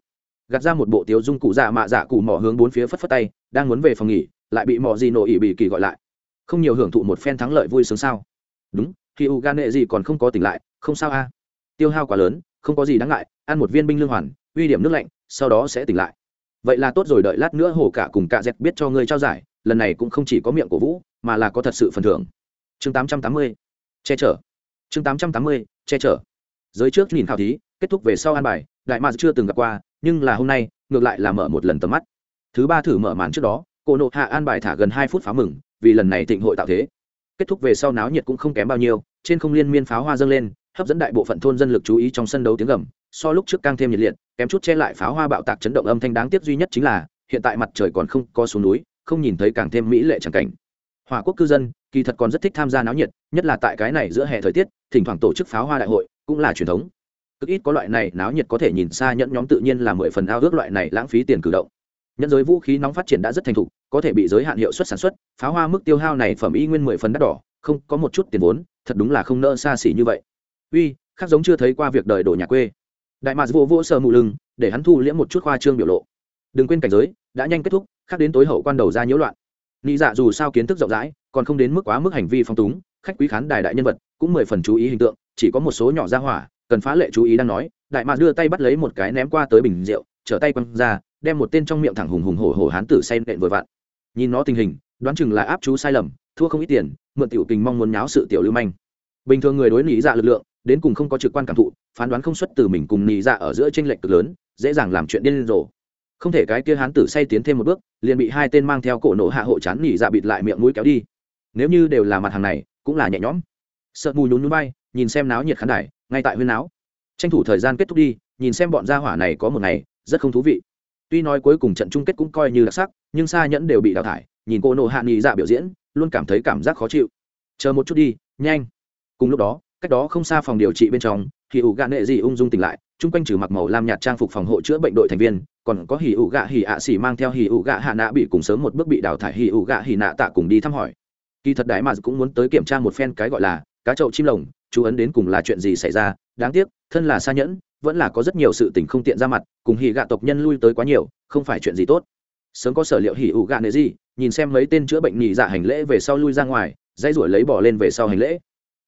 [SPEAKER 1] gạt ra một bộ tiếu dung cụ dạ mạ dạ cụ mỏ hướng bốn phía phất phất tay, đang muốn về phòng nghỉ, lại bị mỏ gì nội ỉ bị kỳ gọi lại. Không nhiều hưởng thụ một phen thắng lợi vui sướng sao? Đúng khi u gan nệ gì còn không có tỉnh lại, không sao a. Tiêu hao quá lớn, không có gì đáng ngại, ăn một viên binh lương hoàn, uy điểm nước lạnh, sau đó sẽ tỉnh lại. Vậy là tốt rồi, đợi lát nữa hổ cả cùng cả dẹt biết cho ngươi trao giải, lần này cũng không chỉ có miệng của vũ mà là có thật sự phần thưởng chương 880. che chở chương 880. che chở giới trước nhìn khảo thí, kết thúc về sau an bài, đại mạc chưa từng gặp qua, nhưng là hôm nay, ngược lại là mở một lần tầm mắt thứ ba thử mở màn trước đó, cô nộ hạ an bài thả gần hai phút pháo mừng, vì lần này thịnh hội tạo thế kết thúc về sau náo nhiệt cũng không kém bao nhiêu, trên không liên miên pháo hoa dâng lên, hấp dẫn đại bộ phận thôn dân lực chú ý trong sân đấu tiếng gầm, so lúc trước càng thêm nhiệt liệt, kém chút che lại pháo hoa bạo tạc chấn động âm thanh đáng tiếc duy nhất chính là, hiện tại mặt trời còn không có xuống núi, không nhìn thấy càng thêm mỹ lệ chẳng cảnh hòa quốc cư dân kỳ thật còn rất thích tham gia náo nhiệt, nhất là tại cái này giữa hè thời tiết, thỉnh thoảng tổ chức pháo hoa đại hội cũng là truyền thống. Cực ít có loại này náo nhiệt có thể nhìn xa nhẫn nhóm tự nhiên là mười phần ao ước loại này lãng phí tiền cử động. Nhân giới vũ khí nóng phát triển đã rất thành thục, có thể bị giới hạn hiệu suất sản xuất, pháo hoa mức tiêu hao này phẩm y nguyên mười phần đắt đỏ, không có một chút tiền vốn, thật đúng là không nỡ xa xỉ như vậy. Uy, khác giống chưa thấy qua việc đời đổ nhà quê. Đại mạc vô vô sờ mù lưng, để hắn thu liễm một chút khoa trương biểu lộ. Đừng quên cảnh giới, đã nhanh kết thúc, khác đến tối hậu quan đầu ra nhiễu loạn nghĩ dạ dù sao kiến thức rộng rãi, còn không đến mức quá mức hành vi phong túng, khách quý khán đài đại nhân vật cũng mười phần chú ý hình tượng, chỉ có một số nhỏ ra hỏa, cần phá lệ chú ý đang nói, đại mạc đưa tay bắt lấy một cái ném qua tới bình rượu, trở tay quăng ra, đem một tên trong miệng thẳng hùng hùng hổ hổ hán tử say nện vừa vặn. Nhìn nó tình hình, đoán chừng là áp chú sai lầm, thua không ít tiền, mượn tiểu tình mong muốn nháo sự tiểu lưu manh. Bình thường người đối nghĩ dạ lực lượng, đến cùng không có trực quan cảm thụ, phán đoán không xuất từ mình cùng nghĩ dạ ở giữa tranh lệch cực lớn, dễ dàng làm chuyện điên rồ. Không thể cái kia hán tử say tiến thêm một bước liền bị hai tên mang theo cổ nổ hạ hộ chán nỉ dạ bịt lại miệng mũi kéo đi. Nếu như đều là mặt hàng này, cũng là nhẹ nhõm. Sợ mùi nhún núi bay, nhìn xem náo nhiệt khán đài, ngay tại huyên náo. Tranh thủ thời gian kết thúc đi, nhìn xem bọn gia hỏa này có một ngày, rất không thú vị. Tuy nói cuối cùng trận chung kết cũng coi như đặc sắc, nhưng xa nhẫn đều bị đào thải, nhìn cô nộ hạ nghị dạ biểu diễn, luôn cảm thấy cảm giác khó chịu. Chờ một chút đi, nhanh. Cùng lúc đó, cách đó không xa phòng điều trị bên trong, thì ủ gạn nệ gì ung dung tỉnh lại chung quanh trừ mặc màu lam nhạt trang phục phòng hộ chữa bệnh đội thành viên, còn có hỉ ụ gạ hỉ ạ xỉ mang theo hỉ ụ gạ hạ nạ bị cùng sớm một bước bị đào thải hỉ ụ gạ hỉ nạ tạ cùng đi thăm hỏi. Kỳ thật đại mà cũng muốn tới kiểm tra một phen cái gọi là cá chậu chim lồng, chú ấn đến cùng là chuyện gì xảy ra, đáng tiếc, thân là xa nhẫn, vẫn là có rất nhiều sự tình không tiện ra mặt, cùng hỉ gạ tộc nhân lui tới quá nhiều, không phải chuyện gì tốt. Sớm có sở liệu hỉ ủ gạ nệ gì nhìn xem mấy tên chữa bệnh nhị dạ hành lễ về sau lui ra ngoài, dãy ruổi lấy bỏ lên về sau hành lễ.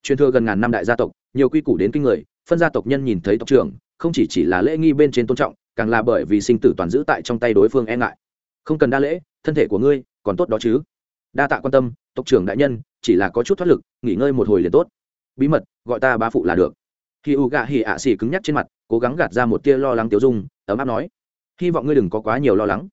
[SPEAKER 1] Truyền thừa gần ngàn năm đại gia tộc, nhiều quy củ đến kinh người, phân gia tộc nhân nhìn thấy tộc trưởng không chỉ chỉ là lễ nghi bên trên tôn trọng, càng là bởi vì sinh tử toàn giữ tại trong tay đối phương e ngại. Không cần đa lễ, thân thể của ngươi còn tốt đó chứ? Đa tạ quan tâm, tộc trưởng đại nhân, chỉ là có chút thoát lực, nghỉ ngơi một hồi liền tốt. Bí mật, gọi ta bá phụ là được. Khi u gạ hỉ ạ xỉ cứng nhắc trên mặt, cố gắng gạt ra một tia lo lắng tiêu dung, ấm áp nói, hy vọng ngươi đừng có quá nhiều lo lắng.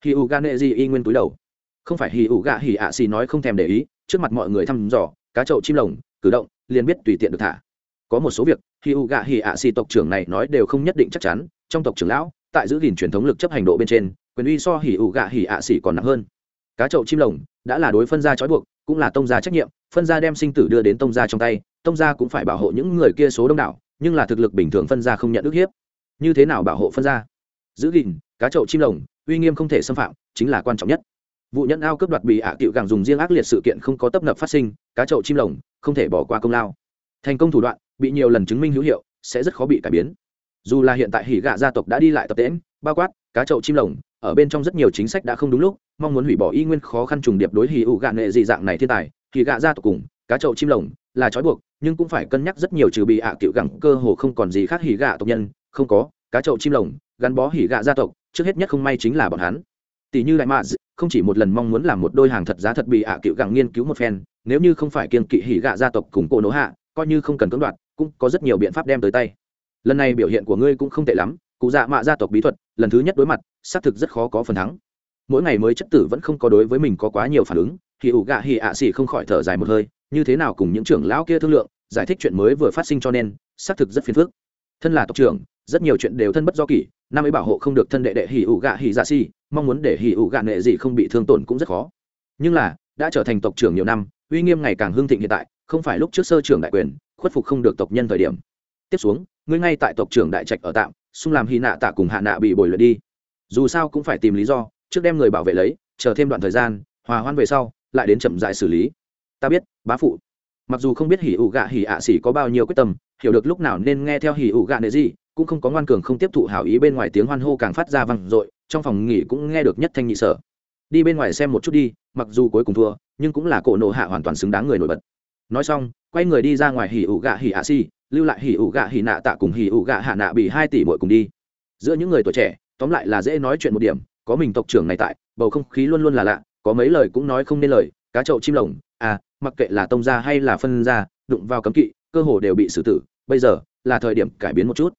[SPEAKER 1] Khi u gạ nệ di y nguyên túi đầu. Không phải hì ủ gạ hỉ ạ xỉ nói không thèm để ý, trước mặt mọi người thăm dò, cá chậu chim lồng, cử động, liền biết tùy tiện được thả. Có một số việc hì u gạ hỉ ạ xì tộc trưởng này nói đều không nhất định chắc chắn, trong tộc trưởng lão, tại giữ gìn truyền thống lực chấp hành độ bên trên, quyền uy so hỉ ụ gạ hỉ ạ xì còn nặng hơn. Cá chậu chim lồng, đã là đối phân gia trói buộc, cũng là tông gia trách nhiệm, phân gia đem sinh tử đưa đến tông gia trong tay, tông gia cũng phải bảo hộ những người kia số đông đảo, nhưng là thực lực bình thường phân gia không nhận ức hiếp. Như thế nào bảo hộ phân gia? Giữ gìn, cá chậu chim lồng, uy nghiêm không thể xâm phạm, chính là quan trọng nhất. Vụ nhẫn ao cướp đoạt bị ạ à cựu càng dùng riêng ác liệt sự kiện không có tấp nập phát sinh, cá chậu chim lồng, không thể bỏ qua công lao. Thành công thủ đoạn bị nhiều lần chứng minh hữu hiệu, sẽ rất khó bị cải biến. Dù là hiện tại hỉ gạ gia tộc đã đi lại tập tễm bao quát cá chậu chim lồng, ở bên trong rất nhiều chính sách đã không đúng lúc, mong muốn hủy bỏ y nguyên khó khăn trùng điệp đối hỉ ủ gạ nghệ dị dạng này thiên tài, hỉ gạ gia tộc cùng cá chậu chim lồng là trói buộc, nhưng cũng phải cân nhắc rất nhiều trừ bị ạ à cựu gẳng cơ hồ không còn gì khác hỉ gạ tộc nhân, không có, cá chậu chim lồng gắn bó hỉ gạ gia tộc, trước hết nhất không may chính là bọn hắn. Tỷ như đại mạ không chỉ một lần mong muốn làm một đôi hàng thật giá thật bị ạ à cựu gẳng nghiên cứu một phen, nếu như không phải kiên kỵ hỉ gạ gia tộc cùng cổ nỗ hạ, coi như không cần cưỡng đoạt cũng có rất nhiều biện pháp đem tới tay. Lần này biểu hiện của ngươi cũng không tệ lắm, cụ dạ mạ gia tộc bí thuật, lần thứ nhất đối mặt, xác thực rất khó có phần thắng. Mỗi ngày mới chất tử vẫn không có đối với mình có quá nhiều phản ứng thì ủ gạ hì ạ xỉ không khỏi thở dài một hơi, như thế nào cùng những trưởng lão kia thương lượng, giải thích chuyện mới vừa phát sinh cho nên, xác thực rất phiền phức. Thân là tộc trưởng, rất nhiều chuyện đều thân bất do kỷ, năm ấy bảo hộ không được thân đệ đệ hì ủ gạ hì dạ xỉ, mong muốn để hì ủ gạ nệ gì không bị thương tổn cũng rất khó. Nhưng là, đã trở thành tộc trưởng nhiều năm, uy nghiêm ngày càng hưng thịnh hiện tại, không phải lúc trước sơ trưởng đại quyền khuất phục không được tộc nhân thời điểm. Tiếp xuống, ngươi ngay tại tộc trưởng đại trạch ở tạm, xung làm hy nạ tạ cùng hạ nạ bị bồi luyện đi. Dù sao cũng phải tìm lý do, trước đem người bảo vệ lấy, chờ thêm đoạn thời gian, hòa hoan về sau, lại đến chậm dại xử lý. Ta biết, bá phụ. Mặc dù không biết hỉ ủ gạ hỉ ạ xỉ có bao nhiêu quyết tâm, hiểu được lúc nào nên nghe theo hỉ ủ gạ nệ gì cũng không có ngoan cường không tiếp thụ hảo ý bên ngoài tiếng hoan hô càng phát ra vang rội trong phòng nghỉ cũng nghe được nhất thanh nhị sở. Đi bên ngoài xem một chút đi, mặc dù cuối cùng thua, nhưng cũng là cổ nộ hạ hoàn toàn xứng đáng người nổi bật nói xong, quay người đi ra ngoài hỉ ủ gạ hỉ ạ xỉ lưu lại hỉ ủ gạ hỉ nạ tạ cùng hỉ ủ gạ hạ nạ bị hai tỷ bội cùng đi. Giữa những người tuổi trẻ, tóm lại là dễ nói chuyện một điểm, có mình tộc trưởng này tại, bầu không khí luôn luôn là lạ, có mấy lời cũng nói không nên lời, cá chậu chim lồng à mặc kệ là tông gia hay là phân gia, đụng vào cấm kỵ, cơ hồ đều bị xử tử, bây giờ là thời điểm cải biến một chút.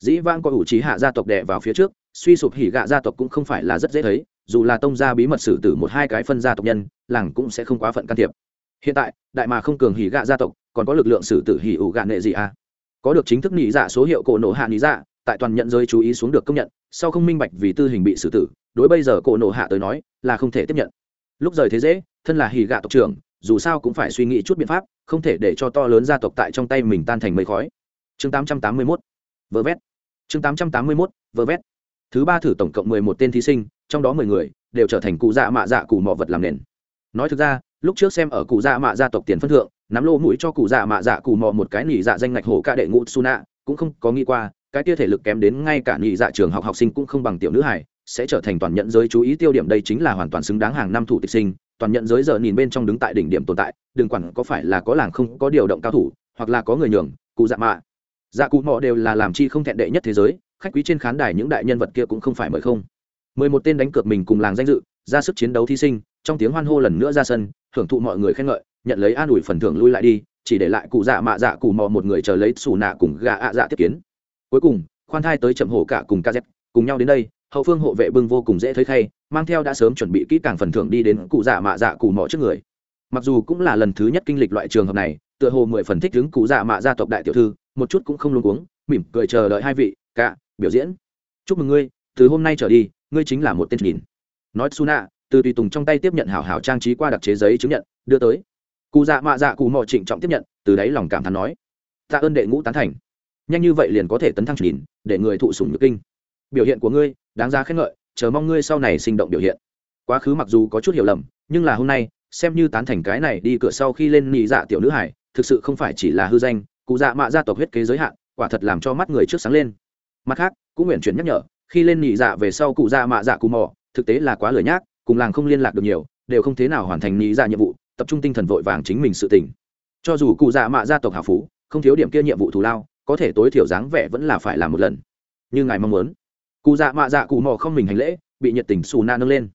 [SPEAKER 1] Dĩ vang có ủ trí hạ gia tộc đẻ vào phía trước, suy sụp hỉ gạ gia tộc cũng không phải là rất dễ thấy, dù là tông gia bí mật xử tử một hai cái phân gia tộc nhân, làng cũng sẽ không quá phận can thiệp hiện tại, đại mà không cường hỉ gạ gia tộc, còn có lực lượng xử tử hỉ ủ gạ nệ gì à? Có được chính thức nghỉ dạ số hiệu cổ nổ hạ nhị dạ tại toàn nhận giới chú ý xuống được công nhận, sau không minh bạch vì tư hình bị xử tử, đối bây giờ cổ nổ hạ tới nói, là không thể tiếp nhận. Lúc rời thế dễ, thân là hỉ gạ tộc trưởng, dù sao cũng phải suy nghĩ chút biện pháp, không thể để cho to lớn gia tộc tại trong tay mình tan thành mây khói. Chương 881 vơ vét. Chương 881 vơ vét. Thứ ba thử tổng cộng mười một tên thí sinh, trong đó mười người đều trở thành cụ dạ mạ dạ cụ mọ vật làm nền. Nói thực ra lúc trước xem ở cụ dạ mạ gia tộc tiền phân thượng, nắm lô mũi cho cụ dạ mạ dạ cụ mò một cái nỉ dạ danh ngạch hổ ca đệ ngũ su nạ cũng không có nghĩ qua, cái tia thể lực kém đến ngay cả nỉ dạ trường học học sinh cũng không bằng tiểu nữ hải sẽ trở thành toàn nhận giới chú ý tiêu điểm đây chính là hoàn toàn xứng đáng hàng năm thủ tịch sinh, toàn nhận giới giờ nhìn bên trong đứng tại đỉnh điểm tồn tại, đừng quản có phải là có làng không, có điều động cao thủ, hoặc là có người nhường, cụ dạ mạ. Dạ cụ mò đều là làm chi không thẹn đệ nhất thế giới, khách quý trên khán đài những đại nhân vật kia cũng không phải mời không. Mười một tên đánh cược mình cùng làng danh dự, ra sức chiến đấu thí sinh trong tiếng hoan hô lần nữa ra sân hưởng thụ mọi người khen ngợi, nhận lấy an ủi phần thưởng lui lại đi, chỉ để lại cụ dạ mạ dạ cụ mò một người chờ lấy xù nạ cùng gà ạ dạ tiếp kiến. Cuối cùng, khoan thai tới chậm hổ cả cùng kz cùng nhau đến đây, hậu phương hộ vệ bưng vô cùng dễ thấy khay, mang theo đã sớm chuẩn bị kỹ càng phần thưởng đi đến cụ dạ mạ dạ cụ mò trước người. Mặc dù cũng là lần thứ nhất kinh lịch loại trường hợp này, tựa hồ mười phần thích đứng cụ dạ mạ gia tộc đại tiểu thư, một chút cũng không luôn uống mỉm cười chờ đợi hai vị, cả, biểu diễn. Chúc mừng ngươi, từ hôm nay trở đi, ngươi chính là một tên nhìn. Nói suna từ tùy tùng trong tay tiếp nhận hảo hảo trang trí qua đặc chế giấy chứng nhận, đưa tới. Cụ dạ mạ dạ cụ mò trịnh trọng tiếp nhận, từ đáy lòng cảm thán nói, tạ ơn đệ ngũ tán thành. Nhanh như vậy liền có thể tấn thăng nhìn để người thụ sủng nhược kinh. Biểu hiện của ngươi, đáng ra khen ngợi, chờ mong ngươi sau này sinh động biểu hiện. Quá khứ mặc dù có chút hiểu lầm, nhưng là hôm nay, xem như tán thành cái này đi cửa sau khi lên nhị dạ tiểu nữ hải, thực sự không phải chỉ là hư danh, cụ dạ mạ gia tộc huyết kế giới hạn, quả thật làm cho mắt người trước sáng lên. Mặt khác, cũng nguyện chuyển nhắc nhở, khi lên nhị dạ về sau cụ dạ mạ dạ cụ mò thực tế là quá lười nhác cùng làng không liên lạc được nhiều, đều không thế nào hoàn thành nhị dạ nhiệm vụ, tập trung tinh thần vội vàng chính mình sự tỉnh cho dù cụ dạ mạ gia tộc hào phú, không thiếu điểm kia nhiệm vụ thù lao, có thể tối thiểu dáng vẻ vẫn là phải làm một lần. Như ngài mong muốn. Cụ dạ mạ dạ cụ mò không mình hành lễ, bị nhiệt tình xù na nâng lên.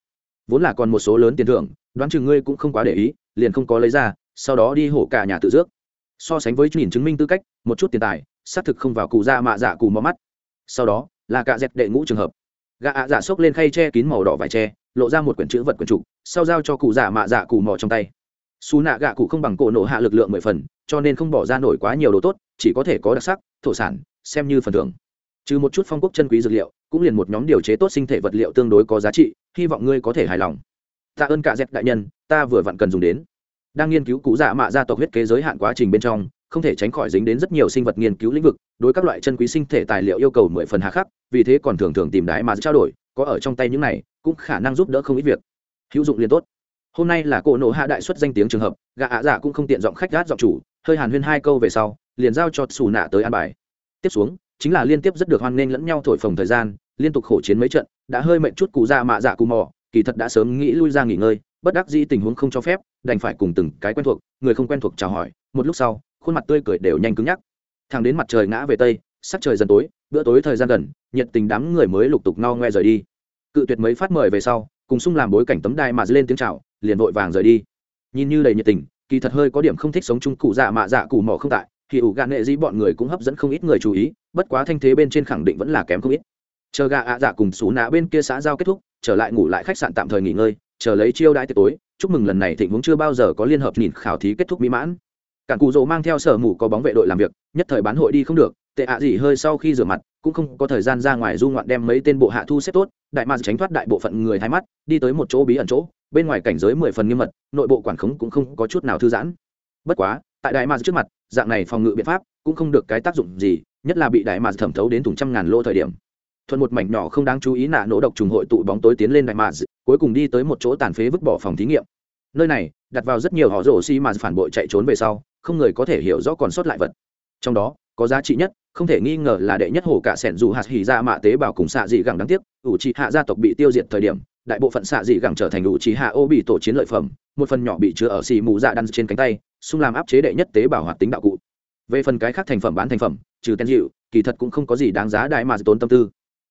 [SPEAKER 1] Vốn là còn một số lớn tiền thưởng, đoán chừng ngươi cũng không quá để ý, liền không có lấy ra, sau đó đi hổ cả nhà tự dước so sánh với nhìn chứng minh tư cách, một chút tiền tài, xác thực không vào cụ dạ mạ dạ cụ mò mắt. Sau đó, là cả dẹt đệ ngũ trường hợp gạ ạ dạ xốc lên khay che kín màu đỏ vải tre lộ ra một quyển chữ vật quyển trục, sau giao cho cụ dạ mạ dạ cụ mò trong tay. Xù nạ gạ cụ không bằng cổ nổ hạ lực lượng mười phần, cho nên không bỏ ra nổi quá nhiều đồ tốt, chỉ có thể có đặc sắc, thổ sản, xem như phần thưởng. Trừ một chút phong quốc chân quý dược liệu, cũng liền một nhóm điều chế tốt sinh thể vật liệu tương đối có giá trị, hy vọng ngươi có thể hài lòng. Tạ ơn cả dẹp đại nhân, ta vừa vặn cần dùng đến. Đang nghiên cứu cụ dạ mạ gia tộc huyết kế giới hạn quá trình bên trong không thể tránh khỏi dính đến rất nhiều sinh vật nghiên cứu lĩnh vực, đối các loại chân quý sinh thể tài liệu yêu cầu mười phần hà khắc, vì thế còn thường thường tìm đái mà trao đổi, có ở trong tay những này, cũng khả năng giúp đỡ không ít việc. Hữu dụng liền tốt. Hôm nay là cổ nộ hạ đại xuất danh tiếng trường hợp gạ ạ dạ cũng không tiện giọng khách gát giọng chủ, hơi hàn huyên hai câu về sau, liền giao cho xù nạ tới an bài. Tiếp xuống, chính là liên tiếp rất được hoan nghênh lẫn nhau thổi phồng thời gian, liên tục khổ chiến mấy trận, đã hơi mệnh chút cụ ra mạ dạ cù mò, kỳ thật đã sớm nghĩ lui ra nghỉ ngơi, bất đắc dĩ tình huống không cho phép, đành phải cùng từng cái quen thuộc, người không quen thuộc chào hỏi, một lúc sau khuôn mặt tươi cười đều nhanh cứng nhắc. Thang đến mặt trời ngã về tây, sắc trời dần tối, bữa tối thời gian gần, nhiệt tình đám người mới lục tục no ngoe rời đi. Cự tuyệt mấy phát mời về sau, cùng sung làm bối cảnh tấm đai mà lên tiếng chào, liền vội vàng rời đi. Nhìn như đầy nhiệt tình, kỳ thật hơi có điểm không thích sống chung cụ dạ mạ dạ cụ mỏ không tại, thì ủ gạ nghệ dĩ bọn người cũng hấp dẫn không ít người chú ý, bất quá thanh thế bên trên khẳng định vẫn là kém không ít. Chờ gạ ạ dạ cùng xú nã bên kia xã giao kết thúc, trở lại ngủ lại khách sạn tạm thời nghỉ ngơi, chờ lấy chiêu đãi tối, chúc mừng lần này thịnh vốn chưa bao giờ có liên hợp nhìn khảo thí kết thúc mỹ mãn cản cụ rỗ mang theo sở mù có bóng vệ đội làm việc, nhất thời bán hội đi không được, tệ ạ gì hơi sau khi rửa mặt, cũng không có thời gian ra ngoài du ngoạn đem mấy tên bộ hạ thu xếp tốt, đại mạc tránh thoát đại bộ phận người thái mắt, đi tới một chỗ bí ẩn chỗ, bên ngoài cảnh giới mười phần nghiêm mật, nội bộ quản khống cũng không có chút nào thư giãn. Bất quá, tại đại mạc trước mặt, dạng này phòng ngự biện pháp cũng không được cái tác dụng gì, nhất là bị đại mạc thẩm thấu đến thùng trăm ngàn lô thời điểm. Thuận một mảnh nhỏ không đáng chú ý nạ nổ độc trùng hội tụ bóng tối tiến lên đại mạc cuối cùng đi tới một chỗ tàn phế vứt bỏ phòng thí nghiệm nơi này, đặt vào rất nhiều họ rổ xi mà phản bội chạy trốn về sau, không người có thể hiểu rõ còn sót lại vật. Trong đó, có giá trị nhất, không thể nghi ngờ là đệ nhất hổ cả sẻn dù hạt hỉ ra mạ tế bào cùng xạ dị gẳng đáng tiếc, ủ trị hạ gia tộc bị tiêu diệt thời điểm, đại bộ phận xạ dị gẳng trở thành ủ trị hạ ô bị tổ chiến lợi phẩm, một phần nhỏ bị chứa ở xì mù dạ đan trên cánh tay, xung làm áp chế đệ nhất tế bào hoạt tính đạo cụ. Về phần cái khác thành phẩm bán thành phẩm, trừ tên dịu, kỳ thật cũng không có gì đáng giá đại mà tốn tâm tư.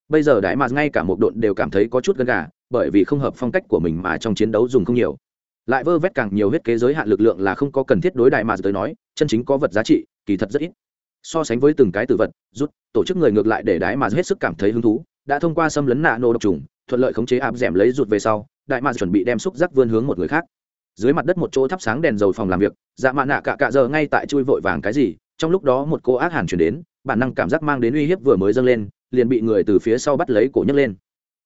[SPEAKER 1] Bây giờ đại mà ngay cả một độn đều cảm thấy có chút gần gà, bởi vì không hợp phong cách của mình mà trong chiến đấu dùng không nhiều lại vơ vét càng nhiều huyết kế giới hạn lực lượng là không có cần thiết đối đại mà tới nói, chân chính có vật giá trị, kỳ thật rất ít. So sánh với từng cái tử vật, rút, tổ chức người ngược lại để đái mà hết sức cảm thấy hứng thú, đã thông qua xâm lấn nạ nô độc trùng, thuận lợi khống chế áp d lấy rụt về sau, đại mà chuẩn bị đem xúc giác vươn hướng một người khác. Dưới mặt đất một chỗ thắp sáng đèn dầu phòng làm việc dạ mạ nạ cạ cạ giờ ngay tại chui vội vàng cái gì, trong lúc đó một cô ác hàn chuyển đến, bản năng cảm giác mang đến uy hiếp vừa mới dâng lên, liền bị người từ phía sau bắt lấy cổ nhấc lên.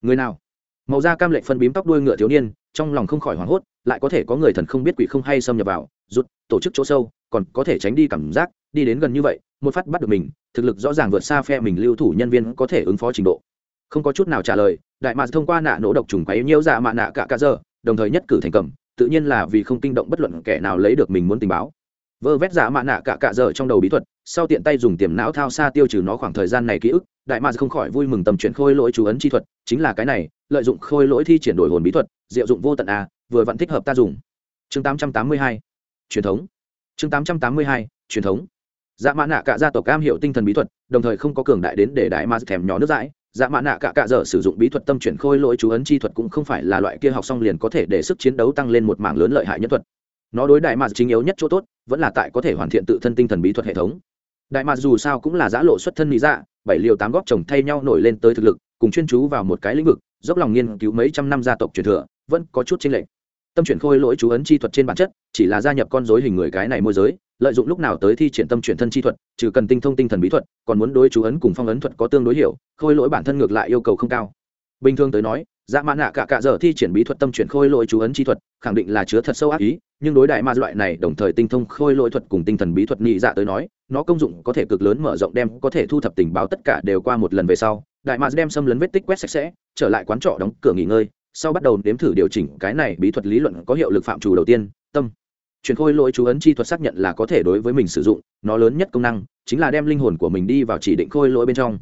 [SPEAKER 1] Người nào? Màu da cam lệnh phân bím tóc đuôi ngựa thiếu niên trong lòng không khỏi hoảng hốt, lại có thể có người thần không biết quỷ không hay xâm nhập vào rút tổ chức chỗ sâu, còn có thể tránh đi cảm giác, đi đến gần như vậy, một phát bắt được mình, thực lực rõ ràng vượt xa phe mình lưu thủ nhân viên có thể ứng phó trình độ. Không có chút nào trả lời, đại mạc thông qua nạ nổ độc trùng quấy nhiễu dạ mạ nạ cả cả giờ, đồng thời nhất cử thành cầm, tự nhiên là vì không kinh động bất luận kẻ nào lấy được mình muốn tình báo. Vơ vét dạ mạ nạ cả cả giờ trong đầu bí thuật, sau tiện tay dùng tiềm não thao xa tiêu trừ nó khoảng thời gian này ký ức đại mạc không khỏi vui mừng tầm chuyện khôi lỗi chú ấn chi thuật, chính là cái này, lợi dụng khôi lỗi thi triển đổi hồn bí thuật, diệu dụng vô tận a, vừa vẫn thích hợp ta dùng. Chương 882 truyền thống. Chương 882 truyền thống. Dạ mã nạ cả gia tộc cam hiệu tinh thần bí thuật, đồng thời không có cường đại đến để đại ma thèm nhỏ nước dãi. Dạ mã nạ cả cả giờ sử dụng bí thuật tâm chuyển khôi lỗi chú ấn chi thuật cũng không phải là loại kia học xong liền có thể để sức chiến đấu tăng lên một mảng lớn lợi hại nhất thuật. Nó đối đại ma chính yếu nhất chỗ tốt, vẫn là tại có thể hoàn thiện tự thân tinh thần bí thuật hệ thống đại ma dù sao cũng là giã lộ xuất thân lý dạ bảy liều tám góp chồng thay nhau nổi lên tới thực lực, cùng chuyên chú vào một cái lĩnh vực, dốc lòng nghiên cứu mấy trăm năm gia tộc truyền thừa, vẫn có chút chênh lệch. Tâm chuyển khôi lỗi chú ấn chi thuật trên bản chất, chỉ là gia nhập con dối hình người cái này môi giới, lợi dụng lúc nào tới thi triển tâm chuyển thân chi thuật, trừ cần tinh thông tinh thần bí thuật, còn muốn đối chú ấn cùng phong ấn thuật có tương đối hiểu, khôi lỗi bản thân ngược lại yêu cầu không cao. Bình thường tới nói dạ mã nạ cả cả giờ thi triển bí thuật tâm chuyển khôi lỗi chú ấn chi thuật, khẳng định là chứa thật sâu ác ý, nhưng đối đại ma loại này đồng thời tinh thông khôi lỗi thuật cùng tinh thần bí thuật nhị dạ tới nói nó công dụng có thể cực lớn mở rộng đem có thể thu thập tình báo tất cả đều qua một lần về sau. Đại ma đem xâm lấn vết tích quét sạch sẽ, trở lại quán trọ đóng cửa nghỉ ngơi, sau bắt đầu nếm thử điều chỉnh cái này bí thuật lý luận có hiệu lực phạm chủ đầu tiên, tâm. Chuyển khôi lỗi chú ấn chi thuật xác nhận là có thể đối với mình sử dụng, nó lớn nhất công năng chính là đem linh hồn của mình đi vào chỉ định khôi lỗi bên trong.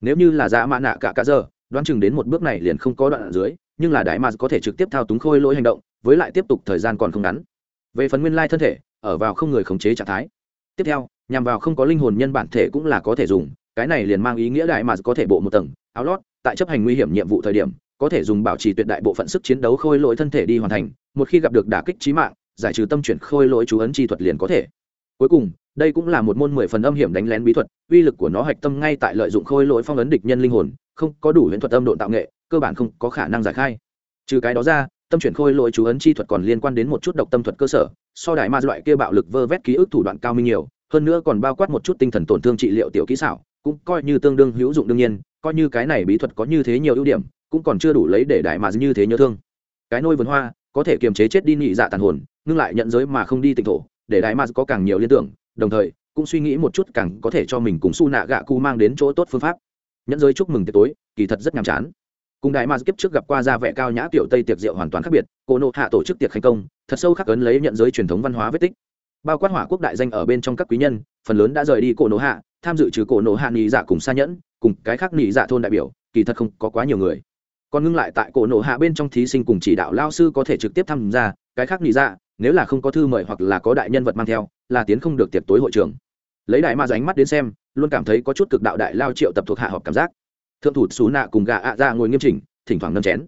[SPEAKER 1] Nếu như là dã mã nạ cả cả giờ, đoán chừng đến một bước này liền không có đoạn ở dưới, nhưng là đại mà có thể trực tiếp thao túng khôi lỗi hành động, với lại tiếp tục thời gian còn không ngắn. Về phần nguyên lai thân thể, ở vào không người khống chế trạng thái. Tiếp theo nhằm vào không có linh hồn nhân bản thể cũng là có thể dùng, cái này liền mang ý nghĩa đại mà có thể bộ một tầng, áo lót, tại chấp hành nguy hiểm nhiệm vụ thời điểm, có thể dùng bảo trì tuyệt đại bộ phận sức chiến đấu khôi lỗi thân thể đi hoàn thành, một khi gặp được đả kích trí mạng, giải trừ tâm chuyển khôi lỗi chú ấn chi thuật liền có thể. Cuối cùng, đây cũng là một môn mười phần âm hiểm đánh lén bí thuật, uy lực của nó hạch tâm ngay tại lợi dụng khôi lỗi phong ấn địch nhân linh hồn, không có đủ huyễn thuật âm độn tạo nghệ, cơ bản không có khả năng giải khai. Trừ cái đó ra, tâm chuyển khôi lỗi chú ấn chi thuật còn liên quan đến một chút độc tâm thuật cơ sở, so đại ma loại kia bạo lực vơ vét ký ức thủ đoạn cao minh nhiều hơn nữa còn bao quát một chút tinh thần tổn thương trị liệu tiểu kỹ xảo, cũng coi như tương đương hữu dụng đương nhiên, coi như cái này bí thuật có như thế nhiều ưu điểm, cũng còn chưa đủ lấy để đại mà như thế nhớ thương. Cái nôi vườn hoa, có thể kiềm chế chết đi nhị dạ tàn hồn, ngưng lại nhận giới mà không đi tịnh thổ, để đại mà có càng nhiều liên tưởng, đồng thời, cũng suy nghĩ một chút càng có thể cho mình cùng su nạ gạ cu mang đến chỗ tốt phương pháp. Nhẫn giới chúc mừng tiệc tối, kỳ thật rất nhàm chán. Cùng đại mà kiếp trước gặp qua ra vẻ cao nhã tiểu tây tiệc rượu hoàn toàn khác biệt, cô nộ hạ tổ chức tiệc thành công, thật sâu khắc ấn lấy nhận giới truyền thống văn hóa vết tích bao quát hỏa quốc đại danh ở bên trong các quý nhân, phần lớn đã rời đi cổ nổ hạ, tham dự trừ cổ nổ hạ nghỉ dạ cùng xa nhẫn, cùng cái khác nghỉ dạ thôn đại biểu, kỳ thật không có quá nhiều người. Còn ngưng lại tại cổ nổ hạ bên trong thí sinh cùng chỉ đạo lao sư có thể trực tiếp tham gia, cái khác nghỉ dạ nếu là không có thư mời hoặc là có đại nhân vật mang theo, là tiến không được tiệc tối hội trường. Lấy đại ma ránh mắt đến xem, luôn cảm thấy có chút cực đạo đại lao triệu tập thuộc hạ họp cảm giác. Thượng thủ xú nạ cùng gà ạ dạ ngồi nghiêm chỉnh, thỉnh thoảng nâm chén.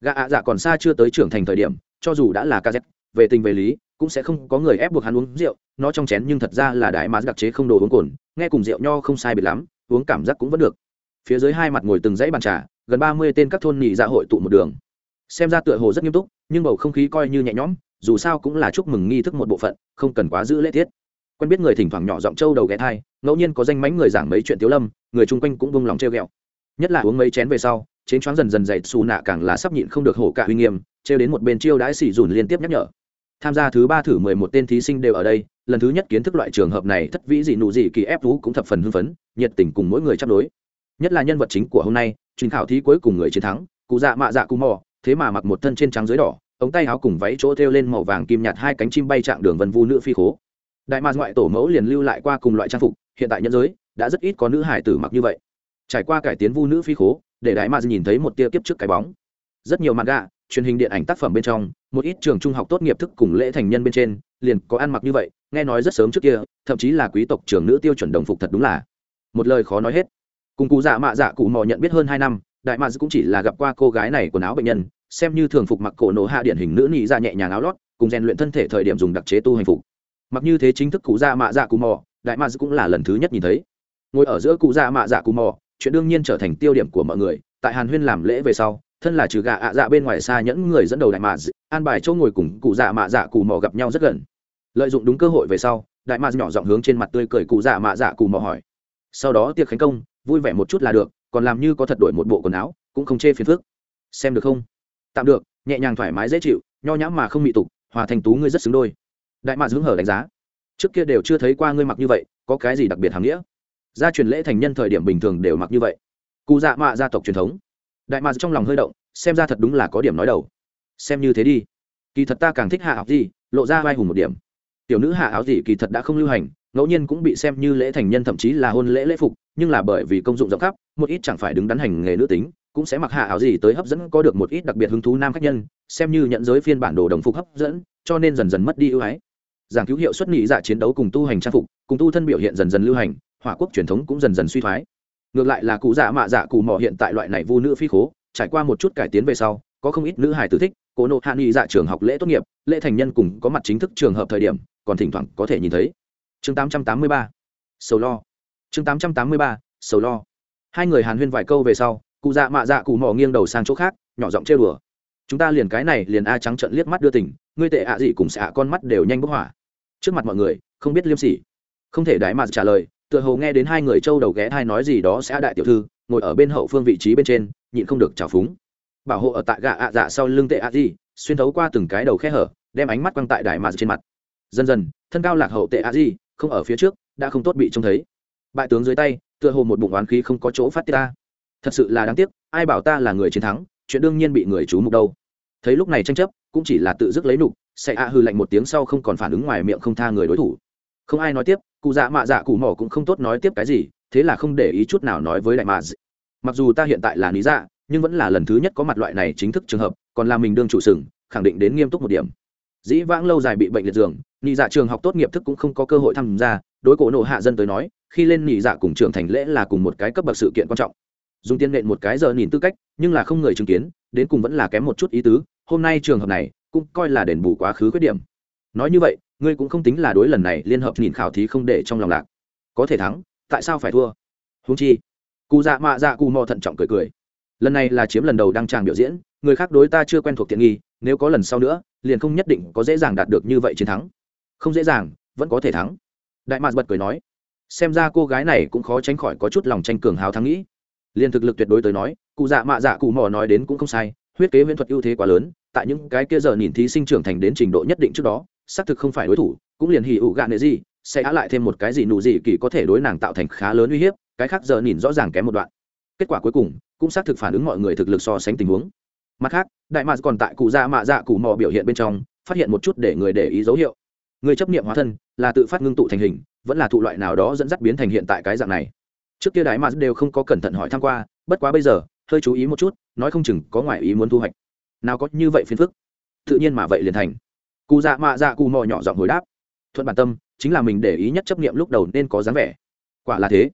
[SPEAKER 1] Gà ạ dạ còn xa chưa tới trưởng thành thời điểm, cho dù đã là ca z về tình về lý cũng sẽ không có người ép buộc hắn uống rượu, nó trong chén nhưng thật ra là đại má đặc chế không đồ uống cồn, nghe cùng rượu nho không sai biệt lắm, uống cảm giác cũng vẫn được. Phía dưới hai mặt ngồi từng dãy bàn trà, gần ba mươi tên các thôn nhị dạ hội tụ một đường. Xem ra tựa hồ rất nghiêm túc, nhưng bầu không khí coi như nhẹ nhõm, dù sao cũng là chúc mừng nghi thức một bộ phận, không cần quá giữ lễ tiết. Quen biết người thỉnh thoảng nhỏ giọng trâu đầu ghé thai, ngẫu nhiên có danh mánh người giảng mấy chuyện tiếu lâm, người chung quanh cũng vung lòng treo ghẹo. Nhất là uống mấy chén về sau chén choáng dần dần dày, xù nạ càng là sắp nhịn không được hổ cả uy nghiêm treo đến một bên chiêu đãi xỉ dùn liên tiếp nhắc nhở tham gia thứ ba thử mười một tên thí sinh đều ở đây, lần thứ nhất kiến thức loại trường hợp này thất vĩ dị nụ dị kỳ ép vũ cũng thập phần hưng phấn, nhiệt tình cùng mỗi người chấp đối. Nhất là nhân vật chính của hôm nay truyền khảo thí cuối cùng người chiến thắng, cụ dạ mạ dạ cụ mò, thế mà mặc một thân trên trắng dưới đỏ, ống tay áo cùng váy chỗ thêu lên màu vàng kim nhạt hai cánh chim bay trạng đường vân vu nữ phi khố. Đại mạc ngoại tổ mẫu liền lưu lại qua cùng loại trang phục, hiện tại nhân giới, đã rất ít có nữ hải tử mặc như vậy. Trải qua cải tiến vu nữ phi khố, để đại mạc nhìn thấy một tia kiếp trước cái bóng. Rất nhiều mặt gạ truyền hình điện ảnh tác phẩm bên trong, một ít trường trung học tốt nghiệp thức cùng lễ thành nhân bên trên, liền có ăn mặc như vậy, nghe nói rất sớm trước kia, thậm chí là quý tộc trường nữ tiêu chuẩn đồng phục thật đúng là. Một lời khó nói hết. Cùng cụ dạ mạ dạ cụ mò nhận biết hơn hai năm, đại mạ cũng chỉ là gặp qua cô gái này quần áo bệnh nhân, xem như thường phục mặc cổ nổ hạ điển hình nữ nhị ra dạ nhẹ nhàng áo lót, cùng rèn luyện thân thể thời điểm dùng đặc chế tu hành phục. Mặc như thế chính thức cụ dạ mạ dạ cụ mò, đại mạ cũng là lần thứ nhất nhìn thấy. Ngồi ở giữa cụ dạ mạ dạ cụ mò, chuyện đương nhiên trở thành tiêu điểm của mọi người, tại hàn huyên làm lễ về sau thân là trừ gà ạ dạ bên ngoài xa nhẫn người dẫn đầu đại mạ an bài chỗ ngồi cùng cụ dạ mạ dạ cụ mò gặp nhau rất gần. Lợi dụng đúng cơ hội về sau, đại mạ nhỏ giọng hướng trên mặt tươi cười cụ dạ mạ dạ cụ mò hỏi. Sau đó tiệc khánh công, vui vẻ một chút là được, còn làm như có thật đổi một bộ quần áo, cũng không chê phiền phức. Xem được không? Tạm được, nhẹ nhàng thoải mái dễ chịu, nho nhãm mà không mị tục, hòa thành tú ngươi rất xứng đôi. Đại mạ dưỡng hở đánh giá. Trước kia đều chưa thấy qua ngươi mặc như vậy, có cái gì đặc biệt hàm nghĩa? Gia truyền lễ thành nhân thời điểm bình thường đều mặc như vậy. Cụ dạ mạ gia tộc truyền thống đại mạc trong lòng hơi động, xem ra thật đúng là có điểm nói đầu. Xem như thế đi. Kỳ thật ta càng thích hạ áo gì lộ ra vai hùng một điểm. Tiểu nữ hạ áo gì kỳ thật đã không lưu hành, ngẫu nhiên cũng bị xem như lễ thành nhân thậm chí là hôn lễ lễ phục, nhưng là bởi vì công dụng rộng khắp, một ít chẳng phải đứng đắn hành nghề nữ tính, cũng sẽ mặc hạ áo gì tới hấp dẫn có được một ít đặc biệt hứng thú nam khách nhân, xem như nhận giới phiên bản đồ đồng phục hấp dẫn, cho nên dần dần mất đi ưu ái. Giảng cứu hiệu xuất nghị dạ chiến đấu cùng tu hành trang phục, cùng tu thân biểu hiện dần dần lưu hành, hỏa quốc truyền thống cũng dần dần suy thoái ngược lại là cụ dạ mạ dạ cụ mò hiện tại loại này vu nữ phi khố, trải qua một chút cải tiến về sau, có không ít nữ hài tử thích, Cô nộ hạ nghị dạ trường học lễ tốt nghiệp, lễ thành nhân cùng có mặt chính thức trường hợp thời điểm, còn thỉnh thoảng có thể nhìn thấy chương 883. sầu lo chương 883. sầu lo hai người hàn huyên vài câu về sau, cụ dạ mạ dạ cụ mò nghiêng đầu sang chỗ khác, nhỏ giọng trêu đùa chúng ta liền cái này liền a trắng trận liếc mắt đưa tỉnh ngươi tệ ạ gì cùng xạ con mắt đều nhanh bốc hỏa trước mặt mọi người, không biết liêm sỉ không thể đái mà trả lời tựa hồ nghe đến hai người châu đầu ghé thai nói gì đó sẽ đại tiểu thư, ngồi ở bên hậu phương vị trí bên trên, nhịn không được trào phúng. Bảo hộ ở tại gà ạ dạ sau lưng tệ ạ gì, xuyên thấu qua từng cái đầu khe hở, đem ánh mắt quăng tại đại mạt trên mặt. Dần dần, thân cao lạc hậu tệ ạ gì, không ở phía trước, đã không tốt bị trông thấy. Bại tướng dưới tay, tựa hồ một bụng oán khí không có chỗ phát tiết ta thật sự là đáng tiếc, ai bảo ta là người chiến thắng, chuyện đương nhiên bị người chú mục đâu. Thấy lúc này tranh chấp, cũng chỉ là tự dứt lấy nục, sẽ a hư lạnh một tiếng sau không còn phản ứng ngoài miệng không tha người đối thủ không ai nói tiếp, cụ dạ mạ dạ cụ mỏ cũng không tốt nói tiếp cái gì, thế là không để ý chút nào nói với đại mạ mặc dù ta hiện tại là lý dạ nhưng vẫn là lần thứ nhất có mặt loại này chính thức trường hợp, còn là mình đương chủ sừng, khẳng định đến nghiêm túc một điểm. Dĩ vãng lâu dài bị bệnh liệt giường nhị dạ trường học tốt nghiệp thức cũng không có cơ hội tham gia, đối cổ nộ hạ dân tới nói, khi lên nhị dạ cùng trường thành lễ là cùng một cái cấp bậc sự kiện quan trọng. Dùng tiên nện một cái giờ nhìn tư cách, nhưng là không người chứng kiến, đến cùng vẫn là kém một chút ý tứ, hôm nay trường hợp này, cũng coi là đền bù quá khứ khuyết điểm. Nói như vậy ngươi cũng không tính là đối lần này liên hợp nhìn khảo thí không để trong lòng lạc. Có thể thắng, tại sao phải thua? Húng chi, cụ dạ mạ dạ cụ mò thận trọng cười cười. Lần này là chiếm lần đầu đăng tràng biểu diễn, người khác đối ta chưa quen thuộc tiện nghi, nếu có lần sau nữa, liền không nhất định có dễ dàng đạt được như vậy chiến thắng. Không dễ dàng, vẫn có thể thắng. Đại mạc bật cười nói, xem ra cô gái này cũng khó tránh khỏi có chút lòng tranh cường hào thắng nghĩ. Liền thực lực tuyệt đối tới nói, cụ dạ mạ dạ cụ mò nói đến cũng không sai, huyết kế viễn thuật ưu thế quá lớn, tại những cái kia giờ nhìn thí sinh trưởng thành đến trình độ nhất định trước đó xác thực không phải đối thủ, cũng liền hỉ ủ gạn nệ gì, sẽ á lại thêm một cái gì nụ gì kỳ có thể đối nàng tạo thành khá lớn uy hiếp, cái khác giờ nhìn rõ ràng kém một đoạn. Kết quả cuối cùng, cũng xác thực phản ứng mọi người thực lực so sánh tình huống. Mặt khác, đại mạc còn tại cụ dạ mạ dạ cụ mò biểu hiện bên trong, phát hiện một chút để người để ý dấu hiệu. Người chấp nghiệm hóa thân, là tự phát ngưng tụ thành hình, vẫn là thụ loại nào đó dẫn dắt biến thành hiện tại cái dạng này. Trước kia đại mạc đều không có cẩn thận hỏi tham q u a bất quá bây giờ, hơi chú ý một chút, nói không chừng có ngoại ý muốn thu hoạch. Nào có như vậy phiền phức. Tự nhiên mà vậy liền thành cụ dạ mạ dạ cụ mò nhỏ giọng hồi đáp. Thuận bản tâm, chính là mình để ý nhất chấp nghiệm lúc đầu nên có dáng vẻ. Quả là thế.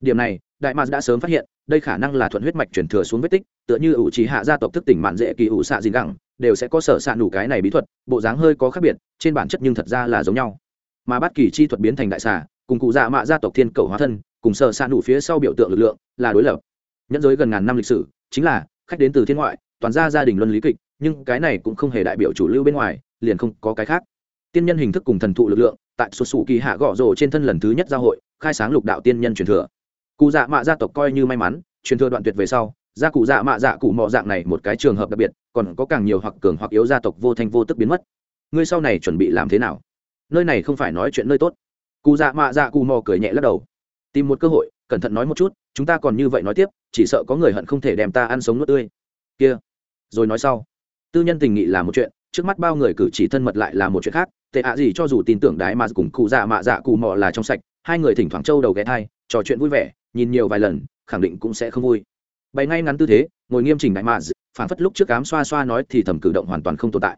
[SPEAKER 1] Điểm này, đại mạc đã sớm phát hiện, đây khả năng là thuận huyết mạch chuyển thừa xuống vết tích, tựa như ủ trì hạ gia tộc thức tỉnh mạn dễ kỳ ủ xạ dìn gẳng, đều sẽ có sở xạ đủ nủ cái này bí thuật, bộ dáng hơi có khác biệt, trên bản chất nhưng thật ra là giống nhau. Mà bất kỳ chi thuật biến thành đại xà, cùng cụ dạ mạ gia tộc thiên cầu hóa thân, cùng sở xạ đủ nủ phía sau biểu tượng lực lượng, là đối lập. Nhẫn giới gần ngàn năm lịch sử, chính là, khách đến từ thiên ngoại, toàn gia gia đình luân lý kịch nhưng cái này cũng không hề đại biểu chủ lưu bên ngoài, liền không có cái khác. Tiên nhân hình thức cùng thần thụ lực lượng, tại xuất xù kỳ hạ gõ rồ trên thân lần thứ nhất giao hội, khai sáng lục đạo tiên nhân truyền thừa. Cụ dạ mạ gia tộc coi như may mắn, truyền thừa đoạn tuyệt về sau, gia cụ dạ mạ dạ cụ mọ dạng này một cái trường hợp đặc biệt, còn có càng nhiều hoặc cường hoặc yếu gia tộc vô thanh vô tức biến mất. Ngươi sau này chuẩn bị làm thế nào? Nơi này không phải nói chuyện nơi tốt. Cụ dạ mạ dạ cụ mò cười nhẹ lắc đầu. Tìm một cơ hội, cẩn thận nói một chút, chúng ta còn như vậy nói tiếp, chỉ sợ có người hận không thể đem ta ăn sống nuốt tươi. Kia. Rồi nói sau tư nhân tình nghị là một chuyện, trước mắt bao người cử chỉ thân mật lại là một chuyện khác, tệ ạ gì cho dù tin tưởng đái mà cùng cụ dạ mạ dạ cụ mò là trong sạch, hai người thỉnh thoảng trâu đầu ghé thai, trò chuyện vui vẻ, nhìn nhiều vài lần, khẳng định cũng sẽ không vui. Bày ngay ngắn tư thế, ngồi nghiêm chỉnh đại mạ phản phất lúc trước cám xoa xoa nói thì thầm cử động hoàn toàn không tồn tại.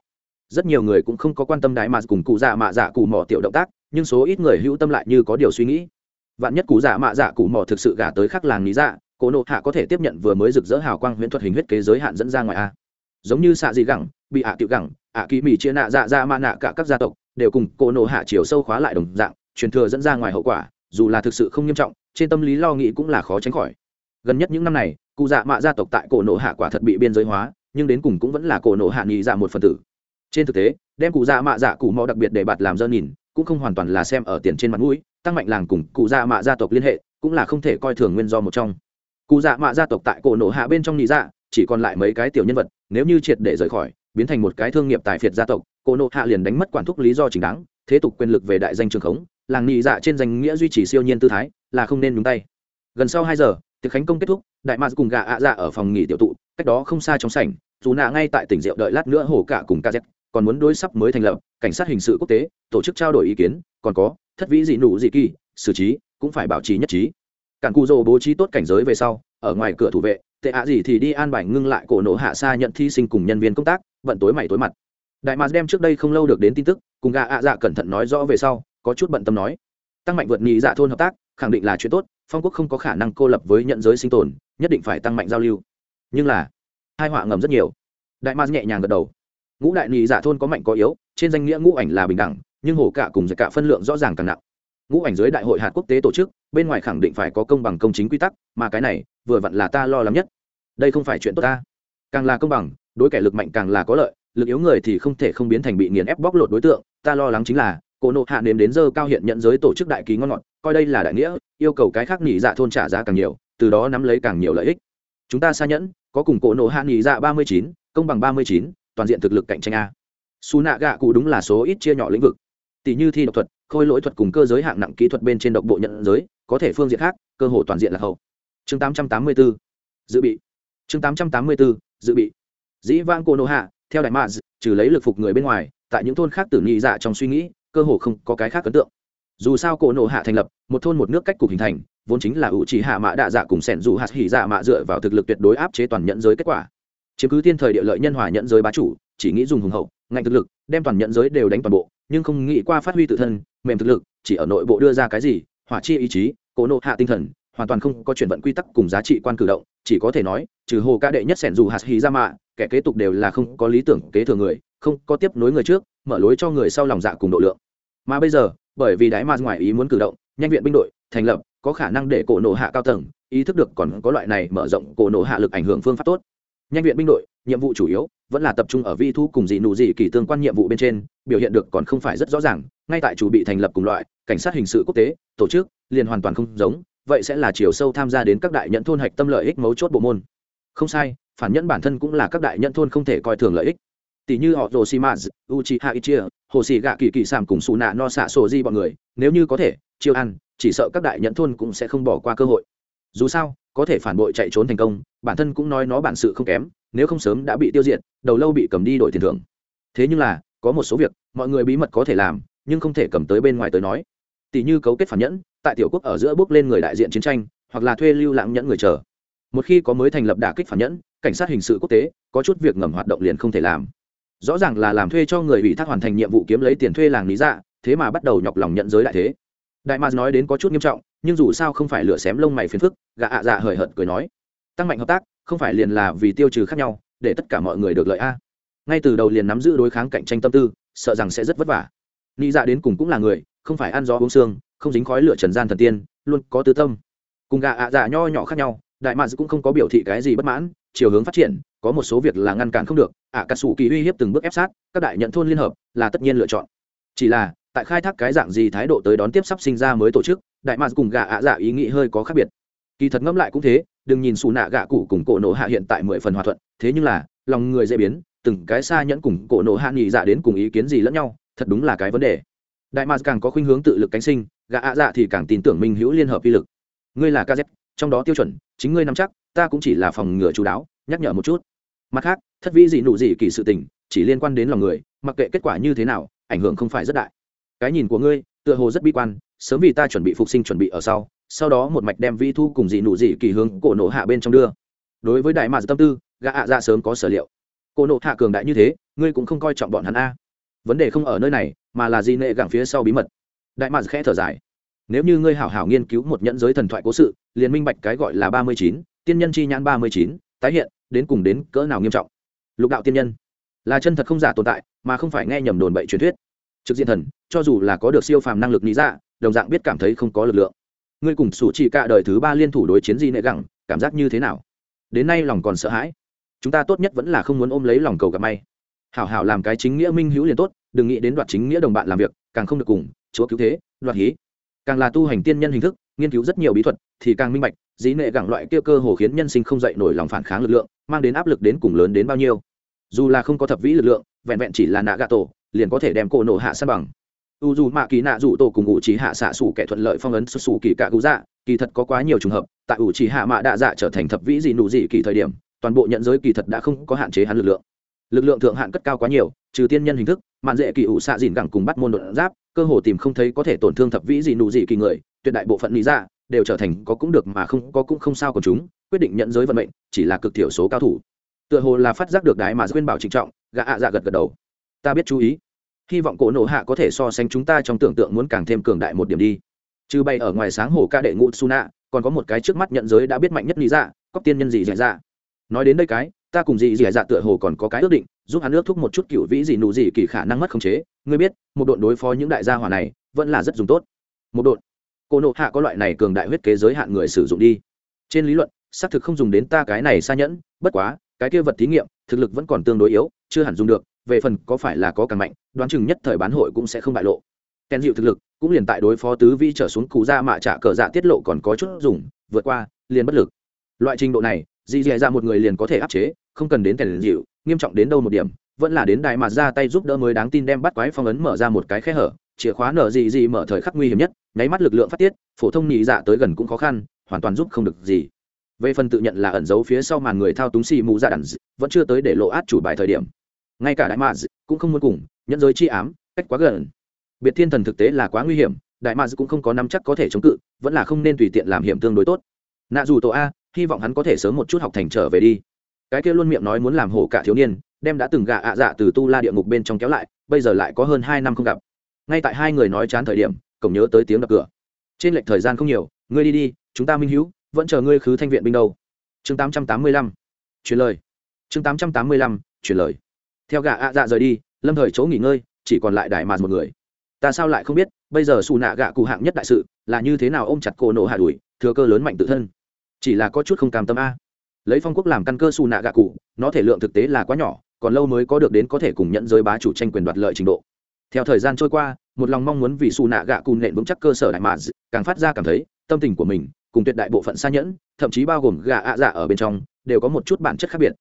[SPEAKER 1] Rất nhiều người cũng không có quan tâm đại mạ cùng cụ dạ mạ dạ cụ mò tiểu động tác, nhưng số ít người hữu tâm lại như có điều suy nghĩ. Vạn nhất cụ dạ mạ dạ cụ mò thực sự gả tới khắc làng lý dạ cổ nộ hạ có thể tiếp nhận vừa mới rực rỡ hào quang huyễn thuật hình huyết kế giới hạn dẫn ra ngoài a giống như xạ dị gẳng, bị ạ tiểu gẳng, ạ kỳ mỹ chia nạ dạ dạ mạ nạ cả các gia tộc đều cùng cổ nổ hạ chiều sâu khóa lại đồng dạng, truyền thừa dẫn ra ngoài hậu quả, dù là thực sự không nghiêm trọng, trên tâm lý lo nghĩ cũng là khó tránh khỏi. Gần nhất những năm này, cụ dạ mạ gia tộc tại cổ nổ hạ quả thật bị biên giới hóa, nhưng đến cùng cũng vẫn là cổ nổ hạ nghỉ dạ một phần tử. Trên thực tế, đem cụ dạ mạ dạ cụ mò đặc biệt để bạt làm dơ nhìn, cũng không hoàn toàn là xem ở tiền trên mặt mũi, tăng mạnh làng cùng cụ dạ mạ gia tộc liên hệ, cũng là không thể coi thường nguyên do một trong. Cụ dạ mạ gia tộc tại cổ nổ hạ bên trong nghỉ dạ chỉ còn lại mấy cái tiểu nhân vật nếu như triệt để rời khỏi, biến thành một cái thương nghiệp tài phiệt gia tộc, cô nộ hạ liền đánh mất quản thúc lý do chính đáng, thế tục quyền lực về đại danh trường khống, làng nghị dạ trên danh nghĩa duy trì siêu nhiên tư thái, là không nên nhúng tay. Gần sau hai giờ, tiệc khánh công kết thúc, đại mạc cùng gà ạ dạ ở phòng nghỉ tiểu tụ, cách đó không xa trong sảnh, dù nạ ngay tại tỉnh rượu đợi lát nữa hổ cả cùng kz còn muốn đối sắp mới thành lập, cảnh sát hình sự quốc tế, tổ chức trao đổi ý kiến, còn có, thất vĩ dị nụ dị kỳ, xử trí, cũng phải bảo trì nhất trí. Cản cù dô bố trí tốt cảnh giới về sau, ở ngoài cửa thủ vệ tệ ạ gì thì đi an bài ngưng lại cổ nổ hạ xa nhận thi sinh cùng nhân viên công tác, vận tối mày tối mặt. Đại mạc đem trước đây không lâu được đến tin tức, cùng gà ạ dạ cẩn thận nói rõ về sau, có chút bận tâm nói. Tăng mạnh vượt nhị dạ thôn hợp tác, khẳng định là chuyện tốt, phong quốc không có khả năng cô lập với nhận giới sinh tồn, nhất định phải tăng mạnh giao lưu. Nhưng là, hai họa ngầm rất nhiều. Đại ma nhẹ nhàng gật đầu. Ngũ đại nhị dạ thôn có mạnh có yếu, trên danh nghĩa ngũ ảnh là bình đẳng, nhưng hổ cả cùng giải cả phân lượng rõ ràng càng nặng ngũ ảnh dưới đại hội hạt quốc tế tổ chức, bên ngoài khẳng định phải có công bằng công chính quy tắc, mà cái này, vừa vặn là ta lo lắng nhất. Đây không phải chuyện tốt ta. Càng là công bằng, đối kẻ lực mạnh càng là có lợi, lực yếu người thì không thể không biến thành bị nghiền ép bóc lột đối tượng. Ta lo lắng chính là, cổ nộ hạ nếm đến giờ cao hiện nhận giới tổ chức đại ký ngon ngọt, coi đây là đại nghĩa, yêu cầu cái khác nghỉ dạ thôn trả giá càng nhiều, từ đó nắm lấy càng nhiều lợi ích. Chúng ta xa nhẫn, có cùng cổ nộ hạ nghỉ dạ ba mươi chín, công bằng ba mươi chín, toàn diện thực lực cạnh tranh a. Su nạ gạ cụ đúng là số ít chia nhỏ lĩnh vực. Tỷ như thi độc thuật khôi lỗi thuật cùng cơ giới hạng nặng kỹ thuật bên trên độc bộ nhận giới, có thể phương diện khác, cơ hồ toàn diện là hậu. Chương tám trăm tám mươi bốn dự bị. Chương tám trăm tám mươi bốn dự bị. Dĩ vang cô nô hạ, theo đại maz trừ lấy lực phục người bên ngoài, tại những thôn khác tử nhị dạ trong suy nghĩ, cơ hồ không có cái khác ấn tượng. Dù sao cổ nộ hạ thành lập, một thôn một nước cách cục hình thành, vốn chính là ủ chỉ hạ mã đạ dạ cùng sẻn dù hạt hỉ dạ mạ dựa vào thực lực tuyệt đối áp chế toàn nhận giới kết quả. Chiếm cứ thiên thời địa lợi nhân hòa nhận giới bá chủ, chỉ nghĩ dùng hùng hậu, ngạnh thực lực, đem toàn nhận giới đều đánh toàn bộ, nhưng không nghĩ qua phát huy tự thân mềm thực lực, chỉ ở nội bộ đưa ra cái gì, hỏa chi ý chí cỗ nộ hạ tinh thần, hoàn toàn không có chuyển vận quy tắc cùng giá trị quan cử động, chỉ có thể nói, trừ hồ ca đệ nhất sẻn dù hạt hí ra mạ, kẻ kế tục đều là không có lý tưởng kế thừa người, không có tiếp nối người trước, mở lối cho người sau lòng dạ cùng độ lượng. Mà bây giờ, bởi vì đáy mạt ngoài ý muốn cử động, nhanh viện binh đội, thành lập, có khả năng để cổ nổ hạ cao tầng, ý thức được còn có loại này mở rộng cổ nổ hạ lực ảnh hưởng phương pháp tốt. Nhanh viện binh đội nhiệm vụ chủ yếu vẫn là tập trung ở vi thu cùng dị nụ dị kỳ tương quan nhiệm vụ bên trên, biểu hiện được còn không phải rất rõ ràng, ngay tại chủ bị thành lập cùng loại, cảnh sát hình sự quốc tế, tổ chức, liền hoàn toàn không giống, vậy sẽ là chiều sâu tham gia đến các đại nhận thôn hạch tâm lợi ích mấu chốt bộ môn. Không sai, phản nhẫn bản thân cũng là các đại nhận thôn không thể coi thường lợi ích. Tỷ như họ rosimaz shimaz uchi haichia hồ sĩ gạ kỳ kỳ sàm cùng xù nạ no xạ sổ di bọn người, nếu như có thể, chiêu ăn, chỉ sợ các đại nhận thôn cũng sẽ không bỏ qua cơ hội. Dù sao, có thể phản bội chạy trốn thành công, bản thân cũng nói nó bản sự không kém nếu không sớm đã bị tiêu diệt, đầu lâu bị cầm đi đổi tiền thưởng. Thế nhưng là, có một số việc, mọi người bí mật có thể làm, nhưng không thể cầm tới bên ngoài tới nói. Tỷ như cấu kết phản nhẫn, tại tiểu quốc ở giữa bước lên người đại diện chiến tranh, hoặc là thuê lưu lãng nhẫn người chờ. Một khi có mới thành lập đả kích phản nhẫn, cảnh sát hình sự quốc tế, có chút việc ngầm hoạt động liền không thể làm. Rõ ràng là làm thuê cho người ủy thác hoàn thành nhiệm vụ kiếm lấy tiền thuê làng lý dạ thế mà bắt đầu nhọc lòng nhận giới đại thế. Đại mạc nói đến có chút nghiêm trọng, nhưng dù sao không phải lửa xém lông mày phiền phức gạ ạ dạ hời hợt cười nói. Tăng mạnh hợp tác không phải liền là vì tiêu trừ khác nhau, để tất cả mọi người được lợi a. Ngay từ đầu liền nắm giữ đối kháng cạnh tranh tâm tư, sợ rằng sẽ rất vất vả. Nghĩ dạ đến cùng cũng là người, không phải ăn gió uống xương không dính khói lửa trần gian thần tiên, luôn có tư tâm. Cùng gạ ạ dạ nho nhỏ khác nhau, đại mạc cũng không có biểu thị cái gì bất mãn, chiều hướng phát triển, có một số việc là ngăn cản không được, ạ cà sủ kỳ uy hiếp từng bước ép sát, các đại nhận thôn liên hợp, là tất nhiên lựa chọn. Chỉ là, tại khai thác cái dạng gì thái độ tới đón tiếp sắp sinh ra mới tổ chức, đại mạc cùng gạ ạ dạ ý nghĩ hơi có khác biệt kỳ thật ngẫm lại cũng thế, đừng nhìn xù nạ gạ cụ cùng cổ nổ hạ hiện tại mười phần hòa thuận, thế nhưng là, lòng người dễ biến, từng cái xa nhẫn cùng cổ nổ hạ nghỉ dạ đến cùng ý kiến gì lẫn nhau, thật đúng là cái vấn đề. Đại mạc càng có khuynh hướng tự lực cánh sinh gạ ạ dạ thì càng tin tưởng minh hữu liên hợp vi lực. Ngươi là kz trong đó tiêu chuẩn, chính ngươi nắm chắc, ta cũng chỉ là phòng ngừa chú đáo, nhắc nhở một chút. Mặt khác, thất vĩ gì nụ gì kỳ sự tình, chỉ liên quan đến lòng người, mặc kệ kết quả như thế nào, ảnh hưởng không phải rất đại. Cái nhìn của ngươi, tựa hồ rất bi quan, sớm vì ta chuẩn bị phục sinh chuẩn bị ở sau sau đó một mạch đem vi thu cùng dị nụ dị kỳ hướng cổ nổ hạ bên trong đưa. Đối với đại mạc tâm tư, gã ạ ra sớm có sở liệu. Cổ nổ hạ cường đại như thế, ngươi cũng không coi trọng bọn hắn a. Vấn đề không ở nơi này, mà là di nệ gẳng phía sau bí mật. Đại mạc khẽ thở dài. Nếu như ngươi hảo hảo nghiên cứu một nhẫn giới thần thoại cố sự, liền minh bạch cái gọi là ba mươi chín, tiên nhân chi nhãn ba mươi chín, tái hiện, đến cùng đến cỡ nào nghiêm trọng. Lục đạo tiên nhân là chân thật không giả tồn tại, mà không phải nghe nhầm đồn bậy truyền thuyết. Trực diện thần, cho dù là có được siêu phàm năng lực lý dạ đồng dạng biết cảm thấy không có lực lượng ngươi cùng sủ chỉ cả đời thứ ba liên thủ đối chiến gì nệ gẳng, cảm giác như thế nào? Đến nay lòng còn sợ hãi. Chúng ta tốt nhất vẫn là không muốn ôm lấy lòng cầu gặp may. Hảo hảo làm cái chính nghĩa minh hữu liền tốt, đừng nghĩ đến đoạt chính nghĩa đồng bạn làm việc, càng không được cùng, chúa cứu thế, đoạt hí. Càng là tu hành tiên nhân hình thức, nghiên cứu rất nhiều bí thuật, thì càng minh bạch dĩ nệ gẳng loại kia cơ hồ khiến nhân sinh không dậy nổi lòng phản kháng lực lượng, mang đến áp lực đến cùng lớn đến bao nhiêu. Dù là không có thập vĩ lực lượng, vẹn vẹn chỉ là nạ gà tổ liền có thể đem cổ nổ hạ san bằng u dù mạ kỳ nạ dù tổ cùng ủ trí hạ xạ xủ kẻ thuận lợi phong ấn xuất xù kỳ cả cứu dạ. Kỳ thật có quá nhiều trường hợp, tại ủ trí hạ mạ đạ dạ trở thành thập vĩ dị nụ dị kỳ thời điểm, toàn bộ nhận giới kỳ thật đã không có hạn chế hắn lực lượng. Lực lượng thượng hạn cất cao quá nhiều, trừ tiên nhân hình thức, mạn dễ kỳ ủ xạ dìn gẳng cùng bắt môn đột giáp, cơ hồ tìm không thấy có thể tổn thương thập vĩ dị nụ dị kỳ người, tuyệt đại bộ phận lý dạ đều trở thành có cũng được mà không có cũng không sao của chúng, quyết định nhận giới vận mệnh, chỉ là cực thiểu số cao thủ. Tựa hồ là phát giác được đái mà khuyên bảo trịnh trọng, gã ạ dạ gật gật đầu. Ta biết chú ý hy vọng cổ nổ hạ có thể so sánh chúng ta trong tưởng tượng muốn càng thêm cường đại một điểm đi. Trừ bay ở ngoài sáng hồ ca đệ ngũ suna còn có một cái trước mắt nhận giới đã biết mạnh nhất lý dạ cóc tiên nhân gì dạ dạ. Nói đến đây cái, ta cùng dị dạ dạ tựa hồ còn có cái ước định, giúp hắn ước thúc một chút cựu vĩ dị nụ dị kỳ khả năng mất khống chế. Ngươi biết, một đội đối phó những đại gia hỏa này, vẫn là rất dùng tốt. Một đội. Cô nộ hạ có loại này cường đại huyết kế giới hạn người sử dụng đi. Trên lý luận, xác thực không dùng đến ta cái này xa nhẫn, bất quá, cái kia vật thí nghiệm, thực lực vẫn còn tương đối yếu, chưa hẳn dùng được về phần có phải là có càng mạnh, đoán chừng nhất thời bán hội cũng sẽ không bại lộ. Kèn dịu thực lực, cũng liền tại đối phó tứ vi trở xuống cụ ra mạ trả cờ dạ tiết lộ còn có chút dùng, vượt qua, liền bất lực. Loại trình độ này, dì dì ra một người liền có thể áp chế, không cần đến kèn dịu nghiêm trọng đến đâu một điểm, vẫn là đến đại mà ra tay giúp đỡ mới đáng tin đem bắt quái phong ấn mở ra một cái khe hở, chìa khóa nở dị dị mở thời khắc nguy hiểm nhất, nháy mắt lực lượng phát tiết, phổ thông nhị dạ tới gần cũng khó khăn, hoàn toàn giúp không được gì. Về phần tự nhận là ẩn giấu phía sau màn người thao túng xì mù ra đẳng, vẫn chưa tới để lộ át chủ bài thời điểm ngay cả đại mạ cũng không muốn cùng, nhẫn giới chi ám, cách quá gần. Biệt thiên thần thực tế là quá nguy hiểm, đại mạ cũng không có nắm chắc có thể chống cự, vẫn là không nên tùy tiện làm hiểm tương đối tốt. Nạ dù tổ a, hy vọng hắn có thể sớm một chút học thành trở về đi. Cái kia luôn miệng nói muốn làm hổ cả thiếu niên, đem đã từng gạ ạ dạ từ tu la địa ngục bên trong kéo lại, bây giờ lại có hơn hai năm không gặp. Ngay tại hai người nói chán thời điểm, cổng nhớ tới tiếng đập cửa. Trên lệch thời gian không nhiều, ngươi đi đi, chúng ta minh hữu vẫn chờ ngươi khứ thanh viện binh đâu. Chương tám trăm tám mươi lăm, chuyển lời. Chương tám trăm tám mươi lăm, chuyển lời theo gạ ạ dạ rời đi, lâm thời chỗ nghỉ ngơi, chỉ còn lại đại mạt một người. Ta sao lại không biết, bây giờ xù nạ gạ cụ hạng nhất đại sự là như thế nào ôm chặt cổ nổ hạ đuổi, thừa cơ lớn mạnh tự thân. Chỉ là có chút không cam tâm a. Lấy phong quốc làm căn cơ xù nạ gạ cụ, nó thể lượng thực tế là quá nhỏ, còn lâu mới có được đến có thể cùng nhận giới bá chủ tranh quyền đoạt lợi trình độ. Theo thời gian trôi qua, một lòng mong muốn vì xù nạ gạ cụ nện vững chắc cơ sở đại mạt càng phát ra cảm thấy, tâm tình của mình, cùng tuyệt đại bộ phận xa nhẫn, thậm chí bao gồm gạ ạ dạ ở bên trong, đều có một chút bản chất khác biệt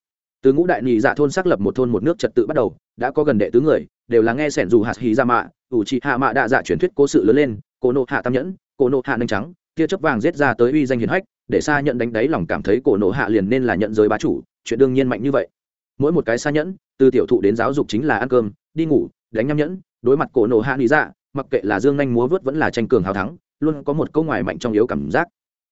[SPEAKER 1] từ ngũ đại nhị dạ thôn xác lập một thôn một nước trật tự bắt đầu, đã có gần đệ tứ người, đều là nghe sẻn dù hạt hì ra mạ, ủ trị hạ mạ đạ dạ truyền thuyết cố sự lớn lên cổ nộ hạ tam nhẫn cổ nộ hạ nanh trắng, tia chớp vàng giết ra tới uy danh hiền hách, để xa nhận đánh đáy lòng cảm thấy cổ nộ hạ liền nên là nhận giới bá chủ, chuyện đương nhiên mạnh như vậy. Mỗi một cái xa nhẫn, từ tiểu thụ đến giáo dục chính là ăn cơm, đi ngủ, đánh nhăm nhẫn, đối mặt cổ nộ hạ lý dạ mặc kệ là dương nhanh múa vớt vẫn là tranh cường hào thắng, luôn có một câu ngoài mạnh trong yếu cảm giác.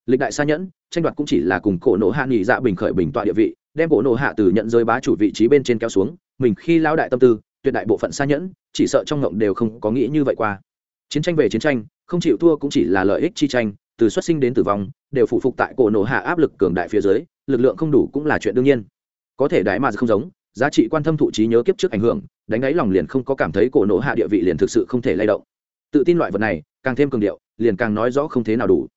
[SPEAKER 1] Lịch đại xa nhẫn, tranh đoạt cũng chỉ là cùng cổ nộ hạ nghỉ dạ bình khởi bình tọa địa vị đem bộ nộ hạ từ nhận giới bá chủ vị trí bên trên kéo xuống, mình khi lao đại tâm tư, tuyệt đại bộ phận xa nhẫn, chỉ sợ trong ngộng đều không có nghĩ như vậy qua. Chiến tranh về chiến tranh, không chịu thua cũng chỉ là lợi ích chi tranh, từ xuất sinh đến tử vong, đều phụ phục tại cổ nổ hạ áp lực cường đại phía dưới, lực lượng không đủ cũng là chuyện đương nhiên. Có thể đại mà không giống, giá trị quan thâm thụ trí nhớ kiếp trước ảnh hưởng, đánh đáy lòng liền không có cảm thấy cổ nổ hạ địa vị liền thực sự không thể lay động. Tự tin loại vật này, càng thêm cường điệu, liền càng nói rõ không thế nào đủ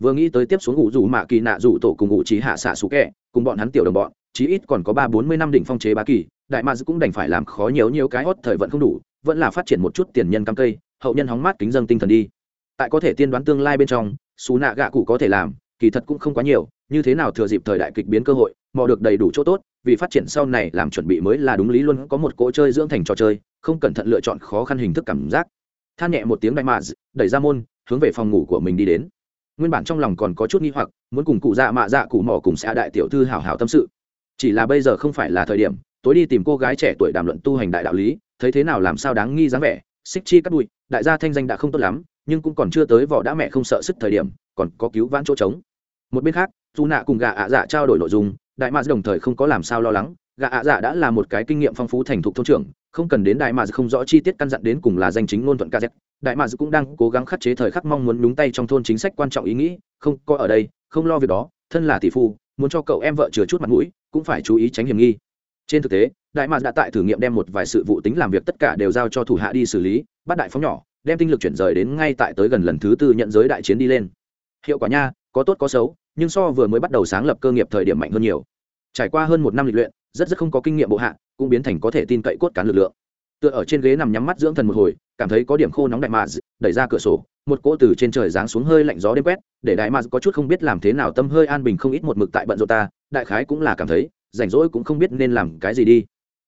[SPEAKER 1] vừa nghĩ tới tiếp xuống ngủ rủ mạ kỳ nạ rủ tổ cùng ngụ trí hạ xạ xú kẹ, cùng bọn hắn tiểu đồng bọn, chí ít còn có ba bốn mươi năm đỉnh phong chế bá kỳ, đại mads cũng đành phải làm khó nhiều nhiều cái hót thời vận không đủ, vẫn là phát triển một chút tiền nhân cam cây, hậu nhân hóng mát kính dâng tinh thần đi. Tại có thể tiên đoán tương lai bên trong xú nạ gạ cụ có thể làm, kỳ thật cũng không quá nhiều, như thế nào thừa dịp thời đại kịch biến cơ hội, mò được đầy đủ chỗ tốt, vì phát triển sau này làm chuẩn bị mới là đúng lý luôn, có một cỗ chơi dưỡng thành trò chơi, không cẩn thận lựa chọn khó khăn hình thức cảm giác. Than nhẹ một tiếng đại mạ đẩy ra môn, hướng về phòng ngủ của mình đi đến nguyên bản trong lòng còn có chút nghi hoặc, muốn cùng cụ dạ mạ dạ cụ mỏ cùng xã đại tiểu thư hảo hảo tâm sự. Chỉ là bây giờ không phải là thời điểm, tối đi tìm cô gái trẻ tuổi đàm luận tu hành đại đạo lý, thấy thế nào làm sao đáng nghi dáng vẻ, xích chi cắt bụi, đại gia thanh danh đã không tốt lắm, nhưng cũng còn chưa tới vỏ đã mẹ không sợ sức thời điểm, còn có cứu vãn chỗ trống. Một bên khác, dù nạ cùng gà ạ dạ trao đổi nội dung, đại mạc đồng thời không có làm sao lo lắng, gà ạ dạ đã là một cái kinh nghiệm phong phú thành thục thôn trưởng, không cần đến đại mạc không rõ chi tiết căn dặn đến cùng là danh chính ngôn thuận kz đại mads cũng đang cố gắng khắc chế thời khắc mong muốn nhúng tay trong thôn chính sách quan trọng ý nghĩ, không có ở đây, không lo việc đó, thân là tỷ phu, muốn cho cậu em vợ chừa chút mặt mũi, cũng phải chú ý tránh hiểm nghi. Trên thực tế, đại mads đã tại thử nghiệm đem một vài sự vụ tính làm việc tất cả đều giao cho thủ hạ đi xử lý, bắt đại phóng nhỏ, đem tinh lực chuyển rời đến ngay tại tới gần lần thứ tư nhận giới đại chiến đi lên. Hiệu quả nha, có tốt có xấu, nhưng so vừa mới bắt đầu sáng lập cơ nghiệp thời điểm mạnh hơn nhiều. Trải qua hơn một năm lịch luyện, rất rất không có kinh nghiệm bộ hạ, cũng biến thành có thể tin cậy cốt cán lực lượng. Tựa ở trên ghế nằm nhắm mắt dưỡng thần một hồi cảm thấy có điểm khô nóng đại mạ đẩy ra cửa sổ, một cỗ từ trên trời giáng xuống hơi lạnh gió đêm quét, để đại mạ có chút không biết làm thế nào, tâm hơi an bình không ít một mực tại bận rộn ta, đại khái cũng là cảm thấy, rảnh rỗi cũng không biết nên làm cái gì đi.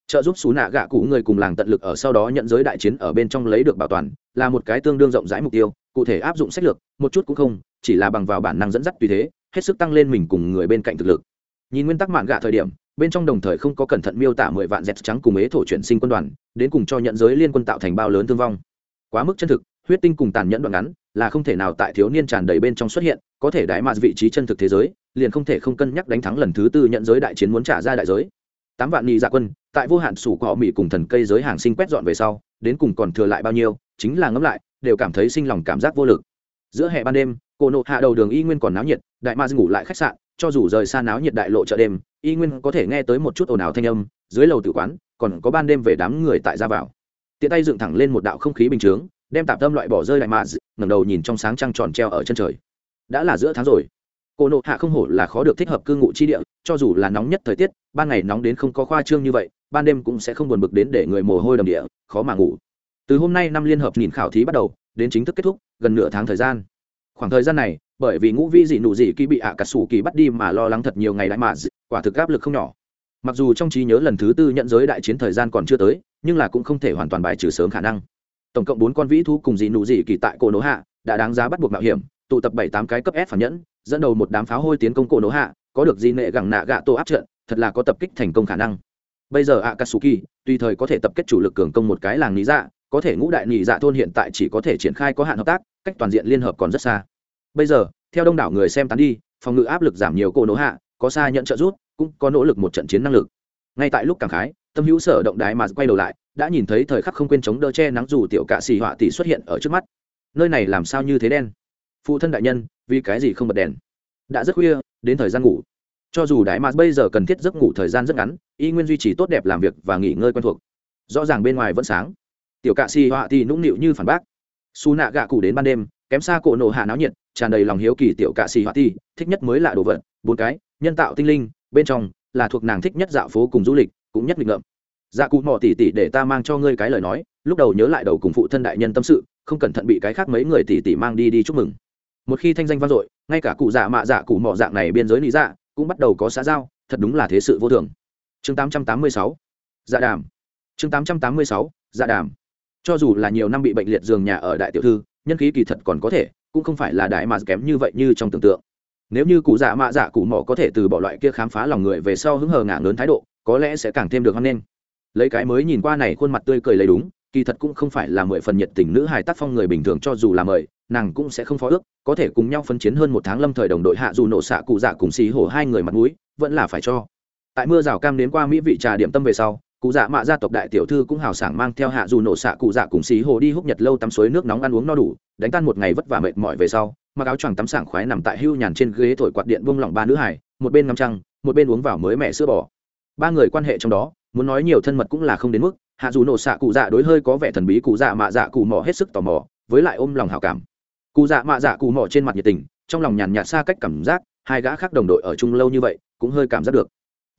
[SPEAKER 1] Trợ giúp xú nạ gạ cụ người cùng làng tận lực ở sau đó nhận giới đại chiến ở bên trong lấy được bảo toàn, là một cái tương đương rộng rãi mục tiêu, cụ thể áp dụng sách lược, một chút cũng không, chỉ là bằng vào bản năng dẫn dắt tùy thế, hết sức tăng lên mình cùng người bên cạnh thực lực. Nhìn nguyên tắc mạn gạ thời điểm bên trong đồng thời không có cẩn thận miêu tả mười vạn dẹt trắng cùng ế thổ chuyển sinh quân đoàn, đến cùng cho nhận giới liên quân tạo thành bao lớn thương vong. Quá mức chân thực, huyết tinh cùng tàn nhẫn đoạn ngắn là không thể nào tại thiếu niên tràn đầy bên trong xuất hiện, có thể đái mạt vị trí chân thực thế giới, liền không thể không cân nhắc đánh thắng lần thứ tư nhận giới đại chiến muốn trả ra đại giới. Tám vạn nhị dạ quân, tại vô hạn sủ của họ mỹ cùng thần cây giới hàng sinh quét dọn về sau, đến cùng còn thừa lại bao nhiêu, chính là ngẫm lại, đều cảm thấy sinh lòng cảm giác vô lực. Giữa hè ban đêm, cô nộ hạ đầu đường y nguyên còn náo nhiệt, đại ma ngủ lại khách sạn cho dù rời xa náo nhiệt đại lộ chợ đêm, y nguyên có thể nghe tới một chút ồn ào thanh âm, dưới lầu tử quán, còn có ban đêm về đám người tại ra vào. Tiện tay dựng thẳng lên một đạo không khí bình chướng, đem tạp tâm loại bỏ rơi đại mà ngẩng đầu nhìn trong sáng trăng tròn treo ở chân trời. Đã là giữa tháng rồi. Cô nộ hạ không hổ là khó được thích hợp cư ngụ chi địa, cho dù là nóng nhất thời tiết, ban ngày nóng đến không có khoa trương như vậy, ban đêm cũng sẽ không buồn bực đến để người mồ hôi đầm địa, khó mà ngủ. Từ hôm nay năm liên hợp nhìn khảo thí bắt đầu, đến chính thức kết thúc, gần nửa tháng thời gian. Khoảng thời gian này bởi vì ngũ vi dị nụ dị kỳ bị ạ à cà sủ kỳ bắt đi mà lo lắng thật nhiều ngày đại mà quả thực áp lực không nhỏ. Mặc dù trong trí nhớ lần thứ tư nhận giới đại chiến thời gian còn chưa tới, nhưng là cũng không thể hoàn toàn bài trừ sớm khả năng. Tổng cộng bốn con vĩ thú cùng dị nụ dị kỳ tại cổ nỗ hạ, đã đáng giá bắt buộc mạo hiểm, tụ tập bảy tám cái cấp s phản nhẫn, dẫn đầu một đám pháo hôi tiến công cổ nỗ hạ, có được di nệ gẳng nạ gạ tô áp trận, thật là có tập kích thành công khả năng. Bây giờ akatsuki tùy thời có thể tập kết chủ lực cường công một cái làng lý dạ có thể ngũ đại nhị dạ thôn hiện tại chỉ có thể triển khai có hạn hợp tác, cách toàn diện liên hợp còn rất xa bây giờ, theo đông đảo người xem tán đi, phòng ngự áp lực giảm nhiều cổ nổ hạ, có xa nhận trợ rút cũng có nỗ lực một trận chiến năng lực. Ngay tại lúc cảm khái, tâm hữu sở động đái mà quay đầu lại, đã nhìn thấy thời khắc không quên chống đỡ che nắng dù tiểu cạ xì họa tỷ xuất hiện ở trước mắt. Nơi này làm sao như thế đen? Phụ thân đại nhân, vì cái gì không bật đèn? Đã rất khuya, đến thời gian ngủ. Cho dù đại mạc bây giờ cần thiết giấc ngủ thời gian rất ngắn, y nguyên duy trì tốt đẹp làm việc và nghỉ ngơi quen thuộc. Rõ ràng bên ngoài vẫn sáng. Tiểu cạ xì họa thì nũng nịu như phản bác. Su nạ gạ cụ đến ban đêm, kém xa cổ nổ hạ náo nhiệt tràn đầy lòng hiếu kỳ tiểu cạ xì họa ti, thích nhất mới là đồ vật, bốn cái, nhân tạo tinh linh, bên trong là thuộc nàng thích nhất dạo phố cùng du lịch, cũng nhất nghịch ngợm. Dạ cụ mò tỉ tỉ để ta mang cho ngươi cái lời nói, lúc đầu nhớ lại đầu cùng phụ thân đại nhân tâm sự, không cẩn thận bị cái khác mấy người tỉ tỉ mang đi đi chúc mừng. Một khi thanh danh vang dội, ngay cả cụ dạ mạ dạ cụ mò dạng này biên giới lý dạ cũng bắt đầu có xã giao, thật đúng là thế sự vô thường. Chương 886 dạ đàm. Chương 886 dạ đàm. Cho dù là nhiều năm bị bệnh liệt giường nhà ở đại tiểu thư, nhân khí kỳ thật còn có thể cũng không phải là đại mà kém như vậy như trong tưởng tượng. Nếu như cụ dạ mạ dạ cụ mỏ có thể từ bỏ loại kia khám phá lòng người về sau hứng hờ ngả lớn thái độ, có lẽ sẽ càng thêm được hăng lên lấy cái mới nhìn qua này khuôn mặt tươi cười lấy đúng, kỳ thật cũng không phải là mười phần nhiệt tình nữ hài tác phong người bình thường cho dù là mời, nàng cũng sẽ không phó ước, có thể cùng nhau phân chiến hơn một tháng lâm thời đồng đội hạ dù nổ xạ cụ dạ cùng xì hổ hai người mặt mũi, vẫn là phải cho. Tại mưa rào cam đến qua mỹ vị trà điểm tâm về sau cụ dạ mạ gia tộc đại tiểu thư cũng hào sảng mang theo hạ dù nổ xạ cụ dạ cùng xí hồ đi hút nhật lâu tắm suối nước nóng ăn uống no đủ, đánh tan một ngày vất vả mệt mỏi về sau, mặc áo choàng tắm sảng khoái nằm tại hưu nhàn trên ghế thổi quạt điện vung lỏng ba nữ hải một bên ngắm trăng, một bên uống vào mới mẹ sữa bò. Ba người quan hệ trong đó, muốn nói nhiều thân mật cũng là không đến mức, hạ dù nổ xạ cụ dạ đối hơi có vẻ thần bí cụ dạ mạ dạ cụ Mỏ hết sức tò mò, với lại ôm lòng hào cảm. Cụ dạ mạ dạ cụ Mỏ trên mặt nhiệt tình, trong lòng nhàn nhạt xa cách cảm giác, hai gã khác đồng đội ở chung lâu như vậy, cũng hơi cảm giác được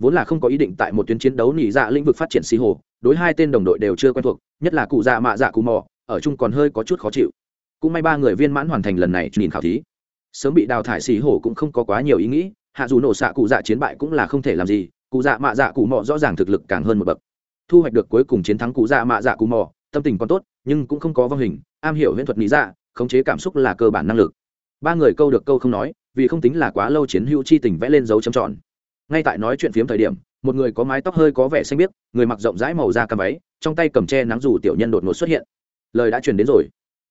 [SPEAKER 1] vốn là không có ý định tại một tuyến chiến đấu nỉ dạ lĩnh vực phát triển xì hồ, đối hai tên đồng đội đều chưa quen thuộc, nhất là cụ dạ mạ dạ cụ mò, ở chung còn hơi có chút khó chịu. Cũng may ba người viên mãn hoàn thành lần này nhìn khảo thí. Sớm bị đào thải xì hồ cũng không có quá nhiều ý nghĩ, hạ dù nổ xạ cụ dạ chiến bại cũng là không thể làm gì, cụ dạ mạ dạ cụ mò rõ ràng thực lực càng hơn một bậc. Thu hoạch được cuối cùng chiến thắng cụ dạ mạ dạ cụ mò, tâm tình còn tốt, nhưng cũng không có vong hình, am hiểu huyễn thuật lý dạ khống chế cảm xúc là cơ bản năng lực. Ba người câu được câu không nói, vì không tính là quá lâu chiến hữu chi tình vẽ lên dấu chấm tròn ngay tại nói chuyện phiếm thời điểm, một người có mái tóc hơi có vẻ xanh biếc, người mặc rộng rãi màu da cam váy, trong tay cầm tre nắng dù tiểu nhân đột ngột xuất hiện. Lời đã truyền đến rồi.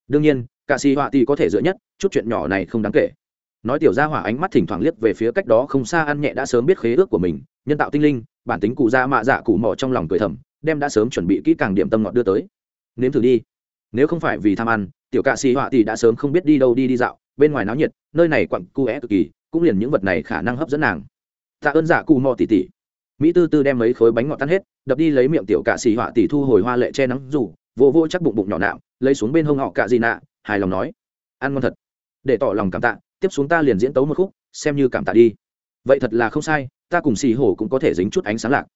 [SPEAKER 1] Đương nhiên, cả xì họa thì có thể dựa nhất, chút chuyện nhỏ này không đáng kể. Nói tiểu gia hỏa ánh mắt thỉnh thoảng liếc về phía cách đó không xa ăn nhẹ đã sớm biết khế ước của mình, nhân tạo tinh linh, bản tính cụ gia mạ dạ cụ mỏ trong lòng cười thầm, đem đã sớm chuẩn bị kỹ càng điểm tâm ngọt đưa tới. Nếm thử đi. Nếu không phải vì tham ăn, tiểu cạ xì họa thì đã sớm không biết đi đâu đi đi dạo, bên ngoài náo nhiệt, nơi này quặng cu é cực kỳ, cũng liền những vật này khả năng hấp dẫn nàng tạ ơn dạ cù mò tỉ tỉ. Mỹ tư tư đem mấy khối bánh ngọt tan hết, đập đi lấy miệng tiểu cạ xì họa tỉ thu hồi hoa lệ che nắng rủ vô vô chắc bụng bụng nhỏ nạo lấy xuống bên hông họ cạ gì nạ, hài lòng nói. Ăn ngon thật. Để tỏ lòng cảm tạ, tiếp xuống ta liền diễn tấu một khúc, xem như cảm tạ đi. Vậy thật là không sai, ta cùng xì hổ cũng có thể dính chút ánh sáng lạc.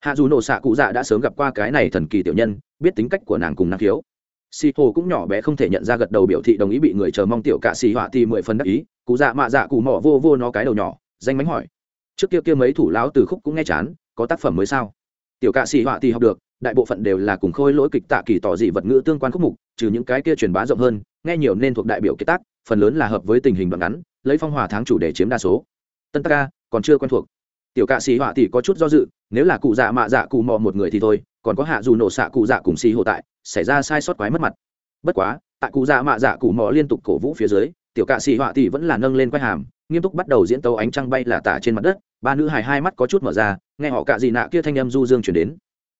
[SPEAKER 1] Hạ dù nổ xạ cụ dạ đã sớm gặp qua cái này thần kỳ tiểu nhân, biết tính cách của nàng cùng năng khiếu. Xì hồ cũng nhỏ bé không thể nhận ra gật đầu biểu thị đồng ý bị người chờ mong tiểu cạ xì họa thì mười phần đắc ý, cụ dạ mạ dạ cụ mỏ vô vô nó cái đầu nhỏ, danh mánh hỏi trước kia kia mấy thủ lão từ khúc cũng nghe chán, có tác phẩm mới sao? Tiểu cạ sĩ họa thì học được, đại bộ phận đều là cùng khôi lỗi kịch tạ kỳ tỏ dị vật ngữ tương quan khúc mục, trừ những cái kia truyền bá rộng hơn, nghe nhiều nên thuộc đại biểu kiệt tác, phần lớn là hợp với tình hình đoạn ngắn, lấy phong hòa tháng chủ đề chiếm đa số. Tân ta ca, còn chưa quen thuộc. Tiểu cạ sĩ họa thì có chút do dự, nếu là cụ dạ mạ dạ cụ mò một người thì thôi, còn có hạ dù nổ xạ cụ dạ cùng xì hồ tại, xảy ra sai sót quái mất mặt. Bất quá, tại cụ dạ mạ dạ cụ mò liên tục cổ vũ phía dưới, tiểu cạ sĩ họa thì vẫn là nâng lên quay hàm nghiêm túc bắt đầu diễn tấu ánh trăng bay là tả trên mặt đất, ba nữ hài hai mắt có chút mở ra, nghe họ cạ gì nạ kia thanh âm du dương chuyển đến.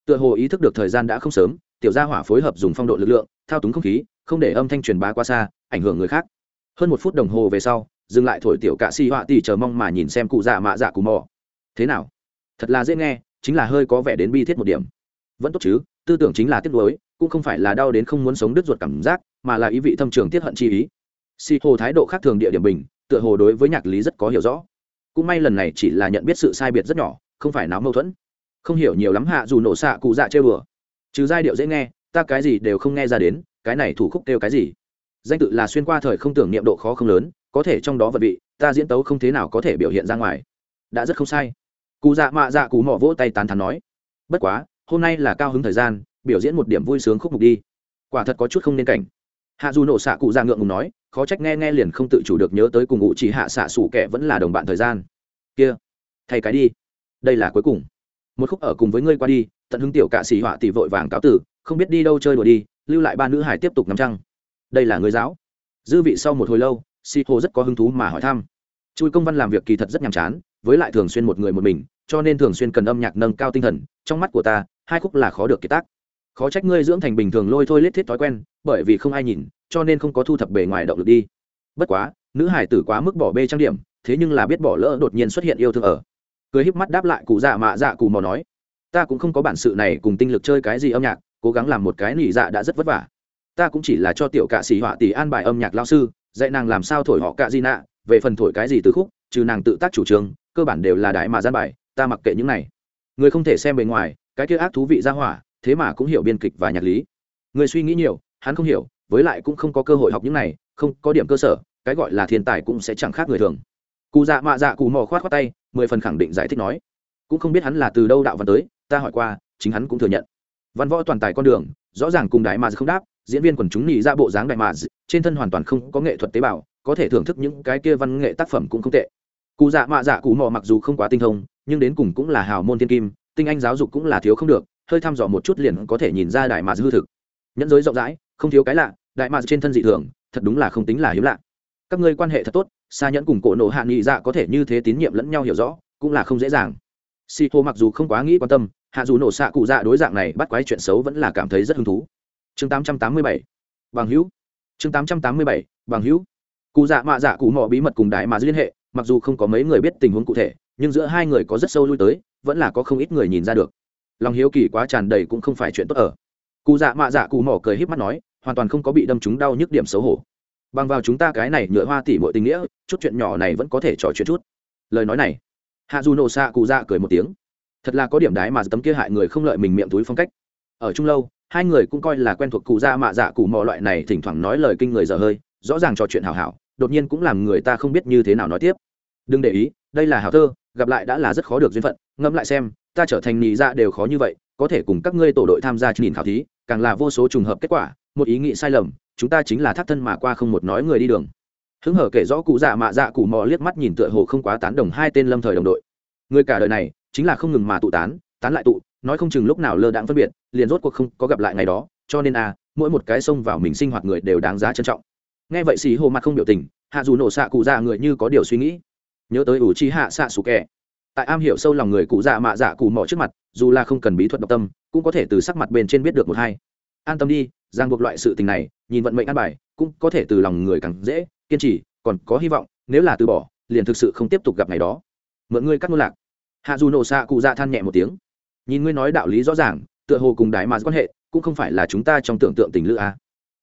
[SPEAKER 1] Tựa hồ ý thức được thời gian đã không sớm, tiểu gia hỏa phối hợp dùng phong độ lực lượng, thao túng không khí, không để âm thanh truyền bá qua xa, ảnh hưởng người khác. Hơn một phút đồng hồ về sau, dừng lại thổi tiểu cạ si họa tỉ chờ mong mà nhìn xem cụ dạ mạ dạ cụ mò. Thế nào? Thật là dễ nghe, chính là hơi có vẻ đến bi thiết một điểm. Vẫn tốt chứ, tư tưởng chính là tiếc nuối, cũng không phải là đau đến không muốn sống đứt ruột cảm giác, mà là ý vị thâm trường tiết hận chi ý. Si hồ thái độ khác thường địa điểm bình tựa hồ đối với nhạc lý rất có hiểu rõ. Cũng may lần này chỉ là nhận biết sự sai biệt rất nhỏ, không phải náo mâu thuẫn. Không hiểu nhiều lắm hạ dù nổ xạ cụ dạ chơi bừa trừ giai điệu dễ nghe, ta cái gì đều không nghe ra đến, cái này thủ khúc kêu cái gì? Danh tự là xuyên qua thời không tưởng niệm độ khó không lớn, có thể trong đó vật vị, ta diễn tấu không thế nào có thể biểu hiện ra ngoài. Đã rất không sai. Cụ dạ mạ dạ cụ mỏ vỗ tay tán thắn nói. Bất quá, hôm nay là cao hứng thời gian, biểu diễn một điểm vui sướng khúc mục đi. Quả thật có chút không nên cảnh hạ dù nổ xạ cụ già ngượng ngùng nói, khó trách nghe nghe liền không tự chủ được nhớ tới cùng ngụ chỉ hạ xạ xủ kẻ vẫn là đồng bạn thời gian. Kia, thay cái đi. Đây là cuối cùng. Một khúc ở cùng với ngươi qua đi, tận hứng tiểu cạ xỉ họa tỷ vội vàng cáo tử, không biết đi đâu chơi đùa đi, lưu lại ba nữ hải tiếp tục nắm trăng. Đây là người giáo. Dư vị sau một hồi lâu si hồ rất có hứng thú mà hỏi thăm. Chui công văn làm việc kỳ thật rất nhàm chán, với lại thường xuyên một người một mình, cho nên thường xuyên cần âm nhạc nâng cao tinh thần, trong mắt của ta, hai khúc là khó được kiệt tác. Khó trách ngươi dưỡng thành bình thường lôi thôi lết thiết thói quen, bởi vì không ai nhìn cho nên không có thu thập bề ngoài động lực đi. Bất quá, nữ hải tử quá mức bỏ bê trang điểm, thế nhưng là biết bỏ lỡ đột nhiên xuất hiện yêu thương ở. Cười híp mắt đáp lại cụ dạ mạ dạ cụ mò nói, ta cũng không có bản sự này cùng tinh lực chơi cái gì âm nhạc, cố gắng làm một cái nỉ dạ đã rất vất vả. Ta cũng chỉ là cho tiểu cạ sĩ họa tỷ an bài âm nhạc lao sư, dạy nàng làm sao thổi họ cạ di nạ, về phần thổi cái gì từ khúc, trừ nàng tự tác chủ trương, cơ bản đều là đại mà gian bài, ta mặc kệ những này. Người không thể xem bề ngoài, cái kia ác thú vị ra hỏa, thế mà cũng hiểu biên kịch và nhạc lý. Người suy nghĩ nhiều, hắn không hiểu với lại cũng không có cơ hội học những này, không có điểm cơ sở, cái gọi là thiên tài cũng sẽ chẳng khác người thường. Cụ dạ mạ dạ cụ mò khoát khoát tay, mười phần khẳng định giải thích nói. Cũng không biết hắn là từ đâu đạo văn tới, ta hỏi qua, chính hắn cũng thừa nhận. Văn võ toàn tài con đường, rõ ràng cùng đại mà không đáp, diễn viên quần chúng nhị ra dạ bộ dáng đại mà trên thân hoàn toàn không có nghệ thuật tế bào, có thể thưởng thức những cái kia văn nghệ tác phẩm cũng không tệ. Cụ dạ mạ dạ cụ mò mặc dù không quá tinh thông, nhưng đến cùng cũng là hào môn thiên kim, tinh anh giáo dục cũng là thiếu không được, hơi thăm dò một chút liền có thể nhìn ra đại mà hư thực. Nhẫn giới rộng rãi không thiếu cái lạ, đại mạc trên thân dị thường, thật đúng là không tính là hiếm lạ. Các ngươi quan hệ thật tốt xa nhẫn cùng cổ nộ hạ nghị dạ có thể như thế tín nhiệm lẫn nhau hiểu rõ, cũng là không dễ dàng. Si hô mặc dù không quá nghĩ quan tâm, hạ dù nổ xạ cụ dạ đối dạng này bắt quái chuyện xấu vẫn là cảm thấy rất hứng thú. Chương 887 bằng hữu. Chương 887 bằng hữu. Cụ dạ mạ dạ cụ mò bí mật cùng đại mà liên hệ, mặc dù không có mấy người biết tình huống cụ thể, nhưng giữa hai người có rất sâu lui tới, vẫn là có không ít người nhìn ra được. Lòng hiếu kỳ quá tràn đầy cũng không phải chuyện tốt ở. Cụ dạ mạ dạ cụ mỏ cười híp mắt nói hoàn toàn không có bị đâm trúng đau nhức điểm xấu hổ. Bằng vào chúng ta cái này nhựa hoa tỉ mọi tình nghĩa, chút chuyện nhỏ này vẫn có thể trò chuyện chút. Lời nói này hạ dù nổ xạ cụ dạ cười một tiếng. Thật là có điểm đái mà tấm kia hại người không lợi mình miệng túi phong cách. Ở chung lâu, hai người cũng coi là quen thuộc cụ dạ mạ dạ cụ mò loại này thỉnh thoảng nói lời kinh người dở hơi, rõ ràng trò chuyện hào hảo, đột nhiên cũng làm người ta không biết như thế nào nói tiếp. Đừng để ý, đây là hào thơ, gặp lại đã là rất khó được duyên phận. Ngẫm lại xem, ta trở thành nhị dạ đều khó như vậy, có thể cùng các ngươi tổ đội tham gia nhìn khảo thí, càng là vô số trùng hợp kết quả một ý nghĩ sai lầm, chúng ta chính là thác thân mà qua không một nói người đi đường. Hứng hở kể rõ cụ dạ mạ dạ cụ mò liếc mắt nhìn tựa hồ không quá tán đồng hai tên lâm thời đồng đội. Người cả đời này, chính là không ngừng mà tụ tán tán lại tụ, nói không chừng lúc nào lơ đãng phân biệt, liền rốt cuộc không có gặp lại ngày đó, cho nên a mỗi một cái xông vào mình sinh hoạt người đều đáng giá trân trọng. Nghe vậy xì hồ mặt không biểu tình, hạ dù nổ xạ cụ dạ người như có điều suy nghĩ. Nhớ tới ủ chi hạ xạ xù kẻ. Tại am hiểu sâu lòng người cụ dạ mạ dạ cụ mò trước mặt, dù là không cần bí thuật độc tâm, cũng có thể từ sắc mặt bên trên biết được một hai. An tâm đi giang buộc loại sự tình này, nhìn vận mệnh an bài, cũng có thể từ lòng người càng dễ, kiên trì, còn có hy vọng, nếu là từ bỏ, liền thực sự không tiếp tục gặp ngày đó. Mượn ngươi cắt ngôn lạc. Hạ dù nổ xạ cụ dạ than nhẹ một tiếng. Nhìn ngươi nói đạo lý rõ ràng, tựa hồ cùng đại mà quan hệ, cũng không phải là chúng ta trong tưởng tượng tình lữ a. À.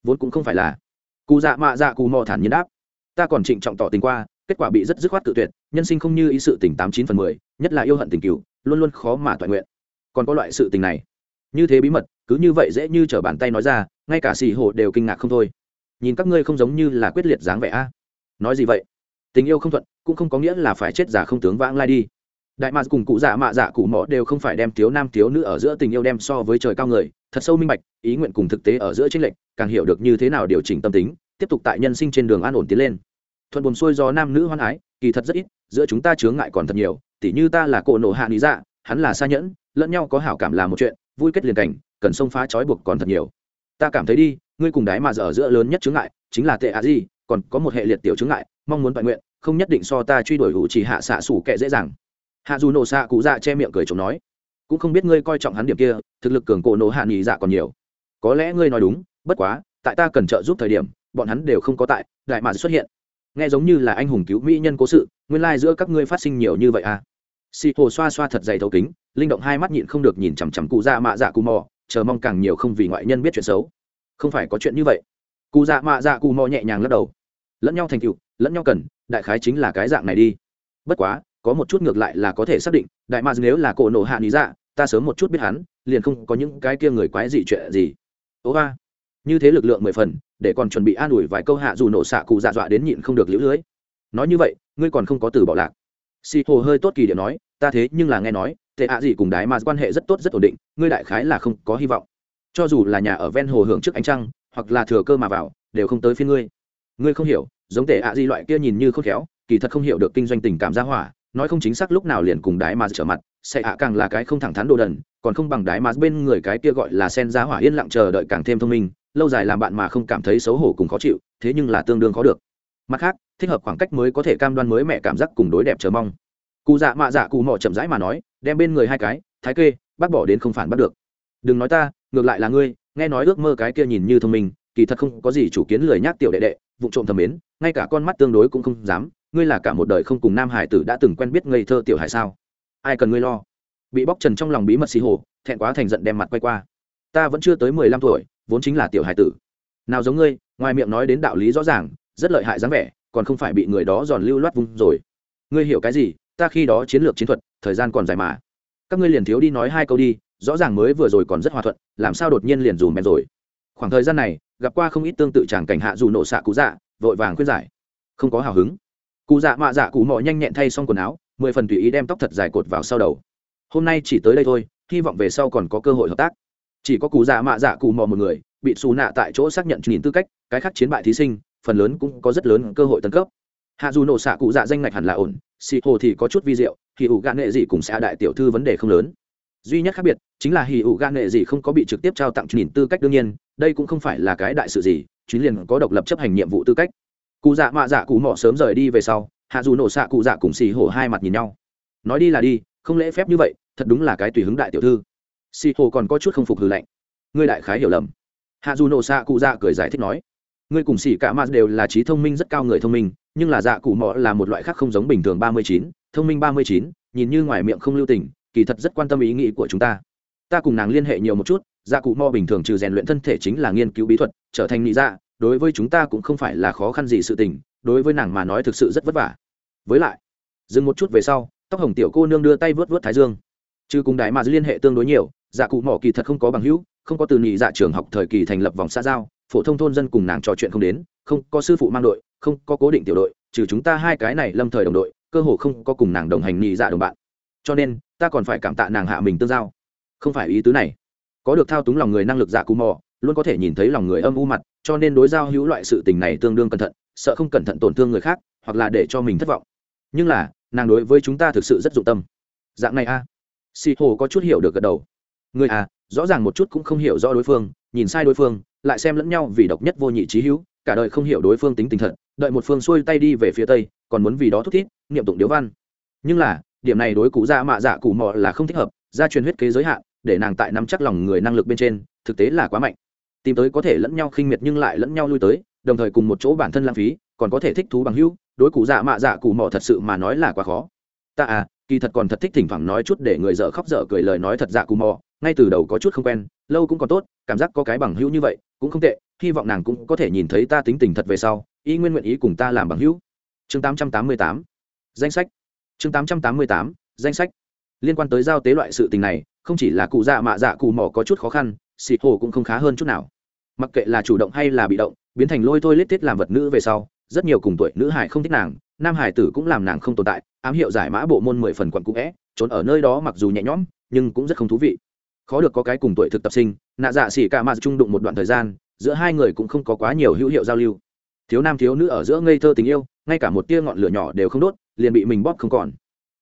[SPEAKER 1] vốn cũng không phải là. Cụ dạ mạ dạ cụ mò thản nhiên đáp. Ta còn trịnh trọng tỏ tình qua, kết quả bị rất dứt khoát tự tuyệt, nhân sinh không như ý sự tình tám chín phần mười, nhất là yêu hận tình cựu luôn luôn khó mà toàn nguyện. Còn có loại sự tình này. Như thế bí mật cứ như vậy dễ như t r ở bàn tay nói ra, ngay cả xì hồ đều kinh ngạc không thôi. Nhìn các ngươi không giống như là quyết liệt dáng vẻ a. Nói gì vậy? Tình yêu không thuận, cũng không có nghĩa là phải chết giả không tướng vãng lai đi. Đại mạc cùng cụ dạ mạ dạ cụ mỏ đều không phải đem thiếu nam thiếu nữ ở giữa tình yêu đem so với trời cao người, thật sâu minh bạch, ý nguyện cùng thực tế ở giữa tranh lệch, càng hiểu được như thế nào điều chỉnh tâm tính, tiếp tục tại nhân sinh trên đường an ổn tiến lên. Thuận buồn xuôi do nam nữ hoan ái, kỳ thật rất ít, giữa chúng ta chướng ngại còn thật nhiều, tỉ như ta là cổ nổ hạ lý dạ hắn là xa nhẫn, lẫn nhau có hảo cảm là một chuyện, vui kết liền cảnh cần xông phá trói buộc còn thật nhiều. Ta cảm thấy đi, ngươi cùng đái mà dở giữa lớn nhất chướng ngại chính là tệ a di còn có một hệ liệt tiểu chướng ngại, mong muốn bại nguyện, không nhất định so ta truy đuổi hữu chỉ hạ xạ sủ kệ dễ dàng. Hạ dù nổ xạ cụ dạ che miệng cười chồng nói, cũng không biết ngươi coi trọng hắn điểm kia, thực lực cường cổ nổ hạ nghỉ dạ còn nhiều. Có lẽ ngươi nói đúng, bất quá, tại ta cần trợ giúp thời điểm, bọn hắn đều không có tại, đại mà xuất hiện. Nghe giống như là anh hùng cứu mỹ nhân cố sự, nguyên lai、like、giữa các ngươi phát sinh nhiều như vậy à? Xì hồ xoa xoa thật dày thấu kính, linh động hai mắt nhịn không được nhìn chằm chằm cụ dạ mạ dạ cụ mò chờ mong càng nhiều không vì ngoại nhân biết chuyện xấu. Không phải có chuyện như vậy. Cụ dạ mạ dạ cù mò nhẹ nhàng lắc đầu. Lẫn nhau thành tựu, lẫn nhau cần, đại khái chính là cái dạng này đi. Bất quá, có một chút ngược lại là có thể xác định, đại mạc nếu là cổ nổ hạ lý dạ ta sớm một chút biết hắn, liền không có những cái kia người quái dị chuyện gì. Ố ba như thế lực lượng mười phần, để còn chuẩn bị an ủi vài câu hạ dù nổ xạ cụ dạ dọa đến nhịn không được lũ lưới. Nói như vậy, ngươi còn không có từ bỏ lạc. Xì hồ hơi tốt kỳ điệu nói, ta thế nhưng là nghe nói tệ ạ gì cùng đái mà quan hệ rất tốt, rất ổn định, ngươi đại khái là không có hy vọng. Cho dù là nhà ở ven hồ hưởng trước ánh trăng, hoặc là thừa cơ mà vào, đều không tới phía ngươi. Ngươi không hiểu, giống tệ ạ gì loại kia nhìn như khôn khéo, kỳ thật không hiểu được kinh doanh tình cảm gia hỏa, nói không chính xác lúc nào liền cùng đái mà trở mặt, sẽ ạ càng là cái không thẳng thắn đồ đần, còn không bằng đái mà bên người cái kia gọi là sen gia hỏa yên lặng chờ đợi càng thêm thông minh, lâu dài làm bạn mà không cảm thấy xấu hổ cùng khó chịu, thế nhưng là tương đương khó được. Mặt khác, thích hợp khoảng cách mới có thể cam đoan mới mẹ cảm giác cùng đối đẹp chờ mong cụ dạ mạ dạ cụ mỏ chậm rãi mà nói, đem bên người hai cái, thái kê, bác bỏ đến không phản bắt được. Đừng nói ta, ngược lại là ngươi, nghe nói ước mơ cái kia nhìn như thông minh, kỳ thật không có gì chủ kiến lười nhác tiểu đệ đệ vụ trộm thầm mến, ngay cả con mắt tương đối cũng không dám, ngươi là cả một đời không cùng nam hải tử đã từng quen biết ngây thơ tiểu hải sao? Ai cần ngươi lo? Bị bóc trần trong lòng bí mật xì hồ, thẹn quá thành giận đem mặt quay qua. Ta vẫn chưa tới mười lăm tuổi, vốn chính là tiểu hải tử. Nào giống ngươi, ngoài miệng nói đến đạo lý rõ ràng, rất lợi hại dáng vẻ, còn không phải bị người đó giòn lưu loát vung rồi. Ngươi hiểu cái gì? Ta khi đó chiến lược chiến thuật, thời gian còn dài mà. Các ngươi liền thiếu đi nói hai câu đi, rõ ràng mới vừa rồi còn rất hòa thuận, làm sao đột nhiên liền dùm bèn rồi? Khoảng thời gian này, gặp qua không ít tương tự chàng cảnh hạ dù nổ xạ cú dạ vội vàng khuyên giải. Không có hào hứng. Cụ dạ mạ dạ cụ mọ nhanh nhẹn thay xong quần áo, mười phần tùy ý đem tóc thật dài cột vào sau đầu. Hôm nay chỉ tới đây thôi, hy vọng về sau còn có cơ hội hợp tác. Chỉ có cụ dạ mạ dạ cụ mọ một người, bị xù nạ tại chỗ xác nhận nhìn tư cách, cái khác chiến bại thí sinh, phần lớn cũng có rất lớn cơ hội tấn cấp. Hạ dù nổ xạ cụ dạ danh ngạch hẳn là ổn xì hồ thì có chút vi diệu, hì ủ gạn nghệ gì cùng sẽ đại tiểu thư vấn đề không lớn. Duy nhất khác biệt, chính là hì ủ gan nghệ gì không có bị trực tiếp trao tặng nhìn tư cách đương nhiên, đây cũng không phải là cái đại sự gì chuyến liền có độc lập chấp hành nhiệm vụ tư cách. Cụ dạ mạ dạ cụ mọ sớm rời đi về sau, hạ dù nổ xạ cụ dạ cùng xì hổ hai mặt nhìn nhau. Nói đi là đi, không lễ phép như vậy, thật đúng là cái tùy hứng đại tiểu thư. Xì hổ còn có chút không phục hư lạnh. Ngươi đại khái hiểu lầm. Hạ dù nổ xạ cụ dạ cười giải thích nói ngươi cùng xì cả mạt đều là trí thông minh, rất cao người thông minh, nhưng là dạ cụ mọ là một loại khác không giống bình thường ba mươi chín, thông minh ba mươi chín, nhìn như ngoài miệng không lưu tình, kỳ thật rất quan tâm ý nghĩ của chúng ta. Ta cùng nàng liên hệ nhiều một chút dạ cụ mọ bình thường trừ rèn luyện thân thể chính là nghiên cứu bí thuật, trở thành nghĩ dạ đối với chúng ta cũng không phải là khó khăn gì sự tình, đối với nàng mà nói thực sự rất vất vả. Với lại, dừng một chút về sau, tóc hồng tiểu cô nương đưa tay vớt vớt thái dương. Chứ cùng đại mà liên hệ tương đối nhiều dạ cụ mỏ kỳ thật không có bằng hữu, không có từ nhị dạ trường học thời kỳ thành lập vòng xã giao phổ thông thôn dân cùng nàng trò chuyện không đến, không có sư phụ mang đội, không có cố định tiểu đội, trừ chúng ta hai cái này lâm thời đồng đội, cơ hồ không có cùng nàng đồng hành nhị dạ đồng bạn. Cho nên, ta còn phải cảm tạ nàng hạ mình tương giao. Không phải ý tứ này. Có được thao túng lòng người năng lực dạ cù mò, luôn có thể nhìn thấy lòng người âm u mặt, cho nên đối giao hữu loại sự tình này tương đương cẩn thận, sợ không cẩn thận tổn thương người khác, hoặc là để cho mình thất vọng. Nhưng là, nàng đối với chúng ta thực sự rất dụng tâm. Dạng này a. À. si hồ có chút hiểu được gật đầu. Người à rõ ràng một chút cũng không hiểu rõ đối phương, nhìn sai đối phương lại xem lẫn nhau vì độc nhất vô nhị trí hữu, cả đời không hiểu đối phương tính tình thật, đợi một phương xuôi tay đi về phía tây, còn muốn vì đó thúc thiết, niệm tụng điếu văn. Nhưng là, điểm này đối cụ dạ mạ dạ cụ mọ là không thích hợp, gia truyền huyết kế giới hạn, để nàng tại nắm chắc lòng người năng lực bên trên, thực tế là quá mạnh. Tìm tới có thể lẫn nhau khinh miệt nhưng lại lẫn nhau lui tới, đồng thời cùng một chỗ bản thân lãng phí, còn có thể thích thú bằng hữu, đối cụ dạ mạ dạ cụ mọ thật sự mà nói là quá khó. Ta à kỳ thật còn thật thích thỉnh thoảng nói chút để người dở khóc dở cười lời nói thật dạ cụ mọ, ngay từ đầu có chút không quen, lâu cũng còn tốt, cảm giác có cái bằng hữu như vậy cũng không tệ, hy vọng nàng cũng có thể nhìn thấy ta tính tình thật về sau, y nguyên nguyện ý cùng ta làm bằng hữu. Chương tám trăm tám mươi tám, danh sách. Chương tám trăm tám mươi tám, danh sách. Liên quan tới giao tế loại sự tình này, không chỉ là cụ dạ mạ dạ cụ mỏ có chút khó khăn, xịt hồ cũng không khá hơn chút nào. Mặc kệ là chủ động hay là bị động, biến thành lôi thôi lết tiết làm vật nữ về sau, rất nhiều cùng tuổi nữ hải không thích nàng, nam hải tử cũng làm nàng không tồn tại, ám hiệu giải mã bộ môn mười phần quận cũ vẽ trốn ở nơi đó mặc dù nhẹ nhõm, nhưng cũng rất không thú vị khó được có cái cùng tuổi thực tập sinh, nạ dạ xỉ cả mà trung đụng một đoạn thời gian, giữa hai người cũng không có quá nhiều hữu hiệu giao lưu. Thiếu nam thiếu nữ ở giữa ngây thơ tình yêu, ngay cả một tia ngọn lửa nhỏ đều không đốt, liền bị mình bóp không còn.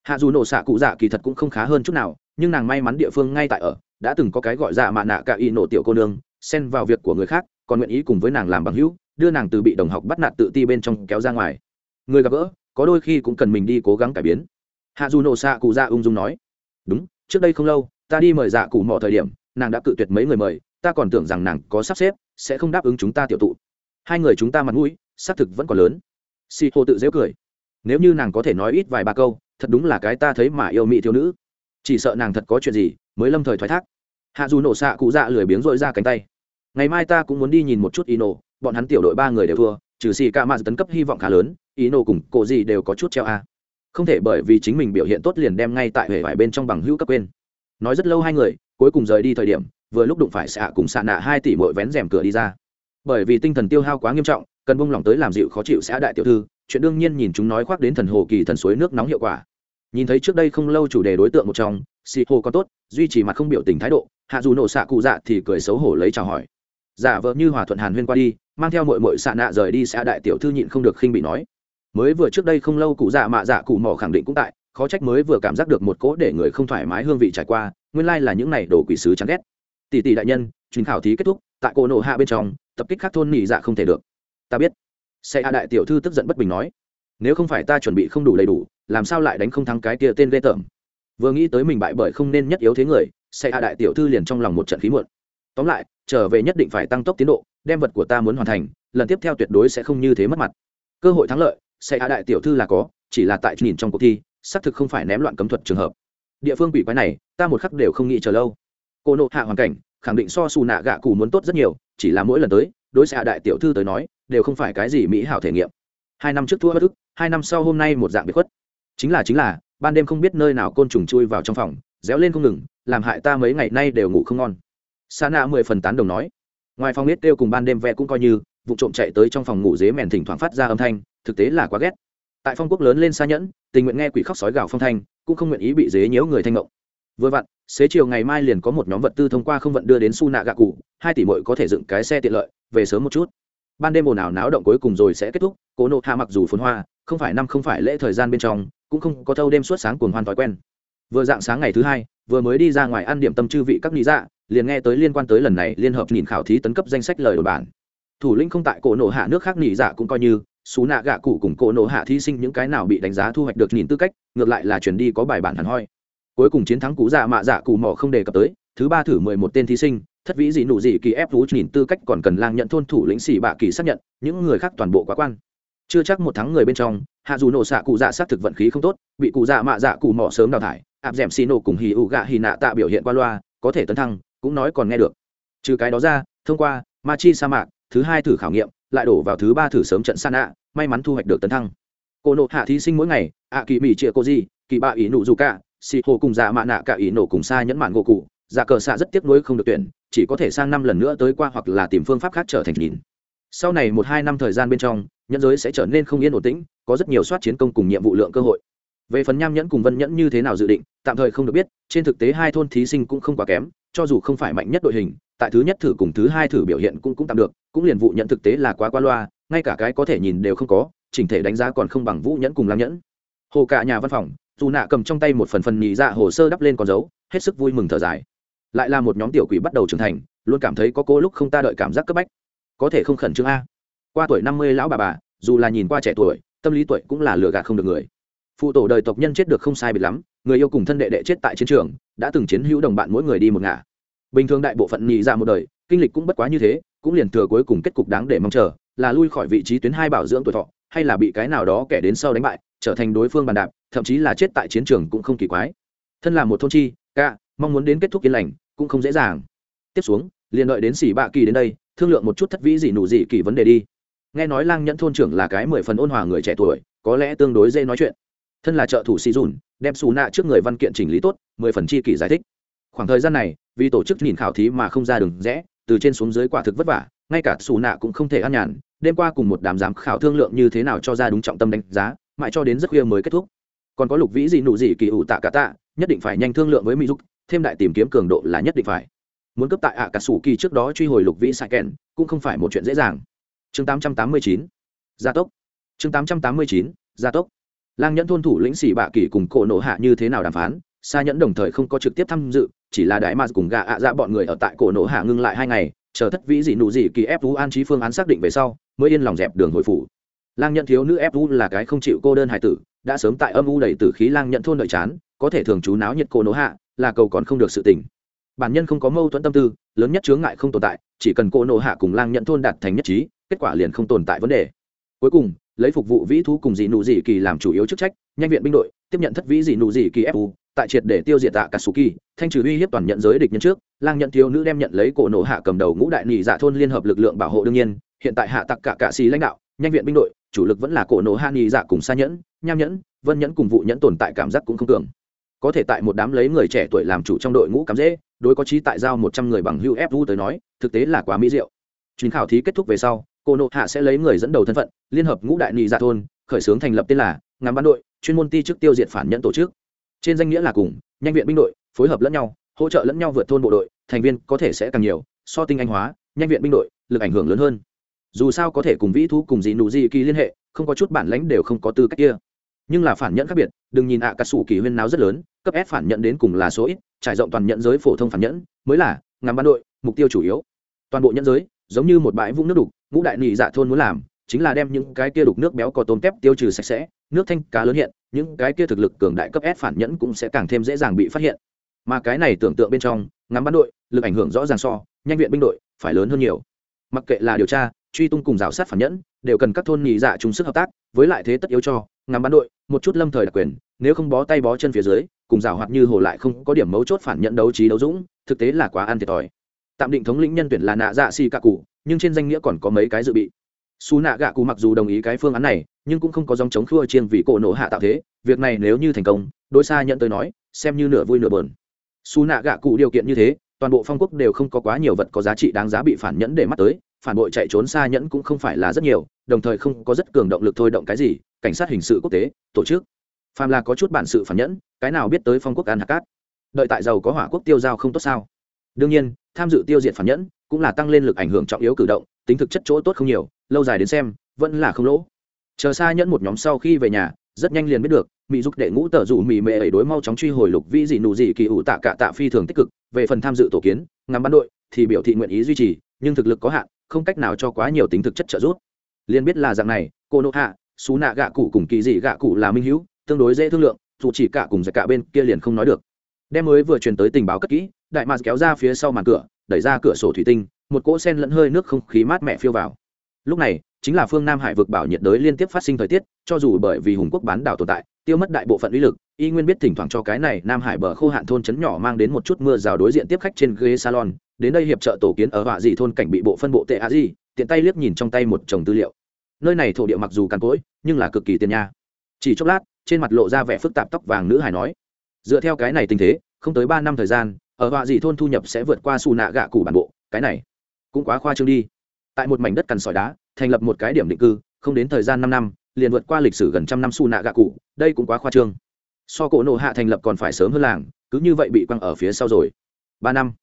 [SPEAKER 1] Hạ dù nổ xạ cụ dạ kỳ thật cũng không khá hơn chút nào, nhưng nàng may mắn địa phương ngay tại ở, đã từng có cái gọi dạ mạ nạ cả y nổ tiểu cô nương, xen vào việc của người khác, còn nguyện ý cùng với nàng làm bằng hữu, đưa nàng từ bị đồng học bắt nạt tự ti bên trong kéo ra ngoài. Người gặp gỡ, có đôi khi cũng cần mình đi cố gắng cải biến. Hạ dù nổ xạ cụ dạ ung dung nói, đúng, trước đây không lâu ta đi mời dạ cụ mò thời điểm, nàng đã cự tuyệt mấy người mời, ta còn tưởng rằng nàng có sắp xếp, sẽ không đáp ứng chúng ta tiểu tụ. Hai người chúng ta mặt mũi, xác thực vẫn còn lớn. Si hô tự dễ cười. Nếu như nàng có thể nói ít vài ba câu, thật đúng là cái ta thấy mà yêu mỹ thiếu nữ. Chỉ sợ nàng thật có chuyện gì, mới lâm thời thoái thác. Hạ dù nổ xạ cụ dạ lười biếng dội ra cánh tay. Ngày mai ta cũng muốn đi nhìn một chút ý nổ bọn hắn tiểu đội ba người đều thua, trừ xì ca maz tấn cấp hy vọng khá lớn ý nổ cùng cổ gì đều có chút treo a. Không thể bởi vì chính mình biểu hiện tốt liền đem ngay tại hệ vải bên trong bằng hữu cấp quên nói rất lâu hai người, cuối cùng rời đi thời điểm, vừa lúc đụng phải xạ cùng xạ nạ hai tỷ mỗi vén rèm cửa đi ra. Bởi vì tinh thần tiêu hao quá nghiêm trọng, cần bông lòng tới làm dịu khó chịu xã đại tiểu thư, chuyện đương nhiên nhìn chúng nói khoác đến thần hồ kỳ thần suối nước nóng hiệu quả. Nhìn thấy trước đây không lâu chủ đề đối tượng một trong xì hồ có tốt, duy trì mặt không biểu tình thái độ, hạ dù nổ xạ cụ dạ thì cười xấu hổ lấy chào hỏi. Giả vợ như hòa thuận hàn huyên qua đi, mang theo mội mội xạ nạ rời đi xã đại tiểu thư nhịn không được khinh bị nói. Mới vừa trước đây không lâu cụ dạ mạ dạ cụ mỏ khẳng định cũng tại khó trách mới vừa cảm giác được một cỗ để người không thoải mái hương vị trải qua, nguyên lai là những này đồ quỷ sứ chán ghét. Tỷ tỷ đại nhân, chuyến khảo thí kết thúc, tại cổ nổ hạ bên trong, tập kích các thôn nhị dạ không thể được. Ta biết. Xe hạ đại tiểu thư tức giận bất bình nói. Nếu không phải ta chuẩn bị không đủ đầy đủ, làm sao lại đánh không thắng cái kia tên ghê tởm? Vừa nghĩ tới mình bại bởi không nên nhất yếu thế người, xe hạ đại tiểu thư liền trong lòng một trận khí muộn. Tóm lại, trở về nhất định phải tăng tốc tiến độ, đem vật của ta muốn hoàn thành, lần tiếp theo tuyệt đối sẽ không như thế mất mặt. Cơ hội thắng lợi, xe hạ đại tiểu thư là có, chỉ là tại nhìn trong cuộc thi xác thực không phải ném loạn cấm thuật trường hợp. Địa phương quỷ quái này, ta một khắc đều không nghĩ chờ lâu. Cô nộ hạ hoàn cảnh, khẳng định so xù nạ gạ cụ muốn tốt rất nhiều, chỉ là mỗi lần tới, đối xạ đại tiểu thư tới nói, đều không phải cái gì mỹ hảo thể nghiệm. Hai năm trước thua bất ức, hai năm sau hôm nay một dạng bị khuất. Chính là chính là, ban đêm không biết nơi nào côn trùng chui vào trong phòng, réo lên không ngừng, làm hại ta mấy ngày nay đều ngủ không ngon. Sa nạ mười phần tán đồng nói. Ngoài phòng biết kêu cùng ban đêm vẽ cũng coi như, vụ trộm chạy tới trong phòng ngủ dế mèn thỉnh thoảng phát ra âm thanh, thực tế là quá ghét tại phong quốc lớn lên xa nhẫn, tình nguyện nghe quỷ khóc sói gào phong thanh, cũng không nguyện ý bị dế nhiễu người thanh ngộng. Vừa vặn, xế chiều ngày mai liền có một nhóm vật tư thông qua không vận đưa đến su nạ gạ cụ, hai tỷ mội có thể dựng cái xe tiện lợi, về sớm một chút. Ban đêm ồn ào náo động cuối cùng rồi sẽ kết thúc, cố nộ hạ mặc dù phun hoa, không phải năm không phải lễ thời gian bên trong, cũng không có thâu đêm suốt sáng cuồng hoan thói quen. Vừa dạng sáng ngày thứ hai, vừa mới đi ra ngoài ăn điểm tâm chư vị các lý dạ liền nghe tới liên quan tới lần này liên hợp nhìn khảo thí tấn cấp danh sách lời đồn bản. Thủ lĩnh không tại cổ nộ hạ nước khác nghỉ dạ cũng coi như xú nạ gạ cụ cùng cỗ nộ hạ thí sinh những cái nào bị đánh giá thu hoạch được nhìn tư cách, ngược lại là chuyển đi có bài bản hẳn hoi. Cuối cùng chiến thắng cú dạ mạ dạ cụ mỏ không đề cập tới, thứ ba thử mười một tên thí sinh, thất vĩ gì nụ gì kỳ ép vũ nhìn tư cách còn cần lang nhận thôn thủ lĩnh xỉ bạ kỳ xác nhận, những người khác toàn bộ quá quan. Chưa chắc một tháng người bên trong, hạ dù nổ xạ cụ dạ xác thực vận khí không tốt, bị cụ dạ mạ dạ cụ mỏ sớm đào thải, áp d ẻ m xì nổ cùng hì ụ gạ hì nạ tạ biểu hiện qua loa, có thể tấn thăng, cũng nói còn nghe được. Trừ cái đó ra, thông qua ma chi sa mạc, thứ hai thử khảo nghiệm lại đổ vào thứ ba thử sớm trận san ạ may mắn thu hoạch được tấn thăng. Cô nộ hạ thí sinh mỗi ngày ạ kỳ mỹ chia cô di kỳ bạ ý nụ dù cả xì hồ cùng dạ mạ nạ cả ý nổ cùng xa nhẫn mạn gỗ cụ dạ cờ xạ rất tiếc nuối không được tuyển, chỉ có thể sang năm lần nữa tới qua hoặc là tìm phương pháp khác trở thành nhìn. Sau này một hai năm thời gian bên trong nhân giới sẽ trở nên không yên ổn tĩnh, có rất nhiều soát chiến công cùng nhiệm vụ lượng cơ hội về phần nham nhẫn cùng vân nhẫn như thế nào dự định, tạm thời không được biết, trên thực tế hai thôn thí sinh cũng không quá kém, cho dù không phải mạnh nhất đội hình, tại thứ nhất thử cùng thứ hai thử biểu hiện cũng cũng tạm được, cũng liền vụ nhận thực tế là quá qua loa, ngay cả cái có thể nhìn đều không có, chỉnh thể đánh giá còn không bằng vũ nhẫn cùng lam nhẫn. Hồ cả nhà văn phòng, dù nạ cầm trong tay một phần phần nhị dạ hồ sơ đắp lên con dấu, hết sức vui mừng thở dài. Lại là một nhóm tiểu quỷ bắt đầu trưởng thành, luôn cảm thấy có cô lúc không ta đợi cảm giác cấp bách. Có thể không khẩn trương a. Qua tuổi năm mươi lão bà bà, dù là nhìn qua trẻ tuổi, tâm lý tuổi cũng là lừa gạt không được người phụ tổ đời tộc nhân chết được không sai biệt lắm, người yêu cùng thân đệ đệ chết tại chiến trường, đã từng chiến hữu đồng bạn mỗi người đi một ngả. Bình thường đại bộ phận nhị ra một đời, kinh lịch cũng bất quá như thế, cũng liền thừa cuối cùng kết cục đáng để mong chờ, là lui khỏi vị trí tuyến hai bảo dưỡng tuổi thọ, hay là bị cái nào đó kẻ đến sau đánh bại, trở thành đối phương bàn đạp, thậm chí là chết tại chiến trường cũng không kỳ quái. Thân là một thôn chi, ca, mong muốn đến kết thúc yên lành, cũng không dễ dàng. Tiếp xuống, liền đợi đến xỉ bạ kỳ đến đây, thương lượng một chút thất vĩ gì nụ gì kỳ vấn đề đi. Nghe nói lang nhẫn thôn trưởng là cái mười phần ôn hòa người trẻ tuổi, có lẽ tương đối dễ nói chuyện thân là trợ thủ sĩ dùn, đem xù nạ trước người văn kiện chỉnh lý tốt, mười phần chi kỷ giải thích. Khoảng thời gian này, vì tổ chức nhìn khảo thí mà không ra đường rẽ, từ trên xuống dưới quả thực vất vả, ngay cả xù nạ cũng không thể ăn nhàn. Đêm qua cùng một đám giám khảo thương lượng như thế nào cho ra đúng trọng tâm đánh giá, mãi cho đến rất khuya mới kết thúc. Còn có lục vĩ gì nụ gì kỳ ủ tạ cả tạ, nhất định phải nhanh thương lượng với mỹ dục thêm đại tìm kiếm cường độ là nhất định phải. Muốn cấp tại ạ cả sủ kỳ trước đó truy hồi lục vĩ sai kèn, cũng không phải một chuyện dễ dàng. Chương 889 gia tốc. Chương 889 gia tốc lang nhẫn thôn thủ lĩnh xỉ bạ kỳ cùng cổ nộ hạ như thế nào đàm phán xa nhẫn đồng thời không có trực tiếp tham dự, chỉ là đại ma cùng gạ ạ dạ bọn người ở tại cổ nộ hạ ngưng lại hai ngày, chờ thất vĩ dị nụ dị kỳ ép vũ an trí phương án xác định về sau, mới yên lòng dẹp đường hồi phủ. Lang nhận thiếu nữ ép vũ là cái không chịu cô đơn hải tử, đã sớm tại âm u đầy tử khí lang nhận thôn đợi chán, có thể thường chú náo nhiệt cổ nộ hạ, là cầu còn không được sự tỉnh bản nhân không có mâu thuẫn tâm tư, lớn nhất chướng ngại không tồn tại, chỉ cần cổ nộ hạ cùng lang nhận thôn đạt thành nhất trí, kết quả liền không tồn tại vấn đề. Cuối cùng lấy phục vụ vĩ thú cùng dị nụ dị kỳ làm chủ yếu chức trách, nhanh viện binh đội, tiếp nhận thất vĩ dị nụ dị kỳ fu tại triệt để tiêu diệt tạ cả số kỳ thanh trừ uy hiếp toàn nhận giới địch nhân trước, lang nhận thiếu nữ đem nhận lấy cổ nổ hạ cầm đầu ngũ đại nỉ dạ thôn liên hợp lực lượng bảo hộ đương nhiên, hiện tại hạ tặc cả cạ xì lãnh đạo, nhanh viện binh đội, chủ lực vẫn là cổ nổ hạ nỉ dạ cùng xa nhẫn, nham nhẫn, vân nhẫn cùng vụ nhẫn tồn tại cảm giác cũng không cường. Có thể tại một đám lấy người trẻ tuổi làm chủ trong đội ngũ cắm dễ, đối có trí tại giao một trăm người bằng hưu fu tới nói, thực tế là quá mỹ diệu. Chuyến khảo thí kết thúc về sau cô nộ hạ sẽ lấy người dẫn đầu thân phận, liên hợp ngũ đại nhị dạ thôn, khởi xướng thành lập tên là ngắm bán đội, chuyên môn ti chức tiêu diệt phản nhận tổ chức. Trên danh nghĩa là cùng, nhanh viện binh đội, phối hợp lẫn nhau, hỗ trợ lẫn nhau vượt thôn bộ đội, thành viên có thể sẽ càng nhiều, so tinh anh hóa, nhanh viện binh đội, lực ảnh hưởng lớn hơn. Dù sao có thể cùng vĩ thú cùng dị nụ dị kỳ liên hệ, không có chút bản lãnh đều không có tư cách kia. Nhưng là phản nhận khác biệt, đừng nhìn ạ à cà sủ kỳ huyên náo rất lớn, cấp ép phản nhận đến cùng là số ít, trải rộng toàn nhận giới phổ thông phản nhẫn, mới là ngắm bán đội, mục tiêu chủ yếu. Toàn bộ nhận giới, giống như một bãi vũng nước đục ngũ đại nị dạ thôn muốn làm, chính là đem những cái kia đục nước béo có tôm tép tiêu trừ sạch sẽ, nước thanh cá lớn hiện, những cái kia thực lực cường đại cấp S phản nhẫn cũng sẽ càng thêm dễ dàng bị phát hiện. Mà cái này tưởng tượng bên trong, ngắm bắn đội, lực ảnh hưởng rõ ràng so, nhanh viện binh đội, phải lớn hơn nhiều. Mặc kệ là điều tra, truy tung cùng rào sát phản nhẫn, đều cần các thôn nhị dạ chung sức hợp tác, với lại thế tất yếu cho, ngắm bắn đội, một chút lâm thời đặc quyền, nếu không bó tay bó chân phía dưới, cùng rào hoạt như hồ lại không có điểm mấu chốt phản nhận đấu trí đấu dũng, thực tế là quá ăn thiệt thòi. Tạm định thống lĩnh nhân tuyển là nạ dạ xì cả cụ nhưng trên danh nghĩa còn có mấy cái dự bị. Xù nạ gạ cụ mặc dù đồng ý cái phương án này, nhưng cũng không có dòng chống khua chiên vì cổ nổ hạ tạo thế, việc này nếu như thành công đôi xa nhận tới nói, xem như nửa vui nửa bờn xù nạ gạ cụ điều kiện như thế, toàn bộ phong quốc đều không có quá nhiều vật có giá trị đáng giá bị phản nhẫn để mắt tới, phản bội chạy trốn xa nhẫn cũng không phải là rất nhiều, đồng thời không có rất cường động lực thôi động cái gì, cảnh sát hình sự quốc tế, tổ chức. Phàm là có chút bản sự phản nhẫn, cái nào biết tới phong quốc an hạt cát? Đợi tại giàu có hỏa quốc tiêu giao không tốt sao? Đương nhiên, tham dự tiêu diệt phản nhẫn cũng là tăng lên lực ảnh hưởng trọng yếu cử động, tính thực chất chỗ tốt không nhiều, lâu dài đến xem, vẫn là không lỗ. Chờ xa nhẫn một nhóm sau khi về nhà, rất nhanh liền biết được mỹ giúp đệ ngũ tờ rủ mỹ mệ ấy đối mau chóng truy hồi lục vĩ dị nụ dị kỳ ủ tạ cạ tạ phi thường tích cực, về phần tham dự tổ kiến, ngắm bắn đội, thì biểu thị nguyện ý duy trì, nhưng thực lực có hạn, không cách nào cho quá nhiều tính thực chất trợ giúp. Liền biết là dạng này, cô nộ hạ xú nạ gạ cụ cùng kỳ dị gạ cụ là minh hữu, tương đối dễ thương lượng, dù chỉ cả cùng dạ giải cả bên kia liền không nói được. Đem mới vừa truyền tới tình báo cất kỹ đại mạc kéo ra phía sau màn cửa, đẩy ra cửa sổ thủy tinh, một cỗ sen lẫn hơi nước không khí mát mẻ phiêu vào. Lúc này, chính là phương nam hải vực bảo nhiệt đới liên tiếp phát sinh thời tiết, cho dù bởi vì hùng quốc bán đảo tồn tại, tiêu mất đại bộ phận uy lực, y nguyên biết thỉnh thoảng cho cái này nam hải bờ khô hạn thôn trấn nhỏ mang đến một chút mưa rào đối diện tiếp khách trên ghế salon, đến đây hiệp trợ tổ kiến ở họa dị thôn cảnh bị bộ phân bộ tệ a di tiện tay liếc nhìn trong tay một chồng tư liệu. Nơi này thổ địa mặc dù càn cỗi, nhưng là cực kỳ tiền nha. Chỉ chốc lát, trên mặt lộ ra vẻ phức tạp tóc vàng nữ hải nói, dựa theo cái này tình thế, không tới ba năm thời gian ở họa dị thôn thu nhập sẽ vượt qua xù nạ gạ cụ bản bộ, cái này cũng quá khoa trương đi. Tại một mảnh đất cằn sỏi đá, thành lập một cái điểm định cư, không đến thời gian năm năm, liền vượt qua lịch sử gần trăm năm xù nạ gạ cụ, đây cũng quá khoa trương. So cổ nộ hạ thành lập còn phải sớm hơn làng, cứ như vậy bị quăng ở phía sau rồi. Ba năm,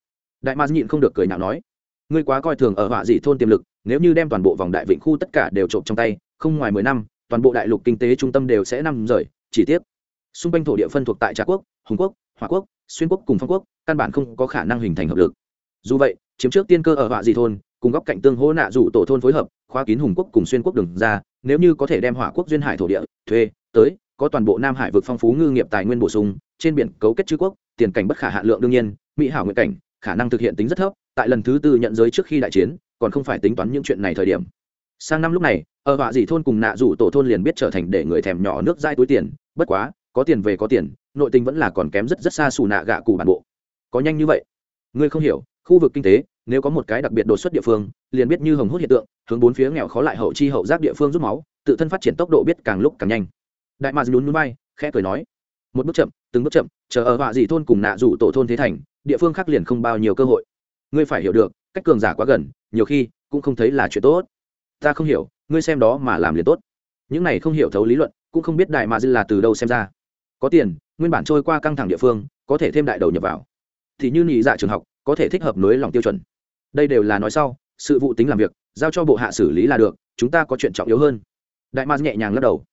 [SPEAKER 1] đại ma nhịn không được cười nhạo nói, ngươi quá coi thường ở họa dị thôn tiềm lực, nếu như đem toàn bộ vòng đại vịnh khu tất cả đều trộm trong tay, không ngoài mười năm, toàn bộ đại lục kinh tế trung tâm đều sẽ nằm rời, chỉ tiếp xung quanh thổ địa phân thuộc tại trà quốc, hùng quốc hòa quốc xuyên quốc cùng phong quốc, căn bản không có khả năng hình thành hợp lực. Dù vậy, chiếm trước tiên cơ ở họa dị thôn, cùng góc cạnh tương hỗ nạ dụ tổ thôn phối hợp, khóa kín hùng quốc cùng xuyên quốc đường ra, nếu như có thể đem hỏa quốc duyên hải thổ địa, thuê, tới, có toàn bộ nam hải vực phong phú ngư nghiệp tài nguyên bổ sung, trên biển cấu kết chư quốc, tiền cảnh bất khả hạ lượng đương nhiên, mỹ hảo nguyện cảnh, khả năng thực hiện tính rất thấp, tại lần thứ tư nhận giới trước khi đại chiến, còn không phải tính toán những chuyện này thời điểm. Sang năm lúc này, ở họa dị thôn cùng nạ rủ tổ thôn liền biết trở thành để người thèm nhỏ nước dai túi tiền, bất quá có tiền về có tiền, nội tình vẫn là còn kém rất rất xa xù nạ gạ cụ bản bộ. Có nhanh như vậy? Ngươi không hiểu, khu vực kinh tế, nếu có một cái đặc biệt đột xuất địa phương, liền biết như hồng hút hiện tượng, hướng bốn phía nghèo khó lại hậu chi hậu giác địa phương rút máu, tự thân phát triển tốc độ biết càng lúc càng nhanh. Đại mạc lún núi bay khẽ cười nói. Một bước chậm, từng bước chậm, chờ ở họa dị thôn cùng nạ rủ tổ thôn thế thành, địa phương khác liền không bao nhiêu cơ hội. Ngươi phải hiểu được, cách cường giả quá gần, nhiều khi cũng không thấy là chuyện tốt. Ta không hiểu, ngươi xem đó mà làm liền tốt. Những này không hiểu thấu lý luận, cũng không biết đại mà dư là từ đâu xem ra có tiền, nguyên bản trôi qua căng thẳng địa phương, có thể thêm đại đầu nhập vào. Thì như nhị dạ trường học, có thể thích hợp nối lòng tiêu chuẩn. Đây đều là nói sau, sự vụ tính làm việc, giao cho bộ hạ xử lý là được, chúng ta có chuyện trọng yếu hơn. Đại ma nhẹ nhàng lắc đầu.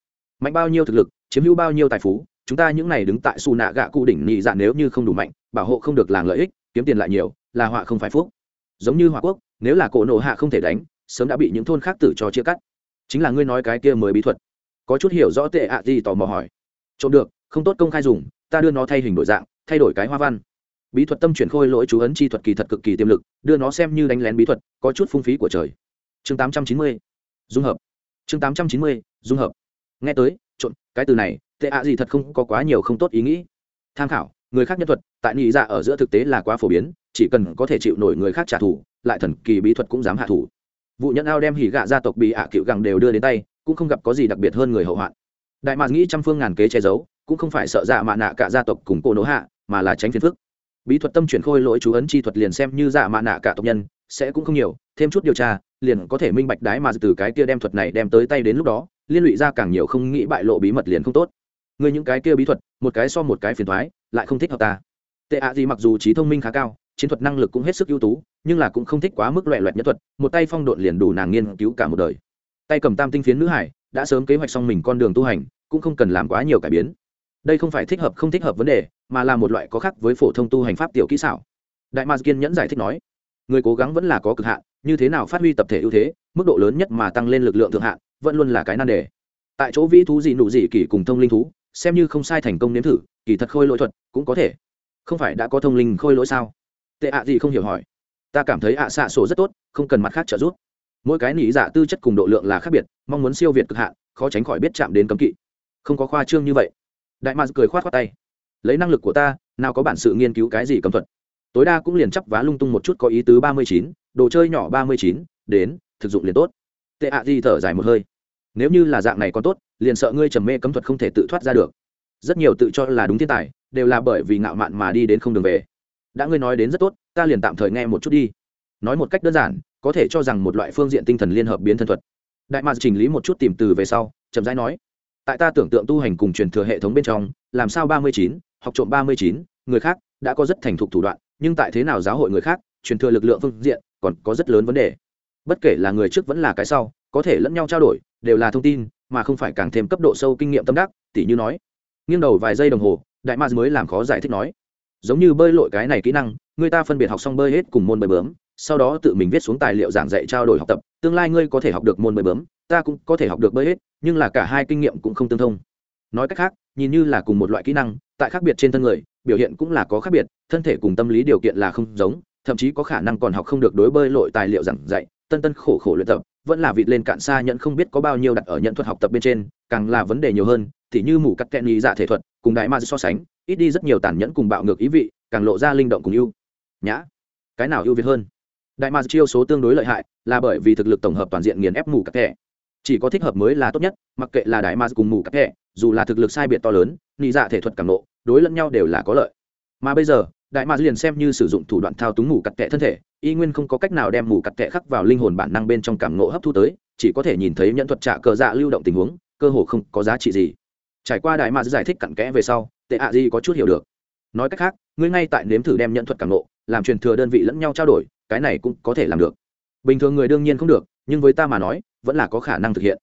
[SPEAKER 1] Mạnh bao nhiêu thực lực, chiếm hữu bao nhiêu tài phú, chúng ta những này đứng tại xù nạ gạ cụ đỉnh nhị dạ nếu như không đủ mạnh, bảo hộ không được làng lợi ích, kiếm tiền lại nhiều, là họa không phải phúc. Giống như Hoa quốc, nếu là cổ nộ hạ không thể đánh, sớm đã bị những thôn khác tử cho chia cắt. Chính là ngươi nói cái kia mới bí thuật. Có chút hiểu rõ tệ ạ gì tò mò hỏi. Trộm được không tốt công khai dùng, ta đưa nó thay hình đổi dạng, thay đổi cái hoa văn. Bí thuật tâm chuyển khôi lỗi chú ấn chi thuật kỳ thật cực kỳ tiềm lực, đưa nó xem như đánh lén bí thuật, có chút phung phí của trời. Chương tám trăm chín mươi, dung hợp. Chương tám trăm chín mươi, dung hợp. Nghe tới, trộn, cái từ này, tệ ạ gì thật không có quá nhiều không tốt ý nghĩ. Tham khảo, người khác nhân thuật, tại nhị dạ ở giữa thực tế là quá phổ biến, chỉ cần có thể chịu nổi người khác trả thù, lại thần kỳ bí thuật cũng dám hạ thủ. Vụ nhận ao đem hỉ gạ gia tộc bị ạ cựu gẳng đều đưa đến tay, cũng không gặp có gì đặc biệt hơn người hậu hoạn. Đại mạc nghĩ trăm phương ngàn kế che giấu cũng không phải sợ dạ mạ nạ cả gia tộc cùng cô nỗ hạ, mà là tránh phiền phức. Bí thuật tâm chuyển khôi lỗi chú ấn chi thuật liền xem như dạ mạ nạ cả tộc nhân, sẽ cũng không nhiều, thêm chút điều tra, liền có thể minh bạch đái mà từ cái kia đem thuật này đem tới tay đến lúc đó, liên lụy ra càng nhiều không nghĩ bại lộ bí mật liền không tốt. Người những cái kia bí thuật, một cái so một cái phiền thoái lại không thích hợp ta. Tệ ạ gì mặc dù trí thông minh khá cao, chiến thuật năng lực cũng hết sức ưu tú, nhưng là cũng không thích quá mức loẹ loẹt nhất thuật, một tay phong độn liền đủ nàng nghiên cứu cả một đời. Tay cầm tam tinh phiến nữ hải, đã sớm kế hoạch xong mình con đường tu hành, cũng không cần làm quá nhiều cải biến đây không phải thích hợp không thích hợp vấn đề, mà là một loại có khác với phổ thông tu hành pháp tiểu kỹ xảo. Đại mars kiên nhẫn giải thích nói, người cố gắng vẫn là có cực hạn, như thế nào phát huy tập thể ưu thế, mức độ lớn nhất mà tăng lên lực lượng thượng hạn, vẫn luôn là cái nan đề. Tại chỗ vĩ thú gì nụ gì kỳ cùng thông linh thú, xem như không sai thành công nếm thử, kỳ thật khôi lỗi thuật cũng có thể. Không phải đã có thông linh khôi lỗi sao? Tệ ạ gì không hiểu hỏi. Ta cảm thấy ạ xạ sổ rất tốt, không cần mặt khác trợ giúp. Mỗi cái nỉ dạ tư chất cùng độ lượng là khác biệt, mong muốn siêu việt cực hạn, khó tránh khỏi biết chạm đến cấm kỵ. Không có khoa trương như vậy đại mạc cười khoát khoát tay. Lấy năng lực của ta, nào có bản sự nghiên cứu cái gì cấm thuật. Tối đa cũng liền chấp vá lung tung một chút có ý tứ ba mươi chín, đồ chơi nhỏ ba mươi chín, đến, thực dụng liền tốt. Tệ ạ, di thở dài một hơi. Nếu như là dạng này còn tốt, liền sợ ngươi trầm mê cấm thuật không thể tự thoát ra được. Rất nhiều tự cho là đúng thiên tài, đều là bởi vì ngạo mạn mà đi đến không đường về. Đã ngươi nói đến rất tốt, ta liền tạm thời nghe một chút đi. Nói một cách đơn giản, có thể cho rằng một loại phương diện tinh thần liên hợp biến thân thuật. Đại mạc chỉnh lý một chút tìm từ về sau, chậm rãi nói tại ta tưởng tượng tu hành cùng truyền thừa hệ thống bên trong, làm sao ba mươi chín, học trộm ba mươi chín, người khác đã có rất thành thục thủ đoạn, nhưng tại thế nào giáo hội người khác, truyền thừa lực lượng phương diện còn có rất lớn vấn đề. Bất kể là người trước vẫn là cái sau, có thể lẫn nhau trao đổi, đều là thông tin, mà không phải càng thêm cấp độ sâu kinh nghiệm tâm đắc, tỉ như nói. Nghiêng đầu vài giây đồng hồ, đại mars mới làm khó giải thích nói. Giống như bơi lội cái này kỹ năng, người ta phân biệt học xong bơi hết cùng môn bơi bướm sau đó tự mình viết xuống tài liệu giảng dạy trao đổi học tập, tương lai ngươi có thể học được môn bơi bướm, ta cũng có thể học được bơi hết, nhưng là cả hai kinh nghiệm cũng không tương thông. Nói cách khác, nhìn như là cùng một loại kỹ năng, tại khác biệt trên thân người, biểu hiện cũng là có khác biệt, thân thể cùng tâm lý điều kiện là không giống, thậm chí có khả năng còn học không được đối bơi lội tài liệu giảng dạy, tân tân khổ khổ luyện tập, vẫn là vịt lên cạn xa nhận không biết có bao nhiêu đặt ở nhận thuật học tập bên trên, càng là vấn đề nhiều hơn thì như mủ cắt kẹn ý dạ thể thuật, cùng đại ma so sánh, ít đi rất nhiều tàn nhẫn cùng bạo ngược ý vị, càng lộ ra linh động cùng ưu nhã. Cái nào ưu việt hơn? Đại ma chiêu số tương đối lợi hại, là bởi vì thực lực tổng hợp toàn diện nghiền ép mù cặp thẻ chỉ có thích hợp mới là tốt nhất, mặc kệ là đại ma cùng mù cặp thẻ dù là thực lực sai biệt to lớn nghĩ dạ thể thuật càng nộ, đối lẫn nhau đều là có lợi. Mà bây giờ, đại ma liền xem như sử dụng thủ đoạn thao túng mù cặp thẻ thân thể, y nguyên không có cách nào đem mù cặp thẻ khắc vào linh hồn bản năng bên trong cảm nộ hấp thu tới, chỉ có thể nhìn thấy nhận thuật trả cờ dạ lưu động tình huống, cơ hồ không có giá trị gì. Trải qua đại ma giải thích cặn kẽ về sau, tệ ạ gì có chút hiểu được. Nói cách khác, ngươi ngay tại nếm thử đem nhận thuật cảm nộ, làm truyền thừa đơn vị lẫn nhau trao đổi cái này cũng có thể làm được. Bình thường người đương nhiên không được, nhưng với ta mà nói, vẫn là có khả năng thực hiện.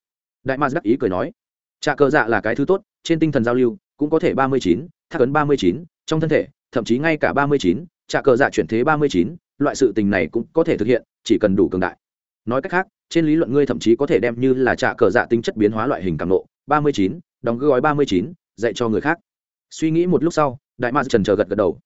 [SPEAKER 1] Đại ma đắc ý cười nói trà cờ dạ là cái thứ tốt, trên tinh thần giao lưu cũng có thể ba mươi chín, thác ấn ba mươi chín, trong thân thể, thậm chí ngay cả ba mươi chín trà cờ dạ chuyển thế ba mươi chín, loại sự tình này cũng có thể thực hiện, chỉ cần đủ cường đại. Nói cách khác, trên lý luận ngươi thậm chí có thể đem như là trà cờ dạ tính chất biến hóa loại hình càng nộ ba mươi chín, đóng gói ba mươi chín, dạy cho người khác. Suy nghĩ một lúc sau, đại ma trần chờ gật gật đầu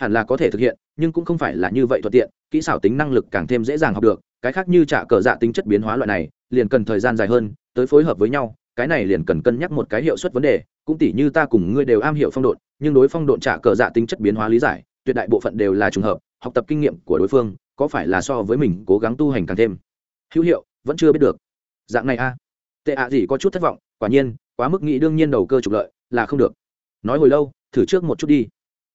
[SPEAKER 1] hẳn là có thể thực hiện, nhưng cũng không phải là như vậy thuận tiện, kỹ xảo tính năng lực càng thêm dễ dàng học được, cái khác như trả cờ dạ tính chất biến hóa loại này, liền cần thời gian dài hơn, tới phối hợp với nhau, cái này liền cần cân nhắc một cái hiệu suất vấn đề, cũng tỉ như ta cùng ngươi đều am hiểu phong độn, nhưng đối phong độn trả cờ dạ tính chất biến hóa lý giải, tuyệt đại bộ phận đều là trùng hợp, học tập kinh nghiệm của đối phương, có phải là so với mình cố gắng tu hành càng thêm hữu hiệu, vẫn chưa biết được. Dạng này a. Tệ ạ gì có chút thất vọng, quả nhiên, quá mức nghĩ đương nhiên đầu cơ trục lợi, là không được. Nói hồi lâu, thử trước một chút đi.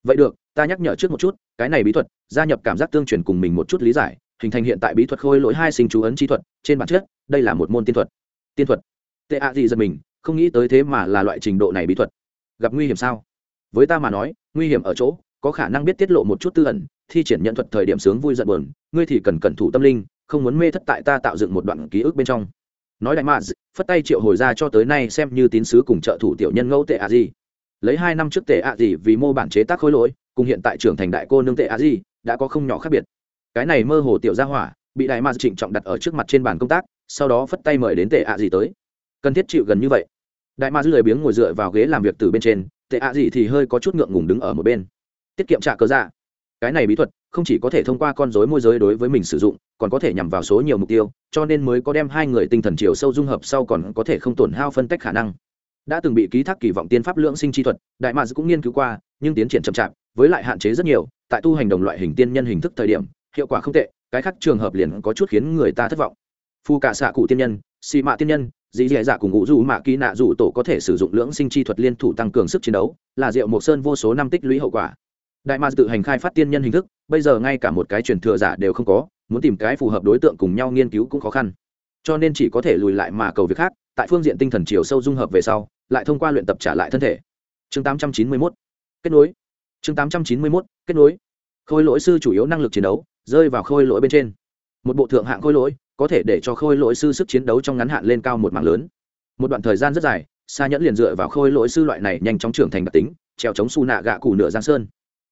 [SPEAKER 1] Vậy được ta nhắc nhở trước một chút, cái này bí thuật, gia nhập cảm giác tương truyền cùng mình một chút lý giải, hình thành hiện tại bí thuật khôi lỗi hai sinh chú ấn chi thuật, trên bản chất, đây là một môn tiên thuật. Tiên thuật. Tệ ạ gì giật mình, không nghĩ tới thế mà là loại trình độ này bí thuật. Gặp nguy hiểm sao? Với ta mà nói, nguy hiểm ở chỗ, có khả năng biết tiết lộ một chút tư ẩn, thi triển nhận thuật thời điểm sướng vui giận buồn, ngươi thì cần cẩn thủ tâm linh, không muốn mê thất tại ta tạo dựng một đoạn ký ức bên trong. Nói đại mạ phất tay triệu hồi ra cho tới nay xem như tín sứ cùng trợ thủ tiểu nhân ngẫu tệ ạ gì lấy hai năm trước tệ ạ gì vì mô bản chế tác khối lỗi, cùng hiện tại trưởng thành đại cô nương tệ ạ gì, đã có không nhỏ khác biệt. Cái này mơ hồ tiểu gia hỏa, bị đại ma trịnh trọng đặt ở trước mặt trên bàn công tác, sau đó phất tay mời đến tệ ạ gì tới. Cần thiết chịu gần như vậy. Đại ma lười biếng ngồi dựa vào ghế làm việc từ bên trên, tệ ạ gì thì hơi có chút ngượng ngùng đứng ở một bên. Tiết kiệm trả cơ dạ. Cái này bí thuật, không chỉ có thể thông qua con dối môi giới đối với mình sử dụng, còn có thể nhằm vào số nhiều mục tiêu, cho nên mới có đem hai người tinh thần chiều sâu dung hợp sau còn có thể không tổn hao phân tách khả năng đã từng bị ký thác kỳ vọng tiên pháp lưỡng sinh chi thuật, đại mads cũng nghiên cứu qua, nhưng tiến triển chậm chạp, với lại hạn chế rất nhiều, tại tu hành đồng loại hình tiên nhân hình thức thời điểm, hiệu quả không tệ, cái khác trường hợp liền có chút khiến người ta thất vọng. Phu cả xạ cụ tiên nhân xì mạ tiên nhân dì dì dạ cùng ngũ dù mạ ký nạ dù tổ có thể sử dụng lưỡng sinh chi thuật liên thủ tăng cường sức chiến đấu, là diệu mộc sơn vô số năm tích lũy hậu quả. Đại mads tự hành khai phát tiên nhân hình thức, bây giờ ngay cả một cái truyền thừa giả đều không có, muốn tìm cái phù hợp đối tượng cùng nhau nghiên cứu cũng khó khăn. Cho nên chỉ có thể lùi lại mà cầu việc khác tại phương diện tinh thần chiều sâu dung hợp về sau, lại thông qua luyện tập trả lại thân thể. Chương 891 kết nối. Chương 891 kết nối. Khôi lỗi sư chủ yếu năng lực chiến đấu, rơi vào khôi lỗi bên trên. Một bộ thượng hạng khôi lỗi, có thể để cho khôi lỗi sư sức chiến đấu trong ngắn hạn lên cao một mạng lớn. Một đoạn thời gian rất dài xa nhẫn liền dựa vào khôi lỗi sư loại này nhanh chóng trưởng thành đặc tính treo chống su nạ gạ cù nửa giang sơn.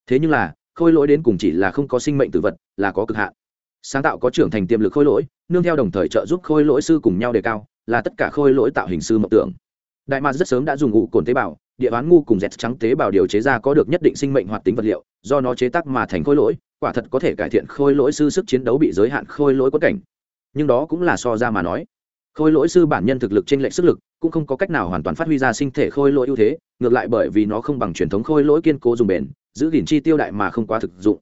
[SPEAKER 1] Thế nhưng là, khôi lỗi đến cùng chỉ là không có sinh mệnh tử vật, là có cực hạn sáng tạo có trưởng thành tiềm lực khôi lỗi, nương theo đồng thời trợ giúp khôi lỗi sư cùng nhau đề cao, là tất cả khôi lỗi tạo hình sư mộng tưởng. Đại mạc rất sớm đã dùng ngụ cồn tế bào, địa bán ngu cùng dẹt trắng tế bào điều chế ra có được nhất định sinh mệnh hoạt tính vật liệu, do nó chế tác mà thành khôi lỗi, quả thật có thể cải thiện khôi lỗi sư sức chiến đấu bị giới hạn khôi lỗi quất cảnh. Nhưng đó cũng là so ra mà nói. Khôi lỗi sư bản nhân thực lực trên lệnh sức lực, cũng không có cách nào hoàn toàn phát huy ra sinh thể khôi lỗi ưu thế, ngược lại bởi vì nó không bằng truyền thống khôi lỗi kiên cố dùng bền, giữ gìn chi tiêu đại mà không quá thực dụng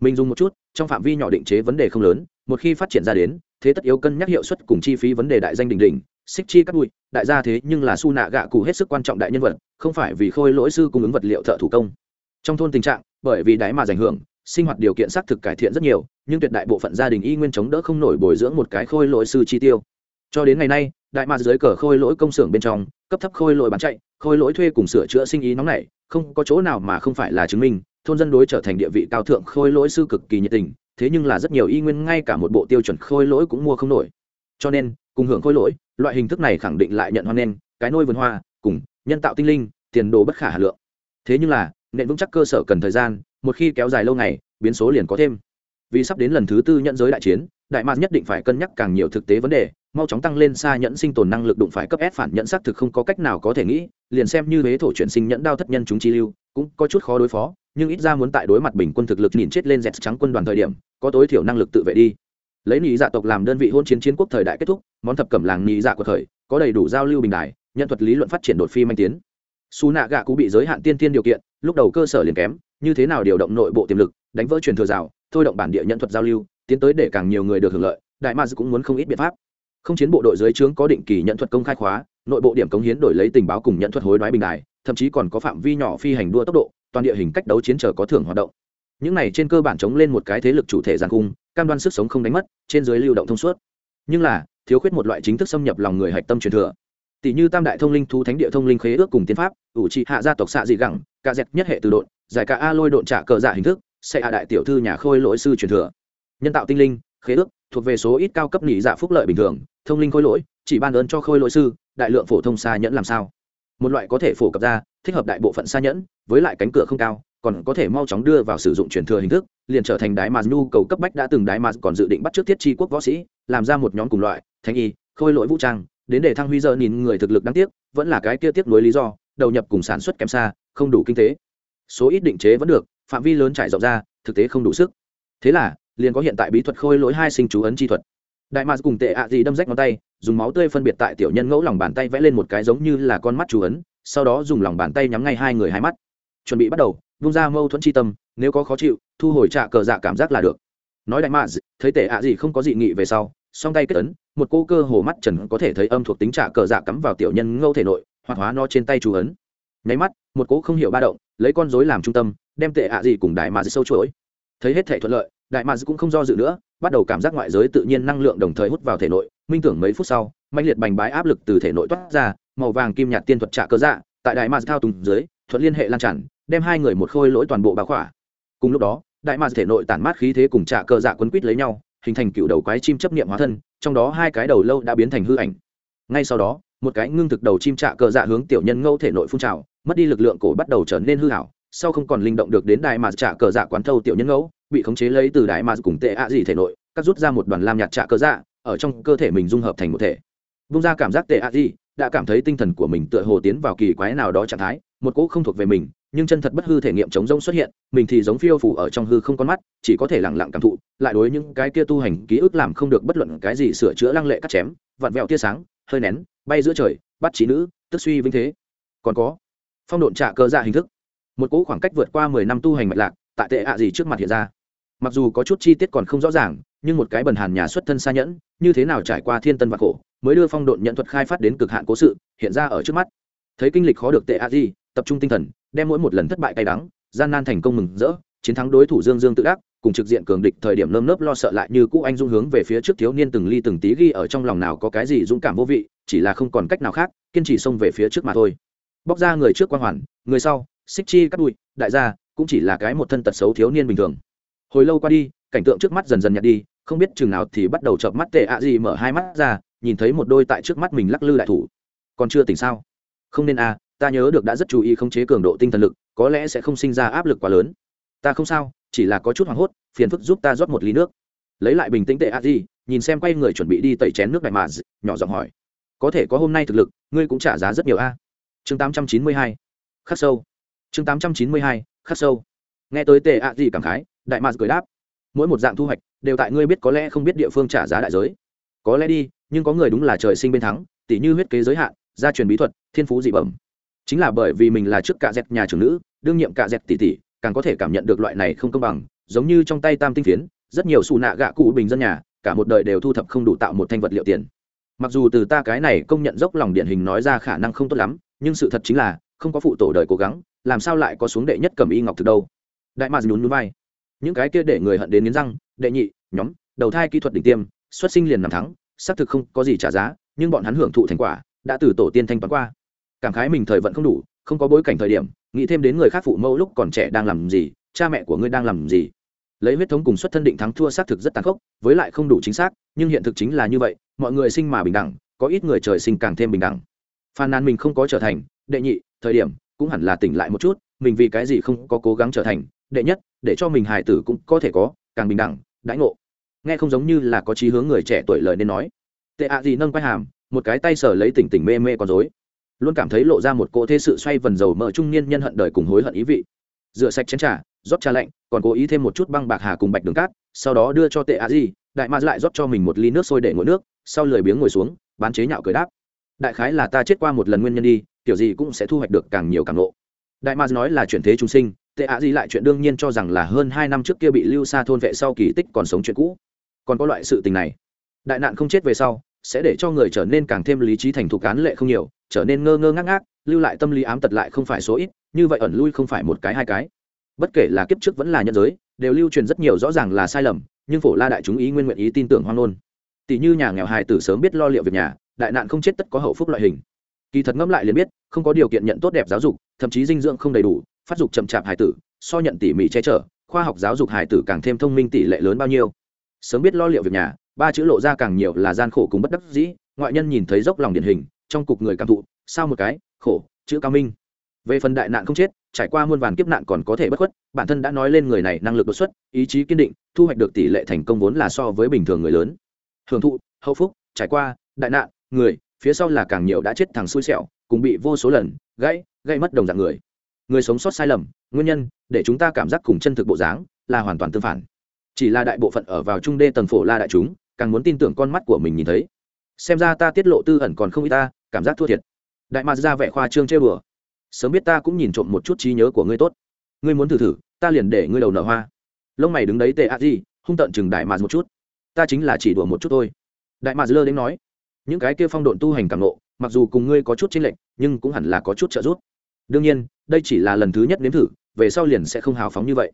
[SPEAKER 1] mình dùng một chút, trong phạm vi nhỏ định chế vấn đề không lớn, một khi phát triển ra đến, thế tất yếu cân nhắc hiệu suất cùng chi phí vấn đề đại danh đình đình xích chi cắt bụi, đại gia thế nhưng là su nạ gạ cụ hết sức quan trọng đại nhân vật, không phải vì khôi lỗi sư cung ứng vật liệu thợ thủ công. Trong thôn tình trạng, bởi vì đáy mà ảnh hưởng, sinh hoạt điều kiện xác thực cải thiện rất nhiều, nhưng tuyệt đại bộ phận gia đình y nguyên chống đỡ không nổi bồi dưỡng một cái khôi lỗi sư chi tiêu. Cho đến ngày nay, đại mạc dưới cờ khôi lỗi công xưởng bên trong, cấp thấp khôi lỗi bán chạy, khôi lỗi thuê cùng sửa chữa sinh ý nóng này không có chỗ nào mà không phải là chứng minh thôn dân đối trở thành địa vị cao thượng khôi lỗi sư cực kỳ nhiệt tình thế nhưng là rất nhiều y nguyên ngay cả một bộ tiêu chuẩn khôi lỗi cũng mua không nổi. Cho nên cùng hưởng khôi lỗi loại hình thức này khẳng định lại nhận hoan nghênh cái nôi vườn hoa cùng nhân tạo tinh linh tiền đồ bất khả hà lượng. Thế nhưng là nền vững chắc cơ sở cần thời gian một khi kéo dài lâu ngày biến số liền có thêm. Vì sắp đến lần thứ tư nhận giới đại chiến đại mạc nhất định phải cân nhắc càng nhiều thực tế vấn đề mau chóng tăng lên xa nhẫn sinh tồn năng lực đụng phải cấp ép phản nhẫn xác thực không có cách nào có thể nghĩ, liền xem như huế thổ chuyển sinh nhẫn đao thất nhân chúng chi lưu, cũng có chút khó đối phó, nhưng ít ra muốn tại đối mặt bình quân thực lực nhìn chết lên dẹt trắng quân đoàn thời điểm, có tối thiểu năng lực tự vệ đi. Lấy nhị dạ tộc làm đơn vị hôn chiến chiến quốc thời đại kết thúc, món thập cẩm làng nhị dạ của thời, có đầy đủ giao lưu bình đại, nhân thuật lý luận phát triển đột phi manh tiến. Su nạ gạ cũng bị giới hạn tiên tiên điều kiện, lúc đầu cơ sở liền kém, như thế nào điều động nội bộ tiềm lực, đánh vỡ truyền thừa rào, thôi động bản địa nhân thuật giao lưu, tiến tới để càng nhiều người được hưởng lợi, đại ma cũng muốn không ít biện pháp không chiến bộ đội dưới trướng có định kỳ nhận thuật công khai khóa, nội bộ điểm cống hiến đổi lấy tình báo cùng nhận thuật hối đoái bình đài, thậm chí còn có phạm vi nhỏ phi hành đua tốc độ, toàn địa hình cách đấu chiến trở có thưởng hoạt động. Những này trên cơ bản chống lên một cái thế lực chủ thể giàn cung, cam đoan sức sống không đánh mất, trên dưới lưu động thông suốt. Nhưng là, thiếu khuyết một loại chính thức xâm nhập lòng người hạch tâm truyền thừa. Tỷ như tam đại thông linh thu thánh địa thông linh khế ước cùng tiến pháp, ủ trị hạ gia tộc xạ dị gẳng ca dẹt nhất hệ từ độn, giải cả a lôi độn trả cờ giả hình thức sẽ hạ đại tiểu thư nhà khôi lỗi sư truyền thừa. Nhân tạo tinh linh, khế ước, thuộc về số ít cao cấp nghỉ giả phúc lợi bình thường thông linh khôi lỗi, chỉ ban ơn cho khôi lỗi sư, đại lượng phổ thông xa nhẫn làm sao? Một loại có thể phổ cập ra, thích hợp đại bộ phận xa nhẫn, với lại cánh cửa không cao, còn có thể mau chóng đưa vào sử dụng truyền thừa hình thức, liền trở thành đái mà nhu cầu cấp bách đã từng đái mà còn dự định bắt trước thiết chi quốc võ sĩ, làm ra một nhóm cùng loại thanh y, khôi lỗi vũ trang, đến để thăng huy giờ nhìn người thực lực đáng tiếc, vẫn là cái kia tiếp nối lý do, đầu nhập cùng sản xuất kém xa, không đủ kinh tế. Số ít định chế vẫn được, phạm vi lớn trải rộng ra, thực tế không đủ sức. Thế là, liền có hiện tại bí thuật khôi lỗi hai sinh chú ấn chi thuật đại mạc cùng tệ ạ gì đâm rách ngón tay, dùng máu tươi phân biệt tại tiểu nhân ngẫu lòng bàn tay vẽ lên một cái giống như là con mắt chú ấn, sau đó dùng lòng bàn tay nhắm ngay hai người hai mắt. Chuẩn bị bắt đầu, vung ra mâu thuẫn chi tâm, nếu có khó chịu, thu hồi trạ cờ dạ cảm giác là được. Nói đại mạc thấy tệ ạ gì không có dị nghị về sau, song tay kết ấn, một cô cơ hồ mắt trần có thể thấy âm thuộc tính trạ cờ dạ cắm vào tiểu nhân ngẫu thể nội, hoạt hóa nó trên tay chú ấn. Nháy mắt, một cỗ không hiểu ba động, lấy con rối làm trung tâm, đem tệ ạ gì cùng đại mạc sâu chuỗi. Thấy hết thể thuận lợi, đại mạc cũng không do dự nữa bắt đầu cảm giác ngoại giới tự nhiên năng lượng đồng thời hút vào thể nội. Minh tưởng mấy phút sau mạnh liệt bành bái áp lực từ thể nội toát ra, màu vàng kim nhạt tiên thuật trạ cơ dạ tại đại mạc thao tùng dưới, thuận liên hệ lan tràn, đem hai người một khôi lỗi toàn bộ báo khỏa. Cùng lúc đó, đại mạc thể nội tản mát khí thế cùng trạ cơ dạ quấn quýt lấy nhau, hình thành cựu đầu quái chim chấp niệm hóa thân, trong đó hai cái đầu lâu đã biến thành hư ảnh. Ngay sau đó, một cái ngưng thực đầu chim trạ cơ dạ hướng tiểu nhân ngẫu thể nội phun trào, mất đi lực lượng cổ bắt đầu trở nên hư hảo sau không còn linh động được đến đại mà trả cờ dạ quán thâu tiểu nhân ngẫu, bị khống chế lấy từ đại mà cùng tệ ạ gì thể nội, cắt rút ra một đoàn lam nhạt trả cờ dạ ở trong cơ thể mình dung hợp thành một thể. Vung ra cảm giác tệ ạ gì, đã cảm thấy tinh thần của mình tựa hồ tiến vào kỳ quái nào đó trạng thái, một cỗ không thuộc về mình, nhưng chân thật bất hư thể nghiệm chống rông xuất hiện, mình thì giống phiêu phủ ở trong hư không con mắt, chỉ có thể lẳng lặng cảm thụ, lại đối những cái kia tu hành ký ức làm không được bất luận cái gì sửa chữa lăng lệ cắt chém, vặn vẹo tia sáng, hơi nén, bay giữa trời, bắt trí nữ, tức suy vinh thế. Còn có, phong độn trả cơ dạ hình thức một cỗ khoảng cách vượt qua mười năm tu hành mạch lạc, tại tệ ạ gì trước mặt hiện ra. Mặc dù có chút chi tiết còn không rõ ràng, nhưng một cái bần hàn nhà xuất thân xa nhẫn, như thế nào trải qua thiên tân và khổ, mới đưa phong độn nhận thuật khai phát đến cực hạn cố sự, hiện ra ở trước mắt. Thấy kinh lịch khó được tệ a di tập trung tinh thần, đem mỗi một lần thất bại cay đắng, gian nan thành công mừng rỡ, chiến thắng đối thủ dương dương tự đắc, cùng trực diện cường địch thời điểm lơm lớp lo sợ lại như cũ anh dung hướng về phía trước thiếu niên từng ly từng tí ghi ở trong lòng nào có cái gì dũng cảm vô vị, chỉ là không còn cách nào khác, kiên trì xông về phía trước mà thôi. Bóc ra người trước quang hoàn, người sau xích chi cắt bụi đại gia, cũng chỉ là cái một thân tật xấu thiếu niên bình thường. Hồi lâu qua đi, cảnh tượng trước mắt dần dần nhạt đi, không biết chừng nào thì bắt đầu chợp mắt tệ ạ gì mở hai mắt ra, nhìn thấy một đôi tại trước mắt mình lắc lư đại thủ. Còn chưa tỉnh sao? Không nên à ta nhớ được đã rất chú ý khống chế cường độ tinh thần lực, có lẽ sẽ không sinh ra áp lực quá lớn. Ta không sao, chỉ là có chút hoảng hốt, phiền phức giúp ta rót một ly nước. Lấy lại bình tĩnh tệ a di nhìn xem quay người chuẩn bị đi tẩy chén nước đại mà nhỏ giọng hỏi. Có thể có hôm nay thực lực, ngươi cũng trả giá rất nhiều a. Chương tám trăm chín mươi hai. Khắc sâu chương tám trăm chín mươi hai, khắc sâu. Nghe tới tệ ạ gì cảm khái, đại mạc cười đáp. Mỗi một dạng thu hoạch, đều tại ngươi biết có lẽ không biết địa phương trả giá đại giới. Có lẽ đi, nhưng có người đúng là trời sinh bên thắng tỷ như huyết kế giới hạn, gia truyền bí thuật, thiên phú dị bẩm. Chính là bởi vì mình là trước cạ dẹt nhà trưởng nữ, đương nhiệm cạ dẹt tỷ tỷ, càng có thể cảm nhận được loại này không công bằng, giống như trong tay tam tinh phiến, rất nhiều xù nạ gạ cụ bình dân nhà, cả một đời đều thu thập không đủ tạo một thanh vật liệu tiền. Mặc dù từ ta cái này công nhận dốc lòng điển hình nói ra khả năng không tốt lắm, nhưng sự thật chính là, không có phụ tổ đời cố gắng làm sao lại có xuống đệ nhất cầm y ngọc thực đâu? Đại mạc nhún núi vai. Những cái kia để người hận đến nghiến răng, đệ nhị, nhóm, đầu thai kỹ thuật đỉnh tiêm, xuất sinh liền nằm thắng, xác thực không có gì trả giá, nhưng bọn hắn hưởng thụ thành quả, đã từ tổ tiên thanh toán qua. Cảm khái mình thời vận không đủ, không có bối cảnh thời điểm, nghĩ thêm đến người khác phụ mẫu lúc còn trẻ đang làm gì, cha mẹ của ngươi đang làm gì. Lấy huyết thống cùng xuất thân định thắng thua xác thực rất tàn khốc, với lại không đủ chính xác, nhưng hiện thực chính là như vậy, mọi người sinh mà bình đẳng, có ít người trời sinh càng thêm bình đẳng. Phàn nàn mình không có trở thành, đệ nhị, thời điểm cũng hẳn là tỉnh lại một chút, mình vì cái gì không có cố gắng trở thành đệ nhất, để cho mình hài tử cũng có thể có, càng bình đẳng, đãi ngộ. Nghe không giống như là có chí hướng người trẻ tuổi lời nên nói. Tệ ạ gì nâng quay hàm, một cái tay sờ lấy tỉnh tỉnh mê mê con dối luôn cảm thấy lộ ra một cỗ thế sự xoay vần dầu mỡ trung niên nhân hận đời cùng hối hận ý vị. Rửa sạch chén trà, rót trà lạnh, còn cố ý thêm một chút băng bạc hà cùng bạch đường cát, sau đó đưa cho tệ ạ gì, đại ma lại rót cho mình một ly nước sôi để ngồi nước, sau lười biếng ngồi xuống, bán chế nhạo cười đáp. Đại khái là ta chết qua một lần nguyên nhân đi kiểu gì cũng sẽ thu hoạch được càng nhiều càng lộ đại ma nói là chuyển thế trung sinh, tệ ạ gì lại chuyện đương nhiên cho rằng là hơn hai năm trước kia bị lưu xa thôn vệ sau kỳ tích còn sống chuyện cũ. Còn có loại sự tình này, đại nạn không chết về sau, sẽ để cho người trở nên càng thêm lý trí thành thục cán lệ không nhiều, trở nên ngơ ngơ ngác ngác, lưu lại tâm lý ám tật lại không phải số ít, như vậy ẩn lui không phải một cái hai cái. Bất kể là kiếp trước vẫn là nhân giới, đều lưu truyền rất nhiều rõ ràng là sai lầm, nhưng phổ la đại chúng ý nguyên nguyện ý tin tưởng hoang nôn tỷ như nhà nghèo hài tử sớm biết lo liệu việc nhà, đại nạn không chết tất có hậu phúc loại hình kỳ thật ngẫm lại liền biết, không có điều kiện nhận tốt đẹp giáo dục, thậm chí dinh dưỡng không đầy đủ, phát dục chậm chạp hài tử, so nhận tỉ mỉ che chở, khoa học giáo dục hài tử càng thêm thông minh tỷ lệ lớn bao nhiêu. Sớm biết lo liệu việc nhà, ba chữ lộ ra càng nhiều là gian khổ cùng bất đắc dĩ, ngoại nhân nhìn thấy dốc lòng điển hình, trong cục người cảm thụ, sao một cái, khổ, chữ cao minh. Về phần đại nạn không chết, trải qua muôn vàn kiếp nạn còn có thể bất khuất, bản thân đã nói lên người này năng lực đột xuất, ý chí kiên định, thu hoạch được tỷ lệ thành công vốn là so với bình thường người lớn. Hưởng thụ, hậu phúc, trải qua, đại nạn, người phía sau là càng nhiều đã chết thằng xui xẻo, cùng bị vô số lần gãy gây mất đồng dạng người. Người sống sót sai lầm, nguyên nhân để chúng ta cảm giác cùng chân thực bộ dáng là hoàn toàn tương phản. Chỉ là đại bộ phận ở vào trung đê tầng phổ la đại chúng, càng muốn tin tưởng con mắt của mình nhìn thấy. Xem ra ta tiết lộ tư ẩn còn không ít ta, cảm giác thua thiệt. Đại mạc ra vẻ khoa trương chơi bừa sớm biết ta cũng nhìn trộm một chút trí nhớ của ngươi tốt. Ngươi muốn thử thử, ta liền để ngươi đầu nở hoa. Lông mày đứng đấy tệ a di, hung tận chừng đại mạc một chút. Ta chính là chỉ đùa một chút thôi. Đại mạc lơ đến nói những cái kia phong độn tu hành cảm nộ mặc dù cùng ngươi có chút chênh lệch, nhưng cũng hẳn là có chút trợ giúp. Đương nhiên, đây chỉ là lần thứ nhất nếm thử, về sau liền sẽ không hào phóng như vậy.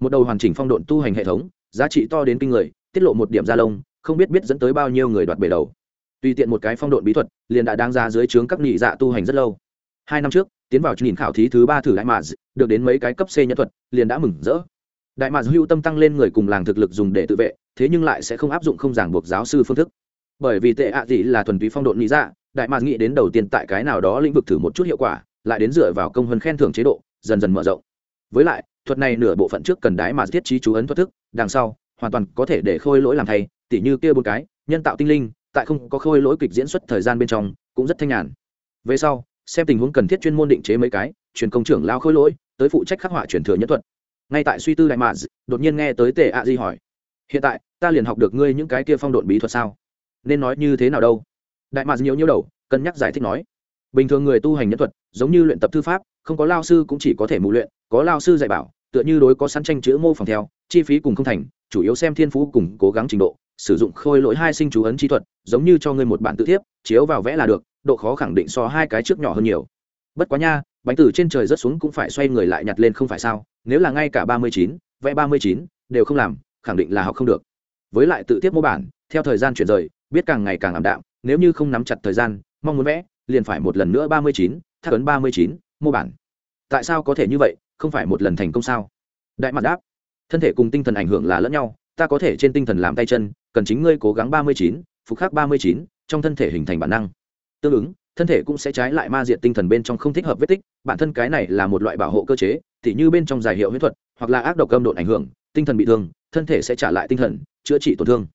[SPEAKER 1] Một đầu hoàn chỉnh phong độn tu hành hệ thống, giá trị to đến kinh người, tiết lộ một điểm gia lông, không biết biết dẫn tới bao nhiêu người đoạt bể đầu. Tùy tiện một cái phong độn bí thuật, liền đã đang ra dưới trướng các nhị dạ tu hành rất lâu. Hai năm trước, tiến vào nhìn khảo thí thứ ba thử đại mạc được đến mấy cái cấp c nhân thuật, liền đã mừng rỡ. Đại mạc hưu tâm tăng lên người cùng làng thực lực dùng để tự vệ, thế nhưng lại sẽ không áp dụng không giảng buộc giáo sư phương thức bởi vì tệ ạ à gì là thuần túy phong độn lý dạ đại mạc nghĩ đến đầu tiên tại cái nào đó lĩnh vực thử một chút hiệu quả, lại đến dựa vào công hơn khen thưởng chế độ, dần dần mở rộng. Với lại, thuật này nửa bộ phận trước cần đái mà thiết trí chú ấn thoát thức, đằng sau, hoàn toàn có thể để khôi lỗi làm thay, tỉ như kia bốn cái, nhân tạo tinh linh, tại không có khôi lỗi kịch diễn xuất thời gian bên trong, cũng rất thanh nhàn. Về sau, xem tình huống cần thiết chuyên môn định chế mấy cái, truyền công trưởng lao khôi lỗi, tới phụ trách khắc họa truyền thừa nhất thuật. Ngay tại suy tư đại mạc đột nhiên nghe tới tề ạ di hỏi, hiện tại, ta liền học được ngươi những cái kia phong độn bí thuật sao? Nên nói như thế nào đâu? Đại mạc nhiều nhiêu đầu, cân nhắc giải thích nói. Bình thường người tu hành nhân thuật, giống như luyện tập thư pháp, không có lao sư cũng chỉ có thể mù luyện, có lao sư dạy bảo, tựa như đối có sẵn tranh chữ mô phỏng theo, chi phí cùng không thành, chủ yếu xem thiên phú cùng cố gắng trình độ, sử dụng khôi lỗi hai sinh chú ấn chi thuật, giống như cho ngươi một bản tự thiếp, chiếu vào vẽ là được, độ khó khẳng định so hai cái trước nhỏ hơn nhiều. Bất quá nha, bánh từ trên trời rớt xuống cũng phải xoay người lại nhặt lên không phải sao, nếu là ngay cả ba mươi chín, vẽ ba mươi chín, đều không làm, khẳng định là học không được. Với lại tự tiếp mô bản, theo thời gian chuyển rời biết càng ngày càng ảm đạm, nếu như không nắm chặt thời gian, mong muốn vẽ, liền phải một lần nữa ba mươi chín, thác ấn ba mươi chín, mô bản. Tại sao có thể như vậy, không phải một lần thành công sao? Đại mặt đáp, thân thể cùng tinh thần ảnh hưởng là lẫn nhau, ta có thể trên tinh thần làm tay chân, cần chính ngươi cố gắng ba mươi chín, phục khắc ba mươi chín, trong thân thể hình thành bản năng. Tương ứng, thân thể cũng sẽ trái lại ma diện tinh thần bên trong không thích hợp vết tích, bản thân cái này là một loại bảo hộ cơ chế t như bên trong giải hiệu huyết thuật, hoặc là ác độc âm độn ảnh hưởng, tinh thần bị thương, thân thể sẽ trả lại tinh thần, chữa trị tổn thương.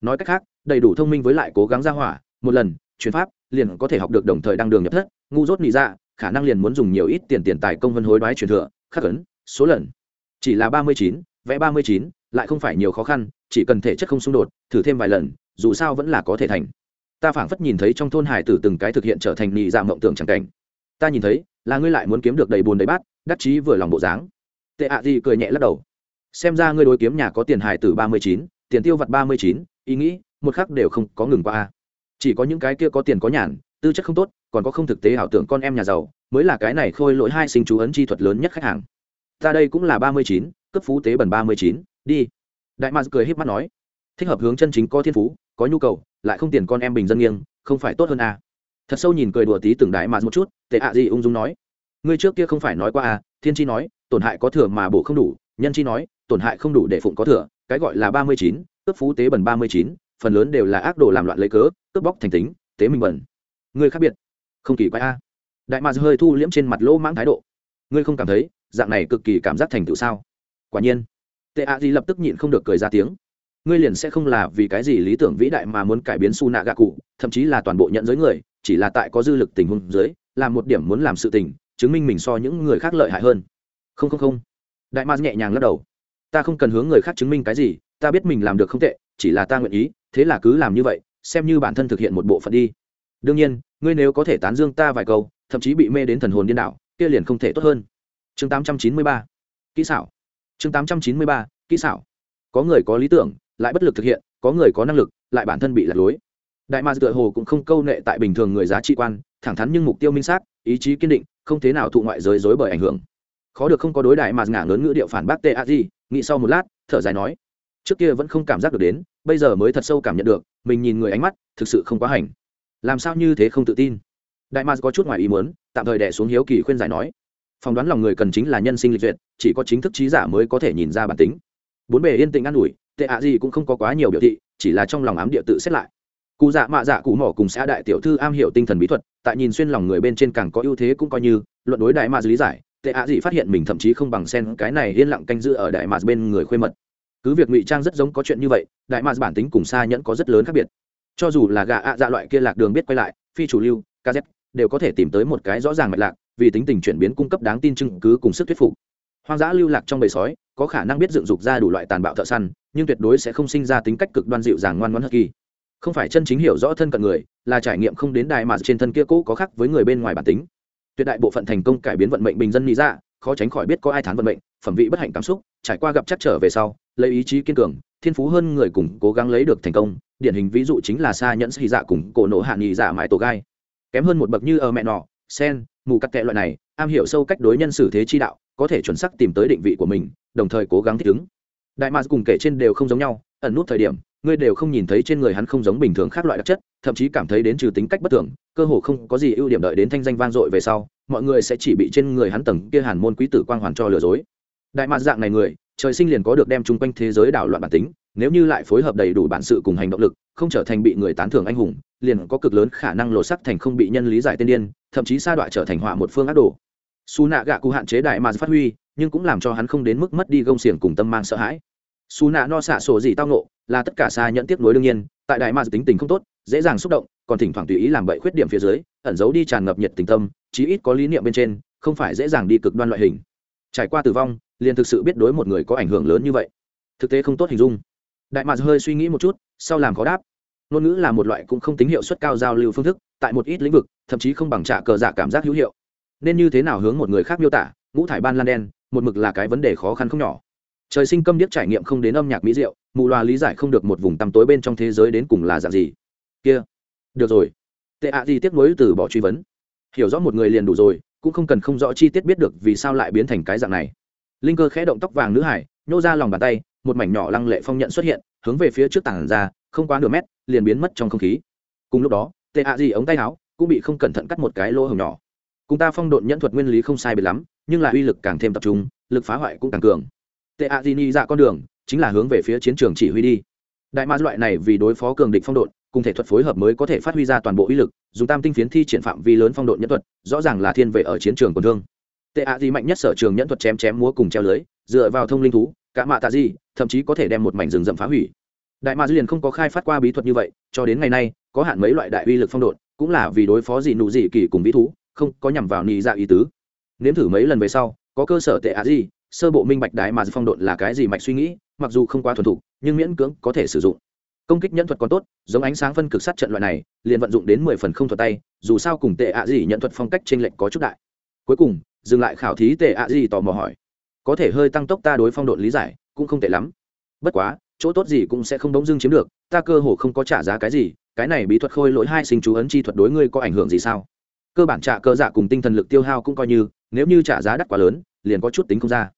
[SPEAKER 1] Nói cách khác đầy đủ thông minh với lại cố gắng ra hỏa, một lần, chuyển pháp, liền có thể học được đồng thời đăng đường nhập thất, ngu dốt nị ra khả năng liền muốn dùng nhiều ít tiền tiền tài công vân hối đoái truyền thừa, khắc ấn, số lần. Chỉ là ba mươi chín, vẽ ba mươi chín, lại không phải nhiều khó khăn, chỉ cần thể chất không xung đột, thử thêm vài lần, dù sao vẫn là có thể thành. Ta phảng phất nhìn thấy trong thôn hải tử từng cái thực hiện trở thành nị dạ mộng tưởng chẳng cảnh. Ta nhìn thấy, là ngươi lại muốn kiếm được đầy bùn đầy bát, đắc chí vừa lòng bộ dáng. Tệ ạ gì cười nhẹ lắc đầu. Xem ra ngươi đối kiếm nhà có tiền hải tử ba mươi chín, tiền tiêu vặt ba mươi chín, ý nghĩ một khắc đều không có ngừng qua chỉ có những cái kia có tiền có nhàn, tư chất không tốt, còn có không thực tế ảo tưởng con em nhà giàu, mới là cái này khôi lỗi hai sinh chú ấn chi thuật lớn nhất khách hàng. Ta đây cũng là ba mươi chín, cấp phú tế bẩn ba mươi chín, đi. Đại mạc cười híp mắt nói. Thích hợp hướng chân chính có thiên phú, có nhu cầu, lại không tiền con em bình dân nghiêng, không phải tốt hơn à. thật sâu nhìn cười đùa tí từng đại mạc một chút, tệ ạ gì ung dung nói. Ngươi trước kia không phải nói qua à thiên chi nói, tổn hại có thừa mà bổ không đủ, nhân chi nói, tổn hại không đủ để phụng có thừa, cái gọi là ba mươi chín, cấp phú tế bẩn ba mươi chín phần lớn đều là ác đồ làm loạn lấy cớ, cướp bóc thành tính, tế minh bẩn người khác biệt. Không kỳ quái a. Đại mạc hơi thu liễm trên mặt lỗ mãng thái độ. Ngươi không cảm thấy, dạng này cực kỳ cảm giác thành tựu sao? Quả nhiên. Tệ ạ gì lập tức nhịn không được cười ra tiếng. Ngươi liền sẽ không là vì cái gì lý tưởng vĩ đại mà muốn cải biến su nạ gạ cụ, thậm chí là toàn bộ nhận giới người, chỉ là tại có dư lực tình huống dưới, làm một điểm muốn làm sự tình, chứng minh mình so những người khác lợi hại hơn. Không không không. Đại ma nhẹ nhàng lắc đầu. Ta không cần hướng người khác chứng minh cái gì, ta biết mình làm được không tệ, chỉ là ta nguyện ý thế là cứ làm như vậy, xem như bản thân thực hiện một bộ phận đi đương nhiên, ngươi nếu có thể tán dương ta vài câu, thậm chí bị mê đến thần hồn điên đảo, kia liền không thể tốt hơn chương 893. kỹ xảo chương 893. kỹ xảo có người có lý tưởng, lại bất lực thực hiện, có người có năng lực, lại bản thân bị lạc lối đại ma tựa hồ cũng không câu nệ tại bình thường người giá trị quan, thẳng thắn nhưng mục tiêu minh xác, ý chí kiên định, không thế nào thụ ngoại giới dối bởi ảnh hưởng khó được không có đối đại mà ngả ngớn ngữ điệu phản bác tê a di nghĩ sau một lát, thở dài nói, trước kia vẫn không cảm giác được đến bây giờ mới thật sâu cảm nhận được, mình nhìn người ánh mắt, thực sự không quá hành. Làm sao như thế không tự tin? Đại mars có chút ngoài ý muốn, tạm thời đẻ xuống hiếu kỳ khuyên giải nói. Phỏng đoán lòng người cần chính là nhân sinh lịch duyệt, chỉ có chính thức trí giả mới có thể nhìn ra bản tính. Bốn bề yên tĩnh an ủi, tệ ạ gì cũng không có quá nhiều biểu thị, chỉ là trong lòng ám địa tự xét lại. Cụ dạ mạ dạ cụ mỏ cùng xã đại tiểu thư am hiểu tinh thần bí thuật, tại nhìn xuyên lòng người bên trên càng có ưu thế cũng coi như, luận đối đại mars lý giải, tệ ạ gì phát hiện mình thậm chí không bằng sen cái này yên lặng canh giữ ở đại mars bên người khuê mật cứ việc ngụy trang rất giống có chuyện như vậy, đại mạc bản tính cùng xa nhẫn có rất lớn khác biệt. Cho dù là gà ạ dạ loại kia lạc đường biết quay lại, phi chủ lưu kz đều có thể tìm tới một cái rõ ràng mạch lạc, vì tính tình chuyển biến cung cấp đáng tin chứng cứ cùng sức thuyết phục. Hoang dã lưu lạc trong bầy sói, có khả năng biết dựng dục ra đủ loại tàn bạo thợ săn, nhưng tuyệt đối sẽ không sinh ra tính cách cực đoan dịu dàng ngoan ngoãn hất kỳ. Không phải chân chính hiểu rõ thân cận người, là trải nghiệm không đến đại mà trên thân kia cũ có khác với người bên ngoài bản tính. Tuyệt đại bộ phận thành công cải biến vận mệnh bình dân nghĩ ra dạ, khó tránh khỏi biết có ai thán vận mệnh, phẩm vị bất hạnh cảm xúc, trải qua gặp chắc trở về sau, lấy ý chí kiên cường, thiên phú hơn người cùng cố gắng lấy được thành công, điển hình ví dụ chính là xa nhẫn xì dạ cùng cổ nổ hạ nghị dạ mãi tổ gai. Kém hơn một bậc như ở mẹ nọ, sen, mù cắt kệ loại này, am hiểu sâu cách đối nhân xử thế chi đạo, có thể chuẩn xác tìm tới định vị của mình, đồng thời cố gắng thích ứng. Đại mạc cùng kể trên đều không giống nhau, ẩn nút thời điểm, ngươi đều không nhìn thấy trên người hắn không giống bình thường khác loại đặc chất, thậm chí cảm thấy đến trừ tính cách bất thường, cơ hồ không có gì ưu điểm đợi đến thanh danh vang dội về sau mọi người sẽ chỉ bị trên người hắn tầng kia hàn môn quý tử quang hoàn cho lừa dối. Đại mạc dạng này người, trời sinh liền có được đem chung quanh thế giới đảo loạn bản tính, nếu như lại phối hợp đầy đủ bản sự cùng hành động lực, không trở thành bị người tán thưởng anh hùng, liền có cực lớn khả năng lột sắc thành không bị nhân lý giải tên điên, thậm chí sa đọa trở thành họa một phương ác đồ. Su nạ gạ cụ hạn chế đại mà phát huy, nhưng cũng làm cho hắn không đến mức mất đi gông xiềng cùng tâm mang sợ hãi. Su nạ no xạ sổ gì tao nộ là tất cả xa nhận tiếp nối đương nhiên, tại đại mà tính tình không tốt, dễ dàng xúc động còn thỉnh thoảng tùy ý làm bậy khuyết điểm phía dưới, ẩn giấu đi tràn ngập nhiệt tình tâm, chí ít có lý niệm bên trên, không phải dễ dàng đi cực đoan loại hình. Trải qua tử vong, liền thực sự biết đối một người có ảnh hưởng lớn như vậy. Thực tế không tốt hình dung. Đại mạc hơi suy nghĩ một chút, sau làm khó đáp. Ngôn ngữ là một loại cũng không tính hiệu suất cao giao lưu phương thức, tại một ít lĩnh vực, thậm chí không bằng trả cờ giả cảm giác hữu hiệu. Nên như thế nào hướng một người khác miêu tả, ngũ thải ban lan đen, một mực là cái vấn đề khó khăn không nhỏ. Trời sinh câm điếc trải nghiệm không đến âm nhạc mỹ diệu, mù loà lý giải không được một vùng tăm tối bên trong thế giới đến cùng là dạng gì. Kia được rồi. Tệ ạ gì tiếc nuối từ bỏ truy vấn. Hiểu rõ một người liền đủ rồi, cũng không cần không rõ chi tiết biết được vì sao lại biến thành cái dạng này. Linh cơ khẽ động tóc vàng nữ hải, nhô ra lòng bàn tay, một mảnh nhỏ lăng lệ phong nhận xuất hiện, hướng về phía trước tảng ra, không quá nửa mét, liền biến mất trong không khí. Cùng lúc đó, tệ ạ gì ống tay áo cũng bị không cẩn thận cắt một cái lỗ hồng nhỏ. Cùng ta phong độn nhẫn thuật nguyên lý không sai biệt lắm, nhưng là uy lực càng thêm tập trung, lực phá hoại cũng càng cường. Tệ ạ gì ni ra dạ con đường, chính là hướng về phía chiến trường chỉ huy đi. Đại ma loại này vì đối phó cường địch phong độn cùng thể thuật phối hợp mới có thể phát huy ra toàn bộ uy lực, dùng tam tinh phiến thi triển phạm vi lớn phong độ nhẫn thuật, rõ ràng là thiên vệ ở chiến trường quần thương. Tệ ạ gì mạnh nhất sở trường nhẫn thuật chém chém múa cùng treo lưới, dựa vào thông linh thú, cả mạ tạ gì, thậm chí có thể đem một mảnh rừng rậm phá hủy. Đại mạc liền không có khai phát qua bí thuật như vậy, cho đến ngày nay, có hạn mấy loại đại uy lực phong độn cũng là vì đối phó gì nụ gì kỳ cùng vĩ thú, không có nhằm vào nị dạ ý tứ. Nếm thử mấy lần về sau, có cơ sở tệ ạ gì, sơ bộ minh bạch đại mạc phong độn là cái gì mạch suy nghĩ, mặc dù không quá thuần thục, nhưng miễn cưỡng có thể sử dụng công kích nhận thuật còn tốt, giống ánh sáng phân cực sát trận loại này, liền vận dụng đến mười phần không thuật tay, dù sao cùng tệ ạ gì nhận thuật phong cách t r ê n lệch có chút đại. Cuối cùng, dừng lại khảo thí tệ ạ gì tò mò hỏi. Có thể hơi tăng tốc ta đối phong độn lý giải, cũng không tệ lắm. Bất quá, chỗ tốt gì cũng sẽ không đống dưng chiếm được, ta cơ hồ không có trả giá cái gì, cái này bí thuật khôi lỗi hai sinh chú ấn chi thuật đối ngươi có ảnh hưởng gì sao? Cơ bản trả cơ dạ cùng tinh thần lực tiêu hao cũng coi như, nếu như trả giá đắt quá lớn, liền có chút tính không ra.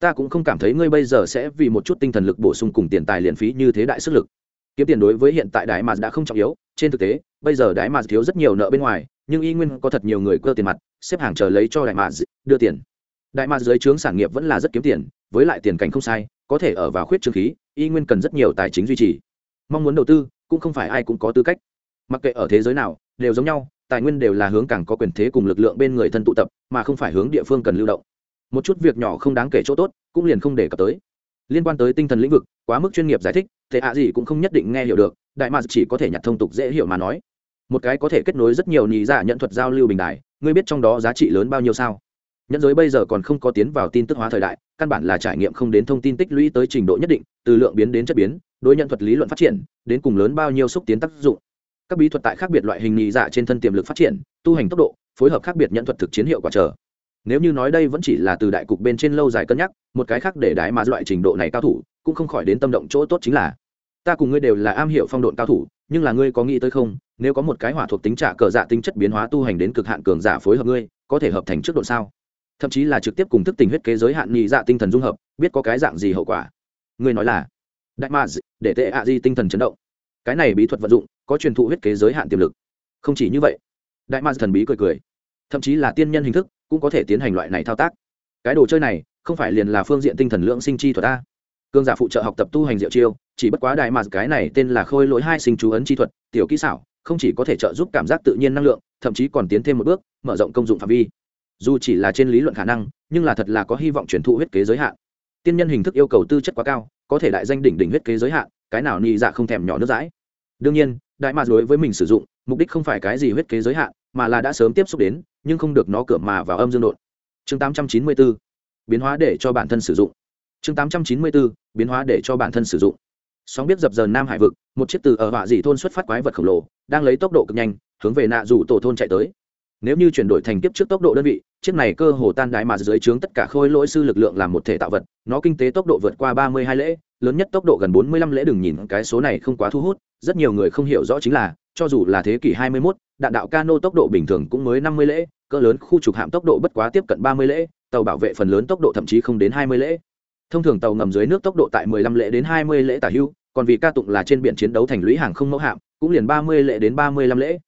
[SPEAKER 1] Ta cũng không cảm thấy ngươi bây giờ sẽ vì một chút tinh thần lực bổ sung cùng tiền tài liền phí như thế đại sức lực kiếm tiền đối với hiện tại đại mạt đã không trọng yếu, trên thực tế, bây giờ đại mạt thiếu rất nhiều nợ bên ngoài, nhưng y nguyên có thật nhiều người cơ tiền mặt, xếp hàng chờ lấy cho đại mạt đưa tiền. Đại mạt dưới trướng sản nghiệp vẫn là rất kiếm tiền, với lại tiền cảnh không sai, có thể ở vào khuyết trương khí, y nguyên cần rất nhiều tài chính duy trì. Mong muốn đầu tư, cũng không phải ai cũng có tư cách. Mặc kệ ở thế giới nào, đều giống nhau, tài nguyên đều là hướng càng có quyền thế cùng lực lượng bên người thân tụ tập, mà không phải hướng địa phương cần lưu động. Một chút việc nhỏ không đáng kể chỗ tốt, cũng liền không để cập tới. Liên quan tới tinh thần lĩnh vực, quá mức chuyên nghiệp giải thích thế ạ gì cũng không nhất định nghe hiểu được, đại mà chỉ có thể nhặt thông tục dễ hiểu mà nói. Một cái có thể kết nối rất nhiều nhị giả nhận thuật giao lưu bình đại, ngươi biết trong đó giá trị lớn bao nhiêu sao? Nhẫn giới bây giờ còn không có tiến vào tin tức hóa thời đại, căn bản là trải nghiệm không đến thông tin tích lũy tới trình độ nhất định, từ lượng biến đến chất biến, đối nhận thuật lý luận phát triển, đến cùng lớn bao nhiêu xúc tiến tác dụng. Các bí thuật tại khác biệt loại hình nhị giả trên thân tiềm lực phát triển, tu hành tốc độ, phối hợp khác biệt nhận thuật thực chiến hiệu quả trở nếu như nói đây vẫn chỉ là từ đại cục bên trên lâu dài cân nhắc, một cái khác để đái mà loại trình độ này cao thủ cũng không khỏi đến tâm động chỗ tốt chính là, ta cùng ngươi đều là am hiểu phong độn cao thủ, nhưng là ngươi có nghĩ tới không, nếu có một cái hỏa thuộc tính trả cờ dạ tính chất biến hóa tu hành đến cực hạn cường giả phối hợp ngươi, có thể hợp thành trước độn sao? Thậm chí là trực tiếp cùng thức tình huyết kế giới hạn nhị dạ tinh thần dung hợp, biết có cái dạng gì hậu quả? Ngươi nói là, đại ma để tệ ạ di tinh thần chấn động. Cái này bí thuật vận dụng, có truyền thụ huyết kế giới hạn tiềm lực. Không chỉ như vậy, đại ma thần bí cười cười. Thậm chí là tiên nhân hình thức, cũng có thể tiến hành loại này thao tác. Cái đồ chơi này, không phải liền là phương diện tinh thần lượng sinh chi thuật ta? Cương giả phụ trợ học tập tu hành diệu chiêu, chỉ bất quá đại mà cái này tên là khôi lỗi hai sinh chú ấn chi thuật, tiểu kỹ xảo, không chỉ có thể trợ giúp cảm giác tự nhiên năng lượng, thậm chí còn tiến thêm một bước, mở rộng công dụng phạm vi. Dù chỉ là trên lý luận khả năng, nhưng là thật là có hy vọng truyền thụ huyết kế giới hạn. Tiên nhân hình thức yêu cầu tư chất quá cao, có thể đại danh đỉnh đỉnh huyết kế giới hạn, cái nào ni dạ không thèm nhỏ nước dãi. Đương nhiên, đại mà đối với mình sử dụng, mục đích không phải cái gì huyết kế giới hạn, mà là đã sớm tiếp xúc đến, nhưng không được nó cửa mà vào âm dương đột chương 894 biến hóa để cho bản thân sử dụng chương 894 biến hóa để cho bản thân sử dụng. Sóng biết dập dờn nam hải vực một chiếc từ ở họa dị thôn xuất phát quái vật khổng lồ đang lấy tốc độ cực nhanh hướng về nạ rủ tổ thôn chạy tới. Nếu như chuyển đổi thành kiếp trước tốc độ đơn vị chiếc này cơ hồ tan đái mà dưới trướng tất cả khôi lỗi sư lực lượng làm một thể tạo vật nó kinh tế tốc độ vượt qua ba mươi hai lễ lớn nhất tốc độ gần bốn mươi lăm lễ đừng nhìn cái số này không quá thu hút rất nhiều người không hiểu rõ chính là cho dù là thế kỷ hai mươi 21, đạn đạo cano tốc độ bình thường cũng mới năm mươi lễ cỡ lớn khu trục hạm tốc độ bất quá tiếp cận ba mươi lễ tàu bảo vệ phần lớn tốc độ thậm chí không đến hai mươi lễ thông thường tàu ngầm dưới nước tốc độ tại mười lăm lễ đến hai mươi lễ tả hưu, còn vì ca tụng là trên biển chiến đấu thành lũy hàng không mẫu hạm, cũng liền ba mươi lễ đến ba mươi lăm lễ.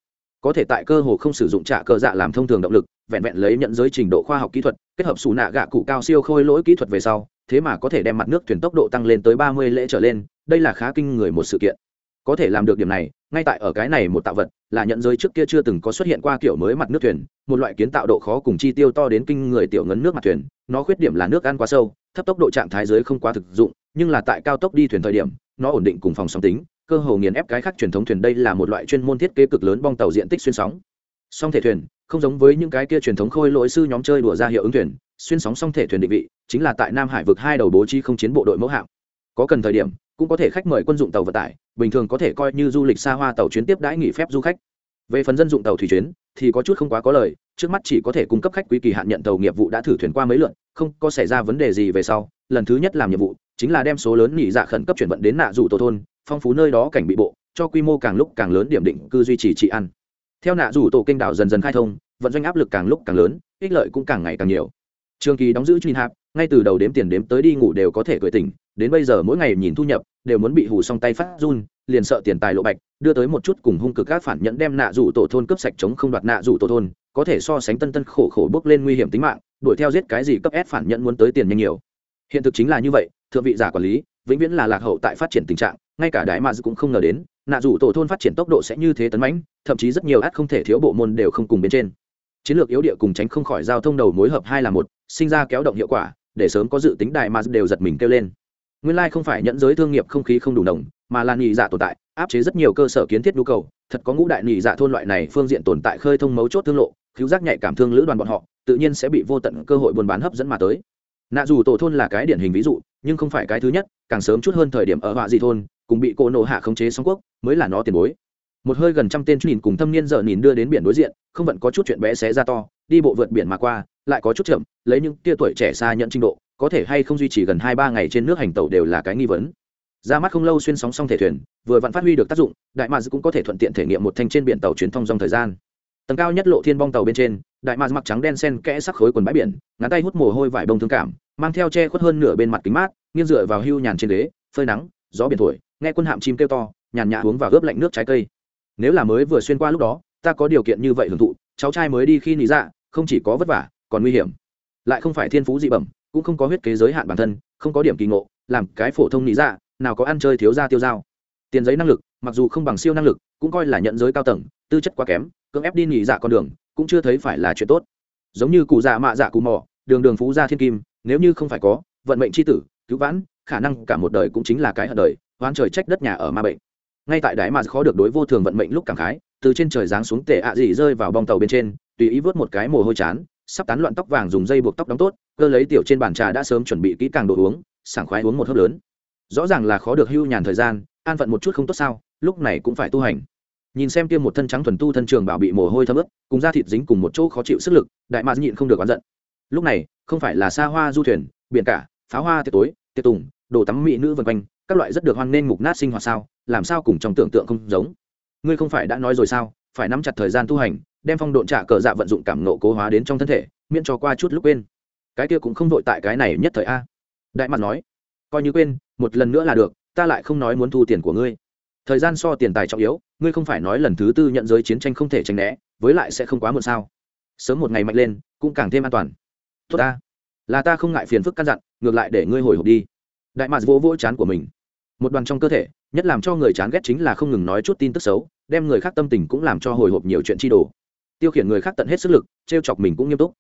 [SPEAKER 1] Có thể tại cơ hồ không sử dụng trạ cơ dạ làm thông thường động lực, vẹn vẹn lấy nhận giới trình độ khoa học kỹ thuật, kết hợp xù nạ gạ cụ cao siêu khôi lỗi kỹ thuật về sau, thế mà có thể đem mặt nước thuyền tốc độ tăng lên tới ba mươi lễ trở lên, đây là khá kinh người một sự kiện. Có thể làm được điểm này, ngay tại ở cái này một tạo vật, là nhận giới trước kia chưa từng có xuất hiện qua kiểu mới mặt nước thuyền, một loại kiến tạo độ khó cùng chi tiêu to đến kinh người tiểu ngấn nước mặt thuyền nó khuyết điểm là nước ăn quá sâu, thấp tốc độ trạng thái giới không quá thực dụng, nhưng là tại cao tốc đi thuyền thời điểm, nó ổn định cùng phòng sóng tính, cơ hồ nghiền ép cái khác truyền thống thuyền đây là một loại chuyên môn thiết kế cực lớn bong tàu diện tích xuyên sóng. Song thể thuyền, không giống với những cái kia truyền thống khôi lỗi sư nhóm chơi đùa ra hiệu ứng thuyền, xuyên sóng song thể thuyền định vị, chính là tại nam hải vực hai đầu bố trí không chiến bộ đội mẫu hạng. Có cần thời điểm, cũng có thể khách mời quân dụng tàu vận tải, bình thường có thể coi như du lịch xa hoa tàu chuyến tiếp đãi nghỉ phép du khách về phần dân dụng tàu thủy chuyến, thì có chút không quá có lời, trước mắt chỉ có thể cung cấp khách quý kỳ hạn nhận tàu nghiệp vụ đã thử thuyền qua mấy lượt, không có xảy ra vấn đề gì về sau, lần thứ nhất làm nhiệm vụ, chính là đem số lớn nghỉ dạ khẩn cấp chuyển vận đến nạ dù tổ thôn, phong phú nơi đó cảnh bị bộ, cho quy mô càng lúc càng lớn điểm định cư duy trì trị ăn theo nạ rủ tổ kênh đảo dần dần khai thông, vận doanh áp lực càng lúc càng lớn, ích lợi cũng càng ngày càng nhiều. Trường kỳ đóng giữ truy hạp, ngay từ đầu đếm tiền đếm tới đi ngủ đều có thể cười tỉnh đến bây giờ mỗi ngày nhìn thu nhập, đều muốn bị hù xong tay phát run, liền sợ tiền tài lộ bạch, đưa tới một chút cùng hung cực các phản nhẫn đem nạ rủ tổ thôn cấp sạch chống không đoạt nạ rủ tổ thôn, có thể so sánh tân tân khổ khổ bước lên nguy hiểm tính mạng, đuổi theo giết cái gì cấp ép phản nhẫn muốn tới tiền nhanh nhiều. Hiện thực chính là như vậy, thượng vị giả quản lý, vĩnh viễn là lạc hậu tại phát triển tình trạng, ngay cả đại mà cũng không ngờ đến, nạ rủ tổ thôn phát triển tốc độ sẽ như thế tấn mãnh, thậm chí rất nhiều át không thể thiếu bộ môn đều không cùng bên trên. Chiến lược yếu địa cùng tránh không khỏi giao thông đầu mối hợp hai là một, sinh ra kéo động hiệu quả, để sớm có dự tính đại mà đều giật mình kêu lên nguyên lai không phải nhẫn giới thương nghiệp không khí không đủ nồng, mà là nhị dạ tồn tại, áp chế rất nhiều cơ sở kiến thiết nhu cầu. Thật có ngũ đại nhị dạ thôn loại này phương diện tồn tại khơi thông mấu chốt thương lộ, cứu giác nhạy cảm thương lữ đoàn bọn họ, tự nhiên sẽ bị vô tận cơ hội buôn bán hấp dẫn mà tới. Nạ dù tổ thôn là cái điển hình ví dụ, nhưng không phải cái thứ nhất, càng sớm chút hơn thời điểm ở họa dị thôn, cùng bị cô nộ hạ khống chế song quốc, mới là nó tiền bối. Một hơi gần trăm tên nhìn cùng thâm niên giờ nhìn đưa đến biển đối diện, không vẫn có chút chuyện bé xé ra to, đi bộ vượt biển mà qua, lại có chút chậm, lấy những tia tuổi trẻ xa nhận trình độ có thể hay không duy trì gần hai ba ngày trên nước hành tàu đều là cái nghi vấn. Ra mắt không lâu xuyên sóng song thể thuyền, vừa vặn phát huy được tác dụng, đại mads cũng có thể thuận tiện thể nghiệm một thanh trên biển tàu chuyến thông dòng thời gian. Tầng cao nhất lộ thiên bong tàu bên trên, đại mads mặc trắng đen sen kẽ sắc khối quần bãi biển, ngắn tay hút mồ hôi vải bông thương cảm, mang theo che khuất hơn nửa bên mặt kính mát, nghiêng dựa vào hưu nhàn trên ghế, phơi nắng, gió biển thổi, nghe quân hạm chim kêu to, nhàn nhã uống và gớp lạnh nước trái cây. Nếu là mới vừa xuyên qua lúc đó, ta có điều kiện như vậy hưởng thụ, cháu trai mới đi khi nị dạ không chỉ có vất vả, còn nguy hiểm. Lại không phải thiên phú dị bẩm cũng không có huyết kế giới hạn bản thân, không có điểm kỳ ngộ, làm cái phổ thông nghĩ dạ nào có ăn chơi thiếu ra tiêu dao. Tiền giấy năng lực, mặc dù không bằng siêu năng lực, cũng coi là nhận giới cao tầng, tư chất quá kém, cưỡng ép đi nghỉ dạ con đường, cũng chưa thấy phải là chuyện tốt. Giống như cụ dạ mạ dạ cụ mò, đường đường phú gia thiên kim, nếu như không phải có, vận mệnh c h i tử, cứu vãn, khả năng cả một đời cũng chính là cái hận đời oan trời trách đất nhà ở ma bệnh. Ngay tại đáy mà khó được đối vô thường vận mệnh lúc cảm khái, từ trên trời giáng xuống tệ ạ à dị rơi vào bong tàu bên trên, tùy ý vớt một cái mồ hôi chán sắp tán loạn tóc vàng dùng dây buộc tóc đóng tốt, cơ lấy tiểu trên bàn trà đã sớm chuẩn bị kỹ càng đồ uống, sảng khoái uống một hớp lớn. Rõ ràng là khó được hưu nhàn thời gian, an phận một chút không tốt sao, lúc này cũng phải tu hành. Nhìn xem tiêm một thân trắng thuần tu thân trường bảo bị mồ hôi thấm ướt, cùng da thịt dính cùng một chỗ khó chịu sức lực, đại mạc nhịn không được oán giận. Lúc này, không phải là xa hoa du thuyền, biển cả, pháo hoa tiệc tối, tiệc tùng, đồ tắm mỹ nữ vân quanh, các loại rất được hoan nên mục nát sinh hoạt sao, làm sao cùng trong tưởng tượng không giống. Ngươi không phải đã nói rồi sao, phải nắm chặt thời gian tu hành đem phong độn trả cờ dạ vận dụng cảm nộ cố hóa đến trong thân thể, miễn cho qua chút lúc quên. Cái kia cũng không vội tại cái này nhất thời a. Đại mặt nói, coi như quên, một lần nữa là được, ta lại không nói muốn thu tiền của ngươi. Thời gian so tiền tài trọng yếu, ngươi không phải nói lần thứ tư nhận giới chiến tranh không thể tránh né, với lại sẽ không quá muộn sao. Sớm một ngày mạnh lên, cũng càng thêm an toàn. Tốt ta. Là ta không ngại phiền phức căn dặn, ngược lại để ngươi hồi hộp đi. Đại mạc vỗ vỗ chán của mình. Một đoàn trong cơ thể, nhất làm cho người chán ghét chính là không ngừng nói chút tin tức xấu, đem người khác tâm tình cũng làm cho hồi hộp nhiều chuyện chi đồ tiêu khiển người khác tận hết sức lực t r e o chọc mình cũng nghiêm túc.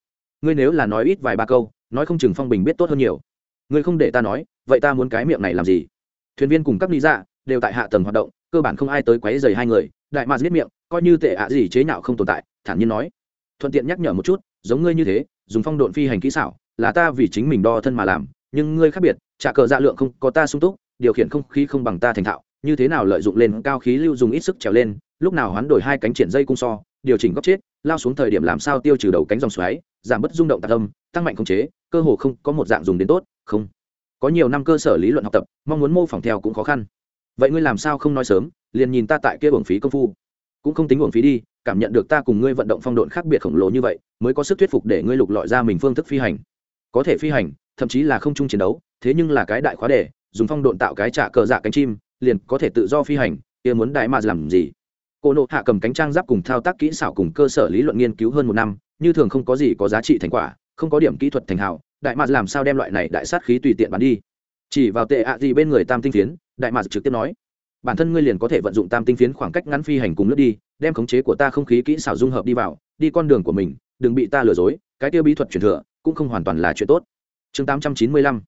[SPEAKER 1] Ngươi nếu là nói ít vài ba câu, nói không chừng phong bình biết tốt hơn nhiều. Ngươi không để ta nói, vậy ta muốn cái miệng này làm gì? Thuyền viên cùng các lý dạ đều tại hạ tầng hoạt động, cơ bản không ai tới quấy dày hai người. Đại mạc giết miệng, coi như tệ ạ gì chế nhạo không tồn tại, thản nhiên nói. Thuận tiện nhắc nhở một chút, giống ngươi như thế, dùng phong độn phi hành kỹ xảo, là ta vì chính mình đo thân mà làm, nhưng ngươi khác biệt, trả cờ dạ lượng không có ta sung túc, điều khiển không khí không bằng ta thành thạo, như thế nào lợi dụng lên cao khí lưu dùng ít sức trèo lên, lúc nào hoán đổi hai cánh triển dây cung so điều chỉnh góc chết, lao xuống thời điểm làm sao tiêu trừ đầu cánh dòng xoáy, giảm bớt rung động tạc âm, tăng mạnh khống chế, cơ hồ không có một dạng dùng đến tốt, không. Có nhiều năm cơ sở lý luận học tập, mong muốn mô phỏng theo cũng khó khăn. Vậy ngươi làm sao không nói sớm, liền nhìn ta tại kia uổng phí công phu. Cũng không tính uổng phí đi, cảm nhận được ta cùng ngươi vận động phong độn khác biệt khổng lồ như vậy, mới có sức thuyết phục để ngươi lục lọi ra mình phương thức phi hành. Có thể phi hành, thậm chí là không chung chiến đấu, thế nhưng là cái đại khóa đề dùng phong độn tạo cái trả cờ dạ cánh chim, liền có thể tự do phi hành, kia muốn đại mà làm gì? Cô nộ hạ cầm cánh trang giáp cùng thao tác kỹ xảo cùng cơ sở lý luận nghiên cứu hơn một năm, như thường không có gì có giá trị thành quả, không có điểm kỹ thuật thành hào, đại mạc làm sao đem loại này đại sát khí tùy tiện bán đi? Chỉ vào tệ ạ gì bên người tam tinh phiến, đại mạc trực tiếp nói, bản thân ngươi liền có thể vận dụng tam tinh phiến khoảng cách ngắn phi hành cùng lướt đi, đem khống chế của ta không khí kỹ xảo dung hợp đi vào, đi con đường của mình, đừng bị ta lừa dối, cái tiêu bí thuật truyền thừa cũng không hoàn toàn là chuyện tốt. Chương 895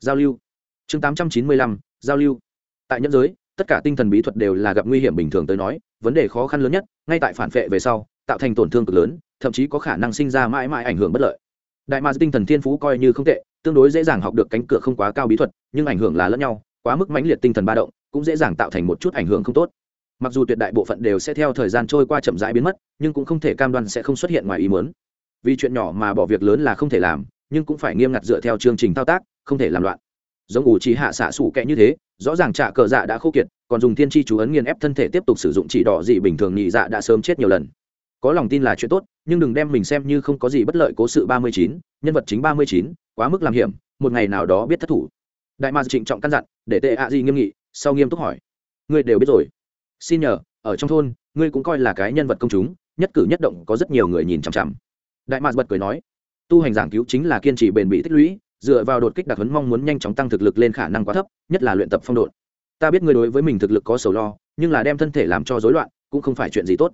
[SPEAKER 1] giao lưu. Chương 895 giao lưu. Tại nhân giới tất cả tinh thần bí thuật đều là gặp nguy hiểm bình thường tới nói, vấn đề khó khăn lớn nhất, ngay tại phản vệ về sau, tạo thành tổn thương cực lớn, thậm chí có khả năng sinh ra mãi mãi ảnh hưởng bất lợi. Đại ma tinh thần thiên phú coi như không tệ, tương đối dễ dàng học được cánh cửa không quá cao bí thuật, nhưng ảnh hưởng là lẫn nhau, quá mức mãnh liệt tinh thần ba động, cũng dễ dàng tạo thành một chút ảnh hưởng không tốt. Mặc dù tuyệt đại bộ phận đều sẽ theo thời gian trôi qua chậm rãi biến mất, nhưng cũng không thể cam đoan sẽ không xuất hiện ngoài ý muốn. Vì chuyện nhỏ mà bỏ việc lớn là không thể làm, nhưng cũng phải nghiêm ngặt dựa theo chương trình thao tác, không thể làm loạn giống ủ trí hạ xạ sủ kẹ như thế, rõ ràng trả cờ dạ đã khô kiệt, còn dùng thiên tri chú ấn nghiền ép thân thể tiếp tục sử dụng chỉ đỏ gì bình thường nhị dạ đã sớm chết nhiều lần. Có lòng tin là chuyện tốt, nhưng đừng đem mình xem như không có gì bất lợi cố sự ba mươi chín, nhân vật chính ba mươi chín, quá mức làm hiểm, một ngày nào đó biết thất thủ. Đại ma trịnh trọng căn dặn, để tệ ạ gì nghiêm nghị, sau nghiêm túc hỏi. Ngươi đều biết rồi. Xin nhờ, ở trong thôn, ngươi cũng coi là cái nhân vật công chúng, nhất cử nhất động có rất nhiều người nhìn chằm chằm. Đại ma bật cười nói, tu hành giảng cứu chính là kiên trì bền bỉ tích lũy dựa vào đột kích đặc huấn mong muốn nhanh chóng tăng thực lực lên khả năng quá thấp, nhất là luyện tập phong độn. Ta biết ngươi đối với mình thực lực có sầu lo, nhưng là đem thân thể làm cho rối loạn, cũng không phải chuyện gì tốt.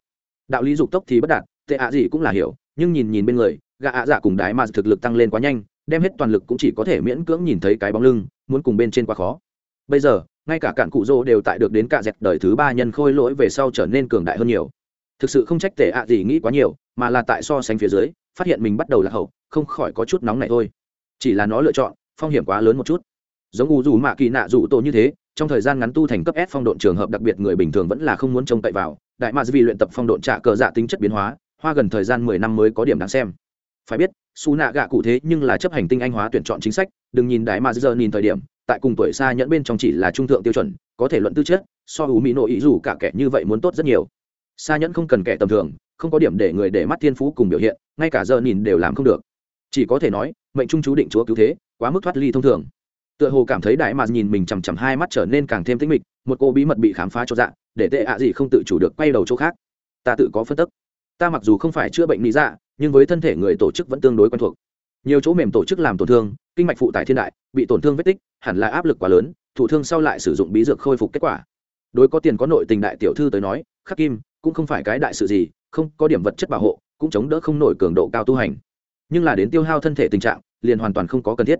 [SPEAKER 1] Đạo lý dục tốc thì bất đạt, tệ ạ gì cũng là hiểu, nhưng nhìn nhìn bên người gạ ạ dạ cùng đái mà thực lực tăng lên quá nhanh, đem hết toàn lực cũng chỉ có thể miễn cưỡng nhìn thấy cái bóng lưng, muốn cùng bên trên quá khó. Bây giờ, ngay cả cạn cụ rô đều tại được đến cạ dẹt đời thứ ba nhân khôi lỗi về sau trở nên cường đại hơn nhiều. Thực sự không trách tệ ạ gì nghĩ quá nhiều, mà là tại so sánh phía dưới, phát hiện mình bắt đầu là hậu, không khỏi có chút nóng này thôi chỉ là nó lựa chọn, phong hiểm quá lớn một chút. Giống u dù mạ kỳ nạ dù tổ như thế, trong thời gian ngắn tu thành cấp s phong độn trường hợp đặc biệt người bình thường vẫn là không muốn trông cậy vào, đại mạc vì luyện tập phong độn trả cờ dạ tính chất biến hóa, hoa gần thời gian mười năm mới có điểm đáng xem. Phải biết, su nạ gạ cụ thế nhưng là chấp hành tinh anh hóa tuyển chọn chính sách, đừng nhìn đại mạc giờ nhìn thời điểm, tại cùng tuổi xa nhẫn bên trong chỉ là trung thượng tiêu chuẩn, có thể luận tư chất, so hữu mỹ nội ý dù cả kẻ như vậy muốn tốt rất nhiều. Xa nhẫn không cần kẻ tầm thường, không có điểm để người để mắt thiên phú cùng biểu hiện, ngay cả giờ nhìn đều làm không được. Chỉ có thể nói mệnh trung chú định chúa cứu thế, quá mức thoát ly thông thường. Tựa hồ cảm thấy đại mà nhìn mình chằm chằm hai mắt trở nên càng thêm tĩnh mịch, một cô bí mật bị khám phá cho dạ để tệ ạ gì không tự chủ được quay đầu chỗ khác. Ta tự có phân tức. Ta mặc dù không phải chữa bệnh lý dạ nhưng với thân thể người tổ chức vẫn tương đối quen thuộc. Nhiều chỗ mềm tổ chức làm tổn thương, kinh mạch phụ tại thiên đại, bị tổn thương vết tích, hẳn là áp lực quá lớn, thụ thương sau lại sử dụng bí dược khôi phục kết quả. Đối có tiền có nội tình đại tiểu thư tới nói, khắc kim cũng không phải cái đại sự gì, không có điểm vật chất bảo hộ, cũng chống đỡ không nổi cường độ cao tu hành. Nhưng là đến tiêu hao thân thể tình trạng liền hoàn toàn không có cần thiết.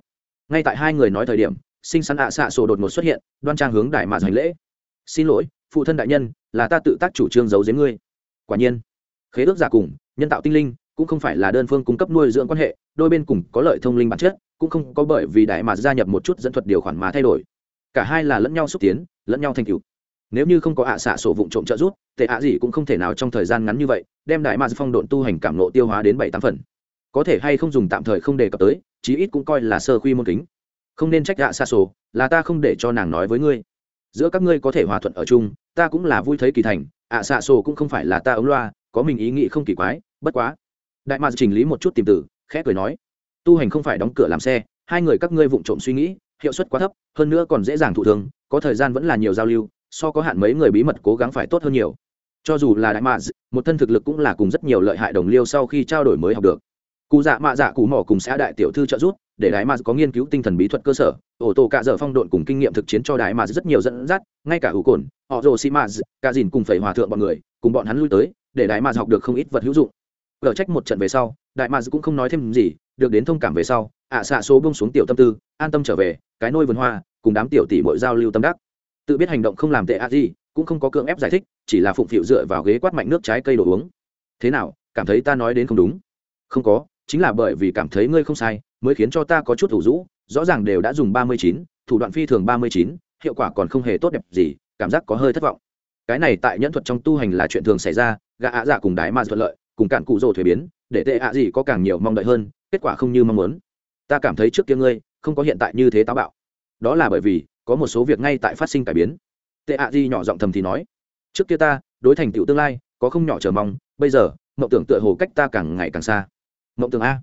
[SPEAKER 1] Ngay tại hai người nói thời điểm sinh sắn ạ à xạ sổ đột ngột xuất hiện, đoan trang hướng đại mạ hành lễ. Xin lỗi, phụ thân đại nhân, là ta tự tác chủ trương giấu giếm ngươi. Quả nhiên, khế ước giả cùng, nhân tạo tinh linh, cũng không phải là đơn phương cung cấp nuôi dưỡng quan hệ, đôi bên cùng có lợi thông linh bản chất, cũng không có bởi vì đại mạ gia nhập một chút dẫn thuật điều khoản mà thay đổi. Cả hai là lẫn nhau xúc tiến, lẫn nhau thành cựu nếu như không có ạ à xạ sổ vụ trộm trợ giúp, tệ ạ gì cũng không thể nào trong thời gian ngắn như vậy, đem đại mạ phong độn tu hành cảm nộ tiêu hóa đến bảy tám phần có thể hay không dùng tạm thời không đề cập tới, chí ít cũng coi là sơ khuy môn kính. Không nên trách ạ xa sổ, là ta không để cho nàng nói với ngươi. Giữa các ngươi có thể hòa thuận ở chung, ta cũng là vui thấy kỳ thành, ạ xạ sổ cũng không phải là ta ống loa, có mình ý nghĩ không kỳ quái, bất quá. Đại mạc chỉnh lý một chút tìm tử, khẽ cười nói. Tu hành không phải đóng cửa làm xe, hai người các ngươi vụng trộm suy nghĩ, hiệu suất quá thấp, hơn nữa còn dễ dàng thụ thương, có thời gian vẫn là nhiều giao lưu, so có hạn mấy người bí mật cố gắng phải tốt hơn nhiều. Cho dù là đại mạc một thân thực lực cũng là cùng rất nhiều lợi hại đồng liêu sau khi trao đổi mới học được cụ dạ mạ dạ cụ mỏ cùng xã đại tiểu thư trợ giúp, để đại mạ có nghiên cứu tinh thần bí thuật cơ sở. Ổ tổ cạ dở phong độn cùng kinh nghiệm thực chiến cho đại mạ rất nhiều dẫn dắt, ngay cả hữu cồn, họ rồ xi mạ cả dìn cùng phải hòa thượng bọn người, cùng bọn hắn lui tới, để đại mạ học được không ít vật hữu dụng. Ở trách một trận về sau, đại mạ cũng không nói thêm gì, được đến thông cảm về sau, ạ xạ số bông xuống tiểu tâm tư, an tâm trở về, cái nôi vườn hoa, cùng đám tiểu tỷ mọi giao lưu tâm đắc. Tự biết hành động không làm tệ a gì, cũng không có cưỡng ép giải thích, chỉ là phụng phịu dựa vào ghế quát mạnh nước trái cây đồ uống. Thế nào, cảm thấy ta nói đến không đúng? Không có chính là bởi vì cảm thấy ngươi không sai, mới khiến cho ta có chút thủ rũ, rõ ràng đều đã dùng ba mươi chín, thủ đoạn phi thường ba mươi chín, hiệu quả còn không hề tốt đẹp gì, cảm giác có hơi thất vọng. Cái này tại nhẫn thuật trong tu hành là chuyện thường xảy ra, gã ạ dạ cùng đái ma thuận lợi, cùng cản cụ rồ thuế biến, để tệ ạ gì có càng nhiều mong đợi hơn, kết quả không như mong muốn. Ta cảm thấy trước kia ngươi, không có hiện tại như thế táo bạo. Đó là bởi vì, có một số việc ngay tại phát sinh cải biến. Tệ ạ gì nhỏ giọng thầm thì nói, trước kia ta, đối thành tựu tương lai, có không nhỏ chờ mong, bây giờ, mộng tưởng tựa hồ cách ta càng ngày càng xa mộng tưởng a.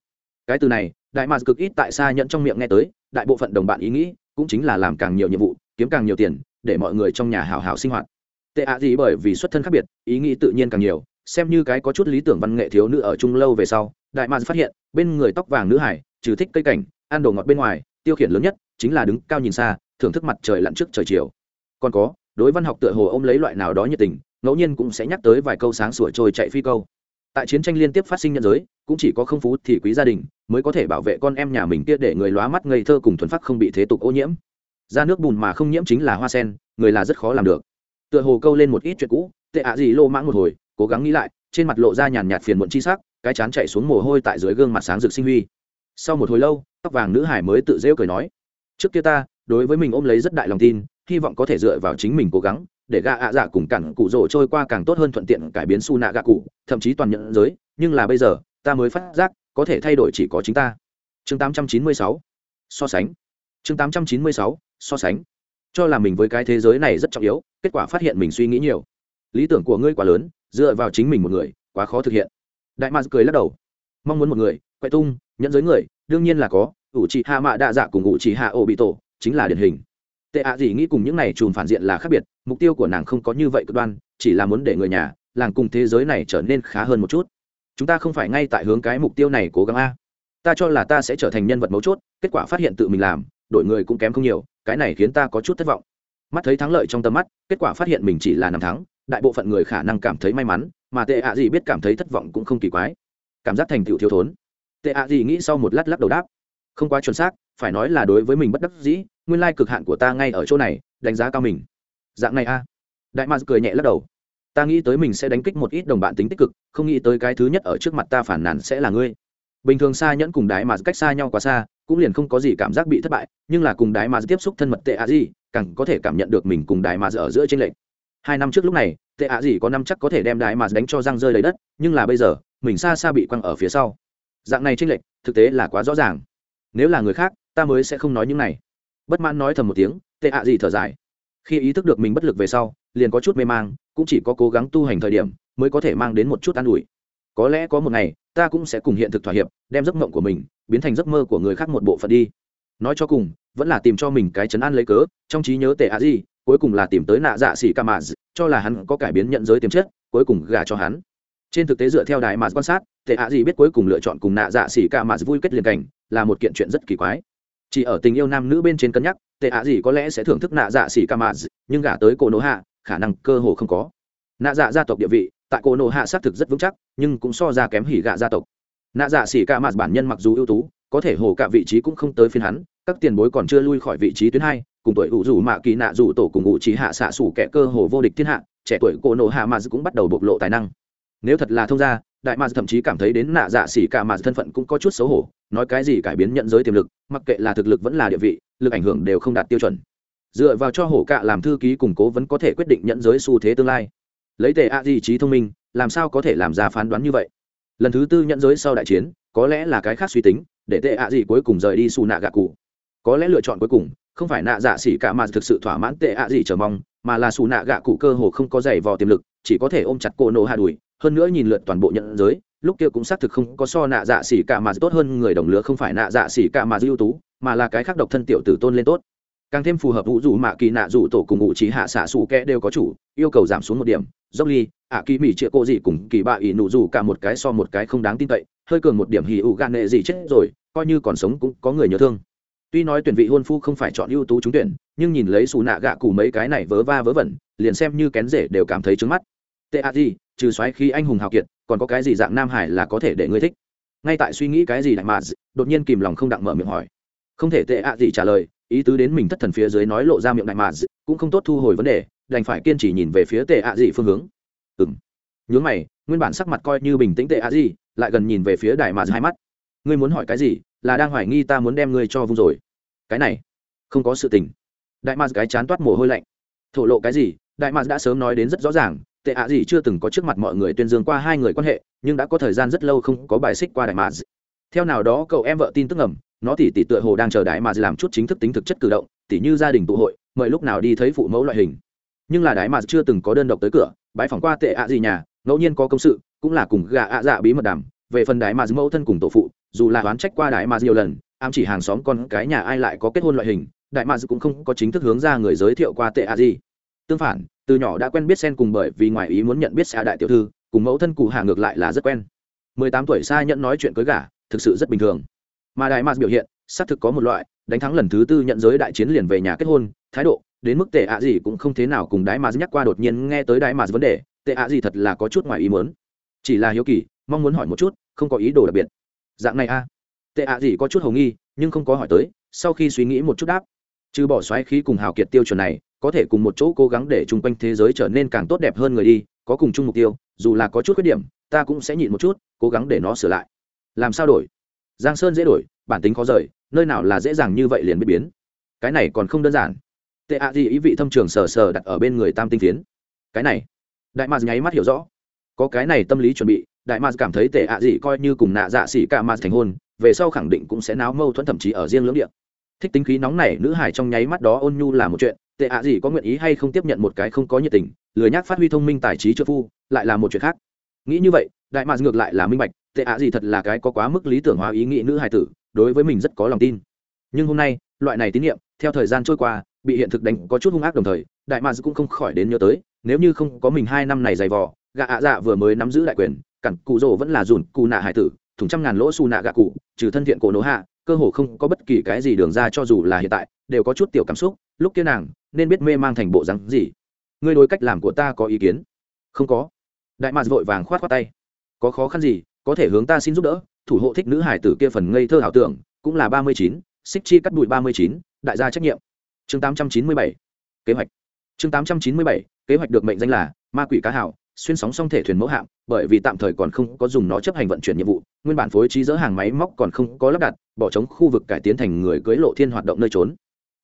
[SPEAKER 1] Cái từ này, đại mạc cực ít tại xa nhận trong miệng nghe tới, đại bộ phận đồng bạn ý nghĩ cũng chính là làm càng nhiều nhiệm vụ, kiếm càng nhiều tiền, để mọi người trong nhà hào hào sinh hoạt. Tệ ạ gì bởi vì xuất thân khác biệt, ý nghĩ tự nhiên càng nhiều, xem như cái có chút lý tưởng văn nghệ thiếu nữ ở chung lâu về sau, đại mạc phát hiện, bên người tóc vàng nữ hải, trừ thích cây cảnh, ăn đồ ngọt bên ngoài, tiêu khiển lớn nhất chính là đứng cao nhìn xa, thưởng thức mặt trời lặn trước trời chiều. Còn có, đối văn học tựa hồ ôm lấy loại nào đó nhiệt tình, ngẫu nhiên cũng sẽ nhắc tới vài câu sáng sủa trôi chạy phi câu tại chiến tranh liên tiếp phát sinh nhân giới, cũng chỉ có không phú thì quý gia đình mới có thể bảo vệ con em nhà mình kia để người lóa mắt ngây thơ cùng thuần phát không bị thế tục ô nhiễm. Ra nước bùn mà không nhiễm chính là hoa sen, người là rất khó làm được. Tựa hồ câu lên một ít chuyện cũ, tệ ạ gì lô mãng một hồi, cố gắng nghĩ lại, trên mặt lộ ra nhàn nhạt phiền muộn chi sắc, cái chán chạy xuống mồ hôi tại dưới gương mặt sáng rực sinh huy. Sau một hồi lâu, tóc vàng nữ hải mới tự rêu cười nói, trước kia ta, đối với mình ôm lấy rất đại lòng tin, hy vọng có thể dựa vào chính mình cố gắng để gạ ạ dạ cùng cản cụ rổ trôi qua càng tốt hơn thuận tiện cải biến su nạ gạ cụ thậm chí toàn nhận giới, nhưng là bây giờ, ta mới phát giác, có thể thay đổi chỉ có chính ta. Chương 896 so sánh. Chương 896 so sánh. Cho là mình với cái thế giới này rất trọng yếu, kết quả phát hiện mình suy nghĩ nhiều. Lý tưởng của ngươi quá lớn, dựa vào chính mình một người, quá khó thực hiện. Đại mạc cười lắc đầu. Mong muốn một người quậy tung nhẫn giới người, đương nhiên là có ủ trì hạ mạ đa dạ cùng ủ trì hạ ô bị tổ chính là điển hình tệ ạ gì nghĩ cùng những này chùm phản diện là khác biệt, mục tiêu của nàng không có như vậy cực đoan, chỉ là muốn để người nhà, làng cùng thế giới này trở nên khá hơn một chút. Chúng ta không phải ngay tại hướng cái mục tiêu này cố gắng a. Ta cho là ta sẽ trở thành nhân vật mấu chốt, kết quả phát hiện tự mình làm đội người cũng kém không nhiều, cái này khiến ta có chút thất vọng. Mắt thấy thắng lợi trong tầm mắt, kết quả phát hiện mình chỉ là năm thắng, đại bộ phận người khả năng cảm thấy may mắn, mà tệ ạ gì biết cảm thấy thất vọng cũng không kỳ quái. Cảm giác thành tựu thiếu thốn. Tệ ạ gì nghĩ sau một lát lắc đầu đáp không quá chuẩn xác, phải nói là đối với mình bất đắc dĩ, nguyên lai cực hạn của ta ngay ở chỗ này, đánh giá cao mình. Dạng này a. Đại mars cười nhẹ lắc đầu. Ta nghĩ tới mình sẽ đánh kích một ít đồng bạn tính tích cực, không nghĩ tới cái thứ nhất ở trước mặt ta phản nàn sẽ là ngươi. Bình thường xa nhẫn cùng đái mà cách xa nhau quá xa, cũng liền không có gì cảm giác bị thất bại, nhưng là cùng đái mà tiếp xúc thân mật tệ a gì càng có thể cảm nhận được mình cùng đái mà ở giữa trên lệnh hai năm trước lúc này, tệ ạ gì có năm chắc có thể đem đái mà đánh cho răng rơi lấy đất, nhưng là bây giờ, mình xa xa bị quăng ở phía sau. Dạng này trên lệnh thực tế là quá rõ ràng nếu là người khác, ta mới sẽ không nói những này. Bất mãn nói thầm một tiếng, tệ ạ gì thở dài. Khi ý thức được mình bất lực về sau, liền có chút mê mang, cũng chỉ có cố gắng tu hành thời điểm mới có thể mang đến một chút an ủi. Có lẽ có một ngày, ta cũng sẽ cùng hiện thực thỏa hiệp, đem giấc mộng của mình biến thành giấc mơ của người khác một bộ phận đi. Nói cho cùng, vẫn là tìm cho mình cái chấn an lấy cớ, trong trí nhớ tệ ạ gì cuối cùng là tìm tới nạ dạ xỉ ca mà cho là hắn có cải biến nhận giới tiềm chất, cuối cùng gả cho hắn trên thực tế dựa theo đài mà quan sát, tệ ạ gì biết cuối cùng lựa chọn cùng nạ dạ xỉ ca mà vui kết liền cảnh, là một kiện chuyện rất kỳ quái. Chỉ ở tình yêu nam nữ bên trên cân nhắc, tệ ạ gì có lẽ sẽ thưởng thức nạ dạ xỉ ca mà nhưng gả tới cổ nổ hạ, khả năng cơ hồ không có. Nạ dạ gia tộc địa vị, tại cổ nổ hạ xác thực rất vững chắc, nhưng cũng so ra kém hỉ gạ gia tộc. Nạ dạ xỉ ca mà bản nhân mặc dù ưu tú, có thể hồ cả vị trí cũng không tới phiên hắn, các tiền bối còn chưa lui khỏi vị trí tuyến hai, cùng tuổi ủ rủ mạ kỳ nạ rủ tổ cùng ngụ trí hạ xạ sủ kẻ cơ hồ vô địch thiên hạ, trẻ tuổi cổ nổ hạ mà cũng bắt đầu bộc lộ tài năng nếu thật là thông gia, đại mạc thậm chí cảm thấy đến nạ dạ xỉ cả mà thân phận cũng có chút xấu hổ, nói cái gì cải biến nhận giới tiềm lực, mặc kệ là thực lực vẫn là địa vị, lực ảnh hưởng đều không đạt tiêu chuẩn. Dựa vào cho hổ cạ làm thư ký củng cố vẫn có thể quyết định nhận giới xu thế tương lai. Lấy tệ a di trí thông minh, làm sao có thể làm ra phán đoán như vậy? Lần thứ tư nhận giới sau đại chiến, có lẽ là cái khác suy tính, để tệ ạ gì cuối cùng rời đi xù nạ gạ cụ. Có lẽ lựa chọn cuối cùng, không phải nạ dạ xỉ cả mà thực sự thỏa mãn tệ ạ gì chờ mong, mà là xù nạ gạ cụ cơ hồ không có giày vò tiềm lực, chỉ có thể ôm chặt cô nổ hạ đùi hơn nữa nhìn lượt toàn bộ nhận giới, lúc kia cũng xác thực không có so nạ dạ xỉ cả mà tốt hơn người đồng lứa không phải nạ dạ xỉ cả mà ưu tú, mà là cái khác độc thân tiểu tử tôn lên tốt. Càng thêm phù hợp vũ dù mạ kỳ nạ dù tổ cùng ngụ trí hạ xạ xù kẽ đều có chủ, yêu cầu giảm xuống một điểm. Dốc ly, ạ kỳ mỹ chĩa cô gì cùng kỳ bạ ỷ nụ dù cả một cái so một cái không đáng tin cậy, hơi cường một điểm hì ụ gan nệ gì chết rồi, coi như còn sống cũng có người nhớ thương. Tuy nói tuyển vị hôn phu không phải chọn ưu tú trúng tuyển, nhưng nhìn lấy xù nạ gạ cụ mấy cái này vớ va vớ vẩn, liền xem như kén rể đều cảm thấy trứng mắt. Tệ a gì trừ xoáy khi anh hùng hào kiệt, còn có cái gì dạng nam hải là có thể để ngươi thích? Ngay tại suy nghĩ cái gì đại mà đột nhiên kìm lòng không đặng mở miệng hỏi. Không thể tệ ạ, gì trả lời, ý tứ đến mình thất thần phía dưới nói lộ ra miệng đại mà cũng không tốt thu hồi vấn đề, đành phải kiên trì nhìn về phía tệ ạ, gì phương hướng. Ừng nhớ mày, nguyên bản sắc mặt coi như bình tĩnh tệ ạ, gì, lại gần nhìn về phía đại mà hai mắt. Ngươi muốn hỏi cái gì, là đang hoài nghi ta muốn đem ngươi cho vung rồi. Cái này, không có sự tình. Đại mà cái chán toát mồ hôi lạnh. Thổ lộ cái gì, đại mà đã sớm nói đến rất rõ ràng tệ ạ gì chưa từng có trước mặt mọi người tuyên dương qua hai người quan hệ, nhưng đã có thời gian rất lâu không có bài xích qua đại mà theo nào đó, cậu em vợ tin tức ngầm, nó tỉ tỉ tựa hồ đang chờ đại mà làm chút chính thức tính thực chất cử động, tỉ như gia đình tụ hội, mời lúc nào đi thấy phụ mẫu loại hình. Nhưng là đại mà chưa từng có đơn độc tới cửa bãi phỏng qua tệ ạ gì nhà, ngẫu nhiên có công sự, cũng là cùng gà ạ dạ bí mật đàm. Về phần đại mà mẫu thân cùng tổ phụ, dù là đoán trách qua đại mà nhiều lần, ám chỉ hàng xóm con cái nhà ai lại có kết hôn loại hình, đại mà cũng không có chính thức hướng ra người giới thiệu qua tệ ạ gì tương phản, từ nhỏ đã quen biết sen cùng bởi vì ngoài ý muốn nhận biết xa đại tiểu thư, cùng mẫu thân cụ hạ ngược lại là rất quen. Mười tám tuổi xa nhận nói chuyện cưới gả, thực sự rất bình thường. Mà đại mạc biểu hiện, xác thực có một loại, đánh thắng lần thứ tư nhận giới đại chiến liền về nhà kết hôn, thái độ, đến mức tệ ạ gì cũng không thế nào cùng đại mạc nhắc qua đột nhiên nghe tới đại mạc vấn đề, tệ ạ gì thật là có chút ngoài ý muốn. Chỉ là hiếu kỳ, mong muốn hỏi một chút, không có ý đồ đặc biệt. Dạng này a. Tệ ạ gì có chút hầu nghi, nhưng không có hỏi tới, sau khi suy nghĩ một chút đáp. Trừ bỏ xoáy khí cùng hào kiệt tiêu chuẩn này có thể cùng một chỗ cố gắng để chung quanh thế giới trở nên càng tốt đẹp hơn người đi, có cùng chung mục tiêu, dù là có chút khuyết điểm, ta cũng sẽ nhịn một chút, cố gắng để nó sửa lại. Làm sao đổi? Giang sơn dễ đổi, bản tính khó rời, nơi nào là dễ dàng như vậy liền biết biến. Cái này còn không đơn giản. Tệ ạ gì ý vị thâm trường sờ sờ đặt ở bên người tam tinh tiến cái này, đại mạc nháy mắt hiểu rõ. Có cái này tâm lý chuẩn bị, đại mạc cảm thấy tệ ạ gì coi như cùng nạ dạ xỉ cả mạc thành hôn, về sau khẳng định cũng sẽ náo mâu thuẫn thậm chí ở riêng lưỡng điện thích tính khí nóng này nữ hải trong nháy mắt đó ôn nhu là một chuyện tệ ạ gì có nguyện ý hay không tiếp nhận một cái không có nhiệt tình, lười nhác phát huy thông minh tài trí trợ phu, lại là một chuyện khác. Nghĩ như vậy, đại mạc ngược lại là minh bạch, tệ ạ gì thật là cái có quá mức lý tưởng hóa ý nghĩ nữ hài tử, đối với mình rất có lòng tin. Nhưng hôm nay, loại này tín nhiệm, theo thời gian trôi qua, bị hiện thực đánh có chút hung ác đồng thời, đại mạc cũng không khỏi đến nhớ tới, nếu như không có mình hai năm này dày vò, gạ ạ dạ vừa mới nắm giữ đại quyền cặn cụ rỗ vẫn là dùn cụ nạ hải tử, thủng trăm ngàn lỗ xù nạ gạ cụ, trừ thân thiện cổ nỗ hạ, cơ hồ không có bất kỳ cái gì đường ra cho dù là hiện tại, đều có chút tiểu cảm xúc, lúc kia nàng nên biết mê mang thành bộ rắn gì. Ngươi đối cách làm của ta có ý kiến? Không có. Đại mạc vội vàng khoát khoát tay. Có khó khăn gì, có thể hướng ta xin giúp đỡ. Thủ hộ thích nữ hải tử kia phần ngây thơ ảo tưởng, cũng là ba mươi chín, xích chi cắt bụi ba mươi chín, đại gia trách nhiệm. Chương tám trăm chín mươi bảy, kế hoạch. Chương tám trăm chín mươi bảy, kế hoạch được mệnh danh là ma quỷ cá hảo, xuyên sóng song thể thuyền mẫu hạm bởi vì tạm thời còn không có dùng nó chấp hành vận chuyển nhiệm vụ, nguyên bản phối trí dỡ hàng máy móc còn không có lắp đặt, bỏ trống khu vực cải tiến thành người cưới lộ thiên hoạt động nơi trốn.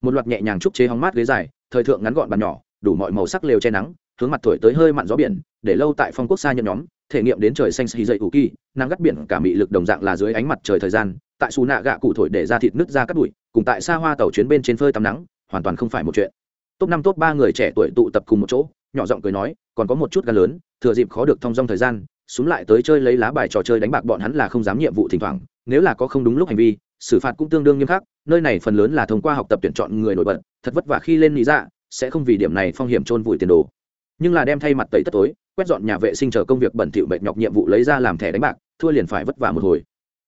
[SPEAKER 1] Một loạt nhẹ nhàng trúc chế hóng mát ghế dài thời thượng ngắn gọn bàn nhỏ, đủ mọi màu sắc lều che nắng, hướng mặt thổi tới hơi mặn gió biển, để lâu tại phong quốc xa nhân nhóm, thể nghiệm đến trời xanh xì dậy ủ kỳ nắng gắt biển cả mị lực đồng dạng là dưới ánh mặt trời thời gian, tại xù nạ gạ cụ thổi để ra thịt nước ra cắt bụi, cùng tại xa hoa tàu chuyến bên trên phơi tắm nắng, hoàn toàn không phải một chuyện. Top năm top ba người trẻ tuổi tụ tập cùng một chỗ, nhỏ giọng cười nói, còn có một chút gan lớn, thừa dịp khó được thong dong thời gian xuống lại tới chơi lấy lá bài trò chơi đánh bạc bọn hắn là không dám nhiệm vụ thỉnh thoảng, nếu là có không đúng lúc hành vi, xử phạt cũng tương đương nghiêm khắc nơi này phần lớn là thông qua học tập tuyển chọn người nổi bật, thật vất vả khi lên lý dạ sẽ không vì điểm này phong hiểm trôn vùi tiền đồ. Nhưng là đem thay mặt tẩy tất tối, quét dọn nhà vệ sinh chờ công việc bẩn thỉu mệt nhọc nhiệm vụ lấy ra làm thẻ đánh bạc, thua liền phải vất vả một hồi.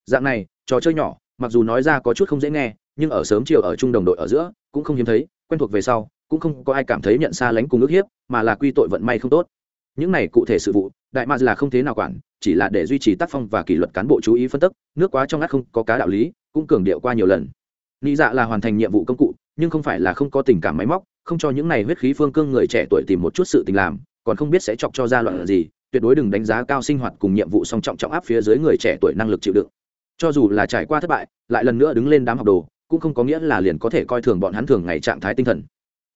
[SPEAKER 1] Dạng này, trò chơi nhỏ, mặc dù nói ra có chút không dễ nghe, nhưng ở sớm chiều ở chung đồng đội ở giữa, cũng không hiếm thấy, quen thuộc về sau, cũng không có ai cảm thấy nhận xa lánh cùng ước hiếp, mà là quy tội vận may không tốt. Những này cụ thể sự vụ, đại ma là không thế nào quản, chỉ là để duy trì tác phong và kỷ luật cán bộ chú ý phân tích nước quá trong ngắt không có cá đạo lý, cũng cường điệu qua nhiều lần nị dạ là hoàn thành nhiệm vụ công cụ, nhưng không phải là không có tình cảm máy móc, không cho những này huyết khí phương cương người trẻ tuổi tìm một chút sự tình làm, còn không biết sẽ chọc cho ra loạn gì, tuyệt đối đừng đánh giá cao sinh hoạt cùng nhiệm vụ song trọng trọng áp phía dưới người trẻ tuổi năng lực chịu đựng. Cho dù là trải qua thất bại, lại lần nữa đứng lên đám học đồ, cũng không có nghĩa là liền có thể coi thường bọn hắn thường ngày trạng thái tinh thần.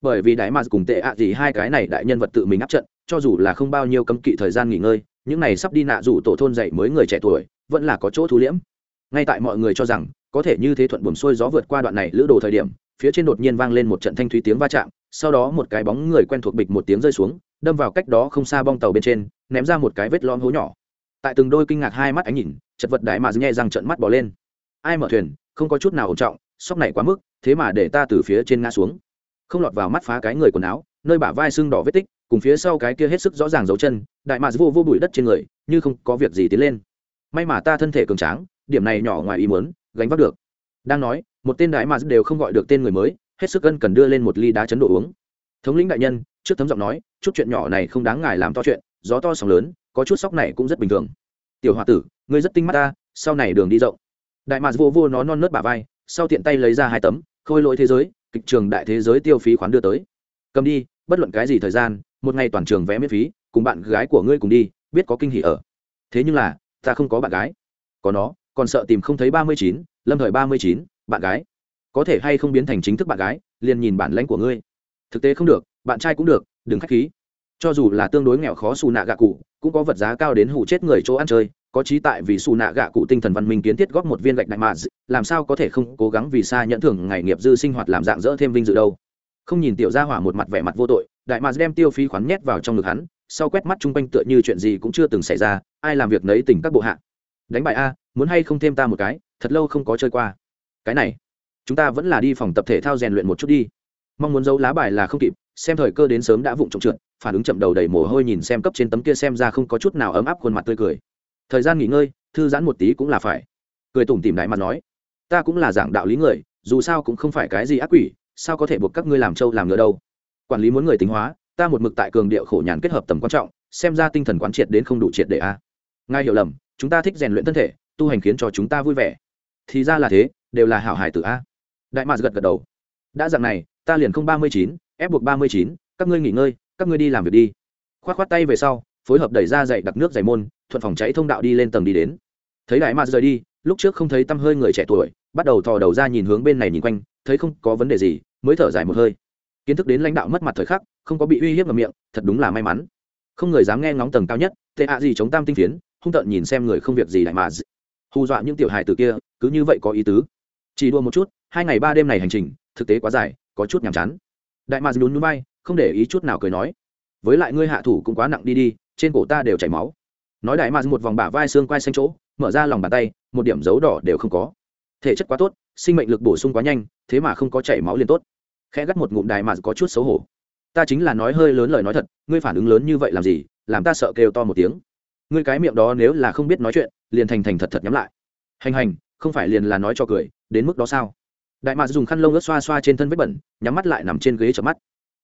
[SPEAKER 1] Bởi vì đại ma cùng tệ ạ gì hai cái này đại nhân vật tự mình áp trận, cho dù là không bao nhiêu cấm kỵ thời gian nghỉ ngơi, những này sắp đi nạ rủ tổ thôn dạy mới người trẻ tuổi, vẫn là có chỗ thu liễm. Ngay tại mọi người cho rằng có thể như thế thuận buồm xuôi gió vượt qua đoạn này lữ đồ thời điểm, phía trên đột nhiên vang lên một trận thanh thúy tiếng va chạm, sau đó một cái bóng người quen thuộc bịch một tiếng rơi xuống, đâm vào cách đó không xa bong tàu bên trên, ném ra một cái vết lom hố nhỏ. Tại từng đôi kinh ngạc hai mắt ánh nhìn, chật vật đại mà nhẹ răng trận mắt bỏ lên. Ai mở thuyền, không có chút nào ổn trọng, sóc này quá mức, thế mà để ta từ phía trên ngã xuống. Không lọt vào mắt phá cái người quần áo, nơi bả vai sưng đỏ vết tích, cùng phía sau cái kia hết sức rõ ràng dấu chân, đại mà vô vô bụi đất trên người, như không có việc gì tiến lên. May mà ta thân thể cường tráng, điểm này nhỏ ngoài ý muốn gánh vác được. Đang nói, một tên đại mạc đều không gọi được tên người mới, hết sức cân cần đưa lên một ly đá chấn độ uống. Thống lĩnh đại nhân, trước thấm giọng nói, chút chuyện nhỏ này không đáng ngài làm to chuyện, gió to sóng lớn, có chút sóc này cũng rất bình thường. Tiểu h tử, ngươi rất tinh mắt ta, sau này đường đi rộng. Đại mạc vô vô nó non nớt bả vai, sau tiện tay lấy ra hai tấm, khôi lỗi thế giới, kịch trường đại thế giới tiêu phí khoán đưa tới. Cầm đi, bất luận cái gì thời gian, một ngày toàn trường vé miễn phí, cùng bạn gái của ngươi cùng đi, biết có kinh hỉ ở. Thế nhưng là, ta không có bạn gái. Có nó còn sợ tìm không thấy ba mươi chín, lâm thời ba mươi chín, bạn gái. Có thể hay không biến thành chính thức bạn gái, liền nhìn bản lãnh của ngươi. Thực tế không được, bạn trai cũng được, đừng k h á c h khí. Cho dù là tương đối nghèo khó xù nạ gạ cụ, cũng có vật giá cao đến hủ chết người chỗ ăn chơi. Có trí tại vì xù nạ gạ cụ tinh thần văn minh kiến thiết góp một viên gạch đại mà làm sao có thể không cố gắng vì xa nhận thưởng ngày nghiệp dư sinh hoạt làm dạng dỡ thêm vinh dự đâu. Không nhìn tiểu gia hỏa một mặt vẻ mặt vô tội, đại mà đem tiêu phí khoán nhét vào trong ngực hắn, sau quét mắt chung quanh tựa như chuyện gì cũng chưa từng xảy ra, ai làm việc nấy tỉnh các bộ hạ đánh bại a, muốn hay không thêm ta một cái, thật lâu không có chơi qua. Cái này, chúng ta vẫn là đi phòng tập thể thao rèn luyện một chút đi. Mong muốn giấu lá bài là không kịp, xem thời cơ đến sớm đã vụng trộm trượt, phản ứng chậm đầu đầy mồ hôi nhìn xem cấp trên tấm kia xem ra không có chút nào ấm áp khuôn mặt tươi cười. Thời gian nghỉ ngơi, thư giãn một tí cũng là phải. Cười tủm tìm đại mặt nói, ta cũng là giảng đạo lý người, dù sao cũng không phải cái gì ác quỷ, sao có thể buộc các ngươi làm trâu làm ngựa đâu? Quản lý muốn người tính hóa, ta một mực tại cường điệu khổ nhàn kết hợp tầm quan trọng, xem ra tinh thần quán triệt đến không đủ triệt để a. À. ngài hiểu lầm chúng ta thích rèn luyện thân thể, tu hành khiến cho chúng ta vui vẻ. Thì ra là thế, đều là hảo hải tử a. Đại mạc gật gật đầu. Đã dặn này, ta liền không ba mươi chín, ép buộc ba mươi chín, các ngươi nghỉ ngơi, các ngươi đi làm việc đi. K h o á t k h o á t tay về sau, phối hợp đẩy ra dậy đặc nước dày môn, thuận phòng cháy thông đạo đi lên tầng đi đến. Thấy đại mạc rời đi, lúc trước không thấy tăm hơi người trẻ tuổi, bắt đầu thò đầu ra nhìn hướng bên này nhìn quanh, thấy không có vấn đề gì, mới thở dài một hơi. Kiến thức đến lãnh đạo mất mặt thời khắc, không có bị uy hiếp vào miệng, thật đúng là may mắn. Không người dám nghe ngóng tầng cao nhất, tệ ạ gì chống tam tinh phiến hung tợn nhìn xem người không việc gì đại mà hù dọa những tiểu hài từ kia, cứ như vậy có ý tứ. Chỉ đua một chút, hai ngày ba đêm này hành trình, thực tế quá dài, có chút nhàm chán. Đại mà nhún núi bay không để ý chút nào cười nói, với lại ngươi hạ thủ cũng quá nặng đi đi, trên cổ ta đều chảy máu. Nói đại mà một vòng bả vai xương quai xanh chỗ, mở ra lòng bàn tay, một điểm dấu đỏ đều không có. Thể chất quá tốt, sinh mệnh lực bổ sung quá nhanh, thế mà không có chảy máu liền tốt. Khẽ gắt một ngụm đại mà có chút xấu hổ. Ta chính là nói hơi lớn lời nói thật, ngươi phản ứng lớn như vậy làm gì, làm ta sợ kêu to một tiếng ngươi cái miệng đó nếu là không biết nói chuyện, liền thành thành thật thật nhắm lại. Hành hành, không phải liền là nói cho cười, đến mức đó sao? Đại mạc dùng khăn lông ướt xoa xoa trên thân vết bẩn, nhắm mắt lại nằm trên ghế chợp mắt.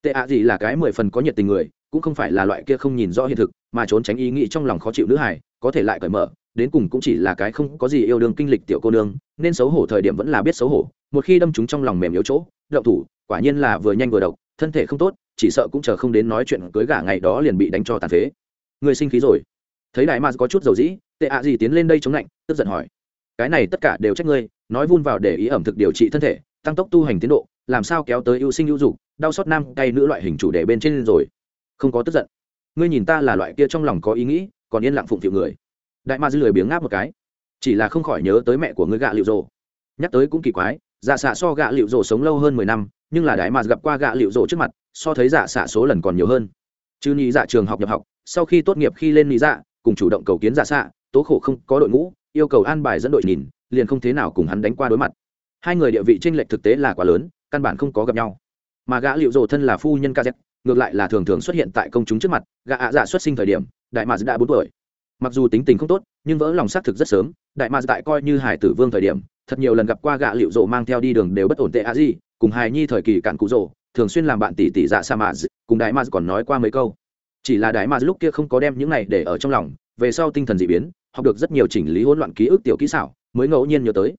[SPEAKER 1] Tệ ạ gì là cái mười phần có nhiệt tình người, cũng không phải là loại kia không nhìn rõ hiện thực, mà trốn tránh ý nghĩ trong lòng khó chịu nữ hải có thể lại cởi mở, đến cùng cũng chỉ là cái không có gì yêu đương kinh lịch tiểu cô nương, nên xấu hổ thời điểm vẫn là biết xấu hổ, một khi đâm chúng trong lòng mềm yếu chỗ, động thủ, quả nhiên là vừa nhanh vừa độc, thân thể không tốt, chỉ sợ cũng chờ không đến nói chuyện cưới gả ngày đó liền bị đánh cho tàn phế. Người sinh khí rồi thấy đại ma có chút dầu dĩ, tệ ạ gì tiến lên đây chống lạnh, tức giận hỏi. Cái này tất cả đều trách ngươi, nói vun vào để ý ẩm thực điều trị thân thể, tăng tốc tu hành tiến độ, làm sao kéo tới ưu sinh ưu dục, đau xót nam cay nữ loại hình chủ đề bên trên rồi. Không có tức giận. Ngươi nhìn ta là loại kia trong lòng có ý nghĩ, còn yên lặng phụng thiệu người. Đại ma dư lười biếng ngáp một cái. Chỉ là không khỏi nhớ tới mẹ của ngươi gạ liệu rồ. Nhắc tới cũng kỳ quái dạ xạ so gạ liệu rồ sống lâu hơn mười năm, nhưng là đại ma gặp qua gạ liệu rồ trước mặt, so thấy dạ xạ số lần còn nhiều hơn. Chứ nhị dạ trường học nhập học, sau khi tốt nghiệp khi lên nhị dạ cùng chủ động cầu kiến giả xạ, tố khổ không có đội ngũ, yêu cầu an bài dẫn đội nhìn, liền không thế nào cùng hắn đánh qua đối mặt. Hai người địa vị tranh lệch thực tế là quá lớn, căn bản không có gặp nhau. Mà gã liệu rồ thân là phu nhân kz ngược lại là thường thường xuất hiện tại công chúng trước mặt, gã ạ dạ xuất sinh thời điểm, đại mạc đã bốn tuổi. Mặc dù tính tình không tốt, nhưng vỡ lòng xác thực rất sớm, đại mạc tại coi như hải tử vương thời điểm, thật nhiều lần gặp qua gã liệu rồ mang theo đi đường đều bất ổn tệ a gì, cùng hài nhi thời kỳ cạn cụ rồ, thường xuyên làm bạn tỷ tỷ dạ sa mạc cùng đại mạc còn nói qua mấy câu chỉ là đại mà lúc kia không có đem những này để ở trong lòng, về sau tinh thần dị biến, học được rất nhiều chỉnh lý hỗn loạn ký ức tiểu kỹ xảo, mới ngẫu nhiên nhớ tới.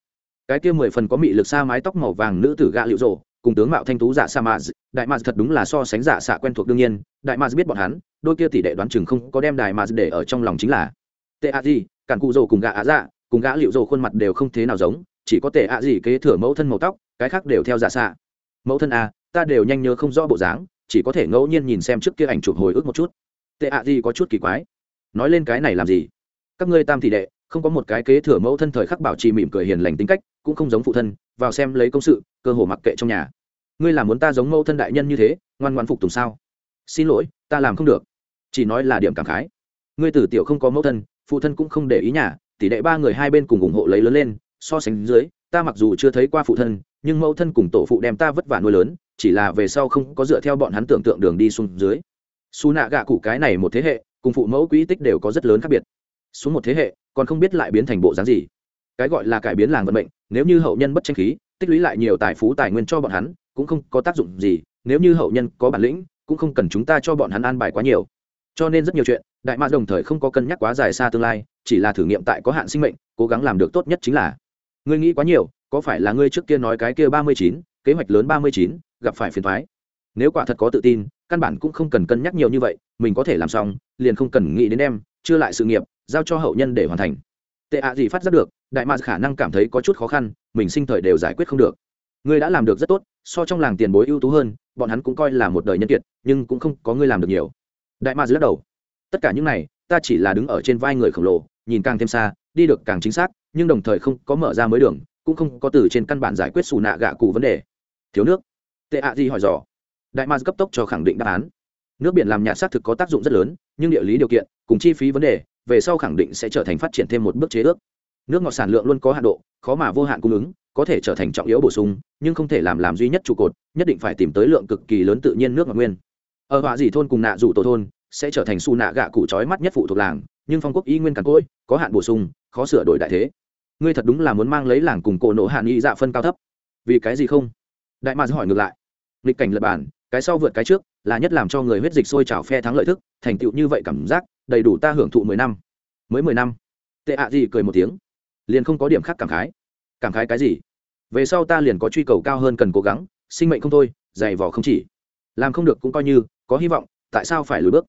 [SPEAKER 1] Cái kia mười phần có mị lực xa mái tóc màu vàng nữ tử gạ liệu rồ, cùng tướng mạo thanh tú giả sa maz, đại maz thật đúng là so sánh giả xạ quen thuộc đương nhiên, đại maz biết bọn hắn, đôi kia tỷ đệ đoán chừng không có đem đại maz để ở trong lòng chính là tệ a gì cản cụ rồ cùng gạ á dạ cùng gã liệu rồ khuôn mặt đều không thế nào giống, chỉ có tệ a gì kế thừa mẫu thân màu tóc, cái khác đều theo giả xạ. Mẫu thân a ta đều nhanh nhớ không rõ bộ dáng chỉ có thể ngẫu nhiên nhìn xem trước kia ảnh chụp hồi ức một chút. Tệ ạ gì có chút kỳ quái. Nói lên cái này làm gì? Các ngươi tam thị đệ, không có một cái kế thừa mẫu thân thời khắc bảo trì mỉm cười hiền lành tính cách, cũng không giống phụ thân, vào xem lấy công sự, cơ hồ mặc kệ trong nhà. Ngươi làm muốn ta giống mẫu thân đại nhân như thế, ngoan ngoan phục tùng sao? Xin lỗi, ta làm không được. Chỉ nói là điểm cảm khái. Ngươi tử tiểu không có mẫu thân, phụ thân cũng không để ý nhà, tỷ đệ ba người hai bên cùng ủng hộ lấy lớn lên, so sánh dưới, ta mặc dù chưa thấy qua phụ thân, nhưng mẫu thân cùng tổ phụ đem ta vất vả nuôi lớn chỉ là về sau không có dựa theo bọn hắn tưởng tượng đường đi xuống dưới. Xù nạ gạ cụ cái này một thế hệ, cùng phụ mẫu quỹ tích đều có rất lớn khác biệt. Xuống một thế hệ, còn không biết lại biến thành bộ dáng gì. Cái gọi là cải biến làng vận mệnh, nếu như hậu nhân bất tranh khí, tích lũy lại nhiều tài phú tài nguyên cho bọn hắn, cũng không có tác dụng gì. Nếu như hậu nhân có bản lĩnh, cũng không cần chúng ta cho bọn hắn an bài quá nhiều. Cho nên rất nhiều chuyện, đại mạc đồng thời không có cân nhắc quá dài xa tương lai, chỉ là thử nghiệm tại có hạn sinh mệnh, cố gắng làm được tốt nhất chính là. Ngươi nghĩ quá nhiều, có phải là ngươi trước kia nói cái kia ba mươi chín, kế hoạch lớn ba mươi chín gặp phải phiền thoái. Nếu quả thật có tự tin, căn bản cũng không cần cân nhắc nhiều như vậy, mình có thể làm xong, liền không cần nghĩ đến em chưa lại sự nghiệp giao cho hậu nhân để hoàn thành. Tệ ạ gì phát giác được, đại mạc khả năng cảm thấy có chút khó khăn, mình sinh thời đều giải quyết không được. Ngươi đã làm được rất tốt, so trong làng tiền bối ưu tú hơn, bọn hắn cũng coi là một đời nhân kiệt, nhưng cũng không có ngươi làm được nhiều. Đại mạc lắc đầu. Tất cả những này, ta chỉ là đứng ở trên vai người khổng lồ, nhìn càng thêm xa, đi được càng chính xác, nhưng đồng thời không có mở ra mới đường, cũng không có từ trên căn bản giải quyết xù nạ gạ cụ vấn đề. Thiếu nước tệ ạ gì hỏi dò. Đại mars cấp tốc cho khẳng định đáp án. Nước biển làm nhạt xác thực có tác dụng rất lớn, nhưng địa lý điều kiện, cùng chi phí vấn đề, về sau khẳng định sẽ trở thành phát triển thêm một bước chế ước. Nước ngọt sản lượng luôn có hạn độ, khó mà vô hạn cung ứng, có thể trở thành trọng yếu bổ sung, nhưng không thể làm làm duy nhất trụ cột, nhất định phải tìm tới lượng cực kỳ lớn tự nhiên nước ngọt nguyên. Ở họa dị thôn cùng nạ rủ tổ thôn, sẽ trở thành su nạ gạ cụ trói mắt nhất phụ thuộc làng, nhưng phong quốc y nguyên càn cỗi, có hạn bổ sung, khó sửa đổi đại thế. Ngươi thật đúng là muốn mang lấy làng cùng cổ nộ hạn y dạ phân cao thấp. Vì cái gì không? Đại mạc hỏi ngược lại. Nghịch cảnh lật bản, cái sau vượt cái trước, là nhất làm cho người huyết dịch sôi trào phe thắng lợi thức, thành tựu như vậy cảm giác, đầy đủ ta hưởng thụ mười năm. Mới mười năm. Tệ ạ gì cười một tiếng. Liền không có điểm khác cảm khái. Cảm khái cái gì? Về sau ta liền có truy cầu cao hơn cần cố gắng, sinh mệnh không thôi dày vỏ không chỉ. Làm không được cũng coi như, có hy vọng, tại sao phải lùi bước?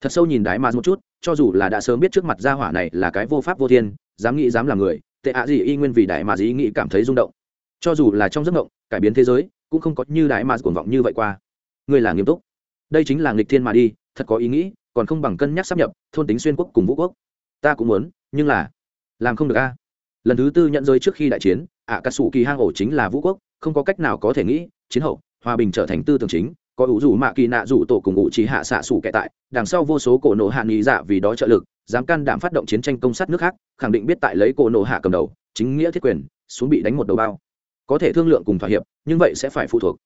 [SPEAKER 1] Thật sâu nhìn đái mà một chút, cho dù là đã sớm biết trước mặt gia hỏa này là cái vô pháp vô thiên, dám nghĩ dám làm người, tệ ạ gì y nguyên vì đại mà Dĩ nghĩ cảm thấy rung động. Cho dù là trong giấc ngộng cải biến thế giới, cũng không có như đại mà cuồng vọng như vậy qua. Ngươi là nghiêm túc. Đây chính là nghịch thiên mà đi, thật có ý nghĩ, còn không bằng cân nhắc sắp nhập, thôn tính xuyên quốc cùng vũ quốc. Ta cũng muốn, nhưng là, làm không được a. Lần thứ tư nhận giới trước khi đại chiến ạ cà sủ kỳ hang ổ chính là vũ quốc, không có cách nào có thể nghĩ, chiến hậu, hòa bình trở thành tư tưởng chính, có ủ rủ mạ kỳ nạ rủ tổ cùng ủ trí hạ xạ sủ kẻ tại, đằng sau vô số cổ nổ hạ nghị dạ vì đó trợ lực, dám can đảm phát động chiến tranh công sát nước khác, khẳng định biết tại lấy cổ nổ hạ cầm đầu, chính nghĩa thiết quyền, xuống bị đánh một đầu bao có thể thương lượng cùng thỏa hiệp, nhưng vậy sẽ phải phụ thuộc.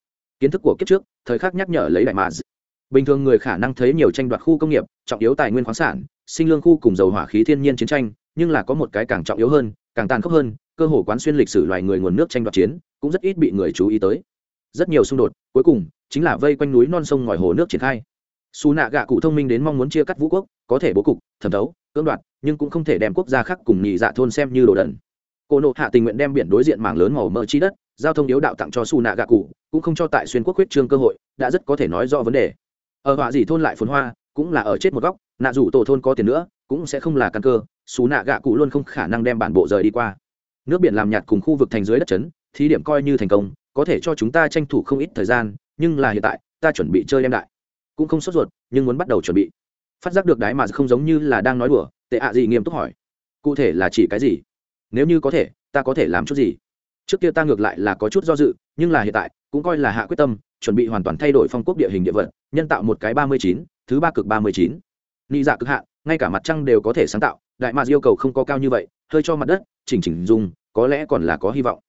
[SPEAKER 1] Kiến thức của kiếp trước, thời khắc nhắc nhở lấy đại mà bình thường người khả năng thấy nhiều tranh đoạt khu công nghiệp, trọng yếu tài nguyên khoáng sản, sinh lương khu cùng dầu hỏa khí thiên nhiên chiến tranh, nhưng là có một cái càng trọng yếu hơn, càng tàn khốc hơn, cơ hồ quán xuyên lịch sử loài người nguồn nước tranh đoạt chiến, cũng rất ít bị người chú ý tới. Rất nhiều xung đột, cuối cùng, chính là vây quanh núi non sông ngòi hồ nước triển khai. Xù nạ gạ cụ thông minh đến mong muốn chia cắt vũ quốc, có thể bố cục, thẩm thấu, cưỡng đoạt, nhưng cũng không thể đem quốc gia khác cùng nhị dạ thôn xem như đồ đần cô nộ hạ tình nguyện đem biển đối diện mảng lớn màu mỡ chi đất, giao thông yếu đạo tặng cho Su nạ gạ cụ, cũng không cho tại xuyên quốc huyết trương cơ hội, đã rất có thể nói rõ vấn đề. Ở họa gì thôn lại phồn hoa, cũng là ở chết một góc, nạ rủ tổ thôn có tiền nữa, cũng sẽ không là căn cơ xú nạ gạ cụ luôn không khả năng đem bản bộ rời đi qua. Nước biển làm nhạt cùng khu vực thành dưới đất trấn, thí điểm coi như thành công, có thể cho chúng ta tranh thủ không ít thời gian, nhưng là hiện tại, ta chuẩn bị chơi đem đại cũng không sốt ruột, nhưng muốn bắt đầu chuẩn bị. Phát giác được đái mà không giống như là đang nói đùa, tệ ạ gì nghiêm túc hỏi. Cụ thể là chỉ cái gì? Nếu như có thể, ta có thể làm chút gì? Trước kia ta ngược lại là có chút do dự, nhưng là hiện tại, cũng coi là hạ quyết tâm, chuẩn bị hoàn toàn thay đổi phong quốc địa hình địa vật, nhân tạo một cái ba mươi chín, thứ ba cực ba mươi chín. Ni dạ cực hạ, ngay cả mặt trăng đều có thể sáng tạo, đại mạc yêu cầu không có cao như vậy, hơi cho mặt đất, chỉnh chỉnh dùng, có lẽ còn là có hy vọng.